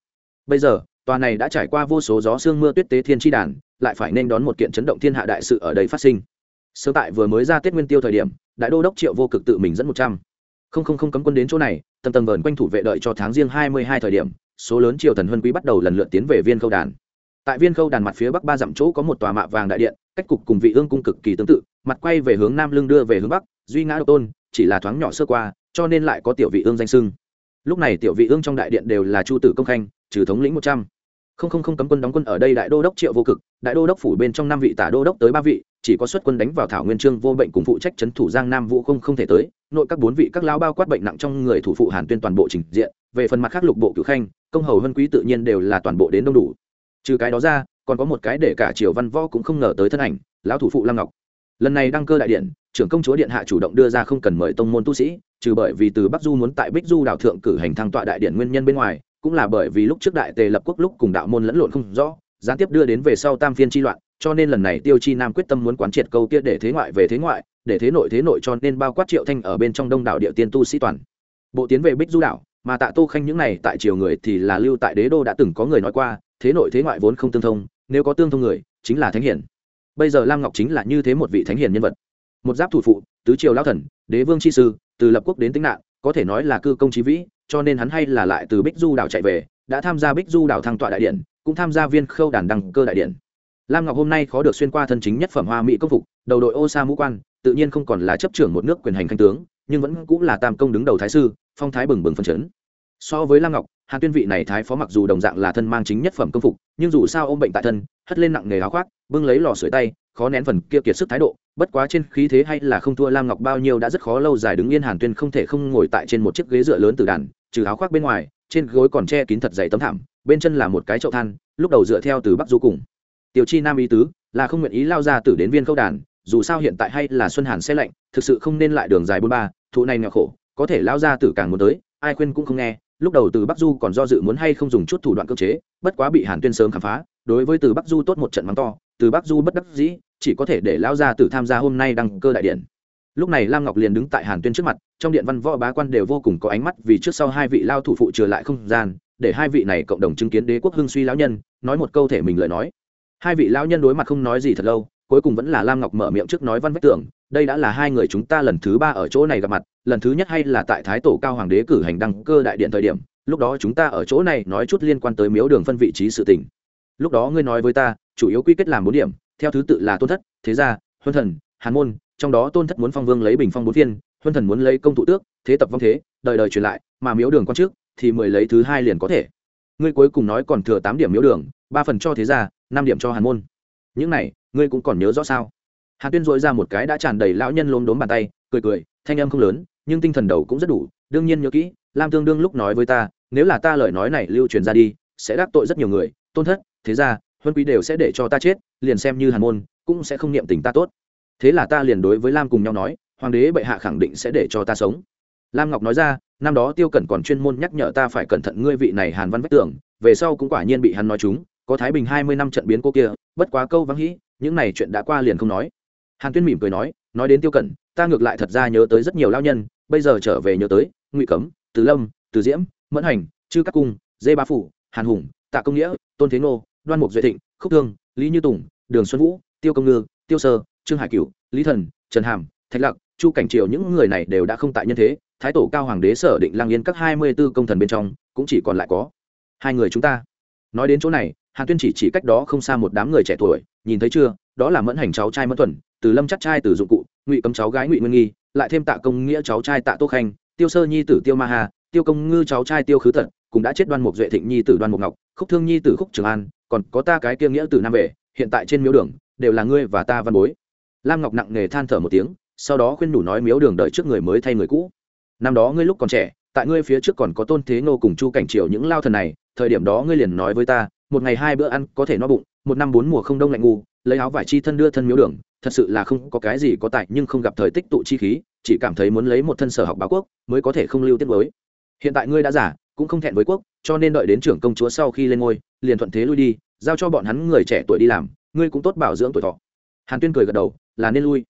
Bây giờ, tòa này đã trải qua vô số gió sương mưa tuyết tế thiên chi đàn, lại phải nên đón một kiện chấn động thiên hạ đại sự ở đây phát sinh. Sơ tại vừa mới ra tết nguyên tiêu thời điểm, đại đô đốc triệu vô cực tự mình dẫn một trăm. Không không không cấm quân đến chỗ này, tầng tầng vờn quanh thủ vệ đợi cho tháng riêng hai mươi hai thời điểm số lớn triều thần huân quý bắt đầu lần lượt tiến về viên khâu đàn. Tại viên khâu đàn mặt phía bắc ba dặm chỗ có một tòa mạ vàng đại điện, cách cục cùng vị ương cung cực kỳ tương tự, mặt quay về hướng nam lưng đưa về hướng bắc, duy ngã độc tôn, chỉ là thoáng nhỏ sơ qua, cho nên lại có tiểu vị ương danh sưng lúc này tiểu vị ương trong đại điện đều là chu tử công khanh, trừ thống lĩnh một trăm. Không không không cấm quân đóng quân ở đây đại đô đốc triệu vô cực, đại đô đốc phủ bên trong năm vị tả đô đốc tới ba vị, chỉ có xuất quân đánh vào thảo nguyên trương vô bệnh cùng phụ trách trấn thủ giang nam vũ không không thể tới, nội các bốn vị các lao bao quát bệnh nặng trong người thủ phụ hàn tuyên toàn bộ trình diện, về phần mặt khác lục bộ cử khanh công hầu vân quý tự nhiên đều là toàn bộ đến đông đủ. Trừ cái đó ra, còn có một cái để cả triều văn võ cũng không ngờ tới thân ảnh, lão thủ phụ lam ngọc. Lần này đăng cơ đại điện, trưởng công chúa điện hạ chủ động đưa ra không cần mời tông môn tu sĩ, trừ bởi vì từ bắc du muốn tại bích du đảo thượng cử hành thăng tọa đại điện nguyên nhân bên ngoài, cũng là bởi vì lúc trước đại tề lập quốc lúc cùng đạo môn lẫn lộn không rõ, gián tiếp đưa đến về sau tam phiên chi loạn, cho nên lần này tiêu chi nam quyết tâm muốn quán triệt câu kia để thế ngoại về thế ngoại, để thế nội thế nội cho nên bao quát triệu thanh ở bên trong đông đảo địa tiên tu sĩ toàn. Bộ tiến về bích du đảo mà tạ tô khanh những này tại triều người thì là lưu tại đế đô đã từng có người nói qua, thế nội thế ngoại vốn không tương thông, nếu có tương thông người, chính là thánh hiển bây giờ lam ngọc chính là như thế một vị thánh hiển nhân vật. Một giáp thủ phụ, tứ triều lao thần, đế vương chi sư, từ lập quốc đến tính nạn, có thể nói là cư công trí vĩ, cho nên hắn hay là lại từ bích du đảo chạy về, đã tham gia bích du đảo thăng tọa đại điện, cũng tham gia viên khâu đàn đăng cơ đại điện. Lam ngọc hôm nay khó được xuyên qua thân chính nhất phẩm hoa mỹ công phục, đầu đội ô sa mũ quan, tự nhiên không còn là chấp trưởng một nước quyền hành khanh tướng nhưng vẫn cũng là tam công đứng đầu thái sư, phong thái bừng bừng phân chấn. So với lam ngọc, hàn tuyên vị này thái phó mặc dù đồng dạng là thân mang chính nhất phẩm công phục, nhưng dù sao ôm bệnh tại thân, hất lên nặng nghề áo khoác, bưng lấy lò sưởi tay, khó nén phần kia kiệt sức thái độ, bất quá trên khí thế hay là không thua lam ngọc bao nhiêu đã rất khó lâu dài đứng yên hàn tuyên không thể không ngồi tại trên một chiếc ghế dựa lớn từ đàn, trừ áo khoác bên ngoài, trên gối còn che kín thật dày tấm thảm, bên chân là một cái chậu than, lúc đầu dựa theo từ bắc du cùng. Tiểu chi nam ý tứ, là không nguyện ý lao ra từ đến viên khâu đàn dù sao hiện tại hay là xuân hàn xe lạnh, thực sự không nên lại đường dài bốn ba, thụ này nghèo khổ, có thể lao ra từ càng muốn tới, ai khuyên cũng không nghe, lúc đầu từ bắc du còn do dự muốn hay không dùng chút thủ đoạn cơ chế, bất quá bị hàn tuyên sớm khám phá, đối với từ bắc du tốt một trận mắng to, từ bắc du bất đắc dĩ, chỉ có thể để lao ra từ tham gia hôm nay đăng cơ đại điện. Lúc này lam ngọc liền đứng tại hàn tuyên trước mặt, trong điện văn võ bá quan đều vô cùng có ánh mắt vì trước sau hai vị lao thủ phụ trừ lại không gian, để hai vị này cộng đồng chứng kiến đế quốc hưng suy lão nhân, nói một câu thể mình lời nói. Hai vị lão nhân đối mặt không nói gì thật lâu cuối cùng vẫn là lam ngọc mở miệng trước nói văn vách tưởng đây đã là hai người chúng ta lần thứ ba ở chỗ này gặp mặt, lần thứ nhất hay là tại thái tổ cao hoàng đế cử hành đăng cơ đại điện thời điểm, lúc đó chúng ta ở chỗ này nói chút liên quan tới miếu đường phân vị trí sự tình. Lúc đó ngươi nói với ta, chủ yếu quy kết làm bốn điểm, theo thứ tự là tôn thất, thế gia, huân thần, hàn môn, trong đó tôn thất muốn phong vương lấy bình phong bốn phiên, huân thần muốn lấy công tụ tước, thế tập vong thế, đời đời truyền lại, mà miếu đường quan trước thì mười lấy thứ hai liền có thể. Ngươi cuối cùng nói còn thừa tám điểm miếu đường, ba phần cho thế gia, năm điểm cho hàn môn những này, ngươi cũng còn nhớ rõ sao? Hàn tuyên dội ra một cái đã tràn đầy lão nhân lốm đốm bàn tay, cười cười, thanh âm không lớn, nhưng tinh thần đầu cũng rất đủ. Đương nhiên nhớ kỹ, lam tương đương lúc nói với ta, nếu là ta lời nói này lưu truyền ra đi, sẽ đắc tội rất nhiều người. Tôn thất, thế ra, huân quý đều sẽ để cho ta chết, liền xem như hàn môn, cũng sẽ không niệm tình ta tốt. Thế là ta liền đối với lam cùng nhau nói, hoàng đế bệ hạ khẳng định sẽ để cho ta sống. Lam ngọc nói ra, năm đó tiêu cẩn còn chuyên môn nhắc nhở ta phải cẩn thận ngươi vị này hàn văn vách tưởng về sau cũng quả nhiên bị hắn nói chúng có thái bình hai mươi năm trận biến cô kia, bất quá câu vắng hĩ, những này chuyện đã qua liền không nói. Hàn tuyên mỉm cười nói nói đến tiêu cẩn, ta ngược lại thật ra nhớ tới rất nhiều lao nhân, bây giờ trở về nhớ tới, ngụy cấm từ lâm, từ diễm, mẫn hành, chư các cung, dê ba phủ, hàn hùng, tạ công nghĩa, tôn thế ngô, đoan mục duệ thịnh, khúc thương, lý như tùng, đường xuân vũ, tiêu công ngư, tiêu sơ, trương hải cửu, lý thần, trần hàm, thạch lạc chu cảnh triều, những người này đều đã không tại nhân thế, thái tổ cao hoàng đế sở định lang yên các hai mươi b ố công thần bên trong, cũng chỉ còn lại có hai người chúng ta. Nói đến chỗ này hàn tuyên chỉ chỉ cách đó không xa một đám người trẻ tuổi, nhìn thấy chưa, đó là mẫn hành cháu trai mẫn thuần, từ lâm chắc trai từ dụng cụ, ngụy cấm cháu gái ngụy nguyên nghi, lại thêm tạ công nghĩa cháu trai tạ tô khanh, tiêu sơ nhi tử tiêu ma hà, tiêu công ngư cháu trai tiêu khứ tận cũng đã chết đoan mục duệ thịnh nhi tử đoan mục ngọc, khúc thương nhi tử khúc trường an, còn có ta cái kiêng nghĩa tử nam vệ, hiện tại trên miếu đường, đều là ngươi và ta văn bối. Lam ngọc nặng nề than thở một tiếng, sau đó khuyên đủ nói miếu đường đợi trước người mới thay người cũ. Năm đó ngươi lúc còn trẻ, tại ngươi phía trước còn có tôn thế ngô cùng chu cảnh triều những lao thần này, thời điểm đó ngươi liền nói với ta một ngày hai bữa ăn có thể no bụng, một năm bốn mùa không đông lạnh ngu lấy áo vải chi thân đưa thân miếu đường, thật sự là không có cái gì có tại nhưng không gặp thời tích tụ chi khí, chỉ cảm thấy muốn lấy một thân sở học báo quốc mới có thể không lưu tiết mới hiện tại ngươi đã giả cũng không thẹn với quốc, cho nên đợi đến trưởng công chúa sau khi lên ngôi, liền thuận thế lui đi, giao cho bọn hắn người trẻ tuổi đi làm, ngươi cũng tốt bảo dưỡng tuổi thọ. Hàn tuyên cười gật đầu, là nên lui.